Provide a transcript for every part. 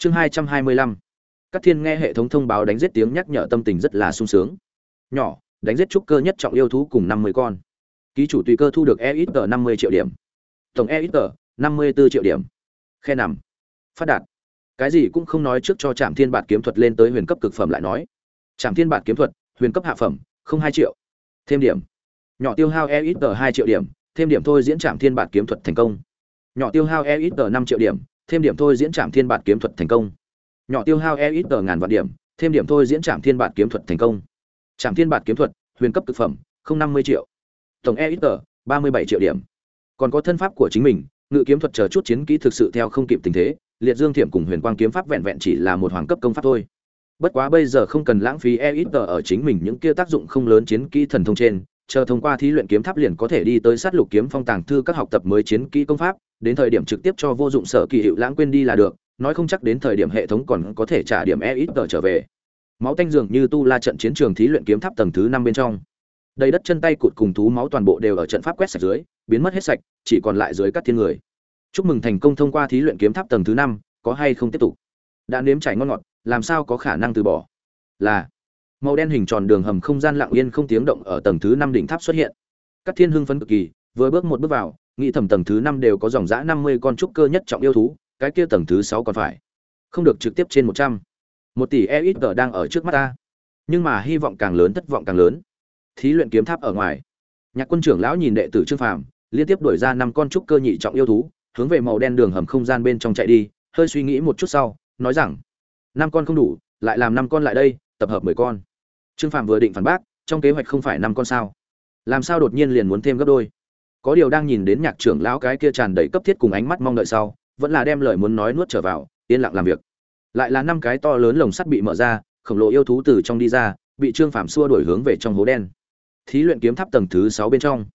chương hai trăm hai mươi lăm. Các thiên nghe hệ thống thông báo đánh giết tiếng nhắc nhở tâm tình rất là sung sướng. Nhỏ, đánh giết trúc cơ nhất trọng yêu thú cùng năm mươi con. Ký chủ tùy cơ thu được e ít tờ năm mươi triệu điểm. Tổng e ít tờ năm mươi bốn triệu điểm. Khe nằm. Phát đạt. Cái gì cũng không nói trước cho trạm thiên bạt kiếm thuật lên tới huyền cấp cực phẩm lại nói. Trạm thiên bạt kiếm thuật, huyền cấp hạ phẩm, không hai triệu. Thêm điểm. Nhỏ tiêu hao e ít tờ hai triệu điểm, thêm điểm thôi diễn trạm thiên bạt kiếm thuật thành công. Nhỏ tiêu hao e ít tờ năm triệu điểm thêm điểm thôi diễn trạm thiên bản kiếm thuật thành công. Nhỏ tiêu hao e ít tờ ngàn vạn điểm, thêm điểm thôi diễn trạm thiên bản kiếm thuật thành công. Trạm thiên bản kiếm thuật, huyền cấp cực phẩm, không năm mươi triệu. Tổng e ít tờ, ba mươi bảy triệu điểm. Còn có thân pháp của chính mình, ngự kiếm thuật chờ chút chiến kỹ thực sự theo không kịp tình thế, liệt dương thiểm cùng huyền quang kiếm pháp vẹn vẹn chỉ là một hoàng cấp công pháp thôi. Bất quá bây giờ không cần lãng phí e ít tờ ở chính mình những kia tác dụng không lớn chiến kỹ thần thông trên, chờ thông qua thí luyện kiếm tháp liền có thể đi tới sát lục kiếm phong tàng thư các học tập mới chiến kỹ công pháp đến thời điểm trực tiếp cho vô dụng sở kỳ hiệu lãng quên đi là được, nói không chắc đến thời điểm hệ thống còn có thể trả điểm e ít tờ trở về. Máu tanh dường như tu la trận chiến trường thí luyện kiếm tháp tầng thứ năm bên trong. Đầy đất chân tay cụt cùng thú máu toàn bộ đều ở trận pháp quét sạch dưới, biến mất hết sạch, chỉ còn lại dưới các thiên người. Chúc mừng thành công thông qua thí luyện kiếm tháp tầng thứ năm, có hay không tiếp tục? Đã nếm trải ngon ngọt, làm sao có khả năng từ bỏ? Là, màu đen hình tròn đường hầm không gian lặng yên không tiếng động ở tầng thứ năm đỉnh tháp xuất hiện. Các thiên hưng phấn cực kỳ, vừa bước một bước vào nghĩ thầm tầng thứ năm đều có dòng dã năm mươi con trúc cơ nhất trọng yêu thú, cái kia tầng thứ sáu còn phải. Không được trực tiếp trên một trăm. Một tỷ EXG g đang ở trước mắt ta. Nhưng mà hy vọng càng lớn, thất vọng càng lớn. Thí luyện kiếm tháp ở ngoài. Nhạc quân trưởng lão nhìn đệ tử trương phàm, liên tiếp đuổi ra năm con trúc cơ nhị trọng yêu thú, hướng về màu đen đường hầm không gian bên trong chạy đi, hơi suy nghĩ một chút sau, nói rằng, năm con không đủ, lại làm năm con lại đây, tập hợp mười con. Trương phàm vừa định phản bác, trong kế hoạch không phải năm con sao? Làm sao đột nhiên liền muốn thêm gấp đôi? Có điều đang nhìn đến nhạc trưởng lão cái kia tràn đầy cấp thiết cùng ánh mắt mong đợi sau, vẫn là đem lời muốn nói nuốt trở vào, yên lặng làm việc. Lại là năm cái to lớn lồng sắt bị mở ra, khổng lồ yêu thú từ trong đi ra, bị trương phạm xua đổi hướng về trong hố đen. Thí luyện kiếm tháp tầng thứ sáu bên trong.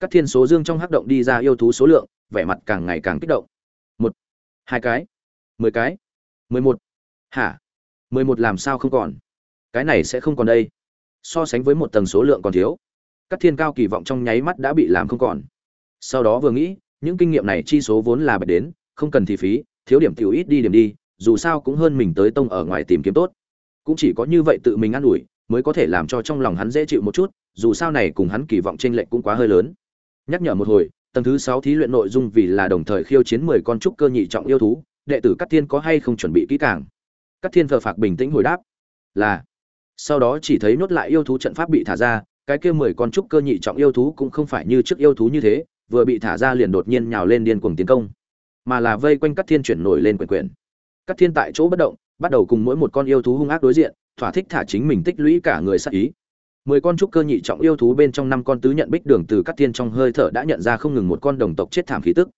Các thiên số dương trong hắc động đi ra yêu thú số lượng, vẻ mặt càng ngày càng kích động. Một, hai cái, mười cái, mười một. Hả? Mười một làm sao không còn? Cái này sẽ không còn đây. So sánh với một tầng số lượng còn thiếu các thiên cao kỳ vọng trong nháy mắt đã bị làm không còn sau đó vừa nghĩ những kinh nghiệm này chi số vốn là bạch đến không cần thì phí thiếu điểm tiểu ít đi điểm đi dù sao cũng hơn mình tới tông ở ngoài tìm kiếm tốt cũng chỉ có như vậy tự mình ă n ủi mới có thể làm cho trong lòng hắn dễ chịu một chút dù sao này cùng hắn kỳ vọng t r ê n lệch cũng quá hơi lớn nhắc nhở một hồi tầng thứ sáu thí luyện nội dung vì là đồng thời khiêu chiến mười con trúc cơ nhị trọng yêu thú đệ tử Cát Thiên có hay không chuẩn bị kỹ càng? Cát Thiên thờ phạc bình tĩnh hồi đáp, là. Sau đó chỉ thấy nhốt lại yêu thú trận pháp bị thả ra, cái kia mười con trúc cơ nhị trọng yêu thú cũng không phải như trước yêu thú như thế, vừa bị thả ra liền đột nhiên nhào lên điên cuồng tiến công, mà là vây quanh Cát Thiên chuyển nổi lên quyền quyền. Cát Thiên tại chỗ bất động, bắt đầu cùng mỗi một con yêu thú hung ác đối diện, thỏa thích thả chính mình tích lũy cả người sát ý. Mười con trúc cơ nhị trọng yêu thú bên trong năm con tứ nhận bích đường từ Cát Thiên trong hơi thở đã nhận ra không ngừng một con đồng tộc chết thảm khí tức.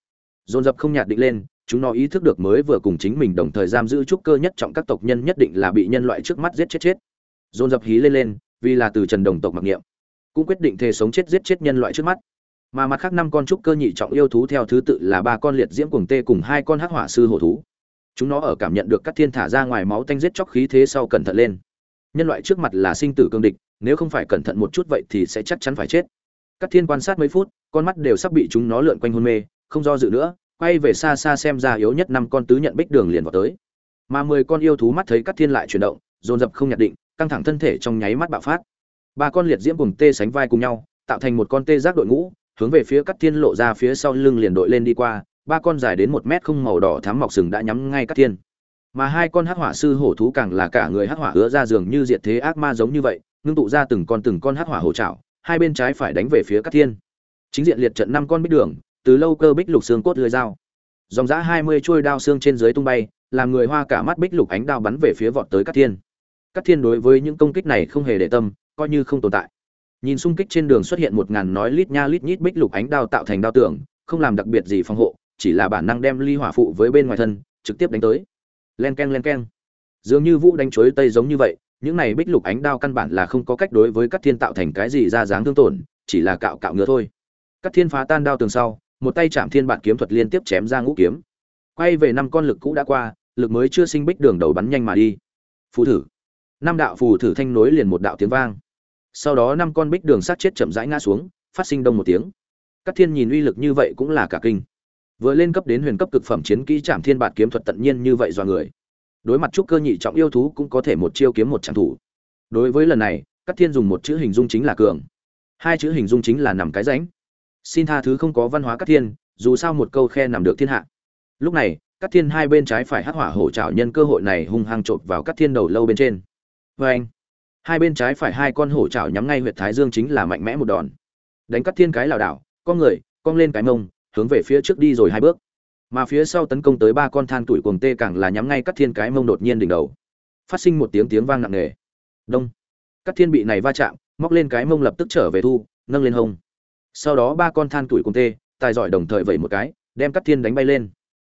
Dồn dập không nhạt định lên, chúng nó ý thức được mới vừa cùng chính mình đồng thời giam giữ trúc cơ nhất trọng các tộc nhân nhất định là bị nhân loại trước mắt giết chết chết dồn dập hí lên lên vì là từ trần đồng tộc mặc niệm cũng quyết định thề sống chết giết chết nhân loại trước mắt. Mà mặt khác năm con trúc cơ nhị trọng yêu thú theo thứ tự là ba con liệt diễm cuồng tê cùng hai con hắc hỏa sư hổ thú. Chúng nó ở cảm nhận được các thiên thả ra ngoài máu tanh giết chóc khí thế sau cẩn thận lên. Nhân loại trước mặt là sinh tử cương địch, nếu không phải cẩn thận một chút vậy thì sẽ chắc chắn phải chết. Các thiên quan sát mấy phút, con mắt đều sắp bị chúng nó lượn quanh hôn mê, không do dự nữa, quay về xa xa xem ra yếu nhất năm con tứ nhận bích đường liền vào tới. Mà mười con yêu thú mắt thấy các thiên lại chuyển động, dồn dập không nhận định, căng thẳng thân thể trong nháy mắt bạo phát ba con liệt diễm cùng tê sánh vai cùng nhau, tạo thành một con tê giác đội ngũ, hướng về phía cắt thiên lộ ra phía sau lưng liền đội lên đi qua, ba con dài đến một mét không màu đỏ thắm mọc sừng đã nhắm ngay cắt thiên. Mà hai con hắc hỏa sư hổ thú càng là cả người hắc hỏa ứa ra giường như diệt thế ác ma giống như vậy, ngưng tụ ra từng con từng con hắc hỏa hổ trảo, hai bên trái phải đánh về phía cắt thiên. Chính diện liệt trận năm con bích đường, từ lâu cơ bích lục xương cốt lưới dao. Dòng giã hai mươi trôi đao xương trên dưới tung bay, làm người hoa cả mắt bích lục ánh đao bắn về phía vọt tới các thiên. Các thiên đối với những công kích này không hề để tâm coi như không tồn tại. Nhìn xung kích trên đường xuất hiện một ngàn nói lít nha lít nhít bích lục ánh đao tạo thành đao tường, không làm đặc biệt gì phòng hộ chỉ là bản năng đem ly hỏa phụ với bên ngoài thân trực tiếp đánh tới. Len k e n len k e n dường như vũ đánh chuối tây giống như vậy những này bích lục ánh đao căn bản là không có cách đối với các thiên tạo thành cái gì ra dáng thương tổn chỉ là cạo cạo ngựa thôi. Các thiên phá tan đao tường sau một tay chạm thiên bản kiếm thuật liên tiếp chém ra ngũ kiếm. Quay về năm con lực cũ đã qua lực mới chưa sinh bích đường đầu bắn nhanh mà đi. Phù thử. Năm đạo phù thử thanh nối liền một đạo tiếng vang sau đó năm con bích đường sát chết chậm rãi ngã xuống, phát sinh đông một tiếng. Các thiên nhìn uy lực như vậy cũng là cả kinh. Vừa lên cấp đến huyền cấp cực phẩm chiến kỹ chạm thiên bạt kiếm thuật tận nhiên như vậy do người. Đối mặt trúc cơ nhị trọng yêu thú cũng có thể một chiêu kiếm một tràng thủ. Đối với lần này, các thiên dùng một chữ hình dung chính là cường. Hai chữ hình dung chính là nằm cái ránh xin tha thứ không có văn hóa các thiên, dù sao một câu khe nằm được thiên hạ. Lúc này, các thiên hai bên trái phải hắc hỏa hổ trảo nhân cơ hội này hung hăng trộn vào các thiên đầu lâu bên trên. Vê anh hai bên trái phải hai con hổ trảo nhắm ngay huyệt thái dương chính là mạnh mẽ một đòn. Đánh cắt thiên cái lảo đảo, con người, cong lên cái mông, hướng về phía trước đi rồi hai bước. Mà phía sau tấn công tới ba con than tuổi cuồng tê càng là nhắm ngay cắt thiên cái mông đột nhiên đỉnh đầu. Phát sinh một tiếng tiếng vang nặng nề. Đông. Cắt thiên bị này va chạm, móc lên cái mông lập tức trở về thu, nâng lên hông. Sau đó ba con than tuổi cuồng tê, tài giỏi đồng thời vẩy một cái, đem cắt thiên đánh bay lên.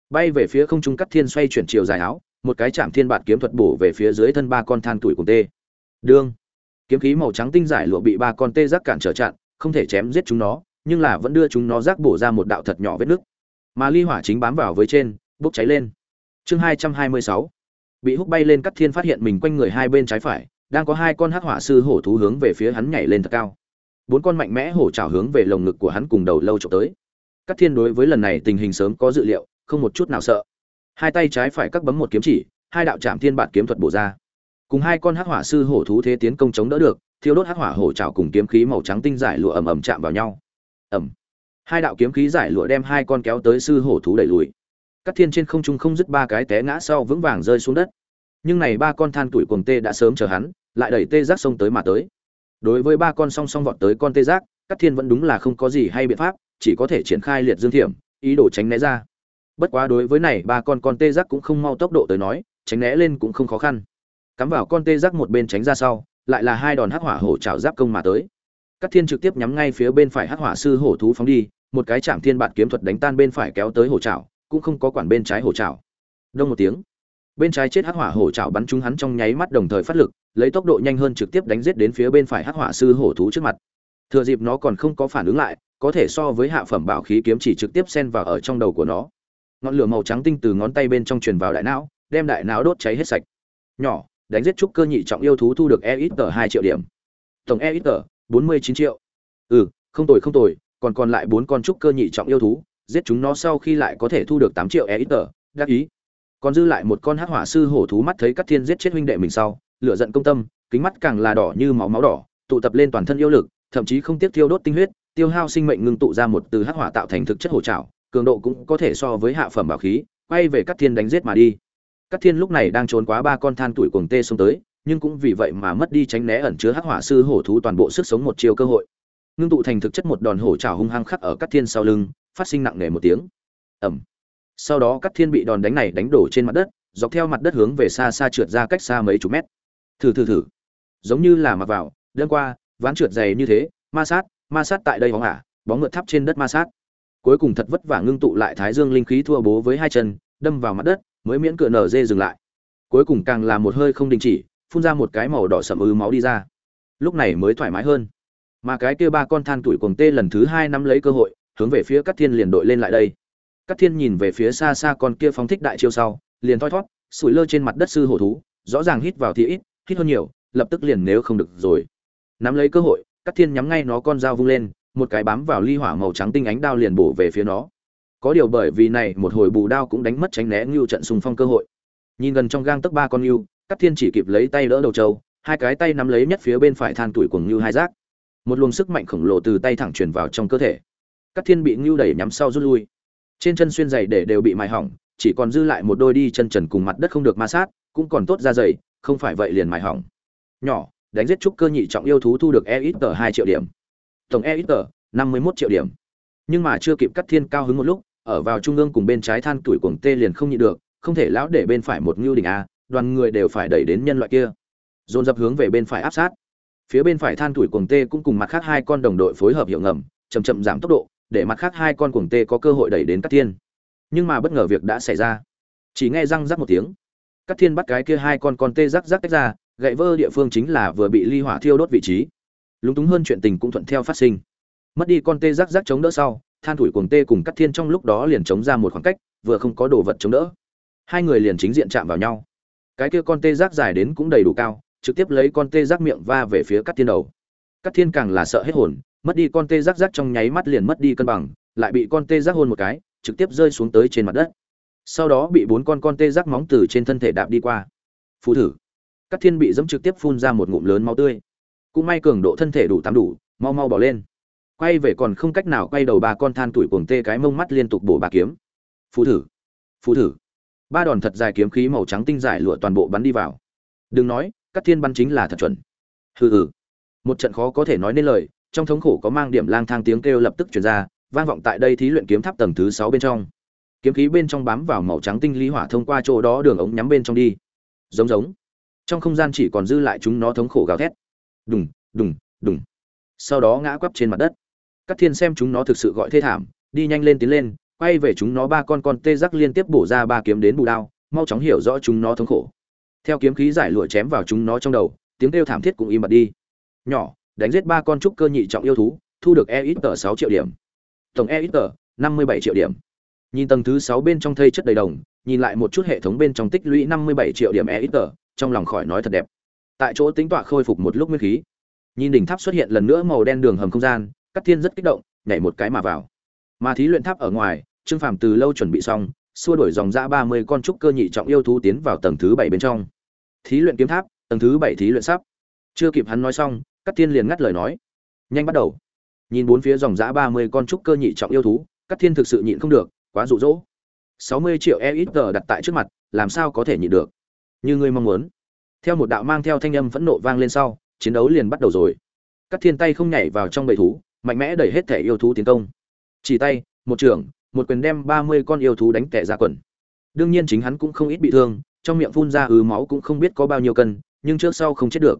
Bay về phía không trung cắt thiên xoay chuyển chiều dài áo, một cái chạm thiên bạt kiếm thuật bổ về phía dưới thân ba con than tuổi cuồng tê đương. Kiếm khí màu trắng tinh giải lụa bị ba con tê giác cản trở chặn, không thể chém giết chúng nó, nhưng là vẫn đưa chúng nó rác bổ ra một đạo thật nhỏ vết nứt. Mà ly hỏa chính bám vào với trên, bốc cháy lên. Chương hai trăm hai mươi sáu. Bị hút bay lên cắt thiên phát hiện mình quanh người hai bên trái phải, đang có hai con hắc hỏa sư hổ thú hướng về phía hắn nhảy lên thật cao. Bốn con mạnh mẽ hổ trào hướng về lồng ngực của hắn cùng đầu lâu trộm tới. Cắt thiên đối với lần này tình hình sớm có dự liệu, không một chút nào sợ. Hai tay trái phải cắt bấm một kiếm chỉ, hai đạo trạm thiên bản kiếm thuật bổ ra cùng hai con hắc hỏa sư hổ thú thế tiến công chống đỡ được, thiêu đốt hắc hỏa hổ trào cùng kiếm khí màu trắng tinh giải lụa ầm ầm chạm vào nhau. Ầm. Hai đạo kiếm khí giải lụa đem hai con kéo tới sư hổ thú đẩy lùi. Cắt thiên trên không trung không dứt ba cái té ngã sau vững vàng rơi xuống đất. Nhưng này ba con than tuổi cuồng tê đã sớm chờ hắn, lại đẩy tê giác sông tới mà tới. Đối với ba con song song vọt tới con tê giác cắt thiên vẫn đúng là không có gì hay biện pháp, chỉ có thể triển khai liệt dương thiểm, ý đồ tránh né ra. Bất quá đối với này ba con con tê giác cũng không mau tốc độ tới nói, tránh né lên cũng không khó khăn cắm vào con tê giác một bên tránh ra sau, lại là hai đòn hắc hỏa hổ trào giáp công mà tới. Các thiên trực tiếp nhắm ngay phía bên phải hắc hỏa sư hổ thú phóng đi, một cái chạm thiên bạt kiếm thuật đánh tan bên phải kéo tới hổ trào cũng không có quản bên trái hổ trào đông một tiếng, bên trái chết hắc hỏa hổ trào bắn trúng hắn trong nháy mắt đồng thời phát lực, lấy tốc độ nhanh hơn trực tiếp đánh giết đến phía bên phải hắc hỏa sư hổ thú trước mặt. Thừa dịp nó còn không có phản ứng lại, có thể so với hạ phẩm bảo khí kiếm chỉ trực tiếp xen vào ở trong đầu của nó. Ngọn lửa màu trắng tinh từ ngón tay bên trong truyền vào đại não, đem đại não đốt cháy hết sạch. Nhỏ đánh giết trúc cơ nhị trọng yêu thú thu được e ít tờ hai triệu điểm. Tổng e ít tờ, bốn mươi chín triệu. Ừ không tồi không tồi, còn còn lại bốn con trúc cơ nhị trọng yêu thú, giết chúng nó sau khi lại có thể thu được tám triệu e ít tờ, đắc ý. Còn dư lại một con hắc hỏa sư hổ thú mắt thấy các thiên giết chết huynh đệ mình sau, lửa giận công tâm, kính mắt càng là đỏ như máu máu đỏ, tụ tập lên toàn thân yêu lực, thậm chí không tiếc thiêu đốt tinh huyết, tiêu hao sinh mệnh ngưng tụ ra một từ hắc hỏa tạo thành thực chất hổ trảo, cường độ cũng có thể so với hạ phẩm bảo khí, quay về các thiên đánh giết mà đi các thiên lúc này đang trốn quá ba con than tuổi cuồng tê xông tới, nhưng cũng vì vậy mà mất đi tránh né ẩn chứa hắc hỏa sư hổ thú toàn bộ sức sống một chiều cơ hội. Ngưng tụ thành thực chất một đòn hổ trào hung hăng khắc ở các thiên sau lưng, phát sinh nặng nề một tiếng. Ẩm sau đó các thiên bị đòn đánh này đánh đổ trên mặt đất, dọc theo mặt đất hướng về xa xa trượt ra cách xa mấy chục mét. Thử thử thử. Giống như là mặc vào đơn qua, ván trượt dày như thế, ma sát ma sát tại đây bóng ả bóng ngựa thắp trên đất ma sát. Cuối cùng thật vất vả ngưng tụ lại thái dương linh khí thua bố với hai chân, đâm vào mặt đất mới miễn cửa nở dê dừng lại. Cuối cùng càng là một hơi không đình chỉ, phun ra một cái màu đỏ sậm ứ máu đi ra. Lúc này mới thoải mái hơn. Mà cái kia ba con than tuổi cuồng tê lần thứ hai nắm lấy cơ hội, hướng về phía các thiên liền đội lên lại đây. Các thiên nhìn về phía xa xa con kia phóng thích đại chiêu sau, liền thoi thót, sủi lơ trên mặt đất sư hổ thú, rõ ràng hít vào thì ít, hít hơn nhiều, lập tức liền nếu không được rồi. Nắm lấy cơ hội các thiên nhắm ngay nó con dao vung lên, một cái bám vào ly hỏa màu trắng tinh ánh đao liền bổ về phía nó có điều bởi vì này, một hồi bù đao cũng đánh mất tránh né ngưu trận xung phong cơ hội. Nhìn gần trong gang tấc ba con ngưu cắt thiên chỉ kịp lấy tay đỡ đầu trâu, hai cái tay nắm lấy nhất phía bên phải than tuổi cuồng ngưu hai rác một luồng sức mạnh khổng lồ từ tay thẳng truyền vào trong cơ thể. Cắt thiên bị ngưu đẩy nhắm sau rút lui. Trên chân xuyên giày để đều bị mài hỏng, chỉ còn dư lại một đôi đi chân trần cùng mặt đất không được ma sát, cũng còn tốt ra giày, không phải vậy liền mài hỏng. Nhỏ, đánh giết trúc cơ nhị trọng yêu thú thu được e ít tờ hai triệu điểm. Tổng e ít tờ năm mươi mốt triệu điểm. Nhưng mà chưa kịp cắt thiên cao hứng một lúc ở vào trung ương cùng bên trái than tuổi cuồng tê liền không nhịn được, không thể lão để bên phải một ngưu đỉnh a, đoàn người đều phải đẩy đến nhân loại kia. Dồn dập hướng về bên phải áp sát. Phía bên phải than tuổi cuồng tê cũng cùng mặt khác hai con đồng đội phối hợp hiệu ngầm, chậm chậm giảm tốc độ, để mặt khác hai con cuồng tê có cơ hội đẩy đến cát thiên. Nhưng mà bất ngờ việc đã xảy ra. Chỉ nghe răng rắc một tiếng. Cát thiên bắt cái kia hai con con tê rắc rắc tách ra, gậy vơ địa phương chính là vừa bị ly hỏa thiêu đốt vị trí. Lúng túng hơn chuyện tình cũng thuận theo phát sinh. Mất đi con tê rắc rắc chống đỡ sau than thủi cuồng tê cùng cắt thiên trong lúc đó liền chống ra một khoảng cách, vừa không có đồ vật chống đỡ. Hai người liền chính diện chạm vào nhau. Cái kia con tê giác dài đến cũng đầy đủ cao, trực tiếp lấy con tê giác miệng va về phía cắt thiên đầu. Cắt thiên càng là sợ hết hồn, mất đi con tê giác giác trong nháy mắt liền mất đi cân bằng, lại bị con tê giác hôn một cái, trực tiếp rơi xuống tới trên mặt đất. Sau đó bị bốn con con tê giác móng từ trên thân thể đạp đi qua. Phù thử. Cắt thiên bị dẫm trực tiếp phun ra một ngụm lớn máu tươi. Cũng may cường độ thân thể đủ tám đủ, mau mau bỏ lên quay về còn không cách nào quay đầu ba con than tuổi cuồng tê cái mông mắt liên tục bổ bà kiếm. Phù thử phù thử. Ba đòn thật dài kiếm khí màu trắng tinh giải lụa toàn bộ bắn đi vào. Đừng nói các thiên bắn chính là thật chuẩn. Hừ hừ. Một trận khó có thể nói nên lời, trong thống khổ có mang điểm lang thang tiếng kêu lập tức truyền ra, vang vọng tại đây thí luyện kiếm tháp tầng thứ sáu bên trong. Kiếm khí bên trong bám vào màu trắng tinh lý hỏa thông qua chỗ đó đường ống nhắm bên trong đi. Giống giống. Trong không gian chỉ còn dư lại chúng nó thống khổ gào thét. Đùng đùng đùng. Sau đó ngã quắp trên mặt đất các thiên xem chúng nó thực sự gọi thê thảm, đi nhanh lên tiến lên, quay về chúng nó ba con con tê giác liên tiếp bổ ra ba kiếm đến bù đao, mau chóng hiểu rõ chúng nó thống khổ. Theo kiếm khí giải lụa chém vào chúng nó trong đầu, tiếng kêu thảm thiết cũng im bặt đi. Nhỏ, đánh giết ba con trúc cơ nhị trọng yêu thú, thu được e ít tờ sáu triệu điểm. Tổng e ít tờ, năm mươi bảy triệu điểm. Nhìn tầng thứ sáu bên trong thây chất đầy đồng, nhìn lại một chút hệ thống bên trong tích lũy năm mươi bảy triệu điểm e ít tờ, trong lòng khỏi nói thật đẹp. Tại chỗ tính tọa khôi phục một lúc nguyên khí. Nhìn đỉnh tháp xuất hiện lần nữa màu đen đường hầm không gian Cát thiên rất kích động, nhảy một cái mà vào. Mà thí luyện tháp ở ngoài, trương phàm từ lâu chuẩn bị xong, xua đổi dòng dã ba mươi con trúc cơ nhị trọng yêu thú tiến vào tầng thứ bảy bên trong. Thí luyện kiếm tháp, tầng thứ bảy thí luyện sắp. Chưa kịp hắn nói xong, Cát thiên liền ngắt lời nói. Nhanh bắt đầu. Nhìn bốn phía dòng dã ba mươi con trúc cơ nhị trọng yêu thú, Cát thiên thực sự nhịn không được, quá rụ rỗ sáu mươi triệu EXG đặt tại trước mặt, làm sao có thể nhịn được? Như ngươi mong muốn. Theo một đạo mang theo thanh âm phẫn nộ vang lên sau, chiến đấu liền bắt đầu rồi. Cát thiên tay không nhảy vào trong bầy thú mạnh mẽ đẩy hết thể yêu thú tiến công. Chỉ tay, một trưởng, một quyền đem ba mươi con yêu thú đánh tẻ ra quần. Đương nhiên chính hắn cũng không ít bị thương, trong miệng phun ra ứ máu cũng không biết có bao nhiêu cân, nhưng trước sau không chết được.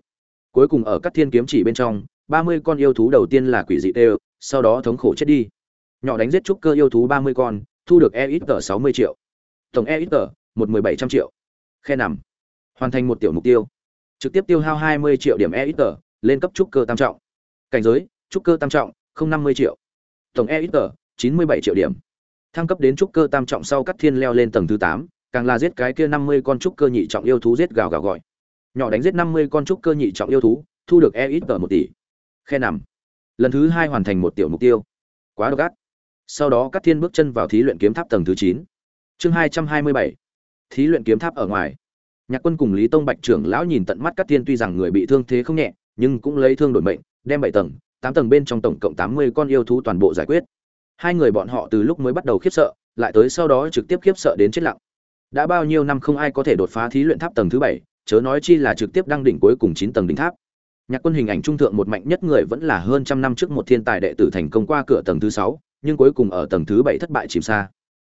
Cuối cùng ở các thiên kiếm chỉ bên trong, ba mươi con yêu thú đầu tiên là quỷ dị tê sau đó thống khổ chết đi. Nhỏ đánh giết trúc cơ yêu thú ba mươi con, thu được e ít tờ sáu mươi triệu. Tổng e ít tờ một mười bảy trăm triệu. Khe nằm. Hoàn thành một tiểu mục tiêu. Trực tiếp tiêu hao hai mươi triệu điểm e ít tờ lên cấp trúc cơ tam trọng. Cảnh giới trúc cơ tam trọng, không năm mươi triệu. Tổng e ít tờ chín mươi bảy triệu điểm. Thăng cấp đến trúc cơ tam trọng sau cắt thiên leo lên tầng thứ tám, càng là giết cái kia năm mươi con trúc cơ nhị trọng yêu thú giết gào gào gọi. Nhỏ đánh giết năm mươi con trúc cơ nhị trọng yêu thú, thu được e ít tờ một tỷ. Khe nằm. Lần thứ hai hoàn thành một tiểu mục tiêu. Quá độc ác. Sau đó cắt thiên bước chân vào thí luyện kiếm tháp tầng thứ chín. Chương hai trăm hai mươi bảy. Thí luyện kiếm tháp ở ngoài. Nhạc quân cùng lý tông bạch trưởng lão nhìn tận mắt cắt thiên tuy rằng người bị thương thế không nhẹ, nhưng cũng lấy thương đổi mệnh, đem bảy tầng tám tầng bên trong tổng cộng tám mươi con yêu thú toàn bộ giải quyết. Hai người bọn họ từ lúc mới bắt đầu khiếp sợ, lại tới sau đó trực tiếp khiếp sợ đến chết lặng. Đã bao nhiêu năm không ai có thể đột phá thí luyện tháp tầng thứ bảy, chớ nói chi là trực tiếp đăng đỉnh cuối cùng chín tầng đỉnh tháp. Nhạc quân hình ảnh trung thượng một mạnh nhất người vẫn là hơn trăm năm trước một thiên tài đệ tử thành công qua cửa tầng thứ sáu, nhưng cuối cùng ở tầng thứ bảy thất bại chìm xa.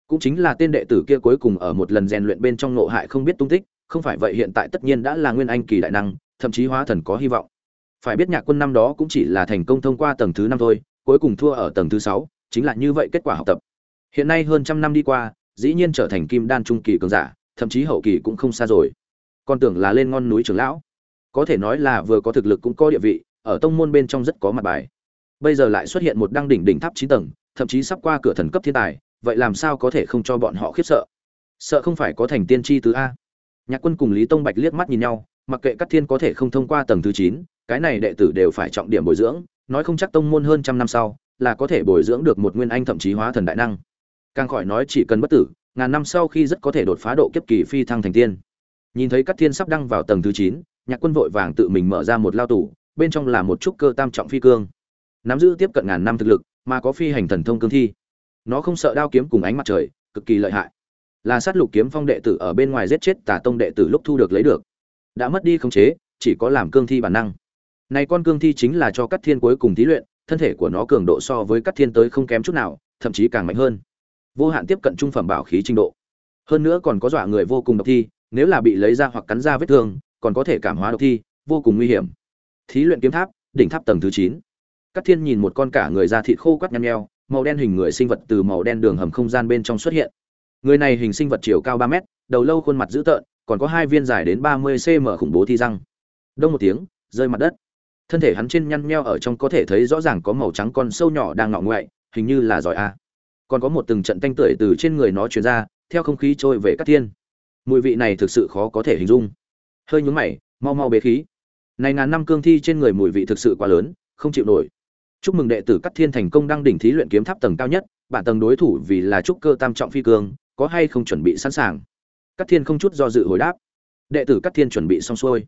Cũng chính là tên đệ tử kia cuối cùng ở một lần rèn luyện bên trong nộ hại không biết tung tích, không phải vậy hiện tại tất nhiên đã là nguyên anh kỳ đại năng, thậm chí hóa thần có hy vọng phải biết nhạc quân năm đó cũng chỉ là thành công thông qua tầng thứ năm thôi, cuối cùng thua ở tầng thứ sáu, chính là như vậy kết quả học tập. Hiện nay hơn trăm năm đi qua, dĩ nhiên trở thành kim đan trung kỳ cường giả, thậm chí hậu kỳ cũng không xa rồi. Con tưởng là lên ngon núi trường lão. Có thể nói là vừa có thực lực cũng có địa vị, ở tông môn bên trong rất có mặt bài. Bây giờ lại xuất hiện một đăng đỉnh đỉnh tháp chín tầng, thậm chí sắp qua cửa thần cấp thiên tài, vậy làm sao có thể không cho bọn họ khiếp sợ? Sợ không phải có thành tiên tri tứ a. Nhạc quân cùng lý tông bạch liếc mắt nhìn nhau, mặc kệ các thiên có thể không thông qua tầng thứ chín cái này đệ tử đều phải trọng điểm bồi dưỡng, nói không chắc tông môn hơn trăm năm sau là có thể bồi dưỡng được một nguyên anh thậm chí hóa thần đại năng. Càng khỏi nói chỉ cần bất tử, ngàn năm sau khi rất có thể đột phá độ kiếp kỳ phi thăng thành tiên. Nhìn thấy các thiên sắp đăng vào tầng thứ chín, nhạc quân vội vàng tự mình mở ra một lao tủ, bên trong là một trúc cơ tam trọng phi cương. Nắm giữ tiếp cận ngàn năm thực lực, mà có phi hành thần thông cương thi. Nó không sợ đao kiếm cùng ánh mặt trời, cực kỳ lợi hại. Là sát lục kiếm phong đệ tử ở bên ngoài giết chết tà tông đệ tử lúc thu được lấy được. Đã mất đi khống chế, chỉ có làm cương thi bản năng này con cương thi chính là cho cắt thiên cuối cùng thí luyện thân thể của nó cường độ so với cắt thiên tới không kém chút nào thậm chí càng mạnh hơn vô hạn tiếp cận trung phẩm bảo khí trình độ hơn nữa còn có dọa người vô cùng độc thi nếu là bị lấy ra hoặc cắn ra vết thương còn có thể cảm hóa độc thi vô cùng nguy hiểm thí luyện kiếm tháp đỉnh tháp tầng thứ chín Cát Thiên nhìn một con cả người da thịt khô quắt nhăn nheo, màu đen hình người sinh vật từ màu đen đường hầm không gian bên trong xuất hiện. Người này hình sinh vật chiều cao ba mét, đầu lâu khuôn mặt dữ tợn, còn có hai viên dài đến ba mươi cm khủng bố thi răng. Đông một tiếng, rơi mặt đất. Thân thể hắn trên nhăn nheo ở trong có thể thấy rõ ràng có màu trắng con sâu nhỏ đang ngọ ngoại, hình như là giỏi a. Còn có một từng trận tanh tưởi từ trên người nó truyền ra, theo không khí trôi về Cát Thiên. Mùi vị này thực sự khó có thể hình dung. Hơi nhướng mày, mau mau bế khí. Này ngàn năm cương thi trên người mùi vị thực sự quá lớn, không chịu nổi chúc mừng đệ tử cắt thiên thành công đăng đỉnh thí luyện kiếm tháp tầng cao nhất bản tầng đối thủ vì là trúc cơ tam trọng phi cương có hay không chuẩn bị sẵn sàng cắt thiên không chút do dự hồi đáp đệ tử cắt thiên chuẩn bị xong xuôi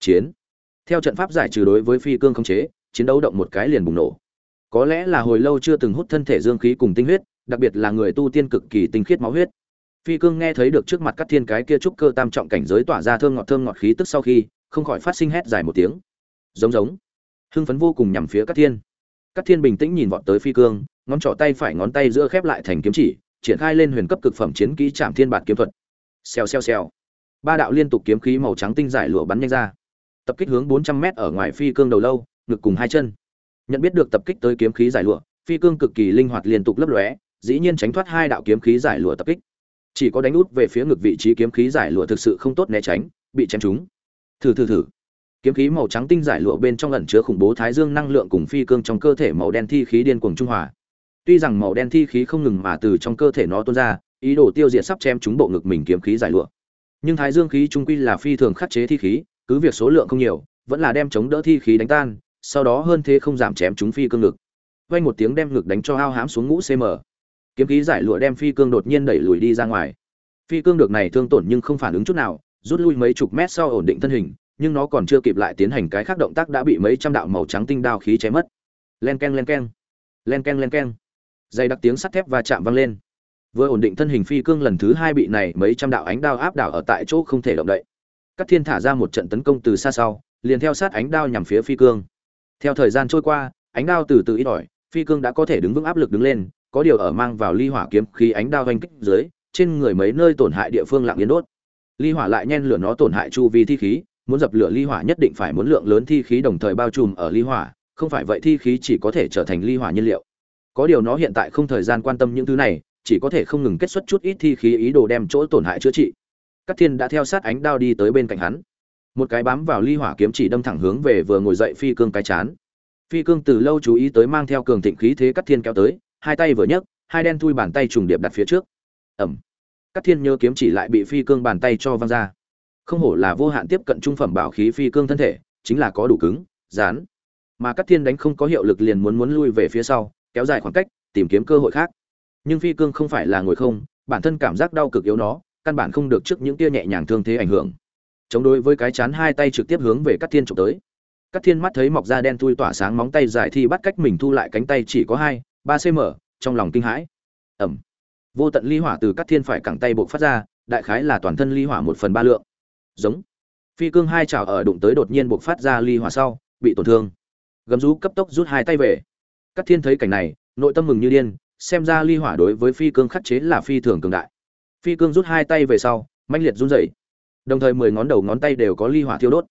chiến theo trận pháp giải trừ đối với phi cương không chế, chiến đấu động một cái liền bùng nổ. Có lẽ là hồi lâu chưa từng hút thân thể dương khí cùng tinh huyết, đặc biệt là người tu tiên cực kỳ tinh khiết máu huyết. Phi cương nghe thấy được trước mặt các thiên cái kia trúc cơ tam trọng cảnh giới tỏa ra thơm ngọt thơm ngọt khí tức sau khi, không khỏi phát sinh hét dài một tiếng. Giống giống. Hưng phấn vô cùng nhằm phía các thiên. Các thiên bình tĩnh nhìn vọt tới phi cương, ngón trỏ tay phải ngón tay giữa khép lại thành kiếm chỉ, triển khai lên huyền cấp cực phẩm chiến kỹ trạm thiên bản kiếm thuật. Xèo xèo xèo. Ba đạo liên tục kiếm khí màu trắng tinh giải lụa bắn nhanh ra tập kích hướng 400 mét ở ngoài phi cương đầu lâu, ngực cùng hai chân. Nhận biết được tập kích tới kiếm khí giải lụa, phi cương cực kỳ linh hoạt liên tục lấp lóe, dĩ nhiên tránh thoát hai đạo kiếm khí giải lụa tập kích. Chỉ có đánh út về phía ngực vị trí kiếm khí giải lụa thực sự không tốt né tránh, bị chém trúng. Thử thử thử. Kiếm khí màu trắng tinh giải lụa bên trong ẩn chứa khủng bố thái dương năng lượng cùng phi cương trong cơ thể màu đen thi khí điên cuồng trung hòa. Tuy rằng màu đen thi khí không ngừng mà từ trong cơ thể nó tuôn ra, ý đồ tiêu diệt sắp chém trúng bộ ngực mình kiếm khí giải lụa. Nhưng thái dương khí trung quy là phi thường khắc chế thi khí cứ việc số lượng không nhiều, vẫn là đem chống đỡ thi khí đánh tan, sau đó hơn thế không giảm chém chúng phi cương ngực. Vang một tiếng đem ngực đánh cho hao hãm xuống ngũ cm kiếm khí giải lụa đem phi cương đột nhiên đẩy lùi đi ra ngoài. Phi cương được này thương tổn nhưng không phản ứng chút nào, rút lui mấy chục mét sau ổn định thân hình, nhưng nó còn chưa kịp lại tiến hành cái khác động tác đã bị mấy trăm đạo màu trắng tinh đao khí chém mất. Len keng len keng len keng len keng. Dày đặc tiếng sắt thép va chạm vang lên. Vừa ổn định thân hình phi cương lần thứ hai bị này mấy trăm đạo ánh đao áp đảo ở tại chỗ không thể động đậy các thiên thả ra một trận tấn công từ xa sau, liền theo sát ánh đao nhằm phía phi cương. Theo thời gian trôi qua, ánh đao từ từ ít ỏi, phi cương đã có thể đứng vững áp lực đứng lên, có điều ở mang vào ly hỏa kiếm khí ánh đao hoành kích dưới, trên người mấy nơi tổn hại địa phương lặng yên đốt. Ly hỏa lại nhen lửa nó tổn hại chu vi thi khí, muốn dập lửa ly hỏa nhất định phải muốn lượng lớn thi khí đồng thời bao trùm ở ly hỏa, không phải vậy thi khí chỉ có thể trở thành ly hỏa nhiên liệu. Có điều nó hiện tại không thời gian quan tâm những thứ này, chỉ có thể không ngừng kết xuất chút ít thi khí ý đồ đem chỗ tổn hại chữa trị các thiên đã theo sát ánh đao đi tới bên cạnh hắn. Một cái bám vào ly hỏa kiếm chỉ đâm thẳng hướng về vừa ngồi dậy phi cương cái chán. Phi cương từ lâu chú ý tới mang theo cường thịnh khí thế Cát thiên kéo tới, hai tay vừa nhấc, hai đen thui bàn tay trùng điệp đặt phía trước. Ẩm. Cát thiên nhớ kiếm chỉ lại bị phi cương bàn tay cho văng ra. Không hổ là vô hạn tiếp cận trung phẩm bảo khí phi cương thân thể, chính là có đủ cứng, dán. Mà Cát thiên đánh không có hiệu lực liền muốn muốn lui về phía sau, kéo dài khoảng cách, tìm kiếm cơ hội khác. Nhưng phi cương không phải là ngồi không, bản thân cảm giác đau cực yếu nó căn bản không được trước những tia nhẹ nhàng thương thế ảnh hưởng. Chống đối với cái chán hai tay trực tiếp hướng về các thiên trộm tới. Các thiên mắt thấy mọc da đen thui tỏa sáng móng tay dài thì bắt cách mình thu lại cánh tay chỉ có hai, ba cm trong lòng kinh hãi. Ẩm. Vô tận ly hỏa từ các thiên phải cẳng tay buộc phát ra, đại khái là toàn thân ly hỏa một phần ba lượng. Giống. Phi cương hai chảo ở đụng tới đột nhiên buộc phát ra ly hỏa sau, bị tổn thương. Gầm rú cấp tốc rút hai tay về. Các thiên thấy cảnh này, nội tâm mừng như điên, xem ra ly hỏa đối với phi cương khắc chế là phi thường cường đại phi cương rút hai tay về sau manh liệt run rẩy. Đồng thời mười ngón đầu ngón tay đều có ly hỏa thiêu đốt.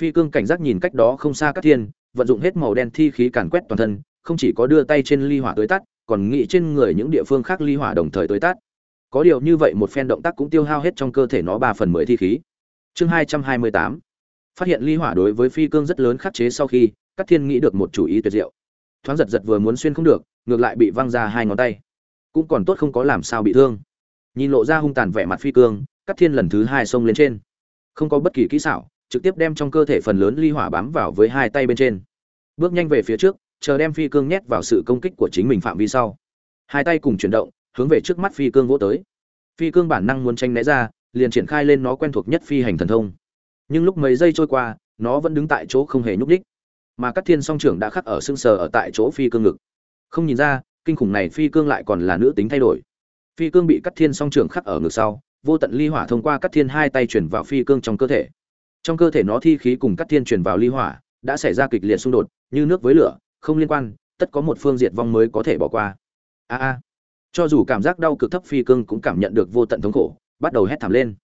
Phi cương cảnh giác nhìn cách đó không xa các thiên, vận dụng hết màu đen thi khí càn quét toàn thân, không chỉ có đưa tay trên ly hỏa tới tắt còn nghĩ trên người những địa phương khác ly hỏa đồng thời tới tắt có điều như vậy một phen động tác cũng tiêu hao hết trong cơ thể nó ba phần mười thi khí. Chương hai trăm hai mươi tám. Phát hiện ly hỏa đối với phi cương rất lớn khắc chế sau khi, các thiên nghĩ được một chủ ý tuyệt diệu. Thoáng giật giật vừa muốn xuyên không được, ngược lại bị văng ra hai ngón tay. Cũng còn tốt không có làm sao bị thương nhìn lộ ra hung tàn vẻ mặt phi cương cắt thiên lần thứ hai xông lên trên. Không có bất kỳ kỹ xảo, trực tiếp đem trong cơ thể phần lớn ly hỏa bám vào với hai tay bên trên. Bước nhanh về phía trước, chờ đem phi cương nhét vào sự công kích của chính mình phạm vi sau. Hai tay cùng chuyển động, hướng về trước mắt phi cương vỗ tới. Phi cương bản năng muốn tranh né ra, liền triển khai lên nó quen thuộc nhất phi hành thần thông. Nhưng lúc mấy giây trôi qua, nó vẫn đứng tại chỗ không hề nhúc đích mà các thiên song trưởng đã khắc ở xương sờ ở tại chỗ phi cương ngực. Không nhìn ra, kinh khủng này phi cương lại còn là nữ tính thay đổi phi cương bị cắt thiên song trưởng khắc ở ngực sau, vô tận ly hỏa thông qua cắt thiên hai tay chuyển vào phi cương trong cơ thể. Trong cơ thể nó thi khí cùng cắt thiên chuyển vào ly hỏa, đã xảy ra kịch liệt xung đột, như nước với lửa, không liên quan, tất có một phương diệt vong mới có thể bỏ qua. A a. Cho dù cảm giác đau cực thấp phi cương cũng cảm nhận được vô tận thống khổ, bắt đầu hét thảm lên.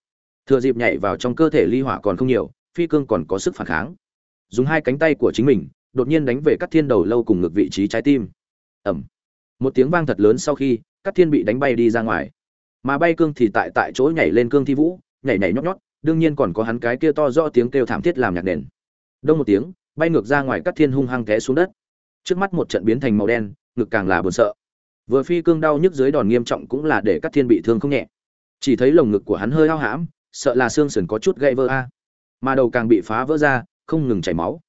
Thừa dịp nhảy vào trong cơ thể ly hỏa còn không nhiều, phi cương còn có sức phản kháng. Dùng hai cánh tay của chính mình, đột nhiên đánh về các thiên đầu lâu cùng ngược vị trí trái tim. Ẩm một tiếng vang thật lớn sau khi Cát thiên bị đánh bay đi ra ngoài. Mà bay cương thì tại tại chỗ nhảy lên cương thi vũ, nhảy nhảy nhót nhót, đương nhiên còn có hắn cái kia to rõ tiếng kêu thảm thiết làm nhạc nền đông một tiếng, bay ngược ra ngoài Cát thiên hung hăng té xuống đất. Trước mắt một trận biến thành màu đen, ngực càng là buồn sợ. Vừa phi cương đau nhức dưới đòn nghiêm trọng cũng là để Cát thiên bị thương không nhẹ. Chỉ thấy lồng ngực của hắn hơi hao hãm, sợ là xương sườn có chút gãy vỡ a. Mà đầu càng bị phá vỡ ra, không ngừng chảy máu.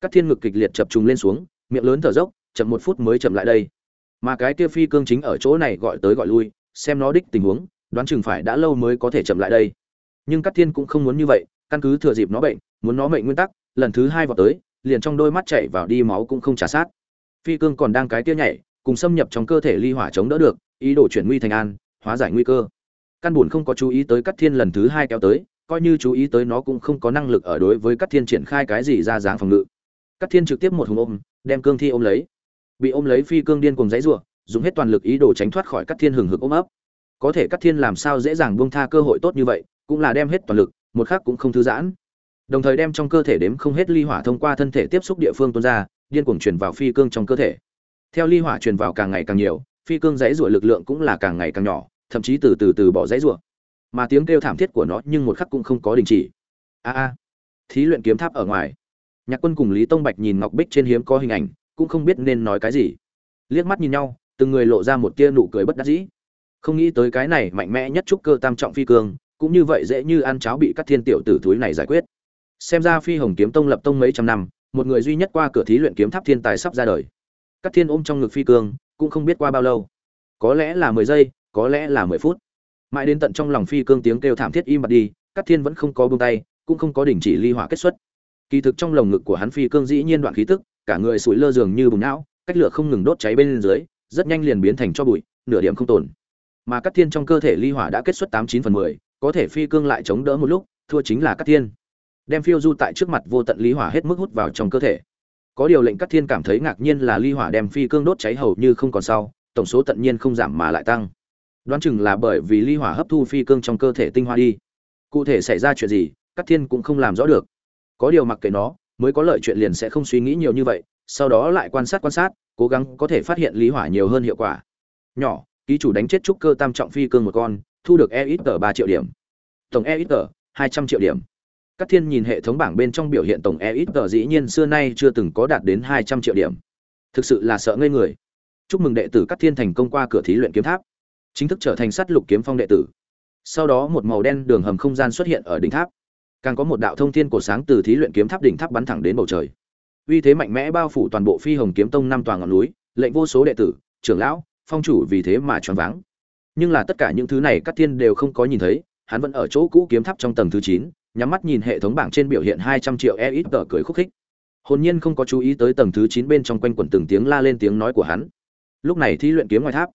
Cát thiên ngực kịch liệt chập trùng lên xuống, miệng lớn thở dốc, chậm một phút mới chậm lại đây mà cái kia phi cương chính ở chỗ này gọi tới gọi lui, xem nó đích tình huống, đoán chừng phải đã lâu mới có thể chậm lại đây. Nhưng các thiên cũng không muốn như vậy, căn cứ thừa dịp nó bệnh, muốn nó mệnh nguyên tắc, lần thứ hai vào tới, liền trong đôi mắt chảy vào đi máu cũng không trả sát. Phi cương còn đang cái tia nhảy, cùng xâm nhập trong cơ thể ly hỏa chống đỡ được, ý đồ chuyển nguy thành an, hóa giải nguy cơ. Căn buồn không có chú ý tới cắt thiên lần thứ hai kéo tới, coi như chú ý tới nó cũng không có năng lực ở đối với cắt thiên triển khai cái gì ra dáng phòng ngự. Cắt thiên trực tiếp một hùng ôm, đem cương thi ôm lấy bị ôm lấy phi cương điên cùng giấy rủa, dùng hết toàn lực ý đồ tránh thoát khỏi cắt thiên hừng hực ôm ấp. Có thể cắt thiên làm sao dễ dàng buông tha cơ hội tốt như vậy, cũng là đem hết toàn lực, một khắc cũng không thư giãn. Đồng thời đem trong cơ thể đếm không hết ly hỏa thông qua thân thể tiếp xúc địa phương tuôn ra, điên cuồng truyền vào phi cương trong cơ thể. Theo ly hỏa truyền vào càng ngày càng nhiều, phi cương dãy rủa lực lượng cũng là càng ngày càng nhỏ, thậm chí từ từ từ bỏ dãy rủa. Mà tiếng kêu thảm thiết của nó nhưng một khắc cũng không có đình chỉ. A a, thí luyện kiếm tháp ở ngoài. Nhạc quân cùng lý tông bạch nhìn ngọc bích trên hiếm có hình ảnh cũng không biết nên nói cái gì. Liếc mắt nhìn nhau từng người lộ ra một tia nụ cười bất đắc dĩ. Không nghĩ tới cái này mạnh mẽ nhất trúc cơ tam trọng phi cường, cũng như vậy dễ như ăn cháo bị các thiên tiểu tử túi này giải quyết. Xem ra phi hồng kiếm tông lập tông mấy trăm năm một người duy nhất qua cửa thí luyện kiếm tháp thiên tài sắp ra đời. Các thiên ôm trong ngực phi cường, cũng không biết qua bao lâu. Có lẽ là mười giây có lẽ là mười phút. Mãi đến tận trong lòng phi cương tiếng kêu thảm thiết im bặt đi các thiên vẫn không có buông tay cũng không có đình chỉ ly hỏa kết xuất. Kỳ thực trong lồng ngực của hắn phi cương dĩ nhiên đoạn khí tức cả người sủi lơ giường như bùng não, cách lửa không ngừng đốt cháy bên dưới, rất nhanh liền biến thành cho bụi, nửa điểm không tồn. Mà cắt thiên trong cơ thể ly hỏa đã kết xuất tám chín phần mười, có thể phi cương lại chống đỡ một lúc, thua chính là cắt thiên. Đem phiêu du tại trước mặt vô tận ly hỏa hết mức hút vào trong cơ thể. Có điều lệnh cắt thiên cảm thấy ngạc nhiên là ly hỏa đem phi cương đốt cháy hầu như không còn sau, tổng số tận nhiên không giảm mà lại tăng. Đoán chừng là bởi vì ly hỏa hấp thu phi cương trong cơ thể tinh hoa đi. Cụ thể xảy ra chuyện gì cắt thiên cũng không làm rõ được. Có điều mặc kệ nó mới có lợi chuyện liền sẽ không suy nghĩ nhiều như vậy, sau đó lại quan sát quan sát, cố gắng có thể phát hiện lý hỏa nhiều hơn hiệu quả. Nhỏ, ký chủ đánh chết trúc cơ tam trọng phi cương một con, thu được e ít tờ ba triệu điểm. Tổng e ít tờ hai trăm triệu điểm. Các thiên nhìn hệ thống bảng bên trong biểu hiện tổng e ít tờ dĩ nhiên xưa nay chưa từng có đạt đến hai trăm triệu điểm. Thực sự là sợ ngây người. Chúc mừng đệ tử các thiên thành công qua cửa thí luyện kiếm tháp. Chính thức trở thành sắt lục kiếm phong đệ tử. Sau đó một màu đen đường hầm không gian xuất hiện ở đỉnh tháp càng có một đạo thông thiên cổ sáng từ thí luyện kiếm tháp đỉnh tháp bắn thẳng đến bầu trời. Uy thế mạnh mẽ bao phủ toàn bộ phi hồng kiếm tông năm toàn ngọn núi, lệnh vô số đệ tử, trưởng lão, phong chủ vì thế mà choáng váng. Nhưng là tất cả những thứ này các thiên đều không có nhìn thấy, hắn vẫn ở chỗ cũ kiếm tháp trong tầng thứ chín, nhắm mắt nhìn hệ thống bảng trên biểu hiện hai trăm triệu e ít tờ cười khúc khích. Hồn nhiên không có chú ý tới tầng thứ chín bên trong quanh quẩn từng tiếng la lên tiếng nói của hắn. Lúc này thi luyện kiếm ngoài tháp,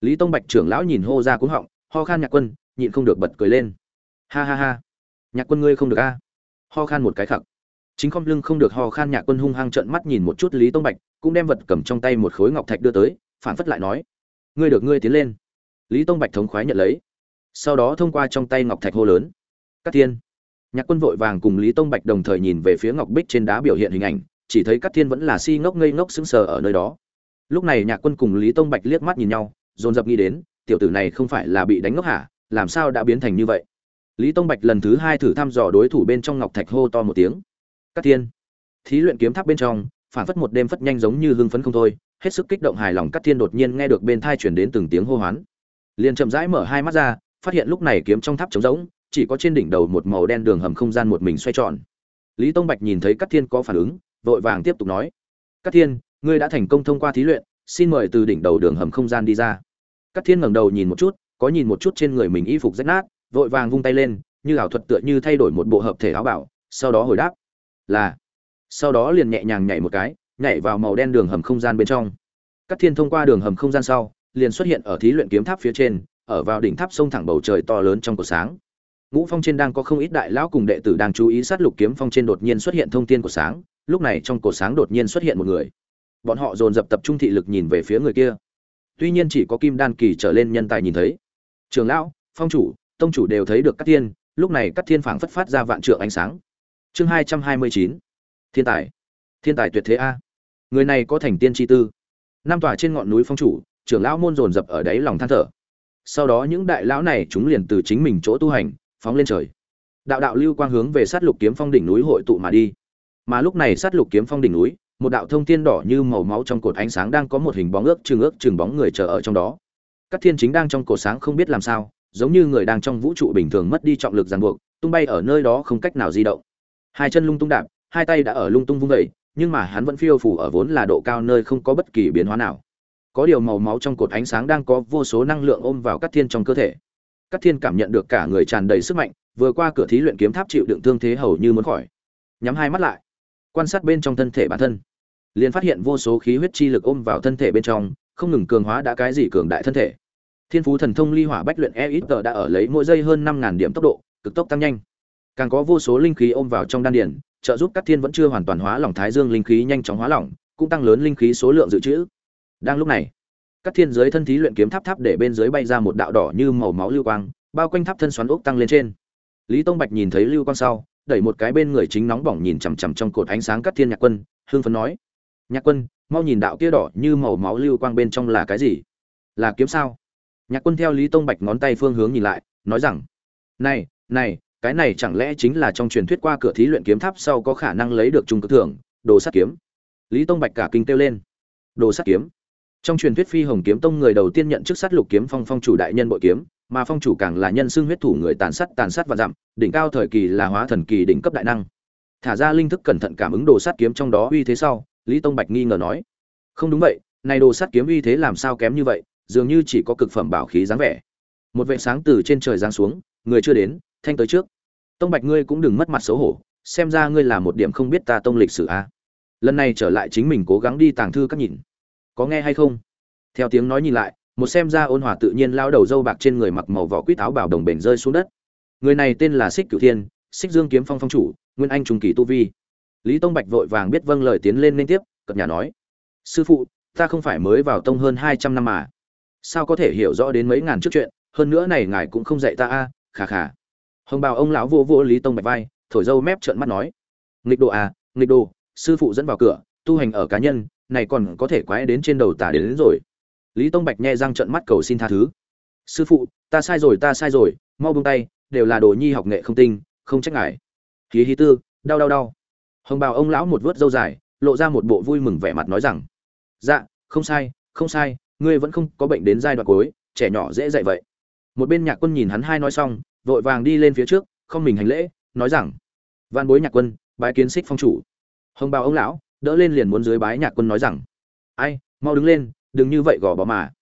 lý tông bạch trưởng lão nhìn hô ra cúng họng, ho khan nhạc quân, nhịn không được bật cười lên. Ha ha ha nhạc quân ngươi không được a? Ho khan một cái khặc. Chính không lưng không được ho khan nhạc quân hung hăng trợn mắt nhìn một chút lý tông bạch, cũng đem vật cầm trong tay một khối ngọc thạch đưa tới, phản phất lại nói, ngươi được ngươi tiến lên. Lý tông bạch thống khoái nhận lấy. Sau đó thông qua trong tay ngọc thạch hô lớn, cát thiên. Nhạc quân vội vàng cùng lý tông bạch đồng thời nhìn về phía ngọc bích trên đá biểu hiện hình ảnh, chỉ thấy cát thiên vẫn là si ngốc ngây ngốc sững sờ ở nơi đó. Lúc này nhạc quân cùng lý tông bạch liếc mắt nhìn nhau, dồn dập nghĩ đến, tiểu tử này không phải là bị đánh ngốc hả? Làm sao đã biến thành như vậy? Lý tông bạch lần thứ hai thử thăm dò đối thủ bên trong ngọc thạch hô to một tiếng. Cát thiên, thí luyện kiếm tháp bên trong, phản phất một đêm phất nhanh giống như hưng phấn không thôi, hết sức kích động hài lòng cát thiên đột nhiên nghe được bên thai chuyển đến từng tiếng hô hoán. Liền chậm rãi mở hai mắt ra, phát hiện lúc này kiếm trong tháp trống rỗng, chỉ có trên đỉnh đầu một màu đen đường hầm không gian một mình xoay tròn. Lý tông bạch nhìn thấy cát thiên có phản ứng, vội vàng tiếp tục nói, cát thiên, ngươi đã thành công thông qua thí luyện, xin mời từ đỉnh đầu đường hầm không gian đi ra. Cát thiên ngẩng đầu nhìn một chút, có nhìn một chút trên người mình y phục rách nát vội vàng vung tay lên như ảo thuật tựa như thay đổi một bộ hợp thể áo bảo sau đó hồi đáp là sau đó liền nhẹ nhàng nhảy một cái nhảy vào màu đen đường hầm không gian bên trong các Thiên thông qua đường hầm không gian sau, liền xuất hiện ở thí luyện kiếm tháp phía trên, ở vào đỉnh tháp sông thẳng bầu trời to lớn trong cổ sáng. Ngũ Phong trên đang có không ít đại lão cùng đệ tử đang chú ý sát lục kiếm phong trên đột nhiên xuất hiện thông tiên của sáng, lúc này trong cổ sáng đột nhiên xuất hiện một người. Bọn họ dồn dập tập trung thị lực nhìn về phía người kia. Tuy nhiên chỉ có Kim Đan kỳ trở lên nhân tài nhìn thấy. Trường lão, phong chủ, tông chủ đều thấy được Cát Thiên, lúc này Cát Thiên phảng phất phát ra vạn trượng ánh sáng. Chương hai hai mươi chín Thiên tài. Thiên tài tuyệt thế a. Người này có thành tiên chi tư Nam tòa trên ngọn núi phong chủ trưởng lão môn dồn dập ở đáy lòng than thở sau đó những đại lão này chúng liền từ chính mình chỗ tu hành phóng lên trời đạo đạo lưu quang hướng về sát lục kiếm phong đỉnh núi hội tụ mà đi mà lúc này sát lục kiếm phong đỉnh núi một đạo thông thiên đỏ như màu máu trong cột ánh sáng đang có một hình bóng ước chừng ước chừng bóng người chờ ở trong đó các thiên chính đang trong cột sáng không biết làm sao giống như người đang trong vũ trụ bình thường mất đi trọng lực ràng buộc tung bay ở nơi đó không cách nào di động hai chân lung tung đạp hai tay đã ở lung tung vung vẩy nhưng mà hắn vẫn phiêu phủ ở vốn là độ cao nơi không có bất kỳ biến hóa nào có điều màu máu trong cột ánh sáng đang có vô số năng lượng ôm vào các thiên trong cơ thể Các Thiên cảm nhận được cả người tràn đầy sức mạnh, vừa qua cửa thí luyện kiếm tháp chịu đựng thương thế hầu như muốn khỏi. Nhắm hai mắt lại, quan sát bên trong thân thể bản thân, liền phát hiện vô số khí huyết chi lực ôm vào thân thể bên trong, không ngừng cường hóa đã cái gì cường đại thân thể. Thiên phú thần thông ly hỏa bách luyện EXP đã ở lấy mỗi giây hơn năm ngàn điểm tốc độ, cực tốc tăng nhanh. Càng có vô số linh khí ôm vào trong đan điền, trợ giúp các Thiên vẫn chưa hoàn toàn hóa lỏng thái dương linh khí nhanh chóng hóa lỏng, cũng tăng lớn linh khí số lượng dự trữ. Đang lúc này, các Thiên dưới thân thí luyện kiếm tháp tháp để bên dưới bay ra một đạo đỏ như màu máu lưu quang, bao quanh tháp thân xoắn ốc tăng lên trên. Lý Tông Bạch nhìn thấy lưu quang sau, đẩy một cái bên người chính nóng bỏng nhìn chằm chằm trong cột ánh sáng các Thiên Nhạc Quân, hương phấn nói: "Nhạc Quân, mau nhìn đạo kia đỏ như màu máu lưu quang bên trong là cái gì? Là kiếm sao?" Nhạc Quân theo Lý Tông Bạch ngón tay phương hướng nhìn lại, nói rằng: "Này, này, cái này chẳng lẽ chính là trong truyền thuyết qua cửa thí luyện kiếm tháp sau có khả năng lấy được trung cực thưởng, đồ sắt kiếm?" Lý Tông Bạch cả kinh kêu lên: "Đồ sắt kiếm?" trong truyền thuyết phi hồng kiếm tông người đầu tiên nhận chức sát lục kiếm phong phong chủ đại nhân bội kiếm mà phong chủ càng là nhân xưng huyết thủ người tàn sát tàn sát và dặm đỉnh cao thời kỳ là hóa thần kỳ đỉnh cấp đại năng thả ra linh thức cẩn thận cảm ứng đồ sát kiếm trong đó uy thế sau lý tông bạch nghi ngờ nói không đúng vậy này đồ sát kiếm uy thế làm sao kém như vậy dường như chỉ có cực phẩm bảo khí dáng vẻ. Một vệ sáng từ trên trời giáng xuống, người chưa đến, thanh tới trước. Tông bạch ngươi cũng đừng mất mặt xấu hổ, xem ra ngươi là một điểm không biết ta tông lịch sử a. Lần này trở lại chính mình cố gắng đi tàng thư các nhìn. Có nghe hay không? Theo tiếng nói nhìn lại, một xem ra ôn hòa tự nhiên lao đầu dâu bạc trên người mặc màu vỏ quýt áo bảo đồng bền rơi xuống đất. Người này tên là xích cửu thiên, xích dương kiếm phong phong chủ, nguyên anh trung kỳ tu vi. Lý tông bạch vội vàng biết vâng lời tiến lên liên tiếp cập nhà nói, sư phụ, ta không phải mới vào tông hơn hai trăm năm mà sao có thể hiểu rõ đến mấy ngàn trước chuyện hơn nữa này ngài cũng không dạy ta a khà khà. Hồng bào ông lão vô vô lý tông bạch vai thổi dâu mép trợn mắt nói. Nghịch đồ à nghịch đồ sư phụ dẫn vào cửa tu hành ở cá nhân này còn có thể quái đến trên đầu tả đến, đến rồi. Lý tông bạch nhẹ răng trợn mắt cầu xin tha thứ. Sư phụ ta sai rồi ta sai rồi mau buông tay đều là đồ nhi học nghệ không tinh không trách ngài. Hí hí tư đau đau đau. Hồng bào ông lão một vớt dâu dài lộ ra một bộ vui mừng vẻ mặt nói rằng. Dạ không sai không sai ngươi vẫn không có bệnh đến giai đoạn cuối, trẻ nhỏ dễ dạy vậy. Một bên nhạc quân nhìn hắn hai nói xong, vội vàng đi lên phía trước, không mình hành lễ, nói rằng văn bối nhạc quân, bái kiến xích phong chủ. Hồng bào ông lão, đỡ lên liền muốn dưới bái nhạc quân nói rằng, ai, mau đứng lên, đừng như vậy gò bó mà.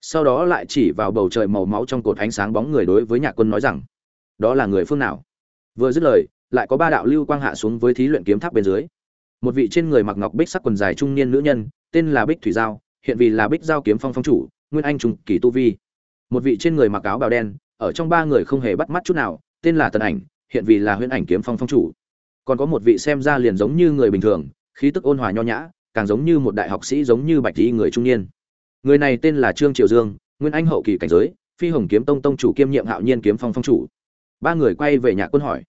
Sau đó lại chỉ vào bầu trời màu máu trong cột ánh sáng bóng người đối với nhạc quân nói rằng, đó là người phương nào? Vừa dứt lời, lại có ba đạo lưu quang hạ xuống với thí luyện kiếm tháp bên dưới. Một vị trên người mặc ngọc bích sắc quần dài trung niên nữ nhân, tên là bích thủy giao hiện vì là bích giao kiếm phong phong chủ, nguyên anh trùng kỳ tu vi. Một vị trên người mặc áo bào đen, ở trong ba người không hề bắt mắt chút nào, tên là tần ảnh, hiện vì là huyễn ảnh kiếm phong phong chủ. Còn có một vị xem ra liền giống như người bình thường, khí tức ôn hòa nho nhã, càng giống như một đại học sĩ giống như bạch y người trung niên. Người này tên là trương triều dương, nguyên anh hậu kỳ cảnh giới, phi hồng kiếm tông tông chủ kiêm nhiệm hạo nhiên kiếm phong phong chủ. Ba người quay về nhạc quân hỏi.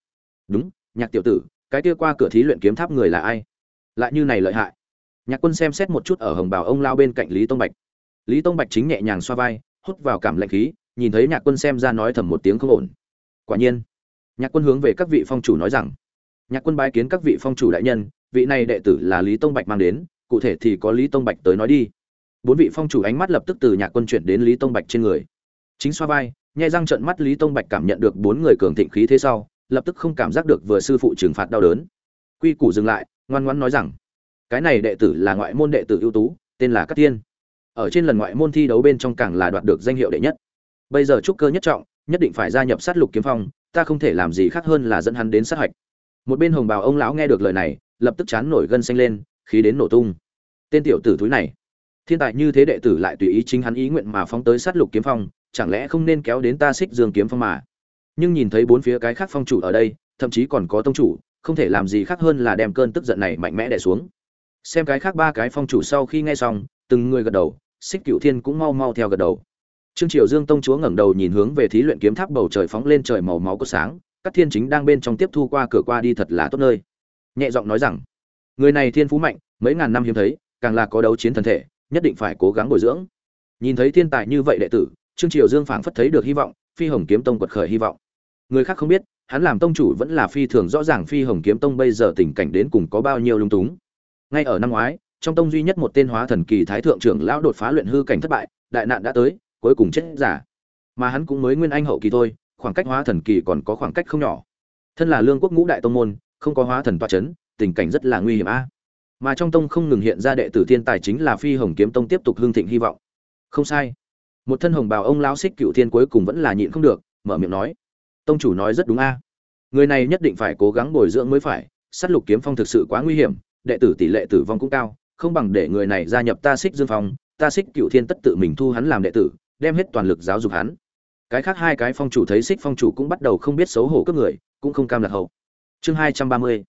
Đúng, nhạc tiểu tử, cái kia qua cửa thí luyện kiếm tháp người là ai? Lại như này lợi hại nhạc quân xem xét một chút ở hồng bào ông lao bên cạnh lý tông bạch. Lý tông bạch chính nhẹ nhàng xoa vai, hút vào cảm lạnh khí, nhìn thấy nhạc quân xem ra nói thầm một tiếng không ổn. Quả nhiên, nhạc quân hướng về các vị phong chủ nói rằng, nhạc quân bái kiến các vị phong chủ đại nhân, vị này đệ tử là lý tông bạch mang đến, cụ thể thì có lý tông bạch tới nói đi. Bốn vị phong chủ ánh mắt lập tức từ nhạc quân chuyển đến lý tông bạch trên người. Chính xoa vai, nhai răng trận mắt lý tông bạch cảm nhận được bốn người cường thịnh khí thế sau, lập tức không cảm giác được vừa sư phụ trừng phạt đau đớn. Quy củ dừng lại, ngoan ngoãn nói rằng cái này đệ tử là ngoại môn đệ tử ưu tú, tên là cát tiên ở trên lần ngoại môn thi đấu bên trong càng là đoạt được danh hiệu đệ nhất. Bây giờ trúc cơ nhất trọng, nhất định phải gia nhập sát lục kiếm phong, ta không thể làm gì khác hơn là dẫn hắn đến sát hạch. Một bên hồng bào ông lão nghe được lời này, lập tức chán nổi gân xanh lên, khí đến nổ tung. Tên tiểu tử thúi này, thiên tài như thế đệ tử lại tùy ý chính hắn ý nguyện mà phóng tới sát lục kiếm phong, chẳng lẽ không nên kéo đến ta xích dương kiếm phong mà? Nhưng nhìn thấy bốn phía cái khác phong chủ ở đây, thậm chí còn có tông chủ, không thể làm gì khác hơn là đem cơn tức giận này mạnh mẽ đè xuống xem cái khác ba cái phong chủ sau khi nghe xong, từng người gật đầu, xích cựu thiên cũng mau mau theo gật đầu. Trương triều dương tông chúa ngẩng đầu nhìn hướng về thí luyện kiếm tháp bầu trời phóng lên trời màu máu có sáng, các thiên chính đang bên trong tiếp thu qua cửa qua đi thật là tốt nơi. Nhẹ giọng nói rằng, người này thiên phú mạnh, mấy ngàn năm hiếm thấy, càng là có đấu chiến thần thể, nhất định phải cố gắng bồi dưỡng. Nhìn thấy thiên tài như vậy đệ tử, trương triều dương phảng phất thấy được hy vọng, phi hồng kiếm tông quật khởi hy vọng. Người khác không biết, hắn làm tông chủ vẫn là phi thường rõ ràng phi hồng kiếm tông bây giờ tình cảnh đến cùng có bao nhiêu lung túng ngay ở năm ngoái, trong tông duy nhất một tên hóa thần kỳ thái thượng trưởng lão đột phá luyện hư cảnh thất bại, đại nạn đã tới, cuối cùng chết giả. Mà hắn cũng mới nguyên anh hậu kỳ thôi, khoảng cách hóa thần kỳ còn có khoảng cách không nhỏ. Thân là lương quốc ngũ đại tông môn, không có hóa thần toa chấn, tình cảnh rất là nguy hiểm a. Mà trong tông không ngừng hiện ra đệ tử thiên tài chính là phi hồng kiếm tông tiếp tục hương thịnh hy vọng. Không sai. Một thân hồng bào ông lão xích cựu thiên cuối cùng vẫn là nhịn không được, mở miệng nói. Tông chủ nói rất đúng a. Người này nhất định phải cố gắng bồi dưỡng mới phải, sát lục kiếm phong thực sự quá nguy hiểm đệ tử tỷ lệ tử vong cũng cao, không bằng để người này gia nhập ta xích dương phong, ta xích cựu thiên tất tự mình thu hắn làm đệ tử, đem hết toàn lực giáo dục hắn. Cái khác hai cái phong chủ thấy xích phong chủ cũng bắt đầu không biết xấu hổ cướp người, cũng không cam lạc hậu. Chương hai trăm ba mươi.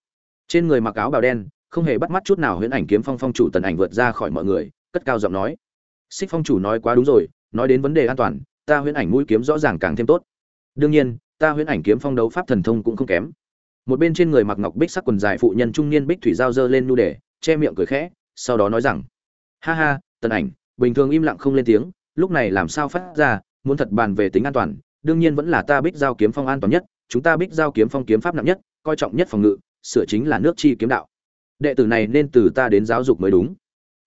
Trên người mặc áo bào đen, không hề bắt mắt chút nào huyễn ảnh kiếm phong phong chủ tần ảnh vượt ra khỏi mọi người, cất cao giọng nói. Xích phong chủ nói quá đúng rồi, nói đến vấn đề an toàn, ta huyễn ảnh mũi kiếm rõ ràng càng thêm tốt. Đương nhiên, ta huyễn ảnh kiếm phong đấu pháp thần thông cũng không kém một bên trên người mặc ngọc bích sắc quần dài phụ nhân trung niên bích thủy giao dơ lên nu để, che miệng cười khẽ, sau đó nói rằng, ha ha, tần ảnh, bình thường im lặng không lên tiếng, lúc này làm sao phát ra, muốn thật bàn về tính an toàn, đương nhiên vẫn là ta bích giao kiếm phong an toàn nhất, chúng ta bích giao kiếm phong kiếm pháp nặng nhất, coi trọng nhất phòng ngự, sửa chính là nước chi kiếm đạo. Đệ tử này nên từ ta đến giáo dục mới đúng.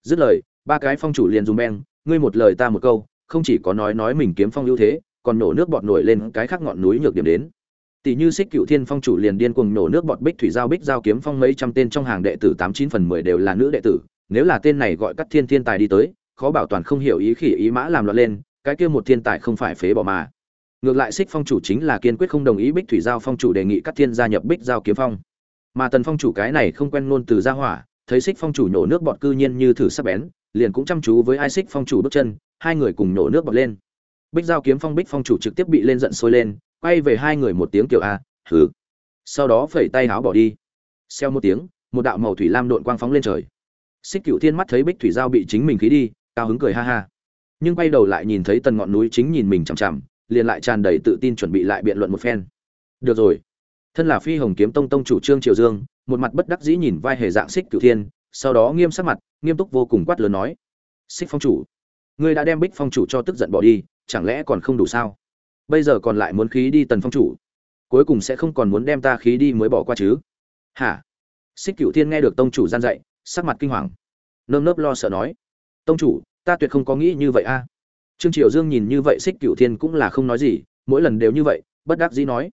Dứt lời, ba cái phong chủ liền dùng beng, ngươi một lời ta một câu, không chỉ có nói nói mình kiếm phong ưu thế, còn nổ nước bọt nổi lên cái khác ngọn núi nhược điểm đến tỷ như xích cựu thiên phong chủ liền điên cuồng nổ nước bọt bích thủy giao bích giao kiếm phong mấy trăm tên trong hàng đệ tử tám chín phần mười đều là nữ đệ tử. Nếu là tên này gọi cắt thiên thiên tài đi tới, khó bảo toàn không hiểu ý khỉ ý mã làm loạn lên, cái kia một thiên tài không phải phế bỏ mà. Ngược lại xích phong chủ chính là kiên quyết không đồng ý bích thủy giao phong chủ đề nghị cắt thiên gia nhập bích giao kiếm phong. Mà tần phong chủ cái này không quen luôn từ gia hỏa, thấy xích phong chủ nổ nước bọt cư nhiên như thử sắp bén, liền cũng chăm chú với ai xích phong chủ bước chân, hai người cùng nổ nước bọt lên. Bích giao kiếm phong bích phong chủ trực tiếp bị lên giận sôi lên quay về hai người một tiếng kiểu a, hừ. Sau đó phẩy tay háo bỏ đi. Xeo một tiếng, một đạo màu thủy lam độn quang phóng lên trời. Xích cựu thiên mắt thấy bích thủy giao bị chính mình khí đi, cao hứng cười ha ha. Nhưng quay đầu lại nhìn thấy tần ngọn núi chính nhìn mình chằm chằm, liền lại tràn đầy tự tin chuẩn bị lại biện luận một phen. Được rồi. Thân là phi hồng kiếm tông tông chủ trương triều dương, một mặt bất đắc dĩ nhìn vai hề dạng xích cửu thiên, sau đó nghiêm sắc mặt, nghiêm túc vô cùng quát lớn nói. Xích phong chủ, ngươi đã đem bích phong chủ cho tức giận bỏ đi, chẳng lẽ còn không đủ sao? Bây giờ còn lại muốn khí đi tần phong chủ. Cuối cùng sẽ không còn muốn đem ta khí đi mới bỏ qua chứ. Hả? Xích cửu thiên nghe được tông chủ gian dạy, sắc mặt kinh hoàng. Nơm nớp lo sợ nói, tông chủ, ta tuyệt không có nghĩ như vậy a. Trương Triệu dương nhìn như vậy xích cửu thiên cũng là không nói gì, mỗi lần đều như vậy, bất đắc dĩ nói,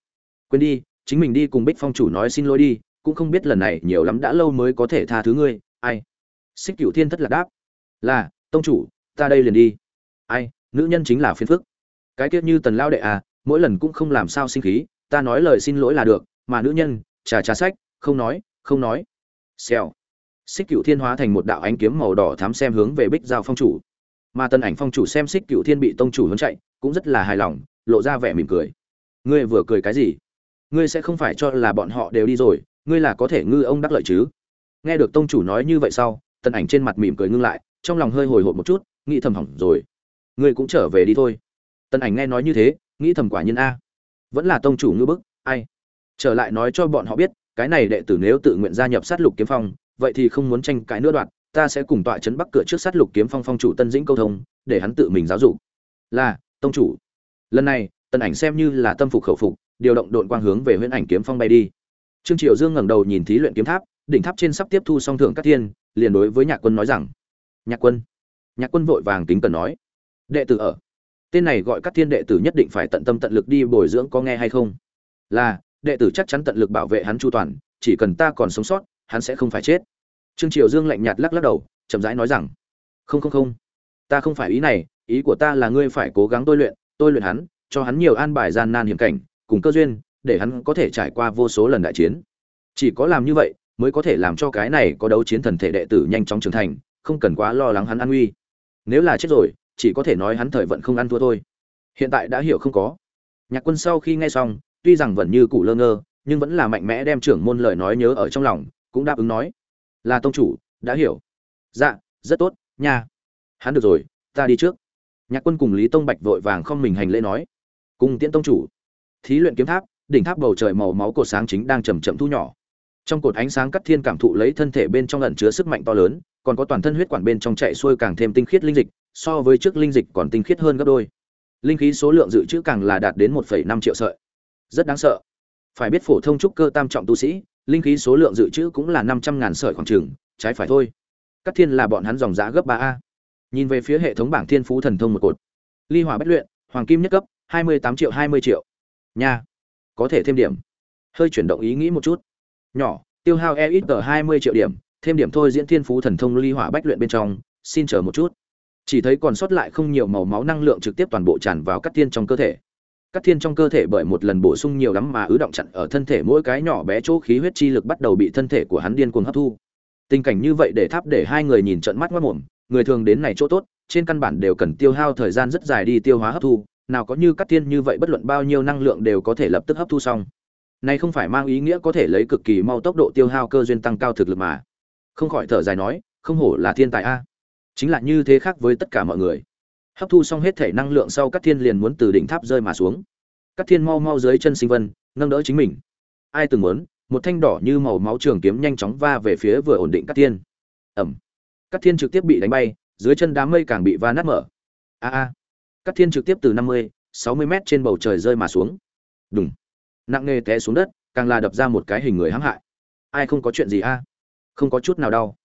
quên đi, chính mình đi cùng bích phong chủ nói xin lỗi đi, cũng không biết lần này nhiều lắm đã lâu mới có thể tha thứ ngươi, ai? Xích cựu thiên thất lạc đáp, là, tông chủ, ta đây liền đi. Ai, nữ nhân chính là phiền phức cái tiết như tần lao đệ à mỗi lần cũng không làm sao sinh khí, ta nói lời xin lỗi là được, mà nữ nhân, trà trà sách, không nói không nói. Xèo. Xích cựu thiên hóa thành một đạo ánh kiếm màu đỏ thám xem hướng về bích giao phong chủ. Mà Tần ảnh phong chủ xem xích cựu thiên bị tông chủ hướng chạy, cũng rất là hài lòng, lộ ra vẻ mỉm cười. Ngươi vừa cười cái gì? Ngươi sẽ không phải cho là bọn họ đều đi rồi, ngươi là có thể ngư ông đắc lợi chứ? Nghe được tông chủ nói như vậy sau, tần ảnh trên mặt mỉm cười ngưng lại, trong lòng hơi hồi hộp một chút, nghĩ thầm hỏng rồi. Ngươi cũng trở về đi thôi tần ảnh nghe nói như thế, nghĩ thầm quả nhiên a. Vẫn là tông chủ ngư bức, ai? Trở lại nói cho bọn họ biết, cái này đệ tử nếu tự nguyện gia nhập sát lục kiếm phong, vậy thì không muốn tranh cãi nữa đoạn, ta sẽ cùng tọa chấn bắc cửa trước sát lục kiếm phong phong chủ tân dĩnh câu thông, để hắn tự mình giáo dục. Là, tông chủ. Lần này tần ảnh xem như là tâm phục khẩu phục, điều động đội quang hướng về huyễn ảnh kiếm phong bay đi. Trương Triệu dương ngẩng đầu nhìn thí luyện kiếm tháp, đỉnh tháp trên sắp tiếp thu song thượng các thiên, liền đối với nhạc quân nói rằng, nhạc quân. Nhạc quân vội vàng kính cần nói, đệ tử ở tên này gọi các thiên đệ tử nhất định phải tận tâm tận lực đi bồi dưỡng có nghe hay không? Là, đệ tử chắc chắn tận lực bảo vệ hắn chu toàn, chỉ cần ta còn sống sót, hắn sẽ không phải chết. Trương triều dương lạnh nhạt lắc lắc đầu, chậm rãi nói rằng, không không không. Ta không phải ý này, ý của ta là ngươi phải cố gắng tôi luyện tôi luyện hắn, cho hắn nhiều an bài gian nan hiểm cảnh, cùng cơ duyên, để hắn có thể trải qua vô số lần đại chiến. Chỉ có làm như vậy, mới có thể làm cho cái này có đấu chiến thần thể đệ tử nhanh chóng trưởng thành, không cần quá lo lắng hắn an nguy. Nếu là chết rồi chỉ có thể nói hắn thời vận không ăn thua thôi. Hiện tại đã hiểu không có. Nhạc quân sau khi nghe xong, tuy rằng vẫn như cụ lơ ngơ, nhưng vẫn là mạnh mẽ đem trưởng môn lời nói nhớ ở trong lòng, cũng đáp ứng nói, là tông chủ, đã hiểu. Dạ rất tốt, nha. Hắn được rồi, ta đi trước. Nhạc quân cùng lý tông bạch vội vàng không mình hành lễ nói, cùng tiễn tông chủ. Thí luyện kiếm tháp, đỉnh tháp bầu trời màu máu cột sáng chính đang chầm chậm thu nhỏ. Trong cột ánh sáng cắt thiên cảm thụ lấy thân thể bên trong ẩn chứa sức mạnh to lớn, còn có toàn thân huyết quản bên trong chạy xuôi càng thêm tinh khiết linh dịch so với trước linh dịch còn tinh khiết hơn gấp đôi. Linh khí số lượng dự trữ càng là đạt đến 1,5 triệu sợi. Rất đáng sợ. Phải biết phổ thông trúc cơ tam trọng tu sĩ linh khí số lượng dự trữ cũng là 500 ngàn sợi khoảng trường trái phải thôi. Cắt thiên là bọn hắn dòng giá gấp 3 a. Nhìn về phía hệ thống bảng thiên phú thần thông một cột. Ly hỏa bất luyện hoàng kim nhất cấp 28 triệu 20 triệu. Nha. Có thể thêm điểm. Hơi chuyển động ý nghĩ một chút. Nhỏ tiêu hao e ít tờ hai mươi triệu điểm thêm điểm thôi diễn thiên phú thần thông ly hỏa bách luyện bên trong. Xin chờ một chút chỉ thấy còn sót lại không nhiều màu máu năng lượng trực tiếp toàn bộ tràn vào cắt tiên trong cơ thể các Thiên trong cơ thể bởi một lần bổ sung nhiều lắm mà ứ động chặn ở thân thể mỗi cái nhỏ bé chỗ khí huyết chi lực bắt đầu bị thân thể của hắn điên cuồng hấp thu. Tình cảnh như vậy để tháp để hai người nhìn trận mắt mất mồm, người thường đến này chỗ tốt, trên căn bản đều cần tiêu hao thời gian rất dài đi tiêu hóa hấp thu, nào có như các Thiên như vậy bất luận bao nhiêu năng lượng đều có thể lập tức hấp thu xong. Này không phải mang ý nghĩa có thể lấy cực kỳ mau tốc độ tiêu hao cơ duyên tăng cao thực lực mà. Không khỏi thở dài nói, không hổ là thiên tài a. Chính là như thế khác với tất cả mọi người. Hấp thu xong hết thể năng lượng sau các Thiên liền muốn từ đỉnh tháp rơi mà xuống các Thiên mau mau dưới chân Sinh Vân, nâng đỡ chính mình. Ai từng muốn, một thanh đỏ như màu máu trường kiếm nhanh chóng va về phía vừa ổn định các Thiên. Ầm. các Thiên trực tiếp bị đánh bay, dưới chân đám mây càng bị va nát mở. A a. các Thiên trực tiếp từ 50, 60 mét trên bầu trời rơi mà xuống. Đùng. Nặng nề té xuống đất, càng là đập ra một cái hình người hãm hại. Ai không có chuyện gì a? Không có chút nào đau.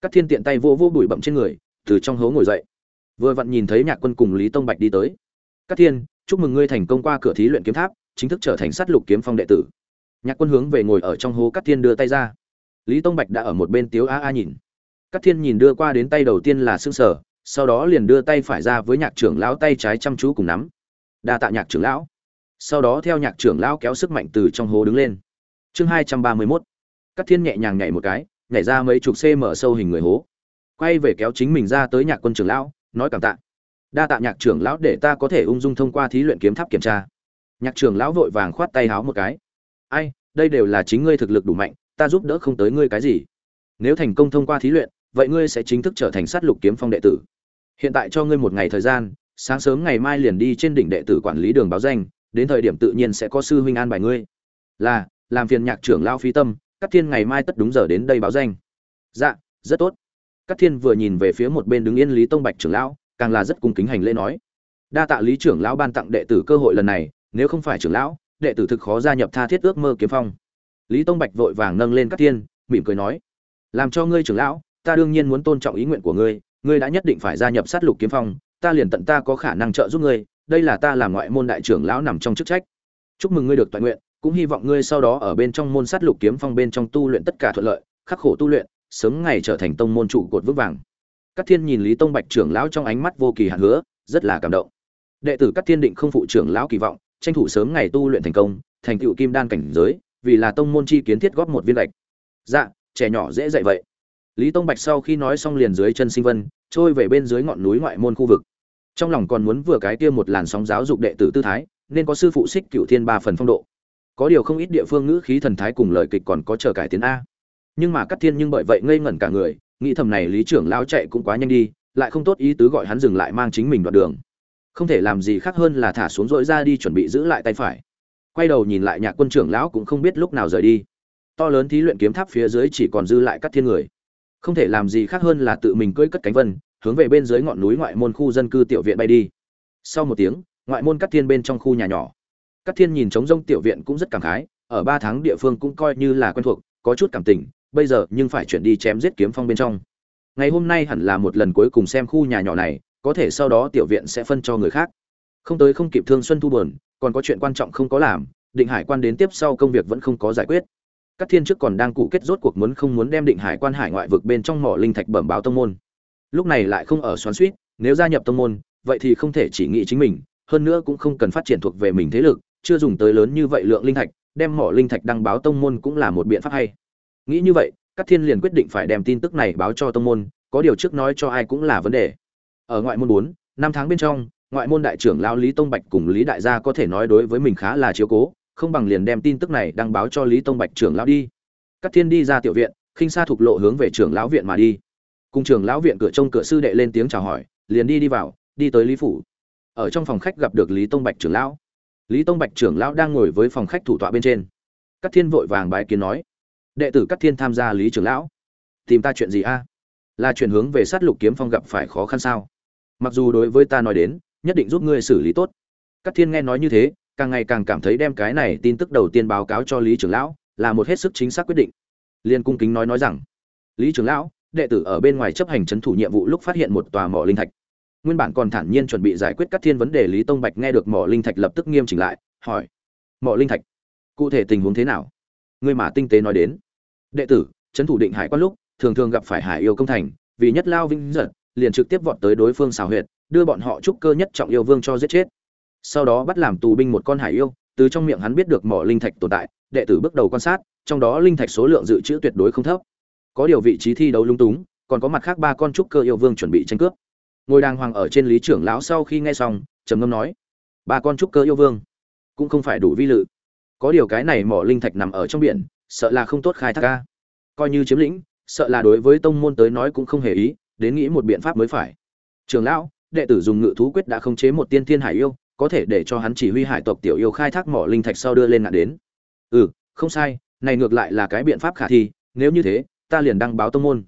các Thiên tiện tay vô vô bụi bậm trên người, từ trong hố ngồi dậy. Vừa vặn nhìn thấy Nhạc Quân cùng Lý Tông Bạch đi tới. Cát Thiên, chúc mừng ngươi thành công qua cửa thí luyện kiếm tháp chính thức trở thành sát lục kiếm phong đệ tử. Nhạc quân hướng về ngồi ở trong hố cát thiên đưa tay ra. Lý tông bạch đã ở một bên tiếu a a nhìn. Cát thiên nhìn đưa qua đến tay đầu tiên là xương sở sau đó liền đưa tay phải ra với nhạc trưởng lão tay trái chăm chú cùng nắm. Đa tạ nhạc trưởng lão. Sau đó theo nhạc trưởng lão kéo sức mạnh từ trong hố đứng lên. Chương hai trăm ba mươi mốt. Cát thiên nhẹ nhàng nhảy một cái nhảy ra mấy chục cm sâu hình người hố quay về kéo chính mình ra tới nhạc quân trưởng lão, nói cảm tạ. Đa tạ nhạc trưởng lão để ta có thể ung dung thông qua thí luyện kiếm tháp kiểm tra. Nhạc trưởng lão vội vàng khoát tay háo một cái. Ai, đây đều là chính ngươi thực lực đủ mạnh, ta giúp đỡ không tới ngươi cái gì. Nếu thành công thông qua thí luyện, vậy ngươi sẽ chính thức trở thành sát lục kiếm phong đệ tử. Hiện tại cho ngươi một ngày thời gian, sáng sớm ngày mai liền đi trên đỉnh đệ tử quản lý đường báo danh, đến thời điểm tự nhiên sẽ có sư huynh an bài ngươi. Là, làm phiền nhạc trưởng lão phi tâm, các thiên ngày mai tất đúng giờ đến đây báo danh. Dạ rất tốt. Cát thiên vừa nhìn về phía một bên đứng yên lý tông bạch trưởng lão, càng là rất cung kính hành lễ nói, đa tạ lý trưởng lão ban tặng đệ tử cơ hội lần này, nếu không phải trưởng lão, đệ tử thực khó gia nhập tha thiết ước mơ kiếm phong. Lý tông bạch vội vàng nâng lên Cát thiên, mỉm cười nói, làm cho ngươi trưởng lão, ta đương nhiên muốn tôn trọng ý nguyện của ngươi ngươi đã nhất định phải gia nhập sát lục kiếm phong, ta liền tận ta có khả năng trợ giúp ngươi, đây là ta làm ngoại môn đại trưởng lão nằm trong chức trách. Chúc mừng ngươi được toàn nguyện, cũng hy vọng ngươi sau đó ở bên trong môn sát lục kiếm phong bên trong tu luyện tất cả thuận lợi, khắc khổ tu luyện sớm ngày trở thành tông môn trụ cột vững vàng Cát Thiên nhìn Lý Tông Bạch trưởng lão trong ánh mắt vô kỳ hạn hứa, rất là cảm động. Đệ tử Cát Thiên định không phụ trưởng lão kỳ vọng, tranh thủ sớm ngày tu luyện thành công, thành tựu kim đan cảnh giới, vì là tông môn chi kiến thiết góp một viên gạch. Dạ, trẻ nhỏ dễ dạy vậy. Lý Tông Bạch sau khi nói xong liền dưới chân Sinh Vân, trôi về bên dưới ngọn núi ngoại môn khu vực. Trong lòng còn muốn vừa cái kia một làn sóng giáo dục đệ tử tư thái, nên có sư phụ xích cửu thiên ba phần phong độ. Có điều không ít địa phương ngữ khí thần thái cùng lời kịch còn có chờ cải tiến a. Nhưng mà Cát Thiên nhưng bởi vậy ngây ngẩn cả người, nghĩ thầm này lý trưởng lao chạy cũng quá nhanh đi lại không tốt ý tứ gọi hắn dừng lại mang chính mình đoạn đường. Không thể làm gì khác hơn là thả xuống dội ra đi chuẩn bị giữ lại tay phải. Quay đầu nhìn lại nhạc quân trưởng lão cũng không biết lúc nào rời đi. To lớn thí luyện kiếm tháp phía dưới chỉ còn dư lại các thiên người. Không thể làm gì khác hơn là tự mình cưỡi cất cánh vân hướng về bên dưới ngọn núi ngoại môn khu dân cư tiểu viện bay đi. Sau một tiếng ngoại môn cắt thiên bên trong khu nhà nhỏ. Cắt thiên nhìn trống rông tiểu viện cũng rất cảm khái ở ba tháng địa phương cũng coi như là quen thuộc có chút cảm tình bây giờ nhưng phải chuyển đi chém giết kiếm phong bên trong. Ngày hôm nay hẳn là một lần cuối cùng xem khu nhà nhỏ này, có thể sau đó tiểu viện sẽ phân cho người khác. Không tới không kịp thương xuân thu buồn, còn có chuyện quan trọng không có làm, định hải quan đến tiếp sau công việc vẫn không có giải quyết. Các thiên chức còn đang cụ kết rốt cuộc muốn không muốn đem định hải quan hải ngoại vực bên trong mỏ linh thạch bẩm báo tông môn. Lúc này lại không ở xoắn suýt nếu gia nhập tông môn, vậy thì không thể chỉ nghĩ chính mình, hơn nữa cũng không cần phát triển thuộc về mình thế lực, chưa dùng tới lớn như vậy lượng linh thạch, đem mỏ linh thạch đăng báo tông môn cũng là một biện pháp hay nghĩ như vậy các thiên liền quyết định phải đem tin tức này báo cho tông môn, có điều trước nói cho ai cũng là vấn đề. Ở ngoại môn bốn, năm tháng bên trong, ngoại môn đại trưởng lão lý tông bạch cùng lý đại gia có thể nói đối với mình khá là chiếu cố, không bằng liền đem tin tức này đăng báo cho lý tông bạch trưởng lão đi. Các thiên đi ra tiểu viện, khinh xa thục lộ hướng về trưởng lão viện mà đi. Cùng trưởng lão viện cửa trông cửa sư đệ lên tiếng chào hỏi, liền đi đi vào, đi tới lý phủ. Ở trong phòng khách gặp được lý tông bạch trưởng lão. Lý tông bạch trưởng lão đang ngồi với phòng khách thủ tọa bên trên. Các thiên vội vàng bái kiến nói đệ tử các thiên tham gia lý trưởng lão. Tìm ta chuyện gì a? Là chuyển hướng về sát lục kiếm phong gặp phải khó khăn sao? Mặc dù đối với ta nói đến, nhất định giúp ngươi xử lý tốt. Các thiên nghe nói như thế, càng ngày càng cảm thấy đem cái này tin tức đầu tiên báo cáo cho lý trưởng lão là một hết sức chính xác quyết định. Liên cung kính nói nói rằng, lý trưởng lão, đệ tử ở bên ngoài chấp hành chấn thủ nhiệm vụ lúc phát hiện một tòa mỏ linh thạch. Nguyên bản còn thản nhiên chuẩn bị giải quyết các thiên vấn đề, lý tông bạch nghe được mỏ linh thạch lập tức nghiêm chỉnh lại, hỏi, mỏ linh thạch, cụ thể tình huống thế nào? Ngươi mà tinh tế nói đến đệ tử trấn thủ định hải quan lúc, thường thường gặp phải hải yêu công thành, vì nhất lao vinh giật, liền trực tiếp vọt tới đối phương xào huyệt, đưa bọn họ trúc cơ nhất trọng yêu vương cho giết chết. Sau đó bắt làm tù binh một con hải yêu, từ trong miệng hắn biết được mỏ linh thạch tồn tại, đệ tử bước đầu quan sát, trong đó linh thạch số lượng dự trữ tuyệt đối không thấp. Có điều vị trí thi đấu lung túng, còn có mặt khác ba con trúc cơ yêu vương chuẩn bị tranh cướp. Ngôi đàng hoàng ở trên lý trưởng lão sau khi nghe xong, trầm ngâm nói, ba con trúc cơ yêu vương cũng không phải đủ vi lự. Có điều cái này mỏ linh thạch nằm ở trong biển sợ là không tốt khai thác ca. Coi như chiếm lĩnh, sợ là đối với tông môn tới nói cũng không hề ý, đến nghĩ một biện pháp mới phải. Trường lão, đệ tử dùng ngự thú quyết đã khống chế một tiên thiên hải yêu, có thể để cho hắn chỉ huy hải tộc tiểu yêu khai thác mỏ linh thạch sau đưa lên ngạn đến. Ừ không sai, này ngược lại là cái biện pháp khả thi, nếu như thế, ta liền đăng báo tông môn.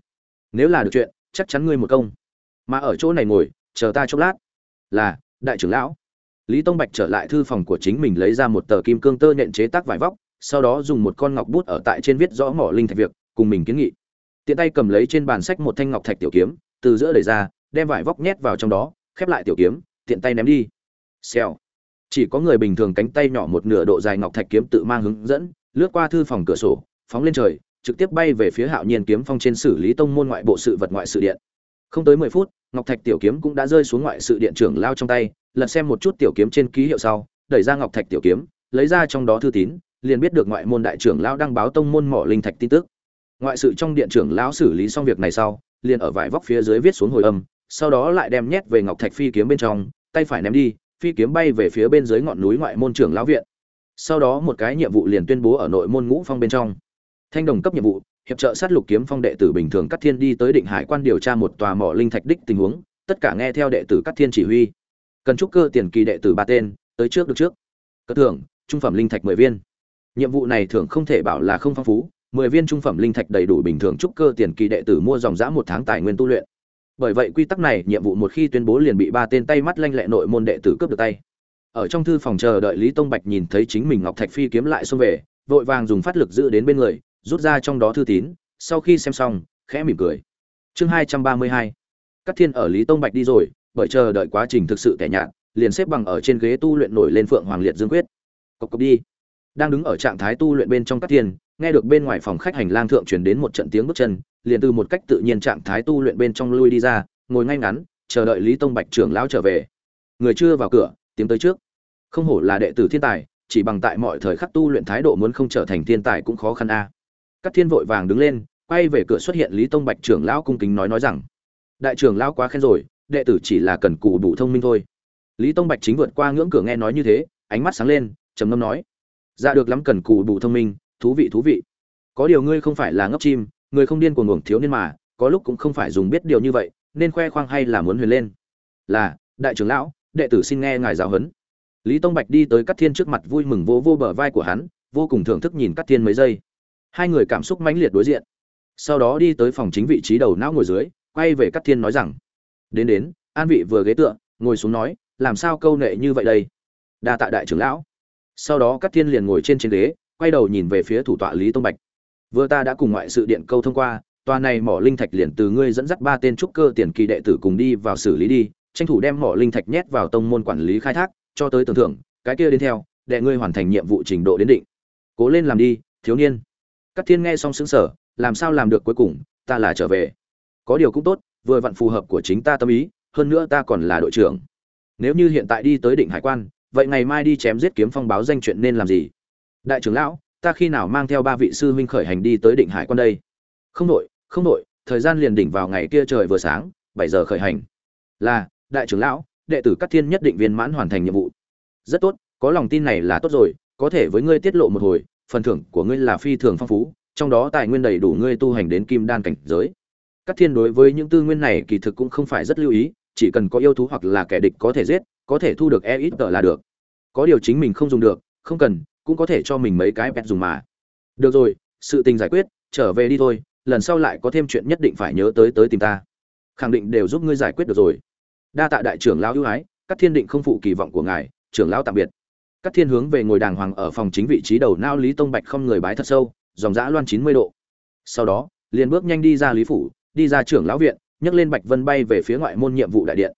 Nếu là được chuyện, chắc chắn ngươi một công. Mà ở chỗ này ngồi, chờ ta chốc lát. Là, đại trưởng lão. Lý tông bạch trở lại thư phòng của chính mình lấy ra một tờ kim cương tơ nện chế tác vải vóc sau đó dùng một con ngọc bút ở tại trên viết rõ mỏ linh thạch việc, cùng mình kiến nghị. Tiện tay cầm lấy trên bàn sách một thanh ngọc thạch tiểu kiếm, từ giữa đẩy ra, đem vải vóc nhét vào trong đó, khép lại tiểu kiếm, tiện tay ném đi. Xèo. Chỉ có người bình thường cánh tay nhỏ một nửa độ dài ngọc thạch kiếm tự mang hướng dẫn, lướt qua thư phòng cửa sổ, phóng lên trời, trực tiếp bay về phía hạo nhiên kiếm phong trên xử lý tông môn ngoại bộ sự vật ngoại sự điện. Không tới mười phút, ngọc thạch tiểu kiếm cũng đã rơi xuống ngoại sự điện trưởng lao trong tay, lật xem một chút tiểu kiếm trên ký hiệu sau, đẩy ra ngọc thạch tiểu kiếm, lấy ra trong đó thư tín liền biết được ngoại môn đại trưởng lão đang báo tông môn mỏ linh thạch tin tức. Ngoại sự trong điện trưởng lão xử lý xong việc này sau, liền ở vải vóc phía dưới viết xuống hồi âm, sau đó lại đem nhét về ngọc thạch phi kiếm bên trong, tay phải ném đi, phi kiếm bay về phía bên dưới ngọn núi ngoại môn trưởng lão viện. Sau đó một cái nhiệm vụ liền tuyên bố ở nội môn ngũ phong bên trong. Thanh đồng cấp nhiệm vụ, hiệp trợ sát lục kiếm phong đệ tử bình thường cắt thiên đi tới định hải quan điều tra một tòa mỏ linh thạch đích tình huống, tất cả nghe theo đệ tử cắt thiên chỉ huy. Cần trúc cơ tiền kỳ đệ tử ba tên, tới trước được trước. Cất thưởng, trung phẩm linh thạch mười viên nhiệm vụ này thường không thể bảo là không phong phú, mười viên trung phẩm linh thạch đầy đủ bình thường trúc cơ tiền kỳ đệ tử mua dòng giã một tháng tài nguyên tu luyện. Bởi vậy quy tắc này, nhiệm vụ một khi tuyên bố liền bị ba tên tay mắt lanh lẹ nội môn đệ tử cướp được tay. Ở trong thư phòng chờ đợi lý tông bạch nhìn thấy chính mình ngọc thạch phi kiếm lại xông về, vội vàng dùng phát lực giữ đến bên người, rút ra trong đó thư tín, sau khi xem xong, khẽ mỉm cười. Chương hai trăm ba mươi hai. Các thiên ở lý tông bạch đi rồi, bởi chờ đợi quá trình thực sự tẻ nhạt, liền xếp bằng ở trên ghế tu luyện nổi lên phượng hoàng liệt dương quyết. Cộc cộc đi đang đứng ở trạng thái tu luyện bên trong các thiên, nghe được bên ngoài phòng khách hành lang thượng truyền đến một trận tiếng bước chân, liền từ một cách tự nhiên trạng thái tu luyện bên trong lui đi ra, ngồi ngay ngắn, chờ đợi lý tông bạch trưởng lão trở về. Người chưa vào cửa tiếng tới trước. Không hổ là đệ tử thiên tài, chỉ bằng tại mọi thời khắc tu luyện thái độ muốn không trở thành thiên tài cũng khó khăn a. À. các thiên vội vàng đứng lên, quay về cửa xuất hiện lý tông bạch trưởng lão cung kính nói nói rằng, đại trưởng lão quá khen rồi, đệ tử chỉ là cần cù đủ thông minh thôi. Lý tông bạch chính vượt qua ngưỡng cửa nghe nói như thế, ánh mắt sáng lên, trầm ngâm nói dạ được lắm cần cù đủ thông minh, thú vị thú vị. Có điều ngươi không phải là ngốc chim người không điên cuồng ngưỡng thiếu niên mà, có lúc cũng không phải dùng biết điều như vậy, nên khoe khoang hay là muốn huyền lên. Là, đại trưởng lão, đệ tử xin nghe ngài giáo huấn. Lý tông bạch đi tới cát thiên trước mặt vui mừng vô vô bờ vai của hắn, vô cùng thưởng thức nhìn cát thiên mấy giây. Hai người cảm xúc mãnh liệt đối diện. Sau đó đi tới phòng chính vị trí đầu não ngồi dưới, quay về cát thiên nói rằng, đến đến, an vị vừa ghế tựa, ngồi xuống nói, làm sao câu nệ như vậy đây? Đa tạ đại trưởng lão sau đó các thiên liền ngồi trên trên ghế, quay đầu nhìn về phía thủ tọa lý tông bạch. Vừa ta đã cùng ngoại sự điện câu thông qua, tòa này mỏ linh thạch liền từ ngươi dẫn dắt ba tên trúc cơ tiền kỳ đệ tử cùng đi vào xử lý đi, tranh thủ đem mỏ linh thạch nhét vào tông môn quản lý khai thác, cho tới tưởng thưởng, cái kia đến theo, đệ ngươi hoàn thành nhiệm vụ trình độ đến định. Cố lên làm đi, thiếu niên. Các thiên nghe xong xứng sở làm sao làm được cuối cùng, ta là trở về. Có điều cũng tốt, vừa vặn phù hợp của chính ta tâm ý, hơn nữa ta còn là đội trưởng. Nếu như hiện tại đi tới định hải quan vậy ngày mai đi chém giết kiếm phong báo danh chuyện nên làm gì? Đại trưởng lão, ta khi nào mang theo ba vị sư huynh khởi hành đi tới định hải quan đây? Không đội không đội thời gian liền đỉnh vào ngày kia trời vừa sáng, bảy giờ khởi hành. Là, đại trưởng lão, đệ tử các thiên nhất định viên mãn hoàn thành nhiệm vụ. Rất tốt, có lòng tin này là tốt rồi, có thể với ngươi tiết lộ một hồi, phần thưởng của ngươi là phi thường phong phú, trong đó tài nguyên đầy đủ ngươi tu hành đến kim đan cảnh giới. Các thiên đối với những tư nguyên này kỳ thực cũng không phải rất lưu ý chỉ cần có yêu thú hoặc là kẻ địch có thể giết, có thể thu được e ít tờ là được. Có điều chính mình không dùng được, không cần, cũng có thể cho mình mấy cái pet dùng mà. Được rồi, sự tình giải quyết, trở về đi thôi, lần sau lại có thêm chuyện nhất định phải nhớ tới tới tìm ta. Khẳng định đều giúp ngươi giải quyết được rồi. Đa tạ đại trưởng lão ưu ái các thiên định không phụ kỳ vọng của ngài, trưởng lão tạm biệt. Các thiên hướng về ngồi đàng hoàng ở phòng chính vị trí đầu nao lý tông bạch không người bái thật sâu, dòng dã loan chín mươi độ. Sau đó, liền bước nhanh đi ra lý phủ, đi ra trưởng lão viện nhấc lên bạch vân bay về phía ngoại môn nhiệm vụ đại điện.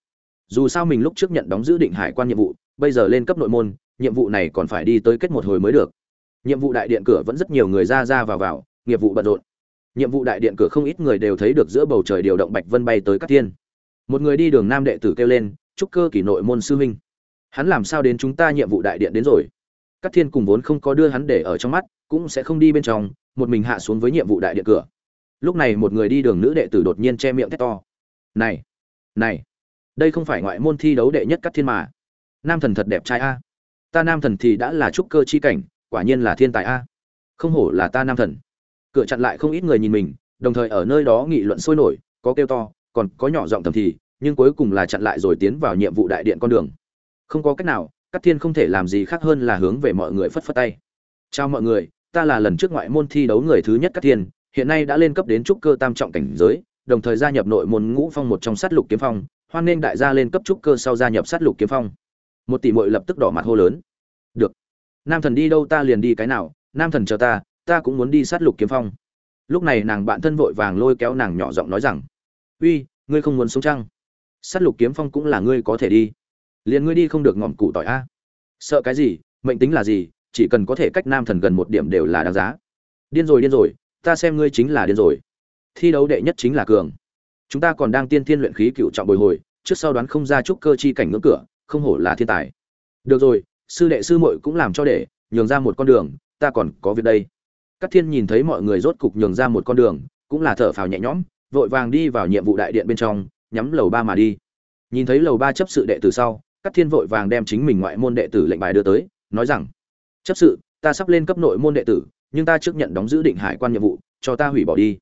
Dù sao mình lúc trước nhận đóng giữ định hải quan nhiệm vụ, bây giờ lên cấp nội môn, nhiệm vụ này còn phải đi tới kết một hồi mới được. Nhiệm vụ đại điện cửa vẫn rất nhiều người ra ra vào vào, nghiệp vụ bận rộn. Nhiệm vụ đại điện cửa không ít người đều thấy được giữa bầu trời điều động bạch vân bay tới các thiên. Một người đi đường nam đệ tử kêu lên, chúc cơ kỷ nội môn sư huynh, hắn làm sao đến chúng ta nhiệm vụ đại điện đến rồi? Các thiên cùng vốn không có đưa hắn để ở trong mắt, cũng sẽ không đi bên trong, một mình hạ xuống với nhiệm vụ đại điện cửa lúc này một người đi đường nữ đệ tử đột nhiên che miệng thét to. Này này, đây không phải ngoại môn thi đấu đệ nhất cắt thiên mà. Nam thần thật đẹp trai a. Ta nam thần thì đã là trúc cơ chi cảnh, quả nhiên là thiên tài a. Không hổ là ta nam thần. Cửa chặn lại không ít người nhìn mình, đồng thời ở nơi đó nghị luận sôi nổi, có kêu to, còn có nhỏ giọng thầm thì, nhưng cuối cùng là chặn lại rồi tiến vào nhiệm vụ đại điện con đường. Không có cách nào, các thiên không thể làm gì khác hơn là hướng về mọi người phất phất tay. Chào mọi người, ta là lần trước ngoại môn thi đấu người thứ nhất các thiên hiện nay đã lên cấp đến trúc cơ tam trọng cảnh giới, đồng thời gia nhập nội môn ngũ phong một trong sát lục kiếm phong, hoan nghênh đại gia lên cấp trúc cơ sau gia nhập sát lục kiếm phong. Một tỷ muội lập tức đỏ mặt hô lớn. Được. Nam thần đi đâu ta liền đi cái nào, nam thần chờ ta ta cũng muốn đi sát lục kiếm phong. Lúc này nàng bạn thân vội vàng lôi kéo nàng nhỏ giọng nói rằng, uy, ngươi không muốn sống chăng? Sát lục kiếm phong cũng là ngươi có thể đi. Liền ngươi đi không được ngòm cụ tỏi a. Sợ cái gì? Mệnh tính là gì? Chỉ cần có thể cách nam thần gần một điểm đều là đáng giá. Điên rồi điên rồi ta xem ngươi chính là điên rồi. Thi đấu đệ nhất chính là cường. Chúng ta còn đang tiên thiên luyện khí cựu trọng bồi hồi, trước sau đoán không ra chút cơ chi cảnh ngưỡng cửa, không hổ là thiên tài. Được rồi, sư đệ sư muội cũng làm cho để, nhường ra một con đường, ta còn có việc đây. Các thiên nhìn thấy mọi người rốt cục nhường ra một con đường, cũng là thở phào nhẹ nhõm, vội vàng đi vào nhiệm vụ đại điện bên trong, nhắm lầu ba mà đi. Nhìn thấy lầu ba chấp sự đệ tử sau các thiên vội vàng đem chính mình ngoại môn đệ tử lệnh bài đưa tới, nói rằng, chấp sự, ta sắp lên cấp nội môn đệ tử nhưng ta trước nhận đóng giữ định hải quan nhiệm vụ, cho ta hủy bỏ đi.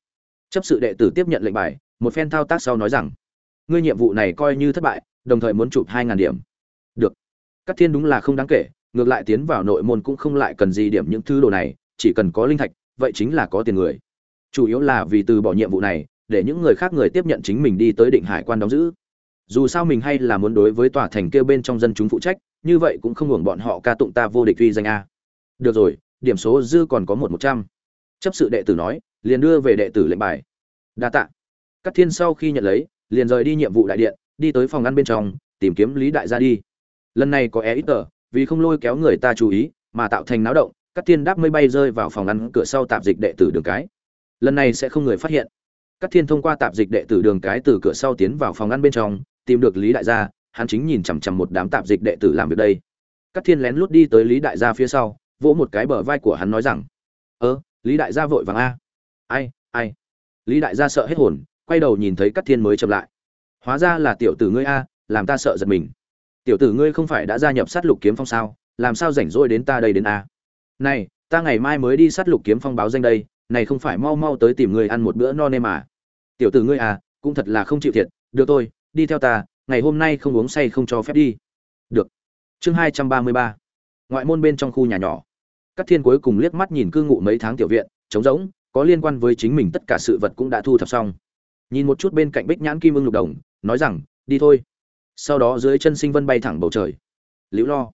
Chấp sự đệ tử tiếp nhận lệnh bài, một phen thao tác sau nói rằng, ngươi nhiệm vụ này coi như thất bại, đồng thời muốn chụp hai ngàn điểm. Được. Các thiên đúng là không đáng kể, ngược lại tiến vào nội môn cũng không lại cần gì điểm những thứ đồ này, chỉ cần có linh thạch, vậy chính là có tiền người. Chủ yếu là vì từ bỏ nhiệm vụ này, để những người khác người tiếp nhận chính mình đi tới định hải quan đóng giữ. Dù sao mình hay là muốn đối với tòa thành kêu bên trong dân chúng phụ trách, như vậy cũng không hưởng bọn họ ca tụng ta vô địch uy danh a. Được rồi điểm số dư còn có một một trăm. Chấp sự đệ tử nói, liền đưa về đệ tử lệnh bài. Đa tạ. Các thiên sau khi nhận lấy, liền rời đi nhiệm vụ đại điện, đi tới phòng ăn bên trong, tìm kiếm lý đại gia đi. Lần này có e ít tờ, vì không lôi kéo người ta chú ý, mà tạo thành náo động các thiên đáp mây bay rơi vào phòng ăn cửa sau tạp dịch đệ tử đường cái. Lần này sẽ không người phát hiện. Các thiên thông qua tạp dịch đệ tử đường cái từ cửa sau tiến vào phòng ăn bên trong, tìm được lý đại gia, hắn chính nhìn chằm chằm một đám tạp dịch đệ tử làm việc đây. Các thiên lén lút đi tới lý đại gia phía sau vỗ một cái bờ vai của hắn nói rằng, ơ, lý đại gia vội vàng a. Ai ai? Lý đại gia sợ hết hồn, quay đầu nhìn thấy các thiên mới chậm lại. Hóa ra là tiểu tử ngươi a, làm ta sợ giật mình. Tiểu tử ngươi không phải đã gia nhập sát lục kiếm phong sao, làm sao rảnh rỗi đến ta đây đến a? Này, ta ngày mai mới đi sát lục kiếm phong báo danh đây, này không phải mau mau tới tìm ngươi ăn một bữa no nê mà. Tiểu tử ngươi à cũng thật là không chịu thiệt, được tôi đi theo ta, ngày hôm nay không uống say không cho phép đi. Được. Chương hai trăm ba mươi ba ngoại môn bên trong khu nhà nhỏ. Các thiên cuối cùng liếc mắt nhìn cư ngụ mấy tháng tiểu viện, trống rỗng, có liên quan với chính mình tất cả sự vật cũng đã thu thập xong. Nhìn một chút bên cạnh bích nhãn kim ưng lục đồng, nói rằng, đi thôi. Sau đó dưới chân sinh vân bay thẳng bầu trời. Liễu lo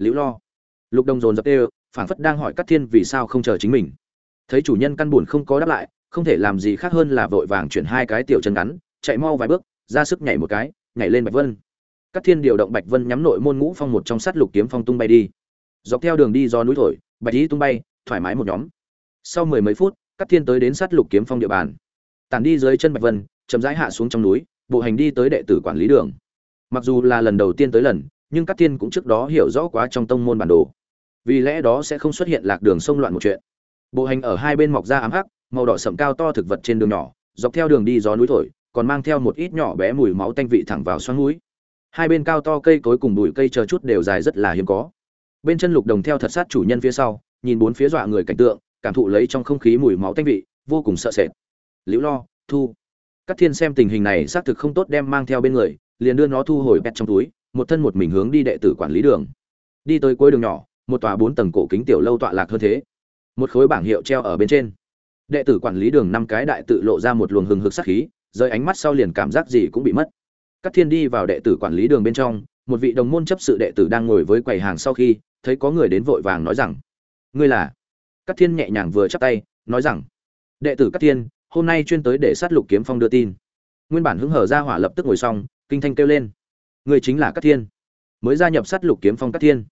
liễu lo. Lục đồng dồn dập ê phảng phất đang hỏi các thiên vì sao không chờ chính mình. Thấy chủ nhân căn buồn không có đáp lại, không thể làm gì khác hơn là vội vàng chuyển hai cái tiểu chân ngắn, chạy mau vài bước, ra sức nhảy một cái, nhảy lên bạch vân. Các thiên điều động bạch vân nhắm nội môn ngũ phong một trong sát lục kiếm phong tung bay đi dọc theo đường đi do núi thổi, bạch lý tung bay, thoải mái một nhóm. Sau mười mấy phút các thiên tới đến sát lục kiếm phong địa bàn. Tàn đi dưới chân bạch vân, chậm rãi hạ xuống trong núi, bộ hành đi tới đệ tử quản lý đường. Mặc dù là lần đầu tiên tới lần, nhưng các thiên cũng trước đó hiểu rõ quá trong tông môn bản đồ. Vì lẽ đó sẽ không xuất hiện lạc đường sông loạn một chuyện. Bộ hành ở hai bên mọc ra ám hắc, màu đỏ sậm cao to thực vật trên đường nhỏ, dọc theo đường đi gió núi thổi, còn mang theo một ít nhỏ bé mùi máu tanh vị thẳng vào xoắn núi. Hai bên cao to cây cối cùng bụi cây chờ chút đều dài rất là hiếm có bên chân lục đồng theo thật sát chủ nhân phía sau, nhìn bốn phía dọa người cảnh tượng, cảm thụ lấy trong không khí mùi máu tanh vị, vô cùng sợ sệt. Liễu lo, thu. Các thiên xem tình hình này xác thực không tốt đem mang theo bên người, liền đưa nó thu hồi bẹt trong túi, một thân một mình hướng đi đệ tử quản lý đường. Đi tới cuối đường nhỏ, một tòa bốn tầng cổ kính tiểu lâu tọa lạc hơn thế. Một khối bảng hiệu treo ở bên trên. Đệ tử quản lý đường năm cái đại tự lộ ra một luồng hừng hực sắc khí, rơi ánh mắt sau liền cảm giác gì cũng bị mất. Các thiên đi vào đệ tử quản lý đường bên trong, một vị đồng môn chấp sự đệ tử đang ngồi với quầy hàng sau khi thấy có người đến vội vàng nói rằng, ngươi là? Các thiên nhẹ nhàng vừa chắp tay, nói rằng, đệ tử các thiên, hôm nay chuyên tới để sát lục kiếm phong đưa tin. Nguyên bản hứng hở ra hỏa lập tức ngồi xong, kinh thanh kêu lên, ngươi chính là các thiên. Mới gia nhập sát lục kiếm phong các thiên.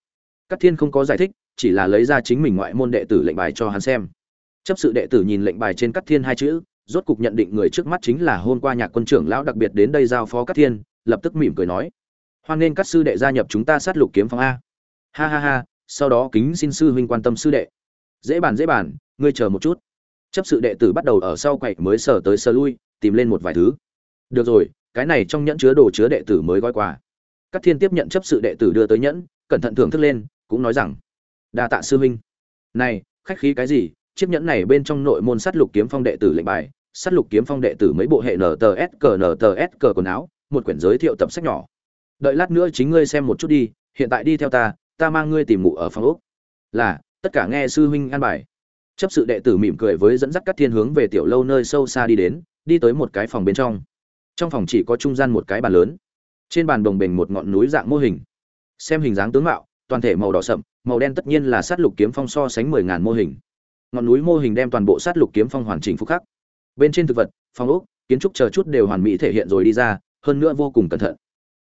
Các thiên không có giải thích, chỉ là lấy ra chính mình ngoại môn đệ tử lệnh bài cho hắn xem. Chấp sự đệ tử nhìn lệnh bài trên các thiên hai chữ, rốt cục nhận định người trước mắt chính là hôm qua nhạc quân trưởng lão đặc biệt đến đây giao phó các thiên, lập tức mỉm cười nói, hoan nghênh các sư đệ gia nhập chúng ta sát lục kiếm phong a ha ha ha, sau đó kính xin sư huynh quan tâm sư đệ. Dễ bàn dễ bàn, ngươi chờ một chút. Chấp sự đệ tử bắt đầu ở sau quậy mới sờ tới sờ lui, tìm lên một vài thứ. Được rồi, cái này trong nhẫn chứa đồ chứa đệ tử mới gói quà. Các thiên tiếp nhận chấp sự đệ tử đưa tới nhẫn, cẩn thận thưởng thức lên, cũng nói rằng, đa tạ sư huynh. Này, khách khí cái gì? Chiếc nhẫn này bên trong nội môn sát lục kiếm phong đệ tử lệnh bài, sát lục kiếm phong đệ tử mấy bộ hệ nts cờ nts cờ quần áo, một quyển giới thiệu tập sách nhỏ. Đợi lát nữa chính ngươi xem một chút đi, hiện tại đi theo ta ta mang ngươi tìm ngủ ở phòng ốc. Là, tất cả nghe sư huynh an bài. Chấp sự đệ tử mỉm cười với dẫn dắt các thiên hướng về tiểu lâu nơi sâu xa đi đến, đi tới một cái phòng bên trong. Trong phòng chỉ có trung gian một cái bàn lớn. Trên bàn đồng bình một ngọn núi dạng mô hình. Xem hình dáng tướng mạo, toàn thể màu đỏ sậm, màu đen tất nhiên là sát lục kiếm phong so sánh mười ngàn mô hình. Ngọn núi mô hình đem toàn bộ sát lục kiếm phong hoàn chỉnh phục khắc. Bên trên thực vật phong ốc, kiến trúc chờ chút đều hoàn mỹ thể hiện rồi đi ra, hơn nữa vô cùng cẩn thận.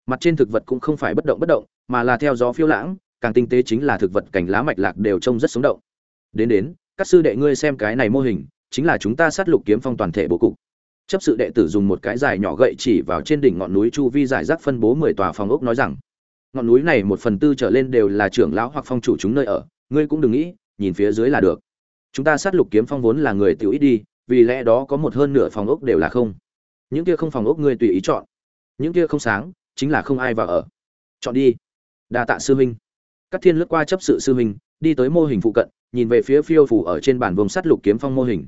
Mặt trên thực vật cũng không phải bất động bất động, mà là theo gió phiêu lãng càng tinh tế chính là thực vật cành lá mạch lạc đều trông rất sống động. Đến đến, các sư đệ ngươi xem cái này mô hình, chính là chúng ta sát lục kiếm phong toàn thể bố cục. Chấp sự đệ tử dùng một cái dài nhỏ gậy chỉ vào trên đỉnh ngọn núi chu vi giải rác phân bố mười tòa phòng ốc nói rằng, ngọn núi này một phần tư trở lên đều là trưởng lão hoặc phong chủ chúng nơi ở, ngươi cũng đừng nghĩ, nhìn phía dưới là được. Chúng ta sát lục kiếm phong vốn là người tiểu ít đi, vì lẽ đó có một hơn nửa phòng ốc đều là không. Những kia không phòng ốc ngươi tùy ý chọn. Những kia không sáng, chính là không ai vào ở. Chọn đi. Đa tạ sư huynh các thiên lướt qua chấp sự sư huynh, đi tới mô hình phụ cận, nhìn về phía phiêu phủ ở trên bản vùng sắt lục kiếm phong mô hình.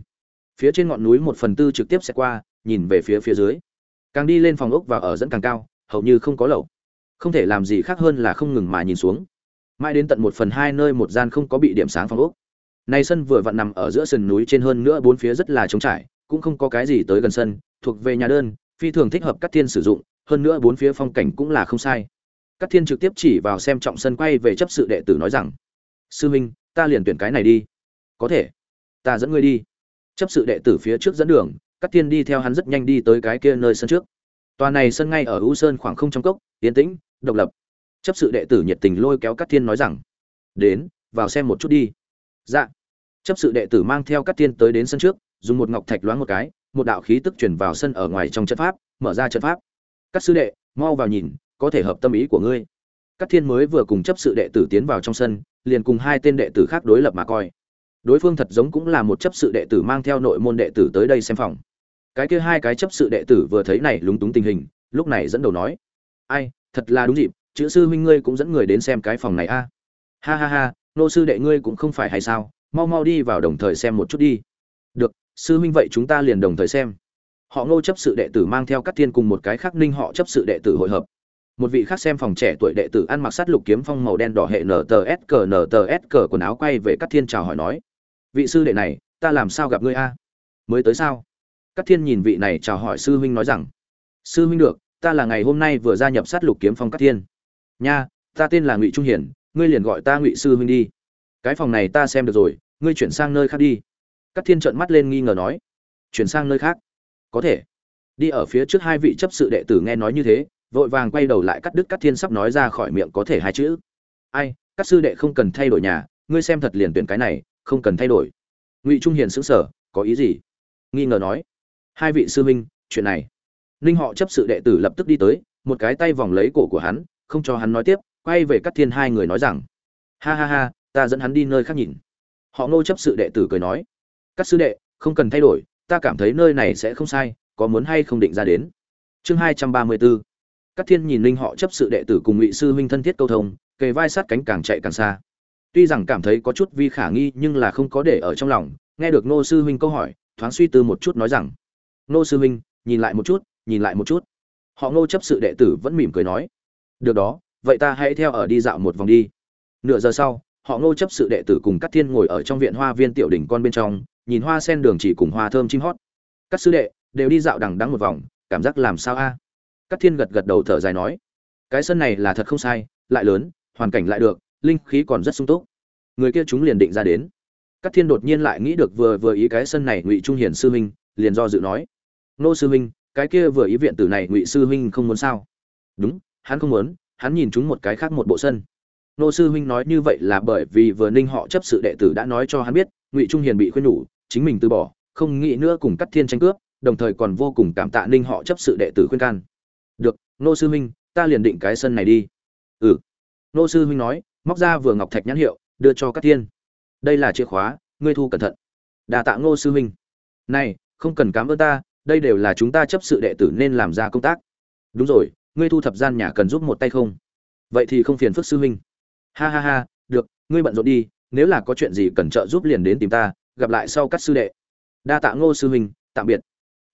Phía trên ngọn núi một phần tư trực tiếp sẽ qua, nhìn về phía phía dưới. Càng đi lên phòng ốc và ở dẫn càng cao, hầu như không có lẩu không thể làm gì khác hơn là không ngừng mà nhìn xuống. Mãi đến tận một phần hai nơi một gian không có bị điểm sáng phòng ốc. Này sân vừa vặn nằm ở giữa sườn núi trên hơn nữa bốn phía rất là trống trải, cũng không có cái gì tới gần sân, thuộc về nhà đơn, phi thường thích hợp các thiên sử dụng, hơn nữa bốn phía phong cảnh cũng là không sai. Cát thiên trực tiếp chỉ vào xem trọng sân quay về chấp sự đệ tử nói rằng, sư minh ta liền tuyển cái này đi. Có thể, ta dẫn ngươi đi. Chấp sự đệ tử phía trước dẫn đường, Cát thiên đi theo hắn rất nhanh đi tới cái kia nơi sân trước. Toàn này sân ngay ở u sơn khoảng không trong cốc, yên tĩnh, độc lập. Chấp sự đệ tử nhiệt tình lôi kéo Cát thiên nói rằng, đến, vào xem một chút đi. Dạ. Chấp sự đệ tử mang theo Cát thiên tới đến sân trước, dùng một ngọc thạch loáng một cái, một đạo khí tức truyền vào sân ở ngoài trong trận pháp, mở ra trận pháp. Các sư đệ, mau vào nhìn có thể hợp tâm ý của ngươi. Các thiên mới vừa cùng chấp sự đệ tử tiến vào trong sân, liền cùng hai tên đệ tử khác đối lập mà coi. Đối phương thật giống cũng là một chấp sự đệ tử mang theo nội môn đệ tử tới đây xem phòng. Cái kia hai cái chấp sự đệ tử vừa thấy này lúng túng tình hình, lúc này dẫn đầu nói, ai, thật là đúng dịp, chữ sư huynh ngươi cũng dẫn người đến xem cái phòng này a. Ha ha ha, nô sư đệ ngươi cũng không phải hay sao, mau mau đi vào đồng thời xem một chút đi. Được, sư huynh vậy chúng ta liền đồng thời xem. Họ ngô chấp sự đệ tử mang theo các thiên cùng một cái khác ninh họ chấp sự đệ tử hội hợp một vị khác xem phòng trẻ tuổi đệ tử ăn mặc sát lục kiếm phong màu đen đỏ hệ nts cờ nts cờ quần áo quay về các thiên chào hỏi nói, vị sư đệ này, ta làm sao gặp ngươi a? Mới tới sao? Các thiên nhìn vị này chào hỏi sư huynh nói rằng, sư huynh được, ta là ngày hôm nay vừa gia nhập sát lục kiếm phong các thiên. Nha, ta tên là ngụy trung hiển, ngươi liền gọi ta ngụy sư huynh đi. Cái phòng này ta xem được rồi, ngươi chuyển sang nơi khác đi. Các thiên trợn mắt lên nghi ngờ nói, chuyển sang nơi khác? Có thể. Đi ở phía trước hai vị chấp sự đệ tử nghe nói như thế vội vàng quay đầu lại cắt đứt cắt thiên sắp nói ra khỏi miệng có thể hai chữ. Ai các sư đệ không cần thay đổi nhà ngươi xem thật liền tuyển cái này không cần thay đổi. Ngụy trung hiền sững sở, có ý gì? Nghi ngờ nói. Hai vị sư huynh chuyện này. Ninh họ chấp sự đệ tử lập tức đi tới một cái tay vòng lấy cổ của hắn không cho hắn nói tiếp quay về cắt thiên hai người nói rằng. Ha ha ha ta dẫn hắn đi nơi khác nhìn. Họ ngô chấp sự đệ tử cười nói. Các sư đệ không cần thay đổi ta cảm thấy nơi này sẽ không sai có muốn hay không định ra đến. Chương hai trăm ba mươi bốn các thiên nhìn linh họ chấp sự đệ tử cùng ngụy sư huynh thân thiết câu thông, kề vai sát cánh càng chạy càng xa. Tuy rằng cảm thấy có chút vi khả nghi nhưng là không có để ở trong lòng, nghe được nô sư huynh câu hỏi, thoáng suy tư một chút nói rằng nô sư huynh, nhìn lại một chút, nhìn lại một chút. Họ ngô chấp sự đệ tử vẫn mỉm cười nói, được đó, vậy ta hãy theo ở đi dạo một vòng đi. Nửa giờ sau, họ ngô chấp sự đệ tử cùng các thiên ngồi ở trong viện hoa viên tiểu đỉnh con bên trong, nhìn hoa sen đường chỉ cùng hoa thơm chim hót. Các sư đệ, đều đi dạo đằng đắng một vòng, cảm giác làm sao a? Cát thiên gật gật đầu thở dài nói, cái sân này là thật không sai, lại lớn, hoàn cảnh lại được, linh khí còn rất sung túc. Người kia chúng liền định ra đến. Cát thiên đột nhiên lại nghĩ được vừa vừa ý cái sân này ngụy trung hiển sư huynh, liền do dự nói, nô sư huynh, cái kia vừa ý viện tử này ngụy sư huynh không muốn sao? Đúng, hắn không muốn, hắn nhìn chúng một cái khác một bộ sân. Nô sư huynh nói như vậy là bởi vì vừa ninh họ chấp sự đệ tử đã nói cho hắn biết, ngụy trung hiền bị khuyên nhủ, chính mình từ bỏ, không nghĩ nữa cùng Cát thiên tranh cướp, đồng thời còn vô cùng cảm tạ ninh họ chấp sự đệ tử khuyên can được nô sư huynh, ta liền định cái sân này đi. Ừ. Nô sư huynh nói, móc ra vừa ngọc thạch nhãn hiệu, đưa cho các thiên. Đây là chìa khóa, ngươi thu cẩn thận. Đà tạ ngô sư huynh. Này, không cần cảm ơn ta, đây đều là chúng ta chấp sự đệ tử nên làm ra công tác. Đúng rồi, ngươi thu thập gian nhà cần giúp một tay không? Vậy thì không phiền phức sư huynh. Ha ha ha, được, ngươi bận rộn đi, nếu là có chuyện gì cần trợ giúp liền đến tìm ta, gặp lại sau các sư đệ. Đa tạ ngô sư huynh, tạm biệt.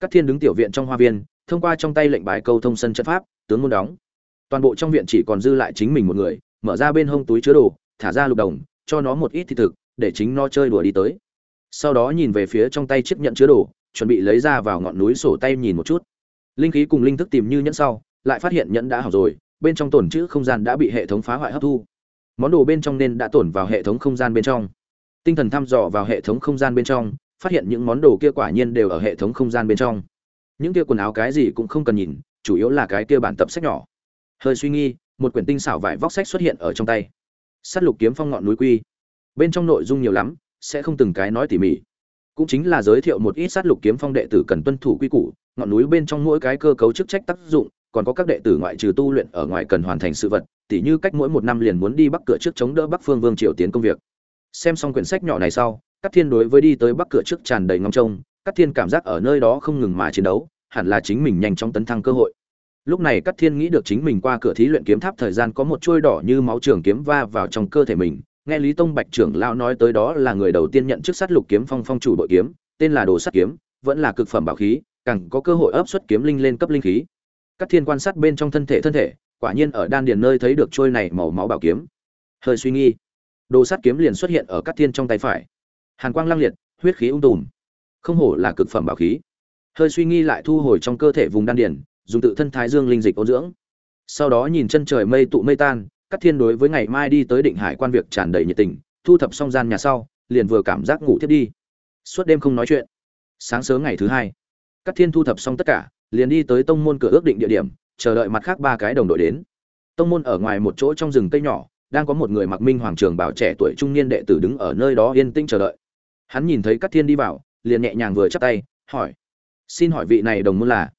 Các thiên đứng tiểu viện trong hoa viên thông qua trong tay lệnh bài câu thông sân trận pháp, tướng môn đóng. Toàn bộ trong viện chỉ còn dư lại chính mình một người, mở ra bên hông túi chứa đồ, thả ra lục đồng, cho nó một ít thị thực, để chính nó chơi đùa đi tới. Sau đó nhìn về phía trong tay chiếc nhận chứa đồ, chuẩn bị lấy ra vào ngọn núi sổ tay nhìn một chút. Linh khí cùng linh thức tìm như nhẫn sau, lại phát hiện nhẫn đã hỏng rồi, bên trong tổn chữ không gian đã bị hệ thống phá hoại hấp thu. Món đồ bên trong nên đã tổn vào hệ thống không gian bên trong. Tinh thần thăm dò vào hệ thống không gian bên trong, phát hiện những món đồ kia quả nhiên đều ở hệ thống không gian bên trong những kia quần áo cái gì cũng không cần nhìn, chủ yếu là cái kia bản tập sách nhỏ. Hơi suy nghi một quyển tinh xảo vải vóc sách xuất hiện ở trong tay. S á t lục kiếm phong ngọn núi quy. Bên trong nội dung nhiều lắm, sẽ không từng cái nói tỉ mỉ. Cũng chính là giới thiệu một ít sát lục kiếm phong đệ tử cần tuân thủ quy củ, ngọn núi bên trong mỗi cái cơ cấu chức trách tác dụng, còn có các đệ tử ngoại trừ tu luyện ở ngoài cần hoàn thành sự vật, tỉ như cách mỗi một năm liền muốn đi bắc cửa trước chống đỡ bắc phương vương triều tiến công việc. Xem xong quyển sách nhỏ này sau các thiên đối với đi tới bắc cửa trước tràn đầy ngóng trông Cát thiên cảm giác ở nơi đó không ngừng mà chiến đấu hẳn là chính mình nhanh chóng tấn thăng cơ hội. Lúc này Cát thiên nghĩ được chính mình qua cửa thí luyện kiếm tháp thời gian có một chuôi đỏ như máu trường kiếm va vào trong cơ thể mình nghe lý tông bạch trưởng lão nói tới đó là người đầu tiên nhận chức sát lục kiếm phong phong chủ bội kiếm tên là đồ sắt kiếm vẫn là cực phẩm bảo khí càng có cơ hội ấp xuất kiếm linh lên cấp linh khí. Cát thiên quan sát bên trong thân thể thân thể quả nhiên ở đan điền nơi thấy được chuôi này màu máu bảo kiếm. Hơi suy nghĩ, đồ sắt kiếm liền xuất hiện ở Cát thiên trong tay phải. Hàn quang lăng liệt huyết khí ung tùm không hổ là cực phẩm bảo khí. Hơi suy nghi lại thu hồi trong cơ thể vùng đan điền, dùng tự thân thái dương linh dịch ôn dưỡng. Sau đó nhìn chân trời mây tụ mây tan các thiên đối với ngày mai đi tới định hải quan việc tràn đầy nhiệt tình, thu thập xong gian nhà sau, liền vừa cảm giác ngủ thiết đi. Suốt đêm không nói chuyện. Sáng sớm ngày thứ hai các thiên thu thập xong tất cả, liền đi tới tông môn cửa ước định địa điểm, chờ đợi mặt khác ba cái đồng đội đến. Tông môn ở ngoài một chỗ trong rừng cây nhỏ, đang có một người mặc minh hoàng trường bảo trẻ tuổi trung niên đệ tử đứng ở nơi đó yên tĩnh chờ đợi. Hắn nhìn thấy các thiên đi vào liền nhẹ nhàng vừa chắp tay, hỏi, xin hỏi vị này đồng môn là?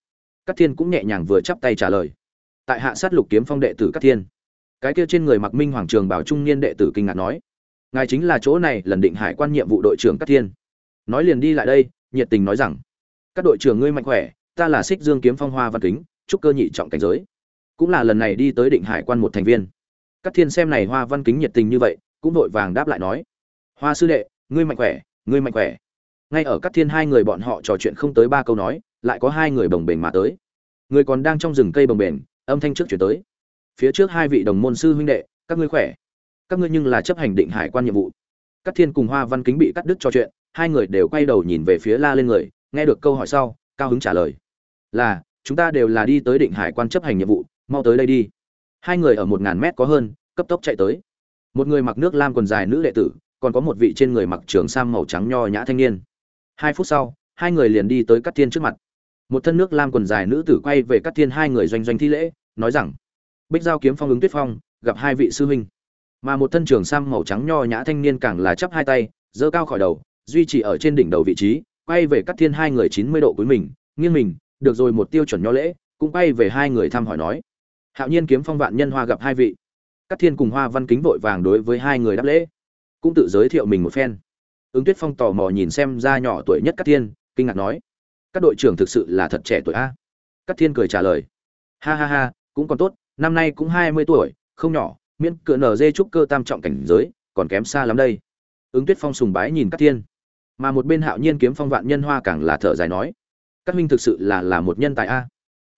Các thiên cũng nhẹ nhàng vừa chắp tay trả lời, tại hạ sát lục kiếm phong đệ tử các thiên. Cái kia trên người mặc minh hoàng trường bảo trung niên đệ tử kinh ngạc nói, ngài chính là chỗ này lần định hải quan nhiệm vụ đội trưởng các thiên. Nói liền đi lại đây, nhiệt tình nói rằng, các đội trưởng ngươi mạnh khỏe, ta là xích dương kiếm phong hoa văn kính, chúc cơ nhị trọng cảnh giới. Cũng là lần này đi tới định hải quan một thành viên. Các thiên xem này hoa văn kính nhiệt tình như vậy, cũng vội vàng đáp lại nói, hoa sư đệ, ngươi mạnh khỏe, ngươi mạnh khỏe ngay ở các thiên hai người bọn họ trò chuyện không tới ba câu nói, lại có hai người bồng bềnh mà tới. Người còn đang trong rừng cây bồng bềnh, âm thanh trước chuyển tới. Phía trước hai vị đồng môn sư huynh đệ, các ngươi khỏe? Các ngươi nhưng là chấp hành định hải quan nhiệm vụ. Các thiên cùng hoa văn kính bị cắt đứt trò chuyện, hai người đều quay đầu nhìn về phía la lên người, nghe được câu hỏi sau, cao hứng trả lời. Là, chúng ta đều là đi tới định hải quan chấp hành nhiệm vụ, mau tới đây đi. Hai người ở một ngàn mét có hơn, cấp tốc chạy tới. Một người mặc nước lam quần dài nữ đệ tử, còn có một vị trên người mặc trường sam màu trắng nho nhã thanh niên hai phút sau, hai người liền đi tới cắt thiên trước mặt. Một thân nước lam quần dài nữ tử quay về cắt thiên hai người doanh doanh thi lễ, nói rằng, bích giao kiếm phong ứng tuyết phong, gặp hai vị sư huynh. Mà một thân trường sam màu trắng nho nhã thanh niên càng là chắp hai tay, giơ cao khỏi đầu, duy trì ở trên đỉnh đầu vị trí, quay về cắt thiên hai người chín mươi độ cuối mình, nghiêng mình, được rồi một tiêu chuẩn nho lễ, cũng quay về hai người thăm hỏi nói, hạo nhiên kiếm phong vạn nhân hoa gặp hai vị. Cắt thiên cùng hoa văn kính vội vàng đối với hai người đáp lễ, cũng tự giới thiệu mình một phen ứng tuyết phong tò mò nhìn xem ra nhỏ tuổi nhất các thiên, kinh ngạc nói, các đội trưởng thực sự là thật trẻ tuổi a? Các thiên cười trả lời, ha ha ha, cũng còn tốt, năm nay cũng hai mươi tuổi, không nhỏ, miễn cựa nở dê trúc cơ tam trọng cảnh giới, còn kém xa lắm đây. Ứng tuyết phong sùng bái nhìn các thiên, mà một bên hạo nhiên kiếm phong vạn nhân hoa càng là thở dài nói, các huynh thực sự là là một nhân tài a.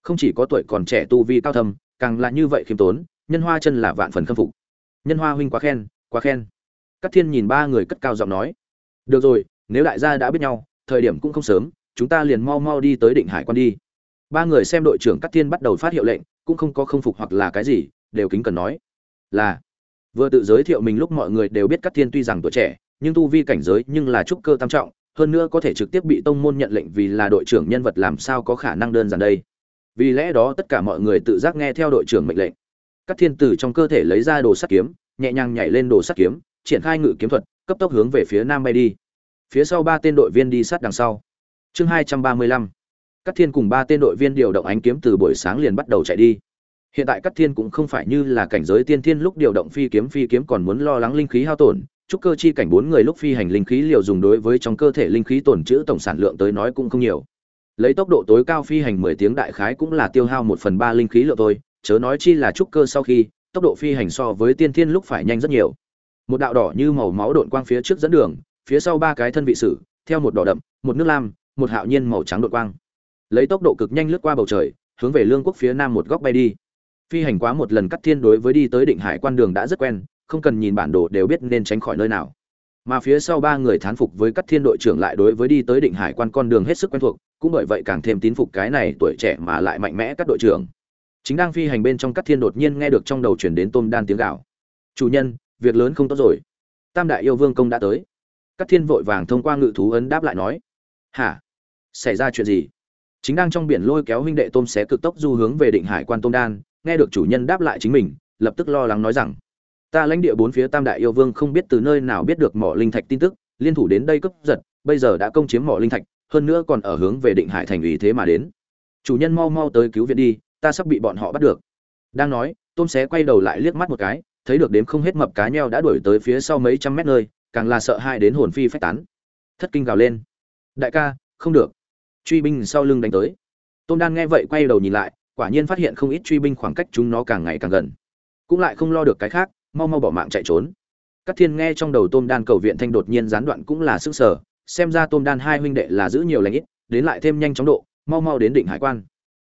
Không chỉ có tuổi còn trẻ tu vi cao thâm, càng là như vậy khiêm tốn, nhân hoa chân là vạn phần khâm phục. Nhân hoa huynh quá khen quá khen. Các thiên nhìn ba người cất cao giọng nói được rồi, nếu đại gia đã biết nhau, thời điểm cũng không sớm, chúng ta liền mau mau đi tới định hải quan đi. Ba người xem đội trưởng cắt thiên bắt đầu phát hiệu lệnh, cũng không có không phục hoặc là cái gì, đều kính cần nói. Là, vừa tự giới thiệu mình lúc mọi người đều biết cắt thiên tuy rằng tuổi trẻ, nhưng tu vi cảnh giới nhưng là trúc cơ tam trọng, hơn nữa có thể trực tiếp bị tông môn nhận lệnh vì là đội trưởng nhân vật làm sao có khả năng đơn giản đây. Vì lẽ đó tất cả mọi người tự giác nghe theo đội trưởng mệnh lệnh. Cắt thiên từ trong cơ thể lấy ra đồ sắt kiếm, nhẹ nhàng nhảy lên đồ sắt kiếm, triển khai ngự kiếm thuật cấp tốc hướng về phía nam bay đi. Phía sau ba tên đội viên đi sát đằng sau. Chương hai trăm ba mươi lăm. Thiên cùng ba tên đội viên điều động ánh kiếm từ buổi sáng liền bắt đầu chạy đi. Hiện tại cắt thiên cũng không phải như là cảnh giới tiên thiên lúc điều động phi kiếm phi kiếm còn muốn lo lắng linh khí hao tổn. Trúc cơ chi cảnh bốn người lúc phi hành linh khí liều dùng đối với trong cơ thể linh khí tổn trữ tổng sản lượng tới nói cũng không nhiều. Lấy tốc độ tối cao phi hành mười tiếng đại khái cũng là tiêu hao một phần ba linh khí lượng thôi, chớ nói chi là trúc cơ sau khi, tốc độ phi hành so với tiên thiên lúc phải nhanh rất nhiều một đạo đỏ như màu máu độn quang phía trước dẫn đường, phía sau ba cái thân vị sử, theo một đỏ đậm, một nước lam, một hạo nhiên màu trắng đột quang. Lấy tốc độ cực nhanh lướt qua bầu trời, hướng về lương quốc phía nam một góc bay đi. Phi hành quá một lần cắt thiên đối với đi tới định hải quan đường đã rất quen, không cần nhìn bản đồ đều biết nên tránh khỏi nơi nào. Mà phía sau ba người thán phục với cắt thiên đội trưởng lại đối với đi tới định hải quan con đường hết sức quen thuộc, cũng bởi vậy càng thêm tín phục cái này tuổi trẻ mà lại mạnh mẽ các đội trưởng. Chính đang phi hành bên trong cắt thiên đột nhiên nghe được trong đầu chuyển đến tôm đan tiếng gạo chủ nhân việc lớn không tốt rồi. Tam đại yêu vương công đã tới. Cát thiên vội vàng thông qua ngự thú ấn đáp lại nói, hả? Xảy ra chuyện gì? Chính đang trong biển lôi kéo huynh đệ tôm xé cực tốc du hướng về định hải quan tôm đan, nghe được chủ nhân đáp lại chính mình, lập tức lo lắng nói rằng, ta lãnh địa bốn phía tam đại yêu vương không biết từ nơi nào biết được mỏ linh thạch tin tức, liên thủ đến đây cướp giật, bây giờ đã công chiếm mỏ linh thạch, hơn nữa còn ở hướng về định hải thành ủy thế mà đến. Chủ nhân mau mau tới cứu viện đi, ta sắp bị bọn họ bắt được. Đang nói, tôm xé quay đầu lại liếc mắt một cái thấy được đếm không hết mập cá nheo đã đuổi tới phía sau mấy trăm mét nơi, càng là sợ hai đến hồn phi phách tán. Thất kinh gào lên. Đại ca, không được. Truy binh sau lưng đánh tới. Tôm đan nghe vậy quay đầu nhìn lại, quả nhiên phát hiện không ít truy binh khoảng cách chúng nó càng ngày càng gần. Cũng lại không lo được cái khác, mau mau bỏ mạng chạy trốn. Các thiên nghe trong đầu tôm đan cầu viện thanh đột nhiên gián đoạn cũng là sức sở, xem ra tôm đan hai huynh đệ là giữ nhiều lãnh ít, đến lại thêm nhanh chóng độ, mau mau đến định hải quan.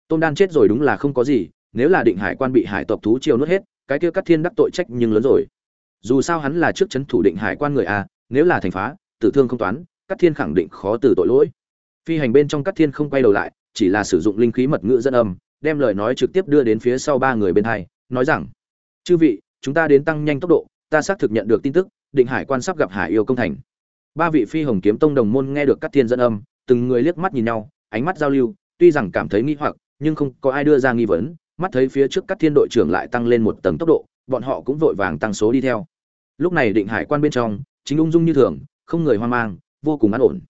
Tôm đan chết rồi đúng là không có gì, nếu là định hải quan bị hải tộc thú chiêu nuốt hết cái kia cắt thiên đắc tội trách nhưng lớn rồi. Dù sao hắn là trước chấn thủ định hải quan người a, nếu là thành phá, tử thương không toán cắt thiên khẳng định khó từ tội lỗi. Phi hành bên trong cắt thiên không quay đầu lại, chỉ là sử dụng linh khí mật ngữ dẫn âm, đem lời nói trực tiếp đưa đến phía sau ba người bên hai, nói rằng, chư vị, chúng ta đến tăng nhanh tốc độ, ta xác thực nhận được tin tức, định hải quan sắp gặp hải yêu công thành. Ba vị phi hồng kiếm tông đồng môn nghe được cắt thiên dẫn âm, từng người liếc mắt nhìn nhau, ánh mắt giao lưu, tuy rằng cảm thấy nghi hoặc, nhưng không có ai đưa ra nghi vấn mắt thấy phía trước các thiên đội trưởng lại tăng lên một tầng tốc độ, bọn họ cũng vội vàng tăng số đi theo. Lúc này định hải quan bên trong, chính ung dung như thường, không người hoang mang, vô cùng an ổn.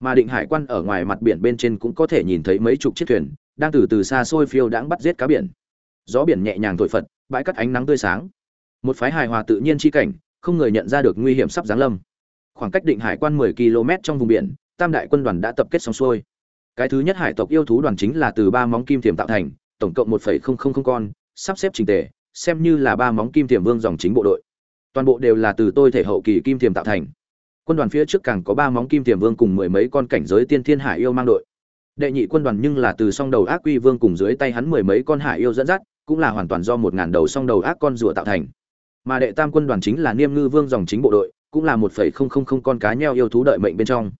Mà định hải quan ở ngoài mặt biển bên trên cũng có thể nhìn thấy mấy chục chiếc thuyền, đang từ từ xa xôi phiêu đãng bắt giết cá biển. Gió biển nhẹ nhàng thổi phật, bãi cắt ánh nắng tươi sáng. Một phái hài hòa tự nhiên chi cảnh, không người nhận ra được nguy hiểm sắp giáng lâm. Khoảng cách định hải quan 10 km trong vùng biển, tam đại quân đoàn đã tập kết xong xuôi. Cái thứ nhất hải tộc yêu thú đoàn chính là từ ba móng kim thiềm tạo thành tổng cộng 1,000 con sắp xếp trình tề xem như là ba móng kim thiềm vương dòng chính bộ đội. Toàn bộ đều là từ tôi thể hậu kỳ kim thiềm tạo thành. Quân đoàn phía trước càng có ba móng kim thiềm vương cùng mười mấy con cảnh giới tiên thiên hải yêu mang đội. Đệ nhị quân đoàn nhưng là từ song đầu ác quy vương cùng dưới tay hắn mười mấy con hải yêu dẫn dắt cũng là hoàn toàn do một ngàn đầu song đầu ác con rùa tạo thành. Mà đệ tam quân đoàn chính là niêm ngư vương dòng chính bộ đội cũng là một phẩy không không không con cá nheo yêu thú đợi mệnh bên trong.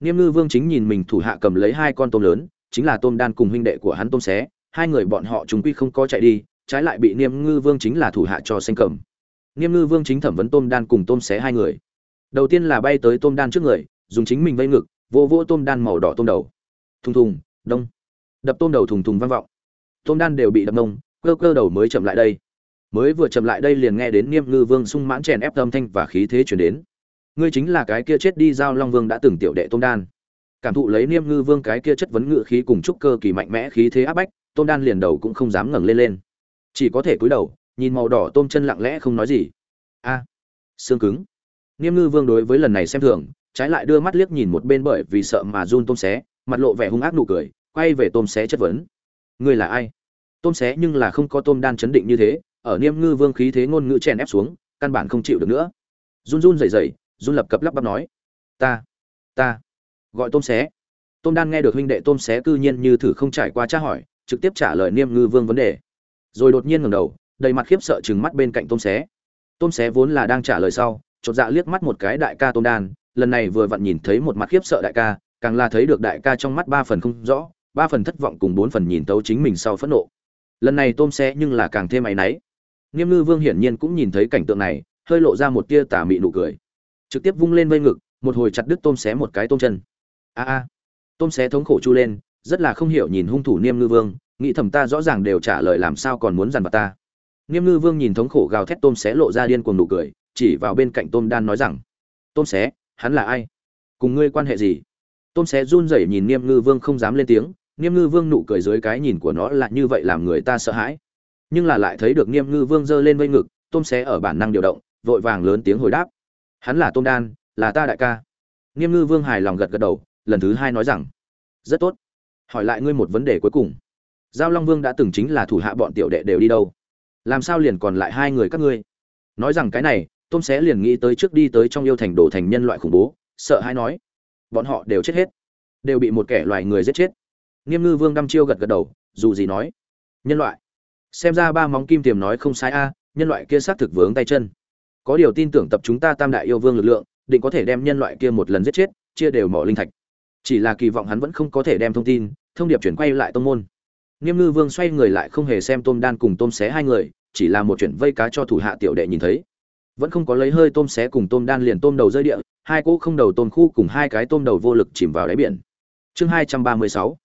Niêm ngư vương chính nhìn mình thủ hạ cầm lấy hai con tôm lớn chính là tôm đan cùng huynh đệ của hắn tôm xé hai người bọn họ chúng quy không có chạy đi, trái lại bị niêm ngư vương chính là thủ hạ cho xanh cầm. Niêm ngư vương chính thẩm vấn tôm đan cùng tôm xé hai người. Đầu tiên là bay tới tôm đan trước người, dùng chính mình vây ngực vô vô tôm đan màu đỏ tôm đầu. Thùng thùng, đông. Đập tôm đầu thùng thùng vang vọng. Tôm đan đều bị đập nông, cơ cơ đầu mới chậm lại đây. Mới vừa chậm lại đây liền nghe đến niêm ngư vương sung mãn chèn ép âm thanh và khí thế chuyển đến. Ngươi chính là cái kia chết đi giao long vương đã từng tiểu đệ tôm đan. Cảm thụ lấy niêm ngư vương cái kia chất vấn ngự khí cùng trúc cơ kỳ mạnh mẽ khí thế áp bách tôm đan liền đầu cũng không dám ngẩng lên lên. Chỉ có thể cúi đầu, nhìn màu đỏ tôm chân lặng lẽ không nói gì. A, xương cứng. Niêm ngư vương đối với lần này xem thường, trái lại đưa mắt liếc nhìn một bên bởi vì sợ mà run tôm xé, mặt lộ vẻ hung ác nụ cười, quay về tôm xé chất vấn. Ngươi là ai? Tôm xé nhưng là không có tôm đan chấn định như thế, ở niêm ngư vương khí thế ngôn ngữ chèn ép xuống, căn bản không chịu được nữa. Run run rẩy rẩy, run lập cập lắp bắp nói. Ta ta, gọi tôm xé. Tôm đan nghe được huynh đệ tôm xé cư nhiên như thử không trải qua tra hỏi trực tiếp trả lời niêm ngư vương vấn đề. Rồi đột nhiên ngẩng đầu, đầy mặt khiếp sợ chừng mắt bên cạnh tôm xé. Tôm xé vốn là đang trả lời sau, chột dạ liếc mắt một cái đại ca tôm đan, lần này vừa vặn nhìn thấy một mặt khiếp sợ đại ca, càng là thấy được đại ca trong mắt ba phần không rõ, ba phần thất vọng cùng bốn phần nhìn tấu chính mình sau phẫn nộ. Lần này tôm xé nhưng là càng thêm áy náy. Nghiêm ngư vương hiển nhiên cũng nhìn thấy cảnh tượng này, hơi lộ ra một tia tà mị nụ cười. Trực tiếp vung lên vây ngực, một hồi chặt đứt tôm xé một cái tôm chân. A a. Tôm xé thống khổ chu lên rất là không hiểu nhìn hung thủ niêm ngư vương, nghĩ thầm ta rõ ràng đều trả lời làm sao còn muốn dằn vặt ta. Niêm ngư vương nhìn thống khổ gào thét tôm xé lộ ra điên cuồng nụ cười, chỉ vào bên cạnh tôm đan nói rằng, tôm xé, hắn là ai? Cùng ngươi quan hệ gì? Tôm xé run rẩy nhìn niêm ngư vương không dám lên tiếng, niêm ngư vương nụ cười dưới cái nhìn của nó là như vậy làm người ta sợ hãi. Nhưng là lại thấy được Niêm ngư vương giơ lên vây ngực, tôm xé ở bản năng điều động, vội vàng lớn tiếng hồi đáp, hắn là tôm đan, là ta đại ca. Niêm ngư vương hài lòng gật gật đầu, lần thứ hai nói rằng, rất tốt hỏi lại ngươi một vấn đề cuối cùng. Giao long vương đã từng chính là thủ hạ bọn tiểu đệ đều đi đâu? Làm sao liền còn lại hai người các ngươi? Nói rằng cái này, tôm xé liền nghĩ tới trước đi tới trong yêu thành đổ thành nhân loại khủng bố, sợ hãi nói, bọn họ đều chết hết, đều bị một kẻ loài người giết chết. Nghiêm ngư vương đăm chiêu gật gật đầu, dù gì nói, nhân loại. Xem ra ba móng kim tiềm nói không sai a, nhân loại kia xác thực vướng tay chân. Có điều tin tưởng tập chúng ta tam đại yêu vương lực lượng, định có thể đem nhân loại kia một lần giết chết, chia đều mỏ linh thạch chỉ là kỳ vọng hắn vẫn không có thể đem thông tin, thông điệp chuyển quay lại tông môn. Nghiêm ngư vương xoay người lại không hề xem tôm đan cùng tôm xé hai người, chỉ là một chuyện vây cá cho thủ hạ tiểu đệ nhìn thấy. Vẫn không có lấy hơi tôm xé cùng tôm đan liền tôm đầu rơi địa, hai cỗ không đầu tôm khu cùng hai cái tôm đầu vô lực chìm vào đáy biển. Chương hai trăm ba mươi sáu.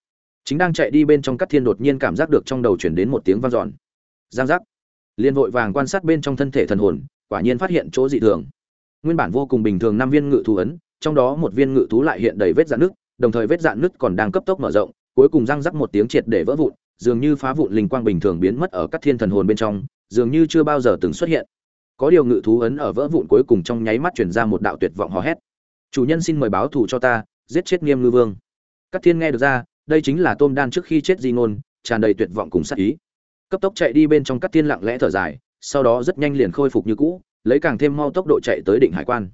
Chính đang chạy đi bên trong các thiên đột nhiên cảm giác được trong đầu chuyển đến một tiếng vang dọn. Giang giác. Liền vội vàng quan sát bên trong thân thể thần hồn, quả nhiên phát hiện chỗ dị thường. Nguyên bản vô cùng bình thường năm viên ngự thú ấn, trong đó một viên ngự thú lại hiện đầy vết dạn nước đồng thời vết dạn nứt còn đang cấp tốc mở rộng, cuối cùng răng rắc một tiếng triệt để vỡ vụn, dường như phá vụn linh quang bình thường biến mất ở các thiên thần hồn bên trong, dường như chưa bao giờ từng xuất hiện. Có điều ngự thú ấn ở vỡ vụn cuối cùng trong nháy mắt truyền ra một đạo tuyệt vọng hò hét. Chủ nhân xin mời báo thù cho ta, giết chết nghiêm ngư vương. Các thiên nghe được ra, đây chính là tôm đan trước khi chết di ngôn, tràn đầy tuyệt vọng cùng sát ý. Cấp tốc chạy đi bên trong các thiên lặng lẽ thở dài, sau đó rất nhanh liền khôi phục như cũ, lấy càng thêm mau tốc độ chạy tới định hải quan.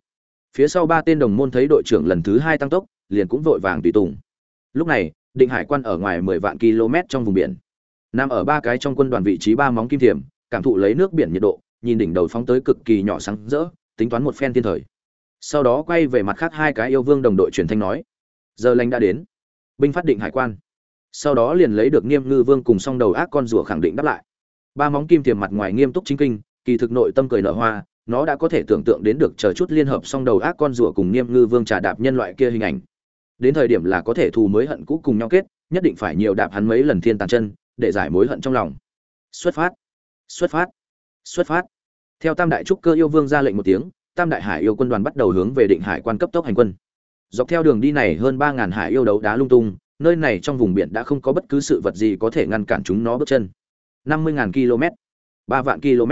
Phía sau ba tên đồng môn thấy đội trưởng lần thứ hai tăng tốc liền cũng vội vàng tùy tùng. Lúc này, định hải quan ở ngoài mười vạn km trong vùng biển. Nằm ở ba cái trong quân đoàn vị trí ba móng kim thiểm, cảm thụ lấy nước biển nhiệt độ, nhìn đỉnh đầu phóng tới cực kỳ nhỏ sáng rỡ, tính toán một phen thiên thời. Sau đó quay về mặt khác hai cái yêu vương đồng đội truyền thanh nói, giờ lành đã đến. Binh phát định hải quan. Sau đó liền lấy được nghiêm ngư vương cùng song đầu ác con rùa khẳng định đáp lại. Ba móng kim thiềm mặt ngoài nghiêm túc chính kinh, kỳ thực nội tâm cười nở hoa, nó đã có thể tưởng tượng đến được chờ chút liên hợp song đầu ác con rùa cùng nghiêm ngư vương trà đạp nhân loại kia hình ảnh đến thời điểm là có thể thù mới hận cũ cùng nhau kết, nhất định phải nhiều đạp hắn mấy lần thiên tàn chân, để giải mối hận trong lòng. Xuất phát xuất phát xuất phát. Theo tam đại trúc cơ yêu vương ra lệnh một tiếng, tam đại hải yêu quân đoàn bắt đầu hướng về định hải quan cấp tốc hành quân. Dọc theo đường đi này hơn ba ngàn hải yêu đấu đá lung tung, nơi này trong vùng biển đã không có bất cứ sự vật gì có thể ngăn cản chúng nó bước chân. Năm mươi ngàn km, ba vạn km,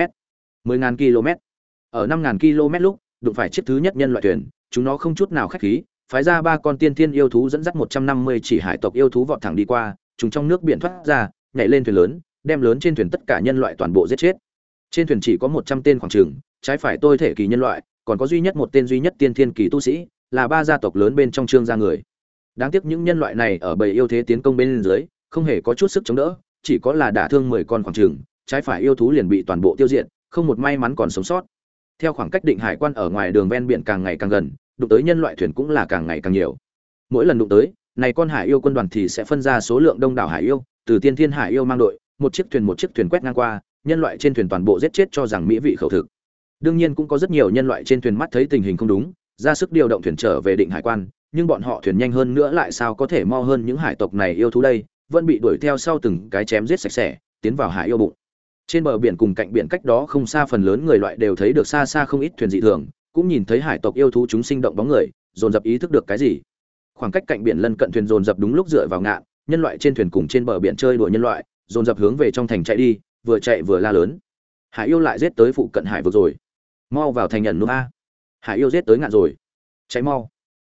mười ngàn km. Ở năm ngàn km lúc, đụng phải chiếc thứ nhất nhân loại thuyền, chúng nó không chút nào khách khí phái ra ba con tiên thiên yêu thú dẫn dắt một trăm năm mươi chỉ hải tộc yêu thú vọt thẳng đi qua chúng trong nước biển thoát ra, nhảy lên thuyền lớn, đem lớn trên thuyền tất cả nhân loại toàn bộ giết chết. Trên thuyền chỉ có một trăm tên khoảng trường trái phải tôi thể kỳ nhân loại, còn có duy nhất một tên duy nhất tiên thiên kỳ tu sĩ, là ba gia tộc lớn bên trong trương gia người. Đáng tiếc những nhân loại này ở bầy yêu thế tiến công bên dưới, không hề có chút sức chống đỡ, chỉ có là đả thương mười con khoảng trường trái phải yêu thú liền bị toàn bộ tiêu diệt, không một may mắn còn sống sót. Theo khoảng cách định hải quan ở ngoài đường ven biển càng ngày càng gần đụng tới nhân loại thuyền cũng là càng ngày càng nhiều. Mỗi lần đụng tới, này con hải yêu quân đoàn thì sẽ phân ra số lượng đông đảo hải yêu, từ tiên thiên hải yêu mang đội, một chiếc thuyền một chiếc thuyền quét ngang qua, nhân loại trên thuyền toàn bộ giết chết cho rằng mỹ vị khẩu thực. Đương nhiên cũng có rất nhiều nhân loại trên thuyền mắt thấy tình hình không đúng, ra sức điều động thuyền trở về định hải quan, nhưng bọn họ thuyền nhanh hơn nữa lại sao có thể mau hơn những hải tộc này yêu thú đây, vẫn bị đuổi theo sau từng cái chém giết sạch sẽ, tiến vào hải yêu bụng. Trên bờ biển cùng cạnh biển cách đó không xa phần lớn người loại đều thấy được xa xa không ít thuyền dị thường cũng nhìn thấy hải tộc yêu thú chúng sinh động bóng người, dồn dập ý thức được cái gì. Khoảng cách cạnh biển lân cận thuyền dồn dập đúng lúc dựa vào ngạn, nhân loại trên thuyền cùng trên bờ biển chơi đùa nhân loại, dồn dập hướng về trong thành chạy đi, vừa chạy vừa la lớn. Hải yêu lại giết tới phụ cận hải vực rồi. Mau vào thành nhận nút a. Hải yêu giết tới ngạn rồi. Cháy mau.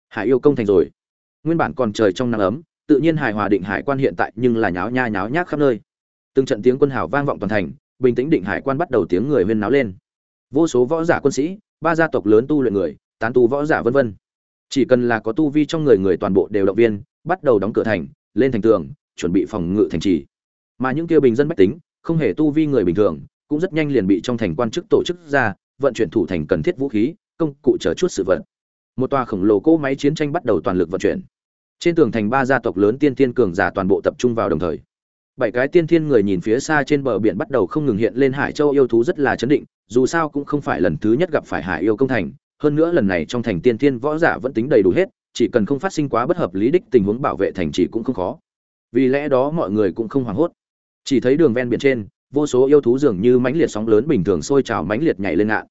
Hải yêu công thành rồi. Nguyên bản còn trời trong nắng ấm, tự nhiên hài hòa định hải quan hiện tại nhưng là nháo nha nháo nhác khắp nơi. Từng trận tiếng quân hào vang vọng toàn thành, bình tĩnh định hải quan bắt đầu tiếng người huyên náo lên. Vô số võ giả quân sĩ ba gia tộc lớn tu luyện người, tán tu võ giả vân vân. Chỉ cần là có tu vi trong người người toàn bộ đều động viên, bắt đầu đóng cửa thành, lên thành tường, chuẩn bị phòng ngự thành trì. Mà những kia bình dân bách tính, không hề tu vi người bình thường, cũng rất nhanh liền bị trong thành quan chức tổ chức ra, vận chuyển thủ thành cần thiết vũ khí, công cụ chờ chút sự vận một tòa khổng lồ cỗ máy chiến tranh bắt đầu toàn lực vận chuyển. Trên tường thành ba gia tộc lớn tiên tiên cường giả toàn bộ tập trung vào đồng thời bảy cái tiên thiên người nhìn phía xa trên bờ biển bắt đầu không ngừng hiện lên hải châu yêu thú rất là chấn định, dù sao cũng không phải lần thứ nhất gặp phải hải yêu công thành, hơn nữa lần này trong thành tiên thiên võ giả vẫn tính đầy đủ hết, chỉ cần không phát sinh quá bất hợp lý đích tình huống bảo vệ thành trì cũng không khó. Vì lẽ đó mọi người cũng không hoảng hốt. Chỉ thấy đường ven biển trên, vô số yêu thú dường như mãnh liệt sóng lớn bình thường sôi trào mãnh liệt nhảy lên ngạn.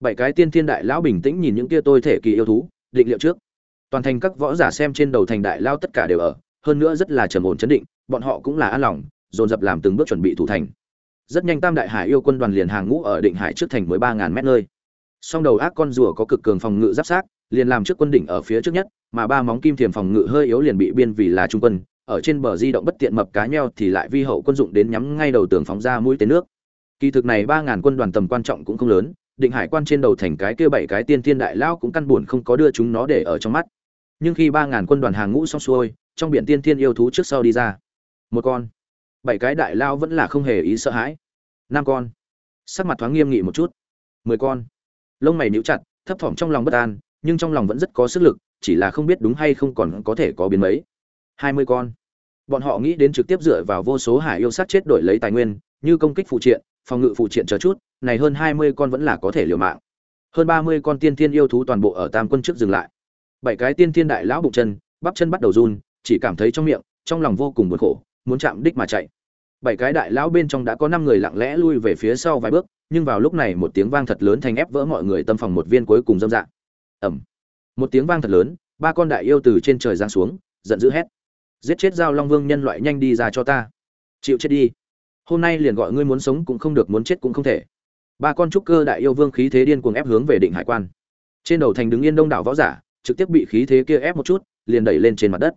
Bảy cái tiên thiên đại lão bình tĩnh nhìn những kia tôi thể kỳ yêu thú, định liệu trước. Toàn thành các võ giả xem trên đầu thành đại lao tất cả đều ở hơn nữa rất là trầm ổn chấn định, bọn họ cũng là an lòng, dồn dập làm từng bước chuẩn bị thủ thành. Rất nhanh tam đại hải yêu quân đoàn liền hàng ngũ ở định hải trước thành mới ba ngàn mét nơi. Song đầu ác con rùa có cực cường phòng ngự giáp sát, liền làm trước quân đỉnh ở phía trước nhất, mà ba móng kim thiềm phòng ngự hơi yếu liền bị biên vì là trung quân, ở trên bờ di động bất tiện mập cá nheo thì lại vi hậu quân dụng đến nhắm ngay đầu tường phóng ra mũi tên nước. Kỳ thực này ba ngàn quân đoàn tầm quan trọng cũng không lớn, định hải quan trên đầu thành cái kia bảy cái tiên thiên đại lao cũng căn buồn không có đưa chúng nó để ở trong mắt. Nhưng khi ba ngàn quân đoàn hàng ngũ xong xuôi trong biển tiên thiên yêu thú trước sau đi ra. Một con. Bảy cái đại lao vẫn là không hề ý sợ hãi. Năm con. Sắc mặt thoáng nghiêm nghị một chút. Mười con. Lông mày níu chặt, thấp thỏm trong lòng bất an, nhưng trong lòng vẫn rất có sức lực, chỉ là không biết đúng hay không còn có thể có biến mấy. Hai mươi con. Bọn họ nghĩ đến trực tiếp dựa vào vô số hải yêu sát chết đổi lấy tài nguyên, như công kích phụ triện, phòng ngự phụ triện chờ chút, này hơn hai mươi con vẫn là có thể liều mạng. Hơn ba mươi con tiên thiên yêu thú toàn bộ ở tam quân trước dừng lại. Bảy cái tiên thiên đại lão bụng chân, bắp chân bắt đầu run chỉ cảm thấy trong miệng, trong lòng vô cùng buồn khổ, muốn chạm đích mà chạy. Bảy cái đại lão bên trong đã có năm người lặng lẽ lui về phía sau vài bước, nhưng vào lúc này một tiếng vang thật lớn thành ép vỡ mọi người tâm phòng một viên cuối cùng dâm dạ. Ẩm một tiếng vang thật lớn, ba con đại yêu từ trên trời giáng xuống, giận dữ hét. Giết chết giao long vương nhân loại nhanh đi ra cho ta. Chịu chết đi. Hôm nay liền gọi ngươi muốn sống cũng không được, muốn chết cũng không thể. Ba con trúc cơ đại yêu vương khí thế điên cuồng ép hướng về định hải quan. Trên đầu thành đứng yên đông đảo võ giả, trực tiếp bị khí thế kia ép một chút, liền đẩy lên trên mặt đất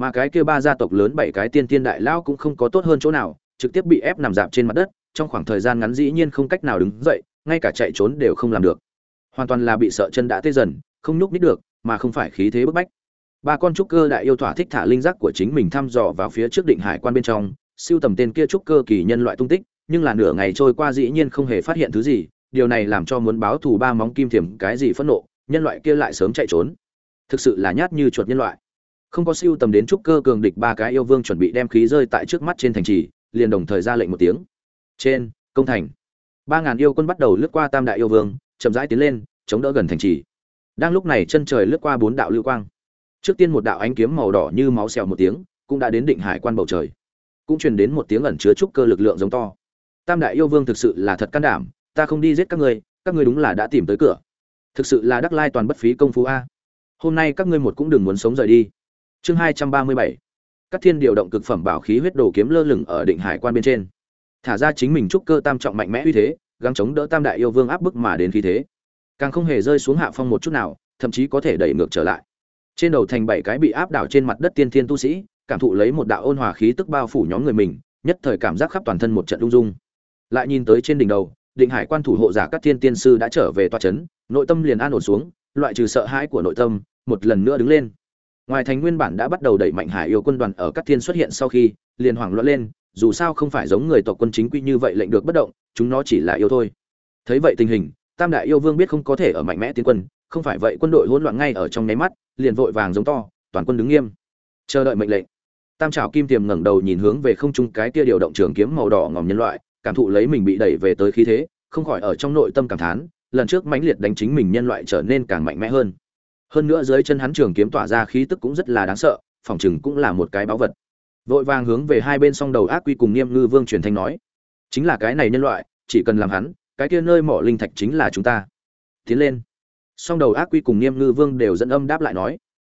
mà cái kia ba gia tộc lớn bảy cái tiên tiên đại lao cũng không có tốt hơn chỗ nào, trực tiếp bị ép nằm dạp trên mặt đất, trong khoảng thời gian ngắn dĩ nhiên không cách nào đứng dậy, ngay cả chạy trốn đều không làm được. Hoàn toàn là bị sợ chân đã tê dần, không nhúc nít được, mà không phải khí thế bức bách. Ba con trúc cơ đại yêu thỏa thích thả linh giác của chính mình thăm dò vào phía trước định hải quan bên trong, siêu tầm tên kia trúc cơ kỳ nhân loại tung tích, nhưng là nửa ngày trôi qua dĩ nhiên không hề phát hiện thứ gì, điều này làm cho muốn báo thù ba móng kim thiểm cái gì phẫn nộ, nhân loại kia lại sớm chạy trốn. Thực sự là nhát như chuột nhân loại không có siêu tầm đến trúc cơ cường địch ba cái yêu vương chuẩn bị đem khí rơi tại trước mắt trên thành trì, liền đồng thời ra lệnh một tiếng. Trên, công thành. Ba ngàn yêu quân bắt đầu lướt qua tam đại yêu vương, chậm rãi tiến lên, chống đỡ gần thành trì. Đang lúc này chân trời lướt qua bốn đạo lưu quang. Trước tiên một đạo ánh kiếm màu đỏ như máu xèo một tiếng, cũng đã đến định hải quan bầu trời. Cũng truyền đến một tiếng ẩn chứa trúc cơ lực lượng giống to. Tam đại yêu vương thực sự là thật can đảm, ta không đi giết các ngươi các ngươi đúng là đã tìm tới cửa. Thực sự là đắc lai toàn bất phí công phu a. Hôm nay các ngươi một cũng đừng muốn sống rời đi chương hai trăm ba mươi bảy. Các thiên điều động cực phẩm bảo khí huyết đồ kiếm lơ lửng ở định hải quan bên trên. Thả ra chính mình trúc cơ tam trọng mạnh mẽ uy thế, gắng chống đỡ tam đại yêu vương áp bức mà đến khí thế. Càng không hề rơi xuống hạ phong một chút nào, thậm chí có thể đẩy ngược trở lại. Trên đầu thành bảy cái bị áp đảo trên mặt đất tiên thiên tu sĩ, cảm thụ lấy một đạo ôn hòa khí tức bao phủ nhóm người mình, nhất thời cảm giác khắp toàn thân một trận lung dung. Lại nhìn tới trên đỉnh đầu, định hải quan thủ hộ giả các thiên tiên sư đã trở về toa chấn, nội tâm liền an ổn xuống, loại trừ sợ hãi của nội tâm, một lần nữa đứng lên ngoài thành nguyên bản đã bắt đầu đẩy mạnh hải yêu quân đoàn ở các thiên xuất hiện sau khi, liền hoảng loạn lên, dù sao không phải giống người tộc quân chính quy như vậy lệnh được bất động, chúng nó chỉ là yêu thôi. Thấy vậy tình hình, tam đại yêu vương biết không có thể ở mạnh mẽ tiến quân, không phải vậy quân đội hỗn loạn ngay ở trong nháy mắt, liền vội vàng giống to, toàn quân đứng nghiêm. Chờ đợi mệnh lệnh. Tam trảo kim tiềm ngẩng đầu nhìn hướng về không trung cái kia điều động trường kiếm màu đỏ ngòm nhân loại, cảm thụ lấy mình bị đẩy về tới khí thế, không khỏi ở trong nội tâm cảm thán, lần trước mãnh liệt đánh chính mình nhân loại trở nên càng mạnh mẽ hơn hơn nữa dưới chân hắn trường kiếm tỏa ra khí tức cũng rất là đáng sợ, phòng chừng cũng là một cái báu vật. Vội vàng hướng về hai bên song đầu ác quy cùng niêm ngư vương truyền thanh nói, chính là cái này nhân loại, chỉ cần làm hắn, cái kia nơi mỏ linh thạch chính là chúng ta. Tiến lên. Song đầu ác quy cùng niêm ngư vương đều dẫn âm đáp lại nói,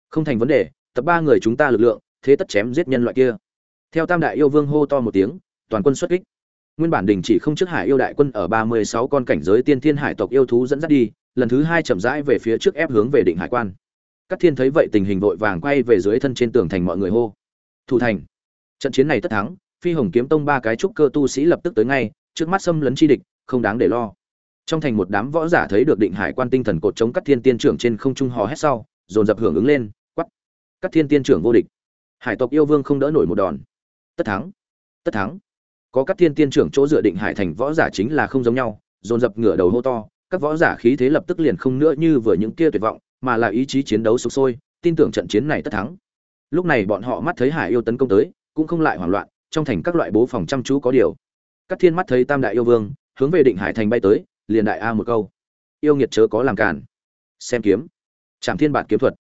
không thành vấn đề, tập ba người chúng ta lực lượng, thế tất chém giết nhân loại kia. Theo tam đại yêu vương hô to một tiếng, toàn quân xuất kích nguyên bản đình chỉ không trước hải yêu đại quân ở ba mươi sáu con cảnh giới tiên thiên hải tộc yêu thú dẫn dắt đi, lần thứ hai chậm rãi về phía trước ép hướng về định hải quan. Các thiên thấy vậy tình hình vội vàng quay về dưới thân trên tường thành mọi người hô. Thủ thành. Trận chiến này tất thắng, phi hồng kiếm tông ba cái trúc cơ tu sĩ lập tức tới ngay, trước mắt xâm lấn chi địch, không đáng để lo. Trong thành một đám võ giả thấy được định hải quan tinh thần cột chống các thiên tiên trưởng trên không trung hò hét sau, dồn dập hưởng ứng lên quắp các thiên tiên trưởng vô địch. Hải tộc yêu vương không đỡ nổi một đòn. Tất thắng. Tất thắng có các thiên tiên trưởng chỗ dựa định hải thành võ giả chính là không giống nhau, dồn dập ngửa đầu hô to, các võ giả khí thế lập tức liền không nữa như vừa những kia tuyệt vọng, mà là ý chí chiến đấu sục sôi, tin tưởng trận chiến này tất thắng. Lúc này bọn họ mắt thấy hải yêu tấn công tới, cũng không lại hoảng loạn, trong thành các loại bố phòng chăm chú có điều. Các thiên mắt thấy tam đại yêu vương, hướng về định hải thành bay tới, liền đại a một câu. Yêu nghiệt chớ có làm cản xem kiếm. Trạm thiên bản kiếm thuật.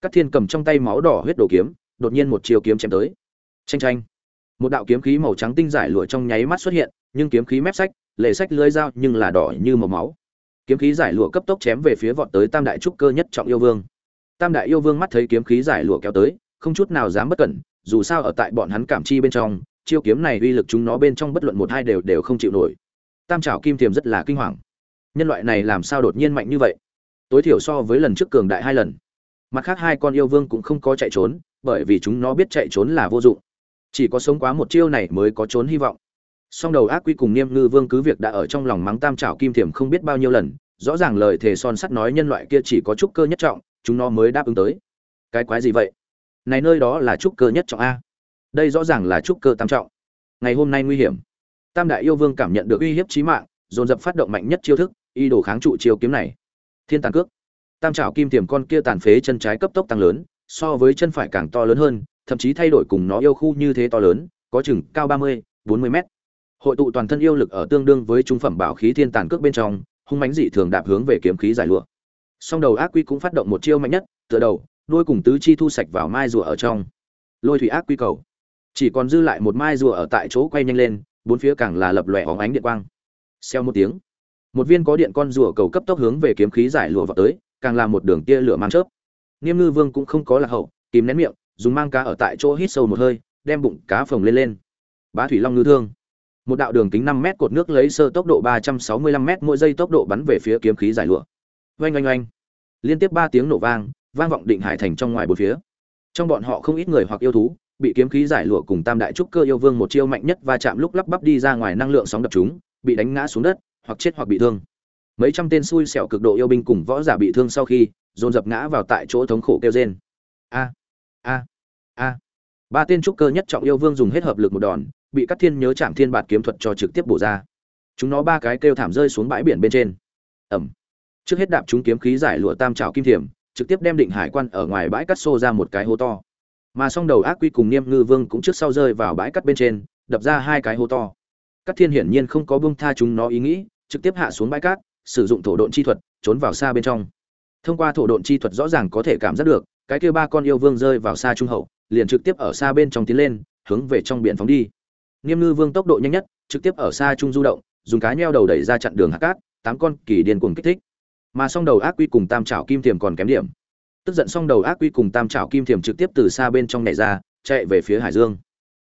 Các thiên cầm trong tay máu đỏ huyết đồ kiếm, đột nhiên một chiều kiếm chém tới. Tranh tranh một đạo kiếm khí màu trắng tinh giải lụa trong nháy mắt xuất hiện, nhưng kiếm khí mép sách lệ sách lưới dao nhưng là đỏ như màu máu. Kiếm khí giải lụa cấp tốc chém về phía vọt tới tam đại trúc cơ nhất trọng yêu vương. Tam đại yêu vương mắt thấy kiếm khí giải lụa kéo tới, không chút nào dám bất cẩn, dù sao ở tại bọn hắn cảm chi bên trong, chiêu kiếm này uy lực chúng nó bên trong bất luận một hai đều đều không chịu nổi. Tam trảo kim thiềm rất là kinh hoàng. Nhân loại này làm sao đột nhiên mạnh như vậy? Tối thiểu so với lần trước cường đại hai lần. Mặt khác hai con yêu vương cũng không có chạy trốn, bởi vì chúng nó biết chạy trốn là vô dụng chỉ có sống quá một chiêu này mới có trốn hy vọng. Song đầu ác quy cùng niêm ngư vương cứ việc đã ở trong lòng mắng tam trảo kim thiềm không biết bao nhiêu lần, rõ ràng lời thề son sắt nói nhân loại kia chỉ có trúc cơ nhất trọng, chúng nó mới đáp ứng tới. Cái quái gì vậy? Này nơi đó là trúc cơ nhất trọng a. Đây rõ ràng là trúc cơ tam trọng. Ngày hôm nay nguy hiểm. Tam đại yêu vương cảm nhận được uy hiếp chí mạng, dồn dập phát động mạnh nhất chiêu thức, y đồ kháng trụ chiêu kiếm này. Thiên tàn cước. Tam trảo kim tiềm con kia tàn phế chân trái cấp tốc tăng lớn, so với chân phải càng to lớn hơn thậm chí thay đổi cùng nó yêu khu như thế to lớn, có chừng cao ba mươi, bốn mươi mét. Hội tụ toàn thân yêu lực ở tương đương với trung phẩm bảo khí thiên tàn cước bên trong, hung mãnh dị thường đạp hướng về kiếm khí giải lụa. Song đầu ác quy cũng phát động một chiêu mạnh nhất, tựa đầu, đuôi cùng tứ chi thu sạch vào mai rùa ở trong. Lôi thủy ác quy cầu. Chỉ còn dư lại một mai rùa ở tại chỗ quay nhanh lên, bốn phía càng là lập lòe óng ánh điện quang. Xeo một tiếng, một viên có điện con rùa cầu cấp tốc hướng về kiếm khí giải lụa vào tới, càng là một đường tia lửa mang chớp. Niêm ngư vương cũng không có lạc hậu, kìm nén miệng dùng mang cá ở tại chỗ hít sâu một hơi, đem bụng cá phồng lên lên. Bá thủy long ngư thương. Một đạo đường kính năm mét cột nước lấy sơ tốc độ ba trăm sáu mươi lăm m mỗi giây tốc độ bắn về phía kiếm khí giải lụa. Oanh oanh oanh. Liên tiếp ba tiếng nổ vang vang vọng định hải thành trong ngoài bốn phía. Trong bọn họ không ít người hoặc yêu thú, bị kiếm khí giải lụa cùng tam đại trúc cơ yêu vương một chiêu mạnh nhất va chạm lúc lắp bắp đi ra ngoài năng lượng sóng đập chúng, bị đánh ngã xuống đất, hoặc chết hoặc bị thương. Mấy trăm tên xui xẻo cực độ yêu binh cùng võ giả bị thương sau khi, dồn dập ngã vào tại chỗ thống khổ kêu rên. A a a. Ba tên trúc cơ nhất trọng yêu vương dùng hết hợp lực một đòn, bị các thiên nhớ chạm thiên bạt kiếm thuật cho trực tiếp bổ ra. Chúng nó ba cái kêu thảm rơi xuống bãi biển bên trên. Ẩm. Trước hết đạp chúng kiếm khí giải lụa tam trào kim thiểm, trực tiếp đem định hải quan ở ngoài bãi cắt xô ra một cái hố to. Mà song đầu ác quy cùng niêm ngư vương cũng trước sau rơi vào bãi cắt bên trên, đập ra hai cái hố to. Các thiên hiển nhiên không có bông tha chúng nó ý nghĩ, trực tiếp hạ xuống bãi cát, sử dụng thổ độn chi thuật, trốn vào xa bên trong. Thông qua thổ độn chi thuật rõ ràng có thể cảm giác được cái kia ba con yêu vương rơi vào xa trung hậu liền trực tiếp ở xa bên trong tiến lên hướng về trong biển phóng đi Niêm Ngư Vương tốc độ nhanh nhất, trực tiếp ở xa trung du động, dùng cá nheo đầu đẩy ra chặn đường hạ cát, tám con kỳ điên cuồng kích thích. Mà song đầu ác quy cùng tam trảo kim thiềm còn kém điểm. Tức giận song đầu ác quy cùng tam trảo kim thiềm trực tiếp từ xa bên trong nhảy ra, chạy về phía hải dương.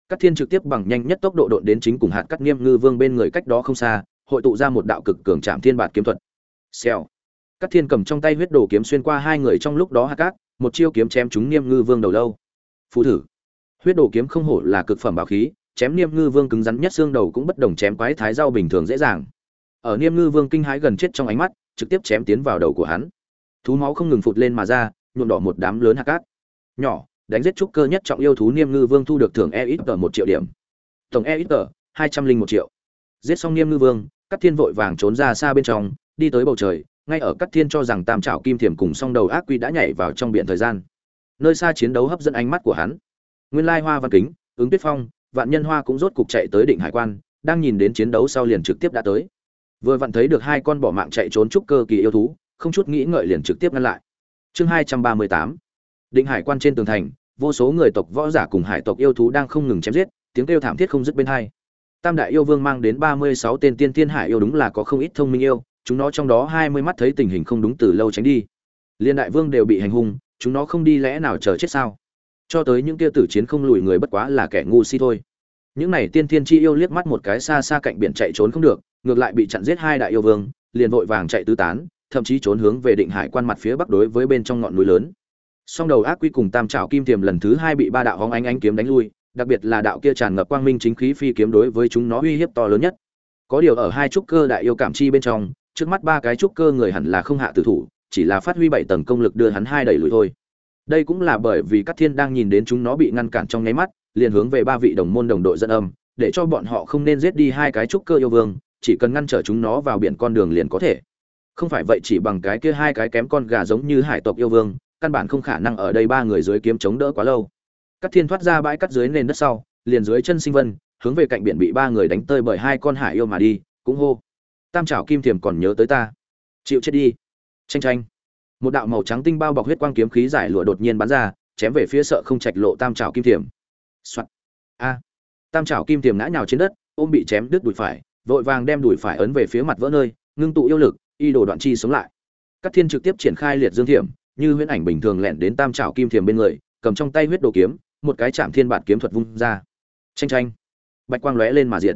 Cát Thiên trực tiếp bằng nhanh nhất tốc độ độn đến chính cùng hạt cát Niêm Ngư Vương bên người cách đó không xa, hội tụ ra một đạo cực cường trảm thiên bạt kiếm thuật. Xèo. Cát Thiên cầm trong tay huyết đồ kiếm xuyên qua hai người trong lúc đó hạt cát, một chiêu kiếm chém trúng Niêm Ngư Vương đầu lâu. Phù thử. Huyết đồ kiếm không hổ là cực phẩm bảo khí, chém niêm ngư vương cứng rắn nhất xương đầu cũng bất đồng chém quái thái rau bình thường dễ dàng. Ở niêm ngư vương kinh hãi gần chết trong ánh mắt trực tiếp chém tiến vào đầu của hắn. Thú máu không ngừng phụt lên mà ra nhuộm đỏ một đám lớn hạt cát. Nhỏ đánh giết trúc cơ nhất trọng yêu thú niêm ngư vương thu được thưởng e ít tờ một triệu điểm. Tổng e ít tờ hai trăm linh một triệu. Giết xong niêm ngư vương cắt thiên vội vàng trốn ra xa bên trong đi tới bầu trời ngay ở cắt thiên cho rằng tam trảo kim thiểm cùng song đầu ác quy đã nhảy vào trong biển thời gian. Nơi xa chiến đấu hấp dẫn ánh mắt của hắn. Nguyên lai hoa văn kính, ứng tuyết phong, vạn nhân hoa cũng rốt cục chạy tới định hải quan, đang nhìn đến chiến đấu sau liền trực tiếp đã tới. Vừa vặn thấy được hai con bỏ mạng chạy trốn trúc cơ kỳ yêu thú, không chút nghĩ ngợi liền trực tiếp ngăn lại. Chương hai trăm ba mươi tám. Định hải quan trên tường thành, vô số người tộc võ giả cùng hải tộc yêu thú đang không ngừng chém giết, tiếng kêu thảm thiết không dứt bên hai. Tam đại yêu vương mang đến ba mươi sáu tên tiên thiên hải yêu đúng là có không ít thông minh yêu chúng nó trong đó hai mươi mắt thấy tình hình không đúng từ lâu tránh đi. Liên đại vương đều bị hành hung, chúng nó không đi lẽ nào chờ chết sao? Cho tới những kia tử chiến không lùi người bất quá là kẻ ngu si thôi. Những này tiên thiên chi yêu liếc mắt một cái xa xa cạnh biển chạy trốn không được, ngược lại bị chặn giết hai đại yêu vương, liền vội vàng chạy tứ tán, thậm chí trốn hướng về định hải quan mặt phía bắc đối với bên trong ngọn núi lớn. Song đầu ác quy cùng tam trảo kim tiềm lần thứ hai bị ba đạo hóng ánh ánh kiếm đánh lui, đặc biệt là đạo kia tràn ngập quang minh chính khí phi kiếm đối với chúng nó uy hiếp to lớn nhất. Có điều ở hai trúc cơ đại yêu cảm chi bên trong trước mắt ba cái trúc cơ người hẳn là không hạ tử thủ, chỉ là phát huy bảy tầng công lực đưa hắn hai đẩy lùi thôi. Đây cũng là bởi vì các thiên đang nhìn đến chúng nó bị ngăn cản trong nháy mắt, liền hướng về ba vị đồng môn đồng đội dẫn âm, để cho bọn họ không nên giết đi hai cái trúc cơ yêu vương, chỉ cần ngăn trở chúng nó vào biển con đường liền có thể. Không phải vậy chỉ bằng cái kia hai cái kém con gà giống như hải tộc yêu vương, căn bản không khả năng ở đây ba người dưới kiếm chống đỡ quá lâu. Các thiên thoát ra bãi cắt dưới nền đất sau, liền dưới chân sinh vân, hướng về cạnh biển bị ba người đánh tơi bởi hai con hải yêu mà đi, cũng hô tam trảo kim thiềm còn nhớ tới ta. Chịu chết đi. Tranh tranh một đạo màu trắng tinh bao bọc huyết quang kiếm khí giải lụa đột nhiên bắn ra, chém về phía sợ không trạch lộ tam trảo kim thiềm Soạn. a. Tam trảo kim thiềm ngã nhào trên đất, ôm bị chém đứt đùi phải, vội vàng đem đùi phải ấn về phía mặt vỡ nơi, ngưng tụ yêu lực, y đồ đoạn chi sống lại. Các thiên trực tiếp triển khai liệt dương thiểm, như huyễn ảnh bình thường lẻn đến tam trảo kim thiềm bên người, cầm trong tay huyết đồ kiếm, một cái chạm thiên bản kiếm thuật vung ra. Tranh tranh bạch quang lóe lên mà diệt.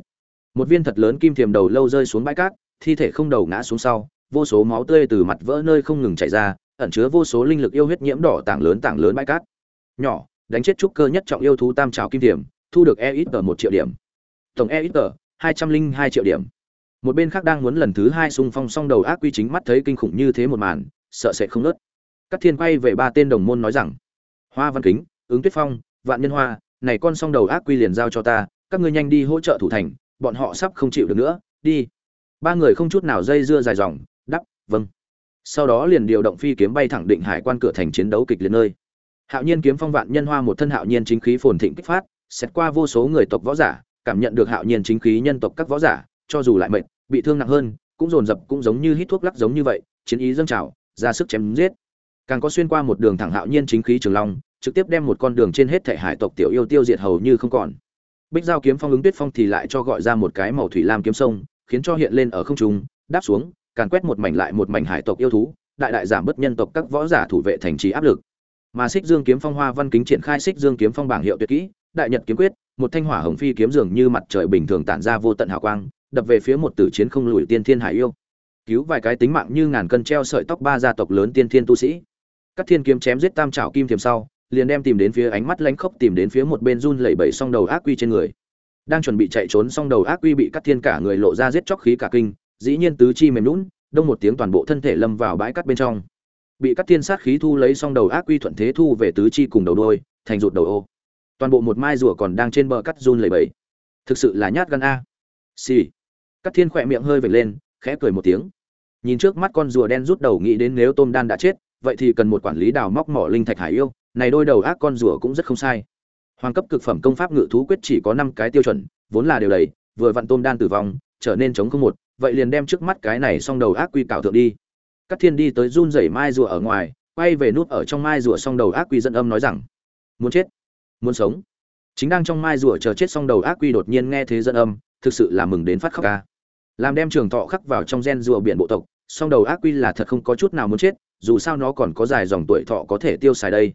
Một viên thật lớn kim thiềm đầu lâu rơi xuống bãi cát thi thể không đầu ngã xuống sau vô số máu tươi từ mặt vỡ nơi không ngừng chảy ra ẩn chứa vô số linh lực yêu huyết nhiễm đỏ tảng lớn tảng lớn bãi cát. Nhỏ đánh chết trúc cơ nhất trọng yêu thú tam trào kim điểm, thu được EXP ít một triệu điểm. Tổng EXP ít hai trăm linh hai triệu điểm. Một bên khác đang muốn lần thứ hai xung phong song đầu ác quy chính mắt thấy kinh khủng như thế một màn sợ sẽ không nớt. Các thiên quay về ba tên đồng môn nói rằng hoa văn kính ứng tuyết phong vạn nhân hoa này con song đầu ác quy liền giao cho ta các ngươi nhanh đi hỗ trợ thủ thành bọn họ sắp không chịu được nữa đi ba người không chút nào dây dưa dài dòng, đắp vâng. Sau đó liền điều động phi kiếm bay thẳng định hải quan cửa thành chiến đấu kịch liệt nơi. Hạo nhiên kiếm phong vạn nhân hoa một thân hạo nhiên chính khí phồn thịnh kích phát, xét qua vô số người tộc võ giả, cảm nhận được hạo nhiên chính khí nhân tộc các võ giả, cho dù lại mệt, bị thương nặng hơn, cũng dồn dập cũng giống như hít thuốc lắc giống như vậy, chiến ý dâng trào, ra sức chém giết. Càng có xuyên qua một đường thẳng hạo nhiên chính khí trường long, trực tiếp đem một con đường trên hết thể hải tộc tiểu yêu tiêu diệt hầu như không còn. Bích giao kiếm phong ứng tuyết phong thì lại cho gọi ra một cái màu thủy lam kiếm sông khiến cho hiện lên ở không trung, đáp xuống, càn quét một mảnh lại một mảnh hải tộc yêu thú, đại đại giảm bớt nhân tộc các võ giả thủ vệ thành trì áp lực. Mà xích dương kiếm phong hoa văn kính triển khai xích dương kiếm phong bảng hiệu tuyệt kỹ, đại nhật kiếm quyết, một thanh hỏa hồng phi kiếm dường như mặt trời bình thường tản ra vô tận hào quang, đập về phía một tử chiến không lùi tiên thiên hải yêu. Cứu vài cái tính mạng như ngàn cân treo sợi tóc ba gia tộc lớn tiên thiên tu sĩ. Các thiên kiếm chém giết tam trảo kim thiềm sau, liền đem tìm đến phía ánh mắt lánh khốc tìm đến phía một bên run lẩy bẩy song đầu ác quy trên người đang chuẩn bị chạy trốn song đầu ác quy bị cắt thiên cả người lộ ra giết chóc khí cả kinh, dĩ nhiên tứ chi mềm lún đông một tiếng toàn bộ thân thể lâm vào bãi cắt bên trong. Bị cắt thiên sát khí thu lấy song đầu ác quy thuận thế thu về tứ chi cùng đầu đôi thành rụt đầu ô. Toàn bộ một mai rùa còn đang trên bờ cắt run lẩy bẩy. Thực sự là nhát gan a. Xì、sì. cắt thiên khỏe miệng hơi vệt lên, khẽ cười một tiếng. Nhìn trước mắt con rùa đen rút đầu nghĩ đến nếu tôm đan đã chết, vậy thì cần một quản lý đào móc mỏ linh thạch hải yêu. Này đôi đầu ác con rùa cũng rất không sai hoàng cấp cực phẩm công pháp ngự thú quyết chỉ có năm cái tiêu chuẩn, vốn là đều đầy, vừa vặn tôm đan tử vong, trở nên chống không một, vậy liền đem trước mắt cái này xong đầu ác quy cạo thượng đi. Các thiên đi tới run rẩy mai rùa ở ngoài, quay về nút ở trong mai rùa xong đầu ác quy dẫn âm nói rằng, muốn chết, muốn sống. Chính đang trong mai rùa chờ chết xong đầu ác quy đột nhiên nghe thế dẫn âm, thực sự là mừng đến phát khóc ca. Làm đem trường thọ khắc vào trong gen rùa biển bộ tộc, song đầu ác quy là thật không có chút nào muốn chết, dù sao nó còn có dài dòng tuổi thọ có thể tiêu xài đây.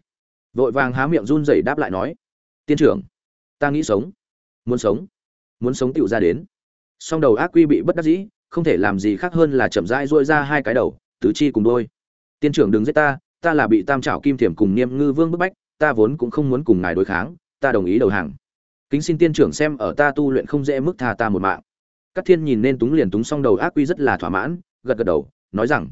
Vội vàng há miệng run rẩy đáp lại nói tiên trưởng, ta nghĩ sống. Muốn sống. Muốn sống tựu ra đến. Song đầu ác quy bị bất đắc dĩ, không thể làm gì khác hơn là chậm rãi duỗi ra hai cái đầu, tứ chi cùng đôi. Tiên trưởng đừng giết ta ta là bị tam trảo kim thiểm cùng niêm ngư vương bức bách, ta vốn cũng không muốn cùng ngài đối kháng, ta đồng ý đầu hàng. Kính xin tiên trưởng xem ở ta tu luyện không dễ mức tha ta một mạng. Các thiên nhìn nên túng liền túng song đầu ác quy rất là thỏa mãn, gật gật đầu, nói rằng,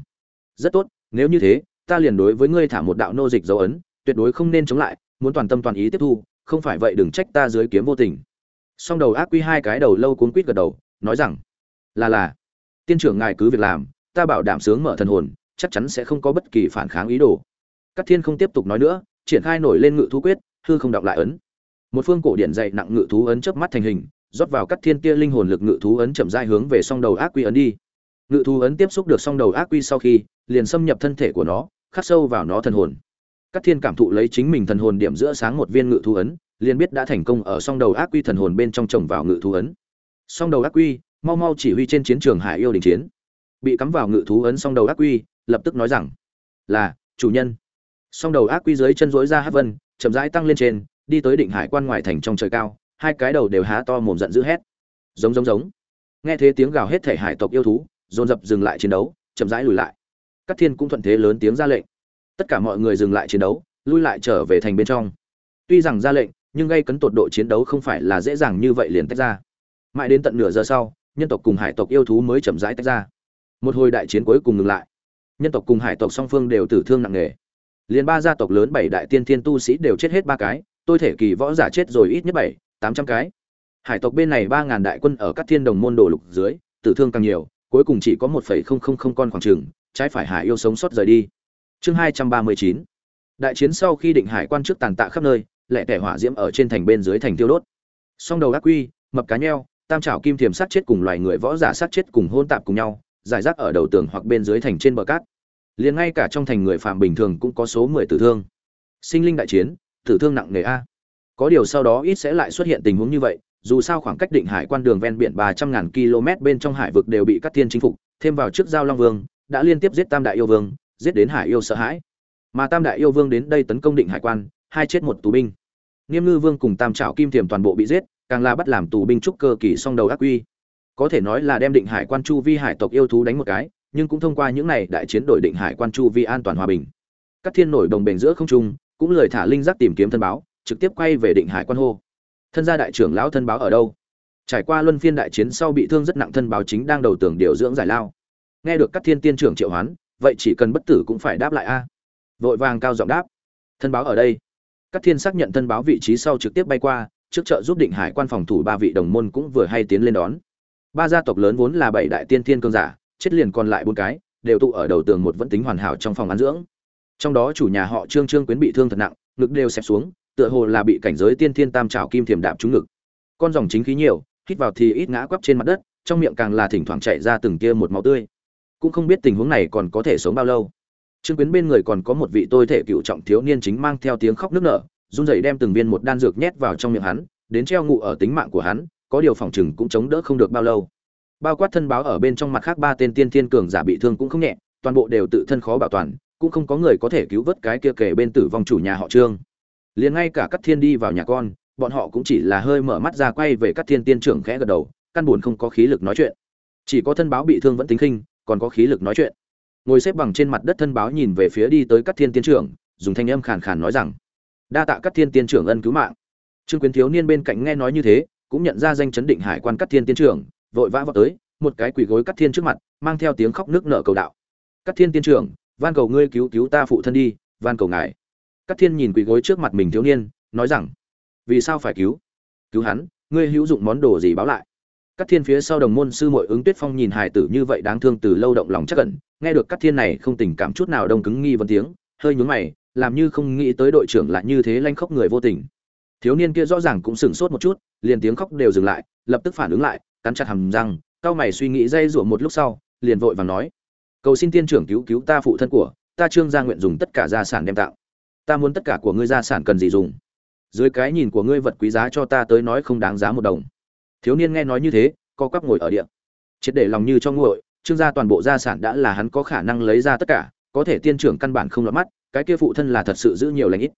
rất tốt, nếu như thế, ta liền đối với ngươi thả một đạo nô dịch dấu ấn, tuyệt đối không nên chống lại, muốn toàn tâm toàn ý tiếp thu không phải vậy đừng trách ta dưới kiếm vô tình. Song đầu ác quy hai cái đầu lâu cuốn quýt gật đầu, nói rằng, là là, tiên trưởng ngài cứ việc làm, ta bảo đảm sướng mở thần hồn, chắc chắn sẽ không có bất kỳ phản kháng ý đồ. Các thiên không tiếp tục nói nữa, triển khai nổi lên ngự thú quyết, hư không đọc lại ấn. Một phương cổ điển dày nặng ngự thú ấn chớp mắt thành hình, rót vào các thiên kia linh hồn lực ngự thú ấn chậm rãi hướng về song đầu ác quy ấn đi. Ngự thú ấn tiếp xúc được song đầu ác quy sau khi, liền xâm nhập thân thể của nó, khắc sâu vào nó thần hồn các thiên cảm thụ lấy chính mình thần hồn điểm giữa sáng một viên ngự thú ấn, liền biết đã thành công ở song đầu ác quy thần hồn bên trong trồng vào ngự thú ấn. Song đầu ác quy, mau mau chỉ huy trên chiến trường hải yêu đình chiến. Bị cắm vào ngự thú ấn song đầu ác quy, lập tức nói rằng, là, chủ nhân. Song đầu ác quy dưới chân rỗi ra hát vân, chậm rãi tăng lên trên, đi tới định hải quan ngoài thành trong trời cao, hai cái đầu đều há to mồm giận dữ hét. Giống giống giống. Nghe thế tiếng gào hết thể hải tộc yêu thú, dồn dập dừng lại chiến đấu, chậm rãi lùi lại. Cát thiên cũng thuận thế lớn tiếng ra lệnh tất cả mọi người dừng lại chiến đấu, lui lại trở về thành bên trong. Tuy rằng ra lệnh, nhưng gây cấn tột độ chiến đấu không phải là dễ dàng như vậy liền tách ra. Mãi đến tận nửa giờ sau, nhân tộc cùng hải tộc yêu thú mới chậm rãi tách ra. Một hồi đại chiến cuối cùng ngừng lại. Nhân tộc cùng hải tộc song phương đều tử thương nặng nề. Liền ba gia tộc lớn bảy đại tiên thiên tu sĩ đều chết hết ba cái, tôi thể kỳ võ giả chết rồi ít nhất bảy, tám trăm cái. Hải tộc bên này ba ngàn đại quân ở các thiên đồng môn đồ lục dưới, tử thương càng nhiều, cuối cùng chỉ có một phẩy không không không con khoảng trừng trái phải hải yêu sống sót rời đi chương hai trăm ba mươi chín. Đại chiến sau khi định hải quan trước tàn tạ khắp nơi lẹ tẻ hỏa diễm ở trên thành bên dưới thành tiêu đốt. Song đầu ác quy, mập cá nheo, tam trảo kim thiềm sát chết cùng loài người võ giả sát chết cùng hôn tạp cùng nhau, giải rác ở đầu tường hoặc bên dưới thành trên bờ cát. Liền ngay cả trong thành người phạm bình thường cũng có số mười tử thương. Sinh linh đại chiến, tử thương nặng nề a. Có điều sau đó ít sẽ lại xuất hiện tình huống như vậy, dù sao khoảng cách định hải quan đường ven biển ba trăm ngàn km bên trong hải vực đều bị các thiên chinh phục, thêm vào trước giao long vương, đã liên tiếp giết tam đại yêu vương giết đến hải yêu sợ hãi. Mà tam đại yêu vương đến đây tấn công định hải quan, hai chết một tù binh. Nghiêm ngư vương cùng tam trảo kim thiềm toàn bộ bị giết, càng là bắt làm tù binh trúc cơ kỳ song đầu ác quy. Có thể nói là đem định hải quan chu vi hải tộc yêu thú đánh một cái, nhưng cũng thông qua những này đại chiến đổi định hải quan chu vi an toàn hòa bình. Các thiên nổi đồng bền giữa không trung, cũng lời thả linh giác tìm kiếm thân báo, trực tiếp quay về định hải quan hô. Thân gia đại trưởng lão thân báo ở đâu? Trải qua luân phiên đại chiến sau bị thương rất nặng thân báo chính đang đầu tưởng điều dưỡng giải lao. Nghe được các thiên tiên trưởng triệu hoán vậy chỉ cần bất tử cũng phải đáp lại a. Vội vàng cao giọng đáp. Thân báo ở đây. Các thiên xác nhận thân báo vị trí sau trực tiếp bay qua, trước chợ giúp định hải quan phòng thủ ba vị đồng môn cũng vừa hay tiến lên đón. Ba gia tộc lớn vốn là bảy đại tiên thiên cương giả, chết liền còn lại bốn cái, đều tụ ở đầu tường một vẫn tính hoàn hảo trong phòng ăn dưỡng. Trong đó chủ nhà họ trương trương quyến bị thương thật nặng, ngực đều xẹp xuống, tựa hồ là bị cảnh giới tiên thiên tam trào kim thiềm đạp trúng ngực. Con dòng chính khí nhiều, hít vào thì ít ngã quắp trên mặt đất, trong miệng càng là thỉnh thoảng chạy ra từng kia một máu tươi cũng không biết tình huống này còn có thể sống bao lâu. Trương quyến bên người còn có một vị tôi thể cựu trọng thiếu niên chính mang theo tiếng khóc nức nở, run rẩy đem từng viên một đan dược nhét vào trong miệng hắn, đến treo ngụ ở tính mạng của hắn, có điều phòng chừng cũng chống đỡ không được bao lâu. Bao quát thân báo ở bên trong mặt khác ba tên tiên thiên cường giả bị thương cũng không nhẹ, toàn bộ đều tự thân khó bảo toàn, cũng không có người có thể cứu vớt cái kia kể bên tử vong chủ nhà họ trương. Liền ngay cả các thiên đi vào nhà con, bọn họ cũng chỉ là hơi mở mắt ra quay về các thiên tiên trưởng khẽ gật đầu, căn buồn không có khí lực nói chuyện. Chỉ có thân báo bị thương vẫn tính khinh còn có khí lực nói chuyện. Ngồi xếp bằng trên mặt đất thân báo nhìn về phía đi tới các thiên tiên trưởng, dùng thanh âm khàn khàn nói rằng, đa tạ các thiên tiên trưởng ân cứu mạng. Trương quyến thiếu niên bên cạnh nghe nói như thế, cũng nhận ra danh chấn định hải quan các thiên tiên trưởng, vội vã vào tới, một cái quỳ gối các thiên trước mặt, mang theo tiếng khóc nước nở cầu đạo. Các thiên tiên trưởng, van cầu ngươi cứu cứu ta phụ thân đi, van cầu ngài. Các thiên nhìn quỳ gối trước mặt mình thiếu niên, nói rằng, vì sao phải cứu? Cứu hắn, ngươi hữu dụng món đồ gì báo lại? Cát thiên phía sau đồng môn sư muội ứng tuyết phong nhìn hài tử như vậy đáng thương từ lâu động lòng chắc cẩn nghe được Cát thiên này không tình cảm chút nào đông cứng nghi vấn tiếng, hơi nhướng mày, làm như không nghĩ tới đội trưởng lại như thế lanh khóc người vô tình. Thiếu niên kia rõ ràng cũng sửng sốt một chút, liền tiếng khóc đều dừng lại, lập tức phản ứng lại, cắn chặt hàm răng cao mày suy nghĩ dây rủa một lúc sau, liền vội vàng nói, cầu xin tiên trưởng cứu cứu ta phụ thân của, ta trương gia nguyện dùng tất cả gia sản đem tạo ta muốn tất cả của ngươi gia sản cần gì dùng? Dưới cái nhìn của ngươi vật quý giá cho ta tới nói không đáng giá một đồng thiếu niên nghe nói như thế co quắp ngồi ở địa, triệt để lòng như cho nguội trương gia toàn bộ gia sản đã là hắn có khả năng lấy ra tất cả có thể tiên trưởng căn bản không lọt mắt cái kia phụ thân là thật sự giữ nhiều lãnh ít.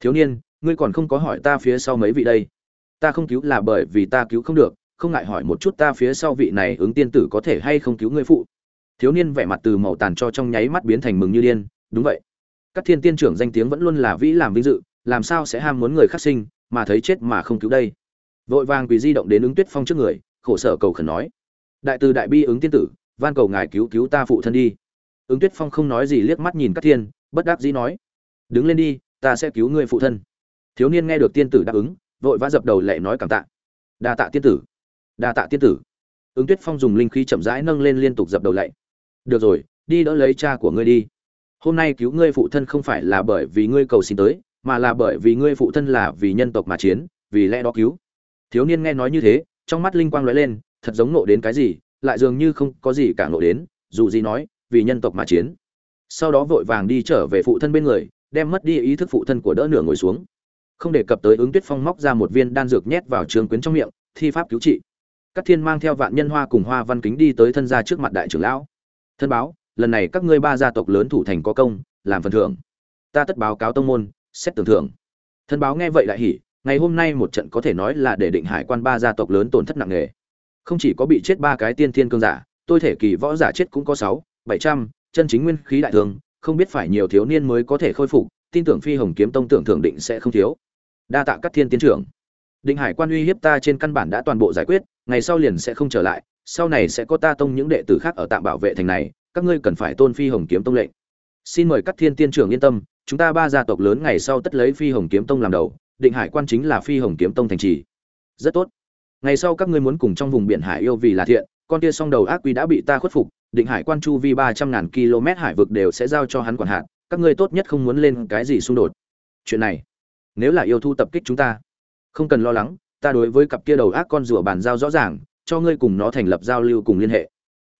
Thiếu niên ngươi còn không có hỏi ta phía sau mấy vị đây? Ta không cứu là bởi vì ta cứu không được không ngại hỏi một chút ta phía sau vị này ứng tiên tử có thể hay không cứu ngươi phụ. Thiếu niên vẻ mặt từ màu tàn cho trong nháy mắt biến thành mừng như điên đúng vậy. Các thiên tiên trưởng danh tiếng vẫn luôn là vĩ làm vinh dự làm sao sẽ ham muốn người khác sinh mà thấy chết mà không cứu đây? Vội vàng quỳ di động đến ứng tuyết phong trước người, khổ sở cầu khẩn nói. Đại từ đại bi ứng tiên tử, van cầu ngài cứu cứu ta phụ thân đi. Ứng tuyết phong không nói gì liếc mắt nhìn các thiên, bất đắc dĩ nói. Đứng lên đi, ta sẽ cứu ngươi phụ thân. Thiếu niên nghe được tiên tử đáp ứng, vội vã dập đầu lệ nói cảm tạ. Đa tạ tiên tử. Đa tạ tiên tử. Ứng tuyết phong dùng linh khí chậm rãi nâng lên liên tục dập đầu lạy được rồi, đi đỡ lấy cha của ngươi đi. Hôm nay cứu ngươi phụ thân không phải là bởi vì ngươi cầu xin tới, mà là bởi vì ngươi phụ thân là vì nhân tộc mà chiến, vì lẽ đó cứu thiếu niên nghe nói như thế, trong mắt linh quang lóe lên, thật giống nộ đến cái gì, lại dường như không có gì cả nộ đến, dù gì nói, vì nhân tộc mà chiến. Sau đó vội vàng đi trở về phụ thân bên người, đem mất đi ý thức phụ thân của đỡ nửa ngồi xuống. Không đề cập tới ứng tuyết phong móc ra một viên đan dược nhét vào trường quyến trong miệng, thi pháp cứu trị. Các thiên mang theo vạn nhân hoa cùng hoa văn kính đi tới thân gia trước mặt đại trưởng lão. Thân báo, lần này các ngươi ba gia tộc lớn thủ thành có công, làm phần thưởng. Ta tất báo cáo tông môn, xét tưởng thưởng. Thân báo nghe vậy đại hỉ ngày hôm nay một trận có thể nói là để định hải quan ba gia tộc lớn tổn thất nặng nề. Không chỉ có bị chết ba cái tiên thiên cương giả, tôi thể kỳ võ giả chết cũng có sáu, bảy trăm, chân chính nguyên khí đại thương không biết phải nhiều thiếu niên mới có thể khôi phục, tin tưởng phi hồng kiếm tông tưởng thưởng định sẽ không thiếu. Đa tạ các thiên tiến trưởng. Định hải quan uy hiếp ta trên căn bản đã toàn bộ giải quyết, ngày sau liền sẽ không trở lại, sau này sẽ có ta tông những đệ tử khác ở tạm bảo vệ thành này, các ngươi cần phải tôn phi hồng kiếm tông lệnh. Xin mời các thiên tiên trưởng yên tâm, chúng ta ba gia tộc lớn ngày sau tất lấy phi hồng kiếm tông làm đầu định hải quan chính là phi hồng kiếm tông thành trì. Rất tốt. Ngày sau các ngươi muốn cùng trong vùng biển hải yêu vì là thiện, con kia song đầu ác quy đã bị ta khuất phục, định hải quan chu vi ba trăm ngàn km hải vực đều sẽ giao cho hắn quản hạt các ngươi tốt nhất không muốn lên cái gì xung đột. Chuyện này, nếu là yêu thu tập kích chúng ta, không cần lo lắng, ta đối với cặp kia đầu ác con rùa bàn giao rõ ràng, cho ngươi cùng nó thành lập giao lưu cùng liên hệ.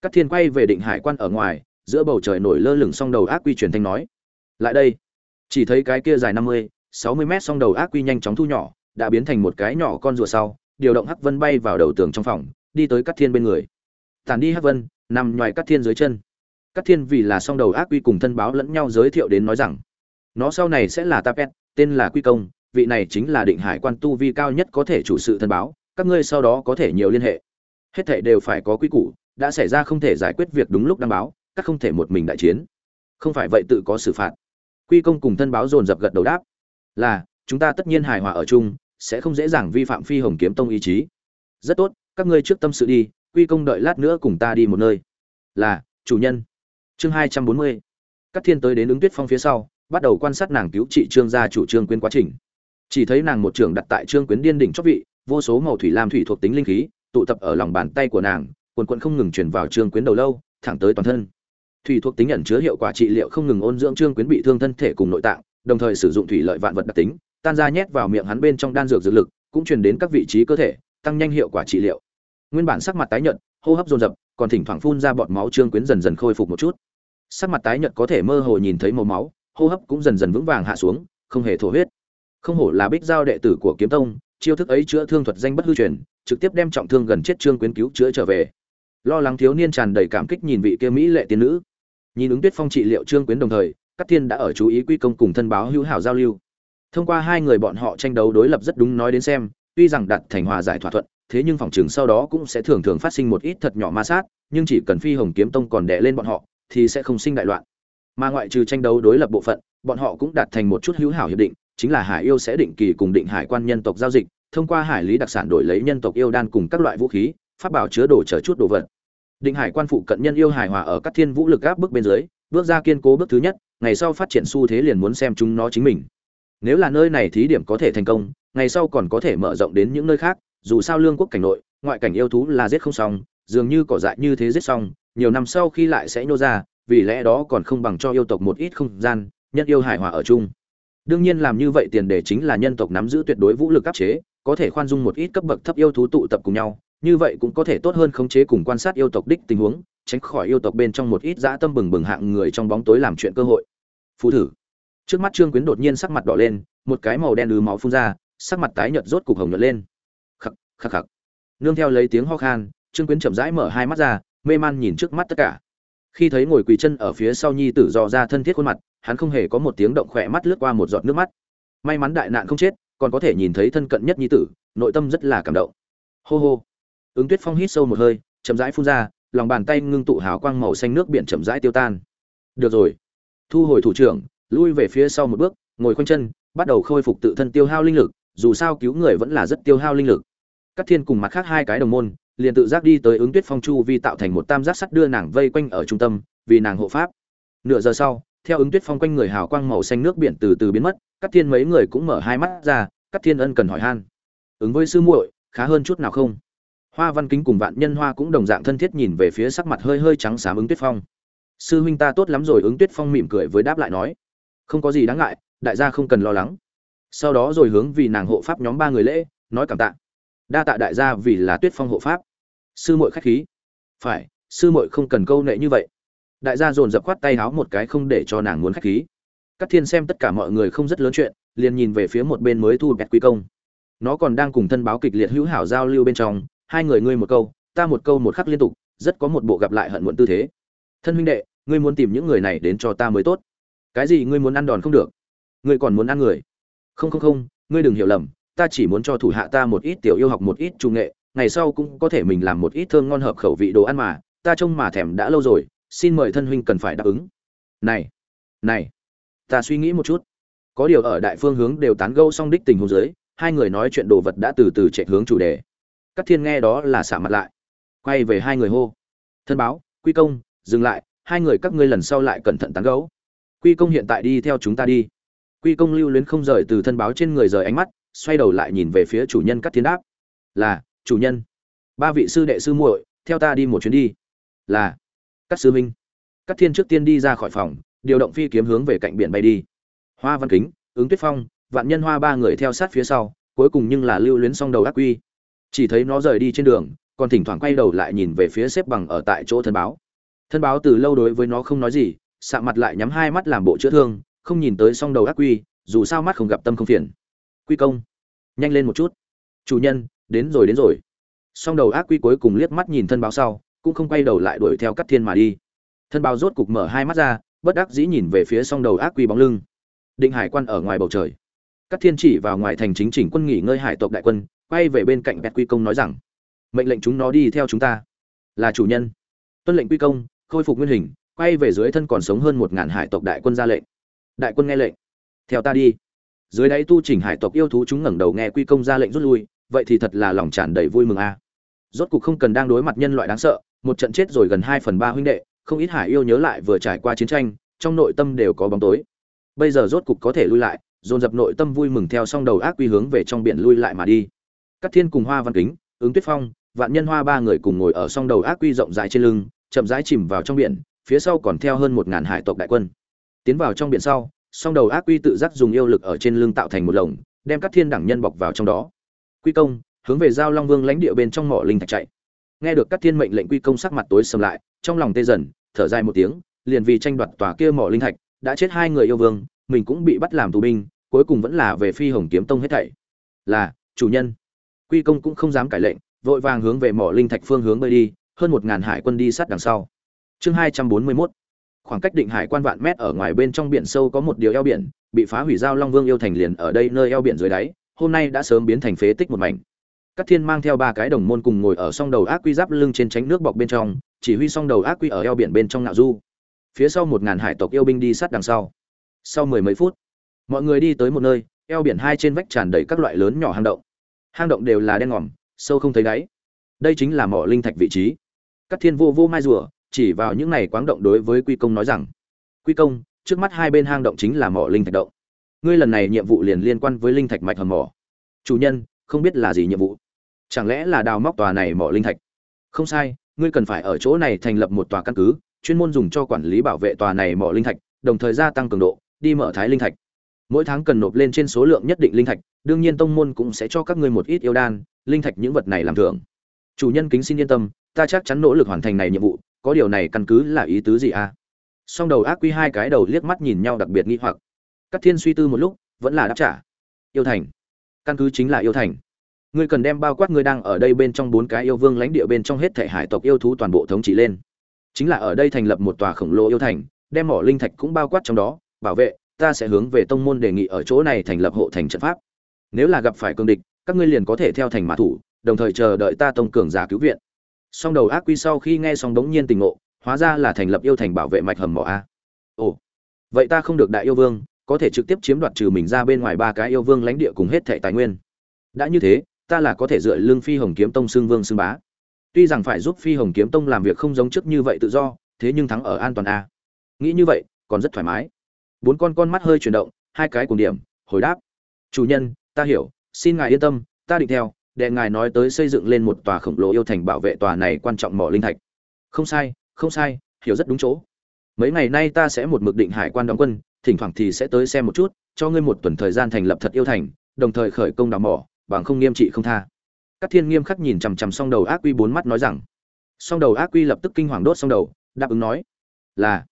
Các thiên quay về định hải quan ở ngoài, giữa bầu trời nổi lơ lửng song đầu ác quy truyền thanh nói, lại đây, chỉ thấy cái kia dài năm mươi sáu mươi mét song đầu ác quy nhanh chóng thu nhỏ, đã biến thành một cái nhỏ con rùa sau, điều động hắc vân bay vào đầu tường trong phòng, đi tới Cát thiên bên người. Tản đi hắc vân, nằm ngoài Cát thiên dưới chân. Cát thiên vì là song đầu ác quy cùng thân báo lẫn nhau giới thiệu đến nói rằng, nó sau này sẽ là tapet, tên là quy công, vị này chính là định hải quan tu vi cao nhất có thể chủ sự thân báo, các ngươi sau đó có thể nhiều liên hệ. Hết thảy đều phải có quy củ, đã xảy ra không thể giải quyết việc đúng lúc đăng báo, các không thể một mình đại chiến. Không phải vậy tự có xử phạt. Quy công cùng thân báo dồn dập gật đầu đáp là, chúng ta tất nhiên hài hòa ở chung, sẽ không dễ dàng vi phạm phi hồng kiếm tông ý chí. Rất tốt, các ngươi trước tâm sự đi, quy công đợi lát nữa cùng ta đi một nơi. Là, chủ nhân. Chương hai trăm bốn mươi. Các thiên tới đến ứng tuyết phong phía sau, bắt đầu quan sát nàng cứu trị trương gia chủ trương quyến quá trình. Chỉ thấy nàng một trưởng đặt tại trương quyến điên đỉnh chót vị, vô số màu thủy lam thủy thuộc tính linh khí, tụ tập ở lòng bàn tay của nàng, quần quận không ngừng chuyển vào trương quyến đầu lâu, thẳng tới toàn thân. Thủy thuộc tính ẩn chứa hiệu quả trị liệu không ngừng ôn dưỡng trương quyến bị thương thân thể cùng nội tạng đồng thời sử dụng thủy lợi vạn vật đặc tính, tan ra nhét vào miệng hắn bên trong đan dược dược lực, cũng truyền đến các vị trí cơ thể, tăng nhanh hiệu quả trị liệu. Nguyên bản sắc mặt tái nhợt, hô hấp dồn dập, còn thỉnh thoảng phun ra bọt máu trương quyến dần dần khôi phục một chút. Sắc mặt tái nhợt có thể mơ hồ nhìn thấy màu máu, hô hấp cũng dần dần vững vàng hạ xuống, không hề thổ huyết. Không hổ là bích giao đệ tử của kiếm tông, chiêu thức ấy chữa thương thuật danh bất hư truyền, trực tiếp đem trọng thương gần chết trương quyến cứu chữa trở về. Lo lắng thiếu niên tràn đầy cảm kích nhìn vị kia mỹ lệ tiên nữ. Nhìn ứng tuyết phong trị liệu trương quyến đồng thời các thiên đã ở chú ý quy công cùng thân báo hữu hảo giao lưu. Thông qua hai người bọn họ tranh đấu đối lập rất đúng nói đến xem, tuy rằng đặt thành hòa giải thỏa thuận, thế nhưng phòng trường sau đó cũng sẽ thường thường phát sinh một ít thật nhỏ ma sát, nhưng chỉ cần phi hồng kiếm tông còn đè lên bọn họ, thì sẽ không sinh đại loạn. Mà ngoại trừ tranh đấu đối lập bộ phận, bọn họ cũng đạt thành một chút hữu hảo hiệp định, chính là hải yêu sẽ định kỳ cùng định hải quan nhân tộc giao dịch, thông qua hải lý đặc sản đổi lấy nhân tộc yêu đan cùng các loại vũ khí, pháp bảo chứa đồ chở chút đồ vật. Định hải quan phụ cận nhân yêu hài hòa ở các thiên vũ lực áp bước bên dưới, bước ra kiên cố bước thứ nhất ngày sau phát triển xu thế liền muốn xem chúng nó chính mình. Nếu là nơi này thí điểm có thể thành công, ngày sau còn có thể mở rộng đến những nơi khác, dù sao lương quốc cảnh nội, ngoại cảnh yêu thú là giết không xong, dường như cỏ dại như thế giết xong, nhiều năm sau khi lại sẽ nhô ra, vì lẽ đó còn không bằng cho yêu tộc một ít không gian, nhân yêu hài hòa ở chung. Đương nhiên làm như vậy tiền đề chính là nhân tộc nắm giữ tuyệt đối vũ lực áp chế, có thể khoan dung một ít cấp bậc thấp yêu thú tụ tập cùng nhau, như vậy cũng có thể tốt hơn khống chế cùng quan sát yêu tộc đích tình huống, tránh khỏi yêu tộc bên trong một ít dã tâm bừng bừng hạng người trong bóng tối làm chuyện cơ hội phù thử. Trước mắt trương quyến đột nhiên sắc mặt đỏ lên, một cái màu đen ứ máu phun ra, sắc mặt tái nhợt rốt cục hồng nhợt lên. Khắc khắc khắc. Nương theo lấy tiếng ho khan, trương quyến chậm rãi mở hai mắt ra, mê man nhìn trước mắt tất cả. Khi thấy ngồi quỳ chân ở phía sau nhi tử dò ra thân thiết khuôn mặt, hắn không hề có một tiếng động khỏe mắt lướt qua một giọt nước mắt. May mắn đại nạn không chết, còn có thể nhìn thấy thân cận nhất nhi tử, nội tâm rất là cảm động. Hô hô. Ứng tuyết phong hít sâu một hơi, chậm rãi phun ra, lòng bàn tay ngưng tụ hào quang màu xanh nước biển chậm rãi tiêu tan. Được rồi thu hồi thủ trưởng, lui về phía sau một bước, ngồi khoanh chân, bắt đầu khôi phục tự thân tiêu hao linh lực, dù sao cứu người vẫn là rất tiêu hao linh lực. Các thiên cùng mặt khác hai cái đồng môn, liền tự giác đi tới ứng tuyết phong chu vi tạo thành một tam giác sắt đưa nàng vây quanh ở trung tâm, vì nàng hộ pháp. Nửa giờ sau, theo ứng tuyết phong quanh người hào quang màu xanh nước biển từ từ biến mất các thiên mấy người cũng mở hai mắt ra các thiên ân cần hỏi han. Ứng với sư muội, khá hơn chút nào không? Hoa văn kính cùng vạn nhân hoa cũng đồng dạng thân thiết nhìn về phía sắc mặt hơi hơi trắng xám ứng tuyết phong sư huynh ta tốt lắm rồi, ứng tuyết phong mỉm cười với đáp lại nói. Không có gì đáng ngại, đại gia không cần lo lắng. Sau đó rồi hướng vì nàng hộ pháp nhóm ba người lễ, nói cảm tạ. Đa tạ đại gia vì là tuyết phong hộ pháp. Sư muội khách khí. Phải, sư muội không cần câu nệ như vậy. Đại gia dồn dập khoát tay háo một cái không để cho nàng muốn khách khí. Các thiên xem tất cả mọi người không rất lớn chuyện, liền nhìn về phía một bên mới thu bẹt quý công. Nó còn đang cùng thân báo kịch liệt hữu hảo giao lưu bên trong, hai người ngươi một câu, ta một câu một khắc liên tục, rất có một bộ gặp lại hận muộn tư thế. Thân huynh đệ ngươi muốn tìm những người này đến cho ta mới tốt. Cái gì ngươi muốn ăn đòn không được? Ngươi còn muốn ăn người? Không không không, ngươi đừng hiểu lầm, ta chỉ muốn cho thủ hạ ta một ít tiểu yêu học một ít trung nghệ, ngày sau cũng có thể mình làm một ít thơm ngon hợp khẩu vị đồ ăn mà, ta trông mà thèm đã lâu rồi, xin mời thân huynh cần phải đáp ứng. Này này, ta suy nghĩ một chút. Có điều ở đại phương hướng đều tán gẫu xong đích tình huống dưới, hai người nói chuyện đồ vật đã từ từ chạy hướng chủ đề. Các thiên nghe đó là xả mặt lại, quay về hai người hô. Thân báo, quy công, dừng lại hai người các ngươi lần sau lại cẩn thận tán gẫu. Quy công hiện tại đi theo chúng ta đi. Quy công lưu luyến không rời từ thân báo trên người rời ánh mắt, xoay đầu lại nhìn về phía chủ nhân Cát thiên đáp. Là, chủ nhân. Ba vị sư đệ sư muội, theo ta đi một chuyến đi. Là, Cát sư minh. Cát thiên trước tiên đi ra khỏi phòng, điều động phi kiếm hướng về cạnh biển bay đi. Hoa văn kính, ứng tuyết phong, vạn nhân hoa ba người theo sát phía sau, cuối cùng nhưng là lưu luyến xong đầu ác quy. Chỉ thấy nó rời đi trên đường, còn thỉnh thoảng quay đầu lại nhìn về phía xếp bằng ở tại chỗ thân báo thân báo từ lâu đối với nó không nói gì, sạ mặt lại nhắm hai mắt làm bộ chữa thương, không nhìn tới song đầu ác quy, dù sao mắt không gặp tâm không phiền. Quy công, nhanh lên một chút. Chủ nhân, đến rồi đến rồi. Song đầu ác quy cuối cùng liếc mắt nhìn thân báo sau, cũng không quay đầu lại đuổi theo cắt thiên mà đi. Thân báo rốt cục mở hai mắt ra, bất đắc dĩ nhìn về phía song đầu ác quy bóng lưng. Định hải quan ở ngoài bầu trời. Cắt thiên chỉ vào ngoài thành chính chỉnh quân nghỉ ngơi hải tộc đại quân, quay về bên cạnh bẹt quy công nói rằng, mệnh lệnh chúng nó đi theo chúng ta. Là chủ nhân. Tuân lệnh quy công khôi phục nguyên hình, quay về dưới thân còn sống hơn một ngàn hải tộc đại quân ra lệnh. Đại quân nghe lệnh. Theo ta đi. Dưới đáy tu chỉnh hải tộc yêu thú chúng ngẩng đầu nghe quy công ra lệnh rút lui, vậy thì thật là lòng tràn đầy vui mừng a. Rốt cục không cần đang đối mặt nhân loại đáng sợ, một trận chết rồi gần hai phần ba huynh đệ, không ít hải yêu nhớ lại vừa trải qua chiến tranh, trong nội tâm đều có bóng tối. Bây giờ rốt cục có thể lui lại, dồn dập nội tâm vui mừng theo song đầu ác quy hướng về trong biển lui lại mà đi. Các thiên cùng hoa văn kính, ứng tuyết phong, vạn nhân hoa ba người cùng ngồi ở song đầu ác quy rộng rãi trên lưng chậm rãi chìm vào trong biển, phía sau còn theo hơn một ngàn hải tộc đại quân. Tiến vào trong biển sau, song đầu ác quy tự giác dùng yêu lực ở trên lưng tạo thành một lồng, đem các thiên đẳng nhân bọc vào trong đó. Quy công, hướng về giao long vương lãnh địa bên trong mỏ linh thạch chạy. Nghe được các thiên mệnh lệnh quy công sắc mặt tối sầm lại, trong lòng tê dần, thở dài một tiếng, liền vì tranh đoạt tòa kia mỏ linh thạch, đã chết hai người yêu vương, mình cũng bị bắt làm tù binh, cuối cùng vẫn là về phi hồng kiếm tông hết thảy. Là, chủ nhân. Quy công cũng không dám cải lệnh, vội vàng hướng về mỏ linh thạch phương hướng bơi đi hơn một ngàn hải quân đi sát đằng sau. Chương hai trăm bốn mươi 241 khoảng cách định hải quan vạn mét ở ngoài bên trong biển sâu có một điều eo biển, bị phá hủy giao long vương yêu thành liền ở đây nơi eo biển dưới đáy, hôm nay đã sớm biến thành phế tích một mảnh. Các thiên mang theo ba cái đồng môn cùng ngồi ở song đầu ác quy giáp lưng trên tránh nước bọc bên trong, chỉ huy song đầu ác quy ở eo biển bên trong ngạo du. Phía sau một ngàn hải tộc yêu binh đi sát đằng sau. Sau mười mấy phút, mọi người đi tới một nơi, eo biển hai trên vách tràn đầy các loại lớn nhỏ hang động. Hang động đều là đen ngòm, sâu không thấy đáy. Đây chính là mỏ linh thạch vị trí các thiên vô vô mai rùa, chỉ vào những này quáng động đối với quy công nói rằng, quy công, trước mắt hai bên hang động chính là mỏ linh thạch động. Ngươi lần này nhiệm vụ liền liên quan với linh thạch mạch hầm mỏ. Chủ nhân, không biết là gì nhiệm vụ? Chẳng lẽ là đào móc tòa này mỏ linh thạch? Không sai, ngươi cần phải ở chỗ này thành lập một tòa căn cứ, chuyên môn dùng cho quản lý bảo vệ tòa này mỏ linh thạch, đồng thời gia tăng cường độ, đi mở thái linh thạch. Mỗi tháng cần nộp lên trên số lượng nhất định linh thạch, đương nhiên tông môn cũng sẽ cho các ngươi một ít yêu đan, linh thạch những vật này làm thưởng chủ nhân kính xin yên tâm, ta chắc chắn nỗ lực hoàn thành này nhiệm vụ, có điều này căn cứ là ý tứ gì à? Song đầu ác quy hai cái đầu liếc mắt nhìn nhau đặc biệt nghi hoặc. Các thiên suy tư một lúc, vẫn là đáp trả. Yêu thành. Căn cứ chính là yêu thành. Ngươi cần đem bao quát ngươi đang ở đây bên trong bốn cái yêu vương lãnh địa bên trong hết thể hải tộc yêu thú toàn bộ thống trị lên. Chính là ở đây thành lập một tòa khổng lồ yêu thành, đem mỏ linh thạch cũng bao quát trong đó, bảo vệ, ta sẽ hướng về tông môn đề nghị ở chỗ này thành lập hộ thành trận pháp. Nếu là gặp phải cương địch, các ngươi liền có thể theo thành mã thủ đồng thời chờ đợi ta tông cường giả cứu viện. Song đầu ác quy sau khi nghe xong đống nhiên tình ngộ, hóa ra là thành lập yêu thành bảo vệ mạch hầm mỏ a. Ồ, vậy ta không được đại yêu vương, có thể trực tiếp chiếm đoạt trừ mình ra bên ngoài ba cái yêu vương lãnh địa cùng hết thệ tài nguyên. Đã như thế, ta là có thể dựa lưng phi hồng kiếm tông xương vương xương bá. Tuy rằng phải giúp phi hồng kiếm tông làm việc không giống trước như vậy tự do, thế nhưng thắng ở an toàn a. Nghĩ như vậy, còn rất thoải mái. Bốn con con mắt hơi chuyển động, hai cái cùng điểm, hồi đáp. Chủ nhân, ta hiểu, xin ngài yên tâm, ta định theo đệ ngài nói tới xây dựng lên một tòa khổng lồ yêu thành bảo vệ tòa này quan trọng mỏ linh thạch. Không sai không sai, hiểu rất đúng chỗ. Mấy ngày nay ta sẽ một mực định hải quan đóng quân, thỉnh thoảng thì sẽ tới xem một chút, cho ngươi một tuần thời gian thành lập thật yêu thành, đồng thời khởi công đào mỏ, bằng không nghiêm trị không tha. Các thiên nghiêm khắc nhìn chằm chằm song đầu ác quy bốn mắt nói rằng. Song đầu ác quy lập tức kinh hoàng đốt song đầu, đáp ứng nói, là,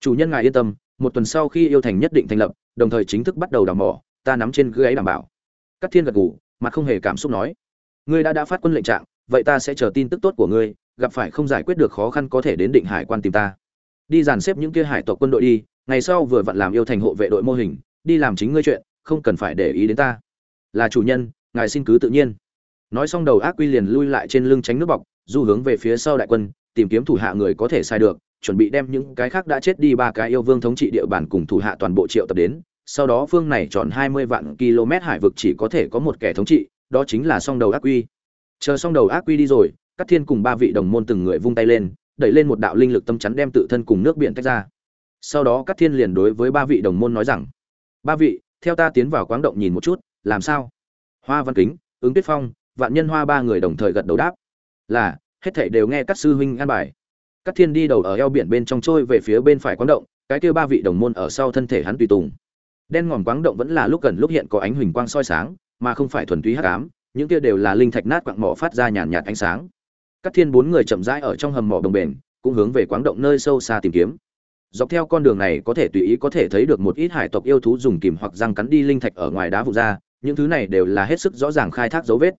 chủ nhân ngài yên tâm, một tuần sau khi yêu thành nhất định thành lập, đồng thời chính thức bắt đầu đào mỏ, ta nắm trên gáy đảm bảo. Các thiên gật gù, mặt không hề cảm xúc nói ngươi đã đã phát quân lệnh trạng, vậy ta sẽ chờ tin tức tốt của ngươi, gặp phải không giải quyết được khó khăn có thể đến định hải quan tìm ta. Đi dàn xếp những kia hải tộc quân đội đi, ngày sau vừa vặn làm yêu thành hộ vệ đội mô hình, đi làm chính ngươi chuyện, không cần phải để ý đến ta. Là chủ nhân, ngài xin cứ tự nhiên. Nói xong đầu ác quy liền lui lại trên lưng tránh nước bọc, du hướng về phía sau đại quân, tìm kiếm thủ hạ người có thể sai được, chuẩn bị đem những cái khác đã chết đi ba cái yêu vương thống trị địa bàn cùng thủ hạ toàn bộ triệu tập đến. Sau đó phương này chọn hai mươi vạn km hải vực chỉ có thể có một kẻ thống trị đó chính là song đầu ác quy. Chờ song đầu ác quy đi rồi các thiên cùng ba vị đồng môn từng người vung tay lên, đẩy lên một đạo linh lực tâm chắn đem tự thân cùng nước biển tách ra. Sau đó các thiên liền đối với ba vị đồng môn nói rằng, ba vị, theo ta tiến vào quáng động nhìn một chút, làm sao? Hoa văn kính, ứng tuyết phong, vạn nhân hoa ba người đồng thời gật đầu đáp, là, hết thảy đều nghe các sư huynh an bài. Các thiên đi đầu ở eo biển bên trong trôi về phía bên phải quáng động, cái kia ba vị đồng môn ở sau thân thể hắn tùy tùng. Đen ngòm quáng động vẫn là lúc gần lúc hiện có ánh huỳnh quang soi sáng mà không phải thuần túy hắc ám, những kia đều là linh thạch nát quặng mỏ phát ra nhàn nhạt ánh sáng. Các thiên bốn người chậm rãi ở trong hầm mỏ đồng bền, cũng hướng về quáng động nơi sâu xa tìm kiếm. Dọc theo con đường này có thể tùy ý có thể thấy được một ít hải tộc yêu thú dùng kìm hoặc răng cắn đi linh thạch ở ngoài đá vụ ra, những thứ này đều là hết sức rõ ràng khai thác dấu vết.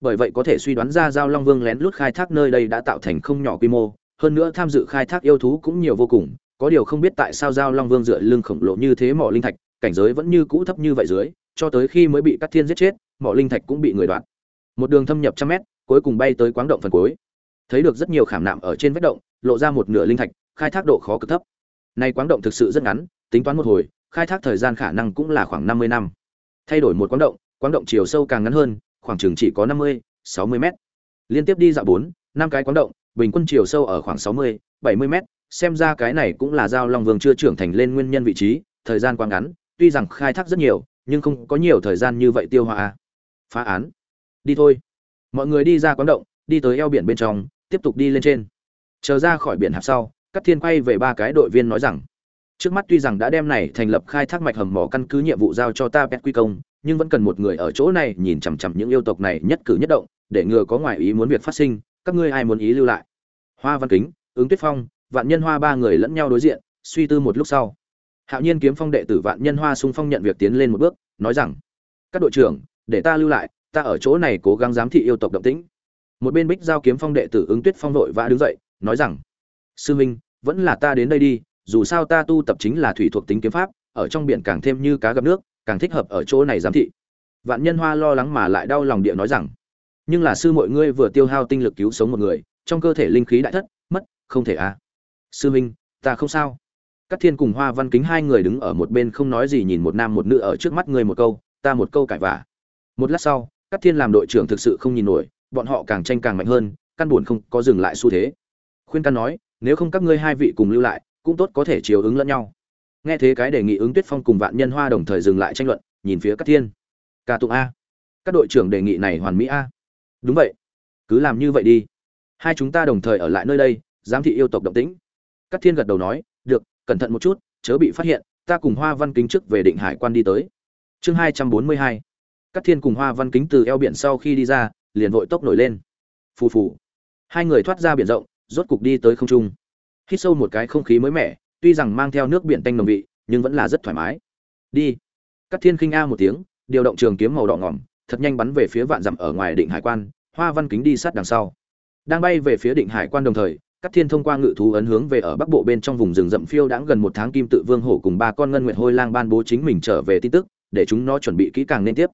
Bởi vậy có thể suy đoán ra giao long vương lén lút khai thác nơi đây đã tạo thành không nhỏ quy mô, hơn nữa tham dự khai thác yêu thú cũng nhiều vô cùng, có điều không biết tại sao giao long vương dựa lưng khổng lồ như thế mỏ linh thạch, cảnh giới vẫn như cũ thấp như vậy dưới cho tới khi mới bị Cát Thiên giết chết, mỏ linh thạch cũng bị người đoạt. Một đường thâm nhập trăm mét, cuối cùng bay tới quáng động phần cuối. Thấy được rất nhiều khảm nạm ở trên vách động, lộ ra một nửa linh thạch, khai thác độ khó cực thấp. Này quáng động thực sự rất ngắn, tính toán một hồi, khai thác thời gian khả năng cũng là khoảng 50 năm. Thay đổi một quáng động, quáng động chiều sâu càng ngắn hơn, khoảng chừng chỉ có 50, 60 mét. Liên tiếp đi dạo 4, năm cái quáng động, bình quân chiều sâu ở khoảng 60, 70 mét, xem ra cái này cũng là giao long vương chưa trưởng thành lên nguyên nhân vị trí, thời gian quá ngắn, tuy rằng khai thác rất nhiều, nhưng không có nhiều thời gian như vậy tiêu hóa. Phá án. Đi thôi. Mọi người đi ra quán động, đi tới eo biển bên trong, tiếp tục đi lên trên. Chờ ra khỏi biển hạp sau, các Thiên quay về ba cái đội viên nói rằng: Trước mắt tuy rằng đã đem này thành lập khai thác mạch hầm mỏ căn cứ nhiệm vụ giao cho ta Pet Quy công, nhưng vẫn cần một người ở chỗ này nhìn chằm chằm những yêu tộc này nhất cử nhất động, để ngừa có ngoại ý muốn việc phát sinh, các ngươi ai muốn ý lưu lại. Hoa Văn Kính, Ứng Tuyết Phong, Vạn Nhân Hoa ba người lẫn nhau đối diện, suy tư một lúc sau, Hạo Nhiên kiếm phong đệ tử Vạn Nhân Hoa xung phong nhận việc tiến lên một bước, nói rằng: "Các đội trưởng, để ta lưu lại, ta ở chỗ này cố gắng giám thị yêu tộc động tĩnh." Một bên Bích Giao kiếm phong đệ tử Ứng Tuyết Phong vội vã đứng dậy, nói rằng: "Sư minh, vẫn là ta đến đây đi, dù sao ta tu tập chính là thủy thuộc tính kiếm pháp, ở trong biển càng thêm như cá gặp nước, càng thích hợp ở chỗ này giám thị." Vạn Nhân Hoa lo lắng mà lại đau lòng địa nói rằng: "Nhưng là sư muội ngươi vừa tiêu hao tinh lực cứu sống một người, trong cơ thể linh khí đại thất, mất, không thể à?" "Sư minh, ta không sao." Cát Thiên cùng Hoa Văn Kính hai người đứng ở một bên không nói gì nhìn một nam một nữ ở trước mắt người một câu, ta một câu cãi vả. Một lát sau, Cát Thiên làm đội trưởng thực sự không nhìn nổi, bọn họ càng tranh càng mạnh hơn, căn buồn không có dừng lại xu thế. Khuyên can nói, nếu không các ngươi hai vị cùng lưu lại, cũng tốt có thể chiều ứng lẫn nhau. Nghe thế cái đề nghị ứng Tuyết Phong cùng Vạn Nhân Hoa đồng thời dừng lại tranh luận, nhìn phía Cát Thiên. Ca tụng a. Các đội trưởng đề nghị này hoàn mỹ a. Đúng vậy. Cứ làm như vậy đi. Hai chúng ta đồng thời ở lại nơi đây, giám thị yêu tộc động tĩnh. Cát Thiên gật đầu nói, được, cẩn thận một chút, chớ bị phát hiện, ta cùng hoa văn kính trước về định hải quan đi tới. Chương hai trăm bốn mươi hai. Các thiên cùng hoa văn kính từ eo biển sau khi đi ra, liền vội tốc nổi lên. Phù phù. Hai người thoát ra biển rộng, rốt cục đi tới không trung. Hít sâu một cái không khí mới mẻ, tuy rằng mang theo nước biển tanh nồng vị, nhưng vẫn là rất thoải mái. Đi. Các thiên khinh a một tiếng, điều động trường kiếm màu đỏ ngỏm, thật nhanh bắn về phía vạn dặm ở ngoài định hải quan, hoa văn kính đi sát đằng sau. Đang bay về phía định hải quan đồng thời Cát Thiên thông qua ngự thú ấn hướng về ở bắc bộ bên trong vùng rừng rậm phiêu đãng gần một tháng kim tự vương hổ cùng ba con ngân nguyệt hôi lang ban bố chính mình trở về tin tức, để chúng nó chuẩn bị kỹ càng nên tiếp.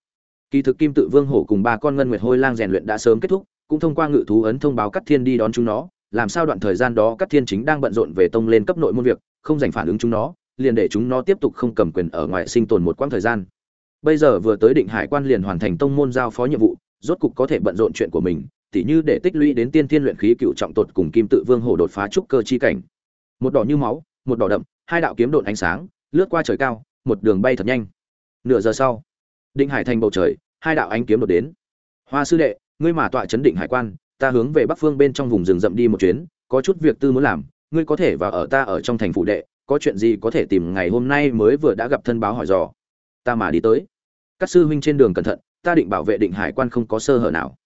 Kỳ thực kim tự vương hổ cùng ba con ngân nguyệt hôi lang rèn luyện đã sớm kết thúc, cũng thông qua ngự thú ấn thông báo Cát Thiên đi đón chúng nó, làm sao đoạn thời gian đó Cát Thiên chính đang bận rộn về tông lên cấp nội môn việc, không dành phản ứng chúng nó, liền để chúng nó tiếp tục không cầm quyền ở ngoài sinh tồn một quãng thời gian. Bây giờ vừa tới định hải quan liền hoàn thành tông môn giao phó nhiệm vụ, rốt cục có thể bận rộn chuyện của mình, tỉ như để tích lũy đến tiên thiên luyện khí cựu trọng tột cùng kim tự vương hổ đột phá trúc cơ chi cảnh. Một đỏ như máu, một đỏ đậm, hai đạo kiếm độn ánh sáng, lướt qua trời cao, một đường bay thật nhanh. Nửa giờ sau, Định Hải thành bầu trời, hai đạo ánh kiếm đột đến. Hoa sư đệ, ngươi mà tọa chấn định hải quan, ta hướng về bắc phương bên trong vùng rừng rậm đi một chuyến, có chút việc tư muốn làm, ngươi có thể vào ở ta ở trong thành phủ đệ, có chuyện gì có thể tìm ngày hôm nay mới vừa đã gặp thân báo hỏi dò. Ta mà đi tới. Các sư huynh trên đường cẩn thận, ta định bảo vệ định hải quan không có sơ hở nào.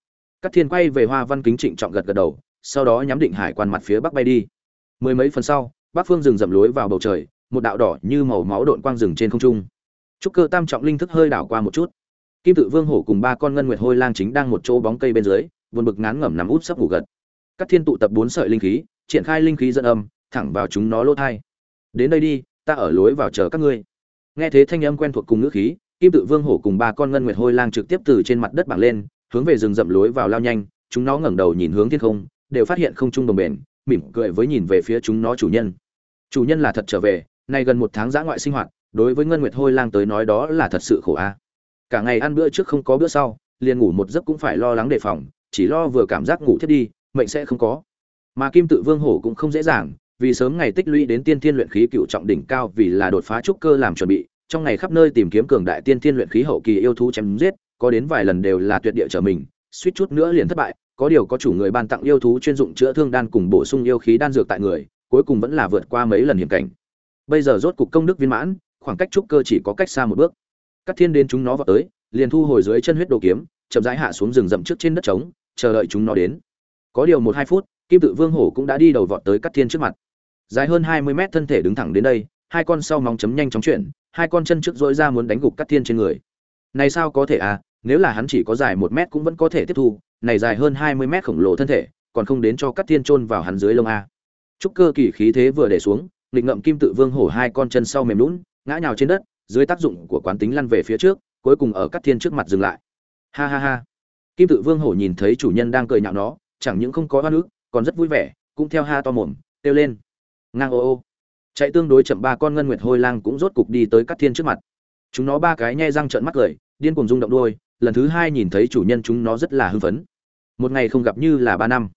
Cát Thiên quay về Hoa Văn Kính trịnh trọng gật gật đầu, sau đó nhắm định hải quan mặt phía bắc bay đi. Mười mấy phần sau, bắc phương rừng rậm lối vào bầu trời, một đạo đỏ như màu máu độn quang rừng trên không trung. Trúc cơ tam trọng linh thức hơi đảo qua một chút. Kim tự vương hổ cùng ba con ngân nguyệt hôi lang chính đang một chỗ bóng cây bên dưới, buồn bực ngán ngẩm nằm út sấp ngủ gật. Cát Thiên tụ tập bốn sợi linh khí, triển khai linh khí dẫn âm, thẳng vào chúng nó lỗ thai. Đến đây đi, ta ở lối vào chờ các ngươi. Nghe thế thanh âm quen thuộc cùng ngữ khí, Kim tự vương hổ cùng ba con ngân nguyệt hôi lang trực tiếp từ trên mặt đất bảng lên, hướng về rừng rậm lối vào lao nhanh, chúng nó ngẩng đầu nhìn hướng thiên không, đều phát hiện không trung đồng bền mỉm cười với nhìn về phía chúng nó chủ nhân. Chủ nhân là thật trở về, nay gần một tháng giã ngoại sinh hoạt, đối với ngân nguyệt hôi lang tới nói đó là thật sự khổ a. Cả ngày ăn bữa trước không có bữa sau, liền ngủ một giấc cũng phải lo lắng đề phòng, chỉ lo vừa cảm giác ngủ thiết đi, mệnh sẽ không có. Mà kim tự vương hổ cũng không dễ dàng, vì sớm ngày tích lũy đến tiên thiên luyện khí cựu trọng đỉnh cao vì là đột phá trúc cơ làm chuẩn bị, trong ngày khắp nơi tìm kiếm cường đại tiên thiên luyện khí hậu kỳ yêu thú chém giết có đến vài lần đều là tuyệt địa trở mình, suýt chút nữa liền thất bại, có điều có chủ người ban tặng yêu thú chuyên dụng chữa thương đan cùng bổ sung yêu khí đan dược tại người, cuối cùng vẫn là vượt qua mấy lần hiểm cảnh. Bây giờ rốt cục công đức viên mãn, khoảng cách trúc cơ chỉ có cách xa một bước. Cắt Thiên đến chúng nó vào tới, liền thu hồi dưới chân huyết đồ kiếm, chậm rãi hạ xuống rừng rậm trước trên đất trống, chờ đợi chúng nó đến. Có điều một hai phút, Kim Tự Vương Hổ cũng đã đi đầu vọt tới Cắt Thiên trước mặt. Dài hơn hai mươi mét thân thể đứng thẳng đến đây, hai con sau móng chấm nhanh chóng chuyển, hai con chân trước rỗi ra muốn đánh gục Cắt Thiên trên người. Này sao có thể à, nếu là hắn chỉ có dài một mét cũng vẫn có thể tiếp thu, này dài hơn hai mươi mét khổng lồ thân thể, còn không đến cho cắt thiên chôn vào hắn dưới lông a. Trúc cơ kỳ khí thế vừa để xuống, nghịch ngậm kim tự vương hổ hai con chân sau mềm lún, ngã nhào trên đất, dưới tác dụng của quán tính lăn về phía trước, cuối cùng ở các thiên trước mặt dừng lại. Ha ha ha. Kim tự vương hổ nhìn thấy chủ nhân đang cười nhạo nó, chẳng những không có hoa nước còn rất vui vẻ, cũng theo ha to mồm, kêu lên. Ngang ô ô. Chạy tương đối chậm ba con ngân nguyệt hôi lang cũng rốt cục đi tới các thiên trước mặt. Chúng nó ba cái nhe răng trợn mắt cười, điên cuồng rung động đôi lần thứ hai nhìn thấy chủ nhân chúng nó rất là hưng phấn. Một ngày không gặp như là ba năm.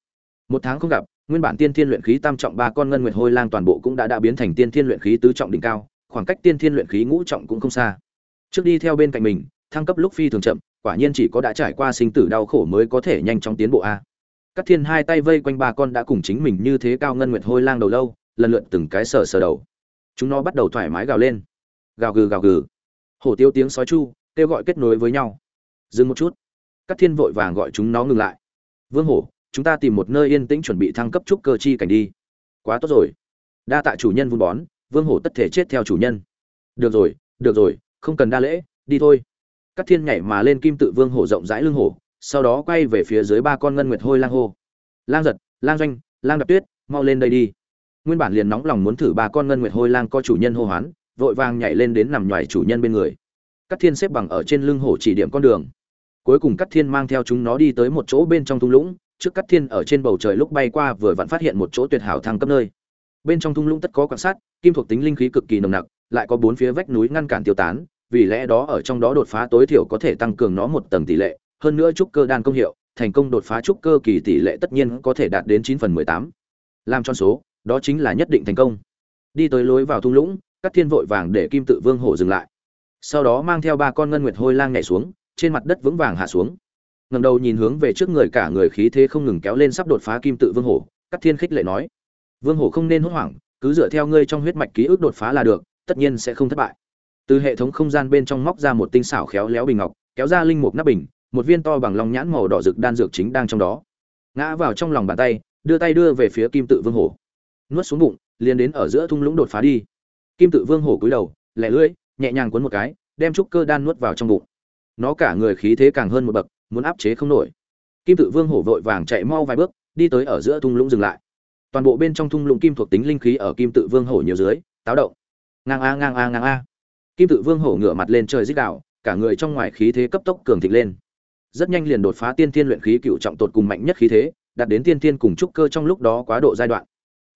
Một tháng không gặp, nguyên bản tiên thiên luyện khí tam trọng ba con ngân nguyệt hôi lang toàn bộ cũng đã đã biến thành tiên thiên luyện khí tứ trọng đỉnh cao, khoảng cách tiên thiên luyện khí ngũ trọng cũng không xa. Trước đi theo bên cạnh mình, thăng cấp lúc phi thường chậm, quả nhiên chỉ có đã trải qua sinh tử đau khổ mới có thể nhanh chóng tiến bộ a. Các thiên hai tay vây quanh ba con đã cùng chính mình như thế cao ngân nguyệt hôi lang đầu lâu, lần lượt từng cái sờ sờ đầu. Chúng nó bắt đầu thoải mái gào lên. Gào gừ gào gừ. Hổ tiêu tiếng sói chu, kêu gọi kết nối với nhau dừng một chút. Các thiên vội vàng gọi chúng nó ngừng lại. Vương hổ, chúng ta tìm một nơi yên tĩnh chuẩn bị thăng cấp trúc cơ chi cảnh đi. Quá tốt rồi. Đa tạ chủ nhân vun bón, vương hổ tất thể chết theo chủ nhân. Được rồi được rồi, không cần đa lễ, đi thôi. Các thiên nhảy mà lên kim tự vương hổ rộng rãi lưng hổ, sau đó quay về phía dưới ba con ngân nguyệt hôi lang hô. Lang giật, lang doanh, lang đập tuyết, mau lên đây đi. Nguyên bản liền nóng lòng muốn thử ba con ngân nguyệt hôi lang có chủ nhân hô hoán, vội vàng nhảy lên đến nằm ngoài chủ nhân bên người. Các thiên xếp bằng ở trên lưng hổ chỉ điểm con đường cuối cùng cắt thiên mang theo chúng nó đi tới một chỗ bên trong thung lũng. Trước cắt thiên ở trên bầu trời lúc bay qua vừa vặn phát hiện một chỗ tuyệt hảo thăng cấp nơi. Bên trong thung lũng tất có quan sát, kim thuộc tính linh khí cực kỳ nồng nặc, lại có bốn phía vách núi ngăn cản tiêu tán, vì lẽ đó ở trong đó đột phá tối thiểu có thể tăng cường nó một tầng tỷ lệ, hơn nữa trúc cơ đan công hiệu, thành công đột phá trúc cơ kỳ tỷ lệ tất nhiên có thể đạt đến chín phần mười tám. Làm cho số, đó chính là nhất định thành công. Đi tới lối vào thung lũng các thiên vội vàng để kim tự vương hổ dừng lại. Sau đó mang theo ba con ngân nguyệt hôi lang nhảy xuống trên mặt đất vững vàng hạ xuống. Ngầm đầu nhìn hướng về trước người cả người khí thế không ngừng kéo lên sắp đột phá kim tự vương hổ các thiên khích lệ nói, vương hổ không nên hốt hoảng, cứ dựa theo ngươi trong huyết mạch ký ức đột phá là được, tất nhiên sẽ không thất bại. Từ hệ thống không gian bên trong móc ra một tinh xảo khéo léo bình ngọc, kéo ra linh mục nắp bình, một viên to bằng lòng nhãn màu đỏ rực đan dược chính đang trong đó. Ngã vào trong lòng bàn tay, đưa tay đưa về phía kim tự vương hổ. Nuốt xuống bụng, liền đến ở giữa thung lũng đột phá đi. Kim tự vương hổ cúi đầu, lẻ lưỡi, nhẹ nhàng cuốn một cái, đem trúc cơ đan nuốt vào trong bụng nó cả người khí thế càng hơn một bậc, muốn áp chế không nổi. Kim tự vương hổ vội vàng chạy mau vài bước, đi tới ở giữa thung lũng dừng lại. Toàn bộ bên trong thung lũng kim thuộc tính linh khí ở kim tự vương hổ nhiều dưới, táo động. Ngang a ngang a ngang a. Kim tự vương hổ ngửa mặt lên trời dích đạo cả người trong ngoài khí thế cấp tốc cường thịnh lên. Rất nhanh liền đột phá tiên thiên luyện khí cựu trọng tột cùng mạnh nhất khí thế, đạt đến tiên thiên cùng trúc cơ trong lúc đó quá độ giai đoạn.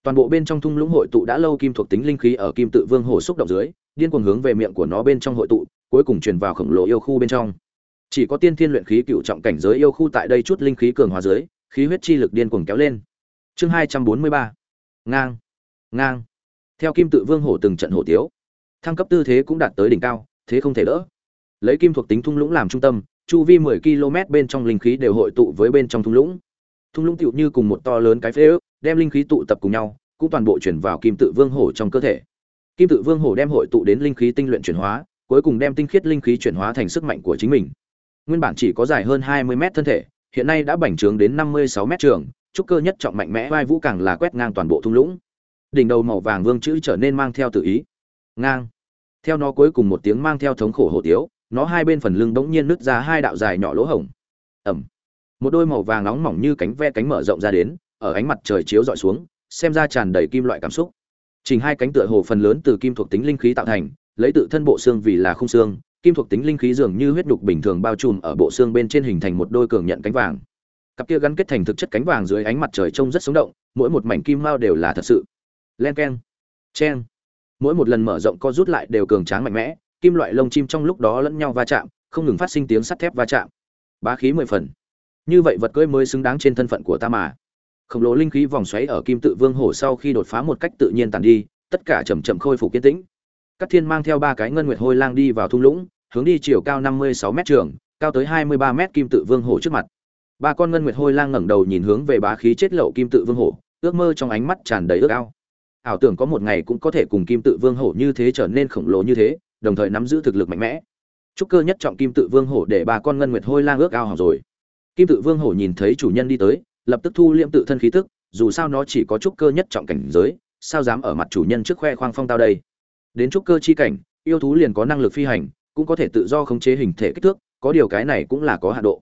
Toàn bộ bên trong thung lũng hội tụ đã lâu kim thuộc tính linh khí ở kim tự vương hổ xúc động dưới, điên cuồng hướng về miệng của nó bên trong hội tụ cuối cùng truyền vào khổng lồ yêu khu bên trong. Chỉ có tiên thiên luyện khí cựu trọng cảnh giới yêu khu tại đây chút linh khí cường hóa dưới, khí huyết chi lực điên cuồng kéo lên. Chương hai trăm bốn mươi ba. Ngang. Ngang. Theo kim tự vương hổ từng trận hổ tiếu, thăng cấp tư thế cũng đạt tới đỉnh cao, thế không thể đỡ. Lấy kim thuộc tính thung lũng làm trung tâm, chu vi mười km bên trong linh khí đều hội tụ với bên trong thung lũng. Thung lũng tựu như cùng một to lớn cái phế ước, đem linh khí tụ tập cùng nhau, cũng toàn bộ chuyển vào kim tự vương hổ trong cơ thể. Kim tự vương hổ đem hội tụ đến linh khí tinh luyện chuyển hóa cuối cùng đem tinh khiết linh khí chuyển hóa thành sức mạnh của chính mình. Nguyên bản chỉ có dài hơn hai mươi mét thân thể, hiện nay đã bành trướng đến năm mươi sáu mét trường, trúc cơ nhất trọng mạnh mẽ, vai vũ càng là quét ngang toàn bộ thung lũng. Đỉnh đầu màu vàng vương chữ trở nên mang theo tự ý. Ngang. Theo nó cuối cùng một tiếng mang theo thống khổ hổ tiếu, nó hai bên phần lưng bỗng nhiên nứt ra hai đạo dài nhỏ lỗ hổng. Ẩm. Một đôi màu vàng nóng mỏng như cánh ve cánh mở rộng ra đến, ở ánh mặt trời chiếu dọi xuống, xem ra tràn đầy kim loại cảm xúc. Chỉnh hai cánh tựa hồ phần lớn từ kim thuộc tính linh khí tạo thành lấy tự thân bộ xương vì là khung xương, kim thuộc tính linh khí dường như huyết đục bình thường bao trùm ở bộ xương bên trên hình thành một đôi cường nhận cánh vàng. Cặp kia gắn kết thành thực chất cánh vàng dưới ánh mặt trời trông rất sống động, mỗi một mảnh kim mao đều là thật sự. Len keng chen mỗi một lần mở rộng co rút lại đều cường tráng mạnh mẽ, kim loại lông chim trong lúc đó lẫn nhau va chạm, không ngừng phát sinh tiếng sắt thép va chạm. Bá khí mười phần. Như vậy vật cưỡi mới xứng đáng trên thân phận của ta mà. Khổng lồ linh khí vòng xoáy ở kim tự vương hổ sau khi đột phá một cách tự nhiên tàn đi, tất cả chậm chậm khôi phục kiên tĩnh các thiên mang theo ba cái ngân nguyệt hôi lang đi vào thung lũng, hướng đi chiều cao năm mươi sáu m trường, cao tới hai mươi ba m kim tự vương hổ trước mặt. Ba con ngân nguyệt hôi lang ngẩng đầu nhìn hướng về bá khí chết lậu kim tự vương hổ, ước mơ trong ánh mắt tràn đầy ước ao. Ảo tưởng có một ngày cũng có thể cùng kim tự vương hổ như thế trở nên khổng lồ như thế, đồng thời nắm giữ thực lực mạnh mẽ. Chúc cơ nhất trọng kim tự vương hổ để ba con ngân nguyệt hôi lang ước ao hỏng rồi. Kim tự vương hổ nhìn thấy chủ nhân đi tới, lập tức thu liễm tự thân khí tức, dù sao nó chỉ có trúc cơ nhất trọng cảnh giới, sao dám ở mặt chủ nhân trước khoe khoang phong tao đây? Đến trúc cơ chi cảnh, yêu thú liền có năng lực phi hành, cũng có thể tự do khống chế hình thể kích thước, có điều cái này cũng là có hạn độ.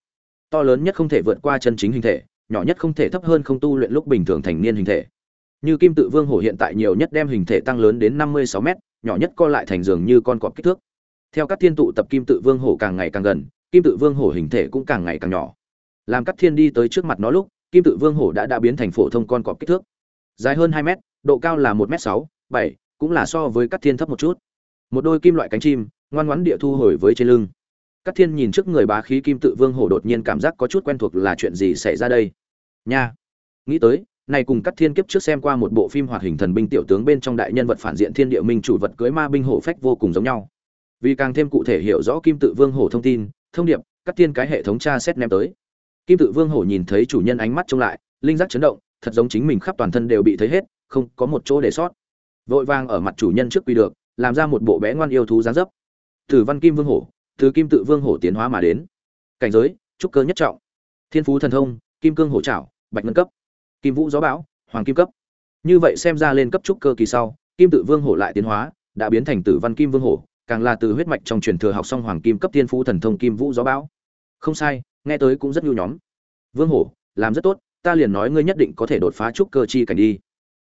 To lớn nhất không thể vượt qua chân chính hình thể, nhỏ nhất không thể thấp hơn không tu luyện lúc bình thường thành niên hình thể. Như kim tự vương hổ hiện tại nhiều nhất đem hình thể tăng lớn đến năm mươi sáu m nhỏ nhất co lại thành giường như con cọp kích thước. Theo các thiên tụ tập kim tự vương hổ càng ngày càng gần, kim tự vương hổ hình thể cũng càng ngày càng nhỏ. Làm các thiên đi tới trước mặt nó lúc, kim tự vương hổ đã đã biến thành phổ thông con cọp kích thước. Dài hơn hai mét, độ cao là một m sáu, bảy cũng là so với các thiên thấp một chút. Một đôi kim loại cánh chim, ngoan ngoãn địa thu hồi với trên lưng. Các thiên nhìn trước người bá khí kim tự vương hổ đột nhiên cảm giác có chút quen thuộc là chuyện gì xảy ra đây? Nha! Nghĩ tới, này cùng các thiên kiếp trước xem qua một bộ phim hoạt hình thần binh tiểu tướng bên trong đại nhân vật phản diện thiên địa minh chủ vật cưới ma binh hổ phách vô cùng giống nhau. Vì càng thêm cụ thể hiểu rõ kim tự vương hổ thông tin, thông điệp các thiên cái hệ thống tra xét ném tới. Kim tự vương hổ nhìn thấy chủ nhân ánh mắt trông lại, linh giác chấn động, thật giống chính mình khắp toàn thân đều bị thấy hết, không có một chỗ để sót vội vàng ở mặt chủ nhân trước quy được, làm ra một bộ bé ngoan yêu thú dáng dấp. Từ văn kim vương hổ, từ kim tự vương hổ tiến hóa mà đến. Cảnh giới, trúc cơ nhất trọng. Thiên phú thần thông, kim cương hổ trảo, bạch ngân cấp. Kim vũ gió bão, hoàng kim cấp. Như vậy xem ra lên cấp trúc cơ kỳ sau, kim tự vương hổ lại tiến hóa, đã biến thành tử văn kim vương hổ, càng là từ huyết mạch trong truyền thừa học xong hoàng kim cấp thiên phú thần thông kim vũ gió bão. Không sai, nghe tới cũng rất nhu nhóm. Vương hổ, làm rất tốt, ta liền nói ngươi nhất định có thể đột phá trúc cơ chi cảnh đi.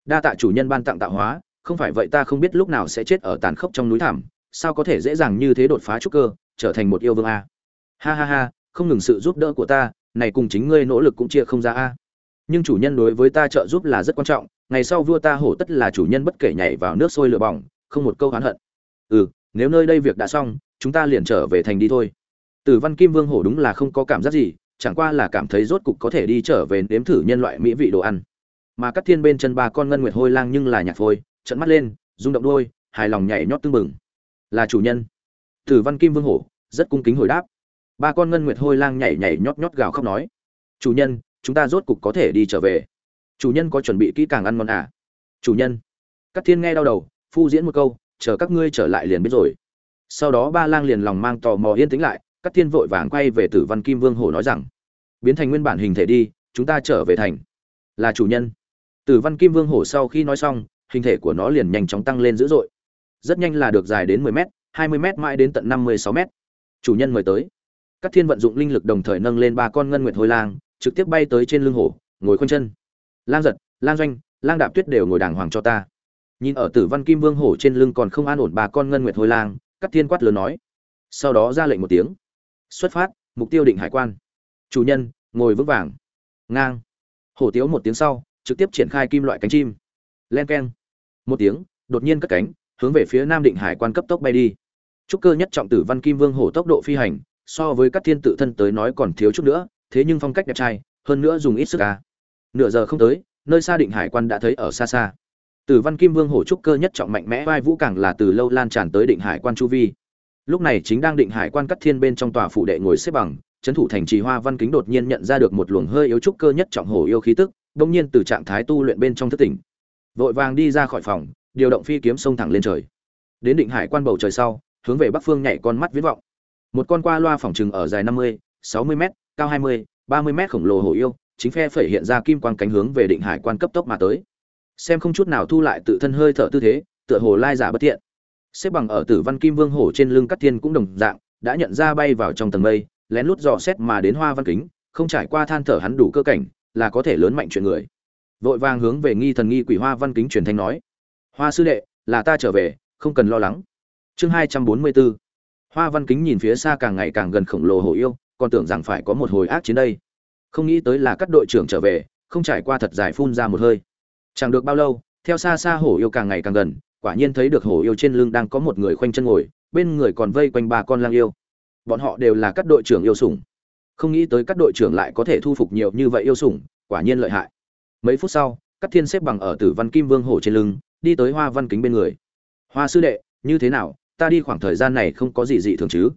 Đa tạ chủ nhân ban tặng tạo hóa không phải vậy ta không biết lúc nào sẽ chết ở tàn khốc trong núi thảm sao có thể dễ dàng như thế đột phá trúc cơ, trở thành một yêu vương a? Ha ha ha, không ngừng sự giúp đỡ của ta, này cùng chính ngươi nỗ lực cũng chia không ra a. Nhưng chủ nhân đối với ta trợ giúp là rất quan trọng, ngày sau vua ta hổ tất là chủ nhân bất kể nhảy vào nước sôi lửa bỏng, không một câu oán hận. Ừ nếu nơi đây việc đã xong, chúng ta liền trở về thành đi thôi. Tử văn kim vương hổ đúng là không có cảm giác gì, chẳng qua là cảm thấy rốt cục có thể đi trở về nếm thử nhân loại mỹ vị đồ ăn. Mà các thiên bên chân ba con ngân nguyệt hôi lang nhưng là nhạc phôi trận mắt lên, rung động đuôi, hài lòng nhảy nhót tưng bừng. Là chủ nhân. Tử văn kim vương hổ, rất cung kính hồi đáp. Ba con ngân nguyệt hôi lang nhảy nhảy nhót nhót gào khóc nói. Chủ nhân, chúng ta rốt cục có thể đi trở về. Chủ nhân có chuẩn bị kỹ càng ăn ngon à? Chủ nhân. Các thiên nghe đau đầu, phu diễn một câu, chờ các ngươi trở lại liền biết rồi. Sau đó ba lang liền lòng mang tò mò yên tĩnh lại các thiên vội vàng quay về tử văn kim vương hổ nói rằng, biến thành nguyên bản hình thể đi, chúng ta trở về thành. Là chủ nhân. Tử văn kim vương hổ sau khi nói xong hình thể của nó liền nhanh chóng tăng lên dữ dội. Rất nhanh là được dài đến 10 m 20 m mãi đến tận 56 m chủ nhân mời tới. Các thiên vận dụng linh lực đồng thời nâng lên ba con ngân nguyệt hồi lang, trực tiếp bay tới trên lưng hổ ngồi khoanh chân. Lang giật, lang doanh, lang đạp tuyết đều ngồi đàng hoàng cho ta. Nhìn ở tử văn kim vương hổ trên lưng còn không an ổn ba con ngân nguyệt hồi lang các thiên quát lớn nói. Sau đó ra lệnh một tiếng. Xuất phát, mục tiêu định hải quan. Chủ nhân, ngồi vững vàng. Ngang. Hổ tiếu một tiếng sau, trực tiếp triển khai kim loại cánh chim len keng. Một tiếng, đột nhiên cất cánh, hướng về phía nam định hải quan cấp tốc bay đi. Trúc cơ nhất trọng tử văn kim vương hổ tốc độ phi hành, so với các thiên tự thân tới nói còn thiếu chút nữa, thế nhưng phong cách đẹp trai, hơn nữa dùng ít sức ca nửa giờ không tới, nơi xa định hải quan đã thấy ở xa xa. Tử văn kim vương hổ trúc cơ nhất trọng mạnh mẽ, vai vũ càng là từ lâu lan tràn tới định hải quan chu vi. Lúc này chính đang định hải quan cắt thiên bên trong tòa phủ đệ ngồi xếp bằng trấn thủ thành trì hoa văn kính đột nhiên nhận ra được một luồng hơi yếu trúc cơ nhất trọng hổ yêu khí tức đông nhiên từ trạng thái tu luyện bên trong thất tỉnh vội vàng đi ra khỏi phòng, điều động phi kiếm sông thẳng lên trời. Đến định hải quan bầu trời sau, hướng về bắc phương nhảy con mắt viết vọng. Một con qua loa phòng trừng ở dài năm mươi, sáu mươi m cao hai mươi, ba mươi m khổng lồ hổ yêu, chính phe phẩy hiện ra kim quang cánh hướng về định hải quan cấp tốc mà tới. Xem không chút nào thu lại tự thân hơi thở tư thế, tựa hồ lai giả bất thiện. Xếp bằng ở tử văn kim vương hổ trên lưng cắt thiên cũng đồng dạng, đã nhận ra bay vào trong tầng mây, lén lút dò xét mà đến hoa văn kính, không trải qua than thở hắn đủ cơ cảnh, là có thể lớn mạnh chuyện người vội vàng hướng về nghi thần nghi quỷ hoa văn kính truyền thanh nói, hoa sư đệ, là ta trở về, không cần lo lắng. Chương hai trăm bốn mươi bốn. Hoa văn kính nhìn phía xa càng ngày càng gần khổng lồ hổ yêu, còn tưởng rằng phải có một hồi ác chiến đây. Không nghĩ tới là các đội trưởng trở về, không trải qua thật dài phun ra một hơi. Chẳng được bao lâu, theo xa xa hổ yêu càng ngày càng gần, quả nhiên thấy được hổ yêu trên lưng đang có một người khoanh chân ngồi, bên người còn vây quanh ba con lang yêu. Bọn họ đều là các đội trưởng yêu sủng. Không nghĩ tới các đội trưởng lại có thể thu phục nhiều như vậy yêu sủng, quả nhiên lợi hại mấy phút sau, các thiên xếp bằng ở tử văn kim vương hổ trên lưng, đi tới hoa văn kính bên người. Hoa sư đệ, như thế nào? Ta đi khoảng thời gian này không có gì dị thường chứ?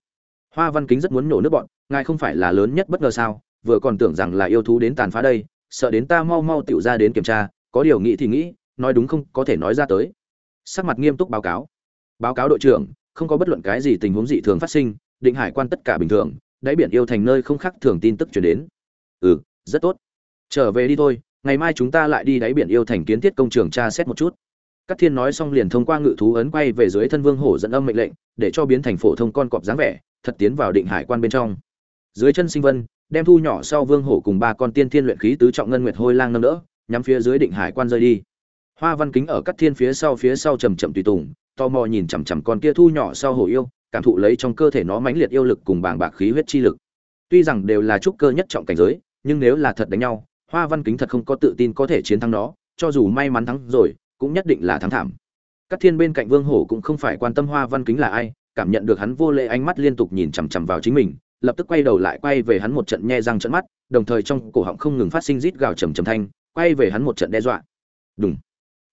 Hoa văn kính rất muốn nổ nước bọn, ngài không phải là lớn nhất bất ngờ sao? Vừa còn tưởng rằng là yêu thú đến tàn phá đây, sợ đến ta mau mau tựu ra đến kiểm tra, có điều nghĩ thì nghĩ, nói đúng không, có thể nói ra tới. Sắc mặt nghiêm túc báo cáo. Báo cáo đội trưởng, không có bất luận cái gì tình huống dị thường phát sinh, định hải quan tất cả bình thường, đáy biển yêu thành nơi không khác thường tin tức chuyển đến. Ừ rất tốt. Trở về đi thôi ngày mai chúng ta lại đi đáy biển yêu thành kiến thiết công trường tra xét một chút. Các thiên nói xong liền thông qua ngự thú ấn quay về dưới thân vương hổ dẫn âm mệnh lệnh, để cho biến thành phổ thông con cọp dáng vẻ, thật tiến vào định hải quan bên trong. Dưới chân sinh vân, đem thu nhỏ sau vương hổ cùng ba con tiên thiên luyện khí tứ trọng ngân nguyệt hôi lang nâng đỡ, nhắm phía dưới định hải quan rơi đi. Hoa văn kính ở các thiên phía sau phía sau chầm chậm tùy tùng, tò mò nhìn chằm chằm con kia thu nhỏ sau hổ yêu, cảm thụ lấy trong cơ thể nó mãnh liệt yêu lực cùng bảng bạc khí huyết chi lực. Tuy rằng đều là trúc cơ nhất trọng cảnh giới, nhưng nếu là thật đánh nhau hoa văn kính thật không có tự tin có thể chiến thắng nó, cho dù may mắn thắng rồi, cũng nhất định là thắng thảm. Các thiên bên cạnh vương hổ cũng không phải quan tâm hoa văn kính là ai, cảm nhận được hắn vô lệ ánh mắt liên tục nhìn chằm chằm vào chính mình, lập tức quay đầu lại quay về hắn một trận nhe răng trận mắt, đồng thời trong cổ họng không ngừng phát sinh rít gào trầm trầm thanh, quay về hắn một trận đe dọa. Đúng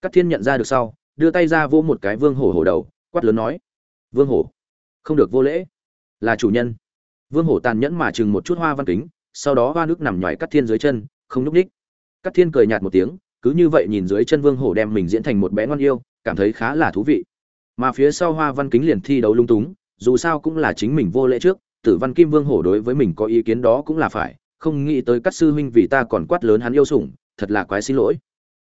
các thiên nhận ra được sau, đưa tay ra vô một cái vương hổ hổ đầu, quát lớn nói, vương hổ, không được vô lễ. Là chủ nhân. Vương hổ tàn nhẫn mà chừng một chút hoa văn kính, sau đó hoa nước nằm nhoài cắt thiên dưới chân không núp đích. Cát thiên cười nhạt một tiếng, cứ như vậy nhìn dưới chân vương hổ đem mình diễn thành một bé ngon yêu, cảm thấy khá là thú vị. Mà phía sau hoa văn kính liền thi đấu lung túng, dù sao cũng là chính mình vô lễ trước, tử văn kim vương hổ đối với mình có ý kiến đó cũng là phải, không nghĩ tới các sư huynh vì ta còn quát lớn hắn yêu sủng, thật là quái xin lỗi.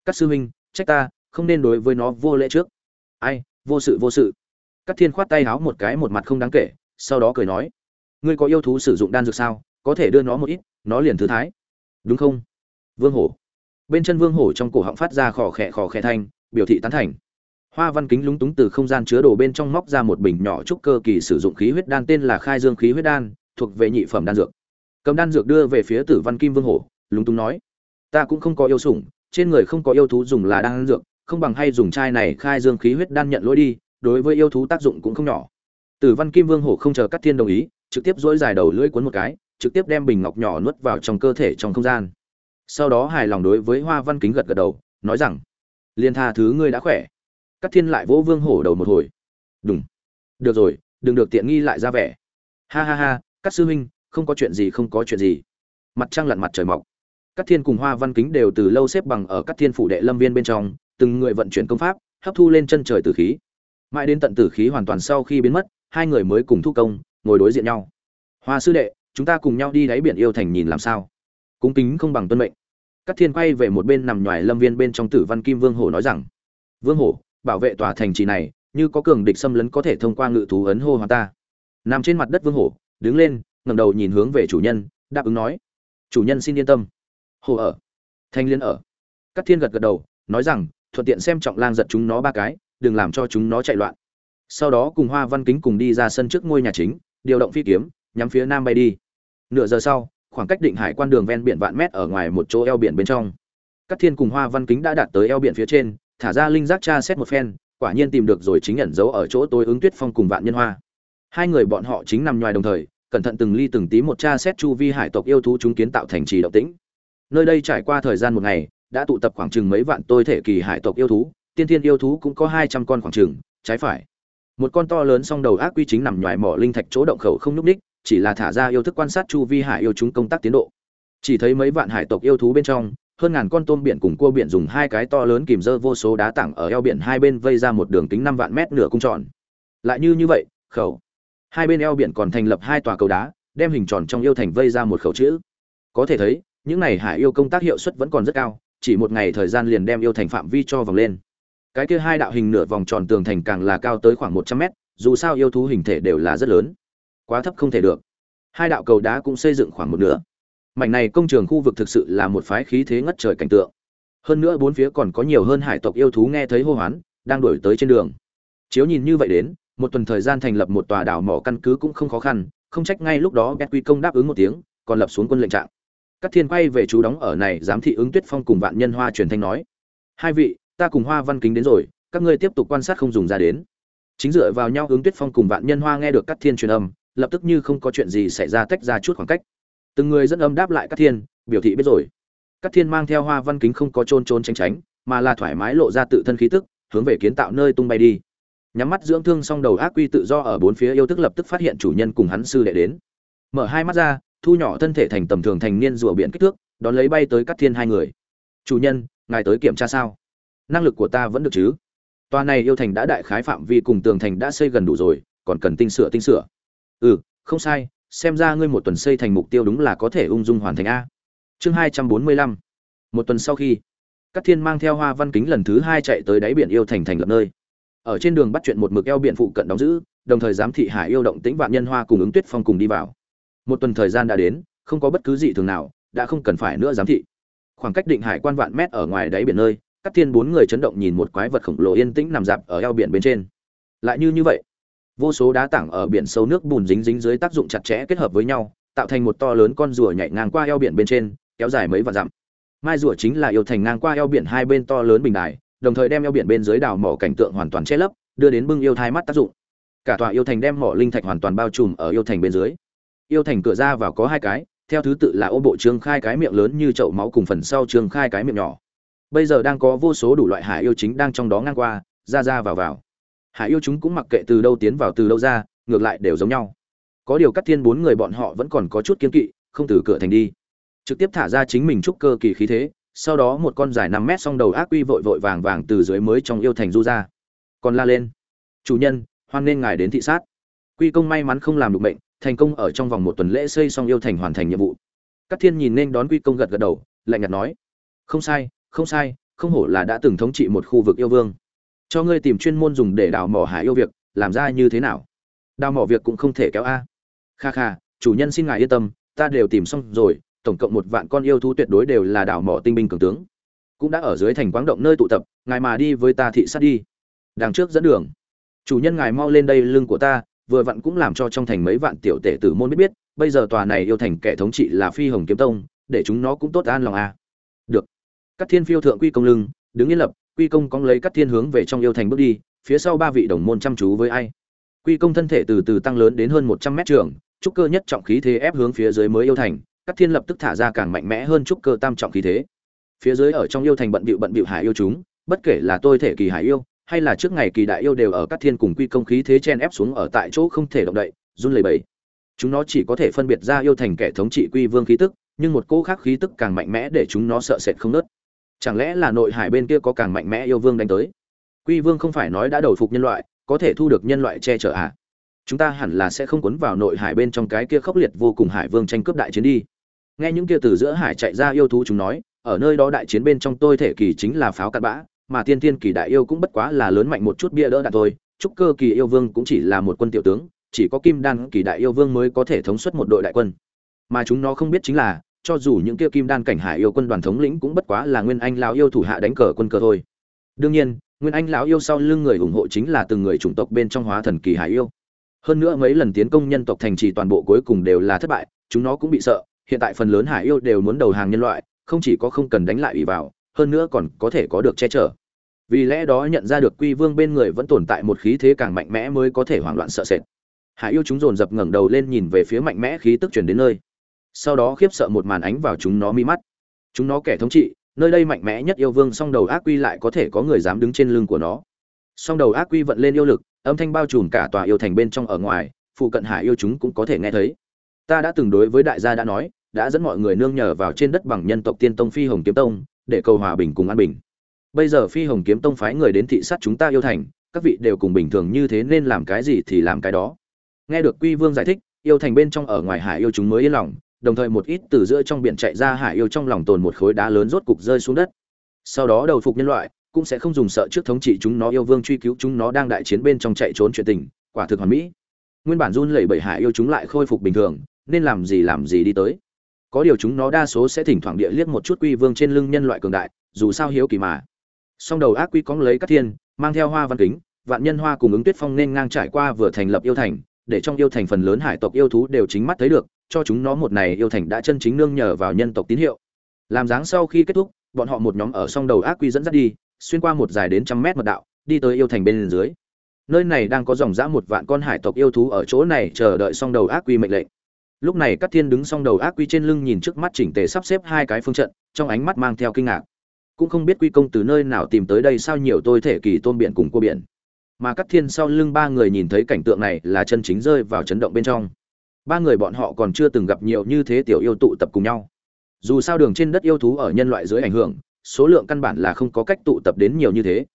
Các sư huynh, trách ta, không nên đối với nó vô lễ trước. Ai, vô sự vô sự. Các thiên khoát tay háo một cái một mặt không đáng kể, sau đó cười nói, ngươi có yêu thú sử dụng đan dược sao? Có thể đưa nó một ít, nó liền thứ thái. Đúng không? Vương hổ. Bên chân vương hổ trong cổ họng phát ra khò khẽ khò khẽ thanh, biểu thị tán thành. Hoa văn kính lúng túng từ không gian chứa đồ bên trong móc ra một bình nhỏ trúc cơ kỳ sử dụng khí huyết đan tên là khai dương khí huyết đan, thuộc về nhị phẩm đan dược. Cầm đan dược đưa về phía tử văn kim vương hổ, lúng túng nói, ta cũng không có yêu sủng, trên người không có yêu thú dùng là đan dược, không bằng hay dùng chai này khai dương khí huyết đan nhận lỗi đi, đối với yêu thú tác dụng cũng không nhỏ. Tử văn kim vương hổ không chờ cắt thiên đồng ý, trực tiếp dỗi dài đầu lưỡi cuốn một cái, trực tiếp đem bình ngọc nhỏ nuốt vào trong cơ thể trong không gian sau đó hài lòng đối với hoa văn kính gật gật đầu, nói rằng, liên tha thứ ngươi đã khỏe. Cắt thiên lại vỗ vương hổ đầu một hồi. Đúng được rồi, đừng được tiện nghi lại ra vẻ. Ha ha ha các sư huynh không có chuyện gì, không có chuyện gì. Mặt trăng lặn mặt trời mọc. Các thiên cùng hoa văn kính đều từ lâu xếp bằng ở các thiên phủ đệ lâm viên bên trong, từng người vận chuyển công pháp, hấp thu lên chân trời tử khí. Mãi đến tận tử khí hoàn toàn sau khi biến mất, hai người mới cùng thu công, ngồi đối diện nhau. Hoa sư đệ, chúng ta cùng nhau đi đáy biển yêu thành nhìn làm sao? Cũng kính không bằng tuân mệnh. Cát thiên quay về một bên nằm ngoài lâm viên bên trong tử văn kim vương hổ nói rằng, vương hổ, bảo vệ tòa thành trì này, như có cường địch xâm lấn có thể thông qua ngự thú ấn hô hoa ta. Nằm trên mặt đất vương hổ, đứng lên, ngẩng đầu nhìn hướng về chủ nhân, đáp ứng nói, chủ nhân xin yên tâm. Hồ ở? Thanh liên ở. Cát thiên gật gật đầu, nói rằng, thuận tiện xem trọng lang giật chúng nó ba cái, đừng làm cho chúng nó chạy loạn. Sau đó cùng hoa văn kính cùng đi ra sân trước ngôi nhà chính, điều động phi kiếm, nhắm phía nam bay đi. Nửa giờ sau khoảng cách định hải quan đường ven biển vạn mét ở ngoài một chỗ eo biển bên trong. Các thiên cùng hoa văn kính đã đạt tới eo biển phía trên, thả ra linh giác tra xét một phen, quả nhiên tìm được rồi chính nhận dấu ở chỗ tối ứng tuyết phong cùng vạn nhân hoa. Hai người bọn họ chính nằm ngoài đồng thời, cẩn thận từng ly từng tí một tra xét chu vi hải tộc yêu thú chúng kiến tạo thành trì động tĩnh. Nơi đây trải qua thời gian một ngày, đã tụ tập khoảng chừng mấy vạn tôi thể kỳ hải tộc yêu thú, tiên thiên yêu thú cũng có hai trăm con khoảng chừng, trái phải. Một con to lớn song đầu ác quy chính nằm ngoài mỏ linh thạch chỗ động khẩu không nhúc ních chỉ là thả ra yêu thức quan sát chu vi hải yêu chúng công tác tiến độ. Chỉ thấy mấy vạn hải tộc yêu thú bên trong, hơn ngàn con tôm biển cùng cua biển dùng hai cái to lớn kìm dơ vô số đá tảng ở eo biển hai bên vây ra một đường kính năm vạn mét nửa cung tròn. Lại như như vậy, khẩu. Hai bên eo biển còn thành lập hai tòa cầu đá, đem hình tròn trong yêu thành vây ra một khẩu chữ. Có thể thấy, những này hải yêu công tác hiệu suất vẫn còn rất cao, chỉ một ngày thời gian liền đem yêu thành phạm vi cho vòng lên. Cái kia hai đạo hình nửa vòng tròn tường thành càng là cao tới khoảng một trăm mét, dù sao yêu thú hình thể đều là rất lớn quá thấp không thể được. Hai đạo cầu đá cũng xây dựng khoảng một nửa. Mảnh này công trường khu vực thực sự là một phái khí thế ngất trời cảnh tượng. Hơn nữa bốn phía còn có nhiều hơn hải tộc yêu thú nghe thấy hô hoán, đang đổi tới trên đường. Chiếu nhìn như vậy đến, một tuần thời gian thành lập một tòa đảo mỏ căn cứ cũng không khó khăn, không trách ngay lúc đó bet quy công đáp ứng một tiếng, còn lập xuống quân lệnh trạng. Các thiên quay về chú đóng ở này giám thị ứng tuyết phong cùng vạn nhân hoa truyền thanh nói. Hai vị, ta cùng hoa văn kính đến rồi, các ngươi tiếp tục quan sát không dùng ra đến. Chính dựa vào nhau ứng tuyết phong cùng vạn nhân hoa nghe được các thiên truyền âm lập tức như không có chuyện gì xảy ra tách ra chút khoảng cách. Từng người dẫn âm đáp lại các thiên, biểu thị biết rồi. Các thiên mang theo hoa văn kính không có trôn trôn tránh tránh, mà là thoải mái lộ ra tự thân khí tức, hướng về kiến tạo nơi tung bay đi. Nhắm mắt dưỡng thương xong đầu ác quy tự do ở bốn phía yêu thức lập tức phát hiện chủ nhân cùng hắn sư đệ đến. Mở hai mắt ra, thu nhỏ thân thể thành tầm thường thành niên rùa biển kích thước, đón lấy bay tới các thiên hai người. Chủ nhân, ngài tới kiểm tra sao? Năng lực của ta vẫn được chứ? Toa này yêu thành đã đại khái phạm vi cùng tường thành đã xây gần đủ rồi, còn cần tinh sửa tinh sửa ừ không sai, xem ra ngươi một tuần xây thành mục tiêu đúng là có thể ung dung hoàn thành a. Chương hai trăm bốn mươi lăm. Một tuần sau khi các thiên mang theo hoa văn kính lần thứ hai chạy tới đáy biển yêu thành thành lập nơi. Ở trên đường bắt chuyện một mực eo biển phụ cận đóng giữ, đồng thời giám thị hải yêu động tĩnh vạn nhân hoa cùng ứng tuyết phong cùng đi vào. Một tuần thời gian đã đến, không có bất cứ gì thường nào, đã không cần phải nữa giám thị. Khoảng cách định hải quan vạn mét ở ngoài đáy biển nơi các thiên bốn người chấn động nhìn một quái vật khổng lồ yên tĩnh nằm dạp ở eo biển bên trên. Lại như như vậy vô số đá tảng ở biển sâu nước bùn dính dính dưới tác dụng chặt chẽ kết hợp với nhau, tạo thành một to lớn con rùa nhảy ngang qua eo biển bên trên, kéo dài mấy vạn dặm. Mai rùa chính là yêu thành ngang qua eo biển hai bên to lớn bình đài, đồng thời đem eo biển bên dưới đảo mỏ cảnh tượng hoàn toàn che lấp, đưa đến bưng yêu thai mắt tác dụng. Cả tòa yêu thành đem mỏ linh thạch hoàn toàn bao trùm ở yêu thành bên dưới. Yêu thành cửa ra vào có hai cái, theo thứ tự là ô bộ trương khai cái miệng lớn như chậu máu cùng phần sau trương khai cái miệng nhỏ. Bây giờ đang có vô số đủ loại hải yêu chính đang trong đó ngang qua, ra ra vào vào hải yêu chúng cũng mặc kệ từ đâu tiến vào từ đâu ra, ngược lại đều giống nhau. Có điều cắt thiên bốn người bọn họ vẫn còn có chút kiên kỵ, không từ cửa thành đi. Trực tiếp thả ra chính mình trúc cơ kỳ khí thế, sau đó một con dài năm mét song đầu ác quy vội vội vàng vàng từ dưới mới trong yêu thành du ra. Còn la lên. Chủ nhân, hoan nên ngài đến thị sát. Quy công may mắn không làm được bệnh thành công ở trong vòng một tuần lễ xây xong yêu thành hoàn thành nhiệm vụ. Cát thiên nhìn nên đón quy công gật gật đầu, lạnh nhạt nói, không sai không sai, không hổ là đã từng thống trị một khu vực yêu vương cho ngươi tìm chuyên môn dùng để đào mỏ hải yêu việc, làm ra như thế nào? Đào mỏ việc cũng không thể kéo a. Kha kha, chủ nhân xin ngài yên tâm, ta đều tìm xong rồi, tổng cộng một vạn con yêu thú tuyệt đối đều là đào mỏ tinh binh cường tướng. Cũng đã ở dưới thành quáng động nơi tụ tập, ngài mà đi với ta thị sát đi. Đằng trước dẫn đường. Chủ nhân ngài mau lên đây lưng của ta, vừa vặn cũng làm cho trong thành mấy vạn tiểu tể tử môn biết biết, bây giờ tòa này yêu thành kẻ thống trị là phi hồng kiếm tông, để chúng nó cũng tốt an lòng a. Được. Các thiên phiêu thượng quy công lưng, đứng yên lập quy công cong lấy các thiên hướng về trong yêu thành bước đi, phía sau ba vị đồng môn chăm chú với ai. Quy công thân thể từ từ tăng lớn đến hơn một trăm mét trường, trúc cơ nhất trọng khí thế ép hướng phía dưới mới yêu thành các thiên lập tức thả ra càng mạnh mẽ hơn trúc cơ tam trọng khí thế. Phía dưới ở trong yêu thành bận bịu bận bịu hải yêu chúng, bất kể là tôi thể kỳ hải yêu, hay là trước ngày kỳ đại yêu đều ở các thiên cùng quy công khí thế chen ép xuống ở tại chỗ không thể động đậy, run lẩy bẩy. Chúng nó chỉ có thể phân biệt ra yêu thành kẻ thống trị quy vương khí tức, nhưng một cỗ khác khí tức càng mạnh mẽ để chúng nó sợ sệt không nớt chẳng lẽ là nội hải bên kia có càng mạnh mẽ yêu vương đánh tới? Quy vương không phải nói đã đầu phục nhân loại, có thể thu được nhân loại che chở à? Chúng ta hẳn là sẽ không quấn vào nội hải bên trong cái kia khốc liệt vô cùng hải vương tranh cướp đại chiến đi. Nghe những kia từ giữa hải chạy ra yêu thú chúng nói, ở nơi đó đại chiến bên trong tôi thể kỳ chính là pháo cặn bã, mà tiên tiên kỳ đại yêu cũng bất quá là lớn mạnh một chút bia đỡ đạn thôi. Trúc cơ kỳ yêu vương cũng chỉ là một quân tiểu tướng, chỉ có kim đan kỳ đại yêu vương mới có thể thống suất một đội đại quân. Mà chúng nó không biết chính là cho dù những kia kim đan cảnh hải yêu quân đoàn thống lĩnh cũng bất quá là nguyên anh lão yêu thủ hạ đánh cờ quân cờ thôi. Đương nhiên, nguyên anh lão yêu sau lưng người ủng hộ chính là từng người chủng tộc bên trong hóa thần kỳ hải yêu. Hơn nữa mấy lần tiến công nhân tộc thành trì toàn bộ cuối cùng đều là thất bại, chúng nó cũng bị sợ, hiện tại phần lớn hải yêu đều muốn đầu hàng nhân loại, không chỉ có không cần đánh lại ủy vào, hơn nữa còn có thể có được che chở. Vì lẽ đó nhận ra được quy vương bên người vẫn tồn tại một khí thế càng mạnh mẽ mới có thể hoảng loạn sợ sệt. Hải yêu chúng dồn dập ngẩng đầu lên nhìn về phía mạnh mẽ khí tức chuyển đến nơi sau đó khiếp sợ một màn ánh vào chúng nó mi mắt. Chúng nó kẻ thống trị, nơi đây mạnh mẽ nhất yêu vương song đầu ác quy lại có thể có người dám đứng trên lưng của nó. Song đầu ác quy vận lên yêu lực, âm thanh bao trùm cả tòa yêu thành bên trong ở ngoài, phụ cận hải yêu chúng cũng có thể nghe thấy. Ta đã từng đối với đại gia đã nói, đã dẫn mọi người nương nhờ vào trên đất bằng nhân tộc tiên tông phi hồng kiếm tông, để cầu hòa bình cùng an bình. Bây giờ phi hồng kiếm tông phái người đến thị sát chúng ta yêu thành, các vị đều cùng bình thường như thế nên làm cái gì thì làm cái đó. Nghe được quy vương giải thích, yêu thành bên trong ở ngoài hải yêu chúng mới yên lòng đồng thời một ít từ giữa trong biển chạy ra hải yêu trong lòng tồn một khối đá lớn rốt cục rơi xuống đất. Sau đó đầu phục nhân loại, cũng sẽ không dùng sợ trước thống trị chúng nó yêu vương truy cứu chúng nó đang đại chiến bên trong chạy trốn chuyện tình, quả thực hoàn mỹ. Nguyên bản run lẩy bẩy hải yêu chúng lại khôi phục bình thường, nên làm gì làm gì đi tới. Có điều chúng nó đa số sẽ thỉnh thoảng địa liếc một chút quy vương trên lưng nhân loại cường đại, dù sao hiếu kỳ mà. Song đầu ác quy cóng lấy các thiên, mang theo hoa văn kính, vạn nhân hoa cùng ứng tuyết phong nên ngang trải qua vừa thành lập yêu thành, để trong yêu thành phần lớn hải tộc yêu thú đều chính mắt thấy được cho chúng nó một này yêu thành đã chân chính nương nhờ vào nhân tộc tín hiệu. Làm dáng sau khi kết thúc, bọn họ một nhóm ở song đầu ác quy dẫn dắt đi, xuyên qua một dài đến trăm mét mật đạo, đi tới yêu thành bên dưới. Nơi này đang có dòng dã một vạn con hải tộc yêu thú ở chỗ này chờ đợi song đầu ác quy mệnh lệnh. Lúc này các thiên đứng song đầu ác quy trên lưng nhìn trước mắt chỉnh tề sắp xếp hai cái phương trận, trong ánh mắt mang theo kinh ngạc. Cũng không biết quy công từ nơi nào tìm tới đây sao nhiều tôi thể kỳ tôn biển cùng cua biển. Mà các thiên sau lưng ba người nhìn thấy cảnh tượng này là chân chính rơi vào chấn động bên trong ba người bọn họ còn chưa từng gặp nhiều như thế tiểu yêu tụ tập cùng nhau. Dù sao đường trên đất yêu thú ở nhân loại dưới ảnh hưởng, số lượng căn bản là không có cách tụ tập đến nhiều như thế.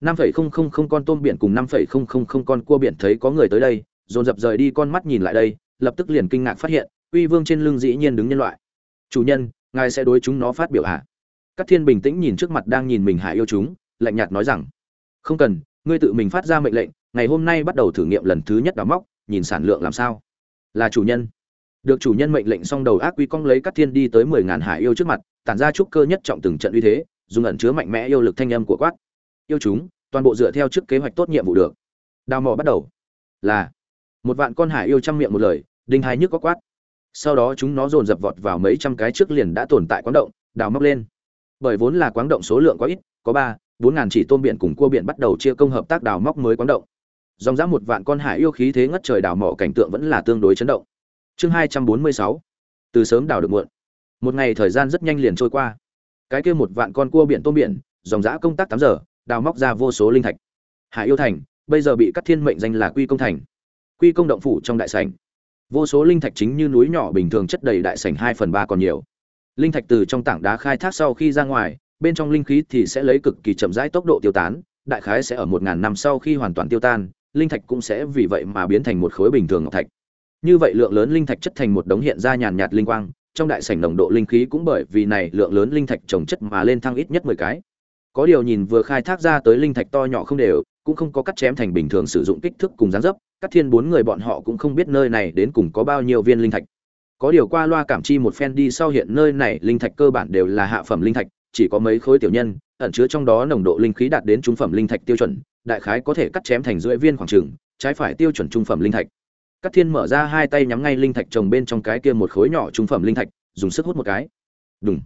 Năm phẩy không không không con tôm biển cùng năm phẩy không không không con cua biển thấy có người tới đây, dồn dập rời đi con mắt nhìn lại đây, lập tức liền kinh ngạc phát hiện, uy vương trên lưng dĩ nhiên đứng nhân loại. Chủ nhân, ngài sẽ đối chúng nó phát biểu hạ các thiên bình tĩnh nhìn trước mặt đang nhìn mình hạ yêu chúng, lạnh nhạt nói rằng, không cần, ngươi tự mình phát ra mệnh lệnh, ngày hôm nay bắt đầu thử nghiệm lần thứ nhất đào móc, nhìn sản lượng làm sao là chủ nhân. Được chủ nhân mệnh lệnh xong đầu ác quy cong lấy các thiên đi tới mười ngàn hải yêu trước mặt, tản ra trúc cơ nhất trọng từng trận uy thế, dùng ẩn chứa mạnh mẽ yêu lực thanh âm của quát. Yêu chúng, toàn bộ dựa theo trước kế hoạch tốt nhiệm vụ được. Đào mỏ bắt đầu. Là, một vạn con hải yêu trăm miệng một lời, đinh hai nhức có quát. Sau đó chúng nó dồn dập vọt vào mấy trăm cái trước liền đã tồn tại quán động, đào móc lên. Bởi vốn là quán động số lượng quá ít, có ba, bốn ngàn chỉ tôm biển cùng cua biển bắt đầu chia công hợp tác đào móc mới quán động dòng dã một vạn con hải yêu khí thế ngất trời đào mỏ cảnh tượng vẫn là tương đối chấn động. Chương hai trăm bốn mươi sáu, từ sớm đào được muộn. Một ngày thời gian rất nhanh liền trôi qua. Cái kia một vạn con cua biển tôm biển, dòng dã công tác tám giờ, đào móc ra vô số linh thạch. Hải yêu thành, bây giờ bị các thiên mệnh danh là quy công thành. Quy công động phủ trong đại sảnh. Vô số linh thạch chính như núi nhỏ bình thường chất đầy đại sảnh hai phần ba còn nhiều. Linh thạch từ trong tảng đá khai thác sau khi ra ngoài, bên trong linh khí thì sẽ lấy cực kỳ chậm rãi tốc độ tiêu tán, đại khái sẽ ở một ngàn năm sau khi hoàn toàn tiêu tan linh thạch cũng sẽ vì vậy mà biến thành một khối bình thường ngọc thạch. Như vậy lượng lớn linh thạch chất thành một đống hiện ra nhàn nhạt linh quang, trong đại sảnh nồng độ linh khí cũng bởi vì này lượng lớn linh thạch trồng chất mà lên thăng ít nhất mười cái. Có điều nhìn vừa khai thác ra tới linh thạch to nhỏ không đều, cũng không có cắt chém thành bình thường sử dụng kích thước cùng dáng dấp, các thiên bốn người bọn họ cũng không biết nơi này đến cùng có bao nhiêu viên linh thạch. Có điều qua loa cảm chi một phen đi sau hiện nơi này linh thạch cơ bản đều là hạ phẩm linh thạch, chỉ có mấy khối tiểu nhân, ẩn chứa trong đó nồng độ linh khí đạt đến trung phẩm linh thạch tiêu chuẩn đại khái có thể cắt chém thành rưỡi viên khoảng trừng trái phải tiêu chuẩn trung phẩm linh thạch. Cắt thiên mở ra hai tay nhắm ngay linh thạch trồng bên trong cái kia một khối nhỏ trung phẩm linh thạch, dùng sức hút một cái. Đúng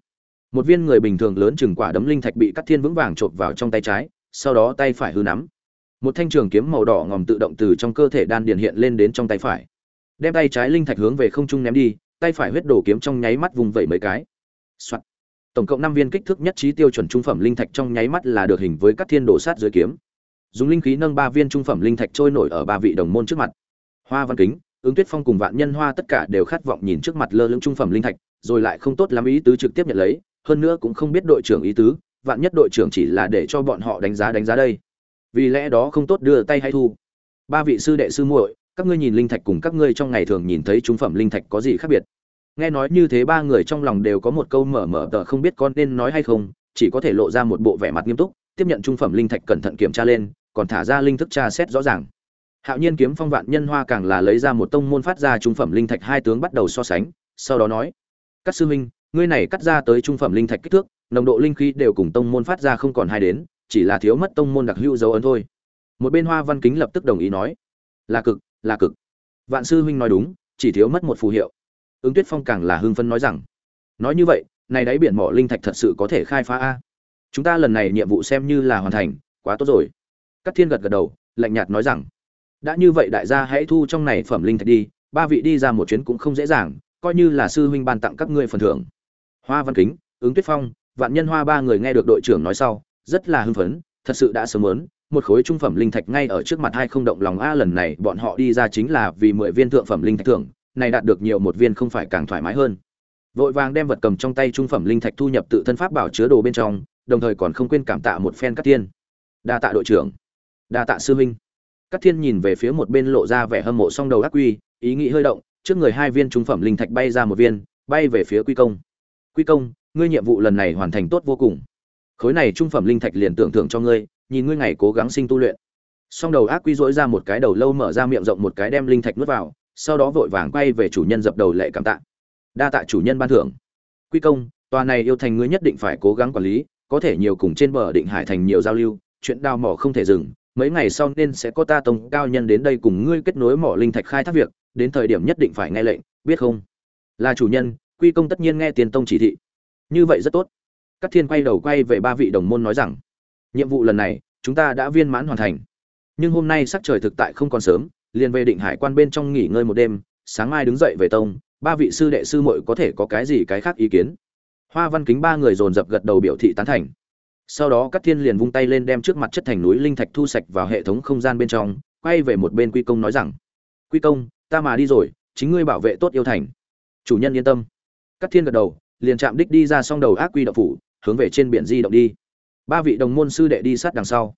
một viên người bình thường lớn chừng quả đấm linh thạch bị cắt thiên vững vàng chộp vào trong tay trái, sau đó tay phải hư nắm. Một thanh trường kiếm màu đỏ ngòm tự động từ trong cơ thể đan điền hiện lên đến trong tay phải. Đem tay trái linh thạch hướng về không trung ném đi, tay phải huyết đổ kiếm trong nháy mắt vùng vẩy mấy cái、Soạn. tổng cộng năm viên kích thước nhất trí tiêu chuẩn trung phẩm linh thạch trong nháy mắt là được hình với các thiên đồ sát dưới kiếm dùng linh khí nâng ba viên trung phẩm linh thạch trôi nổi ở ba vị đồng môn trước mặt. Hoa văn kính, ứng tuyết phong cùng vạn nhân hoa tất cả đều khát vọng nhìn trước mặt lơ lưng trung phẩm linh thạch, rồi lại không tốt lắm ý tứ trực tiếp nhận lấy, hơn nữa cũng không biết đội trưởng ý tứ, vạn nhất đội trưởng chỉ là để cho bọn họ đánh giá đánh giá đây. Vì lẽ đó không tốt đưa tay hay thu. Ba vị sư đệ sư muội, các ngươi nhìn linh thạch cùng các ngươi trong ngày thường nhìn thấy trung phẩm linh thạch có gì khác biệt? Nghe nói như thế ba người trong lòng đều có một câu mở mở tờ không biết con nên nói hay không, chỉ có thể lộ ra một bộ vẻ mặt nghiêm túc, tiếp nhận trung phẩm linh thạch cẩn thận kiểm tra lên còn thả ra linh thức tra xét rõ ràng. Hạo nhiên kiếm phong vạn nhân hoa càng là lấy ra một tông môn phát ra trung phẩm linh thạch hai tướng bắt đầu so sánh, sau đó nói các sư huynh, ngươi này cắt ra tới trung phẩm linh thạch kích thước, nồng độ linh khí đều cùng tông môn phát ra không còn hai đến, chỉ là thiếu mất tông môn đặc hữu dấu ấn thôi. Một bên hoa văn kính lập tức đồng ý nói, là cực là cực. Vạn sư huynh nói đúng, chỉ thiếu mất một phù hiệu. Ứng tuyết phong càng là hưng phân nói rằng, nói như vậy, này đáy biển mỏ linh thạch thật sự có thể khai phá a? Chúng ta lần này nhiệm vụ xem như là hoàn thành, quá tốt rồi. Cát thiên gật gật đầu, lạnh nhạt nói rằng, đã như vậy đại gia hãy thu trong này phẩm linh thạch đi, ba vị đi ra một chuyến cũng không dễ dàng, coi như là sư huynh ban tặng các ngươi phần thưởng. Hoa văn kính, ứng tuyết phong, vạn nhân hoa ba người nghe được đội trưởng nói sau, rất là hưng phấn, thật sự đã sớm muốn, một khối trung phẩm linh thạch ngay ở trước mặt hai không động lòng a lần này bọn họ đi ra chính là vì mười viên thượng phẩm linh thạch thưởng, này đạt được nhiều một viên không phải càng thoải mái hơn. Vội vàng đem vật cầm trong tay trung phẩm linh thạch thu nhập tự thân pháp bảo chứa đồ bên trong, đồng thời còn không quên cảm tạ một phen cát thiên. Đa tạ đội trưởng đa tạ sư huynh. Cát thiên nhìn về phía một bên lộ ra vẻ hâm mộ song đầu ác quy, ý nghĩ hơi động, trước người hai viên trung phẩm linh thạch bay ra một viên, bay về phía quy công. Quy công, ngươi nhiệm vụ lần này hoàn thành tốt vô cùng. Khối này trung phẩm linh thạch liền tưởng thưởng cho ngươi, nhìn ngươi ngày cố gắng sinh tu luyện. Song đầu ác quy dỗi ra một cái đầu lâu mở ra miệng rộng một cái đem linh thạch nuốt vào, sau đó vội vàng quay về chủ nhân dập đầu lệ cảm tạ. Đa tạ chủ nhân ban thưởng. Quy công, tòa này yêu thành ngươi nhất định phải cố gắng quản lý, có thể nhiều cùng trên bờ định hải thành nhiều giao lưu, chuyện đào mỏ không thể dừng mấy ngày sau nên sẽ có ta tông cao nhân đến đây cùng ngươi kết nối mỏ linh thạch khai thác việc, đến thời điểm nhất định phải nghe lệnh, biết không? Là chủ nhân, quy công tất nhiên nghe tiền tông chỉ thị. Như vậy rất tốt. Các thiên quay đầu quay về ba vị đồng môn nói rằng, nhiệm vụ lần này, chúng ta đã viên mãn hoàn thành. Nhưng hôm nay sắc trời thực tại không còn sớm, liền về định hải quan bên trong nghỉ ngơi một đêm, sáng mai đứng dậy về tông, ba vị sư đệ sư muội có thể có cái gì cái khác ý kiến? Hoa văn kính ba người dồn dập gật đầu biểu thị tán thành sau đó các thiên liền vung tay lên đem trước mặt chất thành núi linh thạch thu sạch vào hệ thống không gian bên trong, quay về một bên quy công nói rằng, quy công, ta mà đi rồi, chính ngươi bảo vệ tốt yêu thành. Chủ nhân yên tâm. Các thiên gật đầu, liền chạm đích đi ra xong đầu ác quy đậu phủ, hướng về trên biển di động đi. Ba vị đồng môn sư đệ đi sát đằng sau.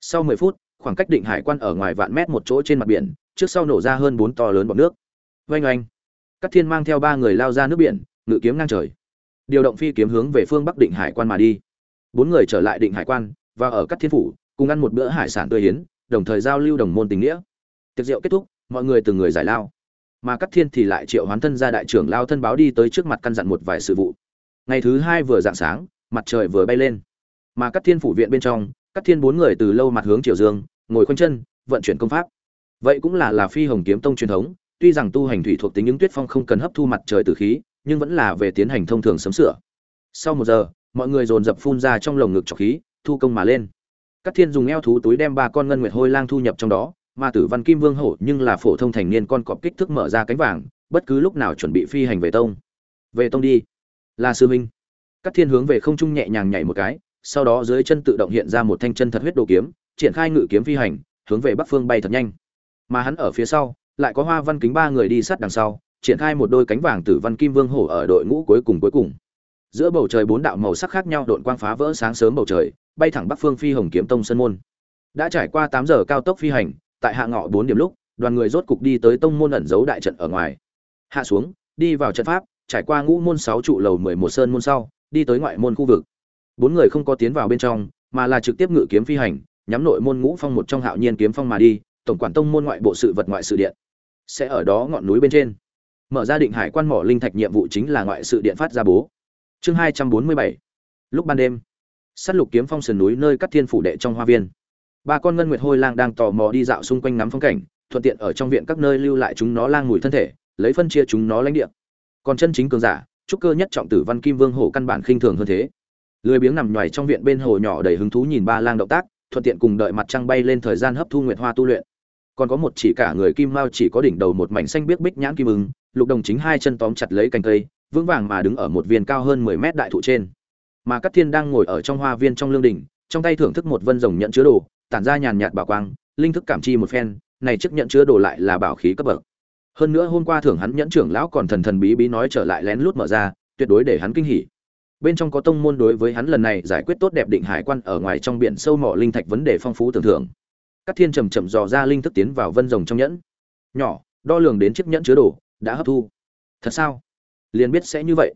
Sau mười phút, khoảng cách định hải quan ở ngoài vạn mét một chỗ trên mặt biển, trước sau nổ ra hơn bốn to lớn bọt nước. Oanh oanh. Các thiên mang theo ba người lao ra nước biển, ngự kiếm ngang trời. Điều động phi kiếm hướng về phương bắc định hải quan mà đi bốn người trở lại định hải quan và ở các thiên phủ, cùng ăn một bữa hải sản tươi hiến đồng thời giao lưu đồng môn tình nghĩa. Tiệc rượu kết thúc, mọi người từng người giải lao. Mà các thiên thì lại triệu hoán thân ra đại trưởng lao thân báo đi tới trước mặt căn dặn một vài sự vụ. Ngày thứ hai vừa dạng sáng, mặt trời vừa bay lên. Mà các thiên phủ viện bên trong, các thiên bốn người từ lâu mặt hướng triều dương, ngồi khoanh chân, vận chuyển công pháp. Vậy cũng là là phi hồng kiếm tông truyền thống, tuy rằng tu hành thủy thuộc tính những tuyết phong không cần hấp thu mặt trời từ khí, nhưng vẫn là về tiến hành thông thường sớm sửa. Sau một giờ mọi người dồn dập phun ra trong lồng ngực trọc khí, thu công mà lên. Các thiên dùng eo thú túi đem ba con ngân nguyệt hôi lang thu nhập trong đó, mà tử văn kim vương hổ nhưng là phổ thông thành niên con cọp kích thước mở ra cánh vàng, bất cứ lúc nào chuẩn bị phi hành về tông. Về tông đi. Là sư minh các thiên hướng về không trung nhẹ nhàng nhảy một cái, sau đó dưới chân tự động hiện ra một thanh chân thật huyết đồ kiếm, triển khai ngự kiếm phi hành, hướng về bắc phương bay thật nhanh. Mà hắn ở phía sau, lại có hoa văn kính ba người đi sát đằng sau, triển khai một đôi cánh vàng tử văn kim vương hổ ở đội ngũ cuối cùng cuối cùng giữa bầu trời bốn đạo màu sắc khác nhau độn quang phá vỡ sáng sớm bầu trời, bay thẳng bắc phương phi hồng kiếm tông sân môn. Đã trải qua tám giờ cao tốc phi hành, tại hạ ngọ bốn điểm lúc, đoàn người rốt cục đi tới tông môn ẩn giấu đại trận ở ngoài. Hạ xuống, đi vào trận pháp, trải qua ngũ môn sáu trụ lầu mười một sơn môn sau, đi tới ngoại môn khu vực. Bốn người không có tiến vào bên trong, mà là trực tiếp ngự kiếm phi hành, nhắm nội môn ngũ phong một trong hạo nhiên kiếm phong mà đi, tổng quản tông môn ngoại bộ sự vật ngoại sự điện. Sẽ ở đó ngọn núi bên trên. Mở ra định hải quan mỏ linh thạch nhiệm vụ chính là ngoại sự điện phát ra bố chương hai trăm bốn mươi bảy. Lúc ban đêm s á t lục kiếm phong sườn núi nơi các thiên phủ đệ trong hoa viên. Ba con ngân nguyệt hôi lang đang tò mò đi dạo xung quanh ngắm phong cảnh, thuận tiện ở trong viện các nơi lưu lại chúng nó lang mùi thân thể, lấy phân chia chúng nó lãnh địa. Còn chân chính cường giả, trúc cơ nhất trọng tử văn kim vương hổ căn bản khinh thường hơn thế. Lười biếng nằm nhoài trong viện bên hồ nhỏ đầy hứng thú nhìn ba lang động tác, thuận tiện cùng đợi mặt trăng bay lên thời gian hấp thu nguyệt hoa tu luyện. Còn có một chỉ cả người kim mao chỉ có đỉnh đầu một mảnh xanh biếc bích nhãn kim ứng lục đồng chính hai chân tóm chặt lấy cành cây vững vàng mà đứng ở một viên cao hơn mười mét đại thụ trên. Mà Cát thiên đang ngồi ở trong hoa viên trong lương đình trong tay thưởng thức một vân rồng nhận chứa đồ, tản ra nhàn nhạt bảo quang, linh thức cảm chi một phen, này chức nhận chứa đồ lại là bảo khí cấp bậc. Hơn nữa hôm qua thưởng hắn nhẫn trưởng lão còn thần thần bí bí nói trở lại lén lút mở ra, tuyệt đối để hắn kinh hỉ. Bên trong có tông môn đối với hắn lần này giải quyết tốt đẹp định hải quan ở ngoài trong biển sâu mỏ linh thạch vấn đề phong phú tưởng thưởng. Cát thiên trầm trầm dò ra linh thức tiến vào vân rồng trong nhẫn. Nhỏ, đo lường đến chiếc nhẫn chứa đồ, đã hấp thu. Thật sao? Liền biết sẽ như vậy.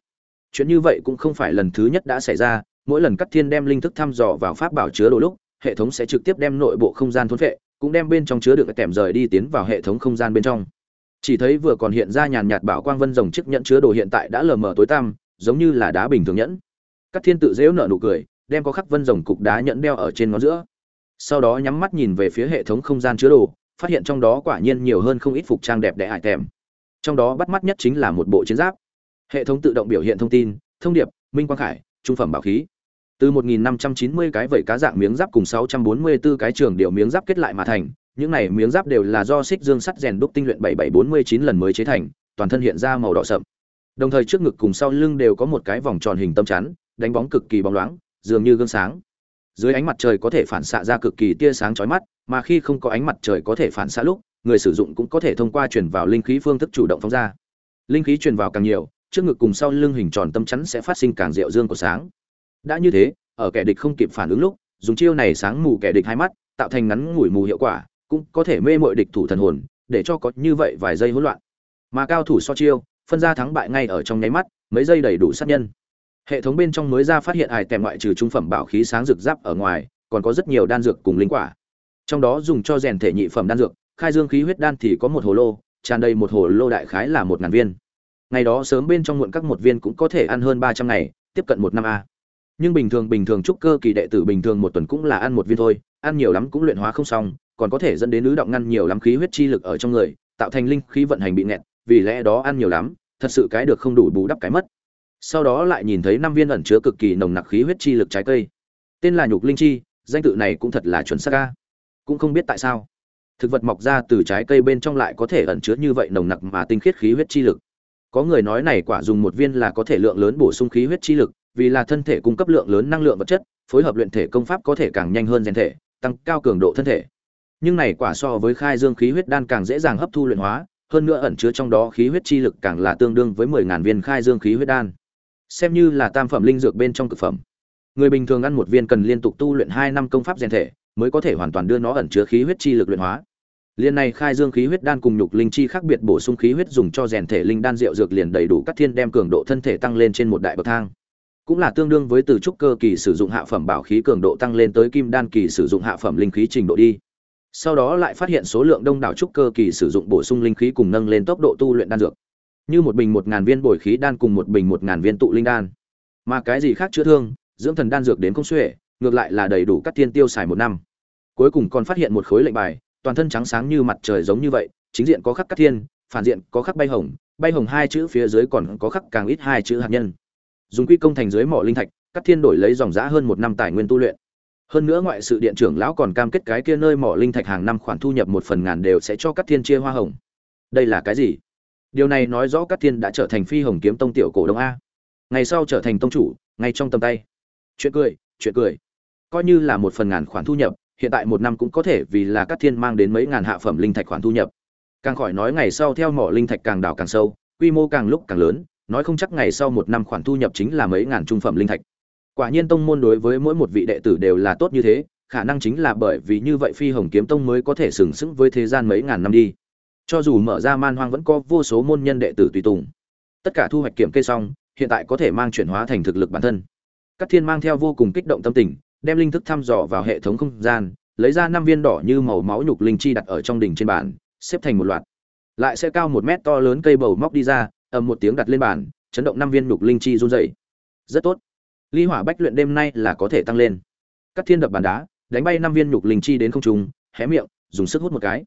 Chuyện như vậy cũng không phải lần thứ nhất đã xảy ra, mỗi lần cắt thiên đem linh thức thăm dò vào pháp bảo chứa đồ lúc, hệ thống sẽ trực tiếp đem nội bộ không gian thôn vệ cũng đem bên trong chứa được tẻm rời đi tiến vào hệ thống không gian bên trong. Chỉ thấy vừa còn hiện ra nhàn nhạt bảo quang vân rồng chiếc nhẫn chứa đồ hiện tại đã lờ mờ tối tăm, giống như là đá bình thường nhẫn. Cắt thiên tự dễu nở nụ cười, đem có khắc vân rồng cục đá nhẫn đeo ở trên ngón giữa. Sau đó nhắm mắt nhìn về phía hệ thống không gian chứa đồ, phát hiện trong đó quả nhiên nhiều hơn không ít phục trang đẹp đẽ hại tèm. Trong đó bắt mắt nhất chính là một bộ chiến giáp hệ thống tự động biểu hiện thông tin, thông điệp, minh quang khải, trung phẩm bảo khí. Từ 1.590 cái vẩy cá dạng miếng giáp cùng 644 cái trường điệu miếng giáp kết lại mà thành, những này miếng giáp đều là do xích dương sắt rèn đúc tinh luyện 7749 lần mới chế thành, toàn thân hiện ra màu đỏ sậm. Đồng thời trước ngực cùng sau lưng đều có một cái vòng tròn hình tâm chắn, đánh bóng cực kỳ bóng loáng, dường như gương sáng. Dưới ánh mặt trời có thể phản xạ ra cực kỳ tia sáng chói mắt, mà khi không có ánh mặt trời có thể phản xạ lúc, người sử dụng cũng có thể thông qua truyền vào linh khí phương thức chủ động phóng ra. Linh khí truyền vào càng nhiều trước ngực cùng sau lưng hình tròn tâm chắn sẽ phát sinh càng rượu dương của sáng. Đã như thế, ở kẻ địch không kịp phản ứng lúc, dùng chiêu này sáng mù kẻ địch hai mắt, tạo thành ngắn ngủi mù hiệu quả, cũng có thể mê mội địch thủ thần hồn, để cho có như vậy vài giây hỗn loạn. Mà cao thủ so chiêu, phân ra thắng bại ngay ở trong nháy mắt, mấy giây đầy đủ sát nhân. Hệ thống bên trong mới ra phát hiện hài tèm ngoại trừ trung phẩm bảo khí sáng rực giáp ở ngoài, còn có rất nhiều đan dược cùng linh quả. Trong đó dùng cho rèn thể nhị phẩm đan dược, khai dương khí huyết đan thì có một hồ lô, tràn đầy một hồ lô đại khái là một ngàn viên ngày đó sớm bên trong muộn các một viên cũng có thể ăn hơn ba trăm ngày, tiếp cận một năm a. Nhưng bình thường bình thường trúc cơ kỳ đệ tử bình thường một tuần cũng là ăn một viên thôi, ăn nhiều lắm cũng luyện hóa không xong, còn có thể dẫn đến ứ động ngăn nhiều lắm khí huyết chi lực ở trong người, tạo thành linh khí vận hành bị nghẹt, vì lẽ đó ăn nhiều lắm, thật sự cái được không đủ bù đắp cái mất. Sau đó lại nhìn thấy năm viên ẩn chứa cực kỳ nồng nặc khí huyết chi lực trái cây. Tên là nhục linh chi, danh tự này cũng thật là chuẩn xác ca cũng không biết tại sao, thực vật mọc ra từ trái cây bên trong lại có thể ẩn chứa như vậy nồng nặc mà tinh khiết khí huyết chi lực có người nói này quả dùng một viên là có thể lượng lớn bổ sung khí huyết chi lực, vì là thân thể cung cấp lượng lớn năng lượng vật chất, phối hợp luyện thể công pháp có thể càng nhanh hơn rèn thể, tăng cao cường độ thân thể. Nhưng này quả so với khai dương khí huyết đan càng dễ dàng hấp thu luyện hóa, hơn nữa ẩn chứa trong đó khí huyết chi lực càng là tương đương với mười ngàn viên khai dương khí huyết đan. Xem như là tam phẩm linh dược bên trong cực phẩm. Người bình thường ăn một viên cần liên tục tu luyện hai năm công pháp rèn thể, mới có thể hoàn toàn đưa nó ẩn chứa khí huyết chi lực luyện hóa. Liên này khai dương khí huyết đan cùng nhục linh chi khác biệt bổ sung khí huyết dùng cho rèn thể linh đan rượu dược liền đầy đủ các thiên đem cường độ thân thể tăng lên trên một đại bậc thang. Cũng là tương đương với từ trúc cơ kỳ sử dụng hạ phẩm bảo khí cường độ tăng lên tới kim đan kỳ sử dụng hạ phẩm linh khí trình độ đi. Sau đó lại phát hiện số lượng đông đảo trúc cơ kỳ sử dụng bổ sung linh khí cùng nâng lên tốc độ tu luyện đan dược. Như một bình một ngàn viên bồi khí đan cùng một bình một ngàn viên tụ linh đan. Mà cái gì khác chữa thương, dưỡng thần đan dược đến không xuể, ngược lại là đầy đủ các thiên tiêu xài một năm. Cuối cùng còn phát hiện một khối lệnh bài, toàn thân trắng sáng như mặt trời giống như vậy, chính diện có khắc cắt thiên, phản diện có khắc bay hồng bay hồng hai chữ phía dưới còn có khắc càng ít hai chữ hạt nhân. Dùng quy công thành dưới mỏ linh thạch cắt thiên đổi lấy dòng giá hơn một năm tài nguyên tu luyện. Hơn nữa ngoại sự điện trưởng lão còn cam kết cái kia nơi mỏ linh thạch hàng năm khoản thu nhập một phần ngàn đều sẽ cho cắt thiên chia hoa hồng. Đây là cái gì? Điều này nói rõ cắt thiên đã trở thành phi hồng kiếm tông tiểu cổ đông a. Ngày sau trở thành tông chủ, ngay trong tầm tay. Chuyện cười chuyện cười. Coi như là một phần ngàn khoản thu nhập hiện tại một năm cũng có thể vì là các thiên mang đến mấy ngàn hạ phẩm linh thạch khoản thu nhập. Càng khỏi nói ngày sau theo mỏ linh thạch càng đào càng sâu, quy mô càng lúc càng lớn, nói không chắc ngày sau một năm khoản thu nhập chính là mấy ngàn trung phẩm linh thạch. Quả nhiên tông môn đối với mỗi một vị đệ tử đều là tốt như thế, khả năng chính là bởi vì như vậy phi hồng kiếm tông mới có thể sừng sững với thế gian mấy ngàn năm đi. Cho dù mở ra man hoang vẫn có vô số môn nhân đệ tử tùy tùng. Tất cả thu hoạch kiểm kê xong, hiện tại có thể mang chuyển hóa thành thực lực bản thân. Các thiên mang theo vô cùng kích động tâm tình đem linh thức thăm dò vào hệ thống không gian, lấy ra năm viên đỏ như màu máu nhục linh chi đặt ở trong đỉnh trên bàn, xếp thành một loạt. Lại sẽ cao một mét to lớn cây bầu móc đi ra, ầm một tiếng đặt lên bàn, chấn động năm viên nhục linh chi run rẩy. rất tốt. Ly hỏa bách luyện đêm nay là có thể tăng lên. Cắt thiên đập bàn đá, đánh bay năm viên nhục linh chi đến không trung, hé miệng, dùng sức hút một cái.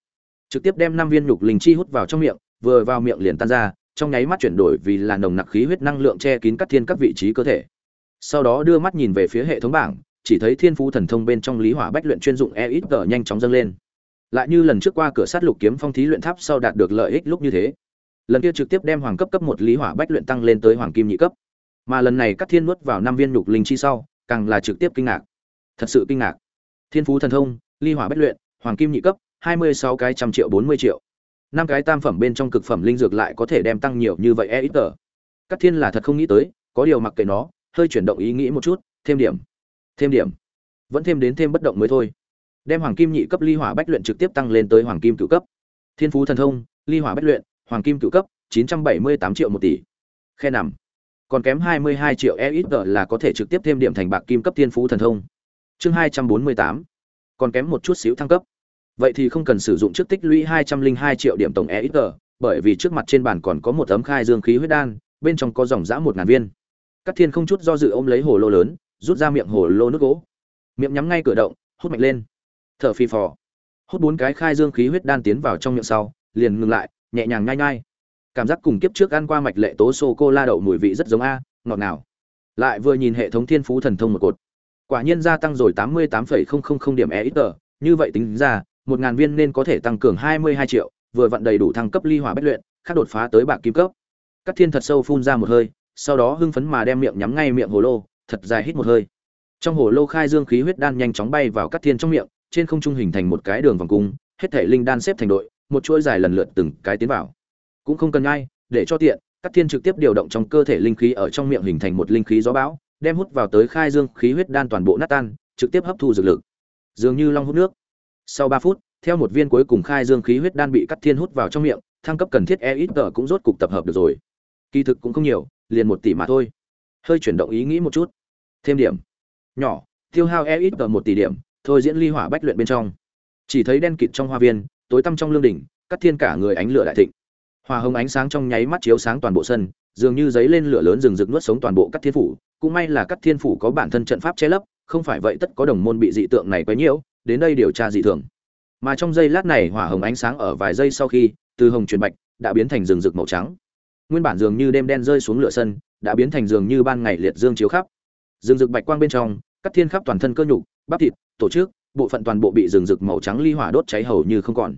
Trực tiếp đem năm viên nhục linh chi hút vào trong miệng, vừa vào miệng liền tan ra, trong nháy mắt chuyển đổi vì là nồng nặc khí huyết năng lượng che kín cắt thiên các vị trí cơ thể. Sau đó đưa mắt nhìn về phía hệ thống bảng chỉ thấy thiên phú thần thông bên trong lý hỏa bách luyện chuyên dụng e ít cờ nhanh chóng dâng lên. Lại như lần trước qua cửa sát lục kiếm phong thí luyện tháp sau đạt được lợi ích lúc như thế. Lần kia trực tiếp đem hoàng cấp cấp một lý hỏa bách luyện tăng lên tới hoàng kim nhị cấp. Mà lần này các thiên nuốt vào năm viên nhục linh chi sau, càng là trực tiếp kinh ngạc. Thật sự kinh ngạc. Thiên phú thần thông ly hỏa bách luyện, hoàng kim nhị cấp, hai mươi sáu cái trăm triệu bốn mươi triệu. Năm cái tam phẩm bên trong cực phẩm linh dược lại có thể đem tăng nhiều như vậy e ít tờ. Các thiên là thật không nghĩ tới, có điều mặc kệ nó, hơi chuyển động ý nghĩ một chút, thêm điểm thêm điểm. Vẫn thêm đến thêm bất động mới thôi. Đem hoàng kim nhị cấp ly hỏa bách luyện trực tiếp tăng lên tới hoàng kim cựu cấp. Thiên phú thần thông, ly hỏa bách luyện, hoàng kim cựu cấp, chín trăm bảy mươi tám triệu một tỷ. Khe nằm. Còn kém hai mươi hai triệu e ít là có thể trực tiếp thêm điểm thành bạc kim cấp thiên phú thần thông. Chương hai trăm bốn mươi tám. Còn kém một chút xíu thăng cấp. Vậy thì không cần sử dụng trước tích lũy hai trăm linh hai triệu điểm tổng e ít bởi vì trước mặt trên bàn còn có một tấm khai dương khí huyết đan, bên trong có dòng dã một ngàn viên. Các thiên không chút do dự ôm lấy hồ lô lớn rút ra miệng hồ lô nước gỗ. Miệng nhắm ngay cửa động, hút mạnh lên. Thở phì phò. Hút bốn cái khai dương khí huyết đan tiến vào trong miệng sau, liền ngừng lại, nhẹ nhàng nhai nhai. Cảm giác cùng kiếp trước ăn qua mạch lệ tố sô cô la đậu mùi vị rất giống a, ngọt ngào. Lại vừa nhìn hệ thống thiên phú thần thông một cột. Quả nhiên gia tăng rồi tám mươi tám điểm e ít tờ như vậy tính ra, một ngàn viên nên có thể tăng cường hai mươi hai triệu, vừa vặn đầy đủ thăng cấp ly hỏa bách luyện, khác đột phá tới bạc kim cấp. Các thiên thật sâu phun ra một hơi, sau đó hưng phấn mà đem miệng nhắm ngay miệng hồ lô thật dài hít một hơi. Trong hồ lô khai dương khí huyết đan nhanh chóng bay vào các thiên trong miệng, trên không trung hình thành một cái đường vòng cung, hết thể linh đan xếp thành đội, một chuỗi dài lần lượt từng cái tiến vào. Cũng không cần ngay để cho tiện các thiên trực tiếp điều động trong cơ thể linh khí ở trong miệng hình thành một linh khí gió bão, đem hút vào tới khai dương khí huyết đan toàn bộ nát tan, trực tiếp hấp thu dược lực. Dường như long hút nước. Sau ba phút, theo một viên cuối cùng khai dương khí huyết đan bị cắt thiên hút vào trong miệng, thăng cấp cần thiết e ít tờ cũng rốt cục tập hợp được rồi. Kỳ thực cũng không nhiều, liền một tỷ mà thôi hơi chuyển động ý nghĩ một chút. Thêm điểm. Nhỏ, tiêu hao e ít tờ một tỷ điểm, thôi diễn ly hỏa bách luyện bên trong. Chỉ thấy đen kịt trong hoa viên, tối tăm trong lương đỉnh, cắt thiên cả người ánh lửa đại thịnh. Hoa hồng ánh sáng trong nháy mắt chiếu sáng toàn bộ sân, dường như giấy lên lửa lớn rừng rực nuốt sống toàn bộ cắt thiên phủ. Cũng may là cắt thiên phủ có bản thân trận pháp che lấp, không phải vậy tất có đồng môn bị dị tượng này quấy nhiễu, đến đây điều tra dị thường. Mà trong giây lát này, hỏa hồng ánh sáng ở vài giây sau khi, từ hồng truyền bạch, đã biến thành rừng rực màu trắng. Nguyên bản dường như đêm đen rơi xuống lửa sân đã biến thành dường như ban ngày liệt dương chiếu khắp. Rừng rực bạch quang bên trong cắt thiên khắp toàn thân cơ nhục, bắp thịt, tổ chức, bộ phận toàn bộ bị rừng rực màu trắng ly hỏa đốt cháy hầu như không còn.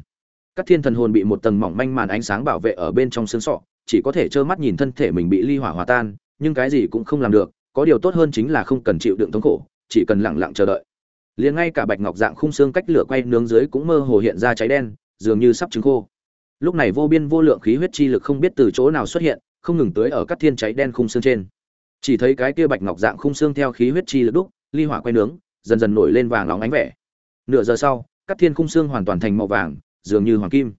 Cắt thiên thần hồn bị một tầng mỏng manh màn ánh sáng bảo vệ ở bên trong xương sọ, chỉ có thể trơ mắt nhìn thân thể mình bị ly hỏa hòa tan, nhưng cái gì cũng không làm được, có điều tốt hơn chính là không cần chịu đựng thống khổ, chỉ cần lặng lặng chờ đợi. Liền ngay cả bạch ngọc dạng khung xương cách lửa quay nướng dưới cũng mơ hồ hiện ra cháy đen, dường như sắp trứng khô. Lúc này vô biên vô lượng khí huyết chi lực không biết từ chỗ nào xuất hiện không ngừng tới ở các thiên cháy đen khung xương trên. Chỉ thấy cái kia bạch ngọc dạng khung xương theo khí huyết chi lực đúc, ly hỏa quay nướng, dần dần nổi lên vàng óng ánh vẻ. Nửa giờ sau, các thiên khung xương hoàn toàn thành màu vàng, dường như hoàng kim.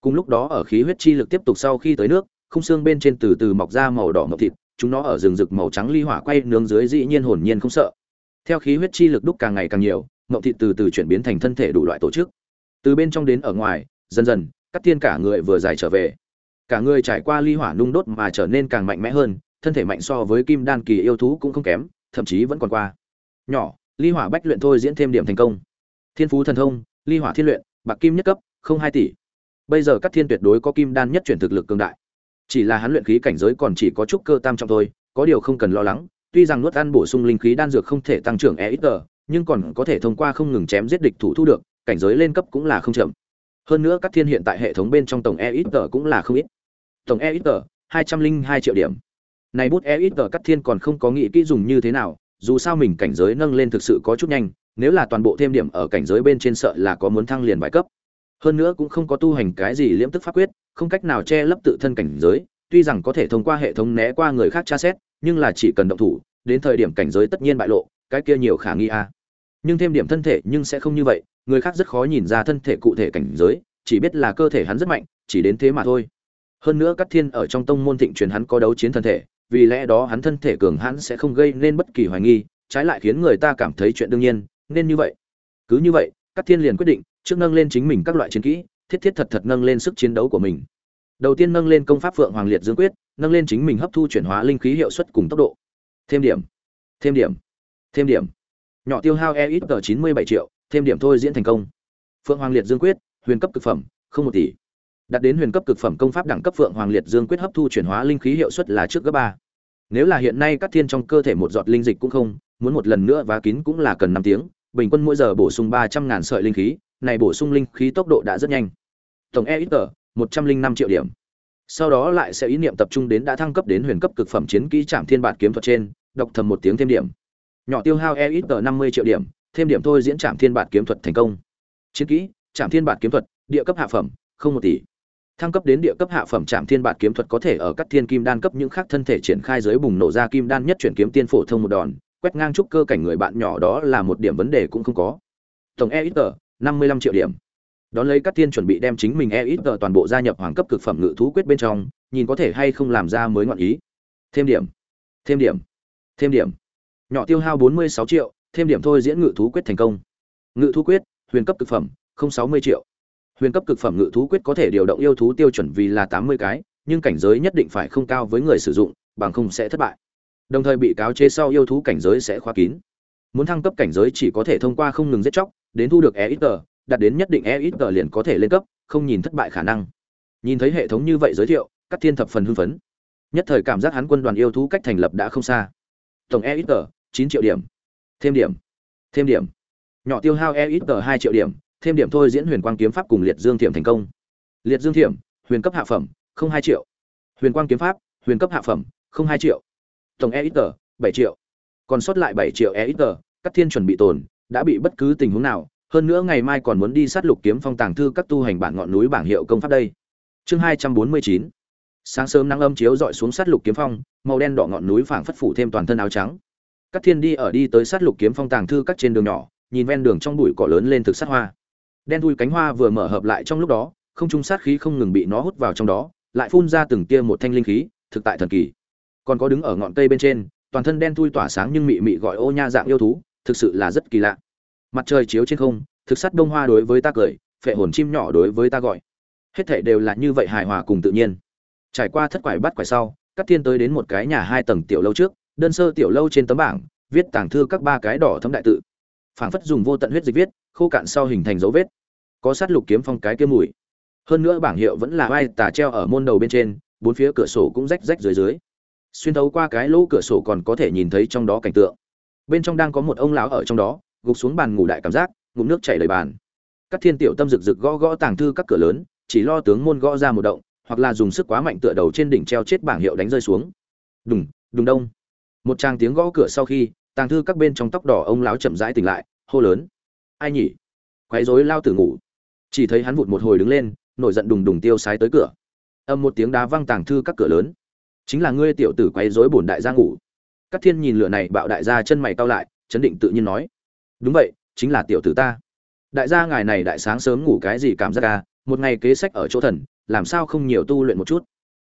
Cùng lúc đó ở khí huyết chi lực tiếp tục sau khi tới nước, khung xương bên trên từ từ mọc ra màu đỏ ngọc thịt, chúng nó ở rừng rực màu trắng ly hỏa quay nướng dưới dĩ nhiên hồn nhiên không sợ. Theo khí huyết chi lực đúc càng ngày càng nhiều ngọc thịt từ từ chuyển biến thành thân thể đủ loại tổ chức. Từ bên trong đến ở ngoài, dần dần, các thiên cả người vừa dài trở về cả người trải qua ly hỏa nung đốt mà trở nên càng mạnh mẽ hơn, thân thể mạnh so với kim đan kỳ yêu thú cũng không kém, thậm chí vẫn còn qua. Nhỏ, ly hỏa bách luyện thôi diễn thêm điểm thành công. Thiên phú thần thông, ly hỏa thiên luyện, bạc kim nhất cấp, không hai tỷ. Bây giờ các thiên tuyệt đối có kim đan nhất chuyển thực lực cường đại. Chỉ là hắn luyện khí cảnh giới còn chỉ có chút cơ tam trọng thôi, có điều không cần lo lắng, tuy rằng nuốt ăn bổ sung linh khí đan dược không thể tăng trưởng e ít tờ nhưng còn có thể thông qua không ngừng chém giết địch thủ thu được, cảnh giới lên cấp cũng là không chậm hơn nữa các thiên hiện tại hệ thống bên trong tổng e ít tờ cũng là không ít. Tổng e ít tờ hai trăm linh hai triệu điểm. Này bút e ít tờ các thiên còn không có nghĩ kỹ dùng như thế nào, dù sao mình cảnh giới nâng lên thực sự có chút nhanh, nếu là toàn bộ thêm điểm ở cảnh giới bên trên sợ là có muốn thăng liền bài cấp. Hơn nữa cũng không có tu hành cái gì liễm tức pháp quyết, không cách nào che lấp tự thân cảnh giới, tuy rằng có thể thông qua hệ thống né qua người khác tra xét, nhưng là chỉ cần động thủ, đến thời điểm cảnh giới tất nhiên bại lộ, cái kia nhiều khả nghi a. Nhưng thêm điểm thân thể nhưng sẽ không như vậy người khác rất khó nhìn ra thân thể cụ thể cảnh giới, chỉ biết là cơ thể hắn rất mạnh, chỉ đến thế mà thôi. Hơn nữa các thiên ở trong tông môn thịnh truyền hắn có đấu chiến thân thể, vì lẽ đó hắn thân thể cường hãn sẽ không gây nên bất kỳ hoài nghi, trái lại khiến người ta cảm thấy chuyện đương nhiên, nên như vậy. Cứ như vậy, các thiên liền quyết định, trước nâng lên chính mình các loại chiến kỹ, thiết thiết thật thật nâng lên sức chiến đấu của mình. Đầu tiên nâng lên công pháp phượng hoàng liệt dương quyết, nâng lên chính mình hấp thu chuyển hóa linh khí hiệu suất cùng tốc độ. Thêm điểm. Thêm điểm. Thêm điểm. Nhỏ tiêu hao e ít tờ chín mươi bảy triệu thêm điểm thôi diễn thành công. Phượng hoàng liệt dương quyết, huyền cấp cực phẩm, không một tỷ. Đạt đến huyền cấp cực phẩm công pháp đẳng cấp phượng hoàng liệt dương quyết hấp thu chuyển hóa linh khí hiệu suất là trước gấp ba. Nếu là hiện nay các thiên trong cơ thể một giọt linh dịch cũng không, muốn một lần nữa và kín cũng là cần năm tiếng. Bình quân mỗi giờ bổ sung ba trăm ngàn sợi linh khí, này bổ sung linh khí tốc độ đã rất nhanh. Tổng e ít tờ, một trăm linh năm triệu điểm. Sau đó lại sẽ ý niệm tập trung đến đã thăng cấp đến huyền cấp cực phẩm chiến kỹ trạm thiên bản kiếm thuật trên, đọc thầm một tiếng thêm điểm. Nhỏ tiêu hao e ít tờ năm mươi triệu điểm thêm điểm thôi diễn trạm thiên bản kiếm thuật thành công. Chiến kỹ, trạm thiên bản kiếm thuật, địa cấp hạ phẩm, không một tỷ. Thăng cấp đến địa cấp hạ phẩm trạm thiên bản kiếm thuật có thể ở các thiên kim đan cấp những khác thân thể triển khai dưới bùng nổ ra kim đan nhất chuyển kiếm tiên phổ thông một đòn, quét ngang trúc cơ cảnh người bạn nhỏ đó là một điểm vấn đề cũng không có. Tổng e ít tờ năm mươi lăm triệu điểm. Đón lấy các tiên chuẩn bị đem chính mình e ít tờ toàn bộ gia nhập hoàng cấp cực phẩm ngự thú quyết bên trong, nhìn có thể hay không làm ra mới ngọn ý. Thêm điểm. Thêm điểm. Thêm điểm. Nhỏ tiêu hao bốn mươi sáu triệu thêm điểm thôi diễn ngự thú quyết thành công. Ngự thú quyết, huyền cấp cực phẩm, không sáu mươi triệu. Huyền cấp cực phẩm ngự thú quyết có thể điều động yêu thú tiêu chuẩn vì là tám mươi cái, nhưng cảnh giới nhất định phải không cao với người sử dụng, bằng không sẽ thất bại. Đồng thời bị cáo chế sau yêu thú cảnh giới sẽ khóa kín. Muốn thăng cấp cảnh giới chỉ có thể thông qua không ngừng giết chóc, đến thu được e ít tờ đạt đến nhất định e ít tờ liền có thể lên cấp, không nhìn thất bại khả năng. Nhìn thấy hệ thống như vậy giới thiệu, các thiên thập phần hưng phấn. Nhất thời cảm giác hắn quân đoàn yêu thú cách thành lập đã không xa. Tổng e ít tờ chín triệu điểm thêm điểm thêm điểm. Nhỏ tiêu hao e ít tờ hai triệu điểm, thêm điểm thôi diễn huyền quang kiếm pháp cùng liệt dương thiểm thành công. Liệt dương thiểm, huyền cấp hạ phẩm, không hai triệu. Huyền quang kiếm pháp, huyền cấp hạ phẩm, không hai triệu. Tổng e ít tờ, bảy triệu. Còn sót lại bảy triệu e ít tờ, các thiên chuẩn bị tồn, đã bị bất cứ tình huống nào. Hơn nữa ngày mai còn muốn đi sát lục kiếm phong tàng thư các tu hành bản ngọn núi bảng hiệu công pháp đây. Chương hai trăm bốn mươi chín. Sáng sớm nắng âm chiếu dọi xuống sát lục kiếm phong, màu đen đỏ ngọn núi phảng phất phủ thêm toàn thân áo trắng. Cát thiên đi ở đi tới sát lục kiếm phong tàng thư các trên đường nhỏ, nhìn ven đường trong bụi cỏ lớn lên thực sát hoa. Đen thui cánh hoa vừa mở hợp lại trong lúc đó, không trung sát khí không ngừng bị nó hút vào trong đó, lại phun ra từng tia một thanh linh khí, thực tại thần kỳ. Còn có đứng ở ngọn cây bên trên, toàn thân đen thui tỏa sáng nhưng mị mị gọi ô nha dạng yêu thú, thực sự là rất kỳ lạ. Mặt trời chiếu trên không, thực sát đông hoa đối với ta cười, phệ hồn chim nhỏ đối với ta gọi. Hết thảy đều là như vậy hài hòa cùng tự nhiên. Trải qua thất quải bắt quải sau, Cát thiên tới đến một cái nhà hai tầng tiểu lâu trước đơn sơ tiểu lâu trên tấm bảng, viết tàng thư các ba cái đỏ thấm đại tự. Phảng phất dùng vô tận huyết dịch viết, khô cạn sau hình thành dấu vết. Có sát lục kiếm phong cái kiếm mùi. Hơn nữa bảng hiệu vẫn là vai tà treo ở môn đầu bên trên, bốn phía cửa sổ cũng rách rách dưới dưới. Xuyên thấu qua cái lỗ cửa sổ còn có thể nhìn thấy trong đó cảnh tượng. Bên trong đang có một ông lão ở trong đó, gục xuống bàn ngủ đại cảm giác, ngụm nước chảy đầy bàn. Các thiên tiểu tâm rực rực gõ gõ tàng thư các cửa lớn, chỉ lo tướng môn gõ ra một động, hoặc là dùng sức quá mạnh tựa đầu trên đỉnh treo chết bảng hiệu đánh rơi xuống. Đùng đùng đông một tràng tiếng gõ cửa sau khi, tàng thư các bên trong tóc đỏ ông lão chậm rãi tỉnh lại, hô lớn. Ai nhỉ? Quấy rối lao tử ngủ. Chỉ thấy hắn vụt một hồi đứng lên, nổi giận đùng đùng tiêu sái tới cửa. Âm một tiếng đá văng tàng thư các cửa lớn. Chính là ngươi tiểu tử quấy rối bổn đại gia ngủ. Các thiên nhìn lửa này bạo đại gia chân mày cau lại, chấn định tự nhiên nói. Đúng vậy, chính là tiểu tử ta. Đại gia ngài này đại sáng sớm ngủ cái gì cảm giác à? Một ngày kế sách ở chỗ thần, làm sao không nhiều tu luyện một chút?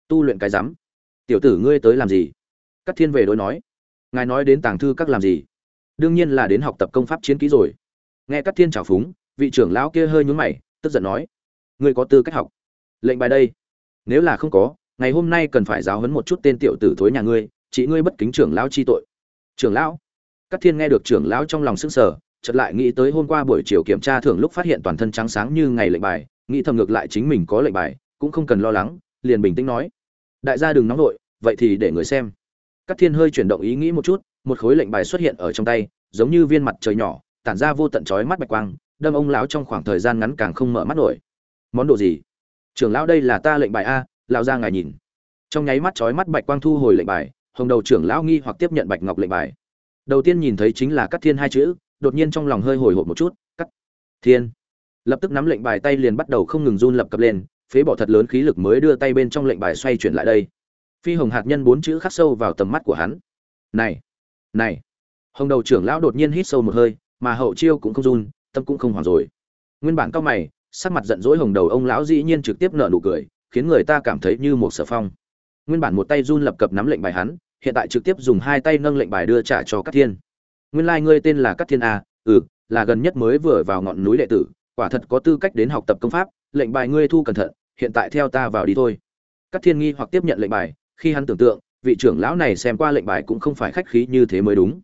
Tu luyện cái rắm. Tiểu tử ngươi tới làm gì? Cát thiên về đối nói ngài nói đến tàng thư các làm gì? Đương nhiên là đến học tập công pháp chiến kỹ rồi. Nghe Cát thiên chảo phúng vị trưởng lão kia hơi nhún mày tức giận nói ngươi có tư cách học. Lệnh bài đây. Nếu là không có ngày hôm nay cần phải giáo huấn một chút tên tiểu tử thối nhà ngươi chỉ ngươi bất kính trưởng lão chi tội. Trưởng lão? Cát thiên nghe được trưởng lão trong lòng sững sờ, chợt lại nghĩ tới hôm qua buổi chiều kiểm tra thưởng lúc phát hiện toàn thân trắng sáng như ngày lệnh bài nghĩ thầm ngược lại chính mình có lệnh bài cũng không cần lo lắng liền bình tĩnh nói đại gia đừng nóng nội, vậy thì để người xem. Cát thiên hơi chuyển động ý nghĩ một chút, một khối lệnh bài xuất hiện ở trong tay, giống như viên mặt trời nhỏ, tản ra vô tận chói mắt bạch quang, đâm ông lão trong khoảng thời gian ngắn càng không mở mắt nổi. Món đồ gì? Trưởng lão đây là ta lệnh bài a, lão ra ngài nhìn. Trong nháy mắt chói mắt bạch quang thu hồi lệnh bài, hồng đầu trưởng lão nghi hoặc tiếp nhận bạch ngọc lệnh bài. Đầu tiên nhìn thấy chính là Cát thiên hai chữ, đột nhiên trong lòng hơi hồi hộp một chút, Cát thiên. Lập tức nắm lệnh bài tay liền bắt đầu không ngừng run lập cập lên, phế bỏ thật lớn khí lực mới đưa tay bên trong lệnh bài xoay chuyển lại đây phi hồng hạt nhân bốn chữ khắc sâu vào tầm mắt của hắn. Này này, hồng đầu trưởng lão đột nhiên hít sâu một hơi, mà hậu chiêu cũng không run, tâm cũng không hoảng rồi. Nguyên bản cao mày, sắc mặt giận dỗi hồng đầu ông lão dĩ nhiên trực tiếp nở nụ cười, khiến người ta cảm thấy như một sở phong. Nguyên bản một tay run lập cập nắm lệnh bài hắn, hiện tại trực tiếp dùng hai tay nâng lệnh bài đưa trả cho các thiên. Nguyên lai ngươi tên là các thiên a ừ là gần nhất mới vừa vào ngọn núi đệ tử, quả thật có tư cách đến học tập công pháp, lệnh bài ngươi thu cẩn thận, hiện tại theo ta vào đi thôi. Các thiên nghi hoặc tiếp nhận lệnh bài khi hắn tưởng tượng, vị trưởng lão này xem qua lệnh bài cũng không phải khách khí như thế mới đúng.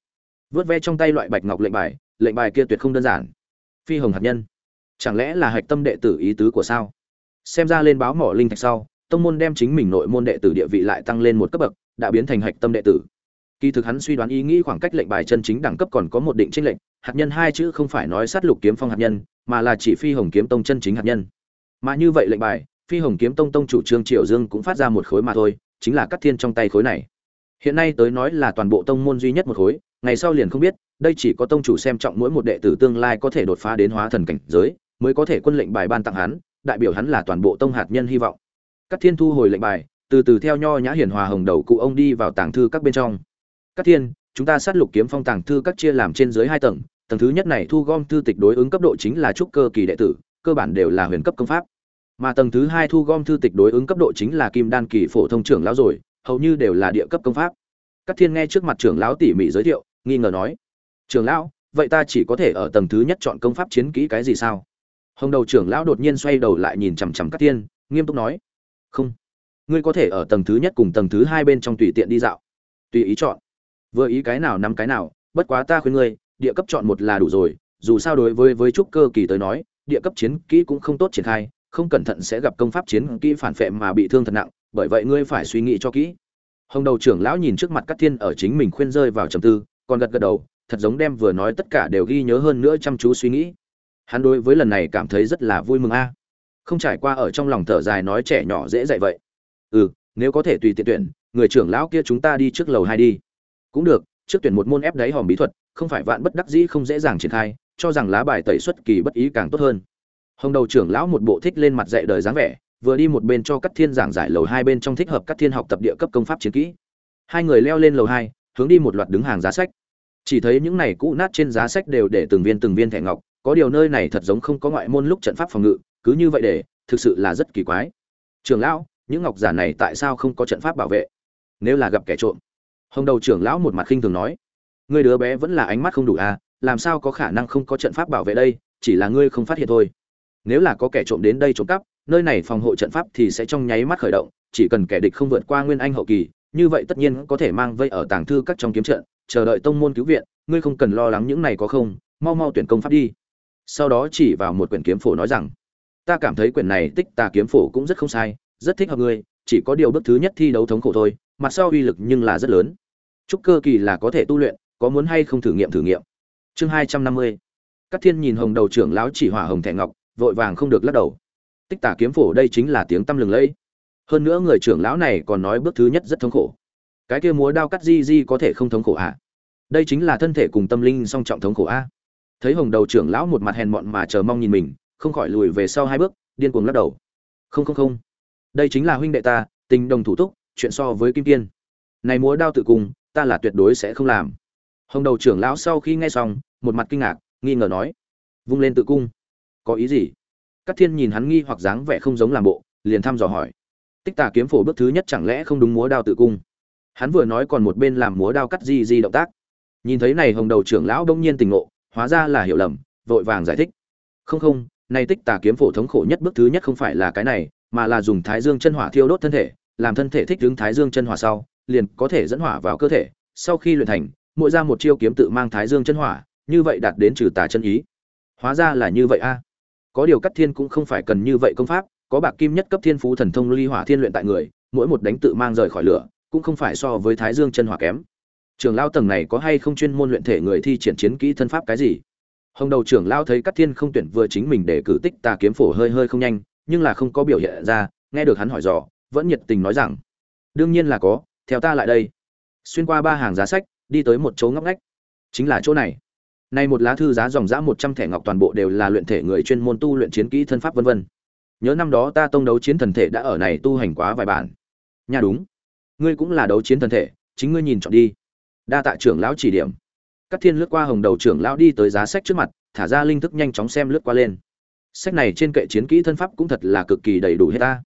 Vớt ve trong tay loại bạch ngọc lệnh bài lệnh bài kia tuyệt không đơn giản. Phi hồng hạt nhân. Chẳng lẽ là hạch tâm đệ tử ý tứ của sao? Xem ra lên báo mỏ linh thạch sau, tông môn đem chính mình nội môn đệ tử địa vị lại tăng lên một cấp bậc, đã biến thành hạch tâm đệ tử. Kỳ thực hắn suy đoán ý nghĩ khoảng cách lệnh bài chân chính đẳng cấp còn có một định tranh lệnh hạt nhân hai chữ không phải nói sát lục kiếm phong hạt nhân, mà là chỉ phi hồng kiếm tông chân chính hạt nhân. Mà như vậy lệnh bài, phi hồng kiếm tông tông chủ trương triệu dương cũng phát ra một khối mà thôi chính là cắt thiên trong tay khối này. Hiện nay tới nói là toàn bộ tông môn duy nhất một khối, ngày sau liền không biết, đây chỉ có tông chủ xem trọng mỗi một đệ tử tương lai có thể đột phá đến hóa thần cảnh giới, mới có thể quân lệnh bài ban tặng hắn, đại biểu hắn là toàn bộ tông hạt nhân hy vọng. Cát thiên thu hồi lệnh bài, từ từ theo nho nhã hiển hòa hồng đầu cụ ông đi vào tàng thư các bên trong. Cát thiên, chúng ta sát lục kiếm phong tàng thư các chia làm trên dưới hai tầng tầng thứ nhất này thu gom thư tịch đối ứng cấp độ chính là trúc cơ kỳ đệ tử, cơ bản đều là huyền cấp công pháp mà tầng thứ hai thu gom thư tịch đối ứng cấp độ chính là kim đan kỳ phổ thông trưởng lão rồi, hầu như đều là địa cấp công pháp. Các thiên nghe trước mặt trưởng lão tỉ mỉ giới thiệu, nghi ngờ nói, trưởng lão, vậy ta chỉ có thể ở tầng thứ nhất chọn công pháp chiến kỹ cái gì sao? Hồng đầu trưởng lão đột nhiên xoay đầu lại nhìn chằm chằm các thiên, nghiêm túc nói, không. Ngươi có thể ở tầng thứ nhất cùng tầng thứ hai bên trong tùy tiện đi dạo. Tùy ý chọn. Vừa ý cái nào nắm cái nào, bất quá ta khuyên ngươi, địa cấp chọn một là đủ rồi. Dù sao đối với với trúc cơ kỳ tới nói, địa cấp chiến kỹ cũng không tốt triển khai không cẩn thận sẽ gặp công pháp chiến kỹ phản phệ mà bị thương thật nặng, bởi vậy ngươi phải suy nghĩ cho kỹ. Hồng đầu trưởng lão nhìn trước mặt các thiên ở chính mình khuyên rơi vào trầm tư, còn gật gật đầu, thật giống đem vừa nói tất cả đều ghi nhớ hơn nữa chăm chú suy nghĩ. Hắn đối với lần này cảm thấy rất là vui mừng a. Không trải qua ở trong lòng thở dài nói trẻ nhỏ dễ dạy vậy. Ừ nếu có thể tùy tiện tuyển, người trưởng lão kia chúng ta đi trước lầu hai đi. Cũng được, trước tuyển một môn ép đáy hòm bí thuật, không phải vạn bất đắc dĩ không dễ dàng triển khai, cho rằng lá bài tẩy xuất kỳ bất ý càng tốt hơn hồng đầu trưởng lão một bộ thích lên mặt dạy đời dáng vẻ, vừa đi một bên cho các thiên giảng giải lầu hai bên trong thích hợp các thiên học tập địa cấp công pháp chiến kỹ. Hai người leo lên lầu hai, hướng đi một loạt đứng hàng giá sách. Chỉ thấy những này cũ nát trên giá sách đều để từng viên từng viên thẻ ngọc, có điều nơi này thật giống không có ngoại môn lúc trận pháp phòng ngự, cứ như vậy để, thực sự là rất kỳ quái. Trưởng lão, những ngọc giả này tại sao không có trận pháp bảo vệ? Nếu là gặp kẻ trộm. Hồng đầu trưởng lão một mặt khinh thường nói. Người đứa bé vẫn là ánh mắt không đủ à làm sao có khả năng không có trận pháp bảo vệ đây, chỉ là ngươi không phát hiện thôi nếu là có kẻ trộm đến đây trộm cắp, nơi này phòng hộ trận pháp thì sẽ trong nháy mắt khởi động, chỉ cần kẻ địch không vượt qua nguyên anh hậu kỳ, như vậy tất nhiên có thể mang vây ở tàng thư các trong kiếm trận, chờ đợi tông môn cứu viện, ngươi không cần lo lắng những này có không, mau mau tuyển công pháp đi. Sau đó chỉ vào một quyển kiếm phổ nói rằng, ta cảm thấy quyển này tích tà kiếm phổ cũng rất không sai, rất thích hợp ngươi, chỉ có điều bước thứ nhất thi đấu thống khổ thôi, mặt sau uy lực nhưng là rất lớn. Chúc cơ kỳ là có thể tu luyện, có muốn hay không thử nghiệm thử nghiệm. Chương hai trăm năm mươi. Các thiên nhìn hồng đầu trưởng lão chỉ hỏa hồng thẹn ngọc vội vàng không được lắc đầu. Tích tả kiếm phổ đây chính là tiếng tăm lừng lẫy. Hơn nữa người trưởng lão này còn nói bước thứ nhất rất thống khổ. Cái kia múa đao cắt di di có thể không thống khổ à đây chính là thân thể cùng tâm linh song trọng thống khổ a. Thấy hồng đầu trưởng lão một mặt hèn mọn mà chờ mong nhìn mình, không khỏi lùi về sau hai bước, điên cuồng lắc đầu. Không không không. Đây chính là huynh đệ ta, tình đồng thủ túc, chuyện so với kim kiên này múa đao tự cùng, ta là tuyệt đối sẽ không làm. Hồng đầu trưởng lão sau khi nghe xong, một mặt kinh ngạc, nghi ngờ nói. Vung lên tự cung có ý gì? Các thiên nhìn hắn nghi hoặc dáng vẻ không giống làm bộ, liền thăm dò hỏi. Tích tà kiếm phổ bước thứ nhất chẳng lẽ không đúng múa đao tự cung? Hắn vừa nói còn một bên làm múa đao cắt di di động tác. Nhìn thấy này hồng đầu trưởng lão đông nhiên tình ngộ, hóa ra là hiểu lầm, vội vàng giải thích. Không không, này tích tà kiếm phổ thống khổ nhất bước thứ nhất không phải là cái này, mà là dùng thái dương chân hỏa thiêu đốt thân thể, làm thân thể thích ứng thái dương chân hỏa sau, liền có thể dẫn hỏa vào cơ thể. Sau khi luyện thành, mỗi ra một chiêu kiếm tự mang thái dương chân hỏa, như vậy đạt đến trừ tà chân ý. Hóa ra là như vậy a có điều cắt thiên cũng không phải cần như vậy công pháp, có bạc kim nhất cấp thiên phú thần thông ly hỏa thiên luyện tại người, mỗi một đánh tự mang rời khỏi lửa, cũng không phải so với thái dương chân hỏa kém. Trường lao tầng này có hay không chuyên môn luyện thể người thi triển chiến kỹ thân pháp cái gì? Hồng đầu trưởng lao thấy cắt thiên không tuyển vừa chính mình để cử tích tà kiếm phổ hơi hơi không nhanh, nhưng là không có biểu hiện ra, nghe được hắn hỏi dò, vẫn nhiệt tình nói rằng, đương nhiên là có, theo ta lại đây. Xuyên qua ba hàng giá sách, đi tới một chỗ ngóc ngách. Chính là chỗ này nay một lá thư giá dòng dã một trăm thẻ ngọc toàn bộ đều là luyện thể người chuyên môn tu luyện chiến kỹ thân pháp vân vân. Nhớ năm đó ta tông đấu chiến thần thể đã ở này tu hành quá vài bản. Nha đúng. Ngươi cũng là đấu chiến thần thể, chính ngươi nhìn chọn đi. Đa tạ trưởng lão chỉ điểm. Các thiên lướt qua hồng đầu trưởng lão đi tới giá sách trước mặt, thả ra linh thức nhanh chóng xem lướt qua lên. Sách này trên kệ chiến kỹ thân pháp cũng thật là cực kỳ đầy đủ hết ta.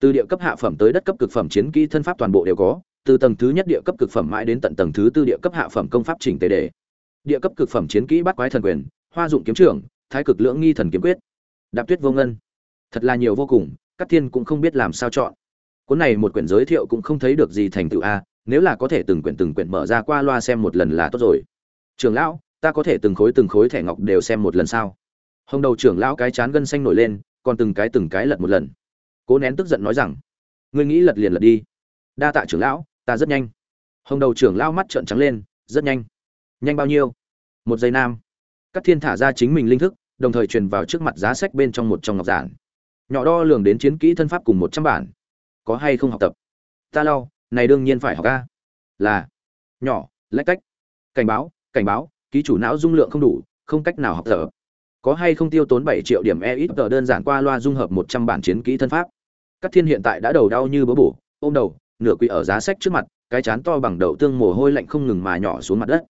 Từ địa cấp hạ phẩm tới đất cấp cực phẩm chiến kỹ thân pháp toàn bộ đều có, từ tầng thứ nhất địa cấp cực phẩm mãi đến tận tầng thứ tư địa cấp hạ phẩm công pháp chỉnh tề đề địa cấp cực phẩm chiến kỹ bắt quái thần quyền, hoa dụng kiếm trưởng, thái cực lưỡng nghi thần kiếm quyết. Đạp tuyết vô ngân. Thật là nhiều vô cùng các thiên cũng không biết làm sao chọn. Cuốn này một quyển giới thiệu cũng không thấy được gì thành tựu a, nếu là có thể từng quyển từng quyển mở ra qua loa xem một lần là tốt rồi. Trưởng lão, ta có thể từng khối từng khối thẻ ngọc đều xem một lần sao? Hồng đầu trưởng lão cái chán gân xanh nổi lên, còn từng cái từng cái lật một lần. Cố nén tức giận nói rằng, ngươi nghĩ lật liền lật đi. Đa tạ trưởng lão, ta rất nhanh. Hồng đầu trưởng lão mắt trợn trắng lên, rất nhanh nhanh bao nhiêu? Một giây nam. Các thiên thả ra chính mình linh thức, đồng thời truyền vào trước mặt giá sách bên trong một trong ngọc giản. Nhỏ đo lường đến chiến kỹ thân pháp cùng một trăm bản. Có hay không học tập? Ta lau này đương nhiên phải học ca là. Nhỏ, lách cách. Cảnh báo cảnh báo, ký chủ não dung lượng không đủ, không cách nào học tập. Có hay không tiêu tốn bảy triệu điểm e ít tờ đơn giản qua loa dung hợp một trăm bản chiến kỹ thân pháp? Các thiên hiện tại đã đầu đau như bớ bổ, ôm đầu, nửa quỳ ở giá sách trước mặt, cái chán to bằng đậu tương mồ hôi lạnh không ngừng mà nhỏ xuống mặt đất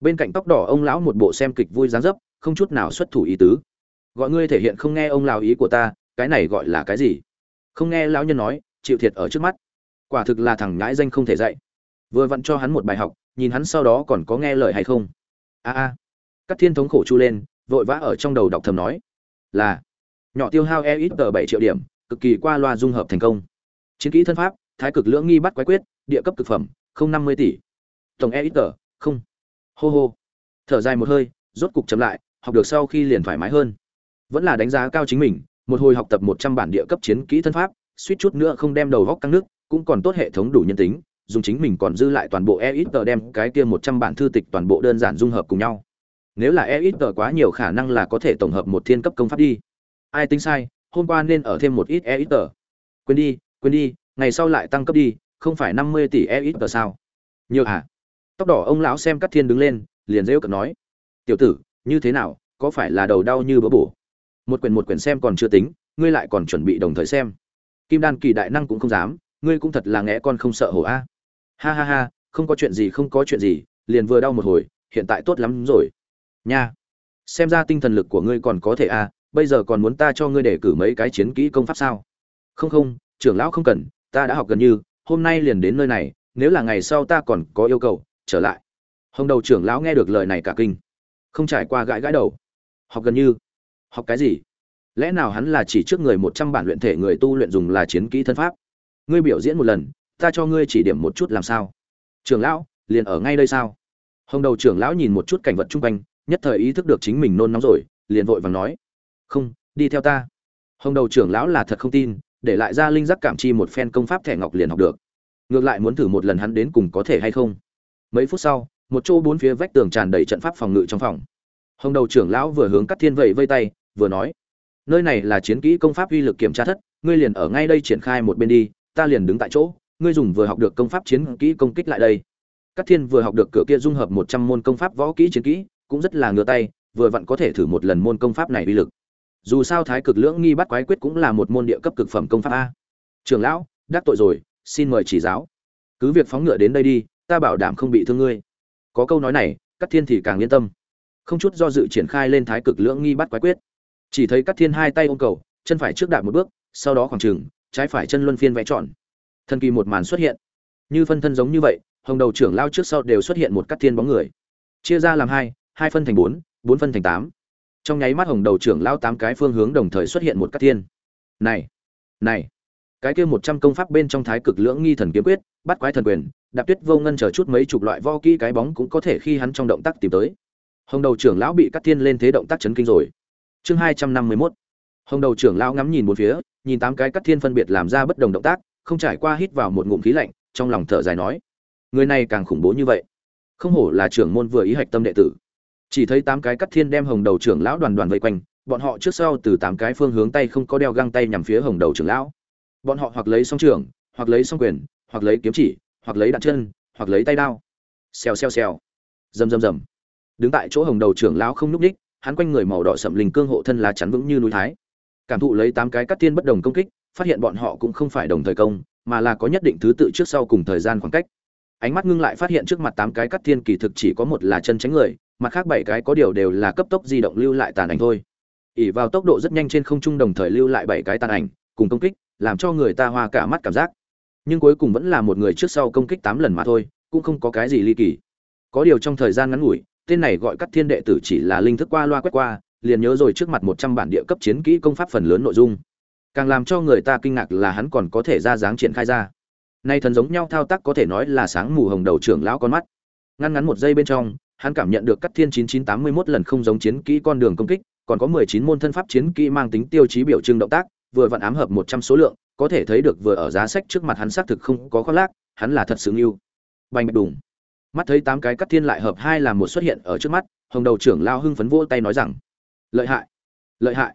bên cạnh tóc đỏ ông lão một bộ xem kịch vui dáng dấp, không chút nào xuất thủ ý tứ. Gọi ngươi thể hiện không nghe ông lão ý của ta, cái này gọi là cái gì? Không nghe lão nhân nói, chịu thiệt ở trước mắt. Quả thực là thằng nhãi danh không thể dạy. Vừa vặn cho hắn một bài học, nhìn hắn sau đó còn có nghe lời hay không? A a. Các thiên thống khổ chu lên, vội vã ở trong đầu đọc thầm nói. Là, nhỏ tiêu hao e ít tờ bảy triệu điểm, cực kỳ qua loa dung hợp thành công. Chiến kỹ thân pháp, thái cực lưỡng nghi bắt quái quyết, địa cấp cực phẩm, không năm mươi tỷ. Tổng e ít tờ, không hô hô. Thở dài một hơi, rốt cục chậm lại, học được sau khi liền thoải mái hơn. Vẫn là đánh giá cao chính mình, một hồi học tập một trăm bản địa cấp chiến kỹ thân pháp, suýt chút nữa không đem đầu góc căng nước, cũng còn tốt hệ thống đủ nhân tính, dùng chính mình còn dư lại toàn bộ e ít tờ đem cái kia một trăm bản thư tịch toàn bộ đơn giản dung hợp cùng nhau. Nếu là e ít tờ quá nhiều khả năng là có thể tổng hợp một thiên cấp công pháp đi. Ai tính sai, hôm qua nên ở thêm một ít e ít tờ quên đi quên đi, ngày sau lại tăng cấp đi, không phải năm mươi tỷ e ít tờ sao? Nhiều à? Tóc đỏ ông lão xem cắt thiên đứng lên, liền rêu cận nói, tiểu tử, như thế nào, có phải là đầu đau như bữa bổ? Một quyển một quyển xem còn chưa tính, ngươi lại còn chuẩn bị đồng thời xem. Kim đan kỳ đại năng cũng không dám, ngươi cũng thật là nghe con không sợ hổ a. Ha ha ha, không có chuyện gì, không có chuyện gì, liền vừa đau một hồi, hiện tại tốt lắm rồi. Nha, xem ra tinh thần lực của ngươi còn có thể a, bây giờ còn muốn ta cho ngươi để cử mấy cái chiến kỹ công pháp sao? Không không, trưởng lão không cần, ta đã học gần như, hôm nay liền đến nơi này, nếu là ngày sau ta còn có yêu cầu trở lại. Hồng đầu trưởng lão nghe được lời này cả kinh. Không trải qua gãi gãi đầu. Học gần như. Học cái gì? Lẽ nào hắn là chỉ trước người một trăm bản luyện thể người tu luyện dùng là chiến kỹ thân pháp? Ngươi biểu diễn một lần, ta cho ngươi chỉ điểm một chút làm sao? Trưởng lão, liền ở ngay đây sao? Hồng đầu trưởng lão nhìn một chút cảnh vật chung quanh, nhất thời ý thức được chính mình nôn nóng rồi, liền vội vàng nói. Không, đi theo ta. Hồng đầu trưởng lão là thật không tin, để lại ra linh giác cảm chi một phen công pháp thẻ ngọc liền học được. Ngược lại muốn thử một lần hắn đến cùng có thể hay không mấy phút sau một chỗ bốn phía vách tường tràn đầy trận pháp phòng ngự trong phòng hồng đầu trưởng lão vừa hướng cắt thiên vẫy vây tay vừa nói nơi này là chiến kỹ công pháp uy lực kiểm tra thất ngươi liền ở ngay đây triển khai một bên đi ta liền đứng tại chỗ ngươi dùng vừa học được công pháp chiến kỹ công kích lại đây Cát Thiên vừa học được cửa kia dung hợp một trăm môn công pháp võ kỹ chiến kỹ, cũng rất là ngửa tay, vừa vặn có thể thử một lần môn công pháp này uy lực. Dù sao Thái Cực Lưỡng Nghi Bắt Quái Quyết cũng là một môn địa cấp cực phẩm công pháp a. Trưởng lão, đắc tội rồi, xin mời chỉ giáo. Cứ việc phóng ngựa đến đây đi, ta bảo đảm không bị thương ngươi. Có câu nói này, Cát Thiên thì càng yên tâm. Không chút do dự triển khai lên Thái Cực Lưỡng Nghi Bắt Quái Quyết. Chỉ thấy Cát Thiên hai tay ôm cầu, chân phải trước đạp một bước, sau đó khoảng chừng, trái phải chân luân phiên vẽ tròn. Thần kỳ một màn xuất hiện. Như phân thân giống như vậy, hồng đầu trưởng lao trước sau đều xuất hiện một cắt thiên bóng người chia ra làm hai hai phân thành bốn bốn phân thành tám trong nháy mắt hồng đầu trưởng lao tám cái phương hướng đồng thời xuất hiện một cắt thiên này này cái kia một trăm công pháp bên trong thái cực lưỡng nghi thần kiếm quyết, bắt quái thần quyền, đạp tuyết vô ngân chờ chút mấy chục loại vo kỹ cái bóng cũng có thể khi hắn trong động tác tìm tới. Hồng đầu trưởng lão bị cắt thiên lên thế động tác chấn kinh rồi. Chương hai trăm năm mươi mốt. Hồng đầu trưởng lão ngắm nhìn một phía, nhìn tám cái cắt thiên phân biệt làm ra bất đồng động tác, không trải qua hít vào một ngụm khí lạnh, trong lòng thở dài nói, người này càng khủng bố như vậy. Không hổ là trưởng môn vừa ý hạch tâm đệ tử. Chỉ thấy tám cái cắt thiên đem hồng đầu trưởng lão đoàn đoàn vây quanh, bọn họ trước sau từ tám cái phương hướng tay không có đeo găng tay nhằm phía hồng đầu trưởng lão bọn họ hoặc lấy song trưởng hoặc lấy song quyền, hoặc lấy kiếm chỉ, hoặc lấy đạn chân, hoặc lấy tay đao. Xèo xèo xèo. Rầm rầm rầm. Đứng tại chỗ hồng đầu trưởng lão không núp đích, hắn quanh người màu đỏ sậm lình cương hộ thân lá chắn vững như núi thái. Cảm thụ lấy tám cái cắt tiên bất đồng công kích, phát hiện bọn họ cũng không phải đồng thời công, mà là có nhất định thứ tự trước sau cùng thời gian khoảng cách. Ánh mắt ngưng lại phát hiện trước mặt tám cái cắt tiên kỳ thực chỉ có một là chân tránh người, mặt khác bảy cái có điều đều là cấp tốc di động lưu lại tàn ảnh thôi. Ỉ vào tốc độ rất nhanh trên không trung đồng thời lưu lại bảy cái tàn ảnh, cùng công kích làm cho người ta hoa cả mắt cảm giác. Nhưng cuối cùng vẫn là một người trước sau công kích tám lần mà thôi, cũng không có cái gì ly kỳ. Có điều trong thời gian ngắn ngủi, tên này gọi cắt thiên đệ tử chỉ là linh thức qua loa quét qua, liền nhớ rồi trước mặt một trăm bản địa cấp chiến kỹ công pháp phần lớn nội dung. Càng làm cho người ta kinh ngạc là hắn còn có thể ra dáng triển khai ra. Nay thần giống nhau thao tác có thể nói là sáng mù hồng đầu trưởng lão con mắt. Ngăn ngắn một giây bên trong, hắn cảm nhận được cắt thiên chín chín tám mươi 9981 lần không giống chiến kỹ con đường công kích, còn có mười chín môn thân pháp chiến kỹ mang tính tiêu chí biểu trưng động tác vừa vặn ám hợp một trăm số lượng, có thể thấy được vừa ở giá sách trước mặt hắn xác thực không có khoác lác, hắn là thật sự ưu. bành bạch đùng. Mắt thấy tám cái cắt thiên lại hợp hai làm một xuất hiện ở trước mắt, hồng đầu trưởng lao hưng phấn vỗ tay nói rằng, lợi hại lợi hại.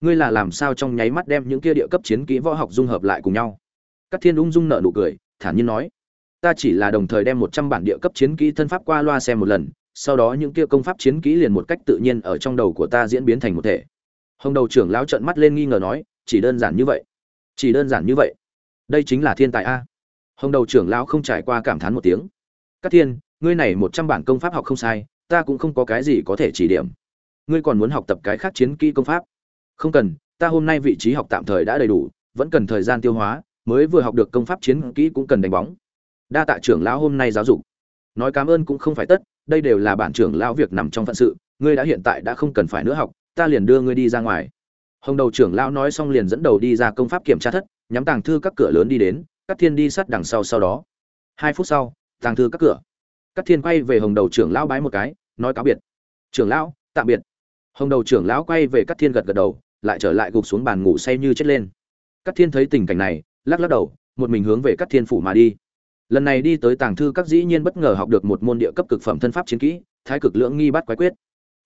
Ngươi là làm sao trong nháy mắt đem những kia địa cấp chiến kỹ võ học dung hợp lại cùng nhau? Cắt thiên ung dung nở nụ cười, thản nhiên nói, ta chỉ là đồng thời đem một trăm bản địa cấp chiến kỹ thân pháp qua loa xem một lần, sau đó những kia công pháp chiến kỹ liền một cách tự nhiên ở trong đầu của ta diễn biến thành một thể. Hồng đầu trưởng lão trợn mắt lên nghi ngờ nói chỉ đơn giản như vậy. Chỉ đơn giản như vậy. Đây chính là thiên tài a. Hồng đầu trưởng lão không trải qua cảm thán một tiếng. Các thiên, ngươi này một trăm bản công pháp học không sai, ta cũng không có cái gì có thể chỉ điểm. Ngươi còn muốn học tập cái khác chiến kỹ công pháp? Không cần, ta hôm nay vị trí học tạm thời đã đầy đủ, vẫn cần thời gian tiêu hóa, mới vừa học được công pháp chiến kỹ cũng cần đánh bóng. Đa tạ trưởng lão hôm nay giáo dục. Nói cảm ơn cũng không phải tất, đây đều là bản trưởng lão việc nằm trong phận sự, ngươi đã hiện tại đã không cần phải nữa học, ta liền đưa ngươi đi ra ngoài hồng đầu trưởng lão nói xong liền dẫn đầu đi ra công pháp kiểm tra thất, nhắm tàng thư các cửa lớn đi đến, các thiên đi sát đằng sau sau đó. Hai phút sau, tàng thư các cửa. Các thiên quay về hồng đầu trưởng lão bái một cái, nói cáo biệt. Trưởng lão, tạm biệt. Hồng đầu trưởng lão quay về các thiên gật gật đầu, lại trở lại gục xuống bàn ngủ say như chết lên. Các thiên thấy tình cảnh này, lắc lắc đầu, một mình hướng về các thiên phủ mà đi. Lần này đi tới tàng thư các dĩ nhiên bất ngờ học được một môn địa cấp cực phẩm thân pháp chiến kỹ, thái cực lưỡng nghi bắt quái quyết.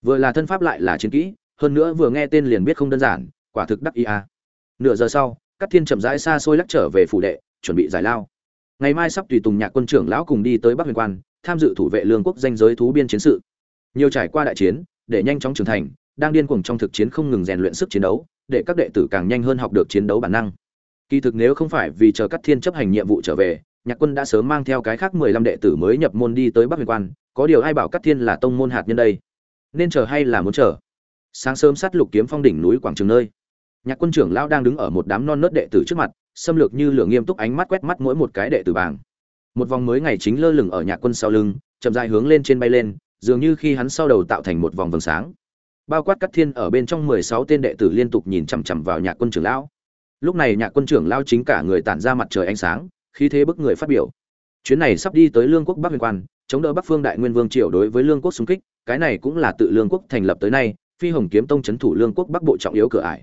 Vừa là thân pháp lại là chiến kỹ hơn nữa vừa nghe tên liền biết không đơn giản, quả thực đắc ý a nửa giờ sau các thiên chậm rãi xa xôi lắc trở về phủ đệ, chuẩn bị giải lao. Ngày mai sắp tùy tùng nhạc quân trưởng lão cùng đi tới bắc huyền quan, tham dự thủ vệ lương quốc danh giới thú biên chiến sự. Nhiều trải qua đại chiến, để nhanh chóng trưởng thành, đang điên cuồng trong thực chiến không ngừng rèn luyện sức chiến đấu, để các đệ tử càng nhanh hơn học được chiến đấu bản năng. Kỳ thực nếu không phải vì chờ các thiên chấp hành nhiệm vụ trở về, nhạc quân đã sớm mang theo cái khác mười lăm đệ tử mới nhập môn đi tới bắc huyền quan, có điều ai bảo các thiên là tông môn hạt nhân đây? Nên chờ hay là muốn chờ? Sáng sớm sát lục kiếm phong đỉnh núi quảng trường nơi. Nhạc quân trưởng lão đang đứng ở một đám non nớt đệ tử trước mặt, xâm lược như lửa nghiêm túc ánh mắt quét mắt mỗi một cái đệ tử bảng. Một vòng mới ngày chính lơ lửng ở nhạc quân sau lưng, chậm dài hướng lên trên bay lên, dường như khi hắn sau đầu tạo thành một vòng vầng sáng. Bao quát cắt thiên ở bên trong mười sáu tên đệ tử liên tục nhìn chằm chằm vào nhạc quân trưởng lão. Lúc này nhạc quân trưởng lão chính cả người tản ra mặt trời ánh sáng, khí thế bức người phát biểu. Chuyến này sắp đi tới lương quốc bắc huyền quan, chống đỡ bắc phương đại nguyên vương triều đối với lương quốc xung kích, cái này cũng là tự lương quốc thành lập tới nay phi hồng kiếm tông chấn thủ lương quốc bắc bộ trọng yếu cửa ải.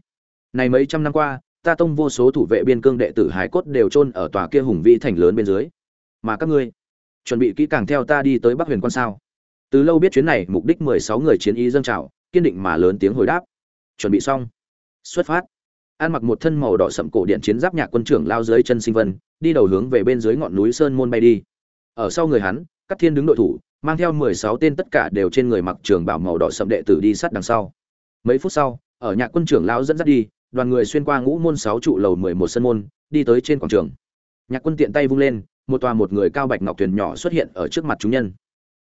Này mấy trăm năm qua, ta tông vô số thủ vệ biên cương đệ tử hải cốt đều chôn ở tòa kia hùng vĩ thành lớn bên dưới. Mà các ngươi, chuẩn bị kỹ càng theo ta đi tới bắc huyền quan sao? Từ lâu biết chuyến này mục đích mười sáu người chiến ý dâng trào, kiên định mà lớn tiếng hồi đáp. Chuẩn bị xong. Xuất phát. An mặc một thân màu đỏ sậm cổ điện chiến giáp nhạc quân trưởng lao dưới chân sinh vân, đi đầu hướng về bên dưới ngọn núi sơn môn bay đi. Ở sau người hắn các thiên đứng đội thủ mang theo mười sáu tên tất cả đều trên người mặc trường bảo màu đỏ sậm đệ tử đi sát đằng sau. Mấy phút sau, ở nhạc quân trưởng lão dẫn dắt đi, đoàn người xuyên qua ngũ môn sáu trụ lầu mười một sân môn, đi tới trên quảng trường. Nhạc quân tiện tay vung lên, một tòa một người cao bạch ngọc thuyền nhỏ xuất hiện ở trước mặt chúng nhân.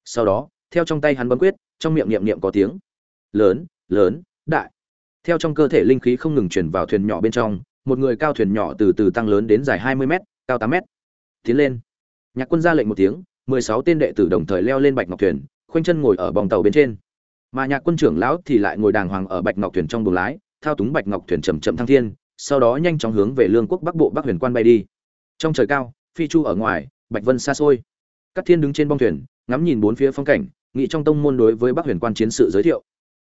Sau đó, theo trong tay hắn bấm quyết, trong miệng niệm niệm có tiếng. Lớn lớn, đại. Theo trong cơ thể linh khí không ngừng truyền vào thuyền nhỏ bên trong, một người cao thuyền nhỏ từ từ tăng lớn đến dài hai mươi m cao tám m tiến lên. Nhạc quân ra lệnh một tiếng mười sáu tên đệ tử đồng thời leo lên bạch ngọc thuyền, khoanh chân ngồi ở bòng tàu bên trên. Mà nhạc quân trưởng lão thì lại ngồi đàng hoàng ở bạch ngọc thuyền trong buồng lái, thao túng bạch ngọc thuyền chậm chậm thăng thiên, sau đó nhanh chóng hướng về lương quốc bắc bộ bắc huyền quan bay đi. Trong trời cao, phi chu ở ngoài, bạch vân xa xôi. Các thiên đứng trên bong thuyền, ngắm nhìn bốn phía phong cảnh, nghị trong tông môn đối với bắc huyền quan chiến sự giới thiệu.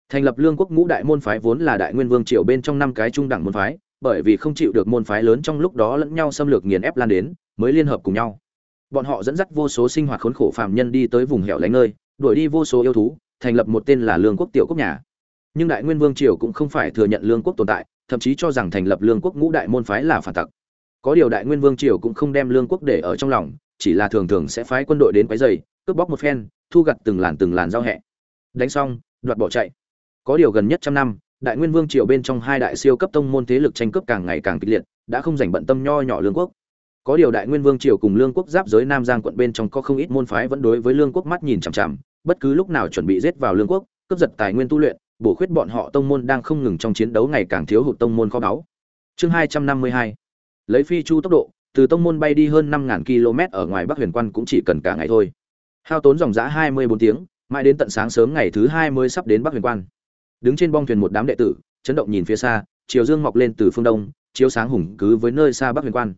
Thành lập lương quốc ngũ đại môn phái vốn là đại nguyên vương triều bên trong năm cái trung đẳng môn phái, bởi vì không chịu được môn phái lớn trong lúc đó lẫn nhau xâm lược nghiền ép lan đến, mới liên hợp cùng nhau bọn họ dẫn dắt vô số sinh hoạt khốn khổ phàm nhân đi tới vùng hẻo lánh nơi, đuổi đi vô số yêu thú, thành lập một tên là lương quốc tiểu quốc nhà. Nhưng đại nguyên vương triều cũng không phải thừa nhận lương quốc tồn tại, thậm chí cho rằng thành lập lương quốc ngũ đại môn phái là phản tặc. Có điều đại nguyên vương triều cũng không đem lương quốc để ở trong lòng, chỉ là thường thường sẽ phái quân đội đến quấy dày cướp bóc một phen, thu gặt từng làn từng làn giao hẹ. Đánh xong, đoạt bỏ chạy. Có điều gần nhất trăm năm, đại nguyên vương triều bên trong hai đại siêu cấp tông môn thế lực tranh cướp càng ngày càng kịch liệt, đã không dành bận tâm nho nhỏ lương quốc có điều đại nguyên vương triều cùng lương quốc giáp giới nam giang quận bên trong có không ít môn phái vẫn đối với lương quốc mắt nhìn chằm chằm, bất cứ lúc nào chuẩn bị giết vào lương quốc, cướp giật tài nguyên tu luyện, bổ khuyết bọn họ tông môn đang không ngừng trong chiến đấu ngày càng thiếu hụt tông môn kho báu. Chương hai trăm năm mươi hai. Lấy phi chu tốc độ, từ tông môn bay đi hơn năm ngàn km ở ngoài bắc huyền quan cũng chỉ cần cả ngày thôi. Hao tốn dòng giã hai mươi bốn tiếng, mãi đến tận sáng sớm ngày thứ hai mươi sắp đến bắc huyền quan. Đứng trên bong thuyền một đám đệ tử, chấn động nhìn phía xa, chiều dương mọc lên từ phương đông, chiếu sáng hùng cứ với nơi xa bắc huyền quan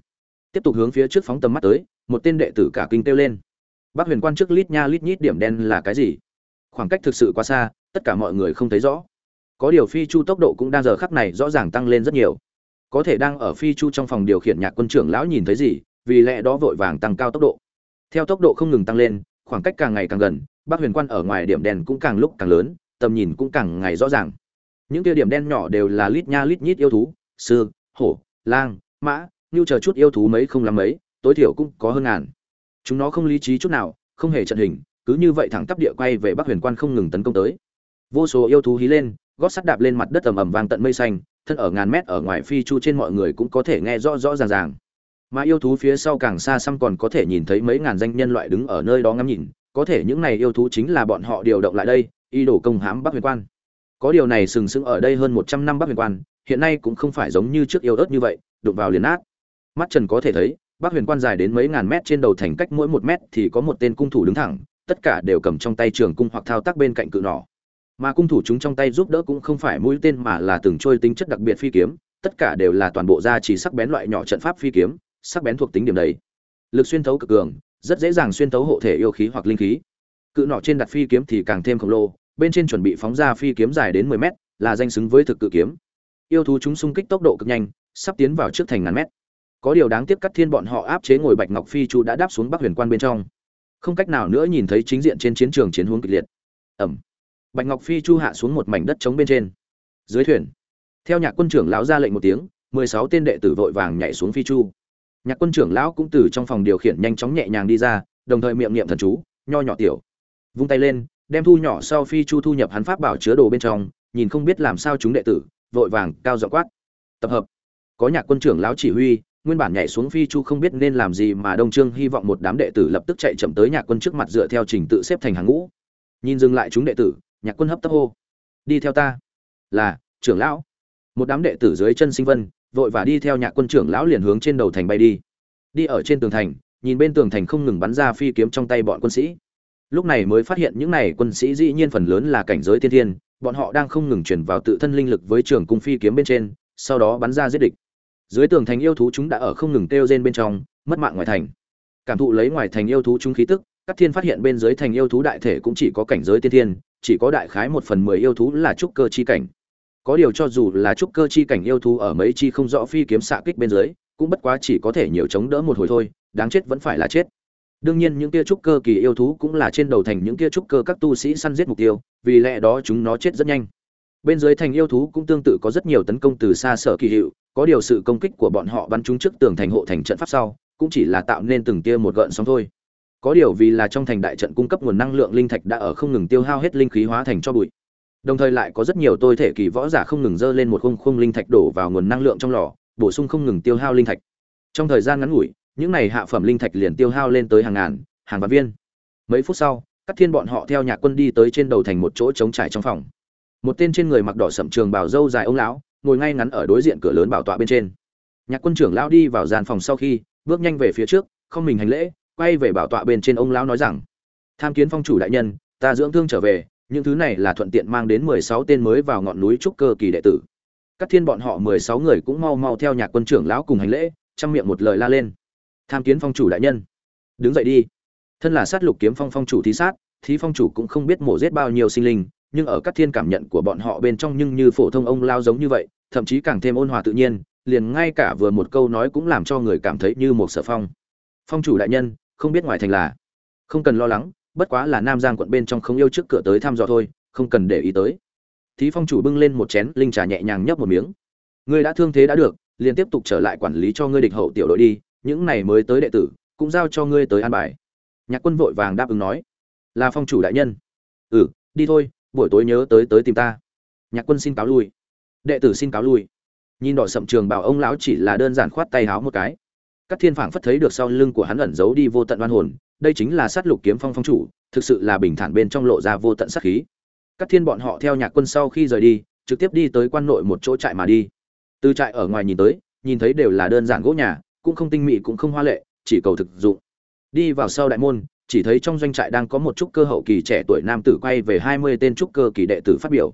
tiếp tục hướng phía trước phóng tầm mắt tới, một tên đệ tử cả kinh kêu lên. Bác huyền quan trước lít nha lít nhít điểm đen là cái gì? Khoảng cách thực sự quá xa, tất cả mọi người không thấy rõ. Có điều phi chu tốc độ cũng đang giờ khắc này rõ ràng tăng lên rất nhiều. Có thể đang ở phi chu trong phòng điều khiển nhạc quân trưởng lão nhìn thấy gì, vì lẽ đó vội vàng tăng cao tốc độ. Theo tốc độ không ngừng tăng lên, khoảng cách càng ngày càng gần, bác huyền quan ở ngoài điểm đen cũng càng lúc càng lớn, tầm nhìn cũng càng ngày rõ ràng. Những kia điểm đen nhỏ đều là lít nha lít nhít yêu thú, sư, hổ, lang, mã như chờ chút yêu thú mấy không lắm mấy, tối thiểu cũng có hơn ngàn. Chúng nó không lý trí chút nào, không hề trận hình, cứ như vậy thẳng tắp địa quay về bắc huyền quan không ngừng tấn công tới. Vô số yêu thú hí lên, gót sắt đạp lên mặt đất ầm ầm vang tận mây xanh, thân ở ngàn mét ở ngoài phi chu trên mọi người cũng có thể nghe rõ rõ ràng ràng. Mà yêu thú phía sau càng xa xăm còn có thể nhìn thấy mấy ngàn danh nhân loại đứng ở nơi đó ngắm nhìn, có thể những này yêu thú chính là bọn họ điều động lại đây y đổ công hãm bắc huyền quan. Có điều này sừng sững ở đây hơn một trăm năm bắc huyền quan, hiện nay cũng không phải giống như trước yêu ớt như vậy, đụng vào liền nát mắt trần có thể thấy, bắc huyền quan dài đến mấy ngàn mét trên đầu thành cách mỗi một mét thì có một tên cung thủ đứng thẳng, tất cả đều cầm trong tay trường cung hoặc thao tác bên cạnh cự nỏ. Mà cung thủ chúng trong tay giúp đỡ cũng không phải mũi tên mà là từng trôi tính chất đặc biệt phi kiếm, tất cả đều là toàn bộ da chỉ sắc bén loại nhỏ trận pháp phi kiếm, sắc bén thuộc tính điểm đầy. Lực xuyên thấu cực cường, rất dễ dàng xuyên thấu hộ thể yêu khí hoặc linh khí. Cự nỏ trên đặt phi kiếm thì càng thêm khổng lồ, bên trên chuẩn bị phóng ra phi kiếm dài đến 10 mét, là danh xứng với thực cự kiếm. Yêu thú chúng xung kích tốc độ cực nhanh, sắp tiến vào trước thành ngàn mét có điều đáng tiếc cắt thiên bọn họ áp chế ngồi bạch ngọc phi chu đã đáp xuống bắc huyền quan bên trong. Không cách nào nữa nhìn thấy chính diện trên chiến trường chiến hướng kịch liệt. Ẩm. Bạch ngọc phi chu hạ xuống một mảnh đất trống bên trên. Dưới thuyền, theo nhạc quân trưởng lão ra lệnh một tiếng, mười sáu tên đệ tử vội vàng nhảy xuống phi chu. Nhạc quân trưởng lão cũng từ trong phòng điều khiển nhanh chóng nhẹ nhàng đi ra, đồng thời miệng niệm thần chú, nho nhỏ tiểu. Vung tay lên, đem thu nhỏ sau phi chu thu nhập hắn pháp bảo chứa đồ bên trong, nhìn không biết làm sao chúng đệ tử, vội vàng cao giọng quát. Tập hợp. Có nhạc quân trưởng lão chỉ huy nguyên bản nhảy xuống phi chu không biết nên làm gì mà đông trương hy vọng một đám đệ tử lập tức chạy chậm tới nhạc quân trước mặt dựa theo trình tự xếp thành hàng ngũ. Nhìn dừng lại chúng đệ tử nhạc quân hấp tấp hô. Đi theo ta. Là, trưởng lão. Một đám đệ tử dưới chân sinh vân, vội và đi theo nhạc quân trưởng lão liền hướng trên đầu thành bay đi. Đi ở trên tường thành, nhìn bên tường thành không ngừng bắn ra phi kiếm trong tay bọn quân sĩ. Lúc này mới phát hiện những này quân sĩ dĩ nhiên phần lớn là cảnh giới tiên thiên, bọn họ đang không ngừng chuyển vào tự thân linh lực với trường cung phi kiếm bên trên, sau đó bắn ra giết địch dưới tường thành yêu thú chúng đã ở không ngừng kêu rên bên trong, mất mạng ngoài thành. Cảm thụ lấy ngoài thành yêu thú chúng khí tức các thiên phát hiện bên dưới thành yêu thú đại thể cũng chỉ có cảnh giới tiên thiên, chỉ có đại khái một phần mười yêu thú là trúc cơ chi cảnh. Có điều cho dù là trúc cơ chi cảnh yêu thú ở mấy chi không rõ phi kiếm xạ kích bên dưới, cũng bất quá chỉ có thể nhiều chống đỡ một hồi thôi, đáng chết vẫn phải là chết. Đương nhiên những kia trúc cơ kỳ yêu thú cũng là trên đầu thành những kia trúc cơ các tu sĩ săn giết mục tiêu, vì lẽ đó chúng nó chết rất nhanh. Bên dưới thành yêu thú cũng tương tự có rất nhiều tấn công từ xa sở kỳ hiệu có điều sự công kích của bọn họ bắn trúng trước tường thành hộ thành trận pháp sau, cũng chỉ là tạo nên từng tia một gợn sóng thôi. Có điều vì là trong thành đại trận cung cấp nguồn năng lượng linh thạch đã ở không ngừng tiêu hao hết linh khí hóa thành cho bụi. Đồng thời lại có rất nhiều tôi thể kỳ võ giả không ngừng dơ lên một khung khung linh thạch đổ vào nguồn năng lượng trong lò, bổ sung không ngừng tiêu hao linh thạch. Trong thời gian ngắn ngủi, những này hạ phẩm linh thạch liền tiêu hao lên tới hàng ngàn, hàng vạn viên. Mấy phút sau các thiên bọn họ theo nhạc quân đi tới trên đầu thành một chỗ trống trải trong phòng. Một tên trên người mặc đỏ sậm trường bảo dâu dài ông lão ngồi ngay ngắn ở đối diện cửa lớn bảo tọa bên trên. Nhạc quân trưởng lão đi vào gian phòng sau khi, bước nhanh về phía trước, không mình hành lễ, quay về bảo tọa bên trên ông lão nói rằng, tham kiến phong chủ đại nhân, ta dưỡng thương trở về, những thứ này là thuận tiện mang đến mười sáu tên mới vào ngọn núi trúc cơ kỳ đệ tử. Các thiên bọn họ mười sáu người cũng mau mau theo nhạc quân trưởng lão cùng hành lễ, chăm miệng một lời la lên. Tham kiến phong chủ đại nhân. Đứng dậy đi. Thân là sát lục kiếm phong phong chủ thí sát, thí phong chủ cũng không biết mổ giết bao nhiêu sinh linh, nhưng ở các thiên cảm nhận của bọn họ bên trong nhưng như phổ thông ông lao giống như vậy thậm chí càng thêm ôn hòa tự nhiên, liền ngay cả vừa một câu nói cũng làm cho người cảm thấy như một sở phong. Phong chủ đại nhân, không biết ngoài thành là? Không cần lo lắng, bất quá là nam giang quận bên trong không yêu trước cửa tới thăm dò thôi, không cần để ý tới. Thí phong chủ bưng lên một chén linh trà nhẹ nhàng nhấp một miếng. Ngươi đã thương thế đã được, liền tiếp tục trở lại quản lý cho ngươi địch hậu tiểu đội đi, những này mới tới đệ tử, cũng giao cho ngươi tới an bài. Nhạc quân vội vàng đáp ứng nói. Là phong chủ đại nhân. Ừ đi thôi, buổi tối nhớ tới tới tìm ta. Nhạc quân xin cáo lui đệ tử xin cáo lui. Nhìn đỏ sậm trường bảo ông lão chỉ là đơn giản khoát tay háo một cái. Các thiên phảng phất thấy được sau lưng của hắn ẩn giấu đi vô tận oan hồn, đây chính là sát lục kiếm phong phong chủ, thực sự là bình thản bên trong lộ ra vô tận sát khí. Các thiên bọn họ theo nhạc quân sau khi rời đi, trực tiếp đi tới quan nội một chỗ trại mà đi. Từ trại ở ngoài nhìn tới, nhìn thấy đều là đơn giản gỗ nhà, cũng không tinh mỹ cũng không hoa lệ, chỉ cầu thực dụng. Đi vào sau đại môn, chỉ thấy trong doanh trại đang có một trúc cơ hậu kỳ trẻ tuổi nam tử quay về hai mươi tên trúc cơ kỳ đệ tử phát biểu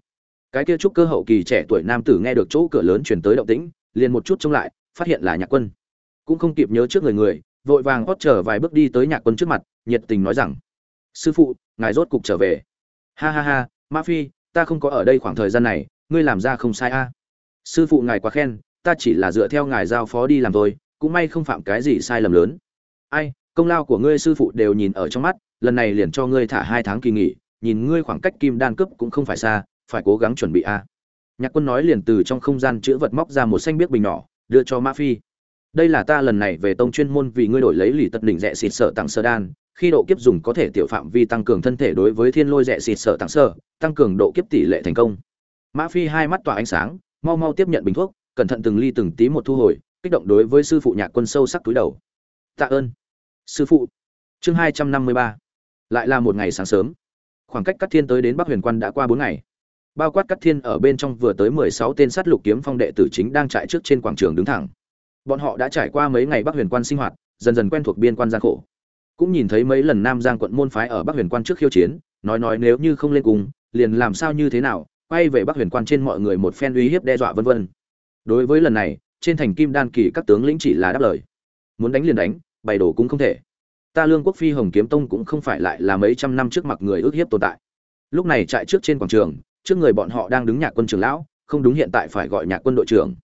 cái kia trúc cơ hậu kỳ trẻ tuổi nam tử nghe được chỗ cửa lớn truyền tới động tĩnh, liền một chút trông lại, phát hiện là nhạc quân. Cũng không kịp nhớ trước người người, vội vàng hót trở vài bước đi tới nhạc quân trước mặt, nhiệt tình nói rằng, sư phụ, ngài rốt cục trở về. Ha ha ha mã phi, ta không có ở đây khoảng thời gian này, ngươi làm ra không sai a. Sư phụ ngài quá khen, ta chỉ là dựa theo ngài giao phó đi làm thôi, cũng may không phạm cái gì sai lầm lớn. Ai, công lao của ngươi sư phụ đều nhìn ở trong mắt, lần này liền cho ngươi thả hai tháng kỳ nghỉ, nhìn ngươi khoảng cách kim đan cấp cũng không phải xa phải cố gắng chuẩn bị a. Nhạc quân nói liền từ trong không gian chữ vật móc ra một xanh biếc bình nhỏ, đưa cho mã phi. Đây là ta lần này về tông chuyên môn vì ngươi đổi lấy lì tật đỉnh rẻ xịt sợ tặng sơ đan, khi độ kiếp dùng có thể tiểu phạm vi tăng cường thân thể đối với thiên lôi rẻ xịt sợ tặng sơ, tăng cường độ kiếp tỷ lệ thành công. Mã phi hai mắt tỏa ánh sáng, mau mau tiếp nhận bình thuốc, cẩn thận từng ly từng tí một thu hồi, kích động đối với sư phụ nhạc quân sâu sắc túi đầu. Tạ ơn. Sư phụ. Chương hai trăm năm mươi ba. Lại là một ngày sáng sớm. Khoảng cách cắt thiên tới đến bắc huyền quan đã qua bốn ngày bao quát các thiên ở bên trong vừa tới mười sáu tên sát lục kiếm phong đệ tử chính đang trại trước trên quảng trường đứng thẳng. Bọn họ đã trải qua mấy ngày bắc huyền quan sinh hoạt, dần dần quen thuộc biên quan gian khổ. Cũng nhìn thấy mấy lần nam giang quận môn phái ở bắc huyền quan trước khiêu chiến, nói nói nếu như không lên cùng, liền làm sao như thế nào, quay về bắc huyền quan trên mọi người một phen uy hiếp đe dọa vân vân. Đối với lần này, trên thành kim đan kỳ các tướng lĩnh chỉ là đáp lời. Muốn đánh liền đánh, bày đổ cũng không thể. Ta lương quốc phi hồng kiếm tông cũng không phải lại là mấy trăm năm trước mặt người ước hiếp tồn tại. Lúc này chạy trước trên quảng trường trước người bọn họ đang đứng nhạc quân trưởng lão, không đúng hiện tại phải gọi nhạc quân đội trưởng.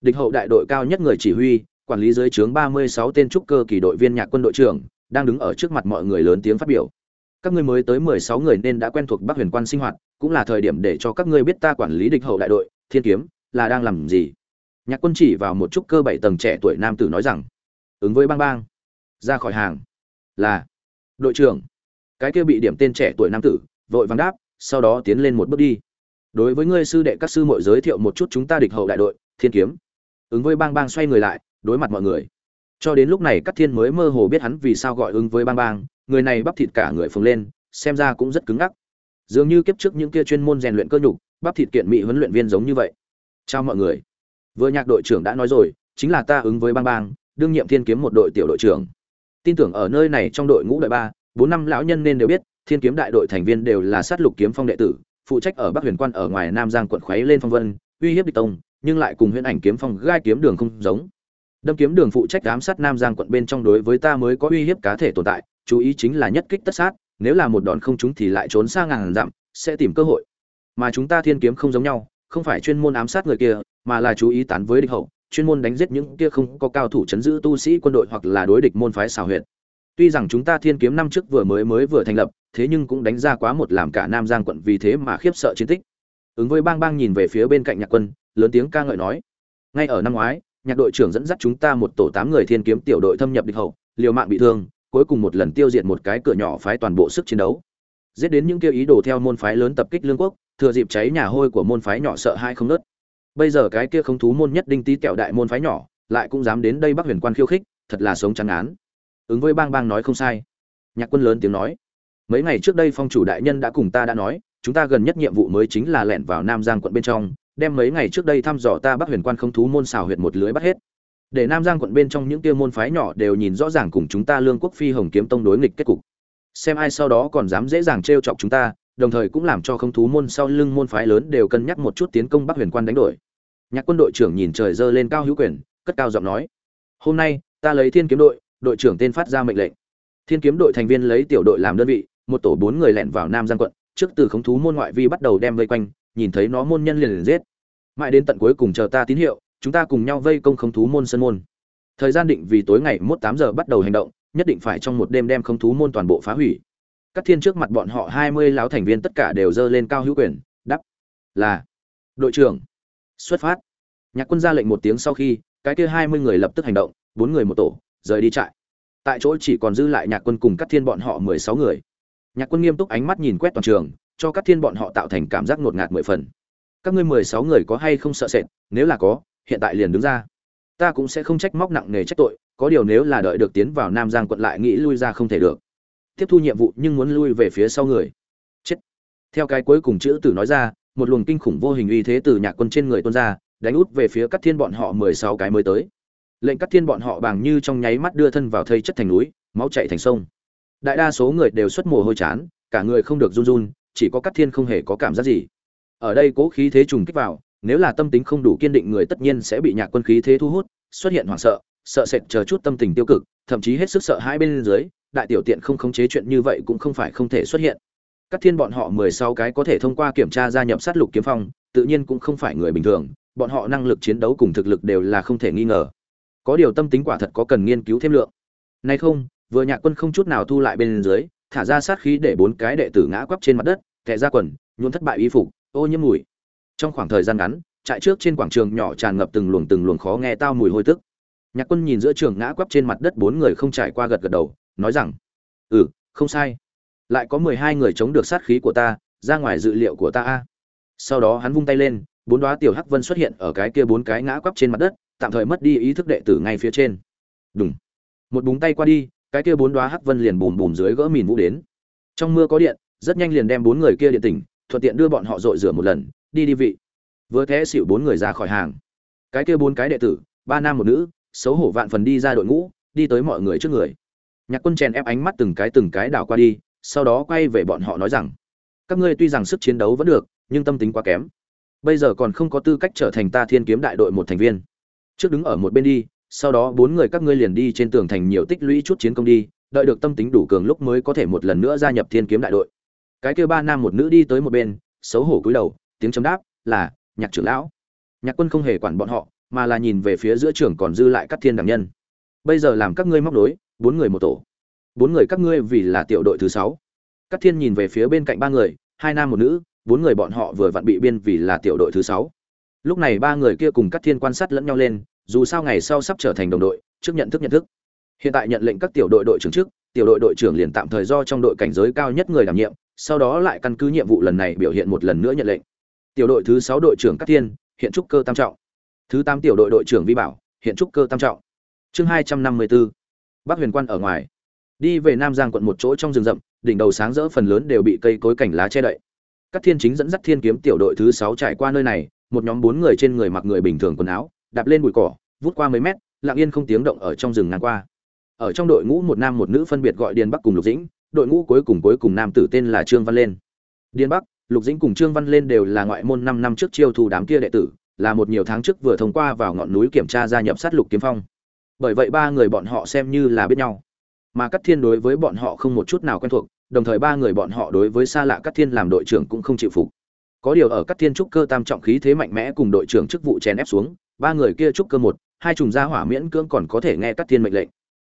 Địch hậu đại đội cao nhất người chỉ huy, quản lý dưới trướng ba mươi sáu tên trúc cơ kỳ đội viên nhạc quân đội trưởng, đang đứng ở trước mặt mọi người lớn tiếng phát biểu. Các ngươi mới tới mười sáu người nên đã quen thuộc bắc huyền quan sinh hoạt, cũng là thời điểm để cho các ngươi biết ta quản lý địch hậu đại đội, thiên kiếm, là đang làm gì. Nhạc quân chỉ vào một trúc cơ bảy tầng trẻ tuổi nam tử nói rằng, ứng với bang bang, ra khỏi hàng. Là, đội trưởng. Cái kia bị điểm tên trẻ tuổi nam tử, vội vàng đáp sau đó tiến lên một bước đi. Đối với ngươi sư đệ các sư muội giới thiệu một chút chúng ta địch hậu đại đội, thiên kiếm. Ứng với bang bang xoay người lại, đối mặt mọi người. Cho đến lúc này các thiên mới mơ hồ biết hắn vì sao gọi ứng với bang bang, người này bắp thịt cả người phồng lên, xem ra cũng rất cứng ngắc. Dường như kiếp trước những kia chuyên môn rèn luyện cơ nhục, bắp thịt kiện mỹ huấn luyện viên giống như vậy. Chào mọi người. Vừa nhạc đội trưởng đã nói rồi, chính là ta ứng với bang bang, đương nhiệm thiên kiếm một đội tiểu đội trưởng. Tin tưởng ở nơi này trong đội ngũ đội ba, bốn năm lão nhân nên đều biết thiên kiếm đại đội thành viên đều là sát lục kiếm phong đệ tử, phụ trách ở bắc huyền quan ở ngoài nam giang quận khuấy lên phong vân, uy hiếp địch tông, nhưng lại cùng huyền ảnh kiếm phong gai kiếm đường không giống. Đâm kiếm đường phụ trách ám sát nam giang quận bên trong đối với ta mới có uy hiếp cá thể tồn tại, chú ý chính là nhất kích tất sát, nếu là một đòn không chúng thì lại trốn xa ngàn dặm, sẽ tìm cơ hội. Mà chúng ta thiên kiếm không giống nhau, không phải chuyên môn ám sát người kia, mà là chú ý tán với địch hậu, chuyên môn đánh giết những kia không có cao thủ chấn giữ tu sĩ quân đội hoặc là đối địch môn phái xào huyệt. Tuy rằng chúng ta thiên kiếm năm trước vừa mới mới vừa thành lập thế nhưng cũng đánh ra quá một làm cả nam giang quận vì thế mà khiếp sợ chiến tích. Ứng với bang bang nhìn về phía bên cạnh nhạc quân, lớn tiếng ca ngợi nói, ngay ở năm ngoái, nhạc đội trưởng dẫn dắt chúng ta một tổ tám người thiên kiếm tiểu đội thâm nhập địch hậu, liều mạng bị thương, cuối cùng một lần tiêu diệt một cái cửa nhỏ phái toàn bộ sức chiến đấu. Giết đến những kêu ý đồ theo môn phái lớn tập kích lương quốc, thừa dịp cháy nhà hôi của môn phái nhỏ sợ hai không nớt bây giờ cái kia không thú môn nhất đinh tí kẹo đại môn phái nhỏ, lại cũng dám đến đây bắc huyền quan khiêu khích, thật là sống trắng án. Ứng với bang bang nói không sai. Nhạc quân lớn tiếng nói mấy ngày trước đây phong chủ đại nhân đã cùng ta đã nói, chúng ta gần nhất nhiệm vụ mới chính là lẻn vào nam giang quận bên trong, đem mấy ngày trước đây thăm dò ta bắc huyền quan không thú môn xào huyệt một lưới bắt hết. Để nam giang quận bên trong những tiêu môn phái nhỏ đều nhìn rõ ràng cùng chúng ta lương quốc phi hồng kiếm tông đối nghịch kết cục. Xem ai sau đó còn dám dễ dàng trêu chọc chúng ta, đồng thời cũng làm cho không thú môn sau lưng môn phái lớn đều cân nhắc một chút tiến công bắc huyền quan đánh đổi. Nhạc quân đội trưởng nhìn trời dơ lên cao hữu quyền, cất cao giọng nói, hôm nay, ta lấy thiên kiếm đội đội trưởng tên phát ra mệnh lệnh. Thiên kiếm đội thành viên lấy tiểu đội làm đơn vị một tổ bốn người lẻn vào nam giang quận, trước từ khống thú môn ngoại vi bắt đầu đem vây quanh, nhìn thấy nó môn nhân liền liền giết. Mãi đến tận cuối cùng chờ ta tín hiệu, chúng ta cùng nhau vây công khống thú môn sân môn. Thời gian định vì tối ngày mốt tám giờ bắt đầu hành động, nhất định phải trong một đêm đem khống thú môn toàn bộ phá hủy. Các thiên trước mặt bọn họ hai mươi láo thành viên tất cả đều dơ lên cao hữu quyền đắp là đội trưởng, xuất phát. Nhạc quân ra lệnh một tiếng sau khi, cái kia hai mươi người lập tức hành động, bốn người một tổ, rời đi trại. Tại chỗ chỉ còn dư lại nhạc quân cùng các thiên bọn họ mười sáu người nhạc quân nghiêm túc ánh mắt nhìn quét toàn trường, cho các thiên bọn họ tạo thành cảm giác ngột ngạt mười phần. Các ngươi mười sáu người có hay không sợ sệt? Nếu là có, hiện tại liền đứng ra. Ta cũng sẽ không trách móc nặng nề trách tội, có điều nếu là đợi được tiến vào nam giang quận lại nghĩ lui ra không thể được. Tiếp thu nhiệm vụ nhưng muốn lui về phía sau người. Chết. Theo cái cuối cùng chữ tử nói ra, một luồng kinh khủng vô hình uy thế từ nhạc quân trên người tuôn ra, đánh út về phía các thiên bọn họ mười sáu cái mới tới. Lệnh các thiên bọn họ bàng như trong nháy mắt đưa thân vào thây chất thành núi, máu chạy thành sông đại đa số người đều xuất mồ hôi chán, cả người không được run run, chỉ có cắt thiên không hề có cảm giác gì. Ở đây cố khí thế trùng kích vào, nếu là tâm tính không đủ kiên định người tất nhiên sẽ bị nhạc quân khí thế thu hút, xuất hiện hoảng sợ sợ sệt chờ chút tâm tình tiêu cực, thậm chí hết sức sợ hai bên dưới, đại tiểu tiện không khống chế chuyện như vậy cũng không phải không thể xuất hiện. Các thiên bọn họ mười sáu cái có thể thông qua kiểm tra gia nhập sát lục kiếm phong, tự nhiên cũng không phải người bình thường, bọn họ năng lực chiến đấu cùng thực lực đều là không thể nghi ngờ. Có điều tâm tính quả thật có cần nghiên cứu thêm lượng. Nay không vừa nhạc quân không chút nào thu lại bên dưới, thả ra sát khí để bốn cái đệ tử ngã quắp trên mặt đất, kẻ ra quần nhuộn thất bại y phục, ô nhiễm mùi. Trong khoảng thời gian ngắn, trại trước trên quảng trường nhỏ tràn ngập từng luồng từng luồng khó nghe tao mùi hôi tức. Nhạc quân nhìn giữa trường ngã quắp trên mặt đất bốn người không trải qua gật gật đầu, nói rằng ừ không sai. Lại có mười hai người chống được sát khí của ta, ra ngoài dự liệu của ta a. Sau đó hắn vung tay lên, bốn đoá tiểu hắc vân xuất hiện ở cái kia bốn cái ngã quắp trên mặt đất, tạm thời mất đi ý thức đệ tử ngay phía trên. Đúng một búng tay qua đi cái kia bốn đóa hắc vân liền bùm bùm dưới gỡ mìn vũ đến. Trong mưa có điện, rất nhanh liền đem bốn người kia điện tỉnh, thuận tiện đưa bọn họ dội rửa một lần, đi đi vị. Vừa thế xỉu bốn người ra khỏi hàng. Cái kia bốn cái đệ tử, ba nam một nữ, xấu hổ vạn phần đi ra đội ngũ, đi tới mọi người trước người. Nhạc quân chèn ép ánh mắt từng cái từng cái đảo qua đi, sau đó quay về bọn họ nói rằng, các ngươi tuy rằng sức chiến đấu vẫn được, nhưng tâm tính quá kém. Bây giờ còn không có tư cách trở thành ta thiên kiếm đại đội một thành viên. Trước đứng ở một bên đi sau đó bốn người các ngươi liền đi trên tường thành nhiều tích lũy chút chiến công đi, đợi được tâm tính đủ cường lúc mới có thể một lần nữa gia nhập thiên kiếm đại đội. Cái kêu ba nam một nữ đi tới một bên, xấu hổ cúi đầu, tiếng chấm đáp là, nhạc trưởng lão. Nhạc quân không hề quản bọn họ, mà là nhìn về phía giữa trường còn dư lại các thiên đẳng nhân. Bây giờ làm các ngươi móc đối bốn người một tổ. Bốn người các ngươi vì là tiểu đội thứ sáu. Các thiên nhìn về phía bên cạnh ba người, hai nam một nữ, bốn người bọn họ vừa vặn bị biên vì là tiểu đội thứ sáu. Lúc này ba người kia cùng các thiên quan sát lẫn nhau lên dù sao ngày sau sắp trở thành đồng đội, trước nhận thức nhận thức. Hiện tại nhận lệnh các tiểu đội đội trưởng trước, tiểu đội đội trưởng liền tạm thời do trong đội cảnh giới cao nhất người đảm nhiệm, sau đó lại căn cứ nhiệm vụ lần này biểu hiện một lần nữa nhận lệnh. Tiểu đội thứ sáu đội trưởng các thiên, hiện trúc cơ tam trọng. Thứ tám tiểu đội đội trưởng vi bảo, hiện trúc cơ tam trọng. Chương hai trăm năm mươi bốn, bắc huyền quan ở ngoài. Đi về nam giang quận một chỗ trong rừng rậm, đỉnh đầu sáng rỡ phần lớn đều bị cây cối cảnh lá che đậy. Các thiên chính dẫn dắt thiên kiếm tiểu đội thứ sáu trải qua nơi này, một nhóm bốn người trên người mặc người bình thường quần áo đạp lên bụi cỏ, vút qua mấy mét, lặng yên không tiếng động ở trong rừng ngang qua. Ở trong đội ngũ một nam một nữ phân biệt gọi điền bắc cùng lục dĩnh, đội ngũ cuối cùng cuối cùng nam tử tên là trương văn lên. Điền bắc, lục dĩnh cùng trương văn lên đều là ngoại môn năm năm trước chiêu thu đám kia đệ tử, là một nhiều tháng trước vừa thông qua vào ngọn núi kiểm tra gia nhập sát lục kiếm phong. Bởi vậy ba người bọn họ xem như là biết nhau. Mà cắt thiên đối với bọn họ không một chút nào quen thuộc, đồng thời ba người bọn họ đối với xa lạ cắt thiên làm đội trưởng cũng không chịu phục. Có điều ở cắt thiên trúc cơ tam trọng khí thế mạnh mẽ cùng đội trưởng chức vụ chèn ép xuống ba người kia trúc cơ một, hai trùng gia hỏa miễn cưỡng còn có thể nghe các thiên mệnh lệnh.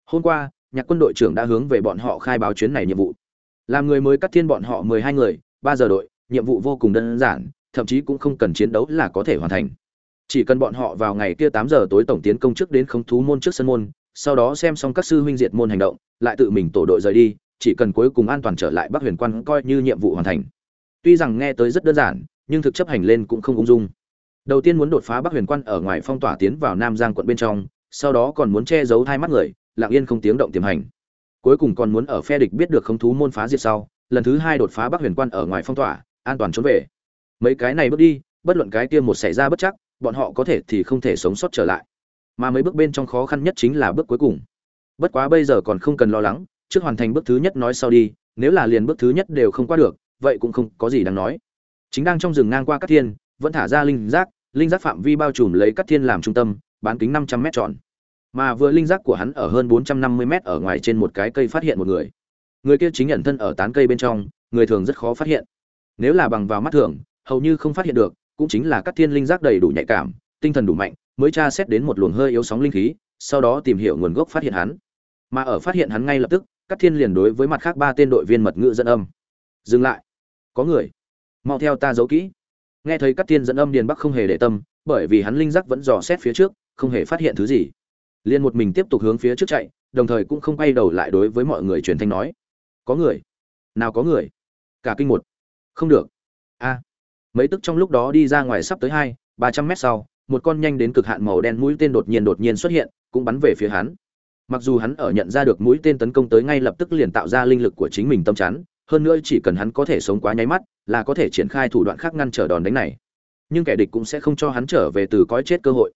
Hôm qua, nhạc quân đội trưởng đã hướng về bọn họ khai báo chuyến này nhiệm vụ. Làm người mới cắt thiên bọn họ mười hai người, ba giờ đội, nhiệm vụ vô cùng đơn giản, thậm chí cũng không cần chiến đấu là có thể hoàn thành. Chỉ cần bọn họ vào ngày kia tám giờ tối tổng tiến công trước đến không thú môn trước sân môn, sau đó xem xong các sư huynh diệt môn hành động, lại tự mình tổ đội rời đi, chỉ cần cuối cùng an toàn trở lại bắc huyền quan coi như nhiệm vụ hoàn thành. Tuy rằng nghe tới rất đơn giản, nhưng thực chấp hành lên cũng không ung dung đầu tiên muốn đột phá bắc huyền quan ở ngoài phong tỏa tiến vào nam giang quận bên trong, sau đó còn muốn che giấu hai mắt người, lặng yên không tiếng động tiềm hành. Cuối cùng còn muốn ở phe địch biết được không thú môn phá diệt sau, lần thứ hai đột phá bắc huyền quan ở ngoài phong tỏa, an toàn trốn về. Mấy cái này bước đi, bất luận cái kia một xảy ra bất chắc, bọn họ có thể thì không thể sống sót trở lại. Mà mấy bước bên trong khó khăn nhất chính là bước cuối cùng. Bất quá bây giờ còn không cần lo lắng, trước hoàn thành bước thứ nhất nói sau đi, nếu là liền bước thứ nhất đều không qua được, vậy cũng không có gì đáng nói. Chính đang trong rừng ngang qua các thiên vẫn thả ra linh giác linh giác phạm vi bao trùm lấy Cắt thiên làm trung tâm, bán kính năm trăm m tròn mà vừa linh giác của hắn ở hơn bốn trăm năm mươi m ở ngoài trên một cái cây phát hiện một người. Người kia chính nhận thân ở tán cây bên trong, người thường rất khó phát hiện. Nếu là bằng vào mắt thường, hầu như không phát hiện được, cũng chính là Cắt thiên linh giác đầy đủ nhạy cảm, tinh thần đủ mạnh, mới tra xét đến một luồng hơi yếu sóng linh khí, sau đó tìm hiểu nguồn gốc phát hiện hắn. Mà ở phát hiện hắn ngay lập tức Cắt thiên liền đối với mặt khác ba tên đội viên mật ngữ dẫn âm. Dừng lại. Có người. Mau theo ta giấu kỹ nghe thấy các tiên dẫn âm điền bắc không hề để tâm, bởi vì hắn linh giác vẫn dò xét phía trước, không hề phát hiện thứ gì. Liền một mình tiếp tục hướng phía trước chạy, đồng thời cũng không quay đầu lại đối với mọi người truyền thanh nói, có người? Nào có người? Cả kinh một. Không được. A. Mấy tức trong lúc đó đi ra ngoài sắp tới hai, ba trăm mét sau, một con nhanh đến cực hạn màu đen mũi tên đột nhiên đột nhiên xuất hiện, cũng bắn về phía hắn. Mặc dù hắn ở nhận ra được mũi tên tấn công tới ngay lập tức liền tạo ra linh lực của chính mình tâm chắn hơn nữa chỉ cần hắn có thể sống quá nháy mắt, là có thể triển khai thủ đoạn khác ngăn trở đòn đánh này. Nhưng kẻ địch cũng sẽ không cho hắn trở về từ cõi chết cơ hội.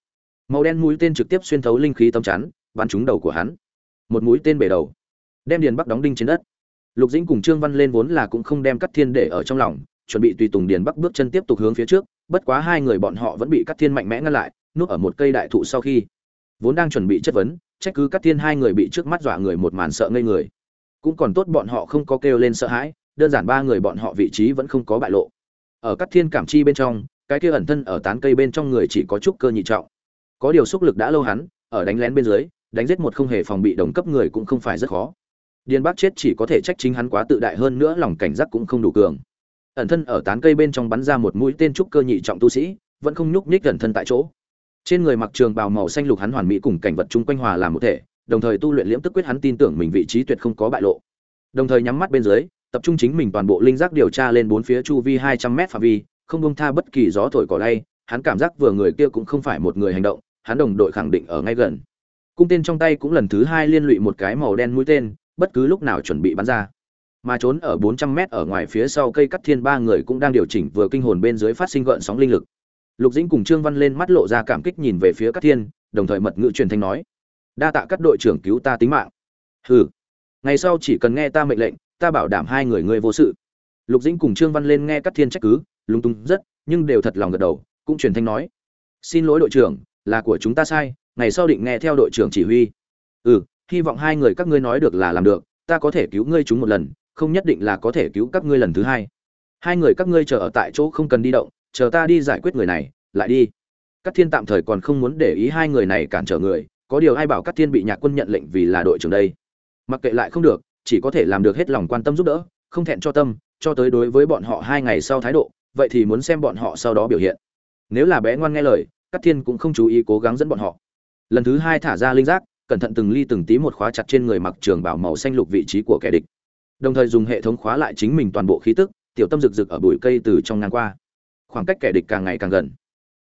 Màu đen mũi tên trực tiếp xuyên thấu linh khí tâm chắn, bắn trúng đầu của hắn. Một mũi tên bể đầu, đem điền bắc đóng đinh trên đất. Lục dĩnh cùng trương văn lên vốn là cũng không đem cắt thiên để ở trong lòng, chuẩn bị tùy tùng điền bắc bước chân tiếp tục hướng phía trước, bất quá hai người bọn họ vẫn bị cắt thiên mạnh mẽ ngăn lại núp ở một cây đại thụ sau khi. Vốn đang chuẩn bị chất vấn, trách cứ cắt thiên hai người bị trước mắt dọa người một màn sợ ngây người cũng còn tốt bọn họ không có kêu lên sợ hãi, đơn giản ba người bọn họ vị trí vẫn không có bại lộ. Ở các thiên cảm chi bên trong, cái kia ẩn thân ở tán cây bên trong người chỉ có chút cơ nhị trọng. Có điều xúc lực đã lâu hắn, ở đánh lén bên dưới, đánh giết một không hề phòng bị đồng cấp người cũng không phải rất khó. Điền bác chết chỉ có thể trách chính hắn quá tự đại hơn nữa lòng cảnh giác cũng không đủ cường. Ẩn thân ở tán cây bên trong bắn ra một mũi tên trúc cơ nhị trọng tu sĩ, vẫn không nhúc nhích ẩn thân tại chỗ. Trên người mặc trường bào màu xanh lục hắn hoàn mỹ cùng cảnh vật chung quanh hòa làm một thể đồng thời tu luyện liễm tức quyết hắn tin tưởng mình vị trí tuyệt không có bại lộ. Đồng thời nhắm mắt bên dưới, tập trung chính mình toàn bộ linh giác điều tra lên bốn phía chu vi hai trăm mét phạm vi, không buông tha bất kỳ gió thổi cỏ lay, hắn cảm giác vừa người kia cũng không phải một người hành động, hắn đồng đội khẳng định ở ngay gần. Cung tên trong tay cũng lần thứ hai liên lụy một cái màu đen mũi tên, bất cứ lúc nào chuẩn bị bắn ra. Mà trốn ở 400 mét ở ngoài phía sau cây cắt thiên ba người cũng đang điều chỉnh vừa kinh hồn bên dưới phát sinh gợn sóng linh lực. Lục dĩnh cùng trương văn lên mắt lộ ra cảm kích nhìn về phía cát thiên, đồng thời mật ngữ truyền thanh nói đa tạ các đội trưởng cứu ta tính mạng. Hừ. Ngày sau chỉ cần nghe ta mệnh lệnh, ta bảo đảm hai người ngươi vô sự. Lục dĩnh cùng trương văn lên nghe các thiên trách cứ, lúng tung rất, nhưng đều thật lòng gật đầu, cũng truyền thanh nói. Xin lỗi đội trưởng, là của chúng ta sai, ngày sau định nghe theo đội trưởng chỉ huy. Ừ hy vọng hai người các ngươi nói được là làm được, ta có thể cứu ngươi chúng một lần, không nhất định là có thể cứu các ngươi lần thứ hai. Hai người các ngươi chờ ở tại chỗ không cần đi động, chờ ta đi giải quyết người này, lại đi. Các thiên tạm thời còn không muốn để ý hai người này cản trở người có điều ai bảo các thiên bị nhạc quân nhận lệnh vì là đội trưởng đây? Mặc kệ lại không được, chỉ có thể làm được hết lòng quan tâm giúp đỡ, không thẹn cho tâm, cho tới đối với bọn họ hai ngày sau thái độ, vậy thì muốn xem bọn họ sau đó biểu hiện. Nếu là bé ngoan nghe lời, các thiên cũng không chú ý cố gắng dẫn bọn họ. Lần thứ hai thả ra linh giác, cẩn thận từng ly từng tí một khóa chặt trên người mặc trường bảo màu xanh lục vị trí của kẻ địch. Đồng thời dùng hệ thống khóa lại chính mình toàn bộ khí tức, tiểu tâm rực rực ở bụi cây từ trong ngang qua. Khoảng cách kẻ địch càng ngày càng gần.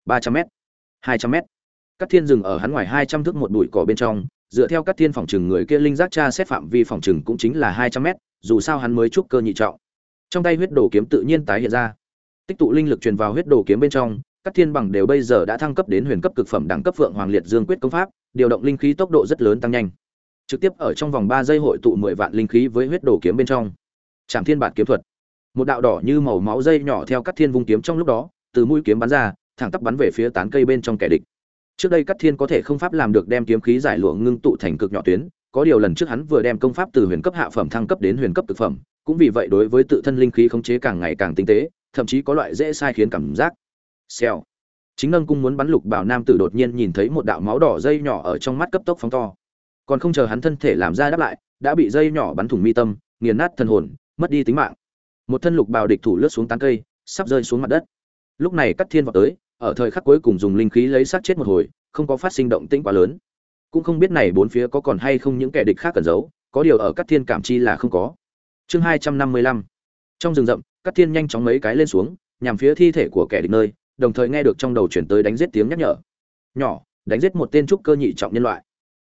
ba trăm m hai trăm m Cát thiên dừng ở hắn ngoài hai trăm thước một bụi cỏ bên trong, dựa theo Cát thiên phòng trừng người kia linh giác tra xét phạm vi phòng trừng cũng chính là hai trăm m dù sao hắn mới trúc cơ nhị trọng. Trong tay huyết đồ kiếm tự nhiên tái hiện ra. Tích tụ linh lực truyền vào huyết đồ kiếm bên trong, Cát thiên bằng đều bây giờ đã thăng cấp đến huyền cấp cực phẩm đẳng cấp vượng hoàng liệt dương quyết công pháp, điều động linh khí tốc độ rất lớn tăng nhanh. Trực tiếp ở trong vòng ba giây hội tụ mười vạn linh khí với huyết đồ kiếm bên trong. Trảm thiên bản kiếm thuật. Một đạo đỏ như màu máu dây nhỏ theo Cát thiên vung kiếm trong lúc đó, từ mũi kiếm bắn ra, thẳng tắp bắn về phía tán cây bên trong kẻ địch trước đây Cát thiên có thể không pháp làm được đem kiếm khí giải lụa ngưng tụ thành cực nhỏ tuyến, có điều lần trước hắn vừa đem công pháp từ huyền cấp hạ phẩm thăng cấp đến huyền cấp thực phẩm, cũng vì vậy đối với tự thân linh khí khống chế càng ngày càng tinh tế, thậm chí có loại dễ sai khiến cảm giác. Xèo. Chính nâng cung muốn bắn lục bảo nam tử đột nhiên nhìn thấy một đạo máu đỏ dây nhỏ ở trong mắt cấp tốc phóng to. Còn không chờ hắn thân thể làm ra đáp lại, đã bị dây nhỏ bắn thủng mi tâm, nghiền nát thân hồn, mất đi tính mạng. Một thân lục bào địch thủ lướt xuống tán cây, sắp rơi xuống mặt đất. Lúc này cắt thiên vào tới ở thời khắc cuối cùng dùng linh khí lấy sát chết một hồi, không có phát sinh động tĩnh quá lớn. Cũng không biết này bốn phía có còn hay không những kẻ địch khác cần giấu, có điều ở cắt thiên cảm chi là không có. Chương hai trăm năm mươi lăm. Trong rừng rậm cắt thiên nhanh chóng mấy cái lên xuống, nhằm phía thi thể của kẻ địch nơi, đồng thời nghe được trong đầu chuyển tới đánh giết tiếng nhắc nhở. Nhỏ, đánh giết một tên trúc cơ nhị trọng nhân loại.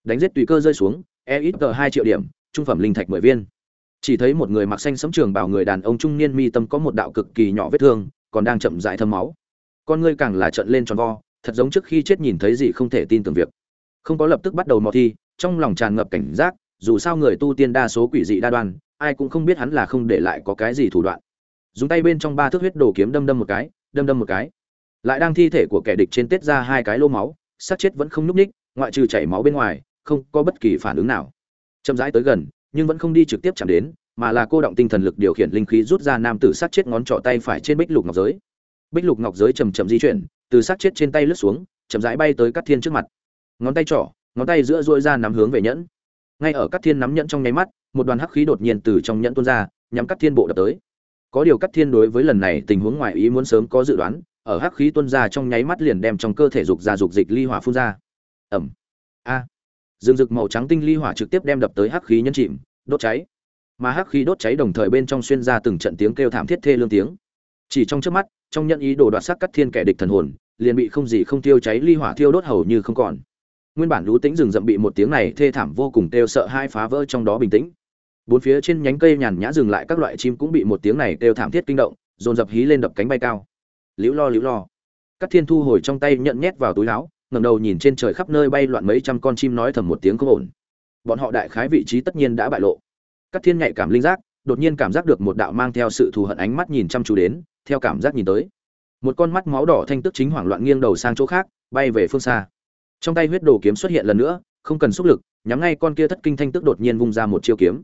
Đánh giết tùy cơ rơi xuống EXP ít hai triệu điểm, trung phẩm linh thạch mười viên. Chỉ thấy một người mặc xanh sấm trường bảo người đàn ông trung niên mi tâm có một đạo cực kỳ nhỏ vết thương, còn đang chậm rãi thấm máu con ngươi càng là trợn lên tròn vo, thật giống trước khi chết nhìn thấy gì không thể tin tưởng việc. Không có lập tức bắt đầu mò thi, trong lòng tràn ngập cảnh giác, dù sao người tu tiên đa số quỷ dị đa đoan, ai cũng không biết hắn là không để lại có cái gì thủ đoạn. Dùng tay bên trong ba thước huyết đồ kiếm đâm đâm một cái, đâm đâm một cái. Lại đang thi thể của kẻ địch trên tết ra hai cái lô máu sát chết vẫn không núp ních ngoại trừ chảy máu bên ngoài, không có bất kỳ phản ứng nào. Chậm rãi tới gần, nhưng vẫn không đi trực tiếp chạm đến, mà là cô động tinh thần lực điều khiển linh khí rút ra nam tử sát chết ngón trỏ tay phải trên bích lục ngọc giới bích lục ngọc giới chầm chậm di chuyển, từ sát chết trên tay lướt xuống, chậm rãi bay tới các thiên trước mặt. Ngón tay trỏ, ngón tay giữa dôi ra nắm hướng về nhẫn. Ngay ở các thiên nắm nhẫn trong nháy mắt, một đoàn hắc khí đột nhiên từ trong nhẫn tuôn ra, nhắm các thiên bộ đập tới. Có điều các thiên đối với lần này tình huống ngoài ý muốn sớm có dự đoán, ở hắc khí tuôn ra trong nháy mắt liền đem trong cơ thể dục ra dục dịch ly hỏa phun ra. Ẩm. A. À. dương rực màu trắng tinh ly hỏa trực tiếp đem đập tới hắc khí nhân chìm, đốt cháy. Mà hắc khí đốt cháy đồng thời bên trong xuyên ra từng trận tiếng kêu thảm thiết thê lương tiếng. Chỉ trong trước mắt trong nhận ý đồ đoạt sắc cắt thiên kẻ địch thần hồn, liền bị không gì không tiêu cháy ly hỏa thiêu đốt hầu như không còn. Nguyên bản lũ tĩnh rừng rậm bị một tiếng này thê thảm vô cùng kêu sợ hai phá vỡ trong đó bình tĩnh. Bốn phía trên nhánh cây nhàn nhã dừng lại các loại chim cũng bị một tiếng này kêu thảm thiết kinh động, dồn dập hí lên đập cánh bay cao. Liễu lo liễu lo. Các thiên thu hồi trong tay nhận nhét vào túi áo, ngẩng đầu nhìn trên trời khắp nơi bay loạn mấy trăm con chim nói thầm một tiếng không ổn. Bọn họ đại khái vị trí tất nhiên đã bại lộ. Các thiên nhạy cảm linh giác, đột nhiên cảm giác được một đạo mang theo sự thù hận ánh mắt nhìn chăm chú đến theo cảm giác nhìn tới. Một con mắt máu đỏ thanh tức chính hoảng loạn nghiêng đầu sang chỗ khác, bay về phương xa. Trong tay huyết đồ kiếm xuất hiện lần nữa, không cần xúc lực, nhắm ngay con kia thất kinh thanh tức đột nhiên vung ra một chiêu kiếm.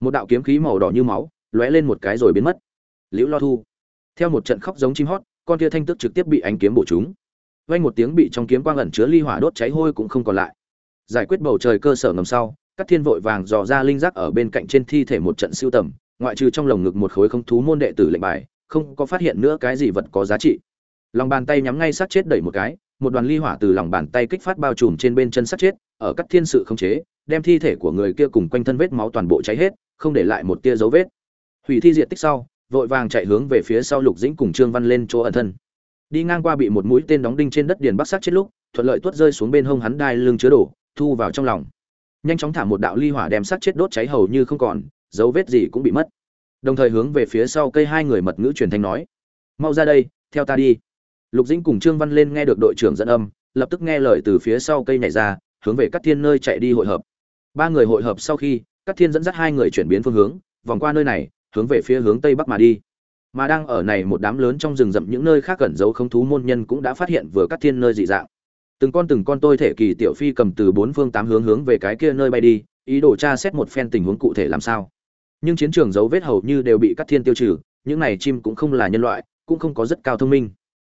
Một đạo kiếm khí màu đỏ như máu, lóe lên một cái rồi biến mất. Liễu lo thu. Theo một trận khóc giống chim hót, con kia thanh tức trực tiếp bị ánh kiếm bổ trúng. Vang một tiếng bị trong kiếm quang ẩn chứa ly hỏa đốt cháy hôi cũng không còn lại. Giải quyết bầu trời cơ sở ngầm sau, các thiên vội vàng dò ra linh giác ở bên cạnh trên thi thể một trận siêu tầm, ngoại trừ trong lồng ngực một khối không thú môn đệ tử lệnh bài không có phát hiện nữa cái gì vật có giá trị. Lòng bàn tay nhắm ngay sát chết đẩy một cái, một đoàn ly hỏa từ lòng bàn tay kích phát bao trùm trên bên chân sát chết, ở các thiên sự không chế, đem thi thể của người kia cùng quanh thân vết máu toàn bộ cháy hết, không để lại một tia dấu vết. Hủy thi diệt tích sau, vội vàng chạy hướng về phía sau lục dĩnh cùng trương văn lên chỗ ẩn thân. Đi ngang qua bị một mũi tên đóng đinh trên đất điền bắc sát chết lúc, thuận lợi tuốt rơi xuống bên hông hắn đai lưng chứa đổ thu vào trong lòng. Nhanh chóng thả một đạo ly hỏa đem sát chết đốt cháy hầu như không còn, dấu vết gì cũng bị mất đồng thời hướng về phía sau cây hai người mật ngữ truyền thanh nói, mau ra đây, theo ta đi. Lục dĩnh cùng trương văn lên nghe được đội trưởng dẫn âm, lập tức nghe lời từ phía sau cây nhảy ra, hướng về các thiên nơi chạy đi hội hợp. Ba người hội hợp sau khi các thiên dẫn dắt hai người chuyển biến phương hướng, vòng qua nơi này, hướng về phía hướng tây bắc mà đi. Mà đang ở này một đám lớn trong rừng rậm những nơi khác gần giấu không thú môn nhân cũng đã phát hiện vừa các thiên nơi dị dạng. Từng con từng con tôi thể kỳ tiểu phi cầm từ bốn phương tám hướng hướng về cái kia nơi bay đi, ý đồ tra xét một phen tình huống cụ thể làm sao nhưng chiến trường dấu vết hầu như đều bị các thiên tiêu trừ, những này chim cũng không là nhân loại, cũng không có rất cao thông minh.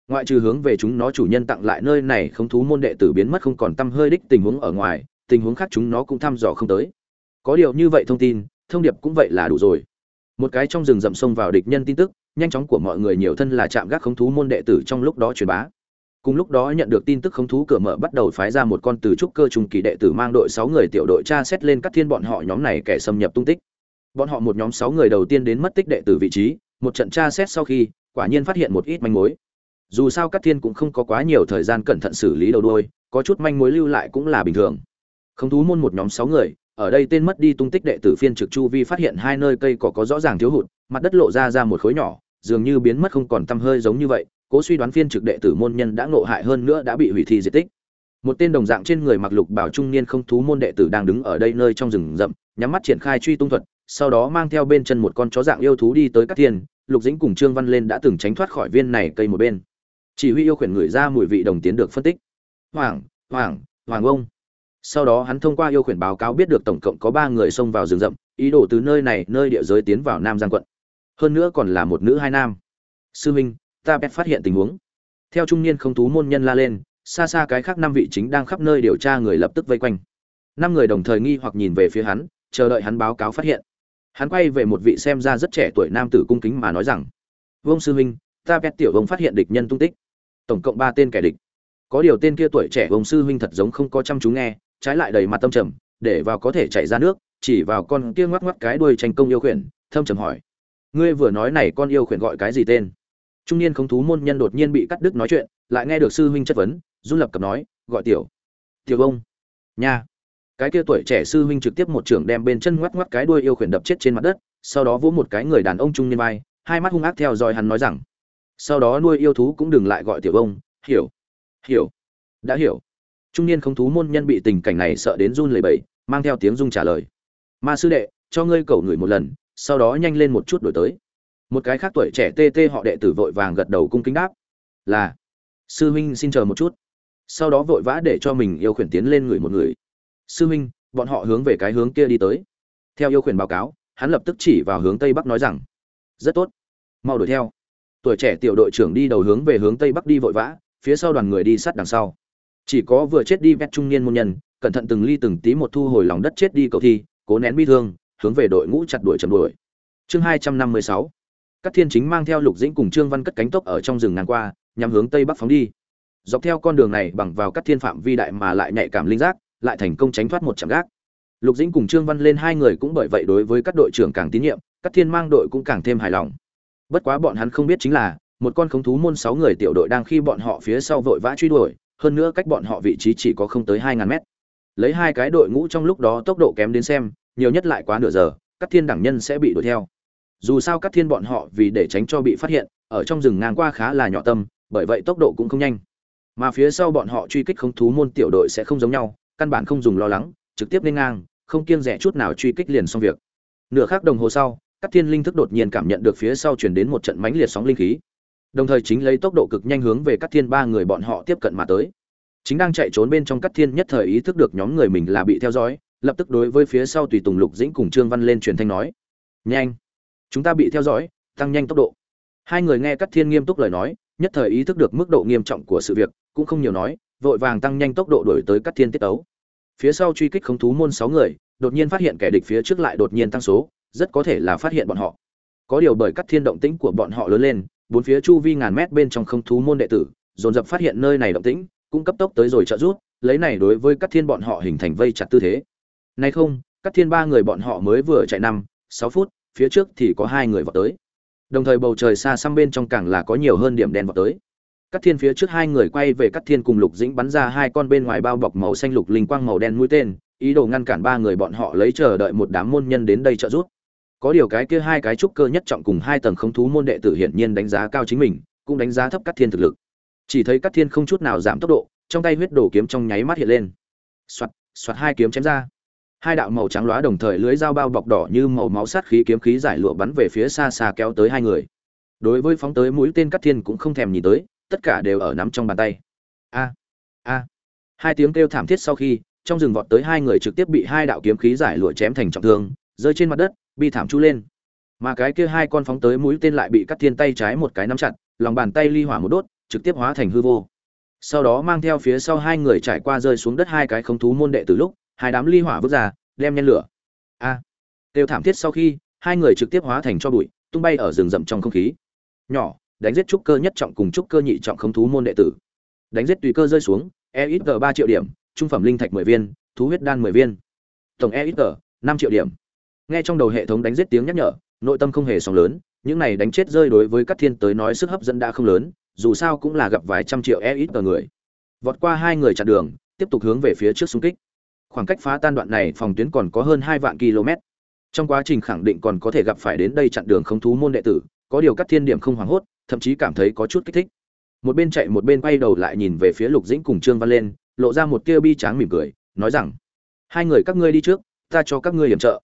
Ngoại trừ hướng về chúng nó chủ nhân tặng lại nơi này không thú môn đệ tử biến mất không còn tâm hơi đích tình huống ở ngoài, tình huống khác chúng nó cũng thăm dò không tới. Có điều như vậy thông tin, thông điệp cũng vậy là đủ rồi. Một cái trong rừng rậm xông vào địch nhân tin tức, nhanh chóng của mọi người nhiều thân là chạm gác không thú môn đệ tử trong lúc đó truyền bá. Cùng lúc đó nhận được tin tức không thú cửa mở bắt đầu phái ra một con từ trúc cơ trung kỳ đệ tử mang đội sáu người tiểu đội tra xét lên các thiên bọn họ nhóm này kẻ xâm nhập tung tích bọn họ một nhóm sáu người đầu tiên đến mất tích đệ tử vị trí, một trận tra xét sau khi, quả nhiên phát hiện một ít manh mối. Dù sao các thiên cũng không có quá nhiều thời gian cẩn thận xử lý đầu đuôi, có chút manh mối lưu lại cũng là bình thường. Không thú môn một nhóm sáu người, ở đây tên mất đi tung tích đệ tử phiên trực chu vi phát hiện hai nơi cây cỏ có rõ ràng thiếu hụt, mặt đất lộ ra ra một khối nhỏ, dường như biến mất không còn tăm hơi giống như vậy, cố suy đoán phiên trực đệ tử môn nhân đã ngộ hại hơn nữa đã bị hủy thi diệt tích. Một tên đồng dạng trên người mặc lục bảo trung niên không thú môn đệ tử đang đứng ở đây nơi trong rừng rậm, nhắm mắt triển khai truy tung thuật sau đó mang theo bên chân một con chó dạng yêu thú đi tới các thiên, lục dĩnh cùng trương văn lên đã từng tránh thoát khỏi viên này cây một bên. Chỉ huy yêu khuyển người ra mùi vị đồng tiến được phân tích. Hoàng hoàng hoàng ông. Sau đó hắn thông qua yêu khuyển báo cáo biết được tổng cộng có ba người xông vào rừng rậm, ý đồ từ nơi này, nơi địa giới tiến vào nam giang quận. Hơn nữa còn là một nữ hai nam. Sư minh, ta bét phát hiện tình huống. Theo trung niên không thú môn nhân la lên, xa xa cái khác năm vị chính đang khắp nơi điều tra người lập tức vây quanh. Năm người đồng thời nghi hoặc nhìn về phía hắn, chờ đợi hắn báo cáo phát hiện hắn quay về một vị xem ra rất trẻ tuổi nam tử cung kính mà nói rằng, Vương sư huynh, ta bét tiểu vông phát hiện địch nhân tung tích. Tổng cộng ba tên kẻ địch. Có điều tên kia tuổi trẻ vông sư huynh thật giống không có chăm chú nghe, trái lại đầy mặt tâm trầm, để vào có thể chạy ra nước, chỉ vào con kia ngoắc ngoắc cái đuôi tranh công yêu khuyển, thâm trầm hỏi, ngươi vừa nói này con yêu khuyển gọi cái gì tên? Trung niên không thú môn nhân đột nhiên bị cắt đứt nói chuyện, lại nghe được sư huynh chất vấn, run lập cập nói, gọi tiểu. Tiểu ông nha cái kia tuổi trẻ sư huynh trực tiếp một trưởng đem bên chân ngoắc ngoắc cái đuôi yêu khuyển đập chết trên mặt đất, sau đó vỗ một cái người đàn ông trung niên vai, hai mắt hung ác theo dõi hắn nói rằng, sau đó nuôi yêu thú cũng đừng lại gọi tiểu ông, hiểu hiểu, đã hiểu. Trung niên không thú môn nhân bị tình cảnh này sợ đến run lẩy bẩy, mang theo tiếng rung trả lời. Ma sư đệ, cho ngươi cầu người một lần, sau đó nhanh lên một chút đổi tới. Một cái khác tuổi trẻ tê tê họ đệ tử vội vàng gật đầu cung kính đáp. Là, sư huynh xin chờ một chút. Sau đó vội vã để cho mình yêu khuyển tiến lên người một người sư huynh, bọn họ hướng về cái hướng kia đi tới. Theo yêu khuyển báo cáo, hắn lập tức chỉ vào hướng tây bắc nói rằng, rất tốt, mau đuổi theo. Tuổi trẻ tiểu đội trưởng đi đầu hướng về hướng tây bắc đi vội vã, phía sau đoàn người đi sát đằng sau. Chỉ có vừa chết đi vét trung niên môn nhân, cẩn thận từng ly từng tí một thu hồi lòng đất chết đi cầu thi, cố nén bi thương, hướng về đội ngũ chặt đuổi chậm đuổi. Chương hai trăm năm mươi sáu các thiên chính mang theo lục dĩnh cùng trương văn cất cánh tốc ở trong rừng ngang qua, nhằm hướng tây bắc phóng đi. Dọc theo con đường này bằng vào các thiên phạm vi đại mà lại nhạy cảm linh giác lại thành công tránh thoát một chạm gác. Lục dĩnh cùng trương văn lên hai người cũng bởi vậy đối với các đội trưởng càng tín nhiệm, các thiên mang đội cũng càng thêm hài lòng. Bất quá bọn hắn không biết chính là, một con khống thú môn sáu người tiểu đội đang khi bọn họ phía sau vội vã truy đuổi, hơn nữa cách bọn họ vị trí chỉ có không tới hai ngàn mét. Lấy hai cái đội ngũ trong lúc đó tốc độ kém đến xem, nhiều nhất lại quá nửa giờ, các thiên đẳng nhân sẽ bị đuổi theo. Dù sao các thiên bọn họ vì để tránh cho bị phát hiện, ở trong rừng ngang qua khá là nhỏ tâm, bởi vậy tốc độ cũng không nhanh. Mà phía sau bọn họ truy kích không thú môn tiểu đội sẽ không giống nhau căn bản không dùng lo lắng, trực tiếp lên ngang, không kiêng rẻ chút nào truy kích liền xong việc. Nửa khắc đồng hồ sau các thiên linh thức đột nhiên cảm nhận được phía sau chuyển đến một trận mãnh liệt sóng linh khí. Đồng thời chính lấy tốc độ cực nhanh hướng về các thiên ba người bọn họ tiếp cận mà tới. Chính đang chạy trốn bên trong các thiên nhất thời ý thức được nhóm người mình là bị theo dõi, lập tức đối với phía sau tùy tùng lục dĩnh cùng trương văn lên truyền thanh nói, nhanh, chúng ta bị theo dõi, tăng nhanh tốc độ. Hai người nghe các thiên nghiêm túc lời nói, nhất thời ý thức được mức độ nghiêm trọng của sự việc, cũng không nhiều nói, vội vàng tăng nhanh tốc độ đổi tới các thiên tiết tấu phía sau truy kích không thú môn sáu người, đột nhiên phát hiện kẻ địch phía trước lại đột nhiên tăng số, rất có thể là phát hiện bọn họ. Có điều bởi cắt thiên động tĩnh của bọn họ lớn lên, bốn phía chu vi ngàn mét bên trong không thú môn đệ tử, dồn dập phát hiện nơi này động tĩnh, cũng cấp tốc tới rồi trợ rút lấy này đối với cắt thiên bọn họ hình thành vây chặt tư thế. Nay không cắt thiên ba người bọn họ mới vừa chạy năm, sáu phút, phía trước thì có hai người vào tới. Đồng thời bầu trời xa xăm bên trong càng là có nhiều hơn điểm đen vào tới. Cắt thiên phía trước hai người quay về Cắt thiên cùng lục dĩnh bắn ra hai con bên ngoài bao bọc màu xanh lục linh quang màu đen mũi tên ý đồ ngăn cản ba người bọn họ lấy chờ đợi một đám môn nhân đến đây trợ giúp. Có điều cái kia hai cái trúc cơ nhất trọng cùng hai tầng không thú môn đệ tử hiển nhiên đánh giá cao chính mình cũng đánh giá thấp Cắt thiên thực lực. Chỉ thấy Cắt thiên không chút nào giảm tốc độ trong tay huyết đổ kiếm trong nháy mắt hiện lên. Soạt, soạt hai kiếm chém ra. Hai đạo màu trắng lóa đồng thời lưới dao bao bọc đỏ như màu máu sát khí kiếm khí giải lụa bắn về phía xa xa kéo tới hai người. Đối với phóng tới mũi tên cắt thiên cũng không thèm nhìn tới tất cả đều ở nắm trong bàn tay. A a. Hai tiếng kêu thảm thiết sau khi trong rừng vọt tới hai người trực tiếp bị hai đạo kiếm khí giải lụa chém thành trọng thương rơi trên mặt đất bi thảm chu lên. Mà cái kia hai con phóng tới mũi tên lại bị cắt thiên tay trái một cái nắm chặt lòng bàn tay ly hỏa một đốt trực tiếp hóa thành hư vô. Sau đó mang theo phía sau hai người trải qua rơi xuống đất hai cái không thú môn đệ từ lúc hai đám ly hỏa vứt ra đem nhen lửa. A. À, kêu thảm thiết sau khi hai người trực tiếp hóa thành cho bụi tung bay ở rừng rậm trong không khí. Nhỏ đánh giết trúc cơ nhất trọng cùng trúc cơ nhị trọng không thú môn đệ tử. Đánh giết tùy cơ rơi xuống e ít g ba triệu điểm, trung phẩm linh thạch mười viên, thú huyết đan mười viên. Tổng e ít g năm triệu điểm. Nghe trong đầu hệ thống đánh giết tiếng nhắc nhở, nội tâm không hề sóng lớn, những này đánh chết rơi đối với các thiên tới nói sức hấp dẫn đã không lớn, dù sao cũng là gặp vài trăm triệu e ít g người. Vọt qua hai người chặn đường, tiếp tục hướng về phía trước xung kích. Khoảng cách phá tan đoạn này phòng tuyến còn có hơn hai vạn km. Trong quá trình khẳng định còn có thể gặp phải đến đây chặn đường không thú môn đệ tử, có điều các thiên điểm không hoảng hốt thậm chí cảm thấy có chút kích thích. Một bên chạy một bên quay đầu lại nhìn về phía lục dĩnh cùng trương văn lên, lộ ra một tia bi tráng mỉm cười, nói rằng, hai người các ngươi đi trước, ta cho các ngươi hiểm trợ.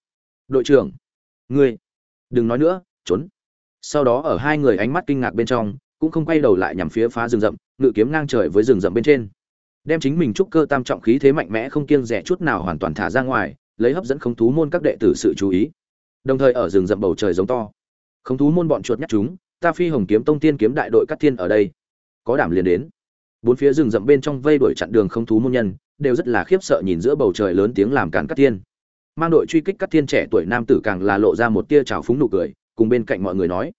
Đội trưởng, ngươi, đừng nói nữa, trốn. Sau đó ở hai người ánh mắt kinh ngạc bên trong, cũng không quay đầu lại nhằm phía phá rừng rậm, ngự kiếm ngang trời với rừng rậm bên trên. Đem chính mình trúc cơ tam trọng khí thế mạnh mẽ không kiêng rẻ chút nào hoàn toàn thả ra ngoài, lấy hấp dẫn không thú môn các đệ tử sự chú ý. Đồng thời ở rừng rậm bầu trời giống to. Không thú môn bọn chuột nhắt chúng ta phi hồng kiếm tông tiên kiếm đại đội cắt thiên ở đây. Có đảm liền đến. Bốn phía rừng rậm bên trong vây đuổi chặn đường không thú môn nhân, đều rất là khiếp sợ nhìn giữa bầu trời lớn tiếng làm cản cắt thiên. Mang đội truy kích cắt thiên trẻ tuổi nam tử càng là lộ ra một tia trào phúng nụ cười, cùng bên cạnh mọi người nói,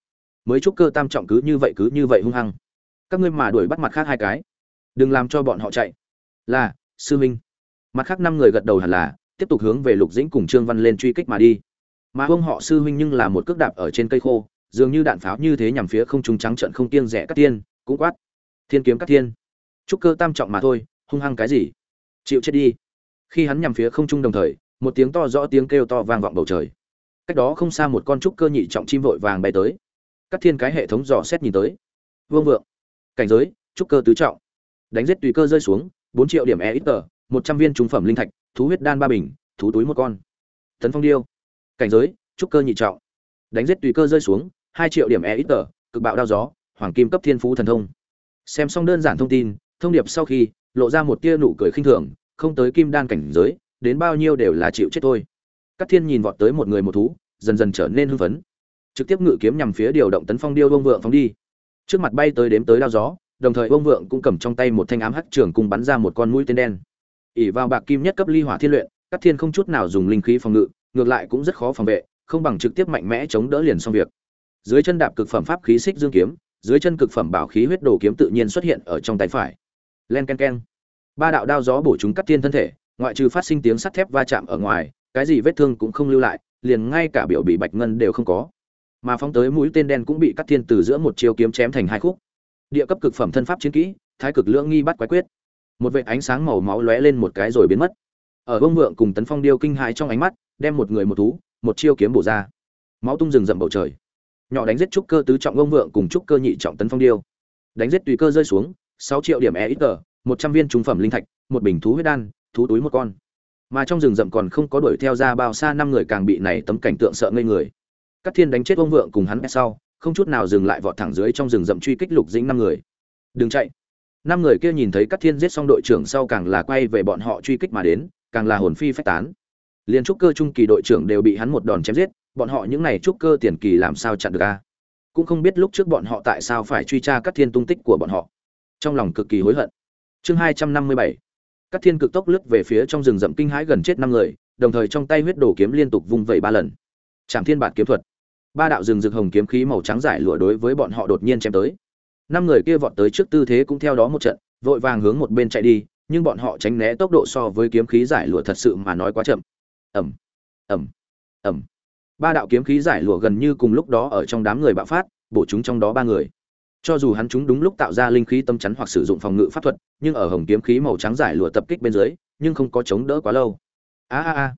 mới chúc cơ tam trọng cứ như vậy cứ như vậy hung hăng. Các ngươi mà đuổi bắt mặt khác hai cái. Đừng làm cho bọn họ chạy. Là, sư minh mặt khác năm người gật đầu hẳn là, tiếp tục hướng về lục dĩnh cùng trương văn lên truy kích mà đi. Mà ông họ sư huynh nhưng là một cước đạp ở trên cây khô dường như đạn pháo như thế nhằm phía không trung trắng trận không tiên rẻ cắt tiên, cũng quát. Thiên kiếm cắt thiên trúc cơ tam trọng mà thôi, hung hăng cái gì? Chịu chết đi. Khi hắn nhằm phía không trung đồng thời, một tiếng to rõ tiếng kêu to vang vọng bầu trời. Cách đó không xa một con trúc cơ nhị trọng chim vội vàng bay tới. Cắt thiên cái hệ thống dò xét nhìn tới. Vương vượng. Cảnh giới, trúc cơ tứ trọng. Đánh giết tùy cơ rơi xuống, bốn triệu điểm e ít tờ một trăm viên trung phẩm linh thạch, thú huyết đan ba bình, thú túi một con. Tấn phong điêu. Cảnh giới, trúc cơ nhị trọng. Đánh giết tùy cơ rơi xuống hai triệu điểm e ít tờ cực bạo đao gió, hoàng kim cấp thiên phú thần thông. Xem xong đơn giản thông tin, thông điệp sau khi, lộ ra một tia nụ cười khinh thường, không tới kim đan cảnh giới, đến bao nhiêu đều là chịu chết thôi. Các thiên nhìn vọt tới một người một thú, dần dần trở nên hưng phấn. Trực tiếp ngự kiếm nhằm phía điều động tấn phong điêu vương vượng phóng đi. Trước mặt bay tới đếm tới đao gió, đồng thời vương vượng cũng cầm trong tay một thanh ám hắc trường cùng bắn ra một con mũi tên đen. Ỉ vào bạc kim nhất cấp ly hỏa thiên luyện các thiên không chút nào dùng linh khí phòng ngự, ngược lại cũng rất khó phòng vệ, không bằng trực tiếp mạnh mẽ chống đỡ liền xong việc dưới chân đạp cực phẩm pháp khí xích dương kiếm, dưới chân cực phẩm bảo khí huyết đồ kiếm tự nhiên xuất hiện ở trong tay phải. Len ken ken. Ba đạo đao gió bổ chúng cắt thiên thân thể, ngoại trừ phát sinh tiếng sắt thép va chạm ở ngoài, cái gì vết thương cũng không lưu lại, liền ngay cả biểu bị bạch ngân đều không có. Mà phóng tới mũi tên đen cũng bị cắt thiên từ giữa một chiêu kiếm chém thành hai khúc. Địa cấp cực phẩm thân pháp chiến kỹ, thái cực lưỡng nghi bắt quái quyết. Một vệt ánh sáng màu máu lóe lên một cái rồi biến mất. Ở bông vượng cùng tấn phong điêu kinh hãi trong ánh mắt, đem một người một thú, một chiêu kiếm bổ ra. Máu tung rừng rậm bầu trời nhỏ đánh giết trúc cơ tứ trọng ông vượng cùng trúc cơ nhị trọng tấn phong điêu. Đánh giết tùy cơ rơi xuống, sáu triệu điểm e ít tờ một trăm viên trung phẩm linh thạch, một bình thú huyết đan, thú túi một con. Mà trong rừng rậm còn không có đuổi theo ra bao xa năm người càng bị này tấm cảnh tượng sợ ngây người. Các thiên đánh chết ông vượng cùng hắn sau, không chút nào dừng lại vọt thẳng dưới trong rừng rậm truy kích lục dĩnh năm người. Đừng chạy. Năm người kia nhìn thấy các thiên giết xong đội trưởng sau càng là quay về bọn họ truy kích mà đến, càng là hồn phi phách tán. Liên trúc cơ trung kỳ đội trưởng đều bị hắn một đòn chém giết bọn họ những này trúc cơ tiền kỳ làm sao chặn được a? Cũng không biết lúc trước bọn họ tại sao phải truy tra các thiên tung tích của bọn họ. Trong lòng cực kỳ hối hận. Chương hai trăm năm mươi bảy. Các thiên cực tốc lướt về phía trong rừng rậm kinh hãi gần chết năm người, đồng thời trong tay huyết đồ kiếm liên tục vung vẩy ba lần. Trảm thiên bản kiếm thuật. Ba đạo rừng rực hồng kiếm khí màu trắng giải lụa đối với bọn họ đột nhiên chém tới. Năm người kia vọt tới trước tư thế cũng theo đó một trận, vội vàng hướng một bên chạy đi, nhưng bọn họ tránh né tốc độ so với kiếm khí giải lụa thật sự mà nói quá chậm. Ầm. Ầm. Ầm ba đạo kiếm khí giải lụa gần như cùng lúc đó ở trong đám người bạo phát, bổ chúng trong đó ba người. Cho dù hắn chúng đúng lúc tạo ra linh khí tâm chắn hoặc sử dụng phòng ngự pháp thuật, nhưng ở hồng kiếm khí màu trắng giải lụa tập kích bên dưới, nhưng không có chống đỡ quá lâu. A a a.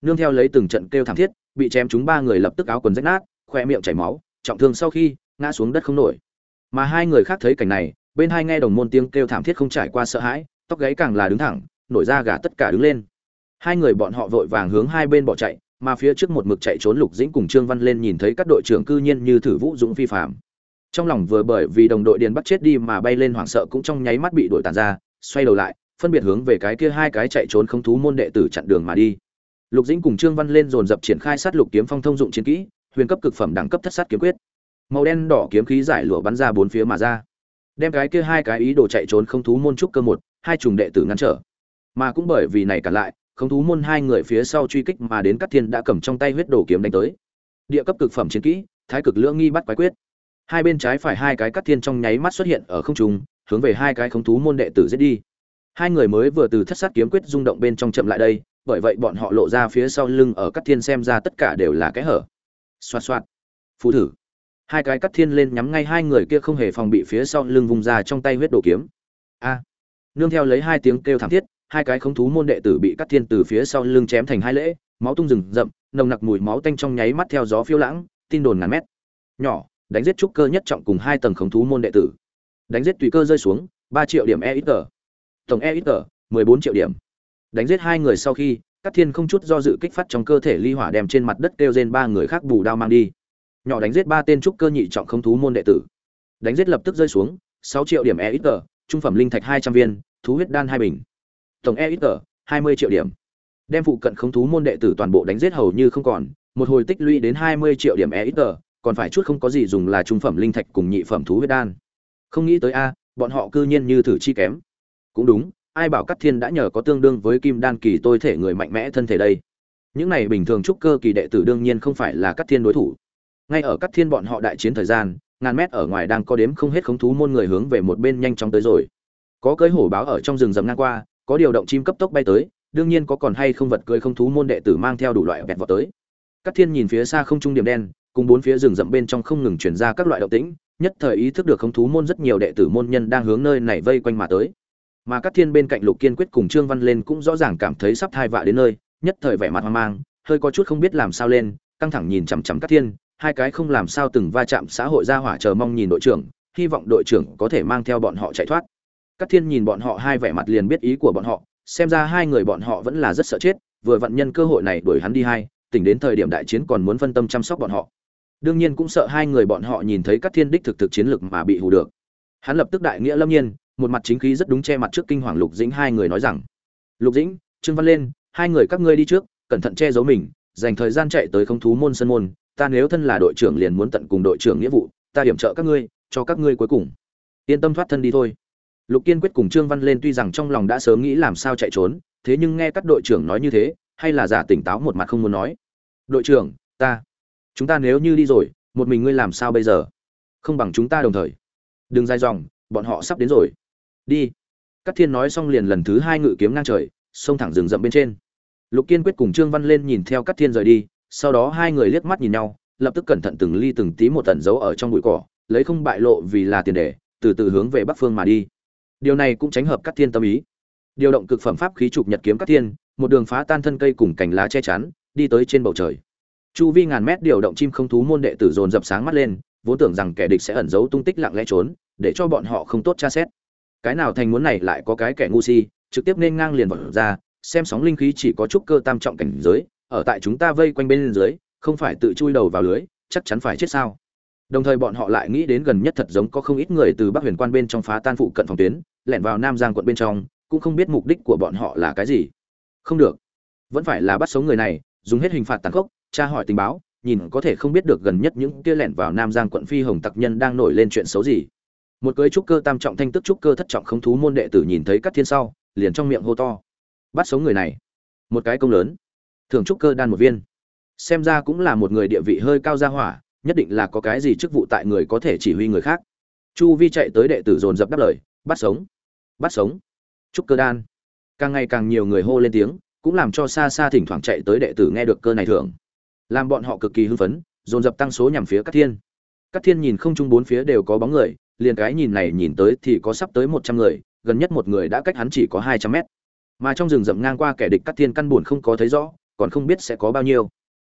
Nương theo lấy từng trận kêu thảm thiết, bị chém chúng ba người lập tức áo quần rách nát, khoe miệng chảy máu, trọng thương sau khi, ngã xuống đất không nổi. Mà hai người khác thấy cảnh này, bên hai nghe đồng môn tiếng kêu thảm thiết không trải qua sợ hãi, tóc gáy càng là đứng thẳng, nổi ra gà tất cả đứng lên. Hai người bọn họ vội vàng hướng hai bên bỏ chạy mà phía trước một mực chạy trốn lục dĩnh cùng trương văn lên nhìn thấy các đội trưởng cư nhiên như thử vũ dũng phi phạm. Trong lòng vừa bởi vì đồng đội điền bắt chết đi mà bay lên hoảng sợ cũng trong nháy mắt bị đuổi tàn ra, xoay đầu lại, phân biệt hướng về cái kia hai cái chạy trốn không thú môn đệ tử chặn đường mà đi. Lục dĩnh cùng trương văn lên dồn dập triển khai sát lục kiếm phong thông dụng chiến kỹ, huyền cấp cực phẩm đẳng cấp thất sát kiếm quyết. Màu đen đỏ kiếm khí giải lụa bắn ra bốn phía mà ra. Đem cái kia hai cái ý đồ chạy trốn không thú môn trúc cơ một, hai trùng đệ tử ngăn trở. Mà cũng bởi vì này cả lại không thú môn hai người phía sau truy kích mà đến các thiên đã cầm trong tay huyết đổ kiếm đánh tới. Địa cấp cực phẩm chiến kỹ, thái cực lưỡng nghi bắt quái quyết. Hai bên trái phải hai cái cắt thiên trong nháy mắt xuất hiện ở không trung, hướng về hai cái không thú môn đệ tử giết đi. Hai người mới vừa từ thất sát kiếm quyết rung động bên trong chậm lại đây, bởi vậy bọn họ lộ ra phía sau lưng ở cắt thiên xem ra tất cả đều là cái hở. Xoa xoa phú thử. Hai cái cắt thiên lên nhắm ngay hai người kia không hề phòng bị phía sau lưng vùng ra trong tay huyết đồ kiếm. A. Nương theo lấy hai tiếng kêu thảm thiết hai cái khống thú môn đệ tử bị cắt thiên từ phía sau lưng chém thành hai lễ, máu tung rừng rậm, nồng nặc mùi máu tanh trong nháy mắt theo gió phiêu lãng, tin đồn ngàn mét. Nhỏ, đánh giết trúc cơ nhất trọng cùng hai tầng khống thú môn đệ tử. Đánh giết tùy cơ rơi xuống, ba triệu điểm e ít tờ tổng e ít tờ mười bốn triệu điểm. Đánh giết hai người sau khi các thiên không chút do dự kích phát trong cơ thể ly hỏa đem trên mặt đất kêu trên ba người khác bù đao mang đi. Nhỏ đánh giết ba tên trúc cơ nhị trọng không thú môn đệ tử. Đánh giết lập tức rơi xuống, sáu triệu điểm e ít tờ trung phẩm linh thạch hai trăm viên, thú huyết đan hai bình tổng e ít tờ, hai mươi triệu điểm. Đem phụ cận không thú môn đệ tử toàn bộ đánh giết hầu như không còn, một hồi tích lũy đến hai mươi triệu điểm e ít tờ, còn phải chút không có gì dùng là trung phẩm linh thạch cùng nhị phẩm thú huyết đan. Không nghĩ tới a, bọn họ cư nhiên như thử chi kém. Cũng đúng, ai bảo cắt thiên đã nhờ có tương đương với kim đan kỳ tôi thể người mạnh mẽ thân thể đây. Những này bình thường trúc cơ kỳ đệ tử đương nhiên không phải là cắt thiên đối thủ. Ngay ở cắt thiên bọn họ đại chiến thời gian, ngàn mét ở ngoài đang có đếm không hết khống thú môn người hướng về một bên nhanh chóng tới rồi. Có cưới hổ báo ở trong rừng rầm ngang qua có điều động chim cấp tốc bay tới, đương nhiên có còn hay không vật cưới không thú môn đệ tử mang theo đủ loại vẹt vọt tới. Các thiên nhìn phía xa không trung điểm đen, cùng bốn phía rừng rậm bên trong không ngừng chuyển ra các loại động tĩnh, nhất thời ý thức được không thú môn rất nhiều đệ tử môn nhân đang hướng nơi này vây quanh mà tới. Mà các thiên bên cạnh lục kiên quyết cùng trương văn lên cũng rõ ràng cảm thấy sắp thai vạ đến nơi, nhất thời vẻ mặt hoang mang, hơi có chút không biết làm sao lên, căng thẳng nhìn chằm chằm các thiên, hai cái không làm sao từng va chạm xã hội ra hỏa chờ mong nhìn đội trưởng, hy vọng đội trưởng có thể mang theo bọn họ chạy thoát. Cát thiên nhìn bọn họ hai vẻ mặt liền biết ý của bọn họ, xem ra hai người bọn họ vẫn là rất sợ chết, vừa vận nhân cơ hội này đuổi hắn đi hai, tỉnh đến thời điểm đại chiến còn muốn phân tâm chăm sóc bọn họ. Đương nhiên cũng sợ hai người bọn họ nhìn thấy Cát thiên đích thực thực chiến lực mà bị hù được. Hắn lập tức đại nghĩa lâm nhiên, một mặt chính khí rất đúng che mặt trước kinh hoàng lục dĩnh hai người nói rằng, lục dĩnh, trương văn lên, hai người các ngươi đi trước, cẩn thận che giấu mình, dành thời gian chạy tới không thú môn sân môn, ta nếu thân là đội trưởng liền muốn tận cùng đội trưởng nghĩa vụ, ta điểm trợ các ngươi, cho các ngươi cuối cùng. Yên tâm thoát thân đi thôi lục kiên quyết cùng trương văn lên tuy rằng trong lòng đã sớm nghĩ làm sao chạy trốn, thế nhưng nghe các đội trưởng nói như thế, hay là giả tỉnh táo một mặt không muốn nói. Đội trưởng, ta, chúng ta nếu như đi rồi, một mình ngươi làm sao bây giờ? Không bằng chúng ta đồng thời. Đừng dài dòng, bọn họ sắp đến rồi. Đi. Cát thiên nói xong liền lần thứ hai ngự kiếm ngang trời, xông thẳng rừng rậm bên trên. Lục kiên quyết cùng trương văn lên nhìn theo Cát thiên rời đi, sau đó hai người liếc mắt nhìn nhau, lập tức cẩn thận từng ly từng tí một tẩn giấu ở trong bụi cỏ, lấy không bại lộ vì là tiền đề, từ từ hướng về bắc phương mà đi điều này cũng tránh hợp các thiên tâm ý. Điều động cực phẩm pháp khí trục nhật kiếm các thiên, một đường phá tan thân cây cùng cành lá che chắn, đi tới trên bầu trời. Chu vi ngàn mét điều động chim không thú môn đệ tử dồn dập sáng mắt lên, vốn tưởng rằng kẻ địch sẽ ẩn giấu tung tích lặng lẽ trốn, để cho bọn họ không tốt tra xét. Cái nào thành muốn này lại có cái kẻ ngu si, trực tiếp nên ngang liền vật ra, xem sóng linh khí chỉ có chút cơ tam trọng cảnh giới, ở tại chúng ta vây quanh bên dưới, không phải tự chui đầu vào lưới, chắc chắn phải chết sao? Đồng thời bọn họ lại nghĩ đến gần nhất thật giống có không ít người từ bắc huyền quan bên trong phá tan phụ cận phòng tuyến, lẻn vào nam giang quận bên trong, cũng không biết mục đích của bọn họ là cái gì. Không được. Vẫn phải là bắt sống người này, dùng hết hình phạt tàn khốc, tra hỏi tình báo, nhìn có thể không biết được gần nhất những kia lẻn vào nam giang quận phi hồng tặc nhân đang nổi lên chuyện xấu gì. Một cưới trúc cơ tam trọng thanh tức trúc cơ thất trọng không thú môn đệ tử nhìn thấy các thiên sau, liền trong miệng hô to. Bắt sống người này. Một cái công lớn. Thường trúc cơ đan một viên. Xem ra cũng là một người địa vị hơi cao ra hỏa nhất định là có cái gì chức vụ tại người có thể chỉ huy người khác. Chu vi chạy tới đệ tử dồn dập đáp lời bắt sống bắt sống. Trúc cơ đan. Càng ngày càng nhiều người hô lên tiếng cũng làm cho xa xa thỉnh thoảng chạy tới đệ tử nghe được cơ này thưởng, làm bọn họ cực kỳ hưng phấn dồn dập tăng số nhằm phía các thiên. Các thiên nhìn không chung bốn phía đều có bóng người liền cái nhìn này nhìn tới thì có sắp tới một trăm người gần nhất một người đã cách hắn chỉ có hai trăm mét. Mà trong rừng rậm ngang qua kẻ địch các thiên căn buồn không có thấy rõ còn không biết sẽ có bao nhiêu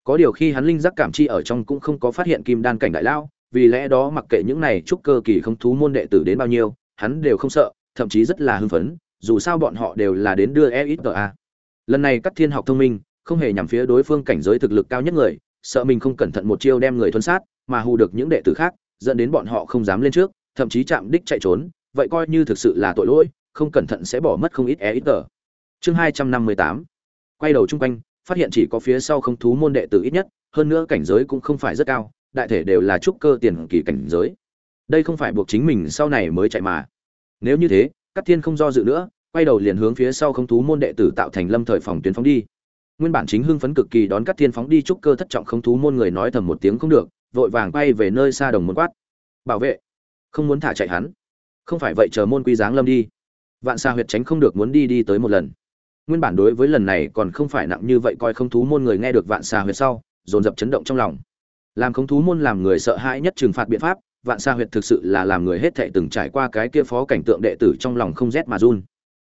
có điều khi hắn linh giác cảm chi ở trong cũng không có phát hiện kim đan cảnh đại lao vì lẽ đó mặc kệ những này chúc cơ kỳ không thú môn đệ tử đến bao nhiêu, hắn đều không sợ, thậm chí rất là hưng phấn, dù sao bọn họ đều là đến đưa e ít a. Lần này các thiên học thông minh, không hề nhằm phía đối phương cảnh giới thực lực cao nhất người, sợ mình không cẩn thận một chiêu đem người thuấn sát, mà hù được những đệ tử khác, dẫn đến bọn họ không dám lên trước, thậm chí chạm đích chạy trốn, vậy coi như thực sự là tội lỗi, không cẩn thận sẽ bỏ mất không ít e ít tờ chương hai trăm năm mươi tám. Quay đầu chung quanh phát hiện chỉ có phía sau không thú môn đệ tử ít nhất, hơn nữa cảnh giới cũng không phải rất cao, đại thể đều là trúc cơ tiền kỳ cảnh giới. Đây không phải buộc chính mình sau này mới chạy mà. Nếu như thế, cát thiên không do dự nữa, quay đầu liền hướng phía sau không thú môn đệ tử tạo thành lâm thời phòng tuyến phóng đi. Nguyên bản chính hưng phấn cực kỳ đón cát thiên phóng đi trúc cơ thất trọng không thú môn người nói thầm một tiếng không được, vội vàng quay về nơi xa đồng môn quát. Bảo vệ, không muốn thả chạy hắn. Không phải vậy chờ môn quy giáng lâm đi. Vạn xa huyệt tránh không được muốn đi đi tới một lần nguyên bản đối với lần này còn không phải nặng như vậy coi không thú môn người nghe được vạn xa huyệt sau, dồn dập chấn động trong lòng. Làm không thú môn làm người sợ hãi nhất trừng phạt biện pháp, vạn xa huyệt thực sự là làm người hết thệ từng trải qua cái kia phó cảnh tượng đệ tử trong lòng không rét mà run.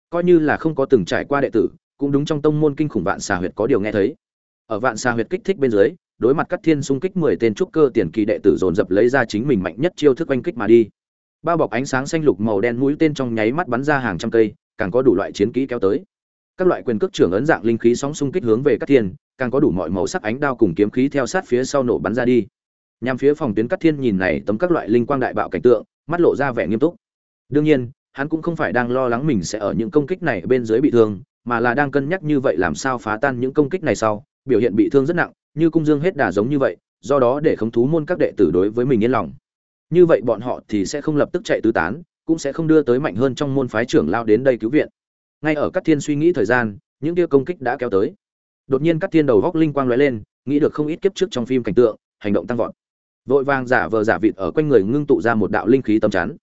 Coi như là không có từng trải qua đệ tử, cũng đúng trong tông môn kinh khủng vạn xà huyệt có điều nghe thấy. Ở vạn xà huyệt kích thích bên dưới, đối mặt các thiên xung kích mười tên trúc cơ tiền kỳ đệ tử dồn dập lấy ra chính mình mạnh nhất chiêu thức oanh kích mà đi. Bao bọc ánh sáng xanh lục màu đen mũi tên trong nháy mắt bắn ra hàng trăm cây, càng có đủ loại chiến kỹ kéo tới các loại quyền cước trưởng ấn dạng linh khí sóng xung kích hướng về các thiên, càng có đủ mọi màu sắc ánh đao cùng kiếm khí theo sát phía sau nổ bắn ra đi. Nhằm phía phòng tuyến cắt thiên nhìn này tấm các loại linh quang đại bạo cảnh tượng, mắt lộ ra vẻ nghiêm túc. Đương nhiên, hắn cũng không phải đang lo lắng mình sẽ ở những công kích này bên dưới bị thương, mà là đang cân nhắc như vậy làm sao phá tan những công kích này sau, biểu hiện bị thương rất nặng, như cung dương hết đà giống như vậy, do đó để khống thú môn các đệ tử đối với mình yên lòng. Như vậy bọn họ thì sẽ không lập tức chạy tứ tán, cũng sẽ không đưa tới mạnh hơn trong môn phái trưởng lao đến đây cứu viện ngay ở các thiên suy nghĩ thời gian, những kia công kích đã kéo tới. Đột nhiên các thiên đầu góc linh quang lóe lên, nghĩ được không ít kiếp trước trong phim cảnh tượng, hành động tăng vọt. Vội vàng giả vờ giả vịt ở quanh người ngưng tụ ra một đạo linh khí tầm chắn.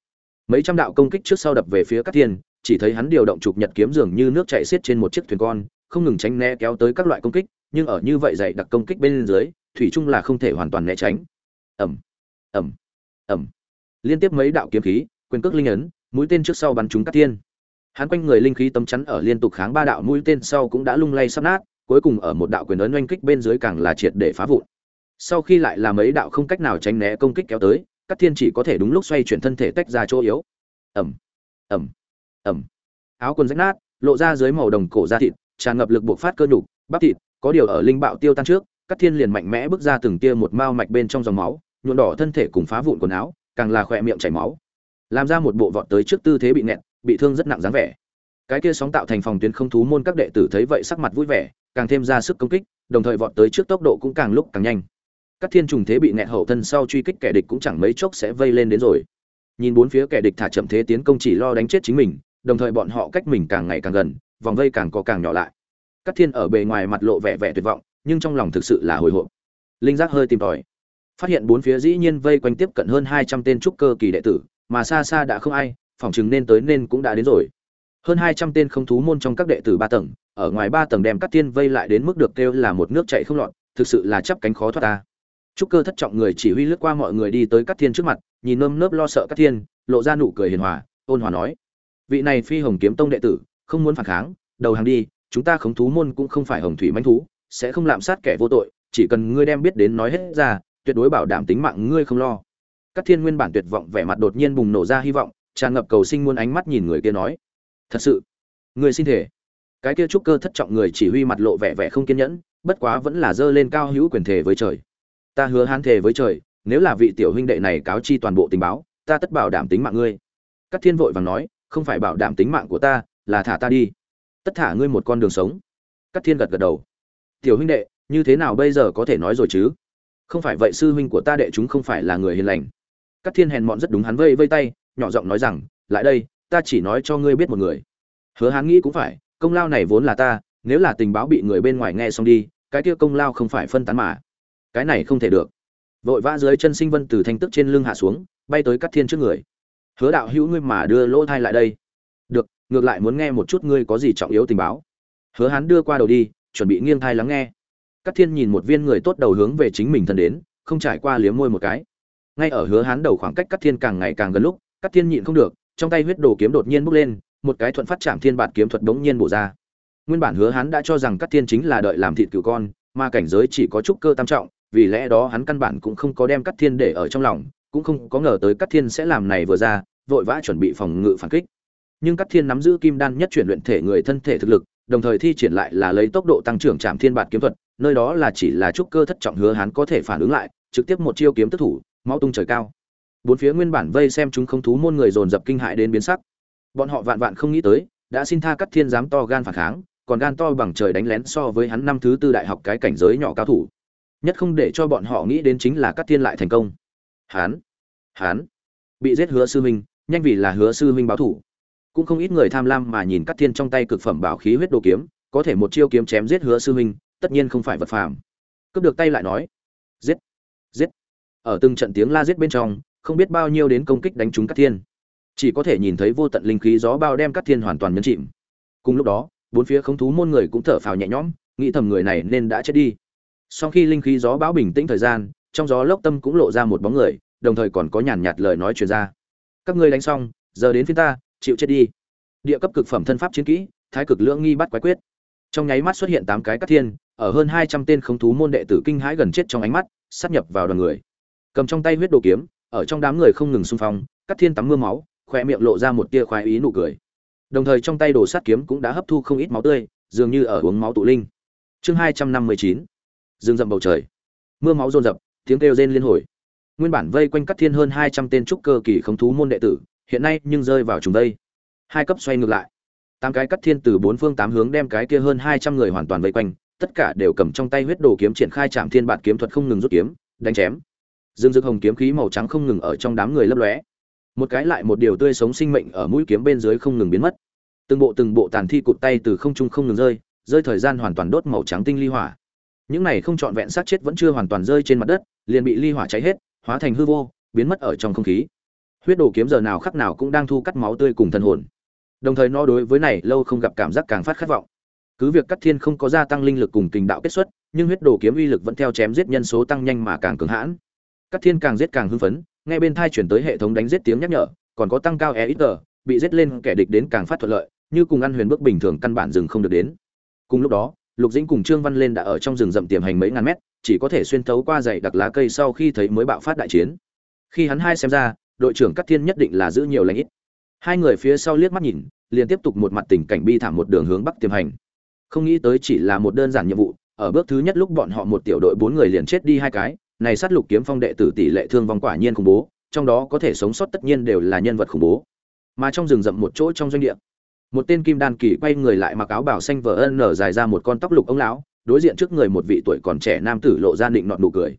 Mấy trăm đạo công kích trước sau đập về phía các thiên, chỉ thấy hắn điều động trục nhật kiếm dường như nước chảy xiết trên một chiếc thuyền con, không ngừng tránh né kéo tới các loại công kích, nhưng ở như vậy dày đặc công kích bên dưới, thủy chung là không thể hoàn toàn né tránh. Ẩm ẩm ẩm liên tiếp mấy đạo kiếm khí, quyền cước linh ấn, mũi tên trước sau bắn trúng các thiên hắn quanh người linh khí tấm chắn ở liên tục kháng ba đạo mũi tên sau cũng đã lung lay sắp nát, cuối cùng ở một đạo quyền ấn oanh kích bên dưới càng là triệt để phá vụn. Sau khi lại là mấy đạo không cách nào tránh né công kích kéo tới, các thiên chỉ có thể đúng lúc xoay chuyển thân thể tách ra chỗ yếu. Ẩm ẩm ẩm áo quần rách nát, lộ ra dưới màu đồng cổ da thịt, tràn ngập lực buộc phát cơ nhục, bắp thịt, có điều ở linh bạo tiêu tan trước, các thiên liền mạnh mẽ bước ra từng tia một mao mạch bên trong dòng máu nhuộn đỏ thân thể cùng phá vụn quần áo, càng là khỏe miệng chảy máu. Làm ra một bộ vọt tới trước tư thế bị nẹt bị thương rất nặng dáng vẻ. Cái kia sóng tạo thành phòng tuyến không thú môn các đệ tử thấy vậy sắc mặt vui vẻ, càng thêm ra sức công kích, đồng thời vọt tới trước tốc độ cũng càng lúc càng nhanh. Các thiên trùng thế bị nẹt hậu thân sau truy kích kẻ địch cũng chẳng mấy chốc sẽ vây lên đến rồi. Nhìn bốn phía kẻ địch thả chậm thế tiến công chỉ lo đánh chết chính mình, đồng thời bọn họ cách mình càng ngày càng gần, vòng vây càng có càng nhỏ lại. Các thiên ở bề ngoài mặt lộ vẻ vẻ tuyệt vọng, nhưng trong lòng thực sự là hồi hộp. Linh giác hơi tìm tòi. Phát hiện bốn phía dĩ nhiên vây quanh tiếp cận hơn hai trăm tên trúc cơ kỳ đệ tử, mà xa xa đã không ai phòng chừng nên tới nên cũng đã đến rồi. Hơn hai trăm tên không thú môn trong các đệ tử ba tầng, ở ngoài ba tầng đem các tiên vây lại đến mức được kêu là một nước chạy không lọt, thực sự là chắp cánh khó thoát ta. Trúc cơ thất trọng người chỉ huy lướt qua mọi người đi tới các thiên trước mặt, nhìn nơm nớp lo sợ các thiên lộ ra nụ cười hiền hòa, ôn hòa nói, vị này phi hồng kiếm tông đệ tử, không muốn phản kháng, đầu hàng đi, chúng ta khống thú môn cũng không phải hồng thủy manh thú, sẽ không lạm sát kẻ vô tội, chỉ cần ngươi đem biết đến nói hết ra, tuyệt đối bảo đảm tính mạng ngươi không lo. Các thiên nguyên bản tuyệt vọng, vẻ mặt đột nhiên bùng nổ ra hy vọng tràn ngập cầu sinh muôn ánh mắt nhìn người kia nói, thật sự, người xin thể. Cái kia trúc cơ thất trọng người chỉ huy mặt lộ vẻ vẻ không kiên nhẫn, bất quá vẫn là dơ lên cao hữu quyền thể với trời. Ta hứa hán thể với trời, nếu là vị tiểu huynh đệ này cáo chi toàn bộ tình báo, ta tất bảo đảm tính mạng ngươi. Các thiên vội vàng nói, không phải bảo đảm tính mạng của ta, là thả ta đi. Tất thả ngươi một con đường sống. Các thiên gật gật đầu. Tiểu huynh đệ, như thế nào bây giờ có thể nói rồi chứ? Không phải vậy sư huynh của ta đệ chúng không phải là người hiền lành. Các thiên hèn mọn rất đúng hắn vây vây tay nhỏ giọng nói rằng, lại đây, ta chỉ nói cho ngươi biết một người. Hứa hán nghĩ cũng phải, công lao này vốn là ta, nếu là tình báo bị người bên ngoài nghe xong đi, cái kia công lao không phải phân tán mà. Cái này không thể được. Vội vã dưới chân sinh vân từ thanh tức trên lưng hạ xuống, bay tới cắt thiên trước người. Hứa đạo hữu ngươi mà đưa lỗ thai lại đây. Được, ngược lại muốn nghe một chút ngươi có gì trọng yếu tình báo. Hứa hắn đưa qua đầu đi, chuẩn bị nghiêng thai lắng nghe. Cắt thiên nhìn một viên người tốt đầu hướng về chính mình thân đến, không trải qua liếm môi một cái. Ngay ở hứa hắn đầu khoảng cách cắt thiên càng ngày càng gần lúc cắt thiên nhịn không được, trong tay huyết đồ kiếm đột nhiên bốc lên, một cái thuận phát chạm thiên bạt kiếm thuật bỗng nhiên bổ ra. Nguyên bản hứa hắn đã cho rằng cắt thiên chính là đợi làm thịt cửu con, mà cảnh giới chỉ có chút cơ tam trọng, vì lẽ đó hắn căn bản cũng không có đem cắt thiên để ở trong lòng, cũng không có ngờ tới cắt thiên sẽ làm này vừa ra, vội vã chuẩn bị phòng ngự phản kích. Nhưng cắt thiên nắm giữ kim đan nhất chuyển luyện thể người thân thể thực lực, đồng thời thi triển lại là lấy tốc độ tăng trưởng chạm thiên bạt kiếm thuật, nơi đó là chỉ là trúc cơ thất trọng hứa hắn có thể phản ứng lại, trực tiếp một chiêu kiếm tức thủ, máu tung trời cao bốn phía nguyên bản vây xem chúng không thú môn người dồn dập kinh hại đến biến sắc. Bọn họ vạn vạn không nghĩ tới, đã xin tha cắt thiên dám to gan phản kháng, còn gan to bằng trời đánh lén so với hắn năm thứ tư đại học cái cảnh giới nhỏ cao thủ. Nhất không để cho bọn họ nghĩ đến chính là cắt thiên lại thành công. Hán hán bị giết hứa sư minh, nhanh vì là hứa sư minh báo thủ. Cũng không ít người tham lam mà nhìn cắt thiên trong tay cực phẩm bảo khí huyết đồ kiếm, có thể một chiêu kiếm chém giết hứa sư minh, tất nhiên không phải vật phàm. Cướp được tay lại nói, giết giết. Ở từng trận tiếng la giết bên trong không biết bao nhiêu đến công kích đánh trúng Cát thiên. Chỉ có thể nhìn thấy vô tận linh khí gió bao đem Cát thiên hoàn toàn nhấn chìm. Cùng lúc đó, bốn phía không thú môn người cũng thở phào nhẹ nhõm, nghĩ thầm người này nên đã chết đi. Sau khi linh khí gió bão bình tĩnh thời gian, trong gió lốc tâm cũng lộ ra một bóng người, đồng thời còn có nhàn nhạt lời nói truyền ra. Các ngươi đánh xong, giờ đến phiên ta, chịu chết đi. Địa cấp cực phẩm thân pháp chiến kỹ, thái cực lưỡng nghi bắt quái quyết. Trong nháy mắt xuất hiện tám cái Cát thiên, ở hơn hai trăm tên không thú môn đệ tử kinh hãi gần chết trong ánh mắt sát nhập vào đoàn người. Cầm trong tay huyết đồ kiếm ở trong đám người không ngừng xung phong cắt thiên tắm mưa máu khoe miệng lộ ra một tia khoái ý nụ cười. Đồng thời trong tay đồ sát kiếm cũng đã hấp thu không ít máu tươi, dường như ở uống máu tụ linh. Chương hai trăm năm mươi chín, rừng rậm bầu trời. Mưa máu rồn rập tiếng kêu rên liên hồi. Nguyên bản vây quanh cắt thiên hơn hai trăm tên trúc cơ kỳ không thú môn đệ tử, hiện nay nhưng rơi vào trùng đây. Hai cấp xoay ngược lại. Tám cái cắt thiên từ bốn phương tám hướng đem cái kia hơn hai trăm người hoàn toàn vây quanh, tất cả đều cầm trong tay huyết đồ kiếm triển khai trạm thiên bạt kiếm thuật không ngừng rút kiếm, đánh chém dương dực hồng kiếm khí màu trắng không ngừng ở trong đám người lấp lóe. Một cái lại một điều tươi sống sinh mệnh ở mũi kiếm bên dưới không ngừng biến mất. Từng bộ từng bộ tàn thi cụt tay từ không trung không ngừng rơi rơi thời gian hoàn toàn đốt màu trắng tinh ly hỏa. Những này không trọn vẹn xác chết vẫn chưa hoàn toàn rơi trên mặt đất, liền bị ly hỏa cháy hết, hóa thành hư vô, biến mất ở trong không khí. Huyết đồ kiếm giờ nào khắc nào cũng đang thu cắt máu tươi cùng thân hồn. Đồng thời nó đối với này lâu không gặp cảm giác càng phát khát vọng. Cứ việc cắt thiên không có gia tăng linh lực cùng kình đạo kết xuất, nhưng huyết đồ kiếm uy lực vẫn theo chém giết nhân số tăng nhanh mà càng cứng hãn. Cát thiên càng giết càng hưng phấn nghe bên tai chuyển tới hệ thống đánh giết tiếng nhắc nhở còn có tăng cao EXP, bị giết lên kẻ địch đến càng phát thuận lợi như cùng ăn huyền bước bình thường căn bản dừng không được đến. Cùng lúc đó lục dĩnh cùng trương văn lên đã ở trong rừng rậm tiềm hành mấy ngàn mét chỉ có thể xuyên thấu qua dày đặc lá cây sau khi thấy mới bạo phát đại chiến. Khi hắn hai xem ra đội trưởng Cát thiên nhất định là giữ nhiều lãnh ít. Hai người phía sau liếc mắt nhìn liền tiếp tục một mặt tình cảnh bi thảm một đường hướng bắc tiềm hành. Không nghĩ tới chỉ là một đơn giản nhiệm vụ ở bước thứ nhất lúc bọn họ một tiểu đội bốn người liền chết đi hai cái này sát lục kiếm phong đệ tử tỷ lệ thương vong quả nhiên khủng bố trong đó có thể sống sót tất nhiên đều là nhân vật khủng bố mà trong rừng rậm một chỗ trong doanh địa một tên kim đan kỳ quay người lại mặc áo bảo xanh vờ ân nở dài ra một con tóc lục ông lão đối diện trước người một vị tuổi còn trẻ nam tử lộ ra định nọ nụ cười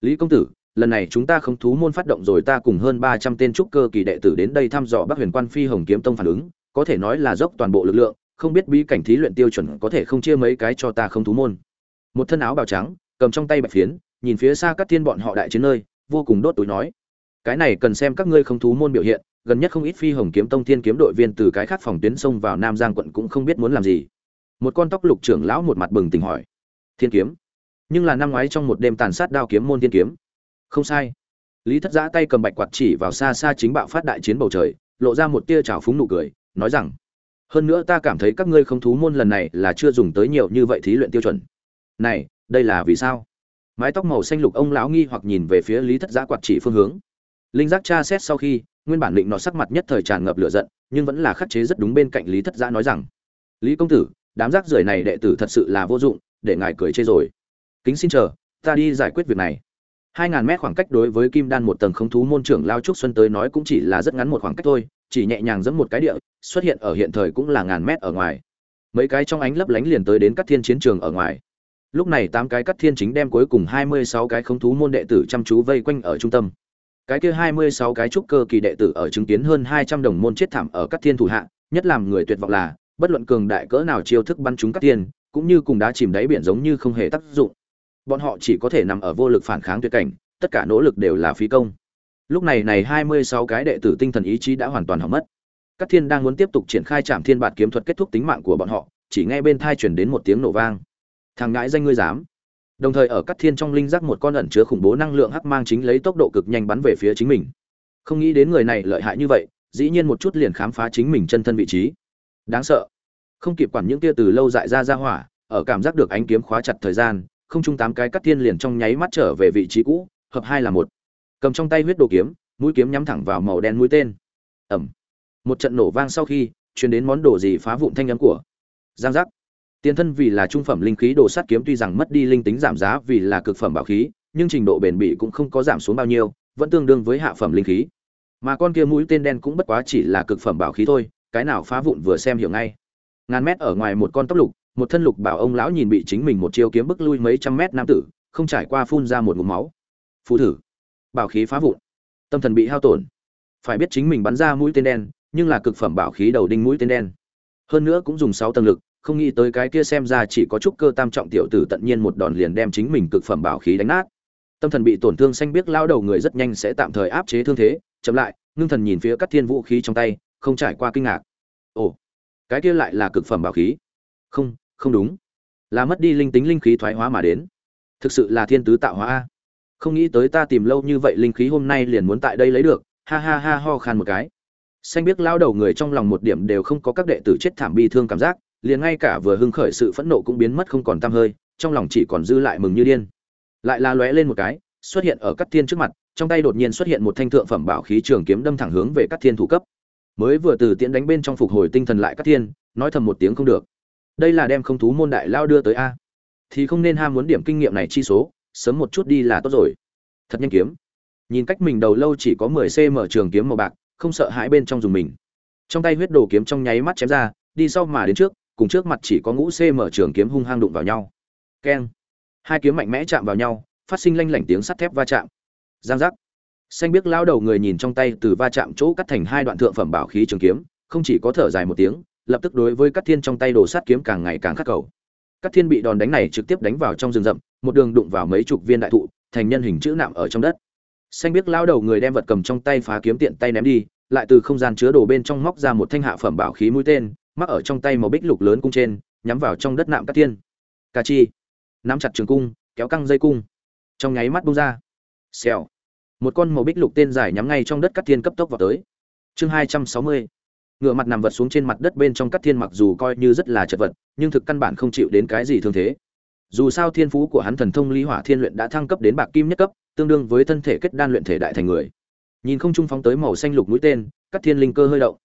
lý công tử lần này chúng ta không thú môn phát động rồi ta cùng hơn ba trăm tên trúc cơ kỳ đệ tử đến đây thăm dò Bắc Huyền Quan Phi Hồng Kiếm Tông phản ứng, có thể nói là dốc toàn bộ lực lượng, không biết bí cảnh thí luyện tiêu chuẩn có thể không chia mấy cái cho ta không thú môn. Một thân áo bào trắng, cầm trong tay bạch phiến, nhìn phía xa các thiên bọn họ đại chiến nơi, vô cùng đốt túi nói: "Cái này cần xem các ngươi không thú môn biểu hiện, gần nhất không ít Phi Hồng Kiếm Tông thiên kiếm đội viên từ cái khác phòng tuyến sông vào Nam Giang quận cũng không biết muốn làm gì." Một con tóc lục trưởng lão một mặt bừng tỉnh hỏi: "Thiên kiếm?" Nhưng là năm ngoái trong một đêm tàn sát đao kiếm môn thiên kiếm. Không sai lý thất giã tay cầm bạch quạt chỉ vào xa xa chính bạo phát đại chiến bầu trời lộ ra một tia trào phúng nụ cười nói rằng hơn nữa ta cảm thấy các ngươi không thú môn lần này là chưa dùng tới nhiều như vậy thí luyện tiêu chuẩn này đây là vì sao mái tóc màu xanh lục ông lão nghi hoặc nhìn về phía lý thất giã quạt chỉ phương hướng. Linh giác tra xét sau khi, nguyên bản định nó sắc mặt nhất thời tràn ngập lửa giận, nhưng vẫn là khắc chế rất đúng bên cạnh lý thất giã nói rằng, lý công tử, đám rác rưởi này đệ tử thật sự là vô dụng, để ngài cười chê rồi. Kính xin chờ, ta đi giải quyết việc này. Hai ngàn mét khoảng cách đối với kim đan một tầng không thú môn trưởng lao trúc xuân tới nói cũng chỉ là rất ngắn một khoảng cách thôi, chỉ nhẹ nhàng giẫm một cái địa, xuất hiện ở hiện thời cũng là ngàn mét ở ngoài. Mấy cái trong ánh lấp lánh liền tới đến các thiên chiến trường ở ngoài lúc này tám cái cắt thiên chính đem cuối cùng hai mươi sáu cái không thú môn đệ tử chăm chú vây quanh ở trung tâm. Cái kia hai mươi sáu cái trúc cơ kỳ đệ tử ở chứng kiến hơn hai trăm đồng môn chết thảm ở cắt thiên thủ hạ, nhất làm người tuyệt vọng là, bất luận cường đại cỡ nào chiêu thức bắn chúng cắt thiên, cũng như cùng đá chìm đáy biển giống như không hề tác dụng. Bọn họ chỉ có thể nằm ở vô lực phản kháng tuyệt cảnh, tất cả nỗ lực đều là phí công. Lúc này này hai mươi sáu cái đệ tử tinh thần ý chí đã hoàn toàn hỏng mất. Các thiên đang muốn tiếp tục triển khai trạm thiên bạt kiếm thuật kết thúc tính mạng của bọn họ, chỉ nghe bên thai chuyển đến một tiếng nổ vang thằng ngãi danh ngươi dám. Đồng thời ở cắt thiên trong linh giác một con ẩn chứa khủng bố năng lượng hắc mang chính lấy tốc độ cực nhanh bắn về phía chính mình. Không nghĩ đến người này lợi hại như vậy, dĩ nhiên một chút liền khám phá chính mình chân thân vị trí. Đáng sợ. Không kịp quản những tia từ lâu dại ra ra hỏa, ở cảm giác được ánh kiếm khóa chặt thời gian, không chung tám cái cắt thiên liền trong nháy mắt trở về vị trí cũ, hợp hai là một. Cầm trong tay huyết đồ kiếm, mũi kiếm nhắm thẳng vào màu đen mũi tên. Ẩm. Một trận nổ vang sau khi, truyền đến món đồ gì phá vụn thanh âm của. Giang giác tiền thân vì là trung phẩm linh khí đồ sắt kiếm tuy rằng mất đi linh tính giảm giá vì là cực phẩm bảo khí, nhưng trình độ bền bỉ cũng không có giảm xuống bao nhiêu, vẫn tương đương với hạ phẩm linh khí. Mà con kia mũi tên đen cũng bất quá chỉ là cực phẩm bảo khí thôi, cái nào phá vụn vừa xem hiểu ngay. Ngàn mét ở ngoài một con tóc lục, một thân lục bảo ông lão nhìn bị chính mình một chiêu kiếm bức lui mấy trăm mét nam tử, không trải qua phun ra một ngụm máu. Phù thử. Bảo khí phá vụn. Tâm thần bị hao tổn. Phải biết chính mình bắn ra mũi tên đen, nhưng là cực phẩm bảo khí đầu đinh mũi tên đen. Hơn nữa cũng dùng sáu tầng lực không nghĩ tới cái kia xem ra chỉ có chút cơ tam trọng tiểu tử tận nhiên một đòn liền đem chính mình cực phẩm bảo khí đánh nát. Tâm thần bị tổn thương xanh biết lao đầu người rất nhanh sẽ tạm thời áp chế thương thế, chậm lại, ngưng thần nhìn phía các thiên vũ khí trong tay, không trải qua kinh ngạc. Ồ, cái kia lại là cực phẩm bảo khí. Không không đúng. Là mất đi linh tính linh khí thoái hóa mà đến. Thực sự là thiên tứ tạo hóa a. Không nghĩ tới ta tìm lâu như vậy linh khí hôm nay liền muốn tại đây lấy được. Ha ha ha, ho khan một cái. Xanh biết lao đầu người trong lòng một điểm đều không có các đệ tử chết thảm bi thương cảm giác liền ngay cả vừa hưng khởi sự phẫn nộ cũng biến mất không còn tăm hơi, trong lòng chỉ còn dư lại mừng như điên. Lại la lóe lên một cái, xuất hiện ở Cát thiên trước mặt, trong tay đột nhiên xuất hiện một thanh thượng phẩm bảo khí trường kiếm đâm thẳng hướng về Cát thiên thủ cấp. Mới vừa từ tiễn đánh bên trong phục hồi tinh thần lại Cát thiên, nói thầm một tiếng không được. Đây là đem không thú môn đại lao đưa tới a. Thì không nên ham muốn điểm kinh nghiệm này chi số, sớm một chút đi là tốt rồi. Thật nhanh kiếm. Nhìn cách mình đầu lâu chỉ có mười cm trường kiếm màu bạc, không sợ hãi bên trong dùng mình. Trong tay huyết đồ kiếm trong nháy mắt chém ra, đi sau mà đến trước cùng trước mặt chỉ có ngũ cm trường kiếm hung hăng đụng vào nhau. Keng. Hai kiếm mạnh mẽ chạm vào nhau, phát sinh lanh lảnh tiếng sắt thép va chạm. Giang giác. Xanh biết lao đầu người nhìn trong tay từ va chạm chỗ cắt thành hai đoạn thượng phẩm bảo khí trường kiếm, không chỉ có thở dài một tiếng, lập tức đối với các thiên trong tay đồ sát kiếm càng ngày càng khắc cầu. Các thiên bị đòn đánh này trực tiếp đánh vào trong rừng rậm, một đường đụng vào mấy chục viên đại thụ, thành nhân hình chữ nạm ở trong đất. Xanh biết lao đầu người đem vật cầm trong tay phá kiếm tiện tay ném đi, lại từ không gian chứa đồ bên trong móc ra một thanh hạ phẩm bảo khí mũi tên mắc ở trong tay màu bích lục lớn cung trên, nhắm vào trong đất nạm cát thiên. Ca chi. Nắm chặt trường cung, kéo căng dây cung. Trong nháy mắt bung ra. Xèo. Một con màu bích lục tên dài nhắm ngay trong đất cát thiên cấp tốc vào tới. Chương hai trăm sáu mươi. Ngựa mặt nằm vật xuống trên mặt đất bên trong cát thiên mặc dù coi như rất là chật vật, nhưng thực căn bản không chịu đến cái gì thương thế. Dù sao thiên phú của hắn thần thông lý hỏa thiên luyện đã thăng cấp đến bạc kim nhất cấp, tương đương với thân thể kết đan luyện thể đại thành người. Nhìn không trung phóng tới màu xanh lục mũi tên cắt thiên linh cơ hơi động.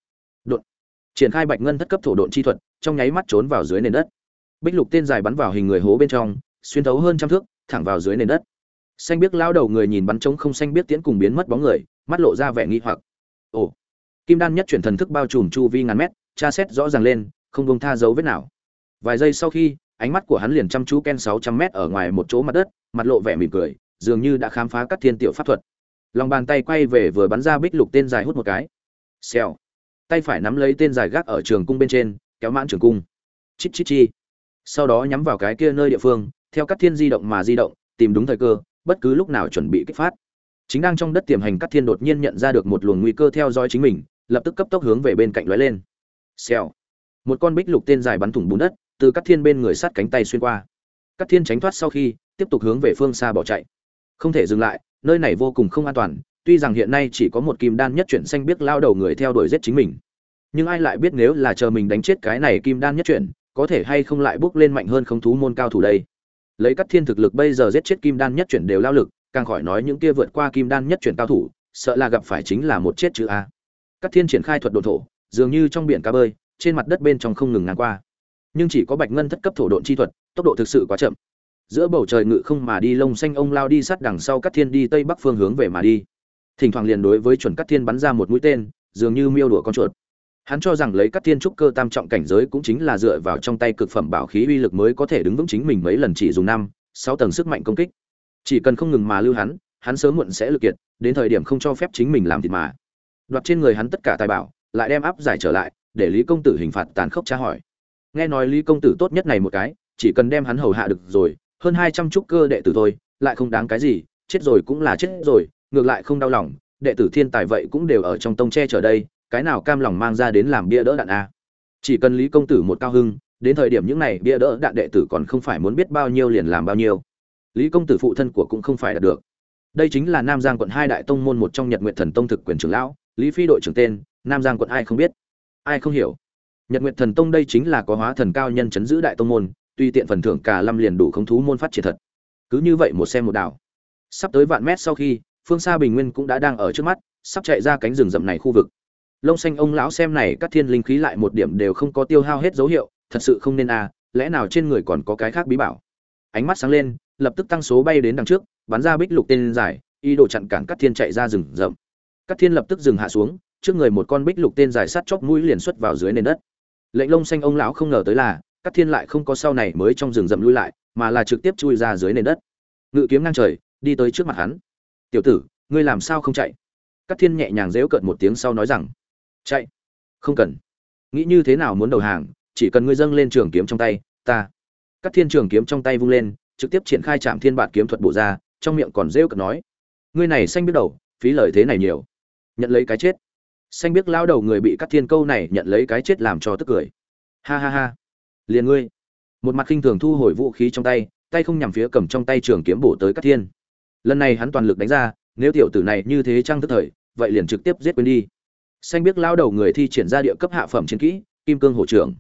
Đột triển khai bạch ngân thất cấp thổ độn chi thuật trong nháy mắt trốn vào dưới nền đất bích lục tên dài bắn vào hình người hố bên trong xuyên thấu hơn trăm thước thẳng vào dưới nền đất xanh biết lao đầu người nhìn bắn trống không xanh biết tiễn cùng biến mất bóng người mắt lộ ra vẻ nghi hoặc ồ kim đan nhất chuyển thần thức bao trùm chu vi ngàn mét tra xét rõ ràng lên không bông tha dấu vết nào vài giây sau khi ánh mắt của hắn liền chăm chú ken 600 mét ở ngoài một chỗ mặt đất, mặt lộ vẻ mỉm cười, dường như đã khám phá các thiên tiểu pháp thuật. Lòng bàn tay quay về vừa bắn ra bích lục tên dài hút một cái. Xèo. Tay phải nắm lấy tên dài gác ở trường cung bên trên, kéo mãn trường cung. Chít chít chi. Sau đó nhắm vào cái kia nơi địa phương, theo các thiên di động mà di động, tìm đúng thời cơ, bất cứ lúc nào chuẩn bị kích phát. Chính đang trong đất tiềm hành các thiên đột nhiên nhận ra được một luồng nguy cơ theo dõi chính mình, lập tức cấp tốc hướng về bên cạnh lóe lên. Xèo. Một con bích lục tên dài bắn thủng bùn đất, từ các thiên bên người sát cánh tay xuyên qua các thiên tránh thoát sau khi tiếp tục hướng về phương xa bỏ chạy không thể dừng lại nơi này vô cùng không an toàn tuy rằng hiện nay chỉ có một kim đan nhất chuyển xanh biết lao đầu người theo đuổi giết chính mình, nhưng ai lại biết nếu là chờ mình đánh chết cái này kim đan nhất chuyển, có thể hay không lại bước lên mạnh hơn không thú môn cao thủ đây? Lấy các thiên thực lực bây giờ giết chết kim đan nhất chuyển đều lao lực, càng khỏi nói những kia vượt qua kim đan nhất chuyển cao thủ, sợ là gặp phải chính là một chết chữ a. Các thiên triển khai thuật độ thổ, dường như trong biển cá bơi, trên mặt đất bên trong không ngừng ngang qua. Nhưng chỉ có bạch ngân thất cấp thổ độn chi thuật, tốc độ thực sự quá chậm. Giữa bầu trời ngự không mà đi, lông xanh ông lao đi sát đằng sau các thiên đi tây bắc phương hướng về mà đi thỉnh thoảng liền đối với chuẩn cắt thiên bắn ra một mũi tên, dường như miêu đùa con chuột. Hắn cho rằng lấy cắt thiên trúc cơ tam trọng cảnh giới cũng chính là dựa vào trong tay cực phẩm bảo khí uy lực mới có thể đứng vững chính mình mấy lần chỉ dùng năm, sáu tầng sức mạnh công kích. Chỉ cần không ngừng mà lưu hắn hắn sớm muộn sẽ lực kiệt, đến thời điểm không cho phép chính mình làm thịt mà. Đoạt trên người hắn tất cả tài bảo, lại đem áp giải trở lại, để lý công tử hình phạt tàn khốc tra hỏi. Nghe nói lý công tử tốt nhất này một cái, chỉ cần đem hắn hầu hạ được rồi, hơn hai trăm trúc cơ đệ tử thôi, lại không đáng cái gì, chết rồi cũng là chết rồi ngược lại không đau lòng đệ tử thiên tài vậy cũng đều ở trong tông che chở đây cái nào cam lòng mang ra đến làm bia đỡ đạn a? Chỉ cần lý công tử một cao hưng đến thời điểm những này bia đỡ đạn đệ tử còn không phải muốn biết bao nhiêu liền làm bao nhiêu. Lý công tử phụ thân của cũng không phải đạt được. Đây chính là nam giang quận hai đại tông môn một trong nhật nguyện thần tông thực quyền trưởng lão lý phi đội trưởng tên nam giang quận ai không biết? Ai không hiểu? Nhật Nguyệt Thần Tông đây chính là có hóa thần cao nhân chấn giữ đại tông môn, tuy tiện phần thưởng cả lâm liền đủ không thú môn phát triển thật. Cứ như vậy một xem một đảo. Sắp tới vạn mét sau khi, phương xa bình nguyên cũng đã đang ở trước mắt, sắp chạy ra cánh rừng rậm này khu vực. Lông xanh ông lão xem này các thiên linh khí lại một điểm đều không có tiêu hao hết dấu hiệu, thật sự không nên à, lẽ nào trên người còn có cái khác bí bảo. Ánh mắt sáng lên, lập tức tăng số bay đến đằng trước, bắn ra bích lục tên dài, ý đồ chặn cản các thiên chạy ra rừng rậm. Các thiên lập tức dừng hạ xuống, trước người một con bích lục tên dài sắt chóc mũi liền xuất vào dưới nền đất lệnh lông xanh ông lão không ngờ tới là các thiên lại không có sau này mới trong rừng rậm lui lại mà là trực tiếp chui ra dưới nền đất ngự kiếm ngang trời đi tới trước mặt hắn tiểu tử, ngươi làm sao không chạy? Các thiên nhẹ nhàng dễu cợt một tiếng sau nói rằng, chạy. Không cần. Nghĩ như thế nào muốn đầu hàng, chỉ cần ngươi dâng lên trường kiếm trong tay, ta. Các thiên trường kiếm trong tay vung lên, trực tiếp triển khai trạm thiên bạt kiếm thuật bộ ra, trong miệng còn rêu cợt nói, ngươi này xanh biết đầu, phí lời thế này nhiều. Nhận lấy cái chết. Xanh biết lao đầu người bị cắt thiên câu này nhận lấy cái chết làm cho tức cười. Ha ha ha, liền ngươi. Một mặt khinh thường thu hồi vũ khí trong tay tay không nhằm phía cầm trong tay trường kiếm bổ tới cắt thiên lần này hắn toàn lực đánh ra, nếu tiểu tử này như thế trang tức thời, vậy liền trực tiếp giết quên đi. Xanh biết lao đầu người thi triển ra địa cấp hạ phẩm chiến kỹ, kim cương hổ trưởng.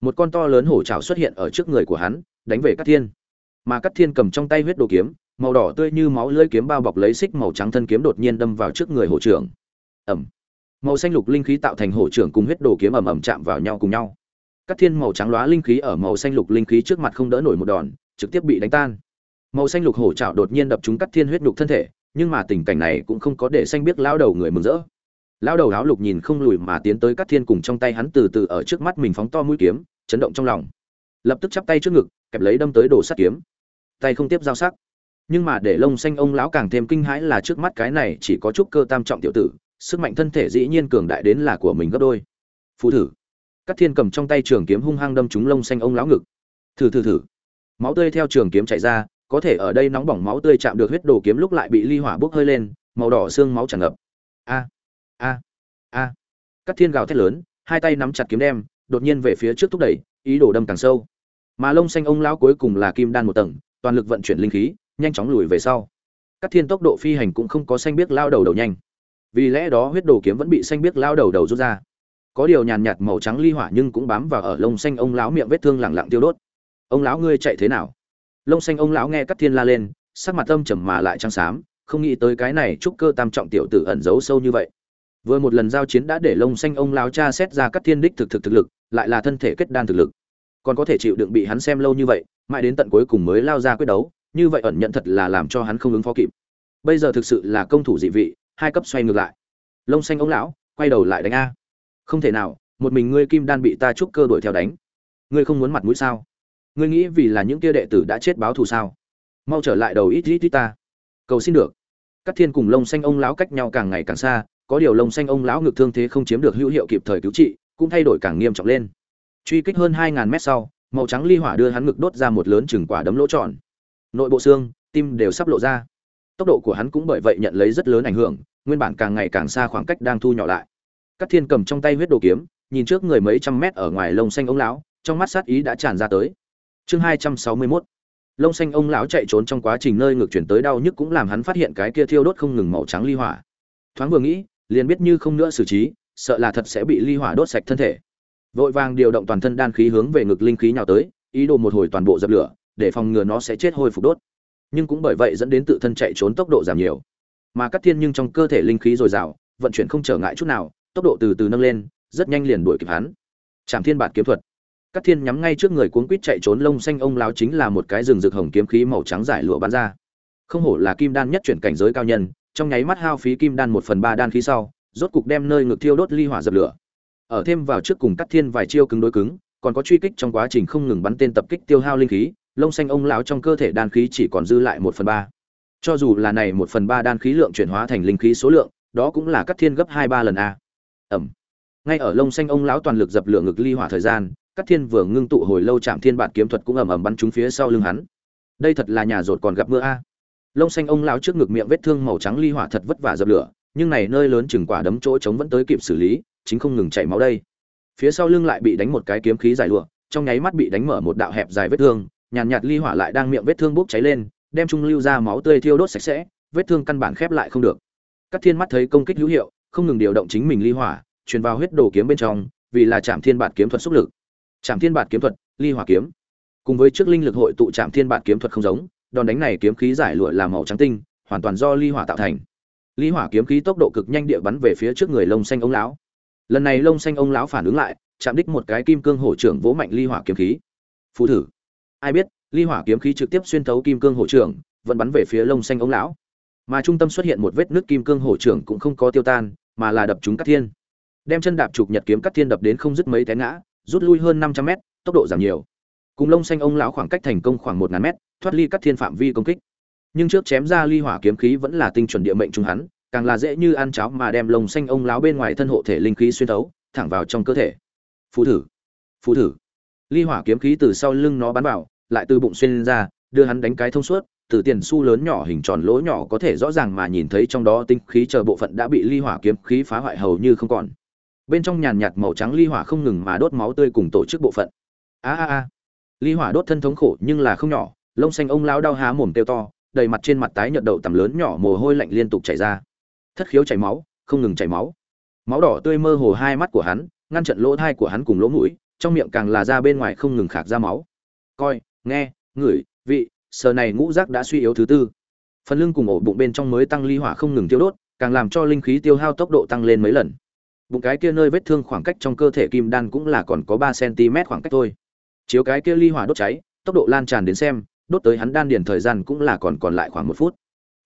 Một con to lớn hổ trào xuất hiện ở trước người của hắn, đánh về cắt thiên. Mà cắt thiên cầm trong tay huyết đồ kiếm, màu đỏ tươi như máu lưỡi kiếm bao bọc lấy xích màu trắng thân kiếm đột nhiên đâm vào trước người hổ trưởng. Ẩm màu xanh lục linh khí tạo thành hổ trưởng cùng huyết đồ kiếm ầm ầm chạm vào nhau cùng nhau. Các thiên màu trắng lóa linh khí ở màu xanh lục linh khí trước mặt không đỡ nổi một đòn, trực tiếp bị đánh tan màu xanh lục hổ trảo đột nhiên đập trúng cắt thiên huyết nhục thân thể, nhưng mà tình cảnh này cũng không có để xanh biết lao đầu người mừng rỡ. Lao đầu áo lục nhìn không lùi mà tiến tới cắt thiên cùng trong tay hắn từ từ ở trước mắt mình phóng to mũi kiếm, chấn động trong lòng. Lập tức chắp tay trước ngực, kẹp lấy đâm tới đồ sắt kiếm. Tay không tiếp giao sắc. Nhưng mà để lông xanh ông lão càng thêm kinh hãi là trước mắt cái này chỉ có chút cơ tam trọng tiểu tử, sức mạnh thân thể dĩ nhiên cường đại đến là của mình gấp đôi. Phù thử. Cắt thiên cầm trong tay trường kiếm hung hăng đâm trúng lông xanh ông lão ngực. Thử thử thử. Máu tươi theo trường kiếm chảy ra có thể ở đây nóng bỏng máu tươi chạm được huyết đồ kiếm lúc lại bị ly hỏa bốc hơi lên, màu đỏ xương máu tràn ngập. A a a. Các thiên gào thét lớn, hai tay nắm chặt kiếm đem, đột nhiên về phía trước thúc đẩy, ý đồ đâm càng sâu. Mà lông xanh ông lão cuối cùng là kim đan một tầng, toàn lực vận chuyển linh khí, nhanh chóng lùi về sau. Các thiên tốc độ phi hành cũng không có xanh biết lao đầu đầu nhanh. Vì lẽ đó huyết đồ kiếm vẫn bị xanh biết lao đầu đầu rút ra. Có điều nhàn nhạt màu trắng ly hỏa nhưng cũng bám vào ở lông xanh ông lão miệng vết thương lẳng lặng tiêu đốt. Ông lão ngươi chạy thế nào? Lông xanh ông lão nghe các thiên la lên, sắc mặt âm trầm mà lại trắng xám, không nghĩ tới cái này trúc cơ tam trọng tiểu tử ẩn giấu sâu như vậy. Vừa một lần giao chiến đã để lông xanh ông lão cha xét ra các thiên đích thực thực thực lực, lại là thân thể kết đan thực lực. Còn có thể chịu đựng bị hắn xem lâu như vậy, mãi đến tận cuối cùng mới lao ra quyết đấu, như vậy ẩn nhận thật là làm cho hắn không ứng phó kịp. Bây giờ thực sự là công thủ dị vị, hai cấp xoay ngược lại. Lông xanh ông lão, quay đầu lại đánh a. Không thể nào, một mình ngươi kim đan bị ta trúc cơ đuổi theo đánh. Ngươi không muốn mặt mũi sao? Ngươi nghĩ vì là những kia đệ tử đã chết báo thù sao? Mau trở lại đầu ít ít ít ta. Cầu xin được. Các thiên cùng lông xanh ông lão cách nhau càng ngày càng xa, có điều lông xanh ông lão ngực thương thế không chiếm được hữu hiệu kịp thời cứu trị, cũng thay đổi càng nghiêm trọng lên. Truy kích hơn hai ngàn mét sau, màu trắng ly hỏa đưa hắn ngực đốt ra một lớn chừng quả đấm lỗ tròn. Nội bộ xương, tim đều sắp lộ ra. Tốc độ của hắn cũng bởi vậy nhận lấy rất lớn ảnh hưởng, nguyên bản càng ngày càng xa khoảng cách đang thu nhỏ lại. Các thiên cầm trong tay huyết đồ kiếm, nhìn trước người mấy trăm mét ở ngoài lông xanh ông lão, trong mắt sát ý đã tràn ra tới chương hai trăm sáu mươi 261 lông xanh ông lão chạy trốn trong quá trình nơi ngược chuyển tới đau nhức cũng làm hắn phát hiện cái kia thiêu đốt không ngừng màu trắng ly hỏa. Thoáng vừa nghĩ, liền biết như không nữa xử trí, sợ là thật sẽ bị ly hỏa đốt sạch thân thể. Vội vàng điều động toàn thân đan khí hướng về ngực linh khí nhào tới, ý đồ một hồi toàn bộ dập lửa, để phòng ngừa nó sẽ chết hôi phục đốt. Nhưng cũng bởi vậy dẫn đến tự thân chạy trốn tốc độ giảm nhiều. Mà cắt thiên nhưng trong cơ thể linh khí dồi dào, vận chuyển không trở ngại chút nào, tốc độ từ từ nâng lên, rất nhanh liền đuổi kịp hắn. Trảm thiên bạt kiếm thuật. Cát thiên nhắm ngay trước người cuống quýt chạy trốn lông xanh ông láo chính là một cái rừng rực hồng kiếm khí màu trắng giải lụa bắn ra. Không hổ là kim đan nhất chuyển cảnh giới cao nhân, trong nháy mắt hao phí kim đan một phần ba đan khí sau, rốt cục đem nơi ngực thiêu đốt ly hỏa dập lửa. Ở thêm vào trước cùng Cát thiên vài chiêu cứng đối cứng, còn có truy kích trong quá trình không ngừng bắn tên tập kích tiêu hao linh khí, lông xanh ông lão trong cơ thể đan khí chỉ còn dư lại một phần ba. Cho dù là này một phần ba đan khí lượng chuyển hóa thành linh khí số lượng, đó cũng là Cát thiên gấp hai ba lần a. Ẩm. Ngay ở lông xanh ông lão toàn lực dập lửa ngực ly hỏa thời gian Cát thiên vừa ngưng tụ hồi lâu chạm thiên bản kiếm thuật cũng ầm ầm bắn trúng phía sau lưng hắn. Đây thật là nhà rột còn gặp mưa a. Lông xanh ông lão trước ngực miệng vết thương màu trắng ly hỏa thật vất vả dập lửa nhưng này nơi lớn chừng quả đấm chỗ trống vẫn tới kịp xử lý chính không ngừng chảy máu đây. Phía sau lưng lại bị đánh một cái kiếm khí dài lụa trong nháy mắt bị đánh mở một đạo hẹp dài vết thương nhàn nhạt, nhạt ly hỏa lại đang miệng vết thương bốc cháy lên đem trung lưu ra máu tươi thiêu đốt sạch sẽ vết thương căn bản khép lại không được. Các thiên mắt thấy công kích hữu hiệu không ngừng điều động chính mình ly hỏa truyền vào huyết đồ kiếm bên trong vì là chạm thiên bản kiếm thuật xúc lực. Trảm thiên Bạt kiếm thuật, ly hỏa kiếm. Cùng với trước linh lực hội tụ Trảm thiên Bạt kiếm thuật không giống, đòn đánh này kiếm khí giải lụa làm màu trắng tinh, hoàn toàn do ly hỏa tạo thành. Ly hỏa kiếm khí tốc độ cực nhanh địa bắn về phía trước người lông xanh ông lão. Lần này lông xanh ông lão phản ứng lại, chạm đích một cái kim cương hổ trưởng vỗ mạnh ly hỏa kiếm khí. Phù thử. Ai biết, ly hỏa kiếm khí trực tiếp xuyên thấu kim cương hổ trưởng, vẫn bắn về phía lông xanh ông lão. Mà trung tâm xuất hiện một vết nứt kim cương hổ trưởng cũng không có tiêu tan, mà là đập chúng cắt thiên. Đem chân đạp trục nhật kiếm cắt thiên đập đến không dứt mấy té ngã rút lui hơn năm trăm mét, tốc độ giảm nhiều. Cùng lông xanh ông lão khoảng cách thành công khoảng một ngàn mét, thoát ly cắt thiên phạm vi công kích. Nhưng trước chém ra ly hỏa kiếm khí vẫn là tinh chuẩn địa mệnh trung hắn, càng là dễ như ăn cháo mà đem lông xanh ông lão bên ngoài thân hộ thể linh khí xuyên thấu, thẳng vào trong cơ thể. Phù thử phù thử. Ly hỏa kiếm khí từ sau lưng nó bắn vào, lại từ bụng xuyên ra, đưa hắn đánh cái thông suốt, từ tiền su lớn nhỏ hình tròn lỗ nhỏ có thể rõ ràng mà nhìn thấy trong đó tinh khí chờ bộ phận đã bị ly hỏa kiếm khí phá hoại hầu như không còn bên trong nhàn nhạt màu trắng ly hỏa không ngừng mà đốt máu tươi cùng tổ chức bộ phận. A a a. Ly hỏa đốt thân thống khổ nhưng là không nhỏ, lông xanh ông lão đau há mồm kêu to, đầy mặt trên mặt tái nhợt đầu tầm lớn nhỏ mồ hôi lạnh liên tục chảy ra. Thất khiếu chảy máu, không ngừng chảy máu. Máu đỏ tươi mơ hồ hai mắt của hắn, ngăn chặn lỗ thai của hắn cùng lỗ mũi, trong miệng càng là ra bên ngoài không ngừng khạc ra máu. Coi, nghe, ngửi, vị, sờ này ngũ giác đã suy yếu thứ tư. Phần lưng cùng ổ bụng bên trong mới tăng ly hỏa không ngừng tiêu đốt, càng làm cho linh khí tiêu hao tốc độ tăng lên mấy lần bụng cái kia nơi vết thương khoảng cách trong cơ thể kim đan cũng là còn có ba cm khoảng cách thôi. Chiếu cái kia ly hỏa đốt cháy, tốc độ lan tràn đến xem, đốt tới hắn đan điền thời gian cũng là còn còn lại khoảng một phút.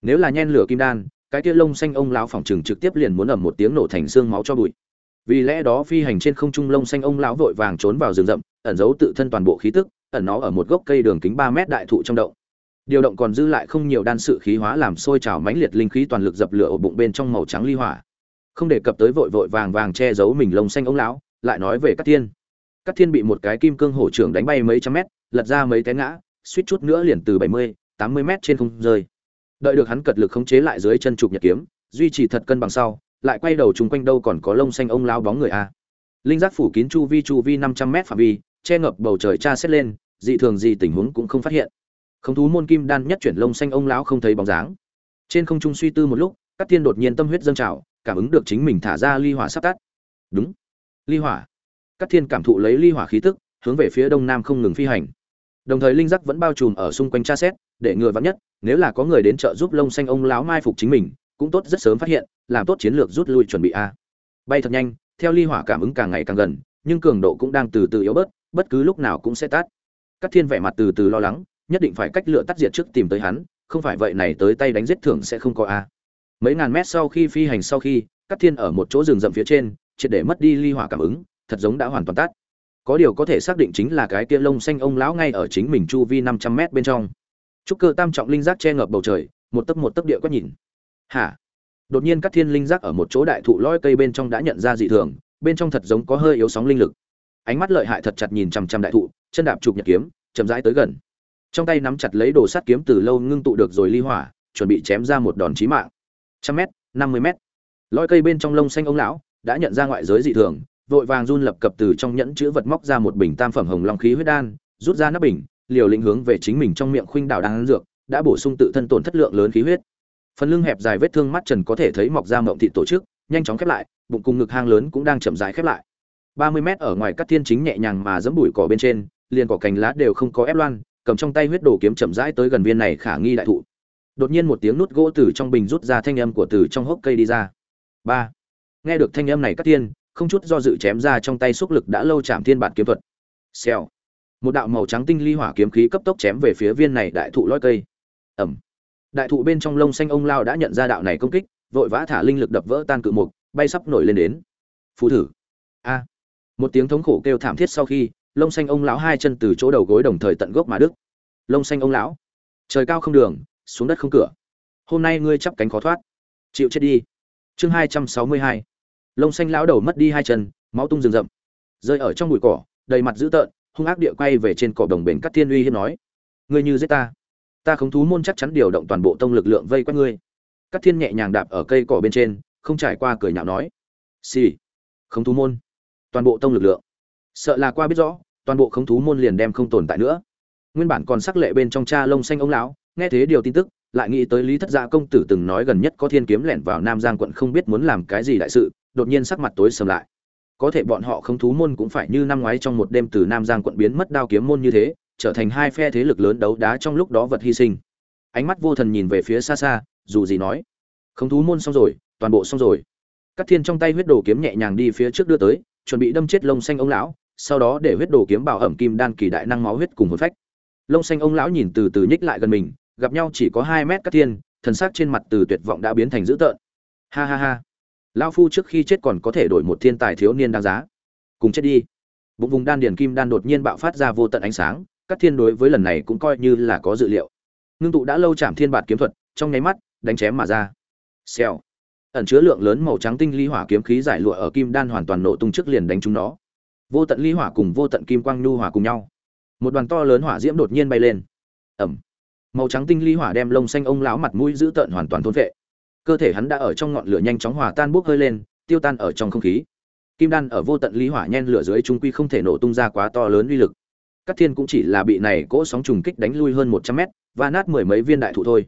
Nếu là nhen lửa kim đan, cái kia lông xanh ông lão phòng trừng trực tiếp liền muốn ầm một tiếng nổ thành xương máu cho bụi. Vì lẽ đó phi hành trên không trung lông xanh ông lão vội vàng trốn vào rừng rậm, ẩn giấu tự thân toàn bộ khí tức, ẩn nó ở một gốc cây đường kính ba mét đại thụ trong động. Điều động còn dư lại không nhiều đan sự khí hóa làm sôi trào mãnh liệt linh khí toàn lực dập lửa ở bụng bên trong màu trắng ly hỏa không đề cập tới vội vội vàng vàng che giấu mình lông xanh ông lão, lại nói về các thiên. Các thiên bị một cái kim cương hổ trưởng đánh bay mấy trăm mét, lật ra mấy té ngã, suýt chút nữa liền từ bảy mươi, tám mươi mét trên không rơi. Đợi được hắn cật lực khống chế lại dưới chân trục nhật kiếm, duy trì thật cân bằng sau, lại quay đầu chung quanh đâu còn có lông xanh ông lao bóng người a. Linh giác phủ kín chu vi chu vi năm trăm mét phạm vi, che ngập bầu trời cha xét lên, dị thường gì tình huống cũng không phát hiện. Không thú môn kim đan nhất chuyển lông xanh ông lão không thấy bóng dáng. Trên không trung suy tư một lúc các tiên đột nhiên tâm huyết dâng trào cảm ứng được chính mình thả ra ly hỏa sắp tắt. Đúng. Ly hỏa. Các thiên cảm thụ lấy ly hỏa khí tức, hướng về phía đông nam không ngừng phi hành. Đồng thời linh giác vẫn bao trùm ở xung quanh tra xét, để người vắn nhất, nếu là có người đến trợ giúp lông xanh ông lão mai phục chính mình, cũng tốt rất sớm phát hiện, làm tốt chiến lược rút lui chuẩn bị a. Bay thật nhanh, theo ly hỏa cảm ứng càng ngày càng gần, nhưng cường độ cũng đang từ từ yếu bớt, bất cứ lúc nào cũng sẽ tắt. Các thiên vẻ mặt từ từ lo lắng, nhất định phải cách lựa tắt diệt trước tìm tới hắn, không phải vậy này tới tay đánh giết thưởng sẽ không có a mấy ngàn mét sau khi phi hành sau khi cắt thiên ở một chỗ rừng rậm phía trên, triệt để mất đi ly hỏa cảm ứng, thật giống đã hoàn toàn tắt. Có điều có thể xác định chính là cái kia lông xanh ông lão ngay ở chính mình chu vi năm trăm mét bên trong. Trúc cơ tam trọng linh giác che ngập bầu trời, một tấc một tấc địa quét nhìn. Hả? Đột nhiên các thiên linh giác ở một chỗ đại thụ lõi cây bên trong đã nhận ra dị thường, bên trong thật giống có hơi yếu sóng linh lực. Ánh mắt lợi hại thật chặt nhìn chằm chằm đại thụ, chân đạp chụp nhật kiếm, chậm rãi tới gần. Trong tay nắm chặt lấy đồ sắt kiếm từ lâu ngưng tụ được rồi ly hỏa, chuẩn bị chém ra một đòn chí mạng trăm mét, năm mươi mét. Lõi cây bên trong lông xanh ông lão đã nhận ra ngoại giới dị thường, vội vàng run lập cập từ trong nhẫn chữ vật móc ra một bình tam phẩm hồng long khí huyết đan, rút ra nắp bình, liều lĩnh hướng về chính mình trong miệng khuynh đảo đang ăn dược, đã bổ sung tự thân tổn thất lượng lớn khí huyết. Phần lưng hẹp dài vết thương mắt trần có thể thấy mọc ra mộng thị tổ chức, nhanh chóng khép lại, bụng cùng ngực hang lớn cũng đang chậm rãi khép lại. Ba mươi mét ở ngoài các thiên chính nhẹ nhàng mà dẫm bụi cỏ bên trên, liền cỏ cành lá đều không có ép loan, cầm trong tay huyết đồ kiếm chậm rãi tới gần viên này khả nghi đại thụ đột nhiên một tiếng nút gỗ từ trong bình rút ra thanh âm của từ trong hốc cây đi ra. Ba. Nghe được thanh âm này các tiên không chút do dự chém ra trong tay xúc lực đã lâu chạm thiên bản kiếm thuật. Xèo. Một đạo màu trắng tinh ly hỏa kiếm khí cấp tốc chém về phía viên này đại thụ lõi cây. Ẩm. Đại thụ bên trong lông xanh ông lao đã nhận ra đạo này công kích, vội vã thả linh lực đập vỡ tan cự mục, bay sắp nổi lên đến. Phù thử. A. Một tiếng thống khổ kêu thảm thiết sau khi, lông xanh ông lão hai chân từ chỗ đầu gối đồng thời tận gốc mà đức lông xanh ông lão. Trời cao không đường xuống đất không cửa. Hôm nay ngươi chắp cánh khó thoát. Chịu chết đi. Chương hai trăm sáu mươi hai. Lông xanh lão đầu mất đi hai chân, máu tung rừng rậm. Rơi ở trong bụi cỏ, đầy mặt dữ tợn, hung ác địa quay về trên cỏ đồng bền cắt thiên uy hiếp nói. Ngươi như giết ta. Ta khống thú môn chắc chắn điều động toàn bộ tông lực lượng vây quanh ngươi. Cắt thiên nhẹ nhàng đạp ở cây cỏ bên trên, không trải qua cười nhạo nói. Xì、sì. khống thú môn. Toàn bộ tông lực lượng. Sợ là qua biết rõ, toàn bộ khống thú môn liền đem không tồn tại nữa. Nguyên bản còn sắc lệ bên trong cha lông xanh ông lão nghe thế điều tin tức, lại nghĩ tới lý thất gia công tử từng nói gần nhất có thiên kiếm lẻn vào nam giang quận không biết muốn làm cái gì đại sự, đột nhiên sắc mặt tối sầm lại. Có thể bọn họ không thú môn cũng phải như năm ngoái trong một đêm từ nam giang quận biến mất đao kiếm môn như thế, trở thành hai phe thế lực lớn đấu đá trong lúc đó vật hy sinh. Ánh mắt vô thần nhìn về phía xa xa, dù gì nói, không thú môn xong rồi, toàn bộ xong rồi. Cắt thiên trong tay huyết đồ kiếm nhẹ nhàng đi phía trước đưa tới, chuẩn bị đâm chết lông xanh ông lão, sau đó để huyết đồ kiếm bảo ẩm kim đan kỳ đại năng máu huyết cùng hồn phách. Lông xanh ông lão nhìn từ từ nhích lại gần mình gặp nhau chỉ có hai mét cắt thiên, thần sắc trên mặt từ tuyệt vọng đã biến thành dữ tợn. Ha ha ha. Lão phu trước khi chết còn có thể đổi một thiên tài thiếu niên đáng giá. Cùng chết đi. Bụng vùng đan điền kim đan đột nhiên bạo phát ra vô tận ánh sáng các thiên đối với lần này cũng coi như là có dự liệu. Ngưng tụ đã lâu chạm thiên bạt kiếm thuật, trong nháy mắt, đánh chém mà ra. Xèo. Ẩn chứa lượng lớn màu trắng tinh ly hỏa kiếm khí giải lụa ở kim đan hoàn toàn nổ tung trước liền đánh chúng nó. Vô tận ly hỏa cùng vô tận kim quang nhu hòa cùng nhau. Một đoàn to lớn hỏa diễm đột nhiên bay lên. Ẩm màu trắng tinh ly hỏa đem lông xanh ông lão mặt mũi giữ tợn hoàn toàn thôn vệ. Cơ thể hắn đã ở trong ngọn lửa nhanh chóng hòa tan bốc hơi lên, tiêu tan ở trong không khí. Kim đan ở vô tận ly hỏa nhen lửa dưới trung quy không thể nổ tung ra quá to lớn uy lực. Các thiên cũng chỉ là bị này cỗ sóng trùng kích đánh lui hơn một trăm mét và nát mười mấy viên đại thụ thôi.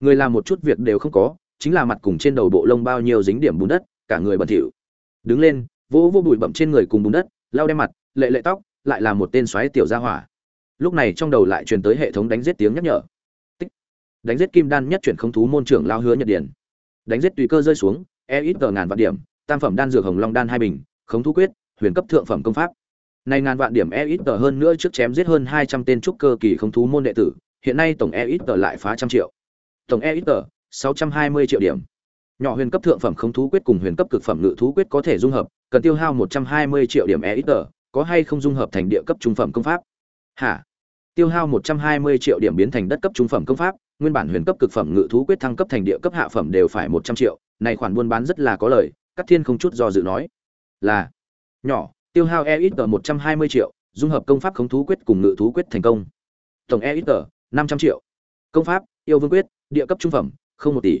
Người làm một chút việc đều không có, chính là mặt cùng trên đầu bộ lông bao nhiêu dính điểm bùn đất, cả người bẩn thỉu. Đứng lên, vỗ vô bụi bậm trên người cùng bùn đất, lau đem mặt, lệ lệ tóc, lại là một tên xoáy tiểu gia hỏa. Lúc này trong đầu lại truyền tới hệ thống đánh giết tiếng nhắc nhở đánh giết kim đan nhất chuyển không thú môn trưởng lao hứa nhật điển đánh giết tùy cơ rơi xuống e ít tờ ngàn vạn điểm, tam phẩm đan dược hồng long đan hai bình, khống thú quyết, huyền cấp thượng phẩm công pháp. Này ngàn vạn điểm e ít tờ hơn nữa trước chém giết hơn hai trăm tên trúc cơ kỳ không thú môn đệ tử, hiện nay tổng e ít tờ lại phá trăm triệu. Tổng e ít tờ, sáu trăm hai mươi triệu điểm. Nhỏ huyền cấp thượng phẩm không thú quyết cùng huyền cấp cực phẩm ngự thú quyết có thể dung hợp, cần tiêu hao một trăm hai mươi triệu điểm e ít tờ, có hay không dung hợp thành địa cấp trung phẩm công pháp? Hả? Tiêu hao một trăm hai mươi triệu điểm biến thành đất cấp trung phẩm công pháp nguyên bản huyền cấp cực phẩm ngự thú quyết thăng cấp thành địa cấp hạ phẩm đều phải một trăm triệu, này khoản buôn bán rất là có lời, Cát thiên không chút do dự nói. Là, nhỏ, tiêu hao e ít một trăm hai mươi triệu, dung hợp công pháp khống thú quyết cùng ngự thú quyết thành công. Tổng e ít năm trăm triệu. Công pháp, yêu vương quyết, địa cấp trung phẩm, không một tỷ.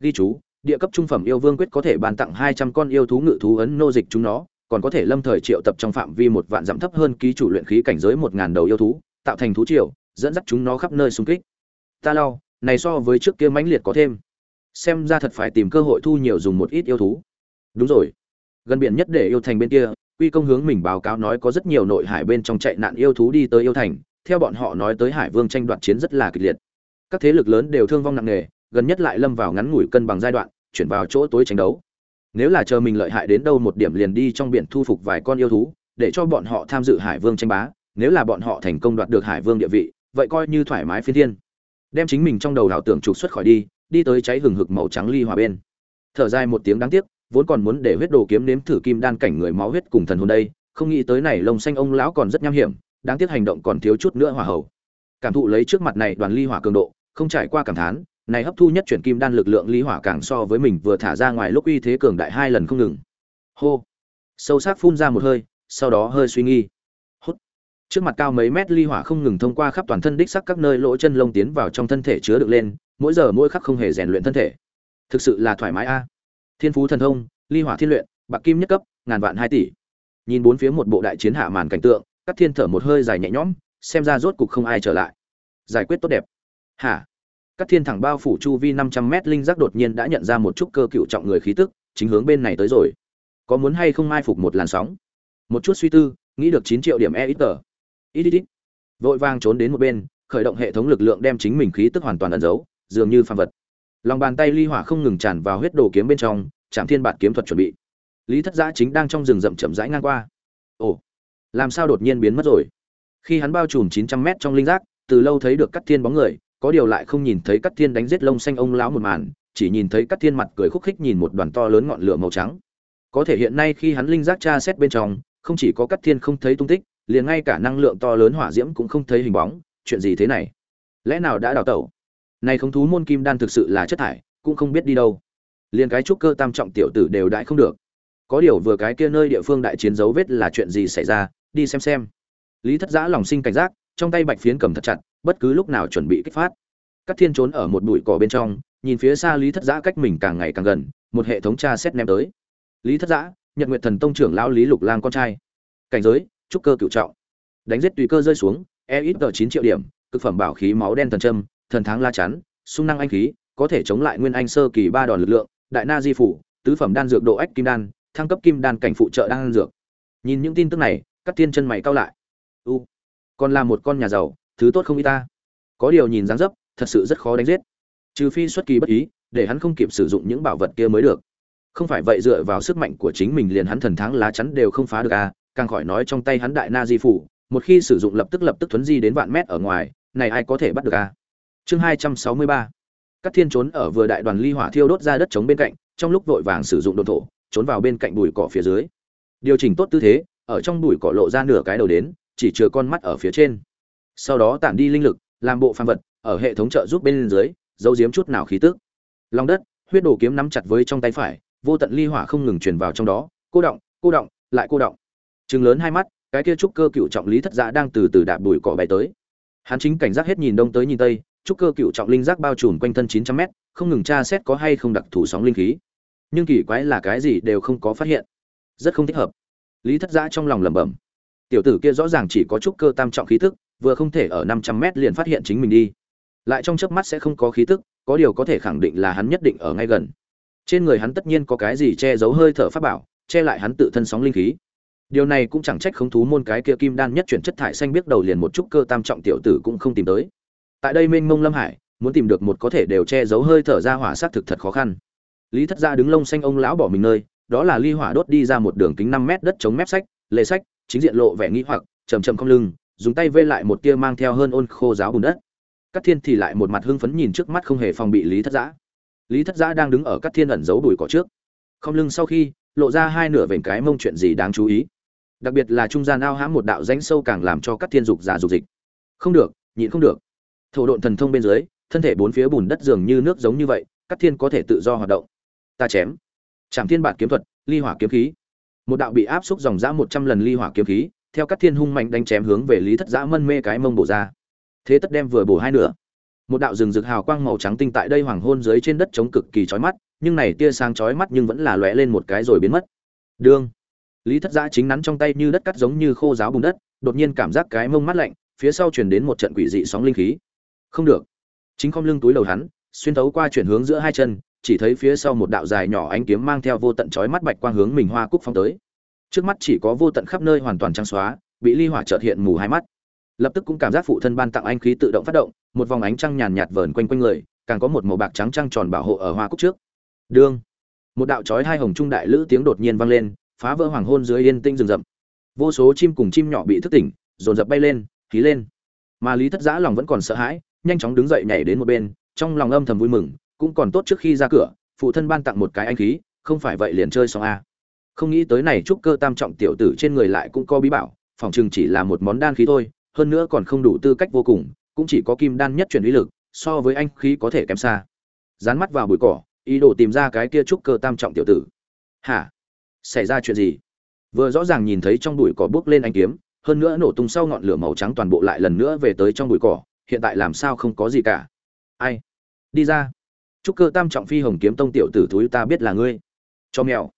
Ghi chú, địa cấp trung phẩm yêu vương quyết có thể bàn tặng hai trăm con yêu thú ngự thú ấn nô dịch chúng nó, còn có thể lâm thời triệu tập trong phạm vi một vạn giảm thấp hơn ký chủ luyện khí cảnh giới một ngàn đầu yêu thú, tạo thành thú triều, dẫn dắt chúng nó khắp nơi xung kích ta lau, này so với trước kia mãnh liệt có thêm. Xem ra thật phải tìm cơ hội thu nhiều dùng một ít yêu thú. Đúng rồi. Gần biển nhất để yêu thành bên kia, quy công hướng mình báo cáo nói có rất nhiều nội hải bên trong chạy nạn yêu thú đi tới yêu thành. Theo bọn họ nói tới hải vương tranh đoạt chiến rất là kịch liệt. Các thế lực lớn đều thương vong nặng nề, gần nhất lại lâm vào ngắn ngủi cân bằng giai đoạn, chuyển vào chỗ tối tranh đấu. Nếu là chờ mình lợi hại đến đâu một điểm liền đi trong biển thu phục vài con yêu thú, để cho bọn họ tham dự hải vương tranh bá. Nếu là bọn họ thành công đoạt được hải vương địa vị, vậy coi như thoải mái phi thiên đem chính mình trong đầu đảo tưởng trục xuất khỏi đi đi tới cháy hừng hực màu trắng ly hòa bên. Thở dài một tiếng đáng tiếc, vốn còn muốn để huyết đồ kiếm nếm thử kim đan cảnh người máu huyết cùng thần hồn đây, không nghĩ tới này lông xanh ông lão còn rất nham hiểm, đáng tiếc hành động còn thiếu chút nữa hỏa hậu cảm thụ lấy trước mặt này đoàn ly hỏa cường độ, không trải qua cảm thán, này hấp thu nhất chuyển kim đan lực lượng ly hỏa càng so với mình vừa thả ra ngoài lúc uy thế cường đại hai lần không ngừng. Hô. Sâu sắc phun ra một hơi, sau đó hơi suy nghi trước mặt cao mấy mét ly hỏa không ngừng thông qua khắp toàn thân đích sắc các nơi lỗ chân lông tiến vào trong thân thể chứa được lên, mỗi giờ mỗi khắc không hề rèn luyện thân thể. Thực sự là thoải mái a. Thiên phú thần thông, ly hỏa thiên luyện, bạc kim nhất cấp, ngàn vạn hai tỷ. Nhìn bốn phía một bộ đại chiến hạ màn cảnh tượng các thiên thở một hơi dài nhẹ nhõm, xem ra rốt cục không ai trở lại. Giải quyết tốt đẹp. Hả? Các thiên thẳng bao phủ chu vi năm trăm mét, linh giác đột nhiên đã nhận ra một chút cơ cựu trọng người khí tức, chính hướng bên này tới rồi. Có muốn hay không mai phục một làn sóng? Một chút suy tư, nghĩ được chín triệu điểm e ít tờ ít ít ít. Vội vang trốn đến một bên, khởi động hệ thống lực lượng đem chính mình khí tức hoàn toàn ẩn giấu, dường như phàm vật. Lòng bàn tay ly hỏa không ngừng tràn vào huyết đồ kiếm bên trong chạm thiên bạt kiếm thuật chuẩn bị. Lý thất giã chính đang trong rừng rậm chậm rãi ngang qua. Ồ, làm sao đột nhiên biến mất rồi? Khi hắn bao trùm chín trăm mét trong linh giác, từ lâu thấy được cắt thiên bóng người, có điều lại không nhìn thấy cắt thiên đánh giết lông xanh ông lão một màn, chỉ nhìn thấy cắt thiên mặt cười khúc khích nhìn một đoàn to lớn ngọn lửa màu trắng. Có thể hiện nay khi hắn linh giác tra xét bên trong, không chỉ có cắt thiên không thấy tung tích liền ngay cả năng lượng to lớn hỏa diễm cũng không thấy hình bóng, chuyện gì thế này? Lẽ nào đã đào tẩu? Này không thú môn kim đan thực sự là chất thải, cũng không biết đi đâu. Liền cái trúc cơ tam trọng tiểu tử đều đại không được. Có điều vừa cái kia nơi địa phương đại chiến dấu vết là chuyện gì xảy ra, đi xem xem. Lý thất giã lòng sinh cảnh giác, trong tay bạch phiến cầm thật chặt, bất cứ lúc nào chuẩn bị kích phát. Các thiên trốn ở một bụi cỏ bên trong, nhìn phía xa lý thất giã cách mình càng ngày càng gần, một hệ thống tra xét ném tới. Lý thất giã, nhật nguyện thần tông trưởng lão lý lục lang con trai. Cảnh giới trúc cơ cựu trọng. Đánh giết tùy cơ rơi xuống e ít tờ chín triệu điểm, cực phẩm bảo khí máu đen thần trâm thần thắng la chắn, sung năng anh khí, có thể chống lại nguyên anh sơ kỳ ba đòn lực lượng, đại na di phủ, tứ phẩm đan dược độ ách kim đan, thăng cấp kim đan cảnh phụ trợ đan dược. Nhìn những tin tức này các tiên chân mày cao lại. U, còn là một con nhà giàu, thứ tốt không y ta. Có điều nhìn dáng dấp, thật sự rất khó đánh giết. Trừ phi xuất kỳ bất ý, để hắn không kịp sử dụng những bảo vật kia mới được. Không phải vậy dựa vào sức mạnh của chính mình liền hắn thần thắng lá chắn đều không phá được à càng khỏi nói trong tay hắn đại na di phủ, một khi sử dụng lập tức lập tức thuấn di đến vạn mét ở ngoài, này ai có thể bắt được à chương hai trăm sáu mươi ba. Các thiên trốn ở vừa đại đoàn ly hỏa thiêu đốt ra đất trống bên cạnh, trong lúc vội vàng sử dụng đồn thổ, trốn vào bên cạnh bụi cỏ phía dưới. Điều chỉnh tốt tư thế, ở trong bụi cỏ lộ ra nửa cái đầu đến, chỉ chừa con mắt ở phía trên. Sau đó tản đi linh lực, làm bộ phàm vật, ở hệ thống trợ giúp bên dưới, giấu giếm chút nào khí tức. Lòng đất, huyết đồ kiếm nắm chặt với trong tay phải, vô tận ly hỏa không ngừng truyền vào trong đó, cô động cô động, lại cô động trừng lớn hai mắt, cái kia trúc cơ cựu trọng lý thất dạ đang từ từ đạp bụi cỏ bay tới. Hắn chính cảnh giác hết nhìn đông tới nhìn tây, trúc cơ cựu trọng linh giác bao trùm quanh thân chín trăm mét, không ngừng tra xét có hay không đặc thù sóng linh khí. Nhưng kỳ quái là cái gì đều không có phát hiện. Rất không thích hợp. Lý thất dạ trong lòng lẩm bẩm. Tiểu tử kia rõ ràng chỉ có chút cơ tam trọng khí tức, vừa không thể ở năm trăm mét liền phát hiện chính mình đi. Lại trong chớp mắt sẽ không có khí tức, có điều có thể khẳng định là hắn nhất định ở ngay gần. Trên người hắn tất nhiên có cái gì che giấu hơi thở pháp bảo, che lại hắn tự thân sóng linh khí điều này cũng chẳng trách khống thú môn cái kia kim đan nhất chuyển chất thải xanh biết đầu liền một chút cơ tam trọng tiểu tử cũng không tìm tới. Tại đây mênh mông lâm hải, muốn tìm được một có thể đều che giấu hơi thở ra hỏa sát thực thật khó khăn. Lý thất gia đứng lông xanh ông lão bỏ mình nơi, đó là ly hỏa đốt đi ra một đường kính năm mét đất chống mép sách, lề sách, chính diện lộ vẻ nghĩ hoặc, chầm chầm không lưng, dùng tay vê lại một tia mang theo hơn ôn khô giáo bùn đất. Các thiên thì lại một mặt hưng phấn nhìn trước mắt không hề phòng bị lý thất giã lý thất giã đang đứng ở các thiên ẩn giấu đùi cỏ trước. Không lưng sau khi, lộ ra hai nửa vểnh cái mông chuyện gì đáng chú ý đặc biệt là trung gian ao hãm một đạo rãnh sâu càng làm cho các thiên dục giả dục dịch. Không được, nhịn không được. Thổ độn thần thông bên dưới, thân thể bốn phía bùn đất dường như nước giống như vậy, các thiên có thể tự do hoạt động. Ta chém. Trảm thiên bản kiếm thuật, ly hỏa kiếm khí. Một đạo bị áp xúc dòng dã một trăm lần ly hỏa kiếm khí, theo các thiên hung mạnh đánh chém hướng về lý thất dã mân mê cái mông bổ ra. Thế tất đem vừa bổ hai nửa. Một đạo rừng rực hào quang màu trắng tinh tại đây hoàng hôn dưới trên đất chống cực kỳ chói mắt, nhưng này tia sáng chói mắt nhưng vẫn là lóe lên một cái rồi biến mất. Đương lý thất giã chính nắn trong tay như đất cắt giống như khô giáo bùn đất, đột nhiên cảm giác cái mông mắt lạnh, phía sau truyền đến một trận quỷ dị sóng linh khí. Không được. Chính không lưng túi đầu hắn, xuyên thấu qua chuyển hướng giữa hai chân, chỉ thấy phía sau một đạo dài nhỏ ánh kiếm mang theo vô tận chói mắt bạch quang hướng mình hoa cúc phong tới. Trước mắt chỉ có vô tận khắp nơi hoàn toàn trắng xóa, bị ly hỏa chợt hiện mù hai mắt. Lập tức cũng cảm giác phụ thân ban tặng anh khí tự động phát động, một vòng ánh trăng nhàn nhạt vờn quanh quanh người, càng có một màu bạc trắng trăng tròn bảo hộ ở hoa cúc trước. Đương, một đạo chói hai hồng trung đại lữ tiếng đột nhiên vang lên phá vỡ hoàng hôn dưới yên tinh rừng rậm. Vô số chim cùng chim nhỏ bị thức tỉnh, dồn dập bay lên khí lên. Mà lý thất giã lòng vẫn còn sợ hãi, nhanh chóng đứng dậy nhảy đến một bên, trong lòng âm thầm vui mừng, cũng còn tốt trước khi ra cửa, phụ thân ban tặng một cái anh khí, không phải vậy liền chơi xong a. Không nghĩ tới này trúc cơ tam trọng tiểu tử trên người lại cũng có bí bảo, phòng chừng chỉ là một món đan khí thôi, hơn nữa còn không đủ tư cách vô cùng, cũng chỉ có kim đan nhất chuyển uy lực, so với anh khí có thể kém xa. Dán mắt vào bụi cỏ, ý đồ tìm ra cái kia trúc cơ tam trọng tiểu tử. Hả? Xảy ra chuyện gì? Vừa rõ ràng nhìn thấy trong bụi cỏ bước lên anh kiếm, hơn nữa nổ tung sau ngọn lửa màu trắng toàn bộ lại lần nữa về tới trong bụi cỏ, hiện tại làm sao không có gì cả. Ai? Đi ra. Chúc cơ tam trọng phi hồng kiếm tông tiểu tử thúi ta biết là ngươi. Cho mèo.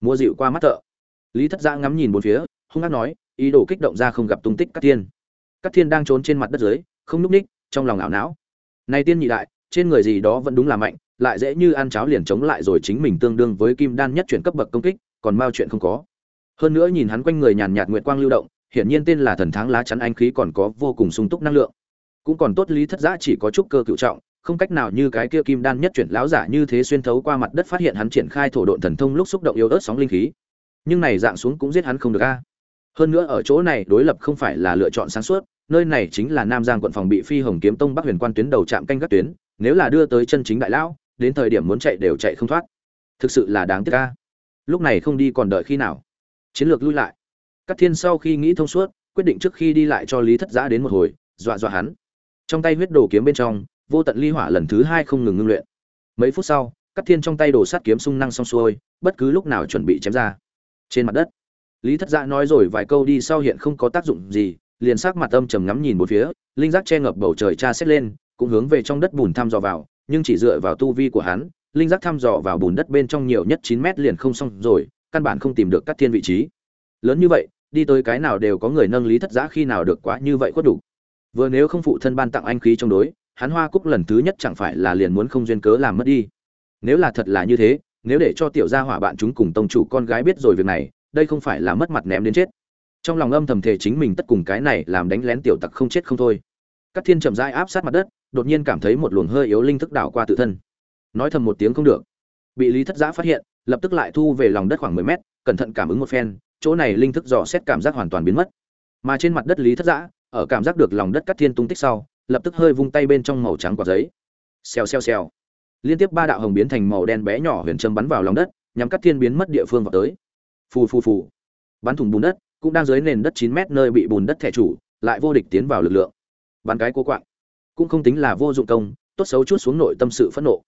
Mua dịu qua mắt thợ. Lý thất giã ngắm nhìn bốn phía, hung hát nói, ý đồ kích động ra không gặp tung tích các thiên. Các thiên đang trốn trên mặt đất dưới, không núp ních, trong lòng ảo não. Này tiên nhị đại, trên người gì đó vẫn đúng là mạnh, lại dễ như ăn cháo liền chống lại rồi chính mình tương đương với kim đan nhất chuyển cấp bậc công kích còn mao chuyện không có. Hơn nữa nhìn hắn quanh người nhàn nhạt nguyệt quang lưu động, hiển nhiên tên là thần thắng lá chắn anh khí còn có vô cùng sung túc năng lượng. Cũng còn tốt lý thất giã chỉ có chút cơ cựu trọng, không cách nào như cái kia kim đan nhất chuyển lão giả như thế xuyên thấu qua mặt đất phát hiện hắn triển khai thổ độn thần thông lúc xúc động yếu ớt sóng linh khí. Nhưng này dạng xuống cũng giết hắn không được a. Hơn nữa ở chỗ này đối lập không phải là lựa chọn sáng suốt, nơi này chính là nam giang quận phòng bị phi hồng kiếm tông bắc huyền quan tuyến đầu trạm canh các tuyến, nếu là đưa tới chân chính đại lão, đến thời điểm muốn chạy đều chạy không thoát. Thực sự là đáng tiếc a lúc này không đi còn đợi khi nào? Chiến lược lui lại. Các thiên sau khi nghĩ thông suốt, quyết định trước khi đi lại cho lý thất giã đến một hồi, dọa dọa hắn. Trong tay huyết đồ kiếm bên trong, vô tận ly hỏa lần thứ hai không ngừng ngưng luyện. Mấy phút sau các thiên trong tay đồ sát kiếm sung năng xong xuôi, bất cứ lúc nào chuẩn bị chém ra. Trên mặt đất, lý thất giã nói rồi vài câu đi sau hiện không có tác dụng gì, liền sắc mặt âm trầm ngắm nhìn một phía, linh giác che ngập bầu trời tra xét lên, cũng hướng về trong đất bùn thăm dò vào, nhưng chỉ dựa vào tu vi của hắn linh giác thăm dò vào bùn đất bên trong nhiều nhất chín mét liền không xong rồi, căn bản không tìm được các thiên vị trí. Lớn như vậy, đi tới cái nào đều có người nâng lý thất giá khi nào được quá như vậy khuất đủ. Vừa nếu không phụ thân ban tặng anh khí trong đối, hắn hoa cúc lần thứ nhất chẳng phải là liền muốn không duyên cớ làm mất đi. Nếu là thật là như thế, nếu để cho tiểu gia hỏa bạn chúng cùng tông chủ con gái biết rồi việc này, đây không phải là mất mặt ném đến chết. Trong lòng âm thầm thể chính mình tất cùng cái này làm đánh lén tiểu tặc không chết không thôi. Các thiên chậm rãi áp sát mặt đất, đột nhiên cảm thấy một luồng hơi yếu linh thức đảo qua tự thân nói thầm một tiếng không được. Bị lý thất giã phát hiện, lập tức lại thu về lòng đất khoảng mười mét, cẩn thận cảm ứng một phen, chỗ này linh thức dò xét cảm giác hoàn toàn biến mất. Mà trên mặt đất lý thất giã, ở cảm giác được lòng đất cắt thiên tung tích sau, lập tức hơi vung tay bên trong màu trắng quả giấy. Xèo xèo xèo. Liên tiếp ba đạo hồng biến thành màu đen bé nhỏ huyền châm bắn vào lòng đất, nhằm cắt thiên biến mất địa phương vào tới. Phù phù phù. Bắn thủng bùn đất, cũng đang dưới nền đất chín mét nơi bị bùn đất thẻ chủ, lại vô địch tiến vào lực lượng. Bắn cái cố quạng. Cũng không tính là vô dụng công, tốt xấu chút xuống nội tâm sự phẫn nộ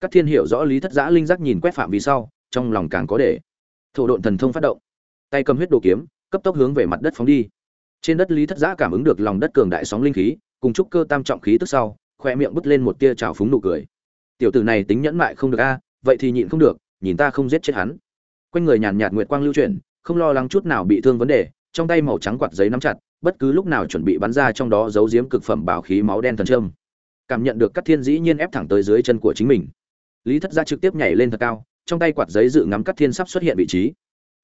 các thiên hiểu rõ lý thất giã linh giác nhìn quét phạm vì sau, trong lòng càng có để. Thổ độn thần thông phát động. Tay cầm huyết đồ kiếm, cấp tốc hướng về mặt đất phóng đi. Trên đất lý thất giã cảm ứng được lòng đất cường đại sóng linh khí, cùng chúc cơ tam trọng khí tức sau khoe miệng bứt lên một tia trào phúng nụ cười. Tiểu tử này tính nhẫn mại không được a, vậy thì nhịn không được, nhìn ta không giết chết hắn. Quanh người nhàn nhạt nguyệt quang lưu chuyển, không lo lắng chút nào bị thương vấn đề, trong tay màu trắng quạt giấy nắm chặt, bất cứ lúc nào chuẩn bị bắn ra trong đó giấu giếm cực phẩm bảo khí máu đen thần trâm cảm nhận được các thiên dĩ nhiên ép thẳng tới dưới chân của chính mình lý thất gia trực tiếp nhảy lên thật cao, trong tay quạt giấy dự ngắm các thiên sắp xuất hiện vị trí.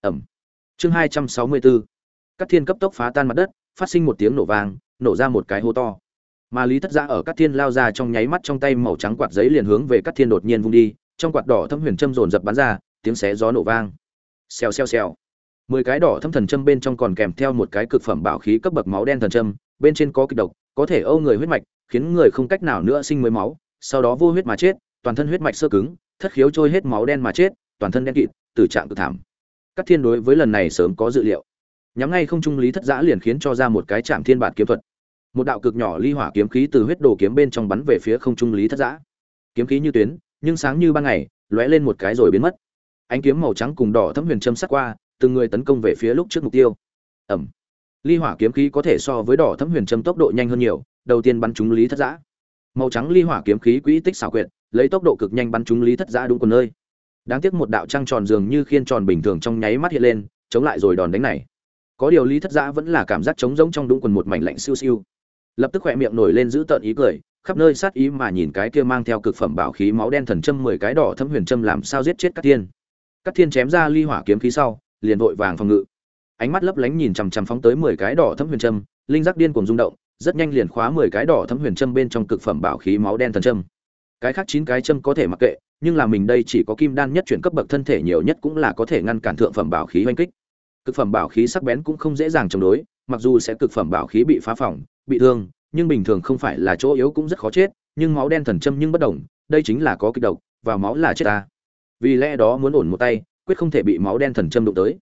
Ẩm. Chương hai trăm sáu mươi bốn các thiên cấp tốc phá tan mặt đất, phát sinh một tiếng nổ vang, nổ ra một cái hố to. Mà lý thất gia ở các thiên lao ra trong nháy mắt trong tay màu trắng quạt giấy liền hướng về các thiên đột nhiên vung đi, trong quạt đỏ thâm huyền châm dồn dập bắn ra, tiếng xé gió nổ vang. Xèo xèo xèo. Mười cái đỏ thâm thần châm bên trong còn kèm theo một cái cực phẩm bảo khí cấp bậc máu đen thần châm, bên trên có kịch độc, có thể âu người huyết mạch, khiến người không cách nào nữa sinh mới máu, sau đó vô huyết mà chết toàn thân huyết mạch sơ cứng, thất khiếu trôi hết máu đen mà chết, toàn thân đen kịt, tử trạng cực thảm. Các thiên đối với lần này sớm có dự liệu. Nhắm ngay không trung lý thất giã liền khiến cho ra một cái chạm thiên bản kiếm thuật. Một đạo cực nhỏ ly hỏa kiếm khí từ huyết đồ kiếm bên trong bắn về phía không trung lý thất giã. Kiếm khí như tuyến, nhưng sáng như ban ngày, lóe lên một cái rồi biến mất. Ánh kiếm màu trắng cùng đỏ thấm huyền châm sắc qua, từng người tấn công về phía lúc trước mục tiêu. Ẩm. Ly hỏa kiếm khí có thể so với đỏ thấm huyền châm tốc độ nhanh hơn nhiều, đầu tiên bắn trúng lý thất giã. Màu trắng ly hỏa kiếm khí quỹ tích xảo quyệt lấy tốc độ cực nhanh bắn trúng lý thất giã đúng quần nơi. Đáng tiếc một đạo trăng tròn dường như khiên tròn bình thường trong nháy mắt hiện lên, chống lại rồi đòn đánh này. Có điều lý thất giã vẫn là cảm giác trống rỗng trong đúng quần một mảnh lạnh siêu siêu. Lập tức khỏe miệng nổi lên giữ tợn ý cười, khắp nơi sát ý mà nhìn cái kia mang theo cực phẩm bảo khí máu đen thần châm mười cái đỏ thấm huyền châm làm sao giết chết các thiên. Các thiên chém ra ly hỏa kiếm khí sau, liền vội vàng phòng ngự. Ánh mắt lấp lánh nhìn chằm chằm phóng tới mười cái đỏ thấm huyền châm, linh giác điên cuồng rung động, rất nhanh liền khóa mười cái đỏ thấm huyền châm bên trong cực phẩm bảo khí máu đen thần châm cái khác chín cái châm có thể mặc kệ, nhưng là mình đây chỉ có kim đan nhất chuyển cấp bậc thân thể nhiều nhất cũng là có thể ngăn cản thượng phẩm bảo khí oanh kích. Cực phẩm bảo khí sắc bén cũng không dễ dàng chống đối, mặc dù sẽ cực phẩm bảo khí bị phá phỏng, bị thương, nhưng bình thường không phải là chỗ yếu cũng rất khó chết, nhưng máu đen thần châm nhưng bất đồng đây chính là có kịch độc, và máu là chết ta. Vì lẽ đó muốn ổn một tay, quyết không thể bị máu đen thần châm đụng tới.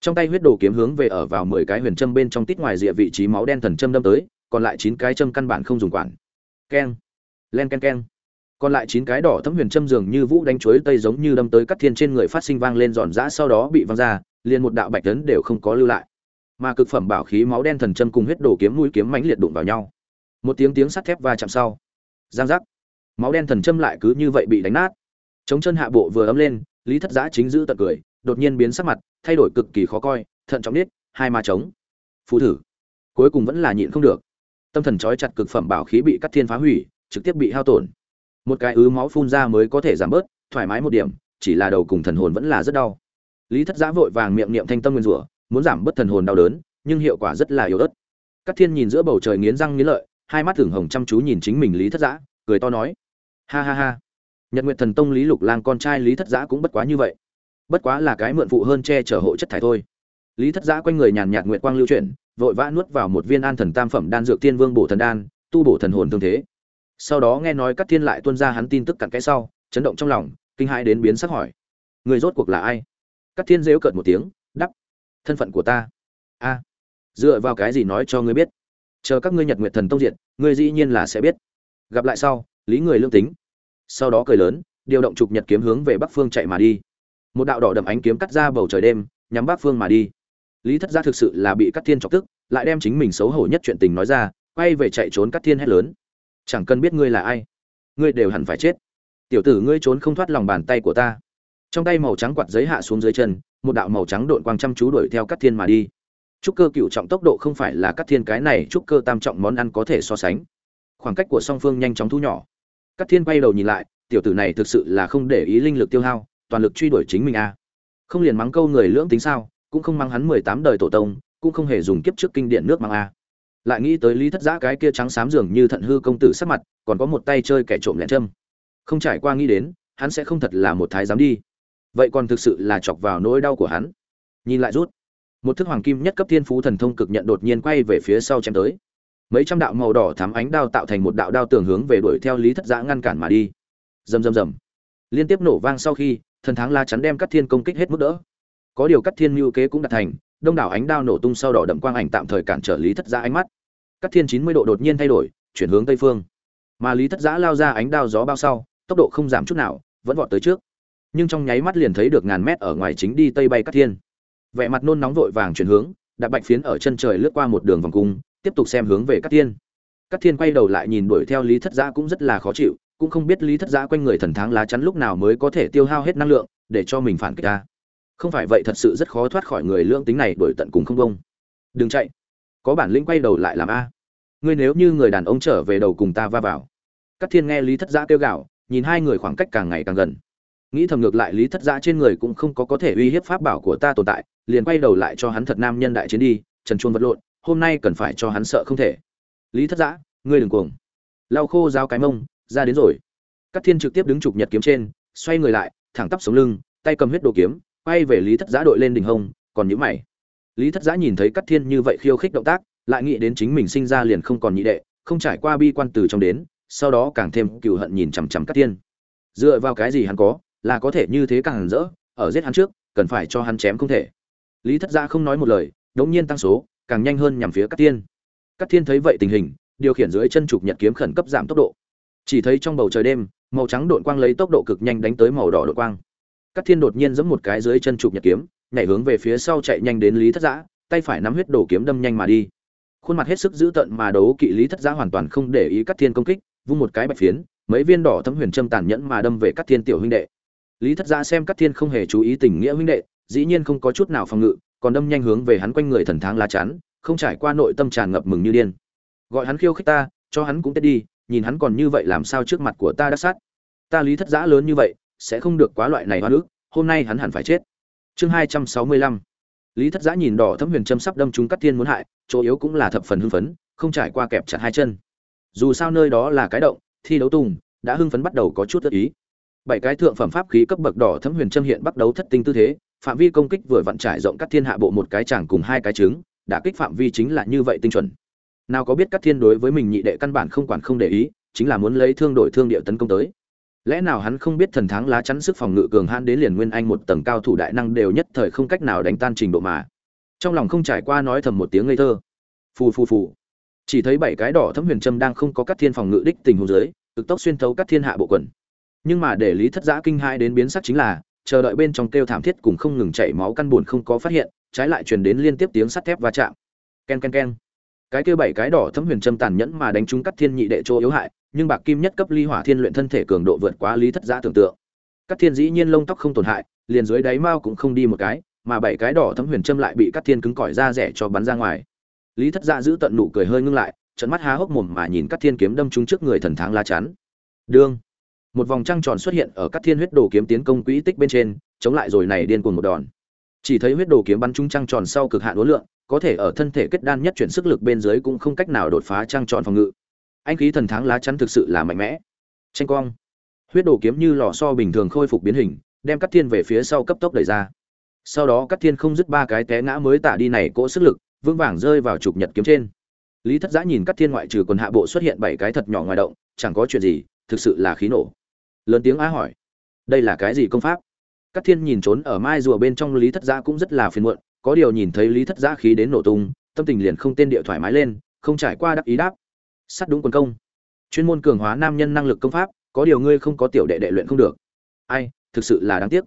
Trong tay huyết đồ kiếm hướng về ở vào mười cái huyền châm bên trong tít ngoài rìa vị trí máu đen thần châm đâm tới, còn lại chín cái châm căn bản không dùng quản. Keng. Len ken ken còn lại chín cái đỏ thấm huyền châm dường như vũ đánh chuối tây giống như đâm tới cắt thiên trên người phát sinh vang lên giòn giã sau đó bị văng ra, liền một đạo bạch tấn đều không có lưu lại. Mà cực phẩm bảo khí máu đen thần châm cùng huyết đổ kiếm mũi kiếm mãnh liệt đụng vào nhau. Một tiếng tiếng sắt thép va chạm sau. Giang giác. Máu đen thần châm lại cứ như vậy bị đánh nát. Chống chân hạ bộ vừa ấm lên, lý thất giã chính giữ tận cười, đột nhiên biến sắc mặt, thay đổi cực kỳ khó coi, thận trọng nít hai ma trống. Phù thử. Cuối cùng vẫn là nhịn không được. Tâm thần trói chặt cực phẩm bảo khí bị cắt thiên phá hủy, trực tiếp bị hao tổn một cái ứ máu phun ra mới có thể giảm bớt, thoải mái một điểm, chỉ là đầu cùng thần hồn vẫn là rất đau. Lý thất giã vội vàng miệng niệm thanh tâm nguyên rủa, muốn giảm bớt thần hồn đau đớn, nhưng hiệu quả rất là yếu ớt. Các thiên nhìn giữa bầu trời nghiến răng nghiến lợi, hai mắt thường hồng chăm chú nhìn chính mình lý thất giã, cười to nói, ha ha ha, nhật nguyện thần tông lý lục lang con trai lý thất giã cũng bất quá như vậy. Bất quá là cái mượn phụ hơn che chở hộ chất thải thôi. Lý thất giã quanh người nhàn nhạt nguyện quang lưu chuyển, vội vã nuốt vào một viên an thần tam phẩm đan dược tiên vương bổ thần đan, tu bổ thần hồn tương thế sau đó nghe nói các thiên lại tuân ra hắn tin tức cặn kẽ sau, chấn động trong lòng, kinh hãi đến biến sắc hỏi. Người rốt cuộc là ai? Các thiên rêu cợt một tiếng đắp thân phận của ta. A. Dựa vào cái gì nói cho ngươi biết? Chờ các ngươi nhật nguyện thần tông diện, ngươi dĩ nhiên là sẽ biết. Gặp lại sau, lý người lương tính. Sau đó cười lớn, điều động trục nhật kiếm hướng về bắc phương chạy mà đi. Một đạo đỏ đậm ánh kiếm cắt ra bầu trời đêm, nhắm bắc phương mà đi. Lý thất gia thực sự là bị cắt thiên chọc tức, lại đem chính mình xấu hổ nhất chuyện tình nói ra, quay về chạy trốn cắt thiên hét lớn chẳng cần biết ngươi là ai, ngươi đều hẳn phải chết. Tiểu tử ngươi trốn không thoát lòng bàn tay của ta. Trong tay màu trắng quạt giấy hạ xuống dưới chân, một đạo màu trắng đội quang chăm chú đuổi theo các thiên mà đi. Trúc cơ cựu trọng tốc độ không phải là các thiên cái này trúc cơ tam trọng món ăn có thể so sánh. Khoảng cách của song phương nhanh chóng thu nhỏ. Các thiên quay đầu nhìn lại, tiểu tử này thực sự là không để ý linh lực tiêu hao, toàn lực truy đuổi chính mình a. À. không liền mắng câu người lưỡng tính sao, cũng không mang hắn mười tám đời tổ tông, cũng không hề dùng kiếp trước kinh điển nước mang a lại nghĩ tới lý thất giã cái kia trắng xám dường như thận hư công tử sắc mặt, còn có một tay chơi kẻ trộm lẹn châm. Không trải qua nghĩ đến, hắn sẽ không thật là một thái giám đi. Vậy còn thực sự là chọc vào nỗi đau của hắn. Nhìn lại rút, một thức hoàng kim nhất cấp thiên phú thần thông cực nhận đột nhiên quay về phía sau chém tới. Mấy trăm đạo màu đỏ thắm ánh đao tạo thành một đạo đao tường hướng về đuổi theo lý thất giã ngăn cản mà đi. Rầm rầm rầm. Liên tiếp nổ vang sau khi, thần thắng la chắn đem cắt thiên công kích hết mức đỡ. Có điều cắt thiên mưu kế cũng đạt thành đông đảo ánh đao nổ tung sau đỏ đậm quang ảnh tạm thời cản trở lý thất giã ánh mắt. Các thiên chín mươi độ đột nhiên thay đổi, chuyển hướng tây phương. Mà lý thất giã lao ra ánh đao gió bao sau, tốc độ không giảm chút nào, vẫn vọt tới trước. Nhưng trong nháy mắt liền thấy được ngàn mét ở ngoài chính đi tây bay các thiên. Vẻ mặt nôn nóng vội vàng chuyển hướng, đạp bạch phiến ở chân trời lướt qua một đường vòng cung, tiếp tục xem hướng về các thiên. Các thiên quay đầu lại nhìn đuổi theo lý thất giã cũng rất là khó chịu, cũng không biết lý thất giã quanh người thần thắng lá chắn lúc nào mới có thể tiêu hao hết năng lượng, để cho mình phản kích ra không phải vậy thật sự rất khó thoát khỏi người lương tính này đổi tận cùng không công đừng chạy. Có bản lĩnh quay đầu lại làm a. Ngươi nếu như người đàn ông trở về đầu cùng ta va vào. Các thiên nghe lý thất giã kêu gạo nhìn hai người khoảng cách càng ngày càng gần. Nghĩ thầm ngược lại lý thất giã trên người cũng không có có thể uy hiếp pháp bảo của ta tồn tại, liền quay đầu lại cho hắn thật nam nhân đại chiến đi, trần chuông vật lộn, hôm nay cần phải cho hắn sợ không thể. Lý thất giã, ngươi đừng cuồng. Lau khô dao cái mông, ra đến rồi. Các thiên trực tiếp đứng chụp nhật kiếm trên, xoay người lại, thẳng tắp sống lưng, tay cầm huyết đồ kiếm quay về lý thất giã đội lên đỉnh hông, còn nhữ mày. Lý thất giã nhìn thấy cắt thiên như vậy khiêu khích động tác, lại nghĩ đến chính mình sinh ra liền không còn nhị đệ, không trải qua bi quan từ trong đến, sau đó càng thêm cựu hận nhìn chằm chằm cắt thiên. Dựa vào cái gì hắn có, là có thể như thế càng hẳn rỡ, ở giết hắn trước, cần phải cho hắn chém không thể. Lý thất giã không nói một lời, đống nhiên tăng số, càng nhanh hơn nhằm phía cắt thiên. Cắt thiên thấy vậy tình hình, điều khiển dưới chân trục nhật kiếm khẩn cấp giảm tốc độ. Chỉ thấy trong bầu trời đêm, màu trắng đội quang lấy tốc độ cực nhanh đánh tới màu đỏ đội quang. Cát Thiên đột nhiên giẫm một cái dưới chân trục nhật kiếm, nhảy hướng về phía sau chạy nhanh đến Lý Thất Giã, tay phải nắm huyết đổ kiếm đâm nhanh mà đi. Khuôn mặt hết sức dữ tợn mà đấu kỵ Lý Thất Giã hoàn toàn không để ý Cát Thiên công kích, vung một cái bạch phiến, mấy viên đỏ thấm huyền châm tàn nhẫn mà đâm về Cát Thiên tiểu huynh đệ. Lý Thất Giã xem Cát Thiên không hề chú ý tình nghĩa huynh đệ, dĩ nhiên không có chút nào phòng ngự, còn đâm nhanh hướng về hắn quanh người thần tháng lá chắn, không trải qua nội tâm tràn ngập mừng như điên. Gọi hắn khiêu khích ta, cho hắn cũng tết đi, nhìn hắn còn như vậy làm sao trước mặt của ta đã sát. Ta Lý Thất Giã lớn như vậy, sẽ không được quá loại này hoa nước, hôm nay hắn hẳn phải chết. Chương hai trăm sáu mươi lăm. Lý thất giã nhìn đỏ thấm huyền châm sắp đâm chúng cắt thiên muốn hại chỗ yếu cũng là thập phần hưng phấn không trải qua kẹp chặt hai chân. Dù sao nơi đó là cái động thi đấu tùng đã hưng phấn bắt đầu có chút tự ý. Bảy cái thượng phẩm pháp khí cấp bậc đỏ thấm huyền châm hiện bắt đầu thất tinh tư thế phạm vi công kích vừa vặn trải rộng cắt thiên hạ bộ một cái chẳng cùng hai cái trứng đã kích phạm vi chính là như vậy tinh chuẩn. Nào có biết cắt thiên đối với mình nhị đệ căn bản không quản không để ý chính là muốn lấy thương đổi thương địa tấn công tới lẽ nào hắn không biết thần thắng lá chắn sức phòng ngự cường hãn đến liền nguyên anh một tầng cao thủ đại năng đều nhất thời không cách nào đánh tan trình độ mà. Trong lòng không trải qua nói thầm một tiếng ngây thơ. Phù phù phù. Chỉ thấy bảy cái đỏ thấm huyền trâm đang không có các thiên phòng ngự đích tình hồ dưới, cực tốc xuyên thấu các thiên hạ bộ quần. Nhưng mà để lý thất giã kinh hai đến biến sắc chính là, chờ đợi bên trong kêu thảm thiết cùng không ngừng chảy máu căn buồn không có phát hiện, trái lại truyền đến liên tiếp tiếng sắt thép va chạm. Ken ken ken cái kia bảy cái đỏ thấm huyền châm tàn nhẫn mà đánh trúng cắt thiên nhị đệ chỗ yếu hại, nhưng bạc kim nhất cấp ly hỏa thiên luyện thân thể cường độ vượt quá lý thất giã tưởng tượng. Cắt thiên dĩ nhiên lông tóc không tổn hại, liền dưới đáy mao cũng không đi một cái, mà bảy cái đỏ thấm huyền châm lại bị cắt thiên cứng cỏi ra rẻ cho bắn ra ngoài. Lý thất giã giữ tận nụ cười hơi ngưng lại trận mắt há hốc mồm mà nhìn cắt thiên kiếm đâm trúng trước người thần thắng lá chắn. Đương, một vòng trăng tròn xuất hiện ở cắt thiên huyết đồ kiếm tiến công quỹ tích bên trên, chống lại rồi này điên cuồng một đòn chỉ thấy huyết đồ kiếm bắn trúng trăng tròn sau cực hạn uốn lượng có thể ở thân thể kết đan nhất chuyển sức lực bên dưới cũng không cách nào đột phá trăng tròn phòng ngự. Anh khí thần thắng lá chắn thực sự là mạnh mẽ. Tranh quang. Huyết đồ kiếm như lò so bình thường khôi phục biến hình, đem cắt thiên về phía sau cấp tốc đẩy ra. Sau đó cắt thiên không dứt ba cái té ngã mới tả đi này cỗ sức lực, vững vàng rơi vào trục nhật kiếm trên. Lý thất giã nhìn cắt thiên ngoại trừ quần hạ bộ xuất hiện bảy cái thật nhỏ ngoài động, chẳng có chuyện gì, thực sự là khí nổ. Lớn tiếng á hỏi, đây là cái gì công pháp? Cát thiên nhìn trốn ở mai rùa bên trong lý thất giã cũng rất là phiền muộn, có điều nhìn thấy lý thất giã khí đến nổ tung, tâm tình liền không tên địa thoải mái lên, không trải qua đắc ý đáp. Sát đúng quần công. Chuyên môn cường hóa nam nhân năng lực công pháp, có điều ngươi không có tiểu đệ đệ luyện không được. Ai, thực sự là đáng tiếc.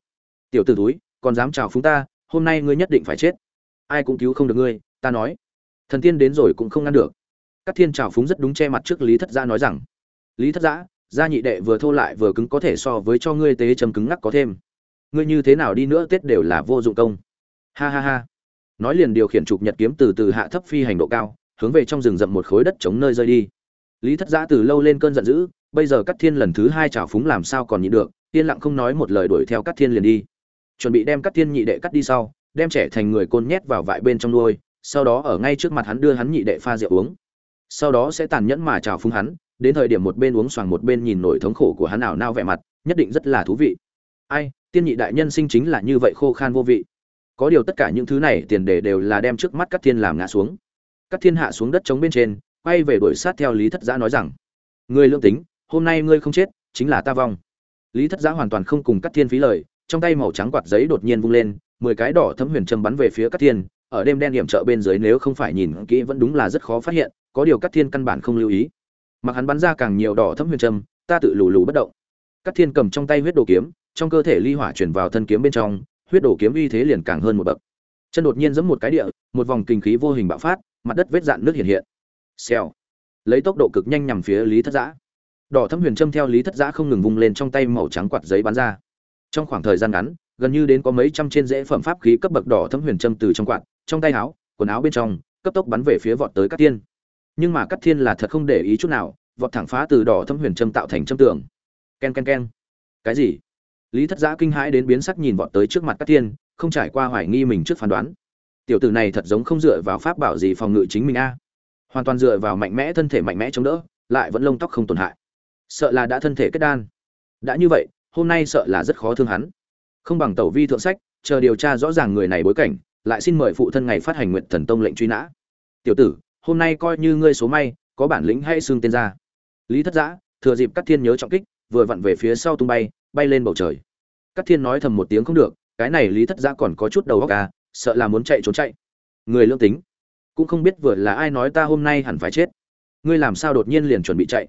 Tiểu tử túi còn dám chào phúng ta, hôm nay ngươi nhất định phải chết. Ai cũng cứu không được ngươi, ta nói. Thần tiên đến rồi cũng không ngăn được. Cát thiên chào phúng rất đúng che mặt trước lý thất gia nói rằng, lý thất giã, gia nhị đệ vừa thô lại vừa cứng có thể so với cho ngươi tế chấm cứng ngắc có thêm ngươi như thế nào đi nữa tết đều là vô dụng công. Ha ha ha. Nói liền điều khiển trục nhật kiếm từ từ hạ thấp phi hành độ cao, hướng về trong rừng rậm một khối đất chống nơi rơi đi. Lý thất giã từ lâu lên cơn giận dữ, bây giờ cắt thiên lần thứ hai trào phúng làm sao còn nhịn được, yên lặng không nói một lời đuổi theo cắt thiên liền đi. Chuẩn bị đem cắt thiên nhị đệ cắt đi sau, đem trẻ thành người côn nhét vào vại bên trong nuôi, sau đó ở ngay trước mặt hắn đưa hắn nhị đệ pha rượu uống. Sau đó sẽ tàn nhẫn mà trào phúng hắn, đến thời điểm một bên uống xoàng một bên nhìn nổi thống khổ của hắn ảo nao vẻ mặt, nhất định rất là thú vị. Ai tiên nhị đại nhân sinh chính là như vậy khô khan vô vị. Có điều tất cả những thứ này tiền đề đều là đem trước mắt các thiên làm ngã xuống. Các thiên hạ xuống đất chống bên trên, quay về đuổi sát theo lý thất giã nói rằng người lương tính, hôm nay ngươi không chết, chính là ta vong. Lý thất giã hoàn toàn không cùng các thiên phí lời, trong tay màu trắng quạt giấy đột nhiên vung lên, mười cái đỏ thấm huyền châm bắn về phía các thiên, ở đêm đen điểm trợ bên dưới nếu không phải nhìn kỹ vẫn đúng là rất khó phát hiện, có điều các thiên căn bản không lưu ý. Mặc hắn bắn ra càng nhiều đỏ thấm huyền châm, ta tự lù lù bất động. Các thiên cầm trong tay huyết đồ kiếm trong cơ thể ly hỏa chuyển vào thân kiếm bên trong, huyết đổ kiếm uy thế liền càng hơn một bậc. Chân đột nhiên giẫm một cái địa, một vòng kinh khí vô hình bạo phát, mặt đất vết dạn nước hiện hiện. Xèo. Lấy tốc độ cực nhanh nhằm phía lý thất giã. Đỏ thấm huyền châm theo lý thất giã không ngừng vung lên trong tay màu trắng quạt giấy bắn ra. Trong khoảng thời gian ngắn, gần như đến có mấy trăm trên dễ phẩm pháp khí cấp bậc đỏ thấm huyền châm từ trong quạt, trong tay áo, quần áo bên trong, cấp tốc bắn về phía vọt tới các thiên. Nhưng mà các thiên là thật không để ý chút nào, vọt thẳng phá từ đỏ thấm huyền châm tạo thành châm tường. Ken ken ken cái gì? Lý thất giã kinh hãi đến biến sắc nhìn vọt tới trước mặt các thiên, không trải qua hoài nghi mình trước phán đoán. Tiểu tử này thật giống không dựa vào pháp bảo gì phòng ngự chính mình a. Hoàn toàn dựa vào mạnh mẽ thân thể mạnh mẽ chống đỡ, lại vẫn lông tóc không tổn hại. Sợ là đã thân thể kết đan. Đã như vậy, hôm nay sợ là rất khó thương hắn. Không bằng tẩu vi thượng sách, chờ điều tra rõ ràng người này bối cảnh, lại xin mời phụ thân ngày phát hành nguyện thần tông lệnh truy nã. Tiểu tử, hôm nay coi như ngươi số may, có bản lĩnh hay xương tên ra. Lý thất giã, thừa dịp các thiên nhớ trọng kích vừa vặn về phía sau tung bay bay lên bầu trời. Các thiên nói thầm một tiếng không được, cái này lý thất giã còn có chút đầu óc à sợ là muốn chạy trốn chạy. Người lương tính, cũng không biết vừa là ai nói ta hôm nay hẳn phải chết. Ngươi làm sao đột nhiên liền chuẩn bị chạy?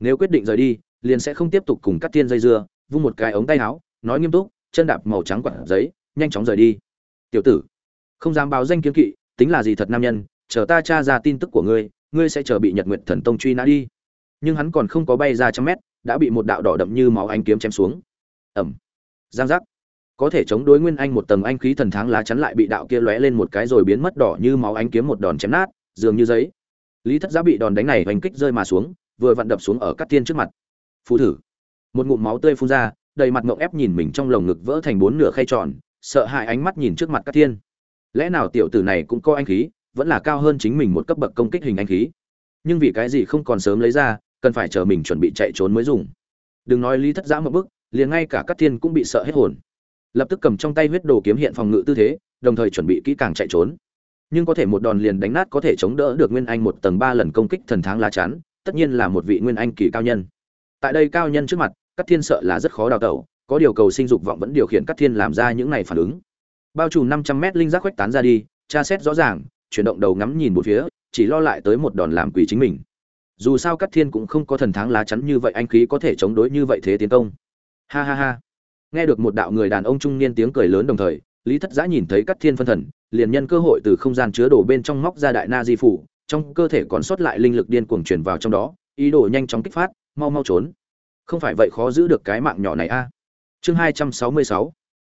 Nếu quyết định rời đi, liền sẽ không tiếp tục cùng các thiên dây dưa, vung một cái ống tay áo, nói nghiêm túc, chân đạp màu trắng quạt giấy, nhanh chóng rời đi. Tiểu tử, không dám báo danh kiếm kỵ, tính là gì thật nam nhân, chờ ta tra ra tin tức của ngươi ngươi sẽ chờ bị nhật Nguyệt thần tông truy nã đi. Nhưng hắn còn không có bay ra trăm mét đã bị một đạo đỏ đậm như máu anh kiếm chém xuống. Ẩm giang giác. Có thể chống đối nguyên anh một tầng anh khí thần tháng lá chắn lại bị đạo kia lóe lên một cái rồi biến mất đỏ như máu anh kiếm một đòn chém nát, dường như giấy. Lý thất giá bị đòn đánh này hành kích rơi mà xuống, vừa vặn đập xuống ở Cát tiên trước mặt. Phù thử. Một ngụm máu tươi phun ra, đầy mặt ngộng ép nhìn mình trong lồng ngực vỡ thành bốn nửa khay tròn, sợ hãi ánh mắt nhìn trước mặt Cát tiên. Lẽ nào tiểu tử này cũng có anh khí, vẫn là cao hơn chính mình một cấp bậc công kích hình anh khí? Nhưng vì cái gì không còn sớm lấy ra cần phải chờ mình chuẩn bị chạy trốn mới dùng đừng nói lý thất giã một bức liền ngay cả các thiên cũng bị sợ hết hồn lập tức cầm trong tay huyết đồ kiếm hiện phòng ngự tư thế đồng thời chuẩn bị kỹ càng chạy trốn nhưng có thể một đòn liền đánh nát có thể chống đỡ được nguyên anh một tầng ba lần công kích thần tháng lá chắn tất nhiên là một vị nguyên anh kỳ cao nhân tại đây cao nhân trước mặt Cát Thiên sợ là rất khó đào tẩu, có điều cầu sinh dục vọng vẫn điều khiển Cát Thiên làm ra những này phản ứng. Bao trùm 500 mét linh giác khuếch tán ra đi, tra xét rõ ràng, chuyển động đầu ngắm nhìn một phía, chỉ lo lại tới một đòn làm quỷ chính mình. Dù sao Cát Thiên cũng không có thần thắng lá chắn như vậy anh khí có thể chống đối như vậy thế tiến công. Ha ha ha. Nghe được một đạo người đàn ông trung niên tiếng cười lớn đồng thời, Lý Thất Giã nhìn thấy Cát Thiên phân thần, liền nhân cơ hội từ không gian chứa đồ bên trong móc ra đại na di phủ, trong cơ thể còn sót lại linh lực điên cuồng truyền vào trong đó, ý đồ nhanh chóng kích phát, mau mau trốn. Không phải vậy khó giữ được cái mạng nhỏ này a. Chương 266.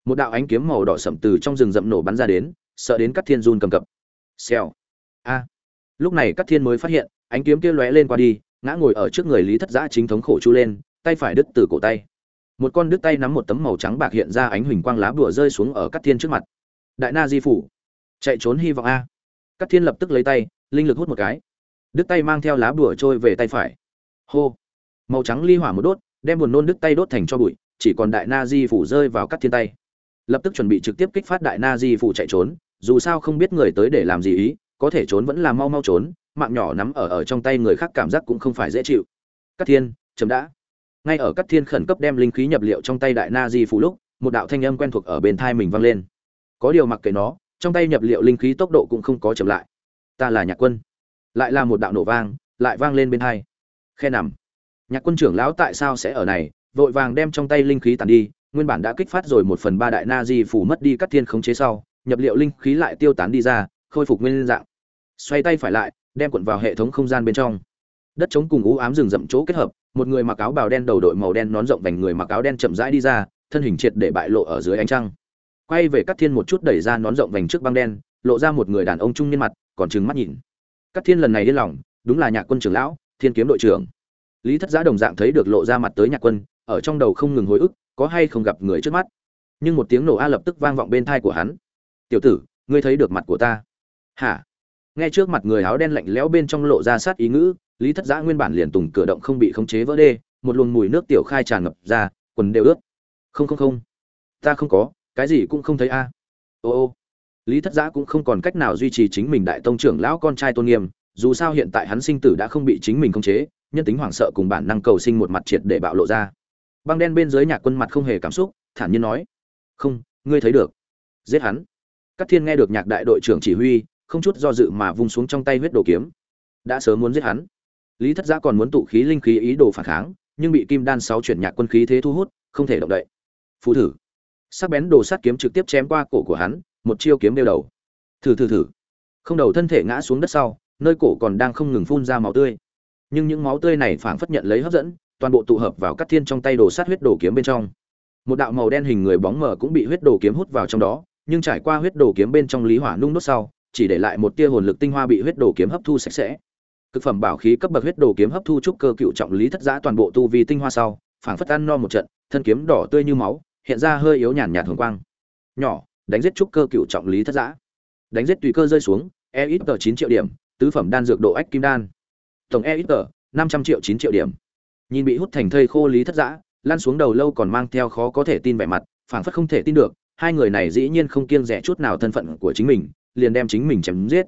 Một đạo ánh kiếm màu đỏ sậm từ trong rừng rậm nổ bắn ra đến, sợ đến Cát Thiên run cầm cập. Xèo. A. Lúc này Cát Thiên mới phát hiện, ánh kiếm kia lóe lên qua đi, ngã ngồi ở trước người Lý Thất Giã chính thống khổ chu lên, tay phải đứt từ cổ tay. Một con đứt tay nắm một tấm màu trắng bạc hiện ra ánh huỳnh quang lá bùa rơi xuống ở Cát Thiên trước mặt. Đại Na Di phủ, chạy trốn hy vọng a. Cát Thiên lập tức lấy tay, linh lực hút một cái. Đứt tay mang theo lá bùa trôi về tay phải. Hô. Màu trắng ly hỏa một đốt, đem buồn nôn đứt tay đốt thành cho bụi, chỉ còn đại na di phủ rơi vào Cát Thiên tay. Lập tức chuẩn bị trực tiếp kích phát đại na di phủ chạy trốn, dù sao không biết người tới để làm gì ý, có thể trốn vẫn là mau mau trốn, mạng nhỏ nắm ở ở trong tay người khác cảm giác cũng không phải dễ chịu. Cát Thiên, chấm đã. Ngay ở Cát Thiên khẩn cấp đem linh khí nhập liệu trong tay đại na di phủ lúc, một đạo thanh âm quen thuộc ở bên tai mình vang lên. Có điều mặc kệ nó, trong tay nhập liệu linh khí tốc độ cũng không có chậm lại. Ta là Nhạc Quân. Lại là một đạo nổ vang, lại vang lên bên tai. Khe nằm. Nhạc Quân trưởng lão tại sao sẽ ở này? Vội vàng đem trong tay linh khí tàn đi, nguyên bản đã kích phát rồi một phần ba đại na di phủ mất đi Cát Thiên khống chế sau, nhập liệu linh khí lại tiêu tán đi ra, khôi phục nguyên dạng. Xoay tay phải lại, đem cuộn vào hệ thống không gian bên trong. Đất trống cùng u ám rừng rậm chỗ kết hợp, một người mặc áo bào đen đầu đội màu đen nón rộng vành người mặc áo đen chậm rãi đi ra, thân hình triệt để bại lộ ở dưới ánh trăng quay về Cát Thiên một chút đẩy ra nón rộng vành trước băng đen, lộ ra một người đàn ông trung niên mặt, còn trừng mắt nhìn. Cát Thiên lần này yên lòng, đúng là Nhạc Quân trưởng lão, Thiên kiếm đội trưởng. Lý Thất Giá đồng dạng thấy được lộ ra mặt tới Nhạc Quân, ở trong đầu không ngừng hồi ức, có hay không gặp người trước mắt. Nhưng một tiếng nổ a lập tức vang vọng bên tai của hắn. "Tiểu tử, ngươi thấy được mặt của ta?" "Hả?" Nghe trước mặt người áo đen lạnh lẽo bên trong lộ ra sát ý ngữ, Lý Thất Giã nguyên bản liền tùng cửa động không bị khống chế vỡ đê, một luồng mùi nước tiểu khai tràn ngập ra, quần đều ướt. "Không không không, ta không có, cái gì cũng không thấy a. Ô ô. Lý thất giã cũng không còn cách nào duy trì chính mình đại tông trưởng lão con trai tôn nghiêm dù sao hiện tại hắn sinh tử đã không bị chính mình khống chế nhân tính hoảng sợ cùng bản năng cầu sinh một mặt triệt để bạo lộ ra. Băng đen bên dưới nhạc quân mặt không hề cảm xúc thản nhiên nói không ngươi thấy được. Giết hắn. Các thiên nghe được nhạc đại đội trưởng chỉ huy không chút do dự mà vung xuống trong tay huyết đồ kiếm. Đã sớm muốn giết hắn. Lý thất giã còn muốn tụ khí linh khí ý đồ phản kháng, nhưng bị kim đan sáu chuyển nhạc quân khí thế thu hút, không thể động đậy. Phù thử. Sắc bén đồ sắt kiếm trực tiếp chém qua cổ của hắn, một chiêu kiếm đeo đầu. Thử thử thử. Không đầu thân thể ngã xuống đất sau, nơi cổ còn đang không ngừng phun ra máu tươi. Nhưng những máu tươi này phảng phất nhận lấy hấp dẫn, toàn bộ tụ hợp vào cắt thiên trong tay đồ sát huyết đồ kiếm bên trong. Một đạo màu đen hình người bóng mờ cũng bị huyết đồ kiếm hút vào trong đó, nhưng trải qua huyết đồ kiếm bên trong lý hỏa nung đốt sau chỉ để lại một tia hồn lực tinh hoa bị huyết đồ kiếm hấp thu sạch sẽ. Cực phẩm bảo khí cấp bậc huyết đồ kiếm hấp thu trúc cơ cựu trọng lý thất giã toàn bộ tu vi tinh hoa sau, phảng phất ăn no một trận, thân kiếm đỏ tươi như máu, hiện ra hơi yếu nhàn nhạt hồng quang. Nhỏ, đánh giết trúc cơ cựu trọng lý thất giã. Đánh giết tùy cơ rơi xuống e ít tờ chín triệu điểm, tứ phẩm đan dược độ ách kim đan. Tổng e ít tờ năm trăm triệu chín triệu điểm. Nhìn bị hút thành thây khô lý thất giã lan xuống đầu lâu còn mang theo khó có thể tin vẻ mặt, phảng phất không thể tin được, hai người này dĩ nhiên không kiêng rẻ chút nào thân phận của chính mình liền đem chính mình chém giết.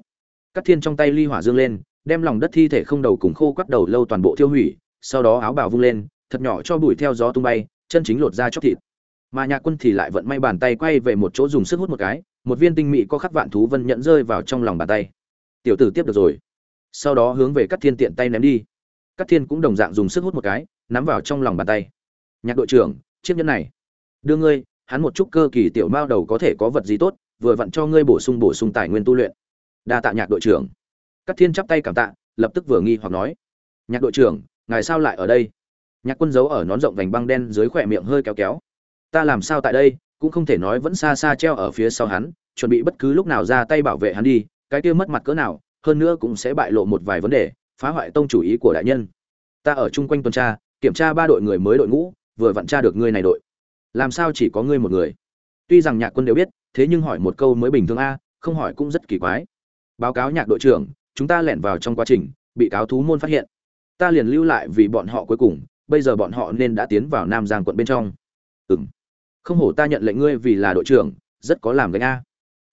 Cắt thiên trong tay ly hỏa dương lên, đem lòng đất thi thể không đầu cùng khô quắt đầu lâu toàn bộ tiêu hủy, sau đó áo bào vung lên, thật nhỏ cho bụi theo gió tung bay, chân chính lột ra chóc thịt. Mà nhạc quân thì lại vận may bàn tay quay về một chỗ dùng sức hút một cái, một viên tinh mị có khắc vạn thú vân nhận rơi vào trong lòng bàn tay. Tiểu tử tiếp được rồi. Sau đó hướng về Cắt thiên tiện tay ném đi. Cắt thiên cũng đồng dạng dùng sức hút một cái, nắm vào trong lòng bàn tay. Nhạc đội trưởng, chiếc nhẫn này, đưa ngươi, hắn một chút cơ kỳ tiểu mao đầu có thể có vật gì tốt vừa vặn cho ngươi bổ sung bổ sung tài nguyên tu luyện. Đa tạ nhạc đội trưởng. Các thiên chắp tay cảm tạ, lập tức vừa nghi hoặc nói, nhạc đội trưởng, ngài sao lại ở đây? Nhạc quân giấu ở nón rộng vành băng đen dưới khỏe miệng hơi kéo kéo. Ta làm sao tại đây, cũng không thể nói vẫn xa xa treo ở phía sau hắn, chuẩn bị bất cứ lúc nào ra tay bảo vệ hắn đi, cái kia mất mặt cỡ nào, hơn nữa cũng sẽ bại lộ một vài vấn đề, phá hoại tông chủ ý của đại nhân. Ta ở chung quanh tuần tra, kiểm tra ba đội người mới đội ngũ, vừa vặn tra được ngươi này đội. Làm sao chỉ có ngươi một người? Tuy rằng nhạc quân đều biết thế nhưng hỏi một câu mới bình thường a, không hỏi cũng rất kỳ quái. Báo cáo nhạc đội trưởng, chúng ta lẻn vào trong quá trình, bị cáo thú môn phát hiện. Ta liền lưu lại vì bọn họ cuối cùng, bây giờ bọn họ nên đã tiến vào nam giang quận bên trong. Ừng không hổ ta nhận lệnh ngươi vì là đội trưởng, rất có làm gánh a.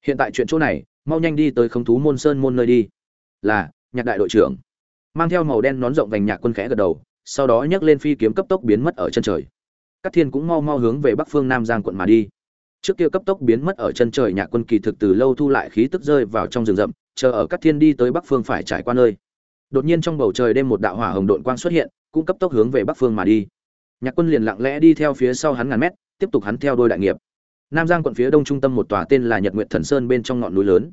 Hiện tại chuyện chỗ này, mau nhanh đi tới không thú môn sơn môn nơi đi. Là, nhạc đại đội trưởng. Mang theo màu đen nón rộng vành nhạc quân khẽ gật đầu, sau đó nhấc lên phi kiếm cấp tốc biến mất ở chân trời. Cát Thiên cũng mau mau hướng về Bắc Phương Nam Giang quận mà đi. Trước kia cấp tốc biến mất ở chân trời nhạc quân kỳ thực từ lâu thu lại khí tức rơi vào trong rừng rậm, chờ ở Cát Thiên đi tới Bắc Phương phải trải qua nơi. Đột nhiên trong bầu trời đêm một đạo hỏa hồng độn quang xuất hiện, cũng cấp tốc hướng về Bắc Phương mà đi. Nhạc Quân liền lặng lẽ đi theo phía sau hắn ngàn mét, tiếp tục hắn theo đôi đại nghiệp. Nam Giang quận phía đông trung tâm một tòa tên là Nhật Nguyệt Thần Sơn bên trong ngọn núi lớn.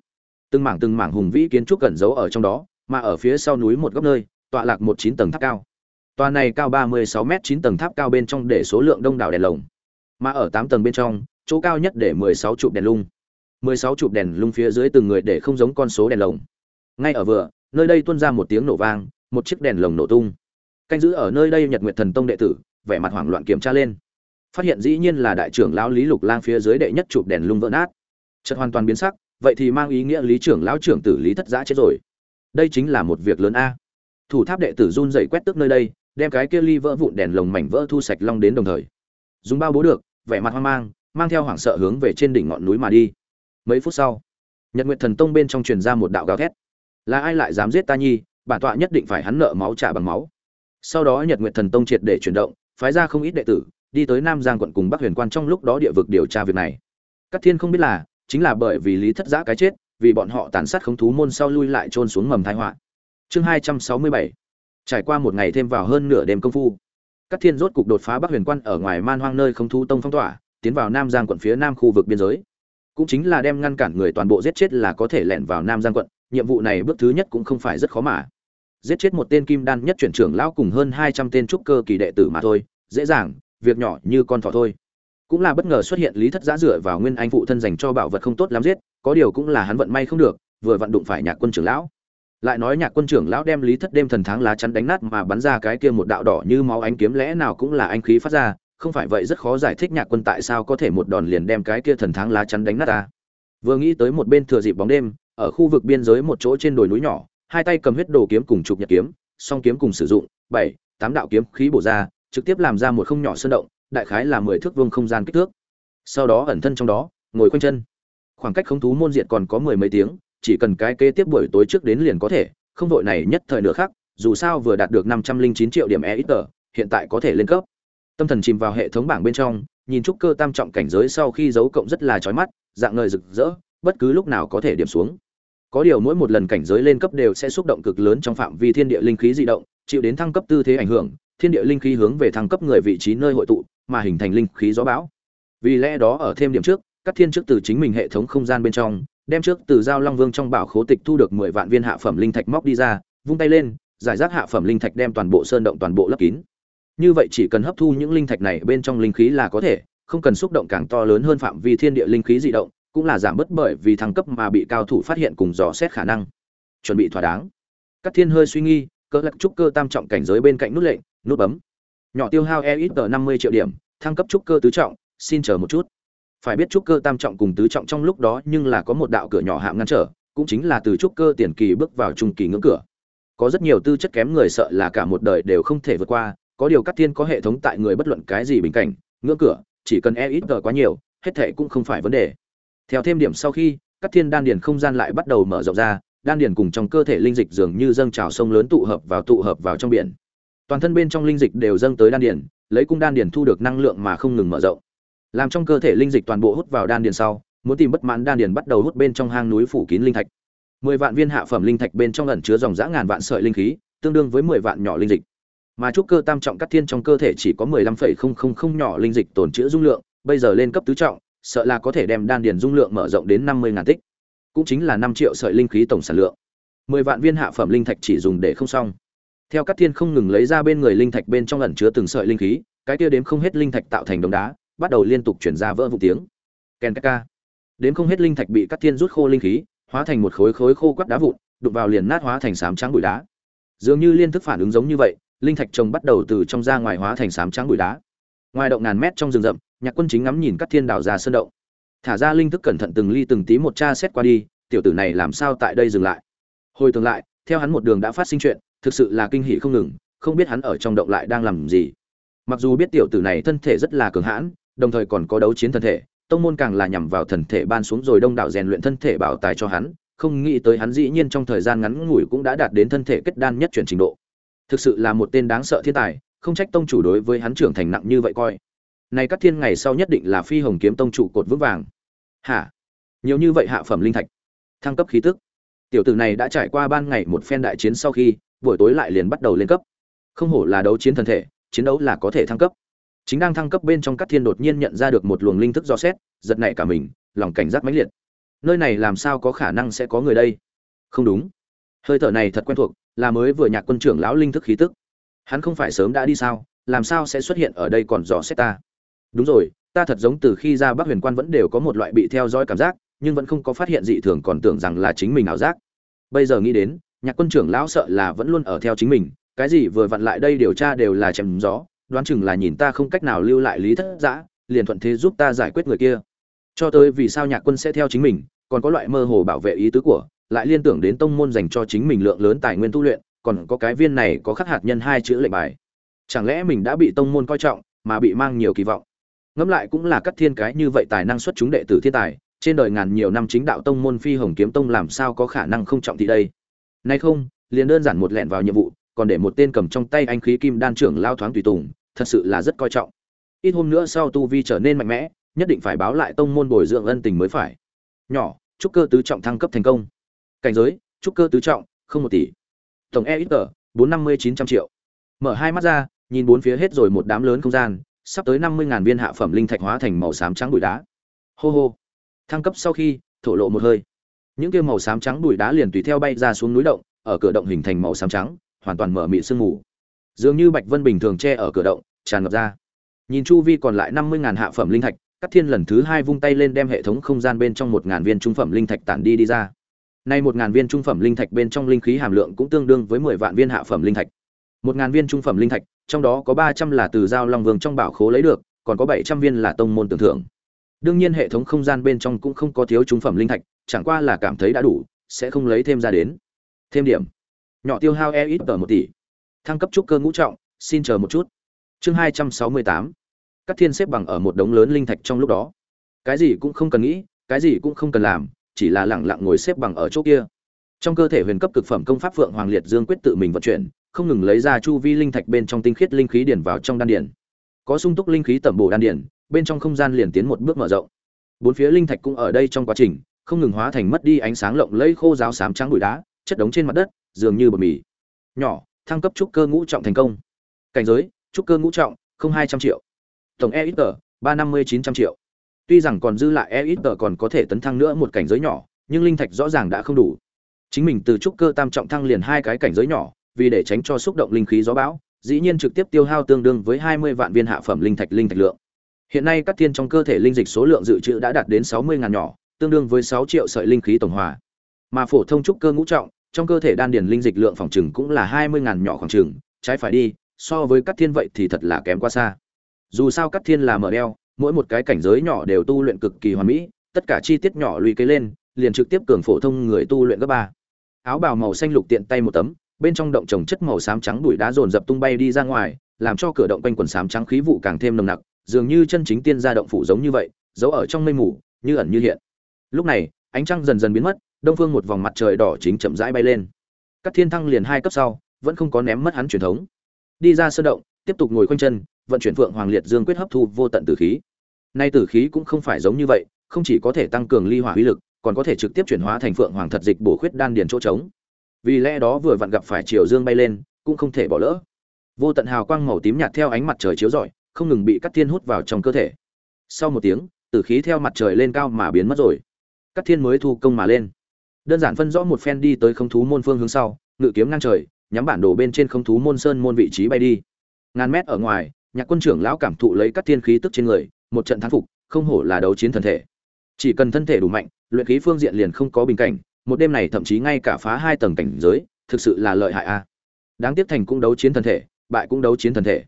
Từng mảng từng mảng hùng vĩ kiến trúc cẩn giấu ở trong đó, mà ở phía sau núi một góc nơi, tọa lạc một chín tầng tháp cao. Tòa này cao 36 mét chín tầng tháp cao bên trong để số lượng đông đảo đèn lồng. Mà ở tám tầng bên trong, chỗ cao nhất để 16 chụp đèn lung. 16 chụp đèn lung phía dưới từng người để không giống con số đèn lồng. Ngay ở vừa, nơi đây tuôn ra một tiếng nổ vang, một chiếc đèn lồng nổ tung. Canh giữ ở nơi đây Nhật Nguyệt Thần Tông đệ tử, vẻ mặt hoảng loạn kiểm tra lên. Phát hiện dĩ nhiên là đại trưởng lão Lý Lục Lang phía dưới đệ nhất chụp đèn lung vỡ nát. Chợt hoàn toàn biến sắc, vậy thì mang ý nghĩa Lý trưởng lão trưởng tử Lý Thất Giã chết rồi. Đây chính là một việc lớn a. Thủ tháp đệ tử run rẩy quét tức nơi đây, đem cái kia ly vỡ vụn đèn lồng mảnh vỡ thu sạch long đến đồng thời. Dùng bao bố được, vẻ mặt hoang mang, mang theo hoảng sợ hướng về trên đỉnh ngọn núi mà đi. Mấy phút sau, Nhật Nguyệt Thần Tông bên trong truyền ra một đạo gào thét. Là ai lại dám giết ta nhi, bản tọa nhất định phải hắn nợ máu trả bằng máu. Sau đó Nhật Nguyệt Thần Tông triệt để chuyển động, phái ra không ít đệ tử, đi tới Nam Giang quận cùng Bắc Huyền Quan trong lúc đó địa vực điều tra việc này. Các thiên không biết là, chính là bởi vì Lý Thất Giã cái chết, vì bọn họ tàn sát khống thú môn sau lui lại trôn xuống mầm tai họa. Chương hai trăm sáu mươi bảy Trải qua một ngày thêm vào hơn nửa đêm công phu, các thiên rốt cục đột phá Bắc Huyền Quan ở ngoài Man Hoang nơi không thú tông phong tỏa, tiến vào Nam Giang quận phía nam khu vực biên giới. Cũng chính là đem ngăn cản người toàn bộ giết chết là có thể lẻn vào Nam Giang quận, nhiệm vụ này bước thứ nhất cũng không phải rất khó mà. Giết chết một tên kim đan nhất chuyển trưởng lão cùng hơn hai trăm tên trúc cơ kỳ đệ tử mà thôi, dễ dàng, việc nhỏ như con thỏ thôi cũng là bất ngờ xuất hiện lý thất giã dựa vào nguyên anh phụ thân dành cho bảo vật không tốt lắm giết có điều cũng là hắn vận may không được vừa vận đụng phải nhạc quân trưởng lão lại nói nhạc quân trưởng lão đem lý thất đêm thần tháng lá chắn đánh nát mà bắn ra cái kia một đạo đỏ như máu ánh kiếm lẽ nào cũng là anh khí phát ra không phải vậy rất khó giải thích nhạc quân tại sao có thể một đòn liền đem cái kia thần thắng lá chắn đánh nát ta vừa nghĩ tới một bên thừa dịp bóng đêm ở khu vực biên giới một chỗ trên đồi núi nhỏ hai tay cầm huyết đồ kiếm cùng chụp nhật kiếm song kiếm cùng sử dụng bảy tám đạo kiếm khí bổ ra trực tiếp làm ra một không nhỏ sơn động, đại khái là mười thước vuông không gian kích thước. Sau đó ẩn thân trong đó, ngồi quanh chân. Khoảng cách không thú môn diện còn có mười mấy tiếng, chỉ cần cái kế tiếp buổi tối trước đến liền có thể, không đội này nhất thời nửa khác, dù sao vừa đạt được năm trăm linh chín triệu điểm e ít tờ hiện tại có thể lên cấp. Tâm thần chìm vào hệ thống bảng bên trong, nhìn trúc cơ tam trọng cảnh giới sau khi dấu cộng rất là chói mắt, dạng ngời rực rỡ, bất cứ lúc nào có thể điểm xuống. Có điều mỗi một lần cảnh giới lên cấp đều sẽ xúc động cực lớn trong phạm vi thiên địa linh khí di động, chịu đến thăng cấp tư thế ảnh hưởng, thiên địa linh khí hướng về thăng cấp người vị trí nơi hội tụ, mà hình thành linh khí gió bão. Vì lẽ đó ở thêm điểm trước, các thiên trước từ chính mình hệ thống không gian bên trong, đem trước từ giao long vương trong bảo khố tịch thu được 10 vạn viên hạ phẩm linh thạch móc đi ra, vung tay lên, giải rác hạ phẩm linh thạch đem toàn bộ sơn động toàn bộ lấp kín. Như vậy chỉ cần hấp thu những linh thạch này bên trong linh khí là có thể, không cần xúc động càng to lớn hơn phạm vi thiên địa linh khí dị động, cũng là giảm bớt bởi vì thăng cấp mà bị cao thủ phát hiện cùng dò xét khả năng. Chuẩn bị thỏa đáng. Các thiên hơi suy nghi, cỡ lắc trúc cơ tam trọng cảnh giới bên cạnh nút lệnh, nút bấm nhỏ tiêu hao e ít tờ năm mươi triệu điểm thăng cấp trúc cơ tứ trọng xin chờ một chút phải biết trúc cơ tam trọng cùng tứ trọng trong lúc đó nhưng là có một đạo cửa nhỏ hạm ngăn trở cũng chính là từ trúc cơ tiền kỳ bước vào trung kỳ ngưỡng cửa có rất nhiều tư chất kém người sợ là cả một đời đều không thể vượt qua có điều cắt thiên có hệ thống tại người bất luận cái gì bình cảnh, ngưỡng cửa, chỉ cần e ít tờ quá nhiều, hết thệ cũng không phải vấn đề. Theo thêm điểm sau khi cắt thiên đan điền không gian lại bắt đầu mở rộng ra, đan điền cùng trong cơ thể linh dịch dường như dâng trào sông lớn tụ hợp vào tụ hợp vào trong biển. Toàn thân bên trong linh dịch đều dâng tới đan điền, lấy cung đan điền thu được năng lượng mà không ngừng mở rộng. Làm trong cơ thể linh dịch toàn bộ hút vào đan điền sau, muốn tìm bất mãn đan điền bắt đầu hút bên trong hang núi phủ kín linh thạch. Mười vạn viên hạ phẩm linh thạch bên trong ẩn chứa dòng dã ngàn vạn sợi linh khí, tương đương với mười vạn nhỏ linh dịch mà trúc cơ tam trọng cắt thiên trong cơ thể chỉ có mười lăm phẩy không không không nhỏ linh dịch tồn chữ dung lượng, bây giờ lên cấp tứ trọng, sợ là có thể đem đan điền dung lượng mở rộng đến năm mươi ngàn tích. Cũng chính là năm triệu sợi linh khí tổng sản lượng. mười vạn viên hạ phẩm linh thạch chỉ dùng để không xong. Theo các thiên không ngừng lấy ra bên người linh thạch bên trong ẩn chứa từng sợi linh khí, cái kia đếm không hết linh thạch tạo thành đống đá, bắt đầu liên tục chuyển ra vỡ vụ tiếng. Ken ca đếm không hết linh thạch bị các thiên rút khô linh khí, hóa thành một khối khối khô quắt đá vụn, đụng vào liền nát hóa thành sám trắng bụi đá. Dường như liên thức phản ứng giống như vậy linh thạch trồng bắt đầu từ trong ra ngoài hóa thành sám trắng bụi đá ngoài động ngàn mét trong rừng rậm nhạc quân chính ngắm nhìn các thiên đảo ra sơn động thả ra linh thức cẩn thận từng ly từng tí một cha xét qua đi tiểu tử này làm sao tại đây dừng lại hồi tương lại theo hắn một đường đã phát sinh chuyện thực sự là kinh hỉ không ngừng, không biết hắn ở trong động lại đang làm gì. Mặc dù biết tiểu tử này thân thể rất là cường hãn, đồng thời còn có đấu chiến thân thể, tông môn càng là nhằm vào thần thể ban xuống rồi đông đảo rèn luyện thân thể bảo tài cho hắn, không nghĩ tới hắn dĩ nhiên trong thời gian ngắn ngủi cũng đã đạt đến thân thể kết đan nhất chuyển trình độ. Thực sự là một tên đáng sợ thiên tài, không trách tông chủ đối với hắn trưởng thành nặng như vậy coi. này các thiên ngày sau nhất định là phi hồng kiếm tông trụ cột vững vàng. Hả? Nhiều như vậy hạ phẩm linh thạch. Thăng cấp khí tức. Tiểu tử này đã trải qua ban ngày một phen đại chiến sau khi buổi tối lại liền bắt đầu lên cấp. Không hổ là đấu chiến thân thể chiến đấu là có thể thăng cấp. Chính đang thăng cấp bên trong các thiên đột nhiên nhận ra được một luồng linh thức do xét giật nảy cả mình lòng cảnh giác mãnh liệt. Nơi này làm sao có khả năng sẽ có người đây? Không đúng. Hơi thở này thật quen thuộc là mới vừa nhạc quân trưởng lão linh thức khí tức. Hắn không phải sớm đã đi sao, làm sao sẽ xuất hiện ở đây còn dò xét ta? Đúng rồi, ta thật giống từ khi ra bắc huyền quan vẫn đều có một loại bị theo dõi cảm giác, nhưng vẫn không có phát hiện dị thường còn tưởng rằng là chính mình ảo giác. Bây giờ nghĩ đến, nhạc quân trưởng lão sợ là vẫn luôn ở theo chính mình, cái gì vừa vặn lại đây điều tra đều là chém gió, đoán chừng là nhìn ta không cách nào lưu lại lý thất giã, liền thuận thế giúp ta giải quyết người kia. Cho tới vì sao nhạc quân sẽ theo chính mình, còn có loại mơ hồ bảo vệ ý tứ của lại liên tưởng đến tông môn dành cho chính mình lượng lớn tài nguyên tu luyện, còn có cái viên này có khắc hạt nhân hai chữ lệnh bài. Chẳng lẽ mình đã bị tông môn coi trọng, mà bị mang nhiều kỳ vọng? Ngẫm lại cũng là cắt thiên cái như vậy tài năng xuất chúng đệ tử thiên tài, trên đời ngàn nhiều năm chính đạo tông môn phi hồng kiếm tông làm sao có khả năng không trọng thị đây? Nay không, liền đơn giản một lẹn vào nhiệm vụ, còn để một tên cầm trong tay anh khí kim đan trưởng lao thoáng tùy tùng, thật sự là rất coi trọng. Ít hôm nữa sau tu vi trở nên mạnh mẽ, nhất định phải báo lại tông môn bồi dưỡng ân tình mới phải. Nhỏ, chúc cơ tứ trọng thăng cấp thành công cảnh giới, trúc cơ tứ trọng, không một tỷ. Tổng e ít tờ bốn năm mươi chín trăm triệu. Mở hai mắt ra, nhìn bốn phía hết rồi một đám lớn không gian, sắp tới năm mươi ngàn viên hạ phẩm linh thạch hóa thành màu xám trắng bụi đá. Hô hô. Thăng cấp sau khi, thổ lộ một hơi. Những kia màu xám trắng bụi đá liền tùy theo bay ra xuống núi động, ở cửa động hình thành màu xám trắng, hoàn toàn mở mị sương mù. Dường như bạch vân bình thường che ở cửa động, tràn ngập ra. Nhìn chu vi còn lại năm mươi ngàn hạ phẩm linh thạch, Cát Thiên lần thứ hai vung tay lên đem hệ thống không gian bên trong một ngàn viên trung phẩm linh thạch tản đi đi ra. Nay một ngàn viên trung phẩm linh thạch bên trong linh khí hàm lượng cũng tương đương với mười vạn viên hạ phẩm linh thạch. Một ngàn viên trung phẩm linh thạch, trong đó có ba trăm là từ giao long vương trong bảo khố lấy được, còn có bảy trăm viên là tông môn tưởng thưởng. Đương nhiên hệ thống không gian bên trong cũng không có thiếu trung phẩm linh thạch, chẳng qua là cảm thấy đã đủ, sẽ không lấy thêm ra đến. Thêm điểm. Nhỏ tiêu hao e ít tờ một tỷ. Thăng cấp trúc cơ ngũ trọng, xin chờ một chút. Chương hai trăm sáu mươi tám các thiên xếp bằng ở một đống lớn linh thạch trong lúc đó cái gì cũng không cần nghĩ cái gì cũng không cần làm chỉ là lẳng lặng ngồi xếp bằng ở chỗ kia. Trong cơ thể huyền cấp cực phẩm công pháp phượng hoàng liệt dương quyết tự mình vận chuyển, không ngừng lấy ra chu vi linh thạch bên trong tinh khiết linh khí điển vào trong đan điển có sung túc linh khí tẩm bổ đan điển bên trong không gian liền tiến một bước mở rộng. Bốn phía linh thạch cũng ở đây trong quá trình, không ngừng hóa thành mất đi ánh sáng lộng lẫy khô giáo xám trắng bụi đá, chất đống trên mặt đất, dường như bột mì. Nhỏ, thăng cấp trúc cơ ngũ trọng thành công. Cảnh giới, trúc cơ ngũ trọng, không hai trăm triệu. Tổng e ít tờ ba năm mươi chín trăm triệu tuy rằng còn dư lại e ít tờ còn có thể tấn thăng nữa một cảnh giới nhỏ, nhưng linh thạch rõ ràng đã không đủ. Chính mình từ trúc cơ tam trọng thăng liền hai cái cảnh giới nhỏ, vì để tránh cho xúc động linh khí gió bão, dĩ nhiên trực tiếp tiêu hao tương đương với hai mươi vạn viên hạ phẩm linh thạch linh thạch lượng. Hiện nay các thiên trong cơ thể linh dịch số lượng dự trữ đã đạt đến sáu mươi ngàn nhỏ, tương đương với sáu triệu sợi linh khí tổng hòa. Mà phổ thông trúc cơ ngũ trọng, trong cơ thể đan điền linh dịch lượng phòng trừng cũng là hai mươi ngàn nhỏ khoảng trừng, trái phải đi, so với các thiên vậy thì thật là kém quá xa. Dù sao các thiên là mở đeo mỗi một cái cảnh giới nhỏ đều tu luyện cực kỳ hoàn mỹ, tất cả chi tiết nhỏ lùi kế lên, liền trực tiếp cường phổ thông người tu luyện cấp ba. Áo bào màu xanh lục tiện tay một tấm, bên trong động trồng chất màu xám trắng bụi đá dồn dập tung bay đi ra ngoài, làm cho cửa động quanh quần xám trắng khí vụ càng thêm nồng nặc, dường như chân chính tiên gia động phủ giống như vậy, giấu ở trong mây mù, như ẩn như hiện. Lúc này, ánh trăng dần dần biến mất, đông phương một vòng mặt trời đỏ chính chậm rãi bay lên. Các thiên thăng liền hai cấp sau, vẫn không có ném mất hắn truyền thống. Đi ra sơ động, tiếp tục ngồi quanh chân, vận chuyển phượng hoàng liệt dương quyết hấp thu vô tận tử khí nay tử khí cũng không phải giống như vậy, không chỉ có thể tăng cường ly hỏa uy lực, còn có thể trực tiếp chuyển hóa thành phượng hoàng thật dịch bổ khuyết đan điền chỗ trống. Vì lẽ đó vừa vặn gặp phải chiều dương bay lên, cũng không thể bỏ lỡ. Vô tận hào quang màu tím nhạt theo ánh mặt trời chiếu rọi, không ngừng bị cắt thiên hút vào trong cơ thể. Sau một tiếng, tử khí theo mặt trời lên cao mà biến mất rồi. Cắt thiên mới thu công mà lên. Đơn giản phân rõ một phen đi tới không thú môn phương hướng sau, ngự kiếm ngang trời, nhắm bản đồ bên trên không thú môn sơn môn vị trí bay đi. Ngàn mét ở ngoài, nhạc quân trưởng lão cảm thụ lấy Cắt thiên khí tức trên người một trận thắng phục, không hổ là đấu chiến thần thể. Chỉ cần thân thể đủ mạnh, luyện khí phương diện liền không có bình cảnh, một đêm này thậm chí ngay cả phá hai tầng cảnh giới, thực sự là lợi hại a. Đáng tiếc thành cũng đấu chiến thần thể, bại cũng đấu chiến thần thể.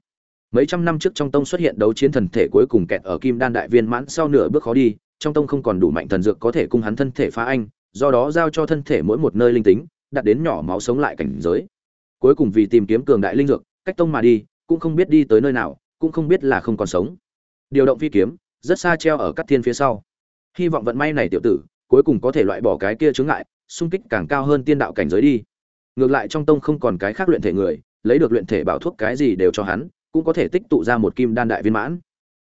Mấy trăm năm trước trong tông xuất hiện đấu chiến thần thể cuối cùng kẹt ở kim đan đại viên mãn sau nửa bước khó đi, trong tông không còn đủ mạnh thần dược có thể cung hắn thân thể phá anh, do đó giao cho thân thể mỗi một nơi linh tính, đặt đến nhỏ máu sống lại cảnh giới. Cuối cùng vì tìm kiếm cường đại linh dược, cách tông mà đi, cũng không biết đi tới nơi nào, cũng không biết là không còn sống điều động phi kiếm, rất xa treo ở các thiên phía sau. Hy vọng vận may này tiểu tử, cuối cùng có thể loại bỏ cái kia chướng ngại, xung kích càng cao hơn tiên đạo cảnh giới đi. Ngược lại trong tông không còn cái khác luyện thể người, lấy được luyện thể bảo thuốc cái gì đều cho hắn, cũng có thể tích tụ ra một kim đan đại viên mãn.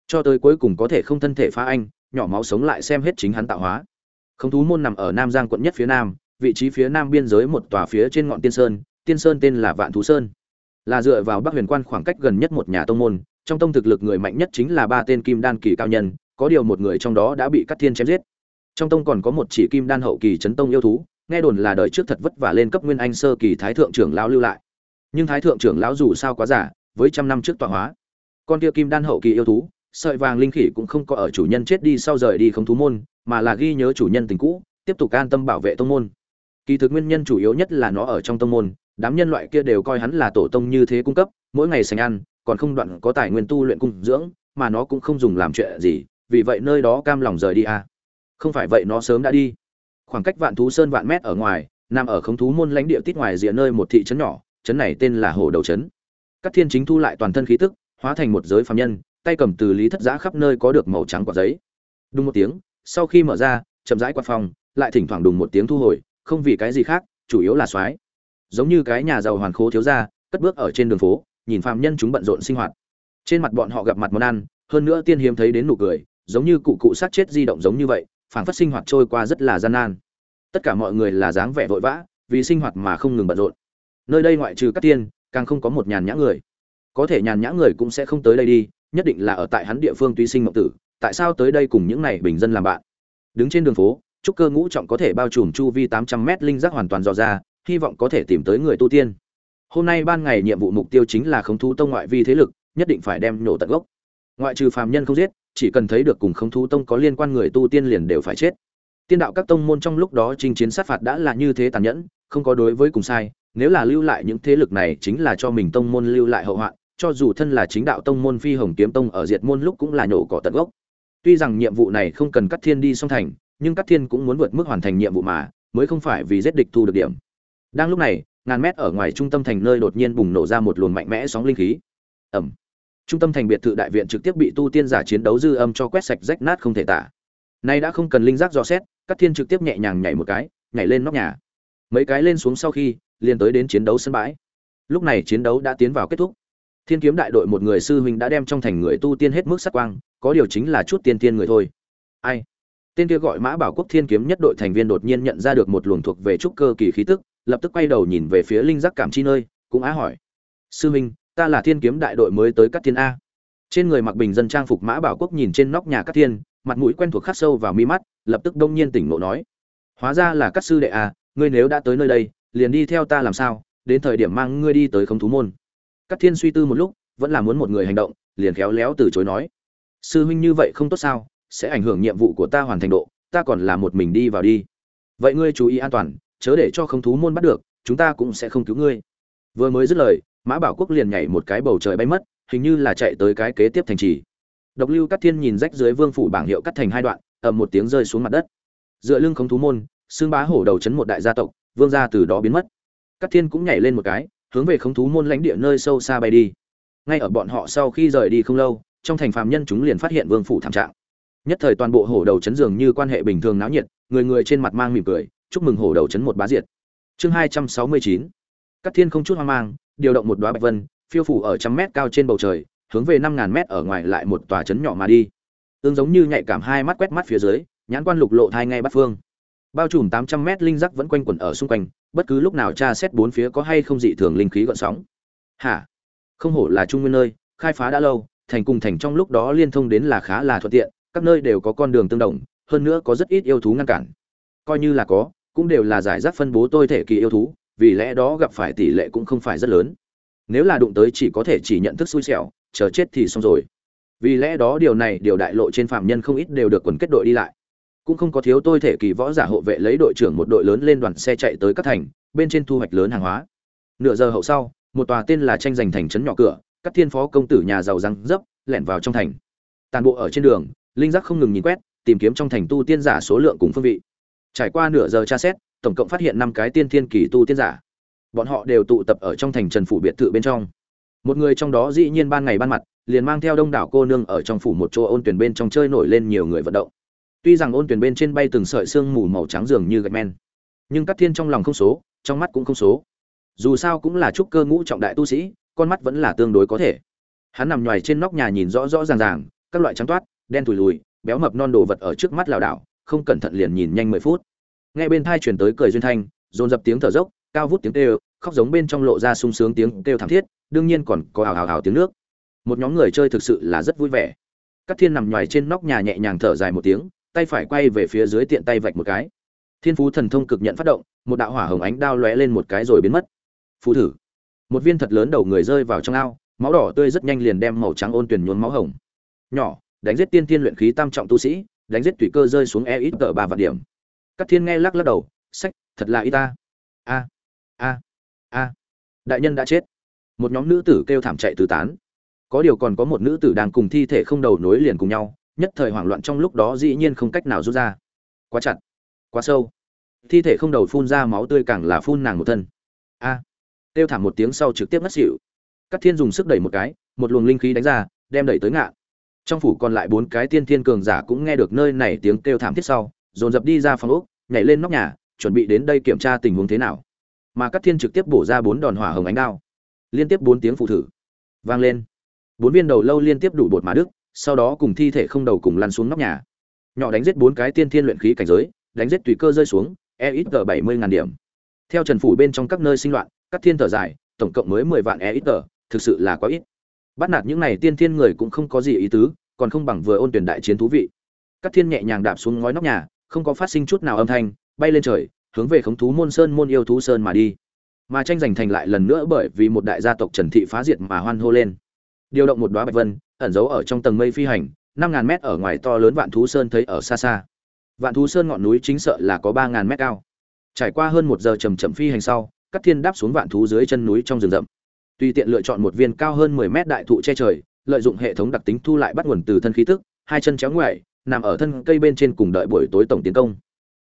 Cho tới cuối cùng có thể không thân thể phá anh, nhỏ máu sống lại xem hết chính hắn tạo hóa. Không thú môn nằm ở nam giang quận nhất phía nam, vị trí phía nam biên giới một tòa phía trên ngọn tiên sơn tiên sơn tên là vạn thú sơn. Là dựa vào bắc huyền quan khoảng cách gần nhất một nhà tông môn trong tông thực lực người mạnh nhất chính là ba tên kim đan kỳ cao nhân, có điều một người trong đó đã bị cắt thiên chém giết. Trong tông còn có một chỉ kim đan hậu kỳ chấn tông yêu thú, nghe đồn là đời trước thật vất vả lên cấp nguyên anh sơ kỳ thái thượng trưởng lão lưu lại. Nhưng thái thượng trưởng lão dù sao quá giả với trăm năm trước tọa hóa. Con kia kim đan hậu kỳ yêu thú, sợi vàng linh khỉ cũng không có ở chủ nhân chết đi sau rời đi không thú môn, mà là ghi nhớ chủ nhân tình cũ, tiếp tục an tâm bảo vệ tông môn. Kỳ thực nguyên nhân chủ yếu nhất là nó ở trong tông môn, đám nhân loại kia đều coi hắn là tổ tông như thế cung cấp, mỗi ngày sành ăn còn không đoạn có tài nguyên tu luyện cung dưỡng, mà nó cũng không dùng làm chuyện gì, vì vậy nơi đó cam lòng rời đi à. không phải vậy nó sớm đã đi. Khoảng cách vạn thú sơn vạn mét ở ngoài, nằm ở không thú môn lãnh địa tít ngoài rìa nơi một thị trấn nhỏ, trấn này tên là hồ đầu trấn. Các thiên chính thu lại toàn thân khí tức, hóa thành một giới phàm nhân, tay cầm từ lý thất giã khắp nơi có được màu trắng quả giấy. Đúng một tiếng, sau khi mở ra, chậm rãi quạt phòng, lại thỉnh thoảng đùng một tiếng thu hồi, không vì cái gì khác, chủ yếu là soái. Giống như cái nhà giàu hoàn khố thiếu gia, cất bước ở trên đường phố nhìn phàm nhân chúng bận rộn sinh hoạt. Trên mặt bọn họ gặp mặt món ăn, hơn nữa tiên hiếm thấy đến nụ cười, giống như cụ cụ sát chết di động giống như vậy, phảng phất sinh hoạt trôi qua rất là gian nan. Tất cả mọi người là dáng vẻ vội vã, vì sinh hoạt mà không ngừng bận rộn. Nơi đây ngoại trừ các tiên, càng không có một nhàn nhã người. Có thể nhàn nhã người cũng sẽ không tới đây đi, nhất định là ở tại hắn địa phương tuy sinh mộng tử, tại sao tới đây cùng những này bình dân làm bạn? Đứng trên đường phố, trúc cơ ngũ trọng có thể bao trùm chu vi tám trăm mét linh giác hoàn toàn dò ra, hy vọng có thể tìm tới người tu tiên hôm nay ban ngày nhiệm vụ mục tiêu chính là khống thú tông ngoại vi thế lực, nhất định phải đem nổ tận gốc. Ngoại trừ phàm nhân không giết, chỉ cần thấy được cùng khống thú tông có liên quan người tu tiên liền đều phải chết. Tiên đạo các tông môn trong lúc đó chinh chiến sát phạt đã là như thế tàn nhẫn, không có đối với cùng sai, nếu là lưu lại những thế lực này chính là cho mình tông môn lưu lại hậu hoạn, cho dù thân là chính đạo tông môn phi hồng kiếm tông ở diệt môn lúc cũng là nhổ cỏ tận gốc. Tuy rằng nhiệm vụ này không cần cắt thiên đi song thành, nhưng cắt thiên cũng muốn vượt mức hoàn thành nhiệm vụ mà, mới không phải vì giết địch thu được điểm. Đang lúc này ngàn mét ở ngoài trung tâm thành nơi đột nhiên bùng nổ ra một luồng mạnh mẽ sóng linh khí. Ẩm trung tâm thành biệt thự đại viện trực tiếp bị tu tiên giả chiến đấu dư âm cho quét sạch rách nát không thể tả. Nay đã không cần linh giác dò xét các thiên trực tiếp nhẹ nhàng nhảy một cái, nhảy lên nóc nhà. Mấy cái lên xuống sau khi, liền tới đến chiến đấu sân bãi. Lúc này chiến đấu đã tiến vào kết thúc. Thiên kiếm đại đội một người sư huynh đã đem trong thành người tu tiên hết mức sắc quang, có điều chính là chút tiên tiên người thôi. Ai? Tên kia gọi mã bảo quốc thiên kiếm nhất đội thành viên đột nhiên nhận ra được một luồng thuộc về trúc cơ kỳ khí tức lập tức quay đầu nhìn về phía linh giác cảm chi nơi, cũng á hỏi, sư huynh ta là thiên kiếm đại đội mới tới các thiên a. Trên người mặc bình dân trang phục mã bảo quốc nhìn trên nóc nhà các thiên, mặt mũi quen thuộc khắc sâu vào mi mắt, lập tức đông nhiên tỉnh ngộ nói, hóa ra là các sư đệ a ngươi nếu đã tới nơi đây, liền đi theo ta làm sao, đến thời điểm mang ngươi đi tới không thú môn. Các thiên suy tư một lúc, vẫn là muốn một người hành động, liền khéo léo từ chối nói, sư huynh như vậy không tốt sao, sẽ ảnh hưởng nhiệm vụ của ta hoàn thành độ, ta còn là một mình đi vào đi. Vậy ngươi chú ý an toàn chớ để cho không thú môn bắt được, chúng ta cũng sẽ không cứu ngươi. Vừa mới dứt lời, mã bảo quốc liền nhảy một cái bầu trời bay mất, hình như là chạy tới cái kế tiếp thành trì. Độc lưu cắt thiên nhìn rách dưới vương phủ bảng hiệu cắt thành hai đoạn, ầm một tiếng rơi xuống mặt đất. Dựa lưng không thú môn, xương bá hổ đầu chấn một đại gia tộc, vương gia từ đó biến mất. Cắt thiên cũng nhảy lên một cái, hướng về không thú môn lãnh địa nơi sâu xa bay đi. Ngay ở bọn họ sau khi rời đi không lâu, trong thành phàm nhân chúng liền phát hiện vương phủ thảm trạng. Nhất thời toàn bộ hổ đầu chấn dường như quan hệ bình thường náo nhiệt, người người trên mặt mang mỉm cười chúc mừng hổ đầu chấn một bá diệt. Chương hai trăm sáu mươi chín. Các thiên không chút hoang mang, điều động một đoá bạch vân, phiêu phủ ở trăm mét cao trên bầu trời, hướng về năm ngàn mét ở ngoài lại một tòa chấn nhỏ mà đi. Tương giống như nhạy cảm hai mắt quét mắt phía dưới, nhãn quan lục lộ thai ngay bắt phương. Bao trùm tám trăm mét linh giác vẫn quanh quẩn ở xung quanh, bất cứ lúc nào tra xét bốn phía có hay không dị thường linh khí gợn sóng. Hả? Không hổ là trung nguyên nơi, khai phá đã lâu, thành cùng thành trong lúc đó liên thông đến là khá là thuận tiện, các nơi đều có con đường tương đồng, hơn nữa có rất ít yêu thú ngăn cản. Coi như là có cũng đều là giải rác phân bố tôi thể kỳ yêu thú, vì lẽ đó gặp phải tỷ lệ cũng không phải rất lớn. Nếu là đụng tới chỉ có thể chỉ nhận thức xui xẻo, chờ chết thì xong rồi. Vì lẽ đó điều này, điều đại lộ trên phạm nhân không ít đều được quần kết đội đi lại. Cũng không có thiếu tôi thể kỳ võ giả hộ vệ lấy đội trưởng một đội lớn lên đoàn xe chạy tới các thành, bên trên thu hoạch lớn hàng hóa. Nửa giờ hậu sau, một tòa tên là tranh giành thành trấn nhỏ cửa, các thiên phó công tử nhà giàu răng dấp, lẻn vào trong thành. Toàn bộ ở trên đường, linh giác không ngừng nhìn quét, tìm kiếm trong thành tu tiên giả số lượng cùng phương vị trải qua nửa giờ tra xét, tổng cộng phát hiện năm cái tiên thiên kỳ tu tiên giả. Bọn họ đều tụ tập ở trong thành trần phủ biệt thự bên trong. Một người trong đó dĩ nhiên ban ngày ban mặt, liền mang theo đông đảo cô nương ở trong phủ một chỗ ôn tuyển bên trong chơi nổi lên nhiều người vận động. Tuy rằng ôn tuyển bên trên bay từng sợi sương mù màu trắng dường như gạch men, nhưng các thiên trong lòng không số, trong mắt cũng không số. Dù sao cũng là trúc cơ ngũ trọng đại tu sĩ, con mắt vẫn là tương đối có thể. Hắn nằm nhoài trên nóc nhà nhìn rõ rõ ràng ràng, các loại trắng toát, đen thùi lùi, béo mập non đồ vật ở trước mắt lảo đảo không cẩn thận liền nhìn nhanh mười phút. Nghe bên thai truyền tới cười duyên thanh, dồn dập tiếng thở dốc, cao vút tiếng kêu, khóc giống bên trong lộ ra sung sướng tiếng kêu thảm thiết, đương nhiên còn có hào hào hào tiếng nước. Một nhóm người chơi thực sự là rất vui vẻ. Các thiên nằm ngoài trên nóc nhà nhẹ nhàng thở dài một tiếng, tay phải quay về phía dưới tiện tay vạch một cái. Thiên phú thần thông cực nhận phát động, một đạo hỏa hồng ánh đao lóe lên một cái rồi biến mất. Phú thử. Một viên thật lớn đầu người rơi vào trong ao, máu đỏ tươi rất nhanh liền đem màu trắng ôn tuyển nhuốm máu hồng. Nhỏ, đánh giết tiên tiên luyện khí tam trọng tu sĩ đánh giết tùy cơ rơi xuống e ít tờ ba vạn điểm. Các thiên nghe lắc lắc đầu, sách, thật là y ta. A a a. Đại nhân đã chết. Một nhóm nữ tử kêu thảm chạy tứ tán. Có điều còn có một nữ tử đang cùng thi thể không đầu nối liền cùng nhau, nhất thời hoảng loạn trong lúc đó dĩ nhiên không cách nào rút ra. Quá chặt, quá sâu. Thi thể không đầu phun ra máu tươi càng là phun nàng một thân. A. Kêu thảm một tiếng sau trực tiếp ngất xỉu. Các thiên dùng sức đẩy một cái, một luồng linh khí đánh ra, đem đẩy tới ngạn trong phủ còn lại bốn cái tiên thiên cường giả cũng nghe được nơi này tiếng kêu thảm thiết sau, dồn dập đi ra phòng ốc, nhảy lên nóc nhà, chuẩn bị đến đây kiểm tra tình huống thế nào. Mà các thiên trực tiếp bổ ra bốn đòn hỏa hồng ánh đao, liên tiếp bốn tiếng phụ thử, vang lên. Bốn viên đầu lâu liên tiếp đủ bột mà đức sau đó cùng thi thể không đầu cùng lăn xuống nóc nhà. Nhỏ đánh giết bốn cái tiên thiên luyện khí cảnh giới, đánh giết tùy cơ rơi xuống e ít g bảy mươi ngàn điểm. Theo trần phủ bên trong các nơi sinh loạn, các thiên thở dài, tổng cộng mới mười vạn e ít g thực sự là quá ít bắt nạt những này tiên thiên người cũng không có gì ý tứ, còn không bằng vừa ôn tuyển đại chiến thú vị. Các thiên nhẹ nhàng đạp xuống ngói nóc nhà, không có phát sinh chút nào âm thanh, bay lên trời, hướng về khống thú môn sơn môn yêu thú sơn mà đi. Mà tranh giành thành lại lần nữa bởi vì một đại gia tộc trần thị phá diệt mà hoan hô lên. Điều động một đoá bạch vân, ẩn giấu ở trong tầng mây phi hành, năm ngàn mét ở ngoài to lớn vạn thú sơn thấy ở xa xa. Vạn thú sơn ngọn núi chính sợ là có ba ngàn mét cao. Trải qua hơn một giờ chầm chậm phi hành sau, các thiên đáp xuống vạn thú dưới chân núi trong rừng rậm tùy tiện lựa chọn một viên cao hơn mười mét đại thụ che trời, lợi dụng hệ thống đặc tính thu lại bắt nguồn từ thân khí tức, hai chân chéo ngoại nằm ở thân cây bên trên cùng đợi buổi tối tổng tiến công.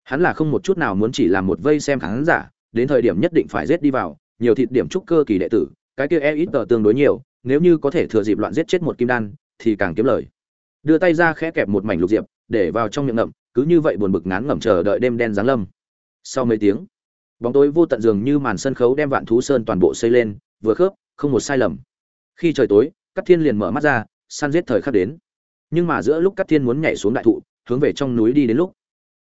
Hắn là không một chút nào muốn chỉ làm một vây xem khán giả, đến thời điểm nhất định phải giết đi vào, nhiều thịt điểm trúc cơ kỳ đệ tử, cái kia e ít tờ tương đối nhiều, nếu như có thể thừa dịp loạn giết chết một kim đan, thì càng kiếm lời. Đưa tay ra khẽ kẹp một mảnh lục diệp, để vào trong miệng ngậm, cứ như vậy buồn bực ngán ngẩm chờ đợi đêm đen giáng lâm. Sau mấy tiếng, bóng tối vô tận dường như màn sân khấu đem vạn thú sơn toàn bộ xây lên vừa khớp, không một sai lầm. Khi trời tối cắt thiên liền mở mắt ra, săn giết thời khắc đến. Nhưng mà giữa lúc cắt thiên muốn nhảy xuống đại thụ, hướng về trong núi đi đến lúc,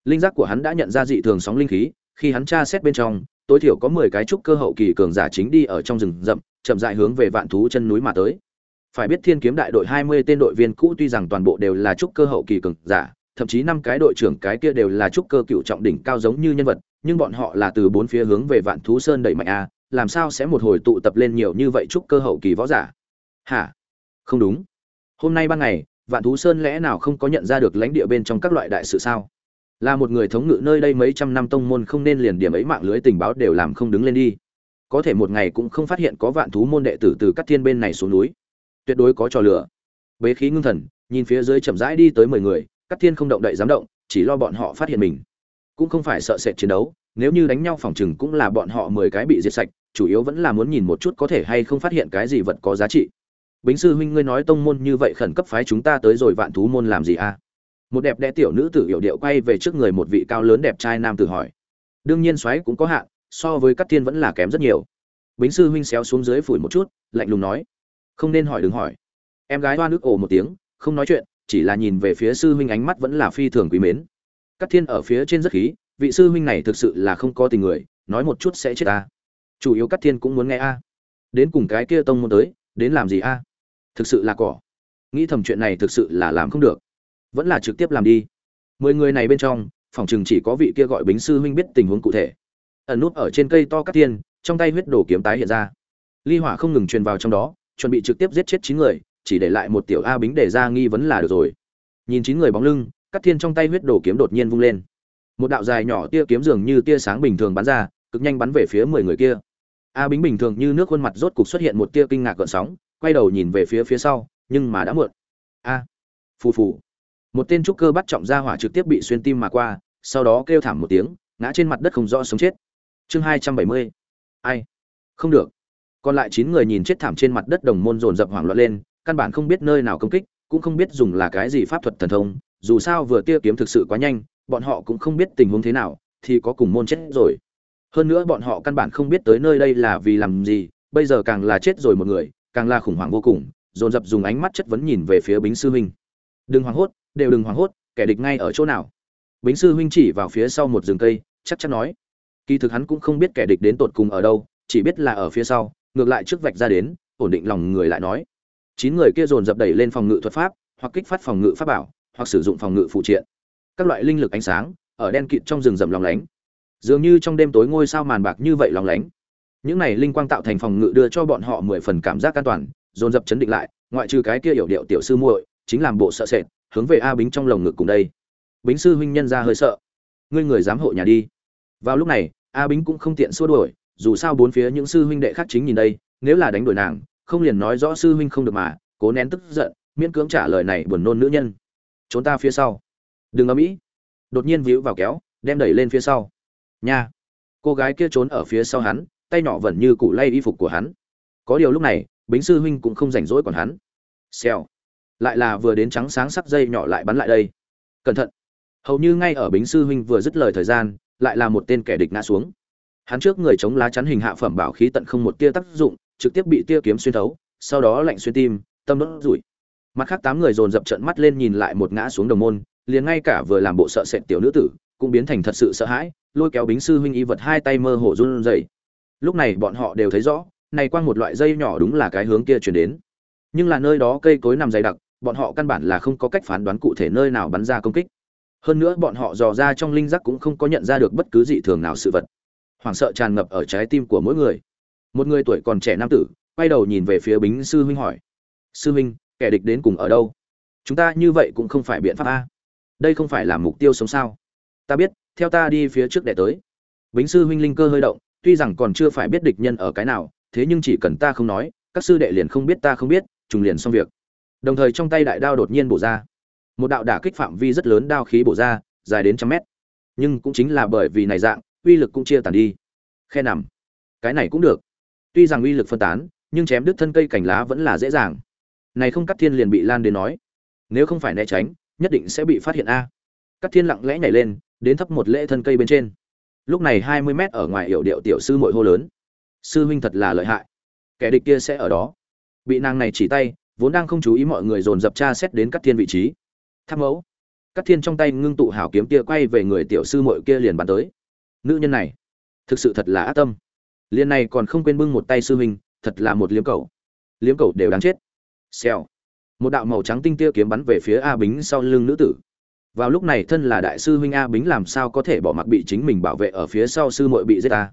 linh giác của hắn đã nhận ra dị thường sóng linh khí, khi hắn tra xét bên trong, tối thiểu có mười cái trúc cơ hậu kỳ cường giả chính đi ở trong rừng rậm, chậm dại hướng về vạn thú chân núi mà tới. Phải biết thiên kiếm đại đội hai mươi tên đội viên cũ tuy rằng toàn bộ đều là trúc cơ hậu kỳ cường giả, thậm chí năm cái đội trưởng cái kia đều là trúc cơ cựu trọng đỉnh cao giống như nhân vật, nhưng bọn họ là từ bốn phía hướng về vạn thú sơn đẩy mạnh a làm sao sẽ một hồi tụ tập lên nhiều như vậy chúc cơ hậu kỳ võ giả? Hả? Không đúng. Hôm nay ban ngày, vạn thú sơn lẽ nào không có nhận ra được lãnh địa bên trong các loại đại sự sao? Là một người thống ngự nơi đây mấy trăm năm tông môn không nên liền điểm ấy mạng lưới tình báo đều làm không đứng lên đi. Có thể một ngày cũng không phát hiện có vạn thú môn đệ tử từ các thiên bên này xuống núi. Tuyệt đối có trò lửa bế khí ngưng thần, nhìn phía dưới chậm rãi đi tới mười người, các thiên không động đậy dám động, chỉ lo bọn họ phát hiện mình. Cũng không phải sợ sệt chiến đấu nếu như đánh nhau phòng chừng cũng là bọn họ mười cái bị diệt sạch, chủ yếu vẫn là muốn nhìn một chút có thể hay không phát hiện cái gì vật có giá trị. Bính sư huynh ngươi nói tông môn như vậy khẩn cấp phái chúng ta tới rồi vạn thú môn làm gì a một đẹp đẽ tiểu nữ tử hiểu điệu quay về trước người một vị cao lớn đẹp trai nam tử hỏi. Đương nhiên xoáy cũng có hạn, so với các thiên vẫn là kém rất nhiều. Bính sư huynh xéo xuống dưới phủi một chút, lạnh lùng nói. Không nên hỏi đừng hỏi. Em gái hoa nước ồ một tiếng, không nói chuyện, chỉ là nhìn về phía sư huynh ánh mắt vẫn là phi thường quý mến. Các thiên ở phía trên rất khí vị sư huynh này thực sự là không có tình người nói một chút sẽ chết ta. Chủ yếu cắt thiên cũng muốn nghe a. Đến cùng cái kia tông môn tới đến làm gì a? Thực sự là cỏ. Nghĩ thầm chuyện này thực sự là làm không được. Vẫn là trực tiếp làm đi. Mười người này bên trong phòng chừng chỉ có vị kia gọi bính sư huynh biết tình huống cụ thể. Ẩn nút ở trên cây to cắt Thiên, trong tay huyết đổ kiếm tái hiện ra. Ly hỏa không ngừng truyền vào trong đó chuẩn bị trực tiếp giết chết chín người chỉ để lại một tiểu a bính để ra nghi vấn là được rồi. Nhìn chín người bóng lưng cắt thiên trong tay huyết đổ kiếm đột nhiên vung lên một đạo dài nhỏ tia kiếm dường như tia sáng bình thường bắn ra, cực nhanh bắn về phía mười người kia. A bính bình thường như nước khuôn mặt rốt cục xuất hiện một tia kinh ngạc gợn sóng, quay đầu nhìn về phía phía sau, nhưng mà đã muộn. A! Phù phù. Một tên trúc cơ bắt trọng ra hỏa trực tiếp bị xuyên tim mà qua, sau đó kêu thảm một tiếng, ngã trên mặt đất không rõ sống chết. Chương hai trăm bảy mươi. Ai? Không được. Còn lại chín người nhìn chết thảm trên mặt đất đồng môn dồn dập hoảng loạn lên, căn bản không biết nơi nào công kích, cũng không biết dùng là cái gì pháp thuật thần thông, dù sao vừa tia kiếm thực sự quá nhanh bọn họ cũng không biết tình huống thế nào, thì có cùng môn chết rồi. Hơn nữa bọn họ căn bản không biết tới nơi đây là vì làm gì, bây giờ càng là chết rồi một người, càng là khủng hoảng vô cùng, dồn dập dùng ánh mắt chất vấn nhìn về phía bính sư huynh. Đừng hoảng hốt, đều đừng hoảng hốt, kẻ địch ngay ở chỗ nào? Bính sư huynh chỉ vào phía sau một rừng cây, chắc chắn nói. Kỳ thực hắn cũng không biết kẻ địch đến tột cùng ở đâu, chỉ biết là ở phía sau, ngược lại trước vạch ra đến, ổn định lòng người lại nói. Chín người kia dồn dập đẩy lên phòng ngự thuật pháp, hoặc kích phát phòng ngự pháp bảo, hoặc sử dụng phòng ngự phụ triện các loại linh lực ánh sáng, ở đen kịt trong rừng rậm lòng lánh. Dường như trong đêm tối ngôi sao màn bạc như vậy lòng lánh. Những này linh quang tạo thành phòng ngự đưa cho bọn họ mười phần cảm giác an toàn, dồn dập chấn định lại, ngoại trừ cái kia hiểu điệu tiểu sư muội, chính làm bộ sợ sệt, hướng về a bính trong lồng ngực cùng đây. Bính sư huynh nhân ra hơi sợ. Ngươi người dám hộ nhà đi. Vào lúc này, a bính cũng không tiện xua đuổi, dù sao bốn phía những sư huynh đệ khác chính nhìn đây, nếu là đánh đuổi nàng, không liền nói rõ sư huynh không được mà, cố nén tức giận, miễn cưỡng trả lời này buồn nôn nữ nhân. Trốn ta phía sau đừng ở mỹ đột nhiên víu vào kéo, đem đẩy lên phía sau. Nha. Cô gái kia trốn ở phía sau hắn, tay nhỏ vẫn như cụ lay y phục của hắn. Có điều lúc này, bính sư huynh cũng không rảnh rỗi còn hắn. Xèo. Lại là vừa đến trắng sáng sắc dây nhỏ lại bắn lại đây. Cẩn thận. Hầu như ngay ở bính sư huynh vừa dứt lời thời gian, lại là một tên kẻ địch ngã xuống. Hắn trước người chống lá chắn hình hạ phẩm bảo khí tận không một tia tác dụng, trực tiếp bị tia kiếm xuyên thấu, sau đó lạnh xuyên tim, tâm đốt rủi. Mặt khác tám người dồn dập trận mắt lên nhìn lại một ngã xuống đồng môn liền ngay cả vừa làm bộ sợ sệt tiểu nữ tử, cũng biến thành thật sự sợ hãi, lôi kéo bính sư huynh y vật hai tay mơ hồ run rẩy. Lúc này bọn họ đều thấy rõ, này quang một loại dây nhỏ đúng là cái hướng kia chuyển đến. Nhưng là nơi đó cây cối nằm dày đặc, bọn họ căn bản là không có cách phán đoán cụ thể nơi nào bắn ra công kích. Hơn nữa bọn họ dò ra trong linh giác cũng không có nhận ra được bất cứ dị thường nào sự vật. Hoảng sợ tràn ngập ở trái tim của mỗi người. Một người tuổi còn trẻ nam tử, quay đầu nhìn về phía bính sư huynh hỏi. Sư huynh, kẻ địch đến cùng ở đâu? Chúng ta như vậy cũng không phải biện pháp a đây không phải là mục tiêu sống sao? Ta biết, theo ta đi phía trước để tới. Bính sư huynh linh cơ hơi động, tuy rằng còn chưa phải biết địch nhân ở cái nào, thế nhưng chỉ cần ta không nói, các sư đệ liền không biết ta không biết, trùng liền xong việc. Đồng thời trong tay đại đao đột nhiên bổ ra. Một đạo đả kích phạm vi rất lớn đao khí bổ ra, dài đến trăm mét. Nhưng cũng chính là bởi vì này dạng, uy lực cũng chia tàn đi. Khe nằm. Cái này cũng được. Tuy rằng uy lực phân tán, nhưng chém đứt thân cây cành lá vẫn là dễ dàng. Này không cắt thiên liền bị lan đến nói. Nếu không phải né tránh nhất định sẽ bị phát hiện a. Các thiên lặng lẽ nhảy lên, đến thấp một lễ thân cây bên trên. Lúc này hai mươi mét ở ngoài hiệu điệu tiểu sư mội hô lớn. Sư huynh thật là lợi hại. Kẻ địch kia sẽ ở đó. Bị nàng này chỉ tay, vốn đang không chú ý mọi người dồn dập tra xét đến các thiên vị trí. Tham mẫu. Các thiên trong tay ngưng tụ hảo kiếm kia quay về người tiểu sư mội kia liền bắn tới. Nữ nhân này, thực sự thật là ác tâm. Liền này còn không quên bưng một tay sư huynh, thật là một liếm cầu liếm cầu đều đáng chết. Xèo một đạo màu trắng tinh tia kiếm bắn về phía a bính sau lưng nữ tử. Vào lúc này thân là đại sư huynh a bính làm sao có thể bỏ mặc bị chính mình bảo vệ ở phía sau sư muội bị giết ta?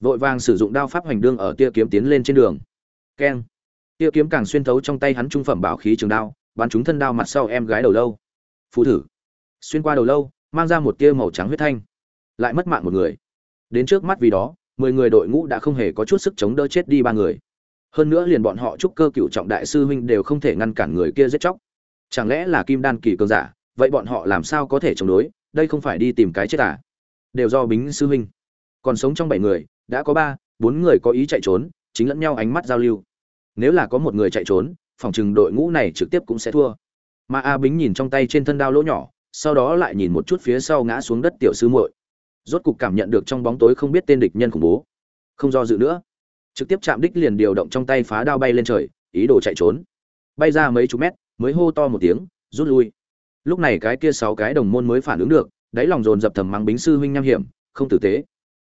Vội vàng sử dụng đao pháp hoành đương ở tia kiếm tiến lên trên đường. Keng. Tia kiếm càng xuyên thấu trong tay hắn trung phẩm bảo khí trường đao, bắn trúng thân đao mặt sau em gái đầu lâu. Phù thử. Xuyên qua đầu lâu, mang ra một tia màu trắng huyết thanh. Lại mất mạng một người. Đến trước mắt vì đó, mười người đội ngũ đã không hề có chút sức chống đỡ chết đi ba người hơn nữa liền bọn họ chúc cơ cựu trọng đại sư huynh đều không thể ngăn cản người kia giết chóc. Chẳng lẽ là kim đan kỳ cường giả? Vậy bọn họ làm sao có thể chống đối? Đây không phải đi tìm cái chết à? Đều do bính sư huynh. Còn sống trong bảy người, đã có ba, bốn người có ý chạy trốn, chính lẫn nhau ánh mắt giao lưu. Nếu là có một người chạy trốn, phòng chừng đội ngũ này trực tiếp cũng sẽ thua. Mà a bính nhìn trong tay trên thân đao lỗ nhỏ, sau đó lại nhìn một chút phía sau ngã xuống đất tiểu sư muội. Rốt cục cảm nhận được trong bóng tối không biết tên địch nhân khủng bố. Không do dự nữa trực tiếp chạm đích liền điều động trong tay phá đao bay lên trời, ý đồ chạy trốn. Bay ra mấy chục mét, mới hô to một tiếng, rút lui. Lúc này cái kia sáu cái đồng môn mới phản ứng được, đáy lòng dồn dập thầm mắng bính sư huynh nham hiểm, không tử tế.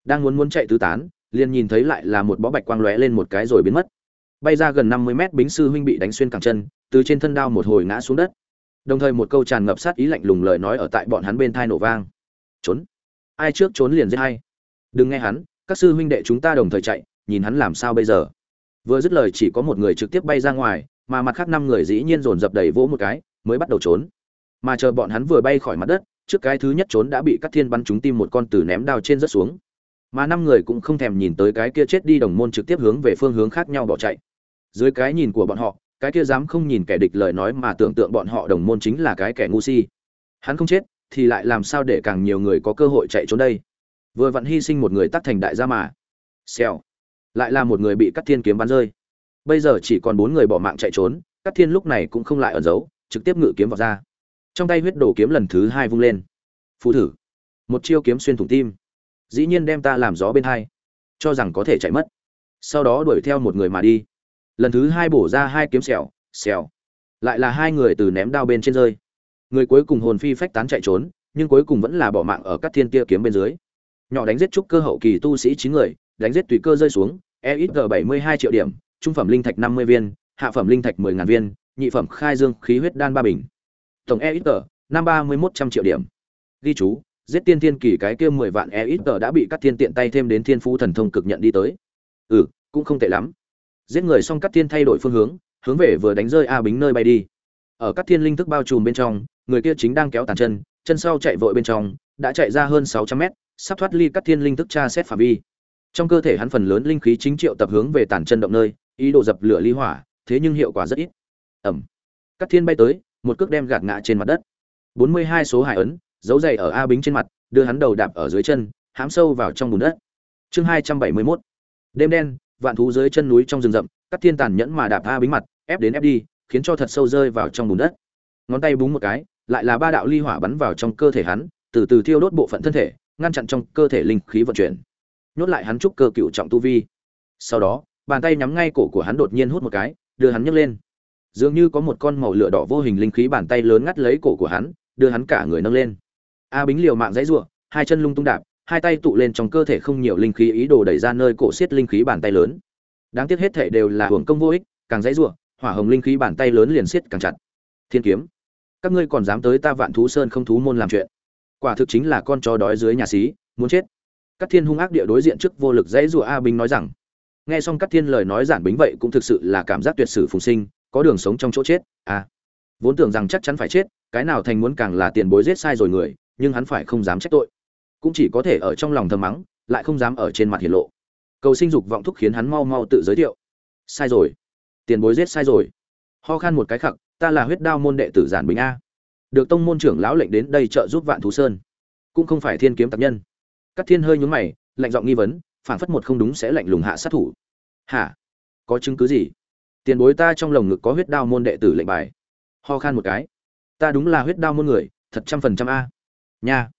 Đang muốn muốn chạy tứ tán, liền nhìn thấy lại là một bó bạch quang lóe lên một cái rồi biến mất. Bay ra gần năm mươi mét, bính sư huynh bị đánh xuyên cẳng chân, từ trên thân đao một hồi ngã xuống đất. Đồng thời một câu tràn ngập sát ý lạnh lùng lời nói ở tại bọn hắn bên thai nổ vang. Trốn. Ai trước trốn liền giết hay đừng nghe hắn, các sư huynh đệ chúng ta đồng thời chạy nhìn hắn làm sao bây giờ. Vừa dứt lời chỉ có một người trực tiếp bay ra ngoài, mà mặt khác năm người dĩ nhiên dồn dập đầy vỗ một cái, mới bắt đầu trốn. Mà chờ bọn hắn vừa bay khỏi mặt đất, trước cái thứ nhất trốn đã bị các thiên bắn trúng tim một con từ ném đao trên rất xuống. Mà năm người cũng không thèm nhìn tới cái kia chết đi đồng môn trực tiếp hướng về phương hướng khác nhau bỏ chạy. Dưới cái nhìn của bọn họ, cái kia dám không nhìn kẻ địch lời nói mà tưởng tượng bọn họ đồng môn chính là cái kẻ ngu si. Hắn không chết, thì lại làm sao để càng nhiều người có cơ hội chạy trốn đây? Vừa vặn hy sinh một người tắt thành đại gia mà. Xèo lại là một người bị cắt thiên kiếm bắn rơi. Bây giờ chỉ còn bốn người bỏ mạng chạy trốn cắt thiên lúc này cũng không lại ẩn giấu, trực tiếp ngự kiếm vào ra. Trong tay huyết đổ kiếm lần thứ hai vung lên. Phù thử. Một chiêu kiếm xuyên thủng tim. Dĩ nhiên đem ta làm gió bên hai. Cho rằng có thể chạy mất. Sau đó đuổi theo một người mà đi. Lần thứ hai bổ ra hai kiếm xẻo xẻo lại là hai người từ ném đao bên trên rơi. Người cuối cùng hồn phi phách tán chạy trốn, nhưng cuối cùng vẫn là bỏ mạng ở các thiên kia kiếm bên dưới. Nhỏ đánh giết trúc cơ hậu kỳ tu sĩ chín người đánh giết tùy cơ rơi xuống e ít g bảy mươi hai triệu điểm, trung phẩm linh thạch năm mươi viên, hạ phẩm linh thạch mười ngàn viên, nhị phẩm khai dương khí huyết đan ba bình. Tổng EXG ít g năm ba mươi trăm triệu điểm. Ghi chú, giết tiên thiên kỳ cái kia mười vạn EXG g đã bị các thiên tiện tay thêm đến thiên phú thần thông cực nhận đi tới. Ừ cũng không tệ lắm. Giết người xong các thiên thay đổi phương hướng hướng về vừa đánh rơi a bính nơi bay đi. Ở các thiên linh thức bao trùm bên trong, người kia chính đang kéo tàn chân chân sau chạy vội bên trong, đã chạy ra hơn sáu trăm mét, sắp thoát ly các thiên linh thức tra xét phạm vi trong cơ thể hắn phần lớn linh khí chính triệu tập hướng về tàn chân động nơi, ý đồ dập lửa ly hỏa, thế nhưng hiệu quả rất ít. Ẩm cắt thiên bay tới, một cước đem gạt ngã trên mặt đất. Bốn mươi hai số hải ấn dấu dày ở a bính trên mặt, đưa hắn đầu đạp ở dưới chân, hám sâu vào trong bùn đất. Chương hai trăm bảy mươi mốt. Đêm đen, vạn thú dưới chân núi trong rừng rậm cắt thiên tàn nhẫn mà đạp a bính mặt, ép đến ép đi, khiến cho thật sâu rơi vào trong bùn đất. Ngón tay búng một cái, lại là ba đạo ly hỏa bắn vào trong cơ thể hắn, từ từ thiêu đốt bộ phận thân thể, ngăn chặn trong cơ thể linh khí vận chuyển nhốt lại hắn trúc cơ cựu trọng tu vi. Sau đó, bàn tay nhắm ngay cổ của hắn đột nhiên hút một cái, đưa hắn nhấc lên. Dường như có một con màu lửa đỏ vô hình linh khí bàn tay lớn ngắt lấy cổ của hắn, đưa hắn cả người nâng lên. A bính liều mạng dãy ruộng hai chân lung tung đạp, hai tay tụ lên trong cơ thể không nhiều linh khí ý đồ đẩy ra nơi cổ xiết linh khí bàn tay lớn. Đáng tiếc hết thể đều là hưởng công vô ích, càng dãy ruộng hỏa hồng linh khí bàn tay lớn liền xiết càng chặt. Thiên kiếm, các ngươi còn dám tới ta vạn thú sơn không thú môn làm chuyện. Quả thực chính là con chó đói dưới nhà xí, muốn chết. Cát thiên hung ác địa đối diện trước vô lực dãy rủa a Bính nói rằng, nghe xong Cát thiên lời nói giản bính vậy cũng thực sự là cảm giác tuyệt sử phùng sinh, có đường sống trong chỗ chết à. Vốn tưởng rằng chắc chắn phải chết, cái nào thành muốn càng là tiền bối giết sai rồi người, nhưng hắn phải không dám trách tội. Cũng chỉ có thể ở trong lòng thầm mắng, lại không dám ở trên mặt hiển lộ. Cầu sinh dục vọng thúc khiến hắn mau mau tự giới thiệu. Sai rồi. Tiền bối giết sai rồi. Ho khan một cái khặc, ta là huyết đao môn đệ tử giản bình a. Được tông môn trưởng lão lệnh đến đây trợ giúp vạn thú sơn. Cũng không phải thiên kiếm tặc nhân. Cát thiên hơi nhún mày, lạnh giọng nghi vấn phản phất một không đúng sẽ lạnh lùng hạ sát thủ. Hả? Có chứng cứ gì? Tiền bối ta trong lồng ngực có huyết đao môn đệ tử lệnh bài. Ho khan một cái. Ta đúng là huyết đao môn người, thật trăm phần trăm a. Nha.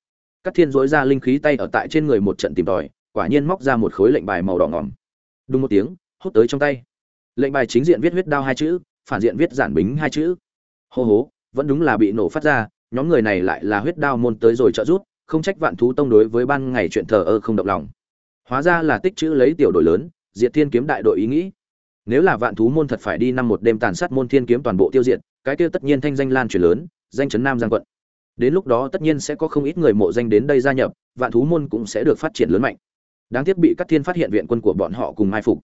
Cát thiên dối ra linh khí tay ở tại trên người một trận tìm tòi, quả nhiên móc ra một khối lệnh bài màu đỏ ngỏm. Đúng một tiếng, hút tới trong tay. Lệnh bài chính diện viết huyết đao hai chữ, phản diện viết giản bính hai chữ. Hô hố, vẫn đúng là bị nổ phát ra, nhóm người này lại là huyết đao môn tới rồi trợ rút không trách vạn thú tông đối với ban ngày chuyện thờ ơ không động lòng. Hóa ra là tích chữ lấy tiểu đội lớn, diệt thiên kiếm đại đội ý nghĩ. Nếu là vạn thú môn thật phải đi năm một đêm tàn sát môn thiên kiếm toàn bộ tiêu diệt, cái tiêu tất nhiên thanh danh lan truyền lớn, danh chấn nam giang quận. Đến lúc đó tất nhiên sẽ có không ít người mộ danh đến đây gia nhập, vạn thú môn cũng sẽ được phát triển lớn mạnh. Đáng tiếc bị các thiên phát hiện viện quân của bọn họ cùng mai phục.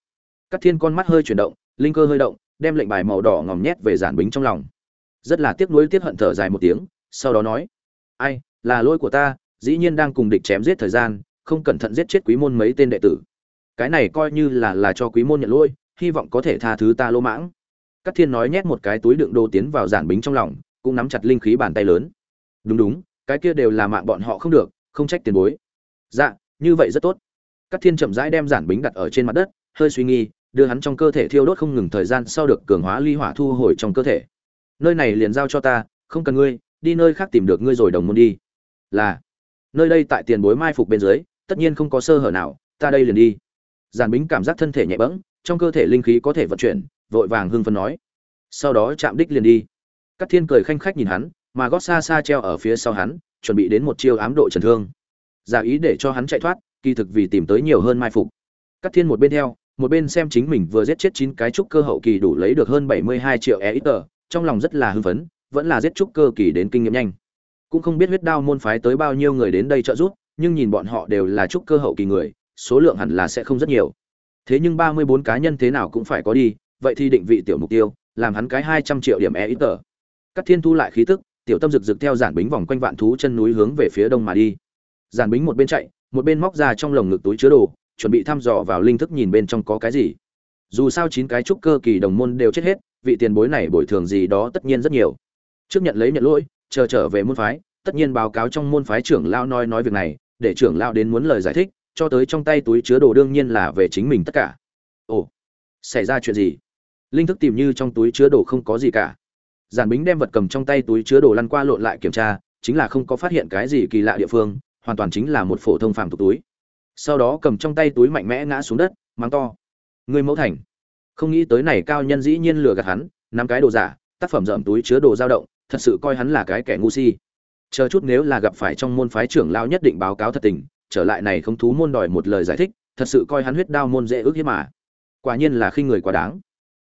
Các thiên con mắt hơi chuyển động, linh cơ hơi động, đem lệnh bài màu đỏ ngòm nhét về giản bính trong lòng. Rất là tiếc nuối tiếc hận thở dài một tiếng, sau đó nói, ai, là lỗi của ta dĩ nhiên đang cùng địch chém giết thời gian, không cẩn thận giết chết quý môn mấy tên đệ tử. Cái này coi như là là cho quý môn nhận lỗi, hy vọng có thể tha thứ ta lỗ mãng. Các thiên nói nhét một cái túi đựng đồ tiến vào giản bính trong lòng, cũng nắm chặt linh khí bàn tay lớn. Đúng đúng, cái kia đều là mạng bọn họ không được, không trách tiền bối. Dạ như vậy rất tốt. Các thiên chậm rãi đem giản bính đặt ở trên mặt đất, hơi suy nghi đưa hắn trong cơ thể thiêu đốt không ngừng thời gian sau được cường hóa ly hỏa thu hồi trong cơ thể. Nơi này liền giao cho ta, không cần ngươi, đi nơi khác tìm được ngươi rồi đồng môn đi. Là nơi đây tại tiền bối mai phục bên dưới, tất nhiên không có sơ hở nào, ta đây liền đi. Giàn bính cảm giác thân thể nhẹ bẫng, trong cơ thể linh khí có thể vận chuyển, vội vàng hưng phấn nói. Sau đó chạm đích liền đi. Các thiên cười khanh khách nhìn hắn, mà gót xa xa treo ở phía sau hắn, chuẩn bị đến một chiêu ám độ trần thương. Giả ý để cho hắn chạy thoát, kỳ thực vì tìm tới nhiều hơn mai phục. Các thiên một bên theo, một bên xem chính mình vừa giết chết chín cái trúc cơ hậu kỳ đủ lấy được hơn bảy mươi hai triệu e ít tờ trong lòng rất là hưng phấn, vẫn là giết trúc cơ kỳ đến kinh nghiệm nhanh cũng không biết huyết đao môn phái tới bao nhiêu người đến đây trợ giúp, nhưng nhìn bọn họ đều là trúc cơ hậu kỳ người, số lượng hẳn là sẽ không rất nhiều. Thế nhưng ba mươi bốn cá nhân thế nào cũng phải có đi, vậy thì định vị tiểu mục tiêu, làm hắn cái hai trăm triệu điểm e ít tờ các thiên thu lại khí tức, tiểu tâm rực rực theo giản bính vòng quanh vạn thú chân núi hướng về phía đông mà đi. Giản bính một bên chạy, một bên móc ra trong lồng ngực túi chứa đồ, chuẩn bị thăm dò vào linh thức nhìn bên trong có cái gì. Dù sao chín cái trúc cơ kỳ đồng môn đều chết hết, vị tiền bối này bồi thường gì đó tất nhiên rất nhiều. Trước nhận lấy nhận lỗi chờ trở về môn phái, tất nhiên báo cáo trong môn phái trưởng lao nói nói việc này, để trưởng lao đến muốn lời giải thích, cho tới trong tay túi chứa đồ đương nhiên là về chính mình tất cả. Ồ, xảy ra chuyện gì? Linh thức tìm như trong túi chứa đồ không có gì cả. Giản bính đem vật cầm trong tay túi chứa đồ lăn qua lộn lại kiểm tra, chính là không có phát hiện cái gì kỳ lạ địa phương, hoàn toàn chính là một phổ thông phàm tục túi. Sau đó cầm trong tay túi mạnh mẽ ngã xuống đất, mắng to. Người mẫu thành. Không nghĩ tới này cao nhân dĩ nhiên lừa gạt hắn năm cái đồ giả, tác phẩm dởm túi chứa đồ dao động thật sự coi hắn là cái kẻ ngu si. Chờ chút nếu là gặp phải trong môn phái trưởng lão nhất định báo cáo thật tình, trở lại này không thú môn đòi một lời giải thích, thật sự coi hắn huyết đao môn dễ ước hiếp mà. Quả nhiên là khi người quá đáng.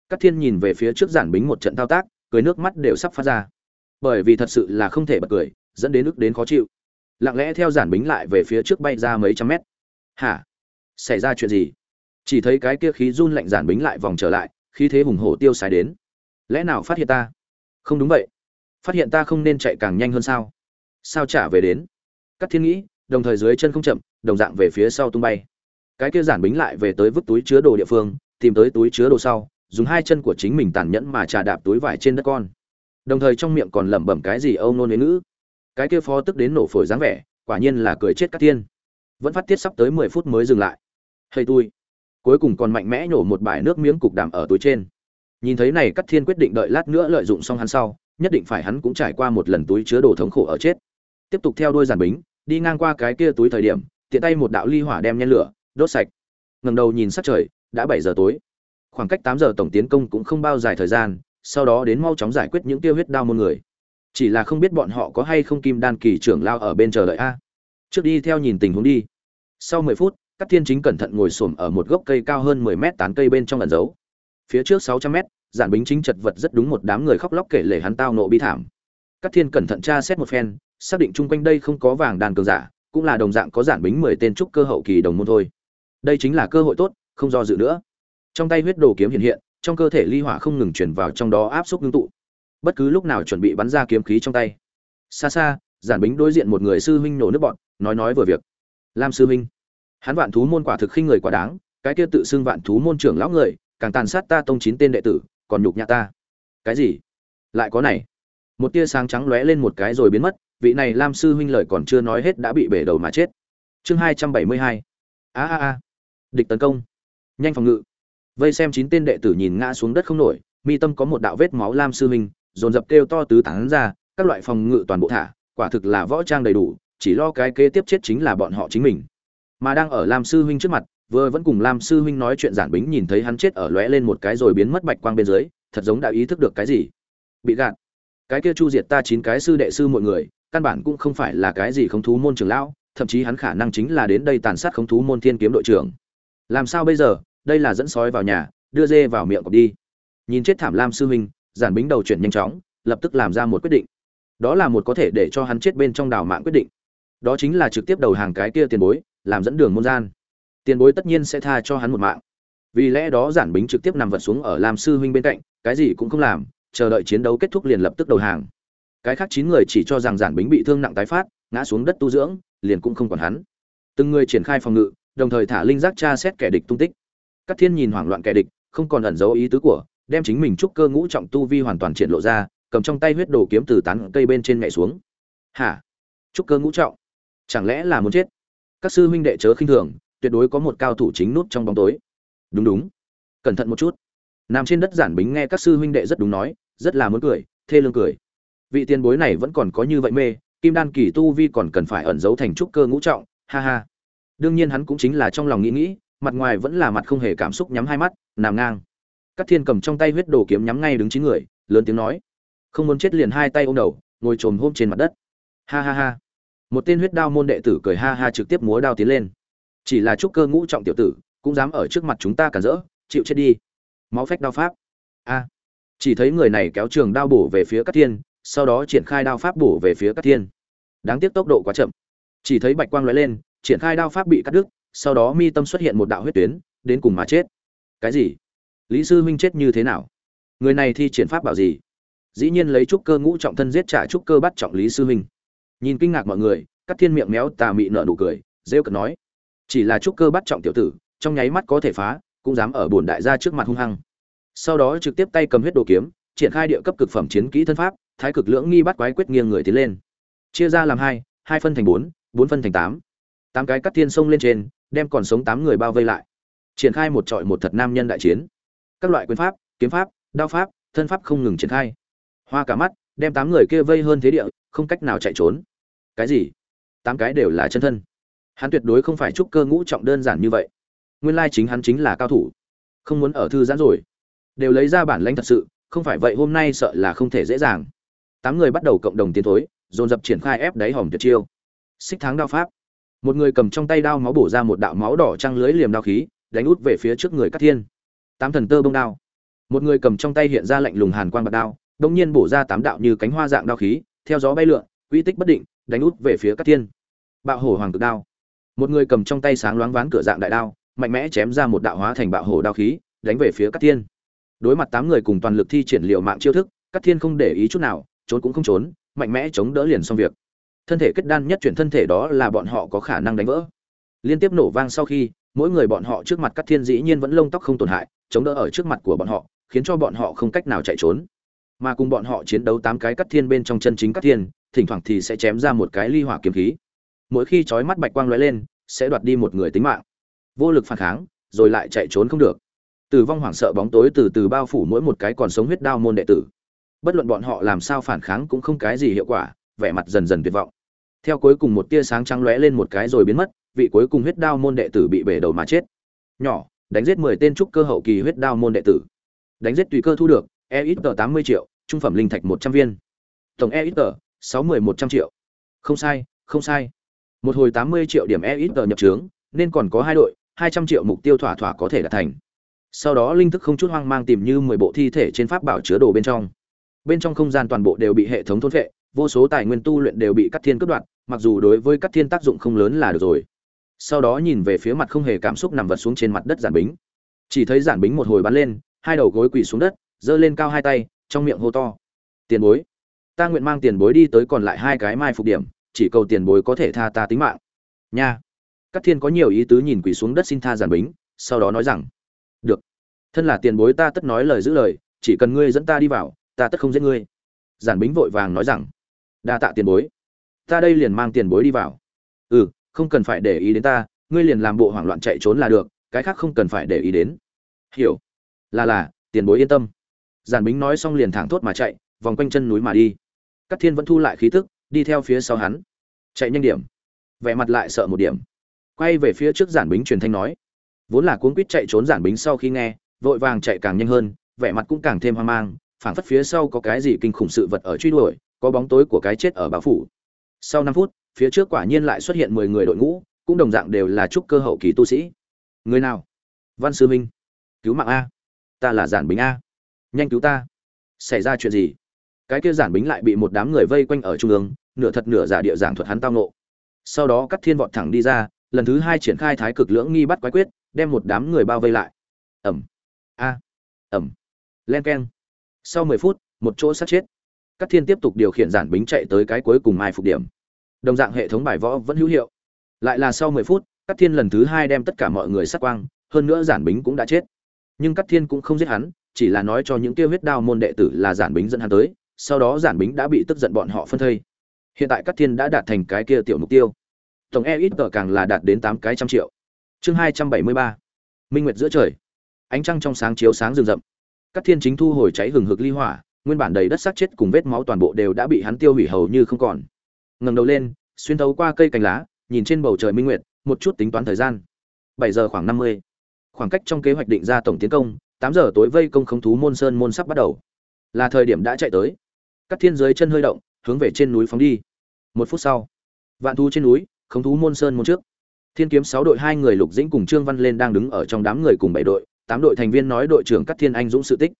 Các thiên nhìn về phía trước giản bính một trận thao tác, cười nước mắt đều sắp phát ra. Bởi vì thật sự là không thể bật cười, dẫn đến ức đến khó chịu. Lặng lẽ theo giản bính lại về phía trước bay ra mấy trăm mét. Hả? Xảy ra chuyện gì? Chỉ thấy cái kia khí run lạnh giản bính lại vòng trở lại khi thế hùng hổ tiêu xài đến. Lẽ nào phát hiện ta? Không đúng vậy phát hiện ta không nên chạy càng nhanh hơn sao? Sao trả về đến? Các thiên nghĩ, đồng thời dưới chân không chậm, đồng dạng về phía sau tung bay. Cái kia giản bính lại về tới vứt túi chứa đồ địa phương, tìm tới túi chứa đồ sau, dùng hai chân của chính mình tàn nhẫn mà trà đạp túi vải trên đất con. Đồng thời trong miệng còn lẩm bẩm cái gì âu nôn đến ngữ. Cái kia phó tức đến nổ phổi dáng vẻ, quả nhiên là cười chết các thiên. Vẫn phát tiết sắp tới mười phút mới dừng lại. Hay tôi cuối cùng còn mạnh mẽ nhổ một bãi nước miếng cục đàm ở túi trên. Nhìn thấy này cắt thiên quyết định đợi lát nữa lợi dụng xong hắn sau nhất định phải hắn cũng trải qua một lần túi chứa đồ thống khổ ở chết. Tiếp tục theo đôi giàn bính, đi ngang qua cái kia túi thời điểm, tiện tay một đạo ly hỏa đem nhen lửa, đốt sạch. Ngẩng đầu nhìn sắc trời, đã bảy giờ tối. Khoảng cách tám giờ tổng tiến công cũng không bao dài thời gian, sau đó đến mau chóng giải quyết những tiêu huyết đao môn người. Chỉ là không biết bọn họ có hay không kim đan kỳ trưởng lao ở bên chờ đợi a. Trước đi theo nhìn tình huống đi. Sau mười phút các thiên chính cẩn thận ngồi xổm ở một gốc cây cao hơn mười mét tán cây bên trong ẩn giấu. Phía trước sáu trăm mét giản bính chính chật vật rất đúng một đám người khóc lóc kể lể hắn tao nộ bi thảm. Các thiên cẩn thận tra xét một phen, xác định chung quanh đây không có vàng đàn cường giả, cũng là đồng dạng có giản bính mười tên trúc cơ hậu kỳ đồng môn thôi. Đây chính là cơ hội tốt, không do dự nữa. Trong tay huyết đồ kiếm hiện hiện, trong cơ thể ly hỏa không ngừng chuyển vào trong đó áp suất ngưng tụ. Bất cứ lúc nào chuẩn bị bắn ra kiếm khí trong tay. Xa xa, giản bính đối diện một người sư huynh nổ nước bọn, nói nói vừa việc. Lam sư huynh, hắn vạn thú môn quả thực khinh người quả đáng, cái kia tự xưng vạn thú môn trưởng lão người, càng tàn sát ta tông chín tên đệ tử còn nhục nhã ta. Cái gì? Lại có này. Một tia sáng trắng lóe lên một cái rồi biến mất, vị này lam sư huynh lời còn chưa nói hết đã bị bể đầu mà chết. Chương hai trăm bảy mươi hai. A a a. Địch tấn công. Nhanh phòng ngự. Vây xem chín tên đệ tử nhìn ngã xuống đất không nổi, mi tâm có một đạo vết máu lam sư huynh, dồn dập kêu to tứ tán ra, các loại phòng ngự toàn bộ thả, quả thực là võ trang đầy đủ, chỉ lo cái kế tiếp chết chính là bọn họ chính mình. Mà đang ở lam sư huynh trước mặt vừa vẫn cùng lam sư huynh nói chuyện giản bính nhìn thấy hắn chết ở lóe lên một cái rồi biến mất bạch quang bên dưới, thật giống đã ý thức được cái gì. Bị gạt. Cái kia chu diệt ta chín cái sư đệ sư mọi người, căn bản cũng không phải là cái gì không thú môn trưởng lão, thậm chí hắn khả năng chính là đến đây tàn sát không thú môn thiên kiếm đội trưởng. Làm sao bây giờ? Đây là dẫn sói vào nhà, đưa dê vào miệng cọp đi. Nhìn chết thảm lam sư huynh, giản bính đầu chuyển nhanh chóng, lập tức làm ra một quyết định. Đó là một có thể để cho hắn chết bên trong đào mạng quyết định. Đó chính là trực tiếp đầu hàng cái kia tiền bối, làm dẫn đường môn gian tiền bối tất nhiên sẽ tha cho hắn một mạng. Vì lẽ đó giản bính trực tiếp nằm vật xuống ở lam sư huynh bên cạnh, cái gì cũng không làm, chờ đợi chiến đấu kết thúc liền lập tức đầu hàng. Cái khác chín người chỉ cho rằng giản bính bị thương nặng tái phát, ngã xuống đất tu dưỡng, liền cũng không còn hắn. Từng người triển khai phòng ngự, đồng thời thả linh giác tra xét kẻ địch tung tích. Các thiên nhìn hoảng loạn kẻ địch, không còn ẩn giấu ý tứ của, đem chính mình trúc cơ ngũ trọng tu vi hoàn toàn triển lộ ra, cầm trong tay huyết đồ kiếm từ tán cây bên trên mẹ xuống. Hả? Trúc cơ ngũ trọng? Chẳng lẽ là muốn chết? Các sư huynh đệ chớ khinh thường tuyệt đối có một cao thủ chính nút trong bóng tối. Đúng đúng. Cẩn thận một chút. Nằm trên đất giản bính nghe các sư huynh đệ rất đúng nói, rất là muốn cười, thê lương cười. Vị tiền bối này vẫn còn có như vậy mê, kim đan kỳ tu vi còn cần phải ẩn giấu thành trúc cơ ngũ trọng, ha ha. Đương nhiên hắn cũng chính là trong lòng nghĩ nghĩ, mặt ngoài vẫn là mặt không hề cảm xúc nhắm hai mắt, nằm ngang. Các thiên cầm trong tay huyết đồ kiếm nhắm ngay đứng chín người, lớn tiếng nói. Không muốn chết liền hai tay ôm đầu, ngồi trồm hôm trên mặt đất. Ha ha ha. Một tên huyết đao môn đệ tử cười ha ha trực tiếp múa đao tiến lên chỉ là trúc cơ ngũ trọng tiểu tử, cũng dám ở trước mặt chúng ta cản rỡ, chịu chết đi. Máu phách đao pháp. A. À, chỉ thấy người này kéo trường đao bổ về phía các thiên, sau đó triển khai đao pháp bổ về phía các thiên. Đáng tiếc tốc độ quá chậm. Chỉ thấy bạch quang lóe lên, triển khai đao pháp bị cắt đứt, sau đó mi tâm xuất hiện một đạo huyết tuyến, đến cùng mà chết. Cái gì? Lý sư huynh chết như thế nào? Người này thi triển pháp bảo gì? Dĩ nhiên lấy trúc cơ ngũ trọng thân giết trả trúc cơ bắt trọng lý sư huynh. Nhìn kinh ngạc mọi người các thiên miệng méo tà mị nở nụ cười, rêu cợt nói chỉ là trúc cơ bắt trọng tiểu tử, trong nháy mắt có thể phá, cũng dám ở bổn đại gia trước mặt hung hăng. Sau đó trực tiếp tay cầm huyết đồ kiếm, triển khai địa cấp cực phẩm chiến kỹ thân pháp, thái cực lưỡng nghi bắt quái quyết nghiêng người tiến lên. Chia ra làm hai hai phân thành bốn bốn phân thành tám. Tám cái cắt thiên sông lên trên, đem còn sống tám người bao vây lại. Triển khai một trọi một thật nam nhân đại chiến. Các loại quyền pháp, kiếm pháp, đao pháp, thân pháp không ngừng triển khai. Hoa cả mắt, đem tám người kia vây hơn thế địa, không cách nào chạy trốn. Cái gì? Tám cái đều là chân thân hắn tuyệt đối không phải trúc cơ ngũ trọng đơn giản như vậy. Nguyên lai chính hắn chính là cao thủ. Không muốn ở thư giãn rồi. Đều lấy ra bản lãnh thật sự, không phải vậy hôm nay sợ là không thể dễ dàng. Tám người bắt đầu cộng đồng tiến thối, dồn dập triển khai ép đáy hòm tuyệt chiêu. Xích thắng đao pháp. Một người cầm trong tay đao máu bổ ra một đạo máu đỏ trăng lưới liềm đao khí, đánh út về phía trước người cắt thiên. Tám thần tơ bông đao. Một người cầm trong tay hiện ra lạnh lùng hàn quang bạc đao đông nhiên bổ ra tám đạo như cánh hoa dạng đao khí, theo gió bay lượn uy tích bất định, đánh út về phía cắt thiên. Bạo hổ hoàng cực đao một người cầm trong tay sáng loáng ván cửa dạng đại đao, mạnh mẽ chém ra một đạo hóa thành bạo hổ đao khí, đánh về phía Cát thiên. Đối mặt tám người cùng toàn lực thi triển liệu mạng chiêu thức, Cát thiên không để ý chút nào, trốn cũng không trốn, mạnh mẽ chống đỡ liền xong việc. Thân thể kết đan nhất chuyển thân thể đó là bọn họ có khả năng đánh vỡ. Liên tiếp nổ vang sau khi, mỗi người bọn họ trước mặt Cát thiên dĩ nhiên vẫn lông tóc không tổn hại, chống đỡ ở trước mặt của bọn họ, khiến cho bọn họ không cách nào chạy trốn. Mà cùng bọn họ chiến đấu tám cái cắt thiên bên trong chân chính cắt thiên, thỉnh thoảng thì sẽ chém ra một cái ly hỏa kiếm khí mỗi khi chói mắt bạch quang lóe lên, sẽ đoạt đi một người tính mạng. Vô lực phản kháng, rồi lại chạy trốn không được. Tử vong hoảng sợ bóng tối từ từ bao phủ mỗi một cái còn sống huyết đao môn đệ tử. Bất luận bọn họ làm sao phản kháng cũng không cái gì hiệu quả, vẻ mặt dần dần tuyệt vọng. Theo cuối cùng một tia sáng trắng lóe lên một cái rồi biến mất, vị cuối cùng huyết đao môn đệ tử bị bể đầu mà chết. Nhỏ, đánh giết mười tên trúc cơ hậu kỳ huyết đao môn đệ tử. Đánh giết tùy cơ thu được e ít tờ tám mươi triệu, trung phẩm linh thạch một trăm viên. Tổng EXP ít tờ sáu một trăm triệu. Không sai không sai một hồi tám mươi triệu điểm e ít tờ nhập trướng, nên còn có hai đội, hai trăm triệu mục tiêu thỏa thỏa có thể đạt thành. Sau đó linh thức không chút hoang mang tìm như mười bộ thi thể trên pháp bảo chứa đồ bên trong. Bên trong không gian toàn bộ đều bị hệ thống thôn vệ vô số tài nguyên tu luyện đều bị cắt thiên cướp đoạt, mặc dù đối với cắt thiên tác dụng không lớn là được rồi. Sau đó nhìn về phía mặt không hề cảm xúc nằm vật xuống trên mặt đất giản bính. Chỉ thấy giản bính một hồi bắn lên, hai đầu gối quỳ xuống đất, giơ lên cao hai tay, trong miệng hô to, tiền bối, ta nguyện mang tiền bối đi tới còn lại hai cái mai phục điểm chỉ cầu tiền bối có thể tha ta tính mạng. Nha. Cát thiên có nhiều ý tứ nhìn quỳ xuống đất xin tha giản bính, sau đó nói rằng, được. Thân là tiền bối ta tất nói lời giữ lời, chỉ cần ngươi dẫn ta đi vào, ta tất không giết ngươi. Giản bính vội vàng nói rằng, đa tạ tiền bối. Ta đây liền mang tiền bối đi vào. Ừ không cần phải để ý đến ta, ngươi liền làm bộ hoảng loạn chạy trốn là được, cái khác không cần phải để ý đến. Hiểu. Là là, tiền bối yên tâm. Giản bính nói xong liền thẳng thốt mà chạy, vòng quanh chân núi mà đi. Các thiên vẫn thu lại khí tức đi theo phía sau hắn. Chạy nhanh điểm. Vẻ mặt lại sợ một điểm. Quay về phía trước giản bính truyền thanh nói. Vốn là cuốn quýt chạy trốn giản bính sau khi nghe, vội vàng chạy càng nhanh hơn, vẻ mặt cũng càng thêm hoang mang, phảng phất phía sau có cái gì kinh khủng sự vật ở truy đuổi, có bóng tối của cái chết ở báo phủ. Sau năm phút, phía trước quả nhiên lại xuất hiện mười người đội ngũ, cũng đồng dạng đều là trúc cơ hậu kỳ tu sĩ. Người nào? Văn sư minh. Cứu mạng a. Ta là giản bính a. Nhanh cứu ta. Xảy ra chuyện gì? Cái kia giản bính lại bị một đám người vây quanh ở trung ương, nửa thật nửa giả địa giảng thuật hắn tao nộ sau đó cắt thiên vọt thẳng đi ra, lần thứ hai triển khai thái cực lưỡng nghi bắt quái quyết, đem một đám người bao vây lại. Ẩm. A. Ẩm. Len keng. Sau mười phút, một chỗ sát chết. Cắt thiên tiếp tục điều khiển giản bính chạy tới cái cuối cùng mai phục điểm. Đồng dạng hệ thống bài võ vẫn hữu hiệu. Lại là sau mười phút cắt thiên lần thứ hai đem tất cả mọi người sát quang, hơn nữa giản bính cũng đã chết. Nhưng cắt thiên cũng không giết hắn, chỉ là nói cho những tiêu huyết đao môn đệ tử là giản bính dẫn hắn tới sau đó giản bính đã bị tức giận bọn họ phân thây. Hiện tại các thiên đã đạt thành cái kia tiểu mục tiêu. Tổng e ít tờ càng là đạt đến tám cái trăm triệu. Chương hai trăm bảy mươi ba. Minh nguyệt giữa trời. Ánh trăng trong sáng chiếu sáng rừng rậm. Các thiên chính thu hồi cháy hừng hực ly hỏa, nguyên bản đầy đất xác chết cùng vết máu toàn bộ đều đã bị hắn tiêu hủy hầu như không còn. Ngẩng đầu lên, xuyên thấu qua cây cành lá, nhìn trên bầu trời minh nguyệt, một chút tính toán thời gian. Bảy giờ khoảng năm mươi. Khoảng cách trong kế hoạch định ra tổng tiến công, tám giờ tối vây công khống thú môn sơn môn sắp bắt đầu. Là thời điểm đã chạy tới các thiên giới chân hơi động, hướng về trên núi phóng đi. Một phút sau, vạn thú trên núi, khống thú môn sơn môn trước. Thiên kiếm sáu đội hai người lục dĩnh cùng trương văn lên đang đứng ở trong đám người cùng bảy đội, tám đội thành viên nói đội trưởng cắt thiên anh dũng sự tích.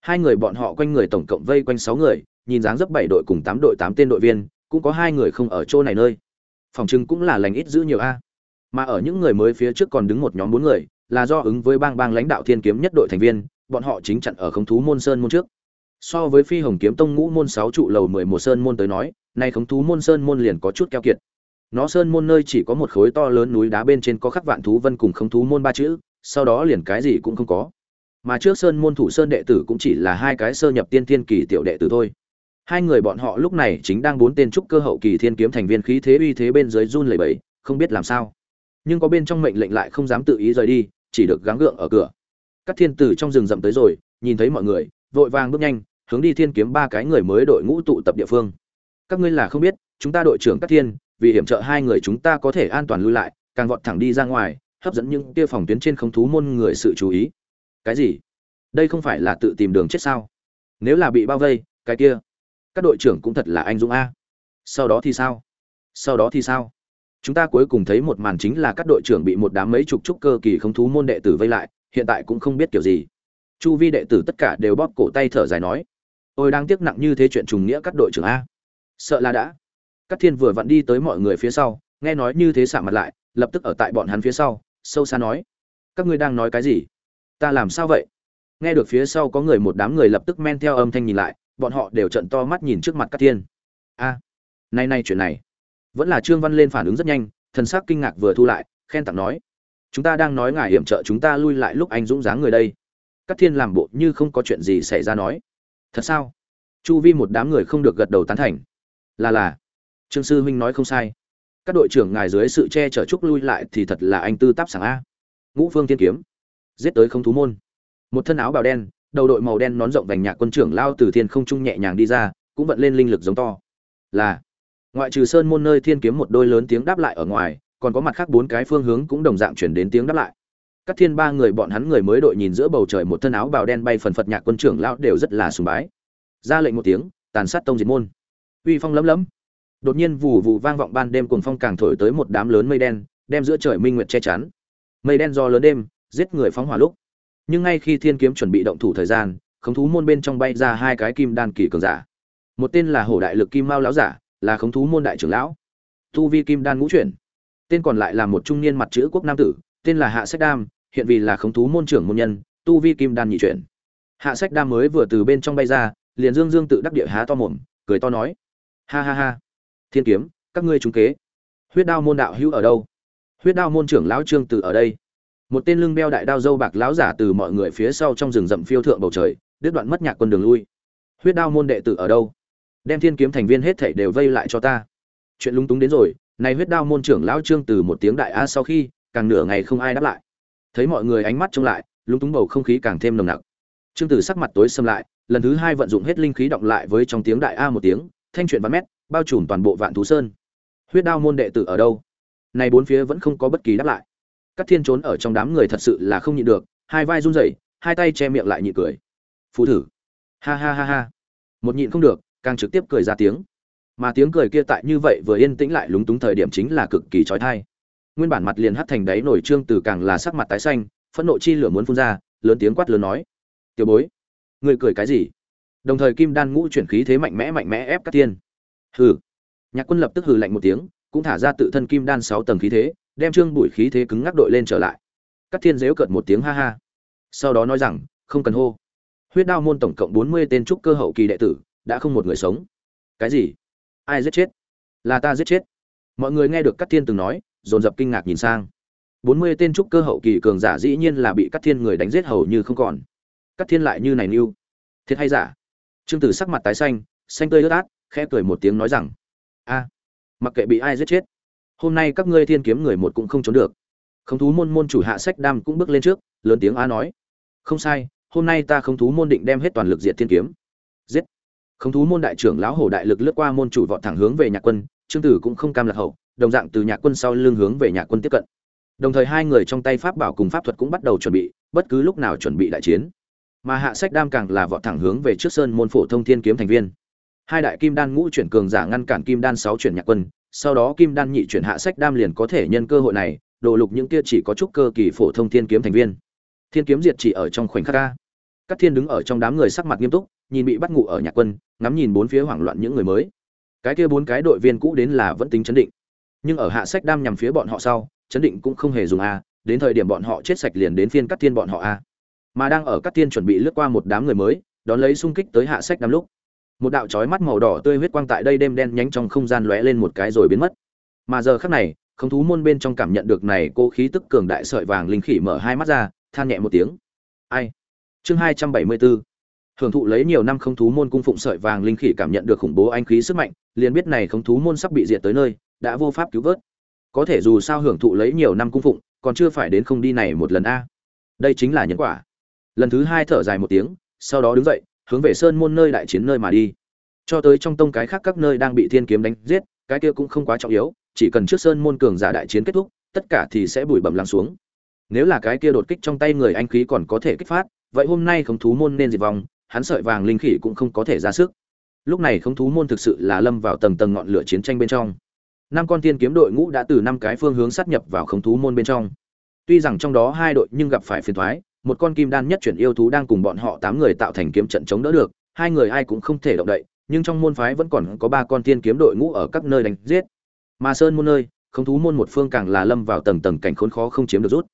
Hai người bọn họ quanh người tổng cộng vây quanh sáu người, nhìn dáng dấp bảy đội cùng tám đội tám tên đội viên, cũng có hai người không ở chỗ này nơi. Phòng trưng cũng là lành ít giữ nhiều a. Mà ở những người mới phía trước còn đứng một nhóm bốn người, là do ứng với bang bang lãnh đạo thiên kiếm nhất đội thành viên, bọn họ chính chặn ở khống thú môn sơn môn trước so với phi hồng kiếm tông ngũ môn sáu trụ lầu mười một sơn môn tới nói, nay khống thú môn sơn môn liền có chút keo kiệt. Nó sơn môn nơi chỉ có một khối to lớn núi đá bên trên có khắc vạn thú vân cùng khống thú môn ba chữ, sau đó liền cái gì cũng không có. Mà trước sơn môn thủ sơn đệ tử cũng chỉ là hai cái sơ nhập tiên thiên kỳ tiểu đệ tử thôi. Hai người bọn họ lúc này chính đang bốn tên trúc cơ hậu kỳ thiên kiếm thành viên khí thế uy thế bên dưới run lẩy bẩy, không biết làm sao. Nhưng có bên trong mệnh lệnh lại không dám tự ý rời đi, chỉ được gắng gượng ở cửa. Các thiên tử trong rừng rậm tới rồi, nhìn thấy mọi người, vội vàng bước nhanh hướng đi thiên kiếm ba cái người mới đội ngũ tụ tập địa phương. Các ngươi là không biết, chúng ta đội trưởng các thiên, vì hiểm trợ hai người chúng ta có thể an toàn lui lại, càng vọt thẳng đi ra ngoài, hấp dẫn những kia phòng tuyến trên không thú môn người sự chú ý. Cái gì? Đây không phải là tự tìm đường chết sao? Nếu là bị bao vây, cái kia. Các đội trưởng cũng thật là anh dũng a. Sau đó thì sao? Sau đó thì sao? Chúng ta cuối cùng thấy một màn chính là các đội trưởng bị một đám mấy chục trúc cơ kỳ không thú môn đệ tử vây lại, hiện tại cũng không biết kiểu gì. Chu vi đệ tử tất cả đều bóp cổ tay thở dài nói ôi đang tiếc nặng như thế chuyện trùng nghĩa các đội trưởng a. Sợ là đã. Các thiên vừa vặn đi tới mọi người phía sau nghe nói như thế xả mặt lại lập tức ở tại bọn hắn phía sau sâu xa nói. Các ngươi đang nói cái gì? Ta làm sao vậy? Nghe được phía sau có người một đám người lập tức men theo âm thanh nhìn lại bọn họ đều trận to mắt nhìn trước mặt các thiên. A à, nay nay chuyện này. Vẫn là trương văn lên phản ứng rất nhanh thần sắc kinh ngạc vừa thu lại khen tặng nói. Chúng ta đang nói ngài hiểm trợ chúng ta lui lại lúc anh dũng dáng người đây. Các thiên làm bộ như không có chuyện gì xảy ra nói thật sao? Chu vi một đám người không được gật đầu tán thành. Là là. Trương sư huynh nói không sai. Các đội trưởng ngài dưới sự che chở trúc lui lại thì thật là anh tư táp sảng a. Ngũ phương tiên kiếm. Giết tới không thú môn. Một thân áo bào đen, đầu đội màu đen nón rộng vành nhạc quân trưởng lao từ thiên không trung nhẹ nhàng đi ra, cũng vận lên linh lực giống to. Là. Ngoại trừ sơn môn nơi thiên kiếm một đôi lớn tiếng đáp lại ở ngoài, còn có mặt khác bốn cái phương hướng cũng đồng dạng chuyển đến tiếng đáp lại các thiên ba người bọn hắn người mới đội nhìn giữa bầu trời một thân áo bào đen bay phần phật nhạc quân trưởng lão đều rất là sùng bái. Ra lệnh một tiếng, tàn sát tông diệt môn. Uy phong lấm lấm. Đột nhiên vù vù vang vọng ban đêm cuồng phong càng thổi tới một đám lớn mây đen, đem giữa trời minh nguyệt che chắn. Mây đen do lớn đêm, giết người phóng hỏa lúc. Nhưng ngay khi thiên kiếm chuẩn bị động thủ thời gian, khống thú môn bên trong bay ra hai cái kim đan kỳ cường giả. Một tên là hổ đại lực kim mao lão giả, là khống thú môn đại trưởng lão. Tu vi kim đan ngũ chuyển. Tên còn lại là một trung niên mặt chữ quốc nam tử, tên là hạ sách đam hiện vì là khống thú môn trưởng môn nhân, tu vi kim đan nhị chuyển. Hạ sách đam mới vừa từ bên trong bay ra, liền dương dương tự đắc địa há to mồm, cười to nói, ha ha ha, thiên kiếm, các ngươi trúng kế. Huyết đao môn đạo hữu ở đâu? Huyết đao môn trưởng lão trương tử ở đây. Một tên lưng beo đại đao dâu bạc lão giả từ mọi người phía sau trong rừng rậm phiêu thượng bầu trời, đứt đoạn mất nhạc quân đường lui. Huyết đao môn đệ tử ở đâu? Đem thiên kiếm thành viên hết thảy đều vây lại cho ta. Chuyện lúng túng đến rồi, này huyết đao môn trưởng lão trương từ một tiếng đại a sau khi, càng nửa ngày không ai đáp lại thấy mọi người ánh mắt trông lại, lúng túng bầu không khí càng thêm nồng nặc. Trương tử sắc mặt tối xâm lại, lần thứ hai vận dụng hết linh khí động lại với trong tiếng đại a một tiếng, thanh chuyện vạn mét, bao trùm toàn bộ vạn thú sơn. Huyết đao môn đệ tử ở đâu? Này bốn phía vẫn không có bất kỳ đáp lại. Các thiên trốn ở trong đám người thật sự là không nhịn được, hai vai run rẩy, hai tay che miệng lại nhịn cười. Phù thử. Ha ha ha ha. Một nhịn không được, càng trực tiếp cười ra tiếng. Mà tiếng cười kia tại như vậy vừa yên tĩnh lại lúng túng thời điểm chính là cực kỳ trói thai nguyên bản mặt liền hắt thành đáy nổi trương từ càng là sắc mặt tái xanh, phẫn nộ chi lửa muốn phun ra, lớn tiếng quát lớn nói, tiểu bối người cười cái gì? Đồng thời kim đan ngũ chuyển khí thế mạnh mẽ mạnh mẽ ép các tiên hừ. Nhạc quân lập tức hừ lạnh một tiếng, cũng thả ra tự thân kim đan sáu tầng khí thế, đem trương bụi khí thế cứng ngắc đội lên trở lại. Các thiên dếu cợt một tiếng ha ha. Sau đó nói rằng, không cần hô. Huyết đao môn tổng cộng bốn mươi tên trúc cơ hậu kỳ đệ tử, đã không một người sống. Cái gì? Ai giết chết? Là ta giết chết. Mọi người nghe được các thiên từng nói dồn dập kinh ngạc nhìn sang. Bốn mươi tên trúc cơ hậu kỳ cường giả dĩ nhiên là bị Cắt thiên người đánh giết hầu như không còn. Cắt thiên lại như này nưu. Thiệt hay giả? Trương tử sắc mặt tái xanh xanh tươi ướt át, khẽ cười một tiếng nói rằng, a, mặc kệ bị ai giết chết, hôm nay các ngươi thiên kiếm người một cũng không trốn được. Không thú môn môn chủ hạ sách đam cũng bước lên trước, lớn tiếng a nói, không sai, hôm nay ta không thú môn định đem hết toàn lực diệt thiên kiếm. Giết. Không thú môn đại trưởng lão hổ đại lực lướt qua môn chủ vọt thẳng hướng về nhạc quân, trương tử cũng không cam lạc hậu đồng dạng từ nhạc quân sau lưng hướng về nhạc quân tiếp cận. Đồng thời hai người trong tay pháp bảo cùng pháp thuật cũng bắt đầu chuẩn bị, bất cứ lúc nào chuẩn bị đại chiến. Mà hạ sách đam càng là vọt thẳng hướng về trước sơn môn phổ thông thiên kiếm thành viên. Hai đại kim đan ngũ chuyển cường giả ngăn cản kim đan sáu chuyển nhạc quân, sau đó kim đan nhị chuyển hạ sách đam liền có thể nhân cơ hội này đổ lục những kia chỉ có chút cơ kỳ phổ thông thiên kiếm thành viên. Thiên kiếm diệt chỉ ở trong khoảnh khắc ca các thiên đứng ở trong đám người sắc mặt nghiêm túc, nhìn bị bắt ngủ ở nhạc quân, ngắm nhìn bốn phía hoảng loạn những người mới. Cái kia bốn cái đội viên cũ đến là vẫn tính chấn định nhưng ở hạ sách đam nhằm phía bọn họ sau, chấn định cũng không hề dùng a, đến thời điểm bọn họ chết sạch liền đến phiên cắt thiên bọn họ a. Mà đang ở cắt thiên chuẩn bị lướt qua một đám người mới, đón lấy xung kích tới hạ sách đam lúc. Một đạo chói mắt màu đỏ tươi huyết quang tại đây đêm đen nhánh trong không gian lóe lên một cái rồi biến mất. Mà giờ khắc này, không thú môn bên trong cảm nhận được này cô khí tức cường đại sợi vàng linh khỉ mở hai mắt ra, than nhẹ một tiếng. Ai? Chương hai trăm bảy mươi bốn. Hưởng thụ lấy nhiều năm không thú môn cung phụng sợi vàng linh khỉ cảm nhận được khủng bố anh khí sức mạnh, liền biết này không thú môn sắp bị diệt tới nơi đã vô pháp cứu vớt. Có thể dù sao hưởng thụ lấy nhiều năm cung phụng, còn chưa phải đến không đi này một lần a. Đây chính là nhân quả. Lần thứ hai thở dài một tiếng, sau đó đứng dậy, hướng về sơn môn nơi đại chiến nơi mà đi. Cho tới trong tông cái khác các nơi đang bị thiên kiếm đánh giết, cái kia cũng không quá trọng yếu, chỉ cần trước sơn môn cường giả đại chiến kết thúc, tất cả thì sẽ bụi bẩm lắng xuống. Nếu là cái kia đột kích trong tay người anh khí còn có thể kích phát, vậy hôm nay khống thú môn nên diệt vong, hắn sợi vàng linh khỉ cũng không có thể ra sức. Lúc này khống thú môn thực sự là lâm vào tầng tầng ngọn lửa chiến tranh bên trong năm con tiên kiếm đội ngũ đã từ năm cái phương hướng sát nhập vào không thú môn bên trong. Tuy rằng trong đó hai đội nhưng gặp phải phiền thoái một con kim đan nhất chuyển yêu thú đang cùng bọn họ tám người tạo thành kiếm trận chống đỡ được, hai người ai cũng không thể động đậy, nhưng trong môn phái vẫn còn có ba con tiên kiếm đội ngũ ở các nơi đánh giết. Mà sơn môn nơi không thú môn một phương càng là lâm vào tầng tầng cảnh khốn khó không chiếm được rút.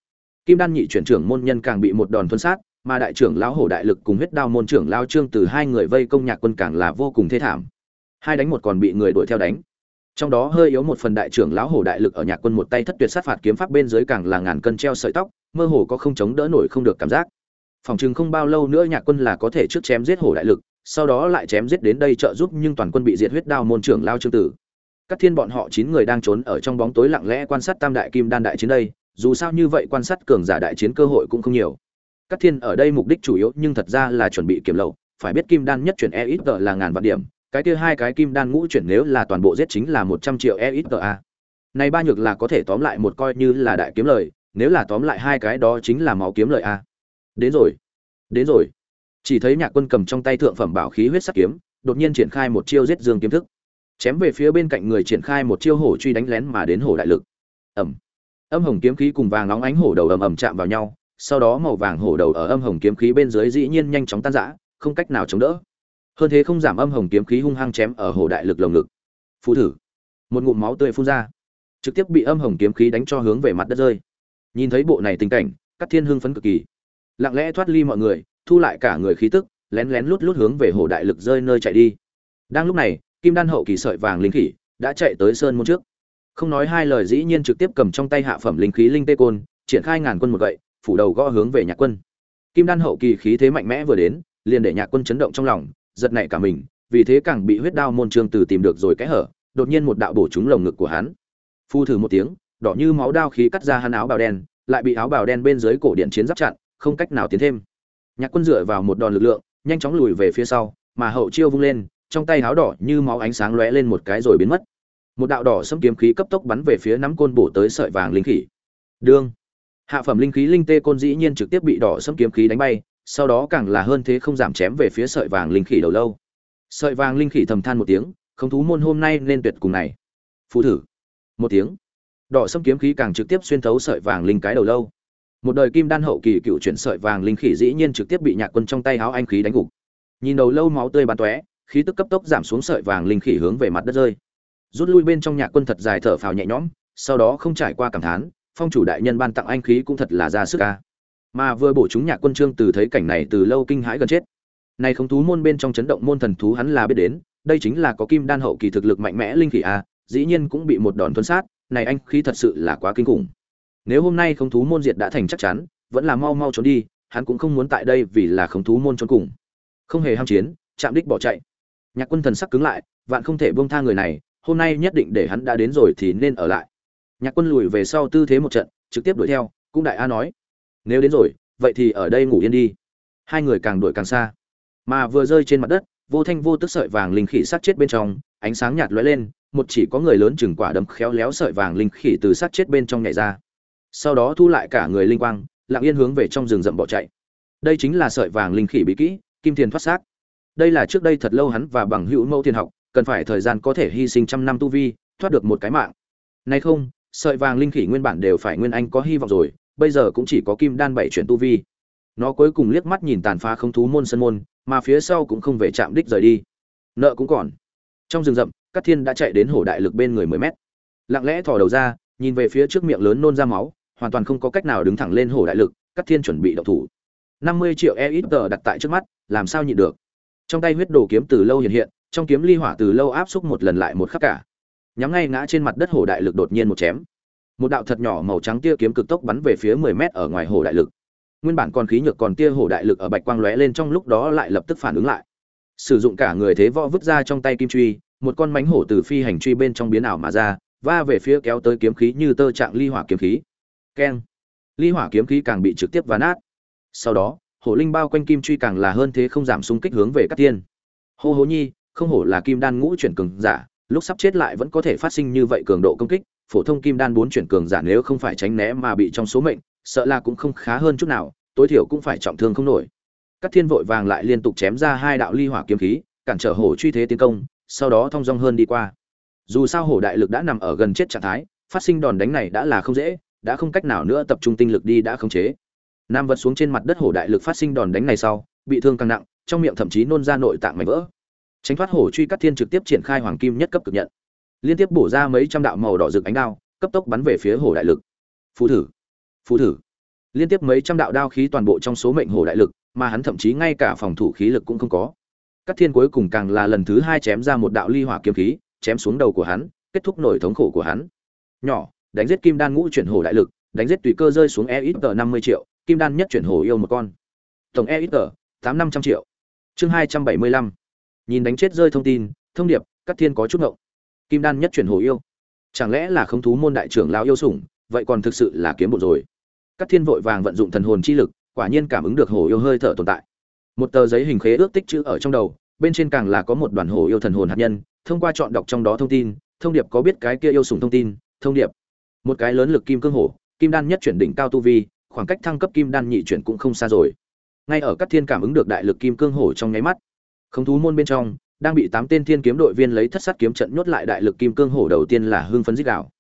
Kim đan nhị chuyển trưởng môn nhân càng bị một đòn thuân sát, mà đại trưởng lão hổ đại lực cùng huyết đao môn trưởng lao trương từ hai người vây công nhạc quân càng là vô cùng thê thảm. Hai đánh một còn bị người đuổi theo đánh trong đó hơi yếu một phần đại trưởng lão hổ đại lực ở nhạc quân một tay thất tuyệt sát phạt kiếm pháp bên dưới càng là ngàn cân treo sợi tóc, mơ hồ có không chống đỡ nổi không được cảm giác. Phòng chừng không bao lâu nữa nhạc quân là có thể trước chém giết hổ đại lực, sau đó lại chém giết đến đây trợ giúp nhưng toàn quân bị diệt huyết đao môn trưởng lao trương tử. Các thiên bọn họ chín người đang trốn ở trong bóng tối lặng lẽ quan sát tam đại kim đan đại chiến đây, dù sao như vậy quan sát cường giả đại chiến cơ hội cũng không nhiều. Các thiên ở đây mục đích chủ yếu nhưng thật ra là chuẩn bị kiểm lậu phải biết kim đan nhất chuyển e ít là ngàn vạn điểm cái kia hai cái kim đan ngũ chuyển nếu là toàn bộ giết chính là một trăm triệu e a. Này ba nhược là có thể tóm lại một coi như là đại kiếm lời, nếu là tóm lại hai cái đó chính là máu kiếm lời a. Đến rồi đến rồi. Chỉ thấy nhạc quân cầm trong tay thượng phẩm bảo khí huyết sắc kiếm, đột nhiên triển khai một chiêu giết dương kiếm thức. Chém về phía bên cạnh người triển khai một chiêu hổ truy đánh lén mà đến hổ đại lực. Ẩm. Âm hồng kiếm khí cùng vàng nóng ánh hổ đầu ầm ầm chạm vào nhau, sau đó màu vàng hổ đầu ở âm hồng kiếm khí bên dưới dĩ nhiên nhanh chóng tan rã, không cách nào chống đỡ hơn thế không giảm âm hồng kiếm khí hung hăng chém ở hồ đại lực lồng ngực. Phù thử. Một ngụm máu tươi phun ra. Trực tiếp bị âm hồng kiếm khí đánh cho hướng về mặt đất rơi. Nhìn thấy bộ này tình cảnh các thiên hưng phấn cực kỳ. Lặng lẽ thoát ly mọi người, thu lại cả người khí tức, lén lén lút lút hướng về hồ đại lực rơi nơi chạy đi. Đang lúc này, kim đan hậu kỳ sợi vàng linh khỉ đã chạy tới sơn môn trước. Không nói hai lời dĩ nhiên trực tiếp cầm trong tay hạ phẩm linh khí linh tê côn, triển khai ngàn quân một gậy, phủ đầu gõ hướng về nhạc quân. Kim đan hậu kỳ khí thế mạnh mẽ vừa đến, liền để nhạc quân chấn động trong lòng giật nảy cả mình vì thế càng bị huyết đao môn trương từ tìm được rồi cái hở đột nhiên một đạo bổ trúng lồng ngực của hắn. Phu thử một tiếng đỏ như máu đao khí cắt ra hắn áo bào đen lại bị áo bào đen bên dưới cổ điện chiến giáp chặn không cách nào tiến thêm. Nhạc quân dựa vào một đòn lực lượng nhanh chóng lùi về phía sau mà hậu chiêu vung lên trong tay áo đỏ như máu ánh sáng lóe lên một cái rồi biến mất. Một đạo đỏ sẫm kiếm khí cấp tốc bắn về phía nắm côn bổ tới sợi vàng linh khí, đương. Hạ phẩm linh khí linh tê côn dĩ nhiên trực tiếp bị đỏ sẫm kiếm khí đánh bay sau đó càng là hơn thế không giảm chém về phía sợi vàng linh khỉ đầu lâu. Sợi vàng linh khỉ thầm than một tiếng, không thú môn hôm nay nên tuyệt cùng này. Phù thử. Một tiếng. Đỏ sâm kiếm khí càng trực tiếp xuyên thấu sợi vàng linh cái đầu lâu. Một đời kim đan hậu kỳ cựu chuyển sợi vàng linh khỉ dĩ nhiên trực tiếp bị nhạc quân trong tay háo anh khí đánh gục. Nhìn đầu lâu máu tươi bắn tóe, khí tức cấp tốc giảm xuống sợi vàng linh khỉ hướng về mặt đất rơi. Rút lui bên trong nhạc quân thật dài thở phào nhẹ nhõm, sau đó không trải qua cảm thán, phong chủ đại nhân ban tặng anh khí cũng thật là ra sức ca mà vừa bổ chúng nhạc quân trương từ thấy cảnh này từ lâu kinh hãi gần chết. Này không thú môn bên trong chấn động môn thần thú hắn là biết đến, đây chính là có kim đan hậu kỳ thực lực mạnh mẽ linh khỉ a à, dĩ nhiên cũng bị một đòn tuân sát, này anh khí thật sự là quá kinh khủng. Nếu hôm nay không thú môn diệt đã thành chắc chắn, vẫn là mau mau trốn đi, hắn cũng không muốn tại đây vì là không thú môn trốn cùng. Không hề ham chiến, chạm đích bỏ chạy. Nhạc quân thần sắc cứng lại, vạn không thể buông tha người này, hôm nay nhất định để hắn đã đến rồi thì nên ở lại. Nhạc quân lùi về sau tư thế một trận, trực tiếp đuổi theo, cũng đại a nói nếu đến rồi, vậy thì ở đây ngủ yên đi. Hai người càng đuổi càng xa. Mà vừa rơi trên mặt đất, vô thanh vô tức sợi vàng linh khỉ sát chết bên trong, ánh sáng nhạt lóe lên, một chỉ có người lớn chừng quả đấm khéo léo sợi vàng linh khỉ từ sát chết bên trong nhảy ra. Sau đó thu lại cả người linh quang, lặng yên hướng về trong rừng rậm bỏ chạy. Đây chính là sợi vàng linh khỉ bí kỹ, kim thiền thoát xác. Đây là trước đây thật lâu hắn và bằng hữu mẫu tiền học, cần phải thời gian có thể hy sinh trăm năm tu vi, thoát được một cái mạng. Nay không, sợi vàng linh khỉ nguyên bản đều phải nguyên anh có hy vọng rồi bây giờ cũng chỉ có kim đan bảy chuyển tu vi. Nó cuối cùng liếc mắt nhìn tàn phá không thú môn sân môn, mà phía sau cũng không về chạm đích rời đi. Nợ cũng còn. Trong rừng rậm các thiên đã chạy đến hổ đại lực bên người mười mét. Lặng lẽ thò đầu ra, nhìn về phía trước miệng lớn nôn ra máu, hoàn toàn không có cách nào đứng thẳng lên hổ đại lực các thiên chuẩn bị đậu thủ. Năm mươi triệu e ít tờ đặt tại trước mắt, làm sao nhịn được? Trong tay huyết đồ kiếm từ lâu hiện hiện, trong kiếm ly hỏa từ lâu áp xúc một lần lại một khắc cả. Nhắm ngay ngã trên mặt đất hổ đại lực đột nhiên một chém một đạo thật nhỏ màu trắng tia kiếm cực tốc bắn về phía mười mét ở ngoài hồ đại lực. Nguyên bản còn khí nhược còn tia hồ đại lực ở bạch quang lóe lên trong lúc đó lại lập tức phản ứng lại. Sử dụng cả người thế võ vứt ra trong tay kim truy, một con mánh hổ từ phi hành truy bên trong biến ảo mà ra, va về phía kéo tới kiếm khí như tơ trạng ly hỏa kiếm khí. Keng. Ly hỏa kiếm khí càng bị trực tiếp ván át sau đó, hổ linh bao quanh kim truy càng là hơn thế không giảm xung kích hướng về các tiên. Hô hố nhi, không hổ là kim đan ngũ chuyển cường giả, lúc sắp chết lại vẫn có thể phát sinh như vậy cường độ công kích phổ thông kim đan bốn chuyển cường giả nếu không phải tránh né mà bị trong số mệnh, sợ là cũng không khá hơn chút nào, tối thiểu cũng phải trọng thương không nổi. Cát thiên vội vàng lại liên tục chém ra hai đạo ly hỏa kiếm khí, cản trở hổ truy thế tiến công, sau đó Thông dong hơn đi qua. Dù sao hổ đại lực đã nằm ở gần chết trạng thái, phát sinh đòn đánh này đã là không dễ, đã không cách nào nữa tập trung tinh lực đi đã khống chế. Nam vật xuống trên mặt đất hổ đại lực phát sinh đòn đánh này sau, bị thương càng nặng, trong miệng thậm chí nôn ra nội tạng mảnh vỡ. Tránh thoát hổ truy cắt thiên trực tiếp triển khai hoàng kim nhất cấp cực nhận liên tiếp bổ ra mấy trăm đạo màu đỏ rực ánh đao, cấp tốc bắn về phía hổ đại lực. Phú thử phú thử. Liên tiếp mấy trăm đạo đao khí toàn bộ trong số mệnh hổ đại lực, mà hắn thậm chí ngay cả phòng thủ khí lực cũng không có. Cắt thiên cuối cùng càng là lần thứ hai chém ra một đạo ly hỏa kiếm khí, chém xuống đầu của hắn, kết thúc nổi thống khổ của hắn. Nhỏ, đánh giết kim đan ngũ chuyển hổ đại lực, đánh giết tùy cơ rơi xuống e ít tờ năm mươi triệu, kim đan nhất chuyển hổ yêu một con. Tổng e ít tờ tám năm trăm triệu. Chương hai trăm bảy mươi lăm. Nhìn đánh chết rơi thông tin, thông điệp các thiên có chút ngộng kim đan nhất chuyển hồ yêu. Chẳng lẽ là không thú môn đại trưởng lão yêu sủng, vậy còn thực sự là kiếm bộ rồi. Các thiên vội vàng vận dụng thần hồn chi lực, quả nhiên cảm ứng được hồ yêu hơi thở tồn tại. Một tờ giấy hình khế ước tích chữ ở trong đầu, bên trên càng là có một đoàn hồ yêu thần hồn hạt nhân, thông qua chọn đọc trong đó thông tin, thông điệp có biết cái kia yêu sủng thông tin, thông điệp. Một cái lớn lực kim cương hổ, kim đan nhất chuyển đỉnh cao tu vi, khoảng cách thăng cấp kim đan nhị chuyển cũng không xa rồi. Ngay ở các thiên cảm ứng được đại lực kim cương hổ trong nháy mắt không thú môn bên trong đang bị tám tên thiên kiếm đội viên lấy thất sát kiếm trận nhốt lại đại lực kim cương hổ đầu tiên là hưng phấn dích đạo.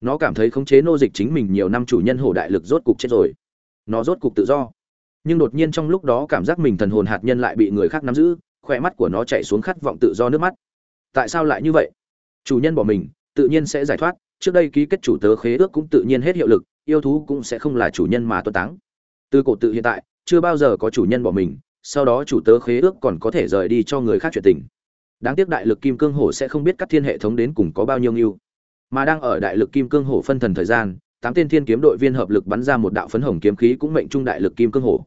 Nó cảm thấy khống chế nô dịch chính mình nhiều năm chủ nhân hổ đại lực rốt cục chết rồi. Nó rốt cục tự do. Nhưng đột nhiên trong lúc đó cảm giác mình thần hồn hạt nhân lại bị người khác nắm giữ, khỏe mắt của nó chạy xuống khát vọng tự do nước mắt. Tại sao lại như vậy? Chủ nhân bỏ mình, tự nhiên sẽ giải thoát, trước đây ký kết chủ tớ khế ước cũng tự nhiên hết hiệu lực, yêu thú cũng sẽ không là chủ nhân mà tuân táng. Từ cổ tự hiện tại, chưa bao giờ có chủ nhân bỏ mình, sau đó chủ tớ khế ước còn có thể rời đi cho người khác chuyện tình đáng tiếc đại lực kim cương hổ sẽ không biết các thiên hệ thống đến cùng có bao nhiêu nghiêu mà đang ở đại lực kim cương hổ phân thần thời gian, tám tên thiên kiếm đội viên hợp lực bắn ra một đạo phấn hồng kiếm khí cũng mệnh trung đại lực kim cương hổ.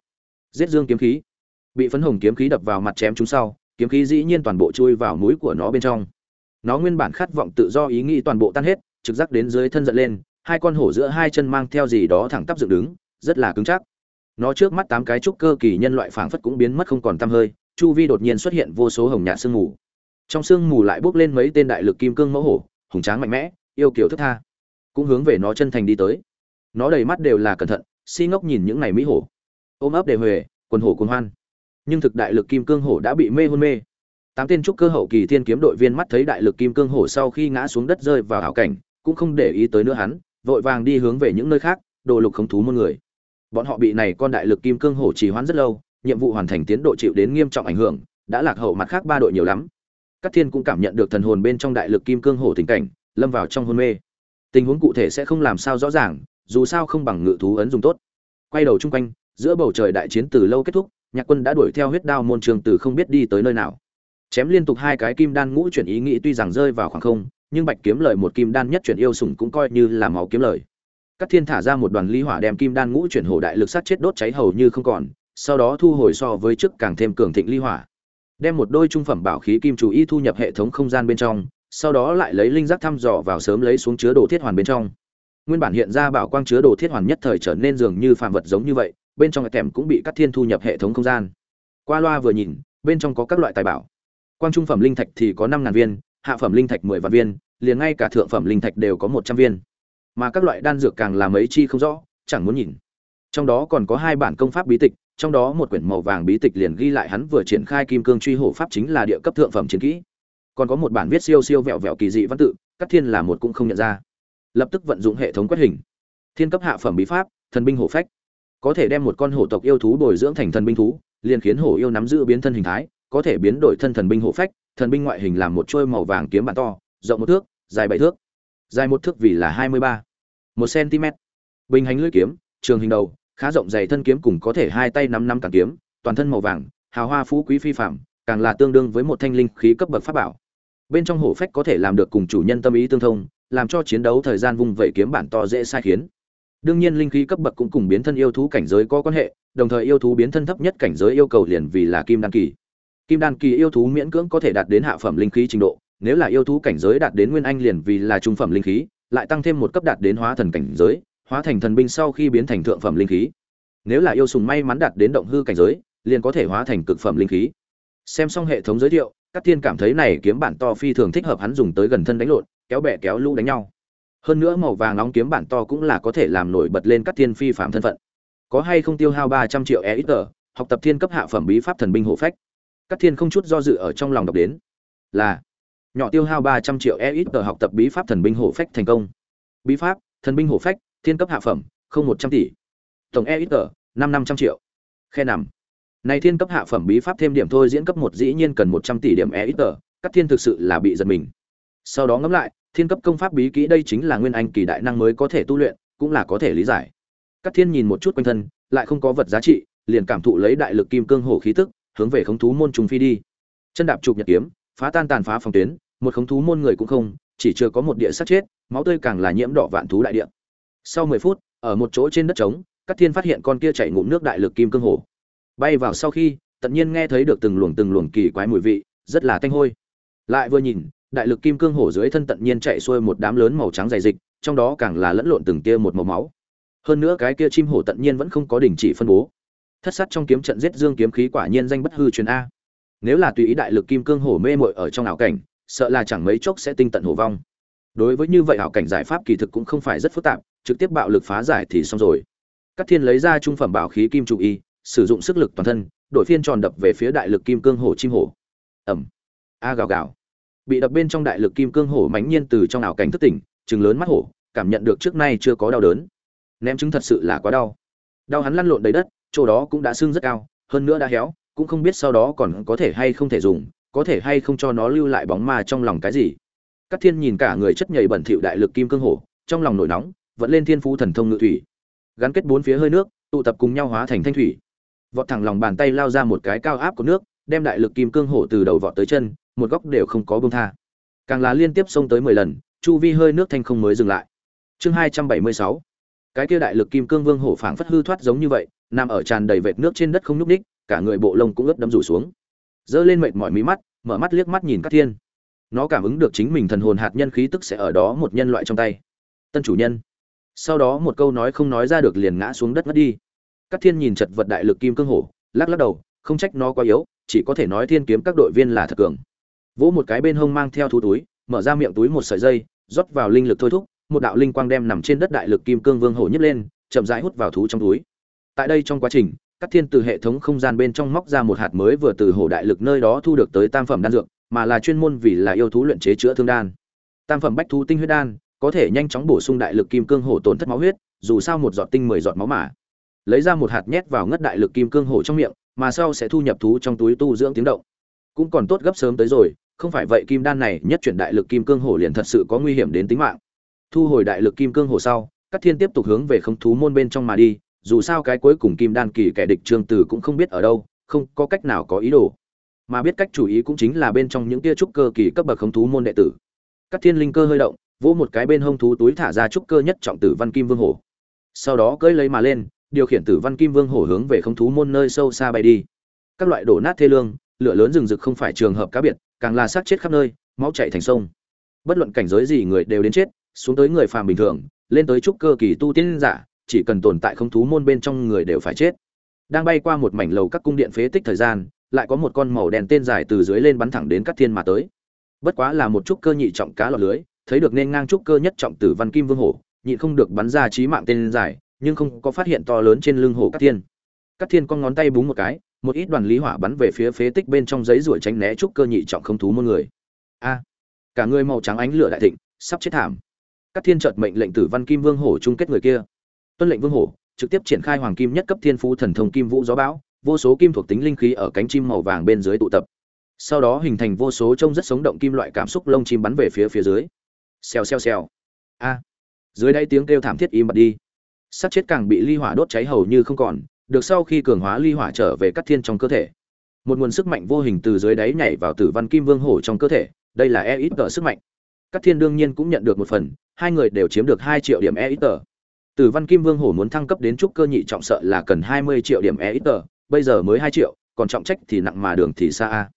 Giết dương kiếm khí. Bị phấn hồng kiếm khí đập vào mặt chém chúng sau, kiếm khí dĩ nhiên toàn bộ chui vào mũi của nó bên trong. Nó nguyên bản khát vọng tự do ý nghĩ toàn bộ tan hết, trực giác đến dưới thân giận lên, hai con hổ giữa hai chân mang theo gì đó thẳng tắp dựng đứng, rất là cứng chắc. Nó trước mắt tám cái trúc cơ kỳ nhân loại phảng phất cũng biến mất không còn tăm hơi, chu vi đột nhiên xuất hiện vô số hồng nhạt sương mù trong sương mù lại bốc lên mấy tên đại lực kim cương mẫu hổ, hùng tráng mạnh mẽ, yêu kiểu thức tha. Cũng hướng về nó chân thành đi tới. Nó đầy mắt đều là cẩn thận, si ngốc nhìn những này mỹ hổ. Ôm ấp đề huề, quần hổ quần hoan. Nhưng thực đại lực kim cương hổ đã bị mê hôn mê. Tám tên trúc cơ hậu kỳ thiên kiếm đội viên mắt thấy đại lực kim cương hổ sau khi ngã xuống đất rơi vào hảo cảnh, cũng không để ý tới nữa hắn, vội vàng đi hướng về những nơi khác, đồ lục khống thú một người. Bọn họ bị này con đại lực kim cương hổ trì hoãn rất lâu, nhiệm vụ hoàn thành tiến độ chịu đến nghiêm trọng ảnh hưởng, đã lạc hậu mặt khác ba đội nhiều lắm. Cát thiên cũng cảm nhận được thần hồn bên trong đại lực kim cương hổ tình cảnh, lâm vào trong hôn mê. Tình huống cụ thể sẽ không làm sao rõ ràng, dù sao không bằng ngự thú ấn dùng tốt. Quay đầu chung quanh, giữa bầu trời đại chiến từ lâu kết thúc, nhạc quân đã đuổi theo huyết đao môn trường từ không biết đi tới nơi nào. Chém liên tục hai cái kim đan ngũ chuyển ý nghĩ tuy rằng rơi vào khoảng không, nhưng bạch kiếm lời một kim đan nhất chuyển yêu sủng cũng coi như là máu kiếm lời Cát thiên thả ra một đoàn ly hỏa đem kim đan ngũ chuyển hổ đại lực sát chết đốt cháy hầu như không còn, sau đó thu hồi so với trước càng thêm cường thịnh ly hỏa đem một đôi trung phẩm bảo khí kim chủ y thu nhập hệ thống không gian bên trong, sau đó lại lấy linh giác thăm dò vào sớm lấy xuống chứa đồ thiết hoàn bên trong. Nguyên bản hiện ra bảo quang chứa đồ thiết hoàn nhất thời trở nên dường như phàm vật giống như vậy, bên trong kèm cũng bị các thiên thu nhập hệ thống không gian. Qua loa vừa nhìn, bên trong có các loại tài bảo. Quang trung phẩm linh thạch thì có năm ngàn viên, hạ phẩm linh thạch mười vạn viên, liền ngay cả thượng phẩm linh thạch đều có một trăm viên. Mà các loại đan dược càng làm ấy chi không rõ, chẳng muốn nhìn. Trong đó còn có hai bản công pháp bí tịch trong đó một quyển màu vàng bí tịch liền ghi lại hắn vừa triển khai kim cương truy hổ pháp chính là địa cấp thượng phẩm chiến kỹ. Còn có một bản viết siêu siêu vẹo vẹo kỳ dị văn tự các thiên là một cũng không nhận ra. Lập tức vận dụng hệ thống quét hình. Thiên cấp hạ phẩm bí pháp, thần binh hổ phách. Có thể đem một con hổ tộc yêu thú bồi dưỡng thành thần binh thú, liền khiến hổ yêu nắm giữ biến thân hình thái, có thể biến đổi thân thần binh hổ phách, thần binh ngoại hình làm một trôi màu vàng kiếm bản to, rộng một thước, dài bảy thước. Dài một thước vì là hai mươi ba. Một cm bình hành lưỡi kiếm, trường hình đầu khá rộng dày thân kiếm cùng có thể hai tay nắm nắm càng kiếm, toàn thân màu vàng, hào hoa phú quý phi phạm càng là tương đương với một thanh linh khí cấp bậc pháp bảo. Bên trong hổ phách có thể làm được cùng chủ nhân tâm ý tương thông, làm cho chiến đấu thời gian vung vẩy kiếm bản to dễ sai khiến. Đương nhiên linh khí cấp bậc cũng cùng biến thân yêu thú cảnh giới có quan hệ, đồng thời yêu thú biến thân thấp nhất cảnh giới yêu cầu liền vì là kim đan kỳ. Kim đan kỳ yêu thú miễn cưỡng có thể đạt đến hạ phẩm linh khí trình độ, nếu là yêu thú cảnh giới đạt đến nguyên anh liền vì là trung phẩm linh khí, lại tăng thêm một cấp đạt đến hóa thần cảnh giới hóa thành thần binh sau khi biến thành thượng phẩm linh khí. Nếu là yêu sùng may mắn đạt đến động hư cảnh giới, liền có thể hóa thành cực phẩm linh khí. Xem xong hệ thống giới thiệu các tiên cảm thấy này kiếm bản to phi thường thích hợp hắn dùng tới gần thân đánh lộn, kéo bè kéo lũ đánh nhau. Hơn nữa màu vàng nóng kiếm bản to cũng là có thể làm nổi bật lên các tiên phi phạm thân phận. Có hay không tiêu hao ba trăm triệu e ít tờ, học tập thiên cấp hạ phẩm bí pháp thần binh hộ phách. Các thiên không chút do dự ở trong lòng đọc đến. Là, nhỏ tiêu hao ba trăm triệu e ít tờ học tập bí pháp thần binh hổ phách thành công. Bí pháp, thần binh hổ phách thiên cấp hạ phẩm, không một trăm tỷ. Tổng e ít tờ năm năm trăm triệu. Khe nằm. Này thiên cấp hạ phẩm bí pháp thêm điểm thôi, diễn cấp một dĩ nhiên cần một trăm tỷ điểm e ít tờ các thiên thực sự là bị giật mình. Sau đó ngẫm lại, thiên cấp công pháp bí kỹ đây chính là nguyên anh kỳ đại năng mới có thể tu luyện, cũng là có thể lý giải. Các thiên nhìn một chút quanh thân, lại không có vật giá trị, liền cảm thụ lấy đại lực kim cương hổ khí tức, hướng về khống thú môn trùng phi đi. Chân đạp trục nhật kiếm, phá tan tàn phá phòng tuyến, một khống thú môn người cũng không, chỉ chưa có một địa sát chết, máu tươi càng là nhiễm đỏ vạn thú đại địa sau mười phút, ở một chỗ trên đất trống các thiên phát hiện con kia chảy ngụm nước đại lực kim cương hổ bay vào sau khi tận nhiên nghe thấy được từng luồng từng luồng kỳ quái mùi vị, rất là tanh hôi. Lại vừa nhìn, đại lực kim cương hổ dưới thân tận nhiên chạy xuôi một đám lớn màu trắng dày dịch, trong đó càng là lẫn lộn từng tia một màu máu. Hơn nữa cái kia chim hổ tận nhiên vẫn không có đình chỉ phân bố. Thất sát trong kiếm trận giết dương kiếm khí quả nhiên danh bất hư truyền a. Nếu là tùy ý đại lực kim cương hổ mê mội ở trong ảo cảnh, sợ là chẳng mấy chốc sẽ tinh tận hổ vong đối với như vậy ảo cảnh giải pháp kỳ thực cũng không phải rất phức tạp, trực tiếp bạo lực phá giải thì xong rồi. Các thiên lấy ra trung phẩm bảo khí kim trụ y, sử dụng sức lực toàn thân, đội phiên tròn đập về phía đại lực kim cương hổ chim hổ. Ẩm a gào gào. Bị đập bên trong đại lực kim cương hổ mãnh nhiên từ trong ảo cảnh thức tỉnh chừng lớn mắt hổ, cảm nhận được trước nay chưa có đau đớn. Ném trứng thật sự là quá đau. Đau hắn lăn lộn đầy đất, chỗ đó cũng đã sưng rất cao, hơn nữa đã héo, cũng không biết sau đó còn có thể hay không thể dùng, có thể hay không cho nó lưu lại bóng ma trong lòng cái gì. Cát thiên nhìn cả người chất nhầy bẩn thỉu đại lực kim cương hổ, trong lòng nổi nóng vẫn lên thiên phú thần thông ngự thủy. Gắn kết bốn phía hơi nước, tụ tập cùng nhau hóa thành thanh thủy. Vọt thẳng lòng bàn tay lao ra một cái cao áp của nước, đem đại lực kim cương hổ từ đầu vọt tới chân, một góc đều không có buông tha. Càng là liên tiếp xông tới mười lần, chu vi hơi nước thanh không mới dừng lại. Chương hai trăm bảy mươi sáu. Cái kia đại lực kim cương vương hổ phảng phất hư thoát giống như vậy, nằm ở tràn đầy vệt nước trên đất không nhúc ních cả người bộ lông cũng ướt đẫm rủ xuống. Dơ lên mệt mỏi mí mắt, mở mắt liếc mắt nhìn Cát thiên nó cảm ứng được chính mình thần hồn hạt nhân khí tức sẽ ở đó một nhân loại trong tay. Tân chủ nhân. Sau đó một câu nói không nói ra được liền ngã xuống đất mất đi. Các thiên nhìn chật vật đại lực kim cương hổ, lắc lắc đầu, không trách nó quá yếu, chỉ có thể nói thiên kiếm các đội viên là thật cường. Vỗ một cái bên hông mang theo thú túi, mở ra miệng túi một sợi dây, rót vào linh lực thôi thúc, một đạo linh quang đem nằm trên đất đại lực kim cương vương hổ nhấc lên, chậm rãi hút vào thú trong túi. Tại đây trong quá trình, các thiên từ hệ thống không gian bên trong móc ra một hạt mới vừa từ hổ đại lực nơi đó thu được tới tam phẩm đan dược mà là chuyên môn vì là yêu thú luyện chế chữa thương đan. Tam phẩm bách thú tinh huyết đan, có thể nhanh chóng bổ sung đại lực kim cương hổ tổn thất máu huyết, dù sao một giọt tinh mười giọt máu mà. Lấy ra một hạt nhét vào ngất đại lực kim cương hổ trong miệng, mà sau sẽ thu nhập thú trong túi tu dưỡng tiếng động. Cũng còn tốt gấp sớm tới rồi, không phải vậy kim đan này nhất chuyển đại lực kim cương hổ liền thật sự có nguy hiểm đến tính mạng. Thu hồi đại lực kim cương hổ sau các thiên tiếp tục hướng về không thú môn bên trong mà đi, dù sao cái cuối cùng kim đan kỳ kẻ địch trương tử cũng không biết ở đâu, không có cách nào có ý đồ mà biết cách chủ ý cũng chính là bên trong những tia trúc cơ kỳ cấp bậc không thú môn đệ tử. Các thiên linh cơ hơi động, vỗ một cái bên hông thú túi thả ra trúc cơ nhất trọng tử văn kim vương hổ. Sau đó cưỡi lấy mà lên, điều khiển tử văn kim vương hổ hướng về không thú môn nơi sâu xa bay đi. Các loại đổ nát thê lương, lửa lớn rừng rực không phải trường hợp cá biệt, càng là sát chết khắp nơi, máu chảy thành sông. Bất luận cảnh giới gì người đều đến chết, xuống tới người phàm bình thường, lên tới trúc cơ kỳ tu tiên giả, chỉ cần tồn tại không thú môn bên trong người đều phải chết. Đang bay qua một mảnh lầu các cung điện phế tích thời gian lại có một con màu đen tên dài từ dưới lên bắn thẳng đến các thiên mà tới. Bất quá là một trúc cơ nhị trọng cá lọt lưới, thấy được nên ngang trúc cơ nhất trọng tử văn kim vương hổ nhịn không được bắn ra trí mạng tên dài, nhưng không có phát hiện to lớn trên lưng hổ các thiên. Các thiên con ngón tay búng một cái, một ít đoàn lý hỏa bắn về phía phế tích bên trong giấy ruổi tránh né trúc cơ nhị trọng không thú môn người. A! Cả người màu trắng ánh lửa đại thịnh, sắp chết thảm. Các thiên chợt mệnh lệnh tử văn kim vương hổ chung kết người kia. Tuân lệnh vương hổ, trực tiếp triển khai hoàng kim nhất cấp thiên phú thần thông kim vũ gió bão vô số kim thuộc tính linh khí ở cánh chim màu vàng bên dưới tụ tập. Sau đó hình thành vô số trông rất sống động kim loại cảm xúc lông chim bắn về phía phía dưới. Xèo xèo xèo. A. Dưới đây tiếng kêu thảm thiết im bặt đi. Sát chết càng bị ly hỏa đốt cháy hầu như không còn, được sau khi cường hóa ly hỏa trở về cắt thiên trong cơ thể. Một nguồn sức mạnh vô hình từ dưới đáy nhảy vào tử văn kim vương hổ trong cơ thể, đây là e ít tờ sức mạnh. Cắt thiên đương nhiên cũng nhận được một phần, hai người đều chiếm được hai triệu điểm e ít tờ. Tử văn kim vương hổ muốn thăng cấp đến trúc cơ nhị trọng sợ là cần hai mươi triệu điểm e ít tờ bây giờ mới hai triệu, còn trọng trách thì nặng mà đường thì xa a.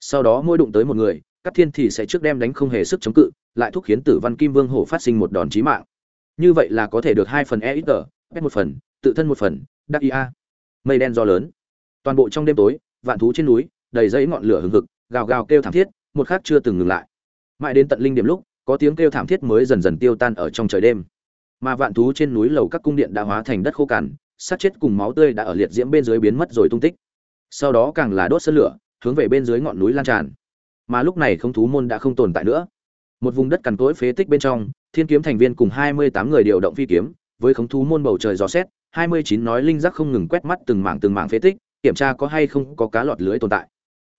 Sau đó mỗi đụng tới một người cắt thiên thì sẽ trước đem đánh không hề sức chống cự, lại thúc khiến tử văn kim vương hổ phát sinh một đòn chí mạng. Như vậy là có thể được hai phần e ít tờ một phần, tự thân một phần, đắc ý a. Mây đen do lớn. Toàn bộ trong đêm tối, vạn thú trên núi, đầy dãy ngọn lửa hừng hực, gào gào kêu thảm thiết, một khắc chưa từng ngừng lại. Mãi đến tận linh điểm lúc, có tiếng kêu thảm thiết mới dần dần tiêu tan ở trong trời đêm. Mà vạn thú trên núi lầu các cung điện đã hóa thành đất khô cằn sát chết cùng máu tươi đã ở liệt diễm bên dưới biến mất rồi tung tích. Sau đó càng là đốt sơn lửa, hướng về bên dưới ngọn núi lan tràn. Mà lúc này không thú môn đã không tồn tại nữa. Một vùng đất cằn cỗi phế tích bên trong, thiên kiếm thành viên cùng hai mươi tám người điều động phi kiếm, với khống thú môn bầu trời gió xét, hai mươi chín nói linh giác không ngừng quét mắt từng mảng từng mảng phế tích, kiểm tra có hay không có cá lọt lưới tồn tại.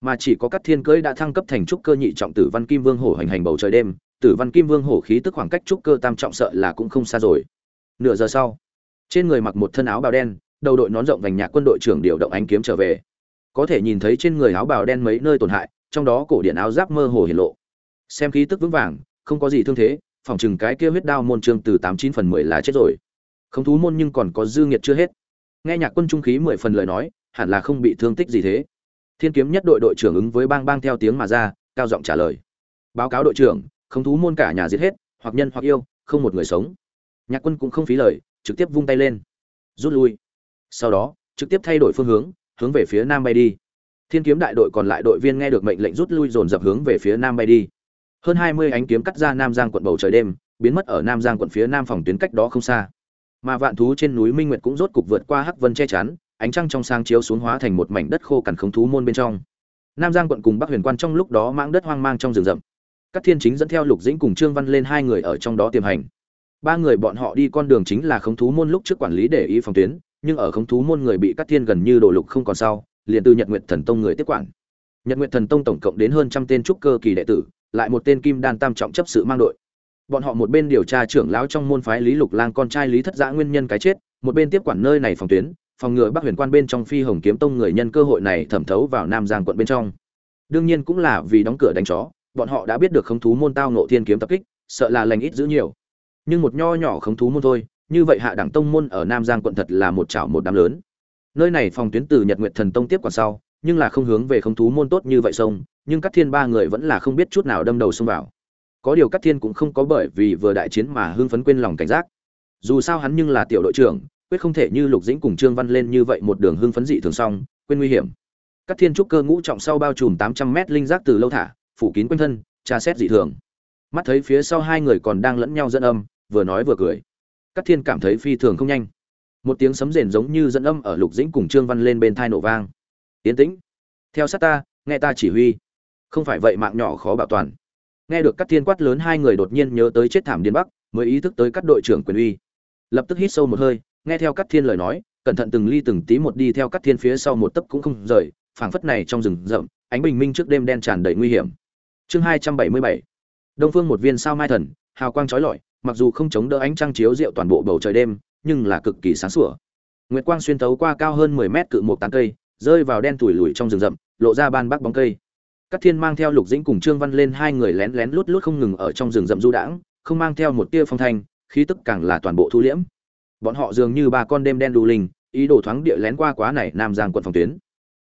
Mà chỉ có các thiên cưỡi đã thăng cấp thành trúc cơ nhị trọng tử văn kim vương hổ hành hành bầu trời đêm, tử văn kim vương hổ khí tức khoảng cách trúc cơ tam trọng sợ là cũng không xa rồi. Nửa giờ sau trên người mặc một thân áo bào đen, đầu đội nón rộng vành nhạc quân đội trưởng điều động ánh kiếm trở về. Có thể nhìn thấy trên người áo bào đen mấy nơi tổn hại, trong đó cổ điện áo giáp mơ hồ hiển lộ. Xem khí tức vững vàng, không có gì thương thế, phòng chừng cái kia huyết đao môn trương từ tám chín phần mười là chết rồi. Không thú môn nhưng còn có dư nghiệt chưa hết. Nghe nhạc quân trung khí mười phần lời nói, hẳn là không bị thương tích gì thế. Thiên kiếm nhất đội đội trưởng ứng với bang bang theo tiếng mà ra, cao giọng trả lời. Báo cáo đội trưởng, không thú môn cả nhà giết hết, hoặc nhân hoặc yêu, không một người sống. Nhạc quân cũng không phí lời trực tiếp vung tay lên, rút lui. Sau đó, trực tiếp thay đổi phương hướng hướng về phía nam bay đi. Thiên kiếm đại đội còn lại đội viên nghe được mệnh lệnh rút lui dồn dập hướng về phía nam bay đi. Hơn hai mươi ánh kiếm cắt ra nam giang quận bầu trời đêm, biến mất ở nam giang quận phía nam phòng tuyến cách đó không xa. Mà vạn thú trên núi minh nguyệt cũng rốt cục vượt qua hắc vân che chắn, ánh trăng trong sang chiếu xuống hóa thành một mảnh đất khô cằn khống thú môn bên trong. Nam giang quận cùng bắc huyền quan trong lúc đó mãng đất hoang mang trong rừng rậm. Các thiên chính dẫn theo lục dĩnh cùng trương văn lên hai người ở trong đó tiềm hành ba người bọn họ đi con đường chính là khống thú môn lúc trước quản lý để ý phòng tuyến, nhưng ở khống thú môn người bị các thiên gần như đổ lục không còn sau, liền từ nhật nguyệt thần tông người tiếp quản. Nhật nguyệt thần tông tổng cộng đến hơn trăm tên trúc cơ kỳ đệ tử, lại một tên kim đan tam trọng chấp sự mang đội. Bọn họ một bên điều tra trưởng lão trong môn phái lý lục lang con trai lý thất giã nguyên nhân cái chết, một bên tiếp quản nơi này phòng tuyến, phòng ngừa bắc huyền quan bên trong phi hồng kiếm tông người nhân cơ hội này thẩm thấu vào nam giang quận bên trong. Đương nhiên cũng là vì đóng cửa đánh chó, bọn họ đã biết được khống thú môn tao nộ thiên kiếm tập kích, sợ là lành ít giữ nhiều nhưng một nho nhỏ khống thú môn thôi, như vậy hạ đẳng tông môn ở nam giang quận thật là một chảo một đám lớn. Nơi này phòng tuyến từ nhật nguyệt thần tông tiếp quản sau, nhưng là không hướng về khống thú môn tốt như vậy sông, nhưng các thiên ba người vẫn là không biết chút nào đâm đầu xông vào. Có điều các thiên cũng không có bởi vì vừa đại chiến mà hưng phấn quên lòng cảnh giác. Dù sao hắn nhưng là tiểu đội trưởng, quyết không thể như lục dĩnh cùng trương văn lên như vậy một đường hưng phấn dị thường xong, quên nguy hiểm. Các thiên trúc cơ ngũ trọng sau bao trùm tám trăm mét linh giác từ lâu thả, phủ kín quanh thân, tra xét dị thường. Mắt thấy phía sau hai người còn đang lẫn nhau dẫn âm vừa nói vừa cười. Các thiên cảm thấy phi thường không nhanh. Một tiếng sấm rền giống như dẫn âm ở lục dĩnh cùng trương văn lên bên thai nổ vang. Yến tĩnh, theo sát ta, nghe ta chỉ huy. Không phải vậy, mạng nhỏ khó bảo toàn. Nghe được các thiên quát lớn, hai người đột nhiên nhớ tới chết thảm điên bắc, mới ý thức tới các đội trưởng quyền uy. Lập tức hít sâu một hơi, nghe theo các thiên lời nói, cẩn thận từng ly từng tí một đi theo các thiên phía sau một tấc cũng không rời, phảng phất này trong rừng rậm, ánh bình minh trước đêm đen tràn đầy nguy hiểm. Chương hai trăm bảy mươi bảy. Đông phương một viên sao mai thần, hào quang trói lọi mặc dù không chống đỡ ánh trăng chiếu rượu toàn bộ bầu trời đêm, nhưng là cực kỳ sáng sủa. Nguyệt quang xuyên tấu qua cao hơn mười mét cự một tán cây, rơi vào đen tủi lủi trong rừng rậm, lộ ra ban bắc bóng cây. Các thiên mang theo lục dĩnh cùng trương văn lên hai người lén lén lút lút không ngừng ở trong rừng rậm du đãng, không mang theo một tia phong thanh, khí tức càng là toàn bộ thu liễm. Bọn họ dường như ba con đêm đen đu linh, ý đồ thoáng địa lén qua quá này nam giang quận phòng tuyến.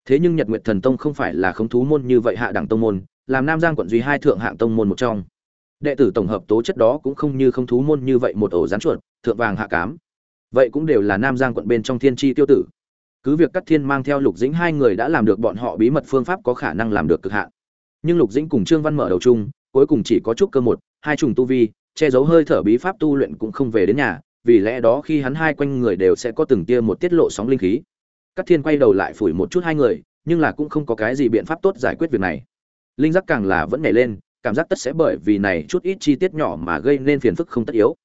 Thế nhưng nhật nguyệt thần tông không phải là không thú môn như vậy hạ đẳng tông môn, làm nam giang quận duy hai thượng hạng tông môn một trong đệ tử tổng hợp tố chất đó cũng không như không thú môn như vậy một ổ rán chuột, thượng vàng hạ cám. Vậy cũng đều là nam giang quận bên trong thiên tri tiêu tử. Cứ việc cắt thiên mang theo lục dĩnh hai người đã làm được bọn họ bí mật phương pháp có khả năng làm được cực hạn. Nhưng lục dĩnh cùng trương văn mở đầu chung, cuối cùng chỉ có chút cơ một, hai trùng tu vi, che giấu hơi thở bí pháp tu luyện cũng không về đến nhà, vì lẽ đó khi hắn hai quanh người đều sẽ có từng tia một tiết lộ sóng linh khí. Cắt thiên quay đầu lại phủi một chút hai người, nhưng là cũng không có cái gì biện pháp tốt giải quyết việc này. Linh giác càng là vẫn nhảy lên cảm giác tất sẽ bởi vì này chút ít chi tiết nhỏ mà gây nên phiền phức không tất yếu.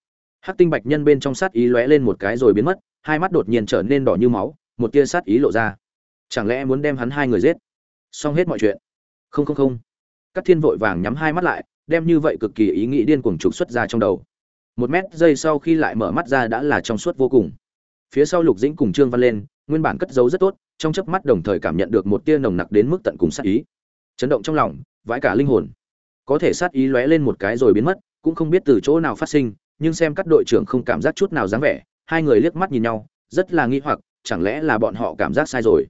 Hắc tinh bạch nhân bên trong sát ý lóe lên một cái rồi biến mất, hai mắt đột nhiên trở nên đỏ như máu, một tia sát ý lộ ra. Chẳng lẽ muốn đem hắn hai người giết? Xong hết mọi chuyện. Không không không. Các thiên vội vàng nhắm hai mắt lại, đem như vậy cực kỳ ý nghĩ điên cuồng trục xuất ra trong đầu. Một mét giây sau khi lại mở mắt ra đã là trong suốt vô cùng. Phía sau lục dĩnh cùng trương văn lên, nguyên bản cất giấu rất tốt, trong chớp mắt đồng thời cảm nhận được một tia nồng nặc đến mức tận cùng sát ý. Chấn động trong lòng, vãi cả linh hồn có thể sát ý lóe lên một cái rồi biến mất, cũng không biết từ chỗ nào phát sinh, nhưng xem các đội trưởng không cảm giác chút nào dáng vẻ, hai người liếc mắt nhìn nhau, rất là nghi hoặc, chẳng lẽ là bọn họ cảm giác sai rồi?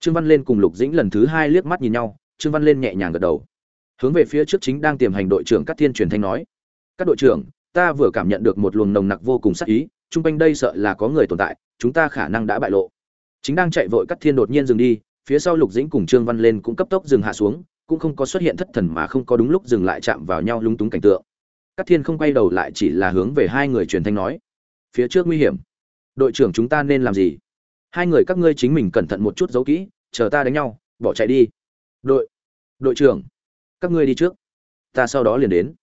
Trương văn lên cùng lục dĩnh lần thứ hai liếc mắt nhìn nhau, trương văn lên nhẹ nhàng gật đầu. Hướng về phía trước chính đang tiềm hành đội trưởng các thiên truyền thanh nói, các đội trưởng, ta vừa cảm nhận được một luồng nồng nặc vô cùng sắc ý, chung quanh đây sợ là có người tồn tại, chúng ta khả năng đã bại lộ. Chính đang chạy vội các thiên đột nhiên dừng đi, phía sau lục dĩnh cùng trương văn lên cũng cấp tốc dừng hạ xuống cũng không có xuất hiện thất thần mà không có đúng lúc dừng lại chạm vào nhau lúng túng cảnh tượng. Các thiên không quay đầu lại chỉ là hướng về hai người truyền thanh nói. Phía trước nguy hiểm. Đội trưởng chúng ta nên làm gì? Hai người các ngươi chính mình cẩn thận một chút giấu kỹ, chờ ta đánh nhau, bỏ chạy đi. Đội đội trưởng, các ngươi đi trước. Ta sau đó liền đến.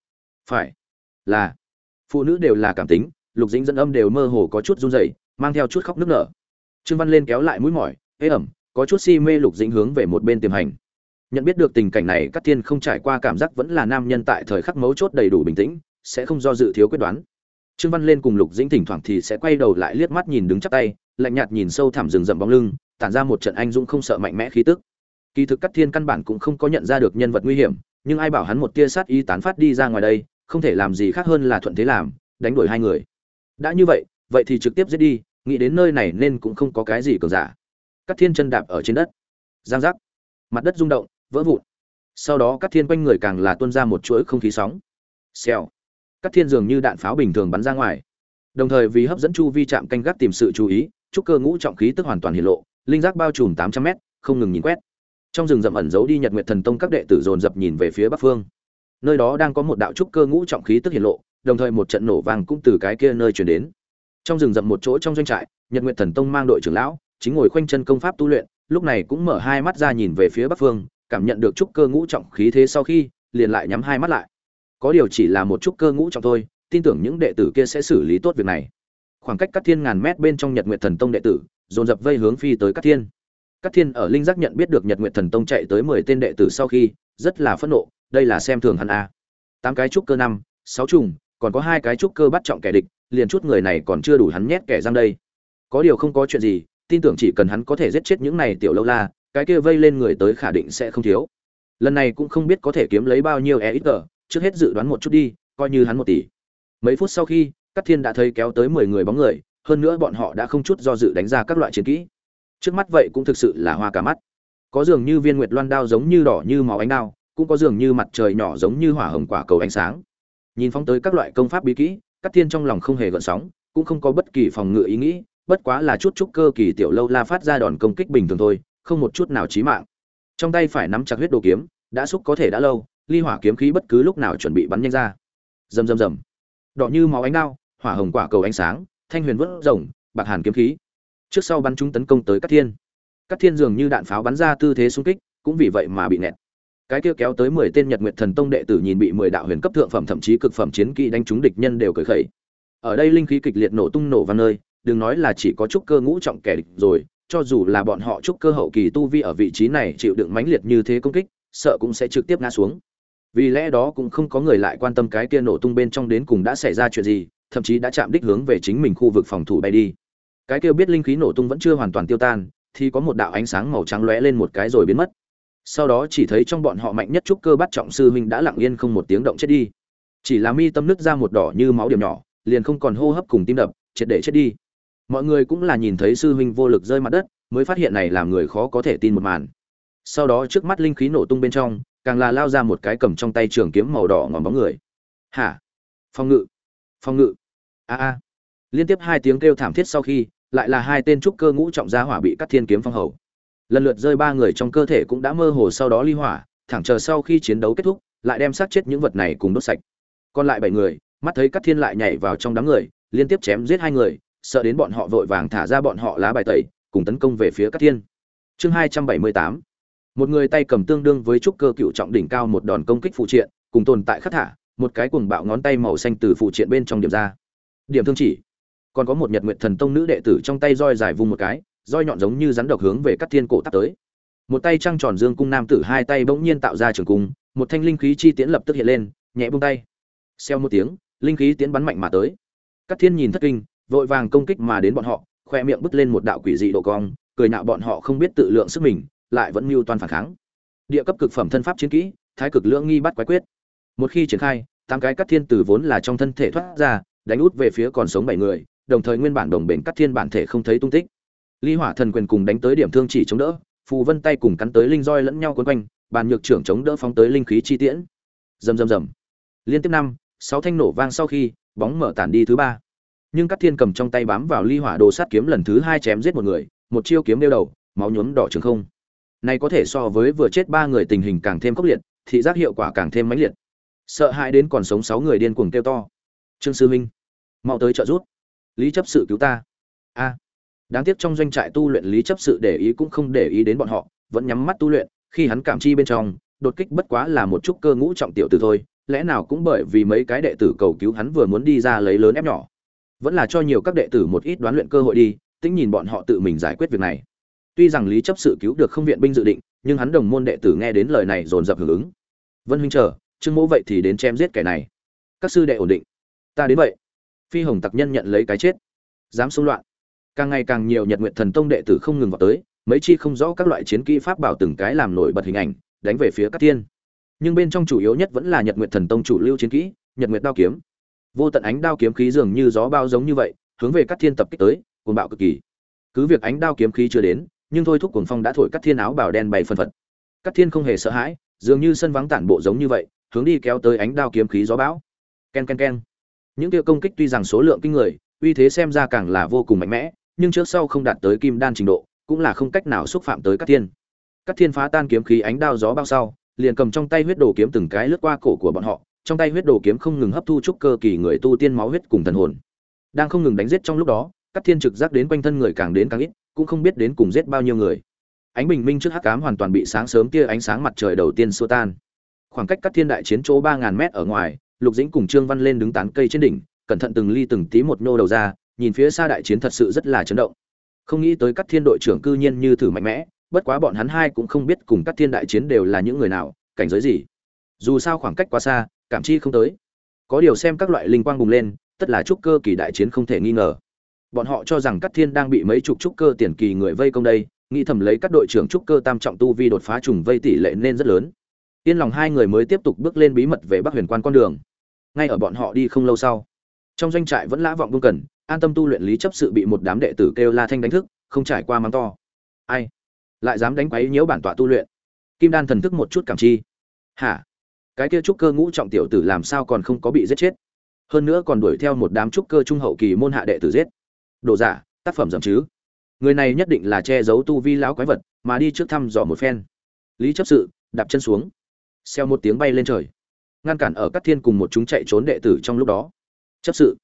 Phải. Là. Phụ nữ đều là cảm tính, lục dĩnh dẫn âm đều mơ hồ có chút run rẩy, mang theo chút khóc nức nở. Trương văn lên kéo lại mũi mỏi ế ẩm, có chút si mê lục dĩnh hướng về một bên tiềm hành nhận biết được tình cảnh này các thiên không trải qua cảm giác vẫn là nam nhân tại thời khắc mấu chốt đầy đủ bình tĩnh, sẽ không do dự thiếu quyết đoán. Trương văn lên cùng lục dĩnh thỉnh thoảng thì sẽ quay đầu lại liếc mắt nhìn đứng chắp tay, lạnh nhạt nhìn sâu thẳm rừng rậm bóng lưng, tản ra một trận anh dũng không sợ mạnh mẽ khí tức. Kỳ thực các thiên căn bản cũng không có nhận ra được nhân vật nguy hiểm, nhưng ai bảo hắn một tia sát ý tán phát đi ra ngoài đây, không thể làm gì khác hơn là thuận thế làm, đánh đuổi hai người. Đã như vậy vậy thì trực tiếp giết đi, nghĩ đến nơi này nên cũng không có cái gì cường giả. Các thiên chân đạp ở trên đất. Giang giác. Mặt đất rung động vỡ vụn. Sau đó cắt thiên quanh người càng là tuôn ra một chuỗi không khí sóng. Xèo. Cắt thiên dường như đạn pháo bình thường bắn ra ngoài. Đồng thời vì hấp dẫn chu vi chạm canh gác tìm sự chú ý, trúc cơ ngũ trọng khí tức hoàn toàn hiện lộ, linh giác bao trùm tám trăm mét, không ngừng nhìn quét. Trong rừng rậm ẩn giấu đi nhật nguyệt thần tông các đệ tử dồn dập nhìn về phía bắc phương. Nơi đó đang có một đạo trúc cơ ngũ trọng khí tức hiện lộ, đồng thời một trận nổ vàng cũng từ cái kia nơi chuyển đến. Trong rừng rậm một chỗ trong doanh trại, nhật nguyệt thần tông mang đội trưởng lão, chính ngồi khoanh chân công pháp tu luyện, lúc này cũng mở hai mắt ra nhìn về phía bắc phương cảm nhận được trúc cơ ngũ trọng khí thế sau khi, liền lại nhắm hai mắt lại. Có điều chỉ là một trúc cơ ngũ trọng thôi, tin tưởng những đệ tử kia sẽ xử lý tốt việc này. Khoảng cách cát thiên ngàn mét bên trong nhật nguyệt thần tông đệ tử, dồn dập vây hướng phi tới cát thiên. Cát thiên ở linh giác nhận biết được nhật nguyệt thần tông chạy tới mười tên đệ tử sau khi, rất là phẫn nộ, đây là xem thường hắn a. Tám cái trúc cơ năm, sáu trùng, còn có hai cái trúc cơ bắt trọng kẻ địch, liền chút người này còn chưa đủ hắn nhét kẻ răng đây. Có điều không có chuyện gì, tin tưởng chỉ cần hắn có thể giết chết những này tiểu lâu la cái kia vây lên người tới khả định sẽ không thiếu. Lần này cũng không biết có thể kiếm lấy bao nhiêu e ít tờ trước hết dự đoán một chút đi, coi như hắn một tỷ. Mấy phút sau khi các thiên đã thấy kéo tới mười người bóng người, hơn nữa bọn họ đã không chút do dự đánh ra các loại chiến kỹ. Trước mắt vậy cũng thực sự là hoa cả mắt. Có dường như viên nguyệt loan đao giống như đỏ như máu ánh đao, cũng có dường như mặt trời nhỏ giống như hỏa hồng quả cầu ánh sáng. Nhìn phóng tới các loại công pháp bí kỹ các thiên trong lòng không hề gợn sóng, cũng không có bất kỳ phòng ngự ý nghĩ, bất quá là chút chút cơ kỳ tiểu lâu la phát ra đòn công kích bình thường thôi không một chút nào chí mạng. Trong tay phải nắm chặt huyết đồ kiếm, đã xúc có thể đã lâu, ly hỏa kiếm khí bất cứ lúc nào chuẩn bị bắn nhanh ra. Rầm rầm rầm. Đỏ như máu ánh đao, hỏa hồng quả cầu ánh sáng, thanh huyền vút rồng, bạc hàn kiếm khí. Trước sau bắn chúng tấn công tới cát thiên. Cát thiên dường như đạn pháo bắn ra tư thế xung kích, cũng vì vậy mà bị nẹt. Cái kia kéo tới mười tên nhật nguyệt thần tông đệ tử nhìn bị mười đạo huyền cấp thượng phẩm thậm chí cực phẩm chiến kỹ đánh trúng địch nhân đều cười khẩy. Ở đây linh khí kịch liệt nổ tung nổ vang nơi, đừng nói là chỉ có chút cơ ngũ trọng kẻ địch rồi cho dù là bọn họ chúc cơ hậu kỳ tu vi ở vị trí này chịu đựng mãnh liệt như thế công kích, sợ cũng sẽ trực tiếp ngã xuống. Vì lẽ đó cũng không có người lại quan tâm cái kia nổ tung bên trong đến cùng đã xảy ra chuyện gì, thậm chí đã chạm đích hướng về chính mình khu vực phòng thủ bay đi. Cái kia biết linh khí nổ tung vẫn chưa hoàn toàn tiêu tan, thì có một đạo ánh sáng màu trắng lóe lên một cái rồi biến mất. Sau đó chỉ thấy trong bọn họ mạnh nhất trúc cơ bắt trọng sư huynh đã lặng yên không một tiếng động chết đi. Chỉ là mi tâm nứt ra một đỏ như máu điểm nhỏ, liền không còn hô hấp cùng tim đập, triệt để chết đi mọi người cũng là nhìn thấy sư huynh vô lực rơi mặt đất, mới phát hiện này làm người khó có thể tin một màn. Sau đó trước mắt linh khí nổ tung bên trong, càng là lao ra một cái cầm trong tay trường kiếm màu đỏ ngòm bóng người. Hả? Phong ngự. Phong ngự. A a. Liên tiếp hai tiếng kêu thảm thiết sau khi, lại là hai tên trúc cơ ngũ trọng gia hỏa bị cắt thiên kiếm phong hầu. Lần lượt rơi ba người trong cơ thể cũng đã mơ hồ sau đó ly hỏa, thẳng chờ sau khi chiến đấu kết thúc, lại đem sát chết những vật này cùng đốt sạch. Còn lại bảy người, mắt thấy cắt thiên lại nhảy vào trong đám người, liên tiếp chém giết hai người sợ đến bọn họ vội vàng thả ra bọn họ lá bài tẩy, cùng tấn công về phía Cát thiên. Chương hai trăm bảy mươi tám. Một người tay cầm tương đương với trúc cơ cựu trọng đỉnh cao một đòn công kích phụ triện, cùng tồn tại khắc thả, một cái cuồng bạo ngón tay màu xanh từ phụ triện bên trong điểm ra. Điểm thương chỉ. Còn có một nhật nguyện thần tông nữ đệ tử trong tay roi dài vung một cái, roi nhọn giống như rắn độc hướng về Cát thiên cổ tác tới. Một tay trăng tròn dương cung nam tử hai tay bỗng nhiên tạo ra trường cung, một thanh linh khí chi tiễn lập tức hiện lên, nhẹ buông tay. Xeo một tiếng, linh khí tiễn bắn mạnh mà tới. Cát thiên nhìn thất kinh vội vàng công kích mà đến bọn họ, khoe miệng bứt lên một đạo quỷ dị độ cong, cười nạo bọn họ không biết tự lượng sức mình, lại vẫn mưu toàn phản kháng. Địa cấp cực phẩm thân pháp chiến kỹ, thái cực lưỡng nghi bắt quái quyết. Một khi triển khai, tám cái cắt thiên tử vốn là trong thân thể thoát ra, đánh út về phía còn sống bảy người, đồng thời nguyên bản đồng bền cắt thiên bản thể không thấy tung tích. Ly hỏa thần quyền cùng đánh tới điểm thương chỉ chống đỡ, phù vân tay cùng cắn tới linh roi lẫn nhau quấn quanh, bàn nhược trưởng chống đỡ phóng tới linh khí chi tiễn. Rầm rầm rầm. Liên tiếp năm, sáu thanh nổ vang sau khi, bóng mở tản đi thứ ba nhưng các thiên cầm trong tay bám vào ly hỏa đồ sát kiếm lần thứ hai chém giết một người, một chiêu kiếm đeo đầu, máu nhuốm đỏ trường không. Này có thể so với vừa chết ba người tình hình càng thêm khốc liệt, thị giác hiệu quả càng thêm mãnh liệt. Sợ hãi đến còn sống sáu người điên cuồng kêu to. Trương sư minh, mau tới trợ giúp. Lý chấp sự cứu ta. A. Đáng tiếc trong doanh trại tu luyện lý chấp sự để ý cũng không để ý đến bọn họ, vẫn nhắm mắt tu luyện, khi hắn cảm chi bên trong, đột kích bất quá là một chút cơ ngũ trọng tiểu tử thôi, lẽ nào cũng bởi vì mấy cái đệ tử cầu cứu hắn vừa muốn đi ra lấy lớn ép nhỏ vẫn là cho nhiều các đệ tử một ít đoán luyện cơ hội đi tính nhìn bọn họ tự mình giải quyết việc này. Tuy rằng lý chấp sự cứu được không viện binh dự định, nhưng hắn đồng môn đệ tử nghe đến lời này dồn dập hưởng ứng. Vân huynh chờ, trương mẫu vậy thì đến chém giết kẻ này. Các sư đệ ổn định. Ta đến vậy. Phi hồng tặc nhân nhận lấy cái chết. Dám xung loạn. Càng ngày càng nhiều nhật nguyện thần tông đệ tử không ngừng vào tới, mấy chi không rõ các loại chiến kỹ pháp bảo từng cái làm nổi bật hình ảnh, đánh về phía các tiên nhưng bên trong chủ yếu nhất vẫn là nhật nguyện thần tông chủ lưu chiến kỹ, nhật nguyện đao kiếm vô tận ánh đao kiếm khí dường như gió bao giống như vậy, hướng về các thiên tập kích tới, cuồng bạo cực kỳ. Cứ việc ánh đao kiếm khí chưa đến, nhưng thôi thúc cuồng phong đã thổi các thiên áo bảo đen bày phân phật. Các thiên không hề sợ hãi, dường như sân vắng tản bộ giống như vậy, hướng đi kéo tới ánh đao kiếm khí gió bão. Ken ken ken. Những kia công kích tuy rằng số lượng kinh người, uy thế xem ra càng là vô cùng mạnh mẽ, nhưng trước sau không đạt tới kim đan trình độ, cũng là không cách nào xúc phạm tới các thiên. Các thiên phá tan kiếm khí ánh đao gió bao sau, liền cầm trong tay huyết đồ kiếm từng cái lướt qua cổ của bọn họ trong tay huyết đồ kiếm không ngừng hấp thu trúc cơ kỳ người tu tiên máu huyết cùng thần hồn. Đang không ngừng đánh giết trong lúc đó, các thiên trực giác đến quanh thân người càng đến càng ít, cũng không biết đến cùng giết bao nhiêu người. Ánh bình minh trước hắc ám hoàn toàn bị sáng sớm tia ánh sáng mặt trời đầu tiên xua tan. Khoảng cách các thiên đại chiến chỗ ba ngàn mét ở ngoài, lục dĩnh cùng trương văn lên đứng tán cây trên đỉnh, cẩn thận từng ly từng tí một nô đầu ra, nhìn phía xa đại chiến thật sự rất là chấn động. Không nghĩ tới các thiên đội trưởng cư nhiên như thử mạnh mẽ, bất quá bọn hắn hai cũng không biết cùng các thiên đại chiến đều là những người nào, cảnh giới gì. Dù sao khoảng cách quá xa cảm chi không tới. Có điều xem các loại linh quang bùng lên, tất là trúc cơ kỳ đại chiến không thể nghi ngờ. Bọn họ cho rằng cắt thiên đang bị mấy chục trúc cơ tiền kỳ người vây công đây, nghĩ thầm lấy các đội trưởng trúc cơ tam trọng tu vi đột phá trùng vây tỷ lệ nên rất lớn. Yên lòng hai người mới tiếp tục bước lên bí mật về bắc huyền quan con đường. Ngay ở bọn họ đi không lâu sau, trong doanh trại vẫn lã vọng vương cần, an tâm tu luyện lý chấp sự bị một đám đệ tử kêu la thanh đánh thức, không trải qua mắng to. Ai? Lại dám đánh quấy nhiễu bản tọa tu luyện. Kim đan thần thức một chút cảm chi. Hả? Cái kia trúc cơ ngũ trọng tiểu tử làm sao còn không có bị giết chết? Hơn nữa còn đuổi theo một đám trúc cơ trung hậu kỳ môn hạ đệ tử giết. Đồ giả, tác phẩm giảm chứ? Người này nhất định là che giấu tu vi lão quái vật, mà đi trước thăm dò một phen. Lý chấp sự, đạp chân xuống. Xeo một tiếng bay lên trời. Ngăn cản ở các thiên cùng một chúng chạy trốn đệ tử trong lúc đó. Chấp sự,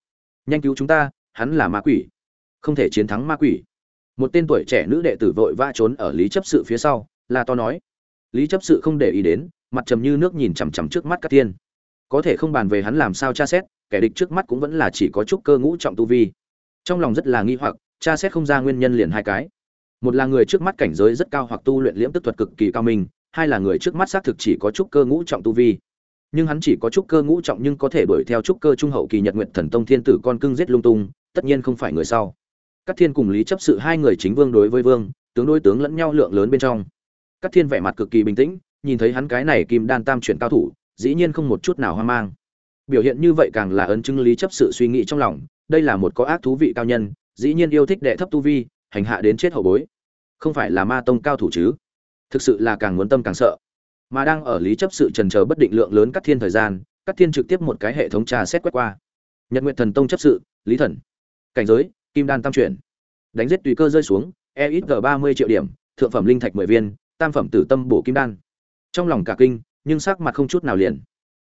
nhanh cứu chúng ta, hắn là ma quỷ. Không thể chiến thắng ma quỷ. Một tên tuổi trẻ nữ đệ tử vội vã trốn ở lý chấp sự phía sau, là to nói. Lý chấp sự không để ý đến mặt trầm như nước nhìn chằm chằm trước mắt các thiên. Có thể không bàn về hắn làm sao tra xét, kẻ địch trước mắt cũng vẫn là chỉ có chút cơ ngũ trọng tu vi. Trong lòng rất là nghi hoặc, tra xét không ra nguyên nhân liền hai cái. Một là người trước mắt cảnh giới rất cao hoặc tu luyện liễm tức thuật cực kỳ cao minh, hai là người trước mắt xác thực chỉ có chút cơ ngũ trọng tu vi. Nhưng hắn chỉ có chút cơ ngũ trọng nhưng có thể đuổi theo chút cơ trung hậu kỳ nhật nguyện thần tông thiên tử con cưng giết lung tung, tất nhiên không phải người sau. Các thiên cùng lý chấp sự hai người chính vương đối với vương, tướng đối tướng lẫn nhau lượng lớn bên trong. Các thiên vẻ mặt cực kỳ bình tĩnh nhìn thấy hắn cái này kim đan tam chuyển cao thủ, dĩ nhiên không một chút nào hoang mang. Biểu hiện như vậy càng là ấn chứng lý chấp sự suy nghĩ trong lòng, đây là một có ác thú vị cao nhân, dĩ nhiên yêu thích đệ thấp tu vi, hành hạ đến chết hậu bối. Không phải là ma tông cao thủ chứ? Thực sự là càng muốn tâm càng sợ. Mà đang ở lý chấp sự trần chờ bất định lượng lớn cắt thiên thời gian cắt thiên trực tiếp một cái hệ thống trà xét quét qua. Nhật nguyện thần tông chấp sự, lý thần. Cảnh giới, kim đan tam chuyển. Đánh giết tùy cơ rơi xuống e ít g ba mươi triệu điểm, thượng phẩm linh thạch mười viên, tam phẩm tử tâm bổ kim đan trong lòng cả kinh, nhưng sắc mặt không chút nào liền.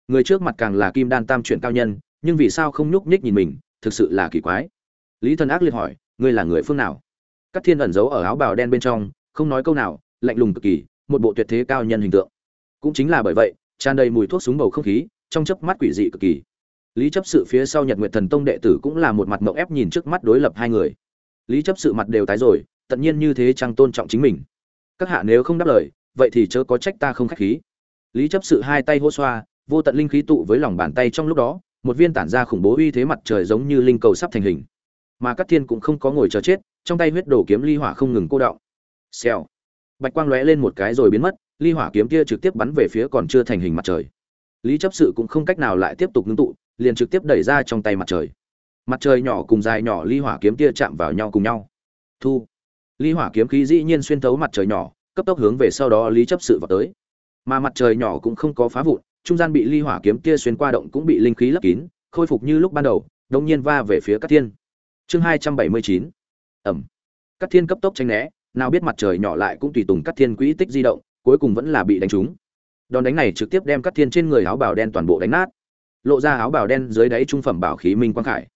Người trước mặt càng là kim đan tam chuyển cao nhân, nhưng vì sao không nhúc nhích nhìn mình, thực sự là kỳ quái. Lý thần ác liệt hỏi, ngươi là người phương nào? Các thiên ẩn giấu ở áo bào đen bên trong, không nói câu nào, lạnh lùng cực kỳ, một bộ tuyệt thế cao nhân hình tượng. Cũng chính là bởi vậy, tràn đầy mùi thuốc súng bầu không khí, trong chớp mắt quỷ dị cực kỳ. Lý chấp sự phía sau nhật nguyệt thần tông đệ tử cũng là một mặt mộng ép nhìn trước mắt đối lập hai người. Lý chấp sự mặt đều tái rồi, tất nhiên như thế chăng tôn trọng chính mình. Các hạ nếu không đáp lời vậy thì chớ có trách ta không khách khí. Lý chấp sự hai tay hô xoa, vô tận linh khí tụ với lòng bàn tay trong lúc đó, một viên tản ra khủng bố uy thế mặt trời giống như linh cầu sắp thành hình. Mà các thiên cũng không có ngồi chờ chết, trong tay huyết đổ kiếm ly hỏa không ngừng cô đọng xèo. Bạch quang lóe lên một cái rồi biến mất, ly hỏa kiếm kia trực tiếp bắn về phía còn chưa thành hình mặt trời. Lý chấp sự cũng không cách nào lại tiếp tục ngưng tụ, liền trực tiếp đẩy ra trong tay mặt trời. Mặt trời nhỏ cùng dài nhỏ ly hỏa kiếm kia chạm vào nhau cùng nhau. Thu. Ly hỏa kiếm khí dĩ nhiên xuyên thấu mặt trời nhỏ cấp tốc hướng về sau đó lý chấp sự vào tới. Mà mặt trời nhỏ cũng không có phá vụn, trung gian bị ly hỏa kiếm kia xuyên qua động cũng bị linh khí lấp kín, khôi phục như lúc ban đầu, đột nhiên va về phía các thiên. Chương hai trăm bảy mươi chín. Ẩm. Các thiên cấp tốc tranh né, nào biết mặt trời nhỏ lại cũng tùy tùng các thiên quỹ tích di động, cuối cùng vẫn là bị đánh trúng. Đòn đánh này trực tiếp đem các thiên trên người áo bào đen toàn bộ đánh nát. Lộ ra áo bào đen dưới đáy trung phẩm bảo khí minh quang khải.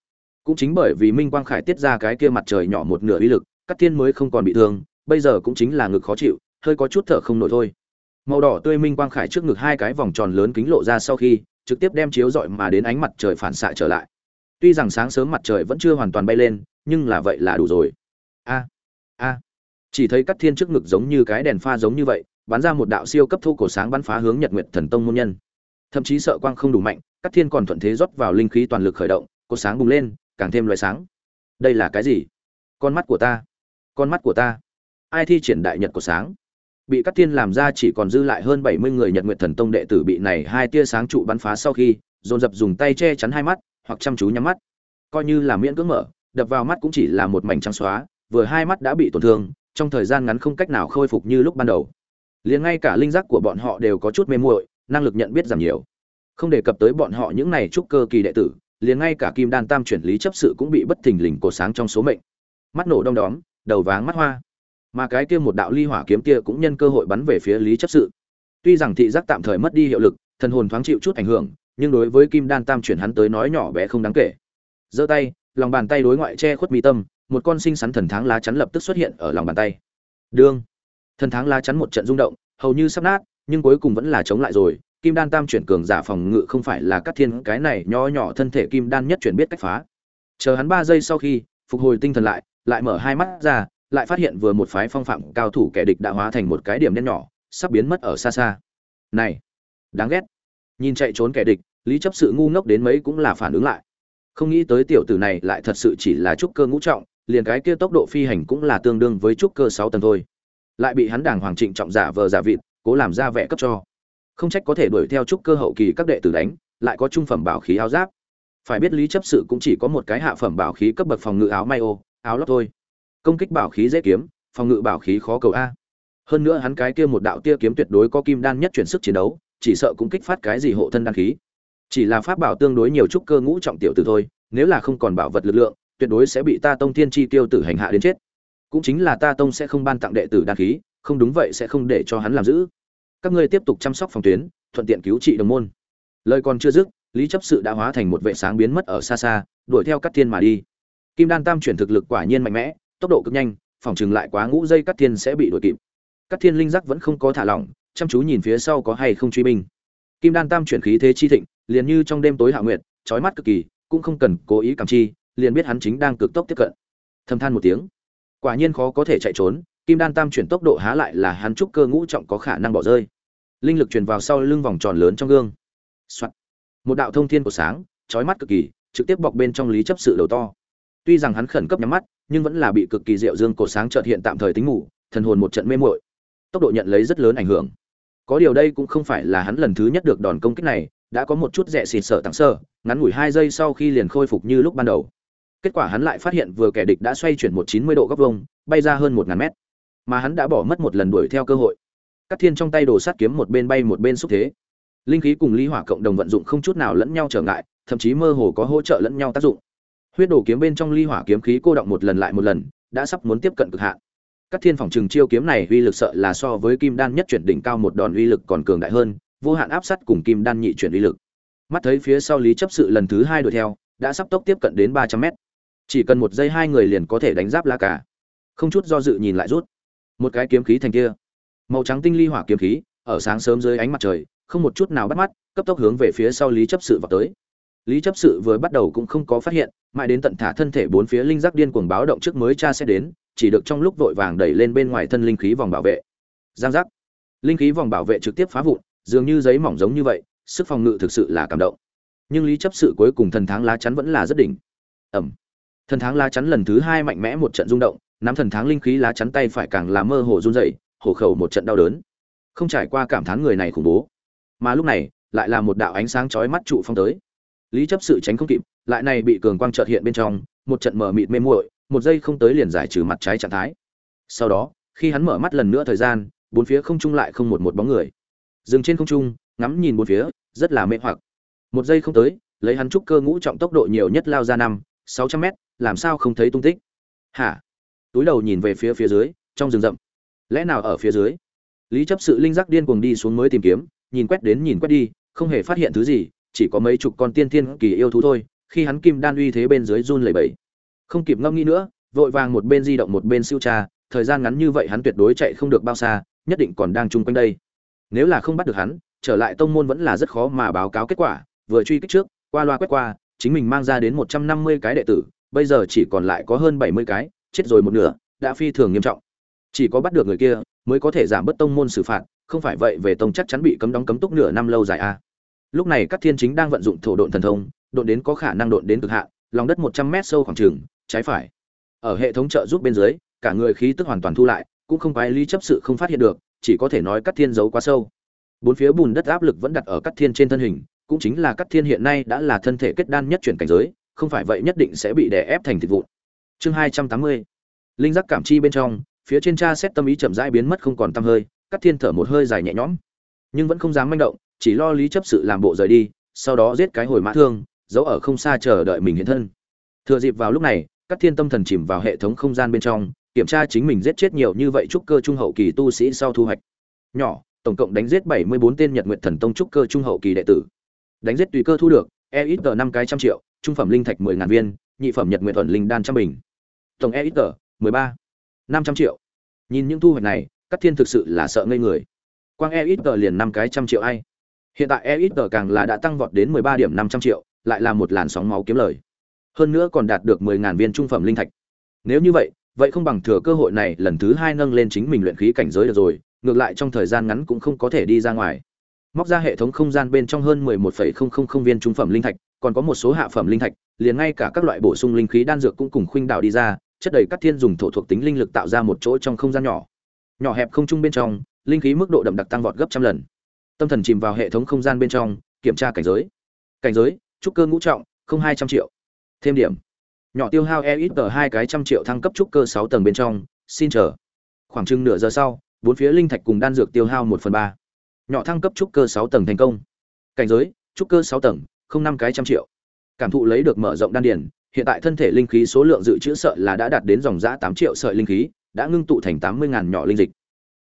Cũng chính bởi vì minh quang khải tiết ra cái kia mặt trời nhỏ một nửa uy lực các thiên mới không còn bị thương, bây giờ cũng chính là ngực khó chịu hơi có chút thở không nổi thôi. Màu đỏ tươi minh quang khải trước ngực hai cái vòng tròn lớn kính lộ ra sau khi, trực tiếp đem chiếu rọi mà đến ánh mặt trời phản xạ trở lại. Tuy rằng sáng sớm mặt trời vẫn chưa hoàn toàn bay lên, nhưng là vậy là đủ rồi. A a. Chỉ thấy cắt thiên trước ngực giống như cái đèn pha giống như vậy, bắn ra một đạo siêu cấp thu cổ sáng bắn phá hướng nhật nguyệt thần tông môn nhân. Thậm chí sợ quang không đủ mạnh, cắt thiên còn thuận thế rót vào linh khí toàn lực khởi động cột sáng bùng lên, càng thêm loại sáng. Đây là cái gì? Con mắt của ta. Con mắt của ta. Ai thi triển đại nhật của sáng? Bị cắt thiên làm ra chỉ còn dư lại hơn bảy mươi người nhật nguyệt thần tông đệ tử bị này hai tia sáng trụ bắn phá sau khi, dồn dập dùng tay che chắn hai mắt, hoặc chăm chú nhắm mắt. Coi như là miễn cưỡng mở, đập vào mắt cũng chỉ là một mảnh trắng xóa, vừa hai mắt đã bị tổn thương, trong thời gian ngắn không cách nào khôi phục như lúc ban đầu. Liền ngay cả linh giác của bọn họ đều có chút mê muội, năng lực nhận biết giảm nhiều. Không đề cập tới bọn họ những này trúc cơ kỳ đệ tử, liền ngay cả kim đan tam chuyển lý chấp sự cũng bị bất thình lình cổ sáng trong số mệnh. Mắt nổ đom đóm, đầu váng mắt hoa mà cái kia một đạo ly hỏa kiếm kia cũng nhân cơ hội bắn về phía lý chấp sự. Tuy rằng thị giác tạm thời mất đi hiệu lực, thần hồn thoáng chịu chút ảnh hưởng, nhưng đối với kim đan tam chuyển hắn tới nói nhỏ bé không đáng kể. Giơ tay, lòng bàn tay đối ngoại che khuất mi tâm, một con sinh sắn thần tháng lá chắn lập tức xuất hiện ở lòng bàn tay. Đương, thần tháng lá chắn một trận rung động, hầu như sắp nát, nhưng cuối cùng vẫn là chống lại rồi. Kim đan tam chuyển cường giả phòng ngự không phải là cắt thiên, cái này nho nhỏ thân thể kim đan nhất chuyển biết cách phá. Chờ hắn ba giây sau khi phục hồi tinh thần lại lại mở hai mắt ra lại phát hiện vừa một phái phong phạm cao thủ kẻ địch đã hóa thành một cái điểm đen nhỏ, sắp biến mất ở xa xa. Này, đáng ghét. Nhìn chạy trốn kẻ địch, lý chấp sự ngu ngốc đến mấy cũng là phản ứng lại. Không nghĩ tới tiểu tử này lại thật sự chỉ là trúc cơ ngũ trọng, liền cái kia tốc độ phi hành cũng là tương đương với trúc cơ sáu tầng thôi. Lại bị hắn đàng hoàng trịnh trọng giả vờ giả vịt, cố làm ra vẻ cấp cho. Không trách có thể đuổi theo trúc cơ hậu kỳ các đệ tử đánh, lại có trung phẩm bảo khí áo giáp. Phải biết lý chấp sự cũng chỉ có một cái hạ phẩm bảo khí cấp bậc phòng ngự áo may ô, áo lót thôi công kích bảo khí dễ kiếm, phòng ngự bảo khí khó cầu a. Hơn nữa hắn cái kia một đạo tia kiếm tuyệt đối có kim đan nhất chuyển sức chiến đấu, chỉ sợ cũng kích phát cái gì hộ thân đan khí. Chỉ là pháp bảo tương đối nhiều trúc cơ ngũ trọng tiểu tử thôi, nếu là không còn bảo vật lực lượng, tuyệt đối sẽ bị ta tông thiên chi tiêu tử hành hạ đến chết. Cũng chính là ta tông sẽ không ban tặng đệ tử đan khí, không đúng vậy sẽ không để cho hắn làm giữ. Các ngươi tiếp tục chăm sóc phòng tuyến, thuận tiện cứu trị đồng môn. Lời còn chưa dứt, lý chấp sự đã hóa thành một vệ sáng biến mất ở xa xa, đuổi theo các thiên mà đi. Kim đan tam chuyển thực lực quả nhiên mạnh mẽ tốc độ cực nhanh, phòng chừng lại quá ngũ dây cắt thiên sẽ bị đuổi kịp. Cắt thiên linh giác vẫn không có thả lỏng, chăm chú nhìn phía sau có hay không truy binh. Kim đan tam chuyển khí thế chi thịnh, liền như trong đêm tối hạ nguyệt trói mắt cực kỳ, cũng không cần cố ý cảm chi, liền biết hắn chính đang cực tốc tiếp cận. Thầm than một tiếng. Quả nhiên khó có thể chạy trốn, kim đan tam chuyển tốc độ há lại là hắn trúc cơ ngũ trọng có khả năng bỏ rơi. Linh lực truyền vào sau lưng vòng tròn lớn trong gương、Soạn. một đạo thông thiên của sáng trói mắt cực kỳ, trực tiếp bọc bên trong lý chấp sự đầu to tuy rằng hắn khẩn cấp nhắm mắt, nhưng vẫn là bị cực kỳ diệu dương cổ sáng chợt hiện tạm thời tính ngủ, thần hồn một trận mê muội. Tốc độ nhận lấy rất lớn ảnh hưởng. Có điều đây cũng không phải là hắn lần thứ nhất được đòn công kích này, đã có một chút rẻ xịt sợ tặng sơ, ngắn ngủi hai giây sau khi liền khôi phục như lúc ban đầu. Kết quả hắn lại phát hiện vừa kẻ địch đã xoay chuyển một chín mươi độ góc vông bay ra hơn một ngàn mét. Mà hắn đã bỏ mất một lần đuổi theo cơ hội. Cắt thiên trong tay đồ sát kiếm một bên bay một bên xúc thế. Linh khí cùng lý hỏa cộng đồng vận dụng không chút nào lẫn nhau trở ngại, thậm chí mơ hồ có hỗ trợ lẫn nhau tác dụng huyết đồ kiếm bên trong ly hỏa kiếm khí cô động một lần lại một lần, đã sắp muốn tiếp cận cực hạn. Các thiên phòng trừng chiêu kiếm này uy lực sợ là so với kim đan nhất chuyển đỉnh cao một đòn uy lực còn cường đại hơn, vô hạn áp sát cùng kim đan nhị chuyển uy lực. Mắt thấy phía sau lý chấp sự lần thứ hai đuổi theo, đã sắp tốc tiếp cận đến ba trăm mét. Chỉ cần một giây hai người liền có thể đánh giáp la cả không chút do dự nhìn lại rút. Một cái kiếm khí thành kia. Màu trắng tinh ly hỏa kiếm khí, ở sáng sớm dưới ánh mặt trời, không một chút nào bắt mắt, cấp tốc hướng về phía sau lý chấp sự vào tới lý chấp sự vừa bắt đầu cũng không có phát hiện, mãi đến tận thả thân thể bốn phía linh giác điên cuồng báo động trước mới cha sẽ đến, chỉ được trong lúc vội vàng đẩy lên bên ngoài thân linh khí vòng bảo vệ. Giang giác. Linh khí vòng bảo vệ trực tiếp phá vụn, dường như giấy mỏng giống như vậy, sức phòng ngự thực sự là cảm động. Nhưng lý chấp sự cuối cùng thần tháng lá chắn vẫn là rất đỉnh. Ẩm thần tháng lá chắn lần thứ hai mạnh mẽ một trận rung động, nắm thần tháng linh khí lá chắn tay phải càng làm mơ hồ run dậy hổ khẩu một trận đau đớn. Không trải qua cảm thán người này khủng bố. Mà lúc này, lại là một đạo ánh sáng chói mắt trụ phong tới lý chấp sự tránh không kịp, lại này bị cường quang trợt hiện bên trong, một trận mở mịt mê muội, một giây không tới liền giải trừ mặt trái trạng thái. Sau đó, khi hắn mở mắt lần nữa thời gian, bốn phía không trung lại không một một bóng người. Dừng trên không trung, ngắm nhìn bốn phía, rất là mê hoặc. Một giây không tới, lấy hắn trúc cơ ngũ trọng tốc độ nhiều nhất lao ra năm, sáu trăm mét, làm sao không thấy tung tích? Hả? Túi đầu nhìn về phía phía dưới, trong rừng rậm. Lẽ nào ở phía dưới? Lý chấp sự linh giác điên cuồng đi xuống mới tìm kiếm, nhìn quét đến nhìn quét đi, không hề phát hiện thứ gì chỉ có mấy chục con tiên thiên kỳ yêu thú thôi, khi hắn kim đan uy thế bên dưới run lẩy bẩy. Không kịp ngâm nghĩ nữa, vội vàng một bên di động một bên siêu tra, thời gian ngắn như vậy hắn tuyệt đối chạy không được bao xa, nhất định còn đang chung quanh đây. Nếu là không bắt được hắn, trở lại tông môn vẫn là rất khó mà báo cáo kết quả, vừa truy kích trước, qua loa quét qua, chính mình mang ra đến một trăm năm mươi cái đệ tử, bây giờ chỉ còn lại có hơn bảy mươi cái, chết rồi một nửa, đã phi thường nghiêm trọng. Chỉ có bắt được người kia, mới có thể giảm bớt tông môn xử phạt, không phải vậy về tông chắc chắn bị cấm đóng cấm túc nửa năm lâu dài a lúc này các thiên chính đang vận dụng thổ độn thần thông, độn đến có khả năng độn đến cực hạn, lòng đất một trăm mét sâu khoảng trường, trái phải. Ở hệ thống trợ giúp bên dưới, cả người khí tức hoàn toàn thu lại, cũng không phải lý chấp sự không phát hiện được, chỉ có thể nói các thiên giấu quá sâu. Bốn phía bùn đất áp lực vẫn đặt ở các thiên trên thân hình, cũng chính là các thiên hiện nay đã là thân thể kết đan nhất chuyển cảnh giới, không phải vậy nhất định sẽ bị đè ép thành thịt vụn. Chương hai trăm tám mươi. Linh giác cảm chi bên trong, phía trên cha xét tâm ý chậm rãi biến mất không còn tăm hơi, các thiên thở một hơi dài nhẹ nhõm, nhưng vẫn không dám manh động chỉ lo lý chấp sự làm bộ rời đi, sau đó giết cái hồi mã thương, giấu ở không xa chờ đợi mình hiện thân. Thừa dịp vào lúc này các thiên tâm thần chìm vào hệ thống không gian bên trong, kiểm tra chính mình giết chết nhiều như vậy trúc cơ trung hậu kỳ tu sĩ sau thu hoạch. Nhỏ, tổng cộng đánh giết 74 tên nhật nguyện thần tông trúc cơ trung hậu kỳ đệ tử. Đánh giết tùy cơ thu được e ít tờ năm cái trăm triệu, trung phẩm linh thạch 10 ngàn viên, nhị phẩm nhật nguyện thuần linh đan trăm bình. Tổng e ít tờ 13 500 triệu. Nhìn những thu hoạch này các thiên thực sự là sợ ngây người. Quang e ít tờ liền năm cái trăm triệu ai? Hiện tại e càng là đã tăng vọt đến 13 điểm 500 triệu lại là một làn sóng máu kiếm lời. Hơn nữa còn đạt được 10000 viên trung phẩm linh thạch. Nếu như vậy vậy không bằng thừa cơ hội này lần thứ hai nâng lên chính mình luyện khí cảnh giới được rồi ngược lại trong thời gian ngắn cũng không có thể đi ra ngoài. Móc ra hệ thống không gian bên trong hơn 11,000 viên trung phẩm linh thạch còn có một số hạ phẩm linh thạch liền ngay cả các loại bổ sung linh khí đan dược cũng cùng khuynh đảo đi ra chất đầy các thiên dùng thổ thuộc tính linh lực tạo ra một chỗ trong không gian nhỏ. Nhỏ hẹp không trung bên trong linh khí mức độ đậm đặc tăng vọt gấp trăm lần tâm thần chìm vào hệ thống không gian bên trong, kiểm tra cảnh giới. Cảnh giới, trúc cơ ngũ trọng, không hai trăm triệu. Thêm điểm. Nhỏ tiêu hao e ít tờ hai cái trăm triệu thăng cấp trúc cơ sáu tầng bên trong, xin chờ. Khoảng chừng nửa giờ sau, bốn phía linh thạch cùng đan dược tiêu hao một phần ba. Nhỏ thăng cấp trúc cơ sáu tầng thành công. Cảnh giới, trúc cơ sáu tầng, không năm cái trăm triệu. Cảm thụ lấy được mở rộng đan điển hiện tại thân thể linh khí số lượng dự trữ sợ là đã đạt đến dòng giã tám triệu sợi linh khí, đã ngưng tụ thành tám mươi ngàn nhỏ linh dịch.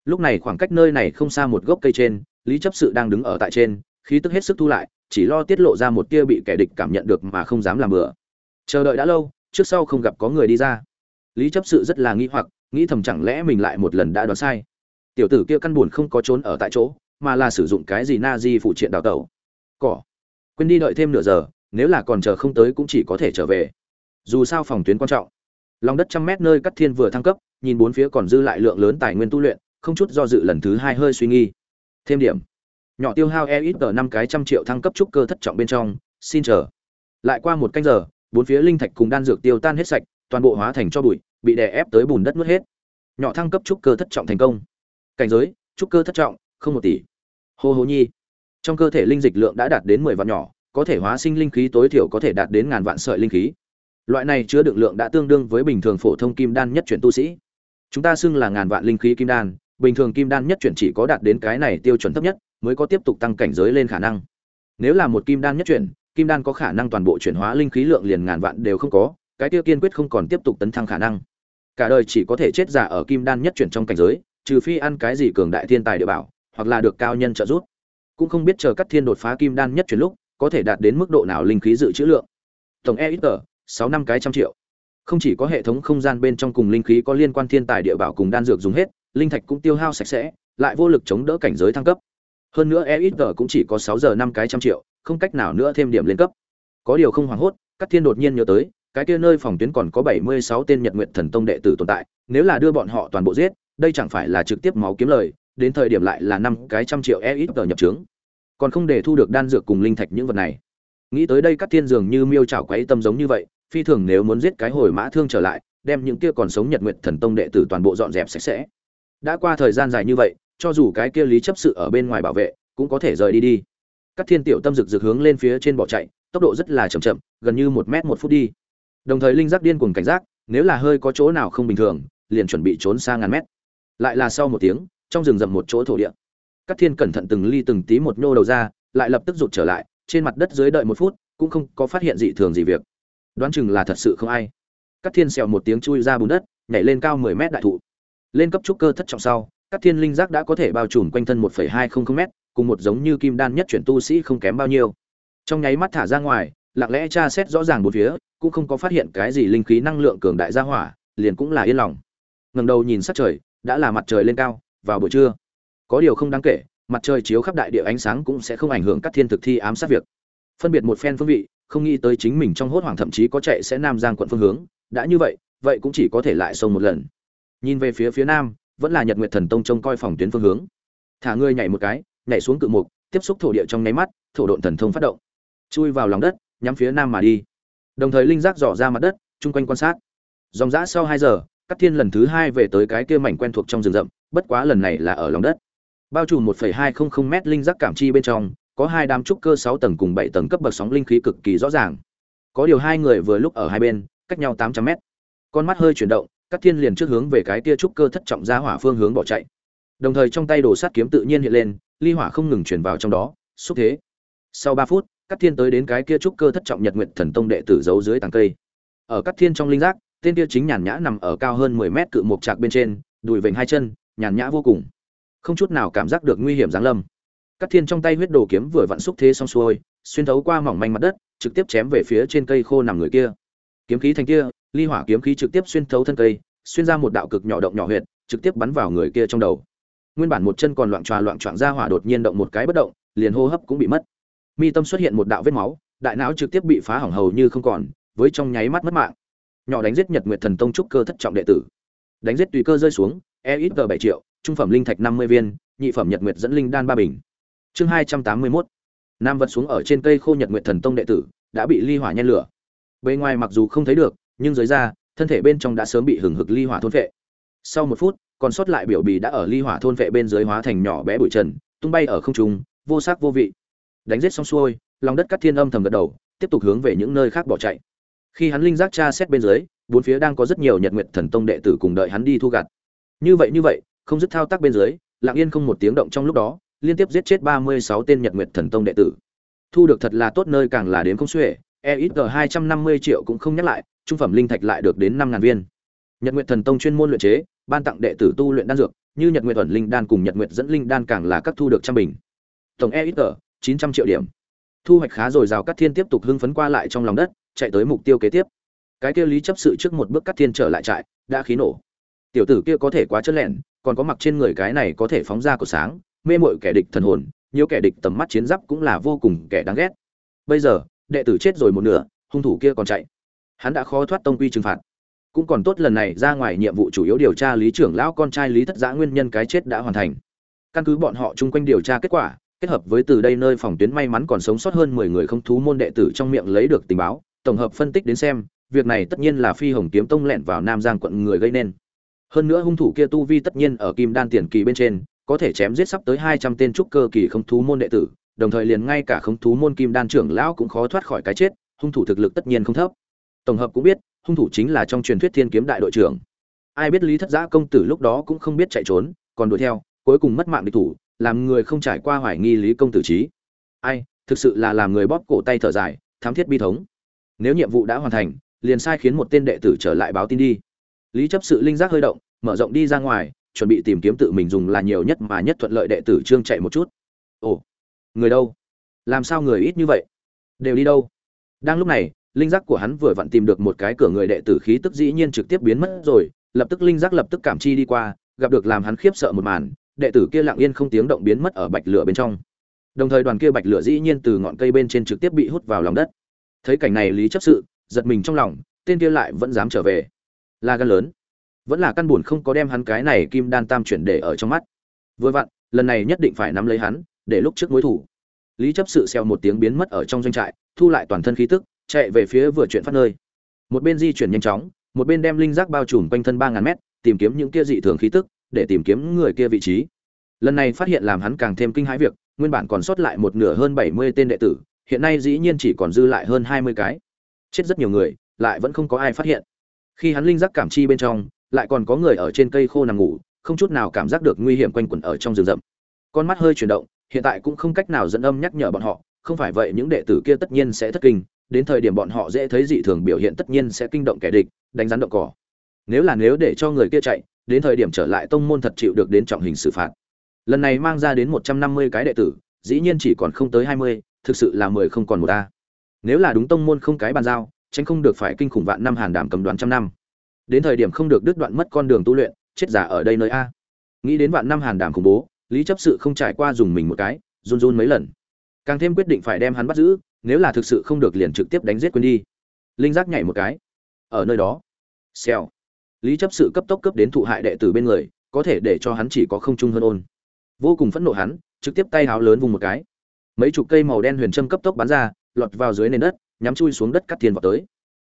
Lúc này khoảng cách nơi này không xa một gốc cây trên lý chấp sự đang đứng ở tại trên, khí tức hết sức thu lại, chỉ lo tiết lộ ra một tia bị kẻ địch cảm nhận được mà không dám làm bừa. Chờ đợi đã lâu, trước sau không gặp có người đi ra. Lý chấp sự rất là nghi hoặc, nghĩ thầm chẳng lẽ mình lại một lần đã đoán sai. Tiểu tử kia căn buồn không có trốn ở tại chỗ, mà là sử dụng cái gì na di phụ triện đào tẩu. Cỏ. Quên đi đợi thêm nửa giờ, nếu là còn chờ không tới cũng chỉ có thể trở về. Dù sao phòng tuyến quan trọng. Lòng đất trăm mét nơi cắt thiên vừa thăng cấp, nhìn bốn phía còn dư lại lượng lớn tài nguyên tu luyện, không chút do dự lần thứ hai hơi suy nghi thêm điểm. Nhỏ tiêu hao e ít tờ năm cái trăm triệu thăng cấp trúc cơ thất trọng bên trong, xin chờ. Lại qua một canh giờ, bốn phía linh thạch cùng đan dược tiêu tan hết sạch, toàn bộ hóa thành cho bụi, bị đè ép tới bùn đất nuốt hết. Nhỏ thăng cấp trúc cơ thất trọng thành công. Cảnh giới, trúc cơ thất trọng, không một tỷ. Hô hô nhi. Trong cơ thể linh dịch lượng đã đạt đến mười vạn nhỏ, có thể hóa sinh linh khí tối thiểu có thể đạt đến ngàn vạn sợi linh khí. Loại này chứa đựng lượng đã tương đương với bình thường phổ thông kim đan nhất chuyển tu sĩ. Chúng ta xưng là ngàn vạn linh khí kim đan bình thường kim đan nhất chuyển chỉ có đạt đến cái này tiêu chuẩn thấp nhất, mới có tiếp tục tăng cảnh giới lên khả năng. Nếu là một kim đan nhất chuyển, kim đan có khả năng toàn bộ chuyển hóa linh khí lượng liền ngàn vạn đều không có, cái tiêu kiên quyết không còn tiếp tục tấn thăng khả năng. Cả đời chỉ có thể chết giả ở kim đan nhất chuyển trong cảnh giới, trừ phi ăn cái gì cường đại thiên tài địa bảo, hoặc là được cao nhân trợ giúp. Cũng không biết chờ cắt thiên đột phá kim đan nhất chuyển lúc, có thể đạt đến mức độ nào linh khí dự trữ lượng. Tổng e ít tờ, sáu năm cái trăm triệu. Không chỉ có hệ thống không gian bên trong cùng linh khí có liên quan thiên tài địa bảo cùng đan dược dùng hết linh thạch cũng tiêu hao sạch sẽ, lại vô lực chống đỡ cảnh giới thăng cấp. Hơn nữa e cũng chỉ có sáu giờ năm cái trăm triệu, không cách nào nữa thêm điểm lên cấp. Có điều không hoảng hốt các thiên đột nhiên nhớ tới, cái kia nơi phòng tuyến còn có bảy mươi sáu tên nhật Nguyệt thần tông đệ tử tồn tại, nếu là đưa bọn họ toàn bộ giết, đây chẳng phải là trực tiếp máu kiếm lời, đến thời điểm lại là năm cái trăm triệu e nhập trướng. Còn không để thu được đan dược cùng linh thạch những vật này. Nghĩ tới đây các thiên dường như miêu chảo quấy tâm giống như vậy, phi thường nếu muốn giết cái hồi mã thương trở lại, đem những kia còn sống nhật Nguyệt thần tông đệ tử toàn bộ dọn dẹp sạch sẽ đã qua thời gian dài như vậy, cho dù cái kia lý chấp sự ở bên ngoài bảo vệ, cũng có thể rời đi đi. Các thiên tiểu tâm rực rực hướng lên phía trên bỏ chạy, tốc độ rất là chậm chậm, gần như một mét một phút đi. Đồng thời linh giác điên cuồng cảnh giác, nếu là hơi có chỗ nào không bình thường, liền chuẩn bị trốn xa ngàn mét. Lại là sau một tiếng, trong rừng rậm một chỗ thổ địa. Các thiên cẩn thận từng ly từng tí một nhô đầu ra, lại lập tức rụt trở lại, trên mặt đất dưới đợi một phút, cũng không có phát hiện gì thường gì việc. Đoán chừng là thật sự không ai. Các thiên xèo một tiếng chui ra bùn đất, nhảy lên cao mười mét đại thụ lên cấp trúc cơ thất trọng sau, các thiên linh giác đã có thể bao trùm quanh thân một phẩy hai không không mét, cùng một giống như kim đan nhất chuyển tu sĩ không kém bao nhiêu. Trong nháy mắt thả ra ngoài, lặng lẽ tra xét rõ ràng một phía, cũng không có phát hiện cái gì linh khí năng lượng cường đại ra hỏa, liền cũng là yên lòng. Ngẩng đầu nhìn sát trời, đã là mặt trời lên cao, vào buổi trưa. Có điều không đáng kể, mặt trời chiếu khắp đại địa ánh sáng cũng sẽ không ảnh hưởng các thiên thực thi ám sát việc. Phân biệt một phen phương vị, không nghĩ tới chính mình trong hốt hoảng thậm chí có chạy sẽ nam giang quận phương hướng, đã như vậy vậy cũng chỉ có thể lại sông một lần nhìn về phía phía nam vẫn là nhật nguyệt thần tông trông coi phòng tuyến phương hướng. Thả ngươi nhảy một cái nhảy xuống cự mục tiếp xúc thổ địa trong nháy mắt thổ độn thần thông phát động. Chui vào lòng đất nhắm phía nam mà đi. Đồng thời linh giác dò ra mặt đất chung quanh quan sát. Dòng dã sau hai giờ các thiên lần thứ hai về tới cái kia mảnh quen thuộc trong rừng rậm bất quá lần này là ở lòng đất. Bao trùm 1,200 m linh giác cảm chi bên trong có hai đám trúc cơ sáu tầng cùng bảy tầng cấp bậc sóng linh khí cực kỳ rõ ràng. Có điều hai người vừa lúc ở hai bên cách nhau tám trăm mét. Con mắt hơi chuyển động Cát thiên liền trước hướng về cái kia trúc cơ thất trọng ra hỏa phương hướng bỏ chạy. Đồng thời trong tay đồ sát kiếm tự nhiên hiện lên, ly hỏa không ngừng truyền vào trong đó, xúc thế. Sau ba phút, Cát thiên tới đến cái kia trúc cơ thất trọng nhật nguyện thần tông đệ tử giấu dưới tàng cây. Ở Cát thiên trong linh giác, tên kia chính nhàn nhã nằm ở cao hơn mười mét cự mục trạc bên trên, đùi vểnh hai chân, nhàn nhã vô cùng. Không chút nào cảm giác được nguy hiểm giáng lâm. Cát thiên trong tay huyết đồ kiếm vừa vặn xúc thế xong xuôi, xuyên thấu qua mỏng manh mặt đất, trực tiếp chém về phía trên cây khô nằm người kia. Kiếm khí thành kia ly hỏa kiếm khí trực tiếp xuyên thấu thân cây, xuyên ra một đạo cực nhỏ động nhỏ huyệt, trực tiếp bắn vào người kia trong đầu. Nguyên bản một chân còn loạn tròa loạn choạng ra hỏa đột nhiên động một cái bất động, liền hô hấp cũng bị mất. Mi tâm xuất hiện một đạo vết máu, đại não trực tiếp bị phá hỏng hầu như không còn, với trong nháy mắt mất mạng. Nhỏ đánh giết nhật nguyệt thần tông trúc cơ thất trọng đệ tử. Đánh giết tùy cơ rơi xuống e ít g bảy triệu, trung phẩm linh thạch năm mươi viên, nhị phẩm nhật nguyệt dẫn linh đan ba bình. Chương hai trăm tám mươi mốt. Nam vật xuống ở trên cây khô nhật nguyệt thần tông đệ tử, đã bị ly hỏa nhen lửa. Bề ngoài mặc dù không thấy được nhưng dưới da, thân thể bên trong đã sớm bị hừng hực ly hỏa thôn vệ sau một phút, còn sót lại biểu bì đã ở ly hỏa thôn vệ bên dưới hóa thành nhỏ bé bụi trần, tung bay ở không trung, vô sắc vô vị. Đánh giết xong xuôi, lòng đất cắt thiên âm thầm gật đầu, tiếp tục hướng về những nơi khác bỏ chạy. Khi hắn linh giác tra xét bên dưới, bốn phía đang có rất nhiều nhật nguyệt thần tông đệ tử cùng đợi hắn đi thu gặt. Như vậy như vậy, không dứt thao tác bên dưới, lặng yên không một tiếng động trong lúc đó, liên tiếp giết chết ba mươi sáu tên nhật nguyệt thần tông đệ tử. Thu được thật là tốt nơi càng là đến không xuể e ít hai trăm năm mươi triệu cũng không nhắc lại, trung phẩm linh thạch lại được đến năm ngàn viên. Nhật nguyệt thần tông chuyên môn luyện chế, ban tặng đệ tử tu luyện đan dược, như nhật nguyệt ẩn linh đan cùng nhật nguyệt dẫn linh đan càng là các thu được trăm bình. Tổng e ít chín trăm triệu điểm. Thu hoạch khá rồi rào cắt thiên tiếp tục hưng phấn qua lại trong lòng đất, chạy tới mục tiêu kế tiếp. Cái kia lý chấp sự trước một bước cắt thiên trở lại trại, đã khí nổ. Tiểu tử kia có thể quá chất lẹn còn có mặc trên người cái này có thể phóng ra của sáng, mê mội kẻ địch thần hồn, nhiều kẻ địch tầm mắt chiến giáp cũng là vô cùng kẻ đáng ghét. Bây giờ đệ tử chết rồi một nửa, hung thủ kia còn chạy. Hắn đã khó thoát tông quy trừng phạt. Cũng còn tốt lần này ra ngoài nhiệm vụ chủ yếu điều tra lý trưởng lão con trai lý thất giã nguyên nhân cái chết đã hoàn thành. Căn cứ bọn họ chung quanh điều tra kết quả, kết hợp với từ đây nơi phòng tuyến may mắn còn sống sót hơn mười người không thú môn đệ tử trong miệng lấy được tình báo, tổng hợp phân tích đến xem, việc này tất nhiên là phi hồng kiếm tông lẻn vào nam giang quận người gây nên. Hơn nữa hung thủ kia tu vi tất nhiên ở kim đan tiền kỳ bên trên, có thể chém giết sắp tới hai trăm tên trúc cơ kỳ không thú môn đệ tử đồng thời liền ngay cả khống thú môn kim đan trưởng lão cũng khó thoát khỏi cái chết, hung thủ thực lực tất nhiên không thấp. Tổng hợp cũng biết, hung thủ chính là trong truyền thuyết thiên kiếm đại đội trưởng. Ai biết lý thất giã công tử lúc đó cũng không biết chạy trốn, còn đuổi theo, cuối cùng mất mạng địch thủ, làm người không trải qua hoài nghi lý công tử trí. Ai, thực sự là làm người bóp cổ tay thở dài, thám thiết bi thống. Nếu nhiệm vụ đã hoàn thành, liền sai khiến một tên đệ tử trở lại báo tin đi. Lý chấp sự linh giác hơi động, mở rộng đi ra ngoài, chuẩn bị tìm kiếm tự mình dùng là nhiều nhất mà nhất thuận lợi đệ tử trương chạy một chút. Ồ người đâu? Làm sao người ít như vậy? Đều đi đâu? Đang lúc này, linh giác của hắn vừa vặn tìm được một cái cửa người đệ tử khí tức dĩ nhiên trực tiếp biến mất rồi, lập tức linh giác lập tức cảm chi đi qua, gặp được làm hắn khiếp sợ một màn, đệ tử kia lặng yên không tiếng động biến mất ở bạch lửa bên trong. Đồng thời đoàn kia bạch lửa dĩ nhiên từ ngọn cây bên trên trực tiếp bị hút vào lòng đất. Thấy cảnh này lý chấp sự, giật mình trong lòng, tên kia lại vẫn dám trở về. Là gan lớn. Vẫn là căn buồn không có đem hắn cái này kim đan tam chuyển để ở trong mắt. Vừa vặn, lần này nhất định phải nắm lấy hắn để lúc trước mối thủ. Lý chấp sự xèo một tiếng biến mất ở trong doanh trại, thu lại toàn thân khí tức, chạy về phía vừa chuyện phát nơi. Một bên di chuyển nhanh chóng, một bên đem linh giác bao trùm quanh thân ba ngàn mét, tìm kiếm những kia dị thường khí tức, để tìm kiếm người kia vị trí. Lần này phát hiện làm hắn càng thêm kinh hãi việc, nguyên bản còn sót lại một nửa hơn bảy mươi tên đệ tử, hiện nay dĩ nhiên chỉ còn dư lại hơn hai mươi cái. Chết rất nhiều người, lại vẫn không có ai phát hiện. Khi hắn linh giác cảm chi bên trong, lại còn có người ở trên cây khô nằm ngủ, không chút nào cảm giác được nguy hiểm quanh quẩn ở trong rừng rậm. Con mắt hơi chuyển động hiện tại cũng không cách nào dẫn âm nhắc nhở bọn họ, không phải vậy những đệ tử kia tất nhiên sẽ thất kinh, đến thời điểm bọn họ dễ thấy dị thường biểu hiện tất nhiên sẽ kinh động kẻ địch, đánh rắn động cỏ. Nếu là nếu để cho người kia chạy, đến thời điểm trở lại tông môn thật chịu được đến trọng hình xử phạt. Lần này mang ra đến một trăm năm mươi cái đệ tử, dĩ nhiên chỉ còn không tới hai mươi, thực sự là mười không còn một a. Nếu là đúng tông môn không cái bàn giao, tránh không được phải kinh khủng vạn năm hàn đảm cầm đoán trăm năm. Đến thời điểm không được đứt đoạn mất con đường tu luyện, chết giả ở đây nơi a. Nghĩ đến vạn năm hàn đảm khủng bố lý chấp sự không trải qua dùng mình một cái, run run mấy lần. Càng thêm quyết định phải đem hắn bắt giữ, nếu là thực sự không được liền trực tiếp đánh giết quên đi. Linh giác nhảy một cái. Ở nơi đó. Xèo. Lý chấp sự cấp tốc cấp đến thụ hại đệ tử bên người, có thể để cho hắn chỉ có không trung hơn ôn. Vô cùng phẫn nộ hắn, trực tiếp tay háo lớn vùng một cái. Mấy chục cây màu đen huyền châm cấp tốc bắn ra, lọt vào dưới nền đất, nhắm chui xuống đất cắt thiên vào tới.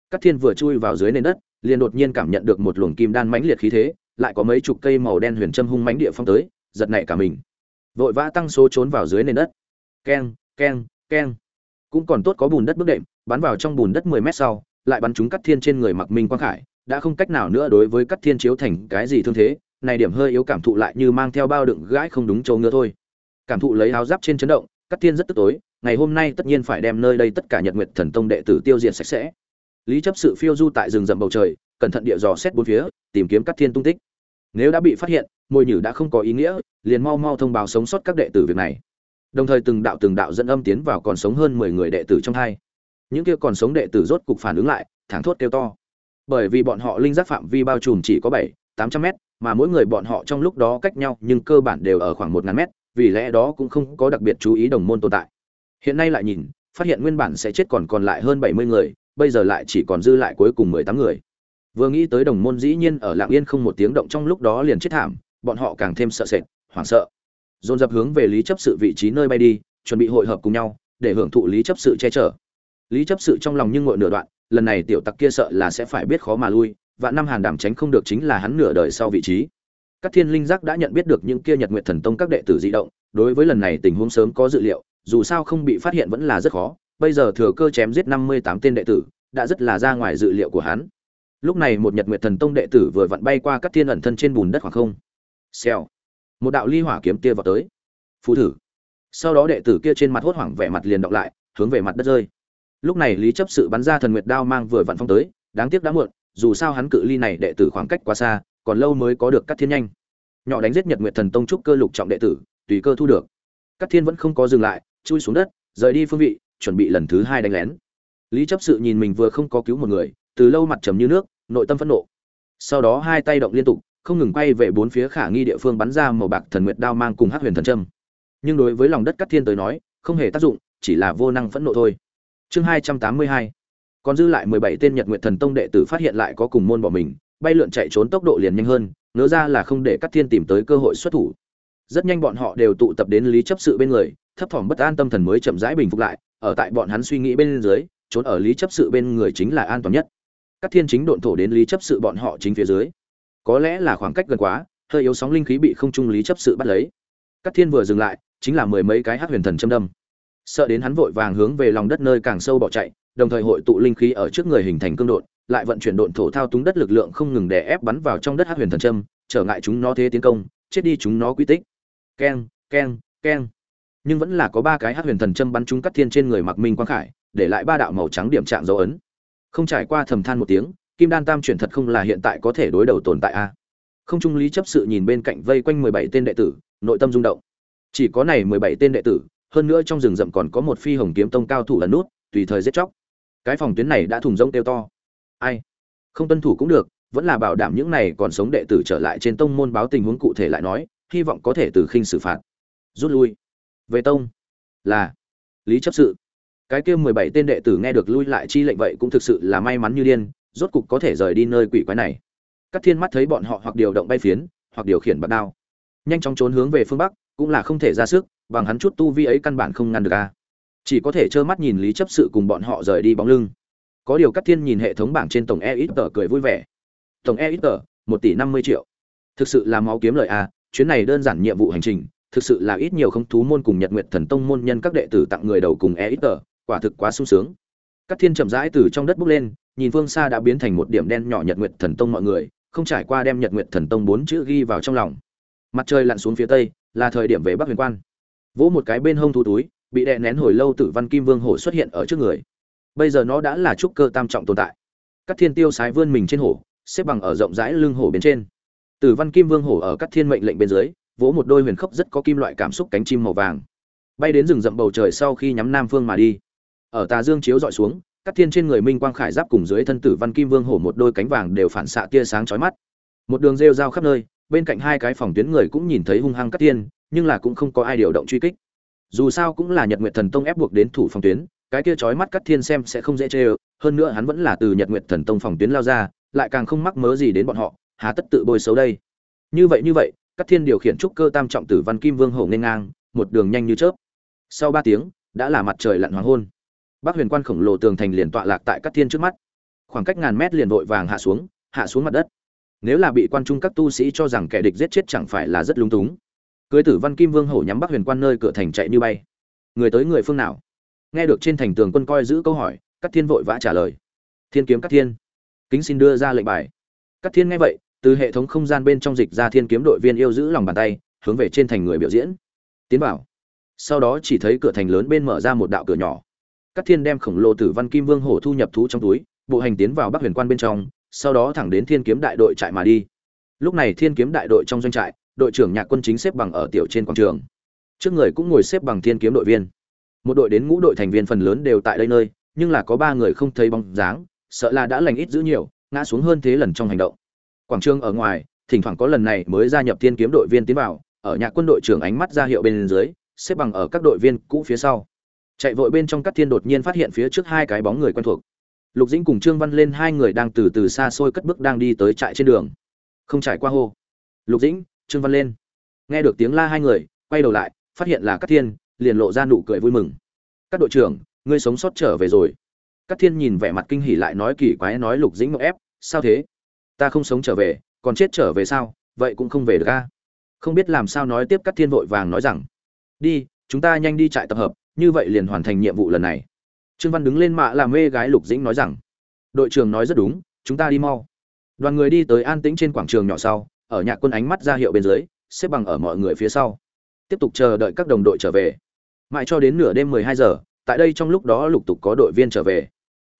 Cắt thiên vừa chui vào dưới nền đất, liền đột nhiên cảm nhận được một luồng kim đan mãnh liệt khí thế, lại có mấy chục cây màu đen huyền châm hung mãnh địa phong tới giật nảy cả mình. Vội vã tăng số trốn vào dưới nền đất. Keng keng keng. Cũng còn tốt có bùn đất bước đệm, bắn vào trong bùn đất mười mét sau, lại bắn trúng cắt thiên trên người mặc minh quang khải, đã không cách nào nữa đối với cắt thiên chiếu thành cái gì thương thế, này điểm hơi yếu cảm thụ lại như mang theo bao đựng gãi không đúng chỗ ngứa thôi. Cảm thụ lấy áo giáp trên chấn động, cắt thiên rất tức tối, ngày hôm nay tất nhiên phải đem nơi đây tất cả nhật nguyệt thần tông đệ tử tiêu diệt sạch sẽ. Lý chấp sự phiêu du tại rừng rậm bầu trời, cẩn thận địa dò xét bốn phía, tìm kiếm cắt thiên tung tích. Nếu đã bị phát hiện mồi nhử đã không có ý nghĩa, liền mau mau thông báo sống sót các đệ tử việc này. Đồng thời từng đạo từng đạo dẫn âm tiến vào còn sống hơn mười người đệ tử trong hai. Những kia còn sống đệ tử rốt cục phản ứng lại, thẳng thốt kêu to. Bởi vì bọn họ linh giác phạm vi bao trùm chỉ có bảy, tám trăm mét, mà mỗi người bọn họ trong lúc đó cách nhau, nhưng cơ bản đều ở khoảng một ngàn mét, vì lẽ đó cũng không có đặc biệt chú ý đồng môn tồn tại. Hiện nay lại nhìn, phát hiện nguyên bản sẽ chết còn còn lại hơn bảy mươi người, bây giờ lại chỉ còn dư lại cuối cùng mười tám người. Vừa nghĩ tới đồng môn dĩ nhiên ở lạng yên không một tiếng động trong lúc đó liền chết thảm bọn họ càng thêm sợ sệt, hoảng sợ. Dồn dập hướng về lý chấp sự vị trí nơi bay đi, chuẩn bị hội hợp cùng nhau, để hưởng thụ lý chấp sự che chở. Lý chấp sự trong lòng nhưng ngội nửa đoạn, lần này tiểu tặc kia sợ là sẽ phải biết khó mà lui và năm hàn đảm tránh không được chính là hắn nửa đời sau vị trí. Các thiên linh giác đã nhận biết được những kia nhật nguyện thần tông các đệ tử di động, đối với lần này tình huống sớm có dự liệu, dù sao không bị phát hiện vẫn là rất khó, bây giờ thừa cơ chém giết năm mươi tám tên đệ tử, đã rất là ra ngoài dự liệu của hắn. Lúc này một nhật nguyệt thần tông đệ tử vừa vặn bay qua các thiên ẩn thân trên bùn đất khoảng không xèo. Một đạo ly hỏa kiếm kia vào tới. Phù thử. Sau đó đệ tử kia trên mặt hốt hoảng vẻ mặt liền động lại, hướng về mặt đất rơi. Lúc này lý chấp sự bắn ra thần nguyệt đao mang vừa vặn phong tới, đáng tiếc đã muộn, dù sao hắn cự ly này đệ tử khoảng cách quá xa, còn lâu mới có được cắt thiên nhanh. Nhỏ đánh giết nhật nguyệt thần tông trúc cơ lục trọng đệ tử, tùy cơ thu được. Cắt thiên vẫn không có dừng lại, chui xuống đất, rời đi phương vị, chuẩn bị lần thứ hai đánh lén. Lý chấp sự nhìn mình vừa không có cứu một người, từ lâu mặt trầm như nước, nội tâm phẫn nộ. Sau đó hai tay động liên tục không ngừng quay về bốn phía khả nghi địa phương bắn ra màu bạc thần nguyệt đao mang cùng hắc huyền thần trâm nhưng đối với lòng đất cắt thiên tới nói, không hề tác dụng, chỉ là vô năng phẫn nộ thôi. Chương hai trăm tám mươi hai. Còn dư lại mười bảy tên nhật nguyệt thần tông đệ tử phát hiện lại có cùng môn bỏ mình, bay lượn chạy trốn tốc độ liền nhanh hơn nỡ ra là không để cắt thiên tìm tới cơ hội xuất thủ. Rất nhanh bọn họ đều tụ tập đến lý chấp sự bên người, thấp thỏm bất an tâm thần mới chậm rãi bình phục lại, ở tại bọn hắn suy nghĩ bên dưới, trốn ở lý chấp sự bên người chính là an toàn nhất. Các thiên chính độn thổ đến lý chấp sự bọn họ chính phía dưới có lẽ là khoảng cách gần quá hơi yếu sóng linh khí bị không trung lý chấp sự bắt lấy. Các thiên vừa dừng lại chính là mười mấy cái hát huyền thần châm đâm. Sợ đến hắn vội vàng hướng về lòng đất nơi càng sâu bỏ chạy đồng thời hội tụ linh khí ở trước người hình thành cương đột, lại vận chuyển độn thổ thao túng đất lực lượng không ngừng đè ép bắn vào trong đất hát huyền thần châm trở ngại chúng nó thế tiến công chết đi chúng nó quy tích. Keng keng keng. Nhưng vẫn là có ba cái hát huyền thần châm bắn trúng cắt thiên trên người mặc minh quang khải để lại ba đạo màu trắng điểm trạng dấu ấn. Không trải qua thầm than một tiếng kim đan tam chuyển thật không là hiện tại có thể đối đầu tồn tại a. Không trung lý chấp sự nhìn bên cạnh vây quanh mười bảy tên đệ tử, nội tâm rung động. Chỉ có này mười bảy tên đệ tử, hơn nữa trong rừng rậm còn có một phi hồng kiếm tông cao thủ lần nút, tùy thời giết chóc. Cái phòng tuyến này đã thùng rông tiêu to. Ai? Không tuân thủ cũng được, vẫn là bảo đảm những này còn sống đệ tử trở lại trên tông môn báo tình huống cụ thể lại nói, hy vọng có thể từ khinh xử phạt. Rút lui. Về tông. Là. Lý chấp sự. Cái kia mười bảy tên đệ tử nghe được lui lại chi lệnh vậy cũng thực sự là may mắn như điên rốt cục có thể rời đi nơi quỷ quái này. Các thiên mắt thấy bọn họ hoặc điều động bay phiến, hoặc điều khiển bạc đao. Nhanh chóng trốn hướng về phương bắc, cũng là không thể ra sức, bằng hắn chút tu vi ấy căn bản không ngăn được a. Chỉ có thể trơ mắt nhìn lý chấp sự cùng bọn họ rời đi bóng lưng. Có điều các thiên nhìn hệ thống bảng trên tổng e ít tờ cười vui vẻ. Tổng e ít tờ một tỷ năm mươi triệu. Thực sự là máu kiếm lời a, chuyến này đơn giản nhiệm vụ hành trình, thực sự là ít nhiều không thú môn cùng nhật nguyệt thần tông môn nhân các đệ tử tặng người đầu cùng e ít tờ quả thực quá sung sướng. Các thiên chậm rãi từ trong đất bốc lên nhìn phương xa đã biến thành một điểm đen nhỏ nhật nguyệt thần tông mọi người, không trải qua đem nhật nguyệt thần tông bốn chữ ghi vào trong lòng. Mặt trời lặn xuống phía tây, là thời điểm về bắc huyền quan. Vỗ một cái bên hông thú túi, bị đè nén hồi lâu tử văn kim vương hổ xuất hiện ở trước người. Bây giờ nó đã là trúc cơ tam trọng tồn tại. Các thiên tiêu sái vươn mình trên hổ, xếp bằng ở rộng rãi lưng hổ bên trên. Tử văn kim vương hổ ở các thiên mệnh lệnh bên dưới, vỗ một đôi huyền khốc rất có kim loại cảm xúc cánh chim màu vàng. Bay đến rừng rậm bầu trời sau khi nhắm nam phương mà đi. Ở tà dương chiếu dọi xuống các thiên trên người minh quang khải giáp cùng dưới thân tử văn kim vương hổ một đôi cánh vàng đều phản xạ tia sáng chói mắt. Một đường rêu rao khắp nơi, bên cạnh hai cái phòng tuyến người cũng nhìn thấy hung hăng các thiên, nhưng là cũng không có ai điều động truy kích. Dù sao cũng là nhật nguyệt thần tông ép buộc đến thủ phòng tuyến, cái kia chói mắt cắt thiên xem sẽ không dễ chê hơn nữa hắn vẫn là từ nhật nguyệt thần tông phòng tuyến lao ra, lại càng không mắc mớ gì đến bọn họ, há tất tự bôi xấu đây. Như vậy như vậy cắt thiên điều khiển trúc cơ tam trọng tử văn kim vương hổ nên ngang, một đường nhanh như chớp. Sau ba tiếng, đã là mặt trời lặn hoàng hôn bác huyền quan khổng lồ tường thành liền tọa lạc tại Cát thiên trước mắt. Khoảng cách ngàn mét liền vội vàng hạ xuống hạ xuống mặt đất. Nếu là bị quan trung các tu sĩ cho rằng kẻ địch giết chết chẳng phải là rất lung túng. Cưới tử văn kim vương hổ nhắm bắc huyền quan nơi cửa thành chạy như bay. Người tới người phương nào? Nghe được trên thành tường quân coi giữ câu hỏi các thiên vội vã trả lời. Thiên kiếm các thiên. Kính xin đưa ra lệnh bài. Các thiên nghe vậy, từ hệ thống không gian bên trong dịch ra thiên kiếm đội viên yêu giữ lòng bàn tay, hướng về trên thành người biểu diễn. Tiến vào. Sau đó chỉ thấy cửa thành lớn bên mở ra một đạo cửa nhỏ các thiên đem khổng lồ tử văn kim vương hổ thu nhập thú trong túi, bộ hành tiến vào bắc huyền quan bên trong, sau đó thẳng đến thiên kiếm đại đội trại mà đi. Lúc này thiên kiếm đại đội trong doanh trại, đội trưởng nhạc quân chính xếp bằng ở tiểu trên quảng trường. Trước người cũng ngồi xếp bằng thiên kiếm đội viên. Một đội đến ngũ đội thành viên phần lớn đều tại đây nơi, nhưng là có ba người không thấy bóng dáng, sợ là đã lành ít dữ nhiều, ngã xuống hơn thế lần trong hành động. Quảng trường ở ngoài, thỉnh thoảng có lần này mới gia nhập thiên kiếm đội viên tiến vào, ở nhạc quân đội trưởng ánh mắt ra hiệu bên dưới, xếp bằng ở các đội viên cũ phía sau chạy vội bên trong các thiên đột nhiên phát hiện phía trước hai cái bóng người quen thuộc. Lục dĩnh cùng trương văn lên hai người đang từ từ xa xôi cất bước đang đi tới trại trên đường. Không trải qua hô. Lục dĩnh, trương văn lên. Nghe được tiếng la hai người, quay đầu lại, phát hiện là các thiên, liền lộ ra nụ cười vui mừng. Các đội trưởng, ngươi sống sót trở về rồi. Các thiên nhìn vẻ mặt kinh hỉ lại nói kỳ quái nói lục dĩnh ngộ ép, sao thế? Ta không sống trở về, còn chết trở về sao? Vậy cũng không về được a. Không biết làm sao nói tiếp các thiên vội vàng nói rằng, đi, chúng ta nhanh đi trại tập hợp như vậy liền hoàn thành nhiệm vụ lần này. Trương văn đứng lên mạ làm mê gái lục dĩnh nói rằng, đội trưởng nói rất đúng, chúng ta đi mau. Đoàn người đi tới an tĩnh trên quảng trường nhỏ sau, ở nhạc quân ánh mắt ra hiệu bên dưới, xếp bằng ở mọi người phía sau. Tiếp tục chờ đợi các đồng đội trở về. Mãi cho đến nửa đêm 12 giờ, tại đây trong lúc đó lục tục có đội viên trở về.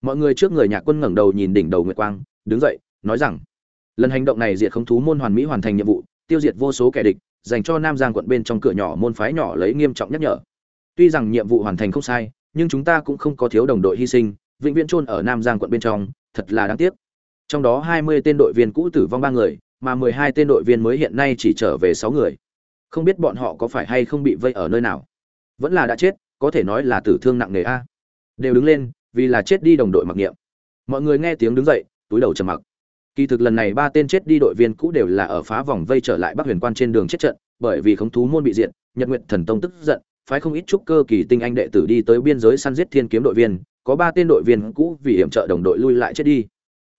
Mọi người trước người nhạc quân ngẩng đầu nhìn đỉnh đầu nguyệt quang, đứng dậy, nói rằng, lần hành động này diệt không thú môn hoàn mỹ hoàn thành nhiệm vụ, tiêu diệt vô số kẻ địch, dành cho nam giang quận bên trong cửa nhỏ môn phái nhỏ lấy nghiêm trọng nhắc nhở tuy rằng nhiệm vụ hoàn thành không sai, nhưng chúng ta cũng không có thiếu đồng đội hy sinh, vĩnh viễn chôn ở nam giang quận bên trong, thật là đáng tiếc. Trong đó 20 tên đội viên cũ tử vong ba người, mà 12 tên đội viên mới hiện nay chỉ trở về 6 người. Không biết bọn họ có phải hay không bị vây ở nơi nào. Vẫn là đã chết, có thể nói là tử thương nặng nề a. Đều đứng lên, vì là chết đi đồng đội mặc niệm. Mọi người nghe tiếng đứng dậy, túi đầu trầm mặc. Kỳ thực lần này ba tên chết đi đội viên cũ đều là ở phá vòng vây trở lại bắc huyền quan trên đường chết trận, bởi vì khống thú môn bị diệt, nhật nguyện thần tông tức giận phái không ít trúc cơ kỳ tinh anh đệ tử đi tới biên giới săn giết thiên kiếm đội viên, có ba tên đội viên cũ vì hiểm trợ đồng đội lui lại chết đi.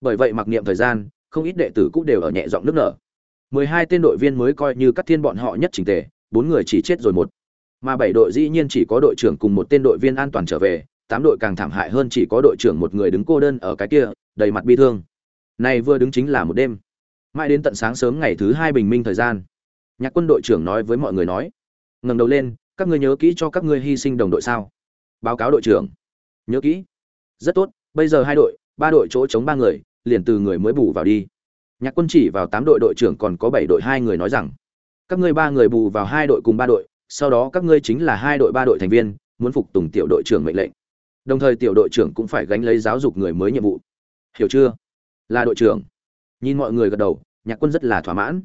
Bởi vậy mặc niệm thời gian, không ít đệ tử cũ đều ở nhẹ giọng nước nở. Mười hai tên đội viên mới coi như các thiên bọn họ nhất chỉnh tề, bốn người chỉ chết rồi một. Mà bảy đội dĩ nhiên chỉ có đội trưởng cùng một tên đội viên an toàn trở về, tám đội càng thảm hại hơn chỉ có đội trưởng một người đứng cô đơn ở cái kia, đầy mặt bi thương. Này vừa đứng chính là một đêm. Mãi đến tận sáng sớm ngày thứ hai bình minh thời gian, nhạc quân đội trưởng nói với mọi người nói, ngẩng đầu lên các ngươi nhớ kỹ cho các ngươi hy sinh đồng đội sao? Báo cáo đội trưởng. Nhớ kỹ. Rất tốt, bây giờ hai đội, ba đội chỗ chống ba người, liền từ người mới bù vào đi. Nhạc quân chỉ vào tám đội đội trưởng còn có bảy đội hai người nói rằng, các ngươi ba người bù vào hai đội cùng ba đội, sau đó các ngươi chính là hai đội ba đội thành viên, muốn phục tùng tiểu đội trưởng mệnh lệnh. Đồng thời tiểu đội trưởng cũng phải gánh lấy giáo dục người mới nhiệm vụ. Hiểu chưa? Là đội trưởng. Nhìn mọi người gật đầu, nhạc quân rất là thỏa mãn.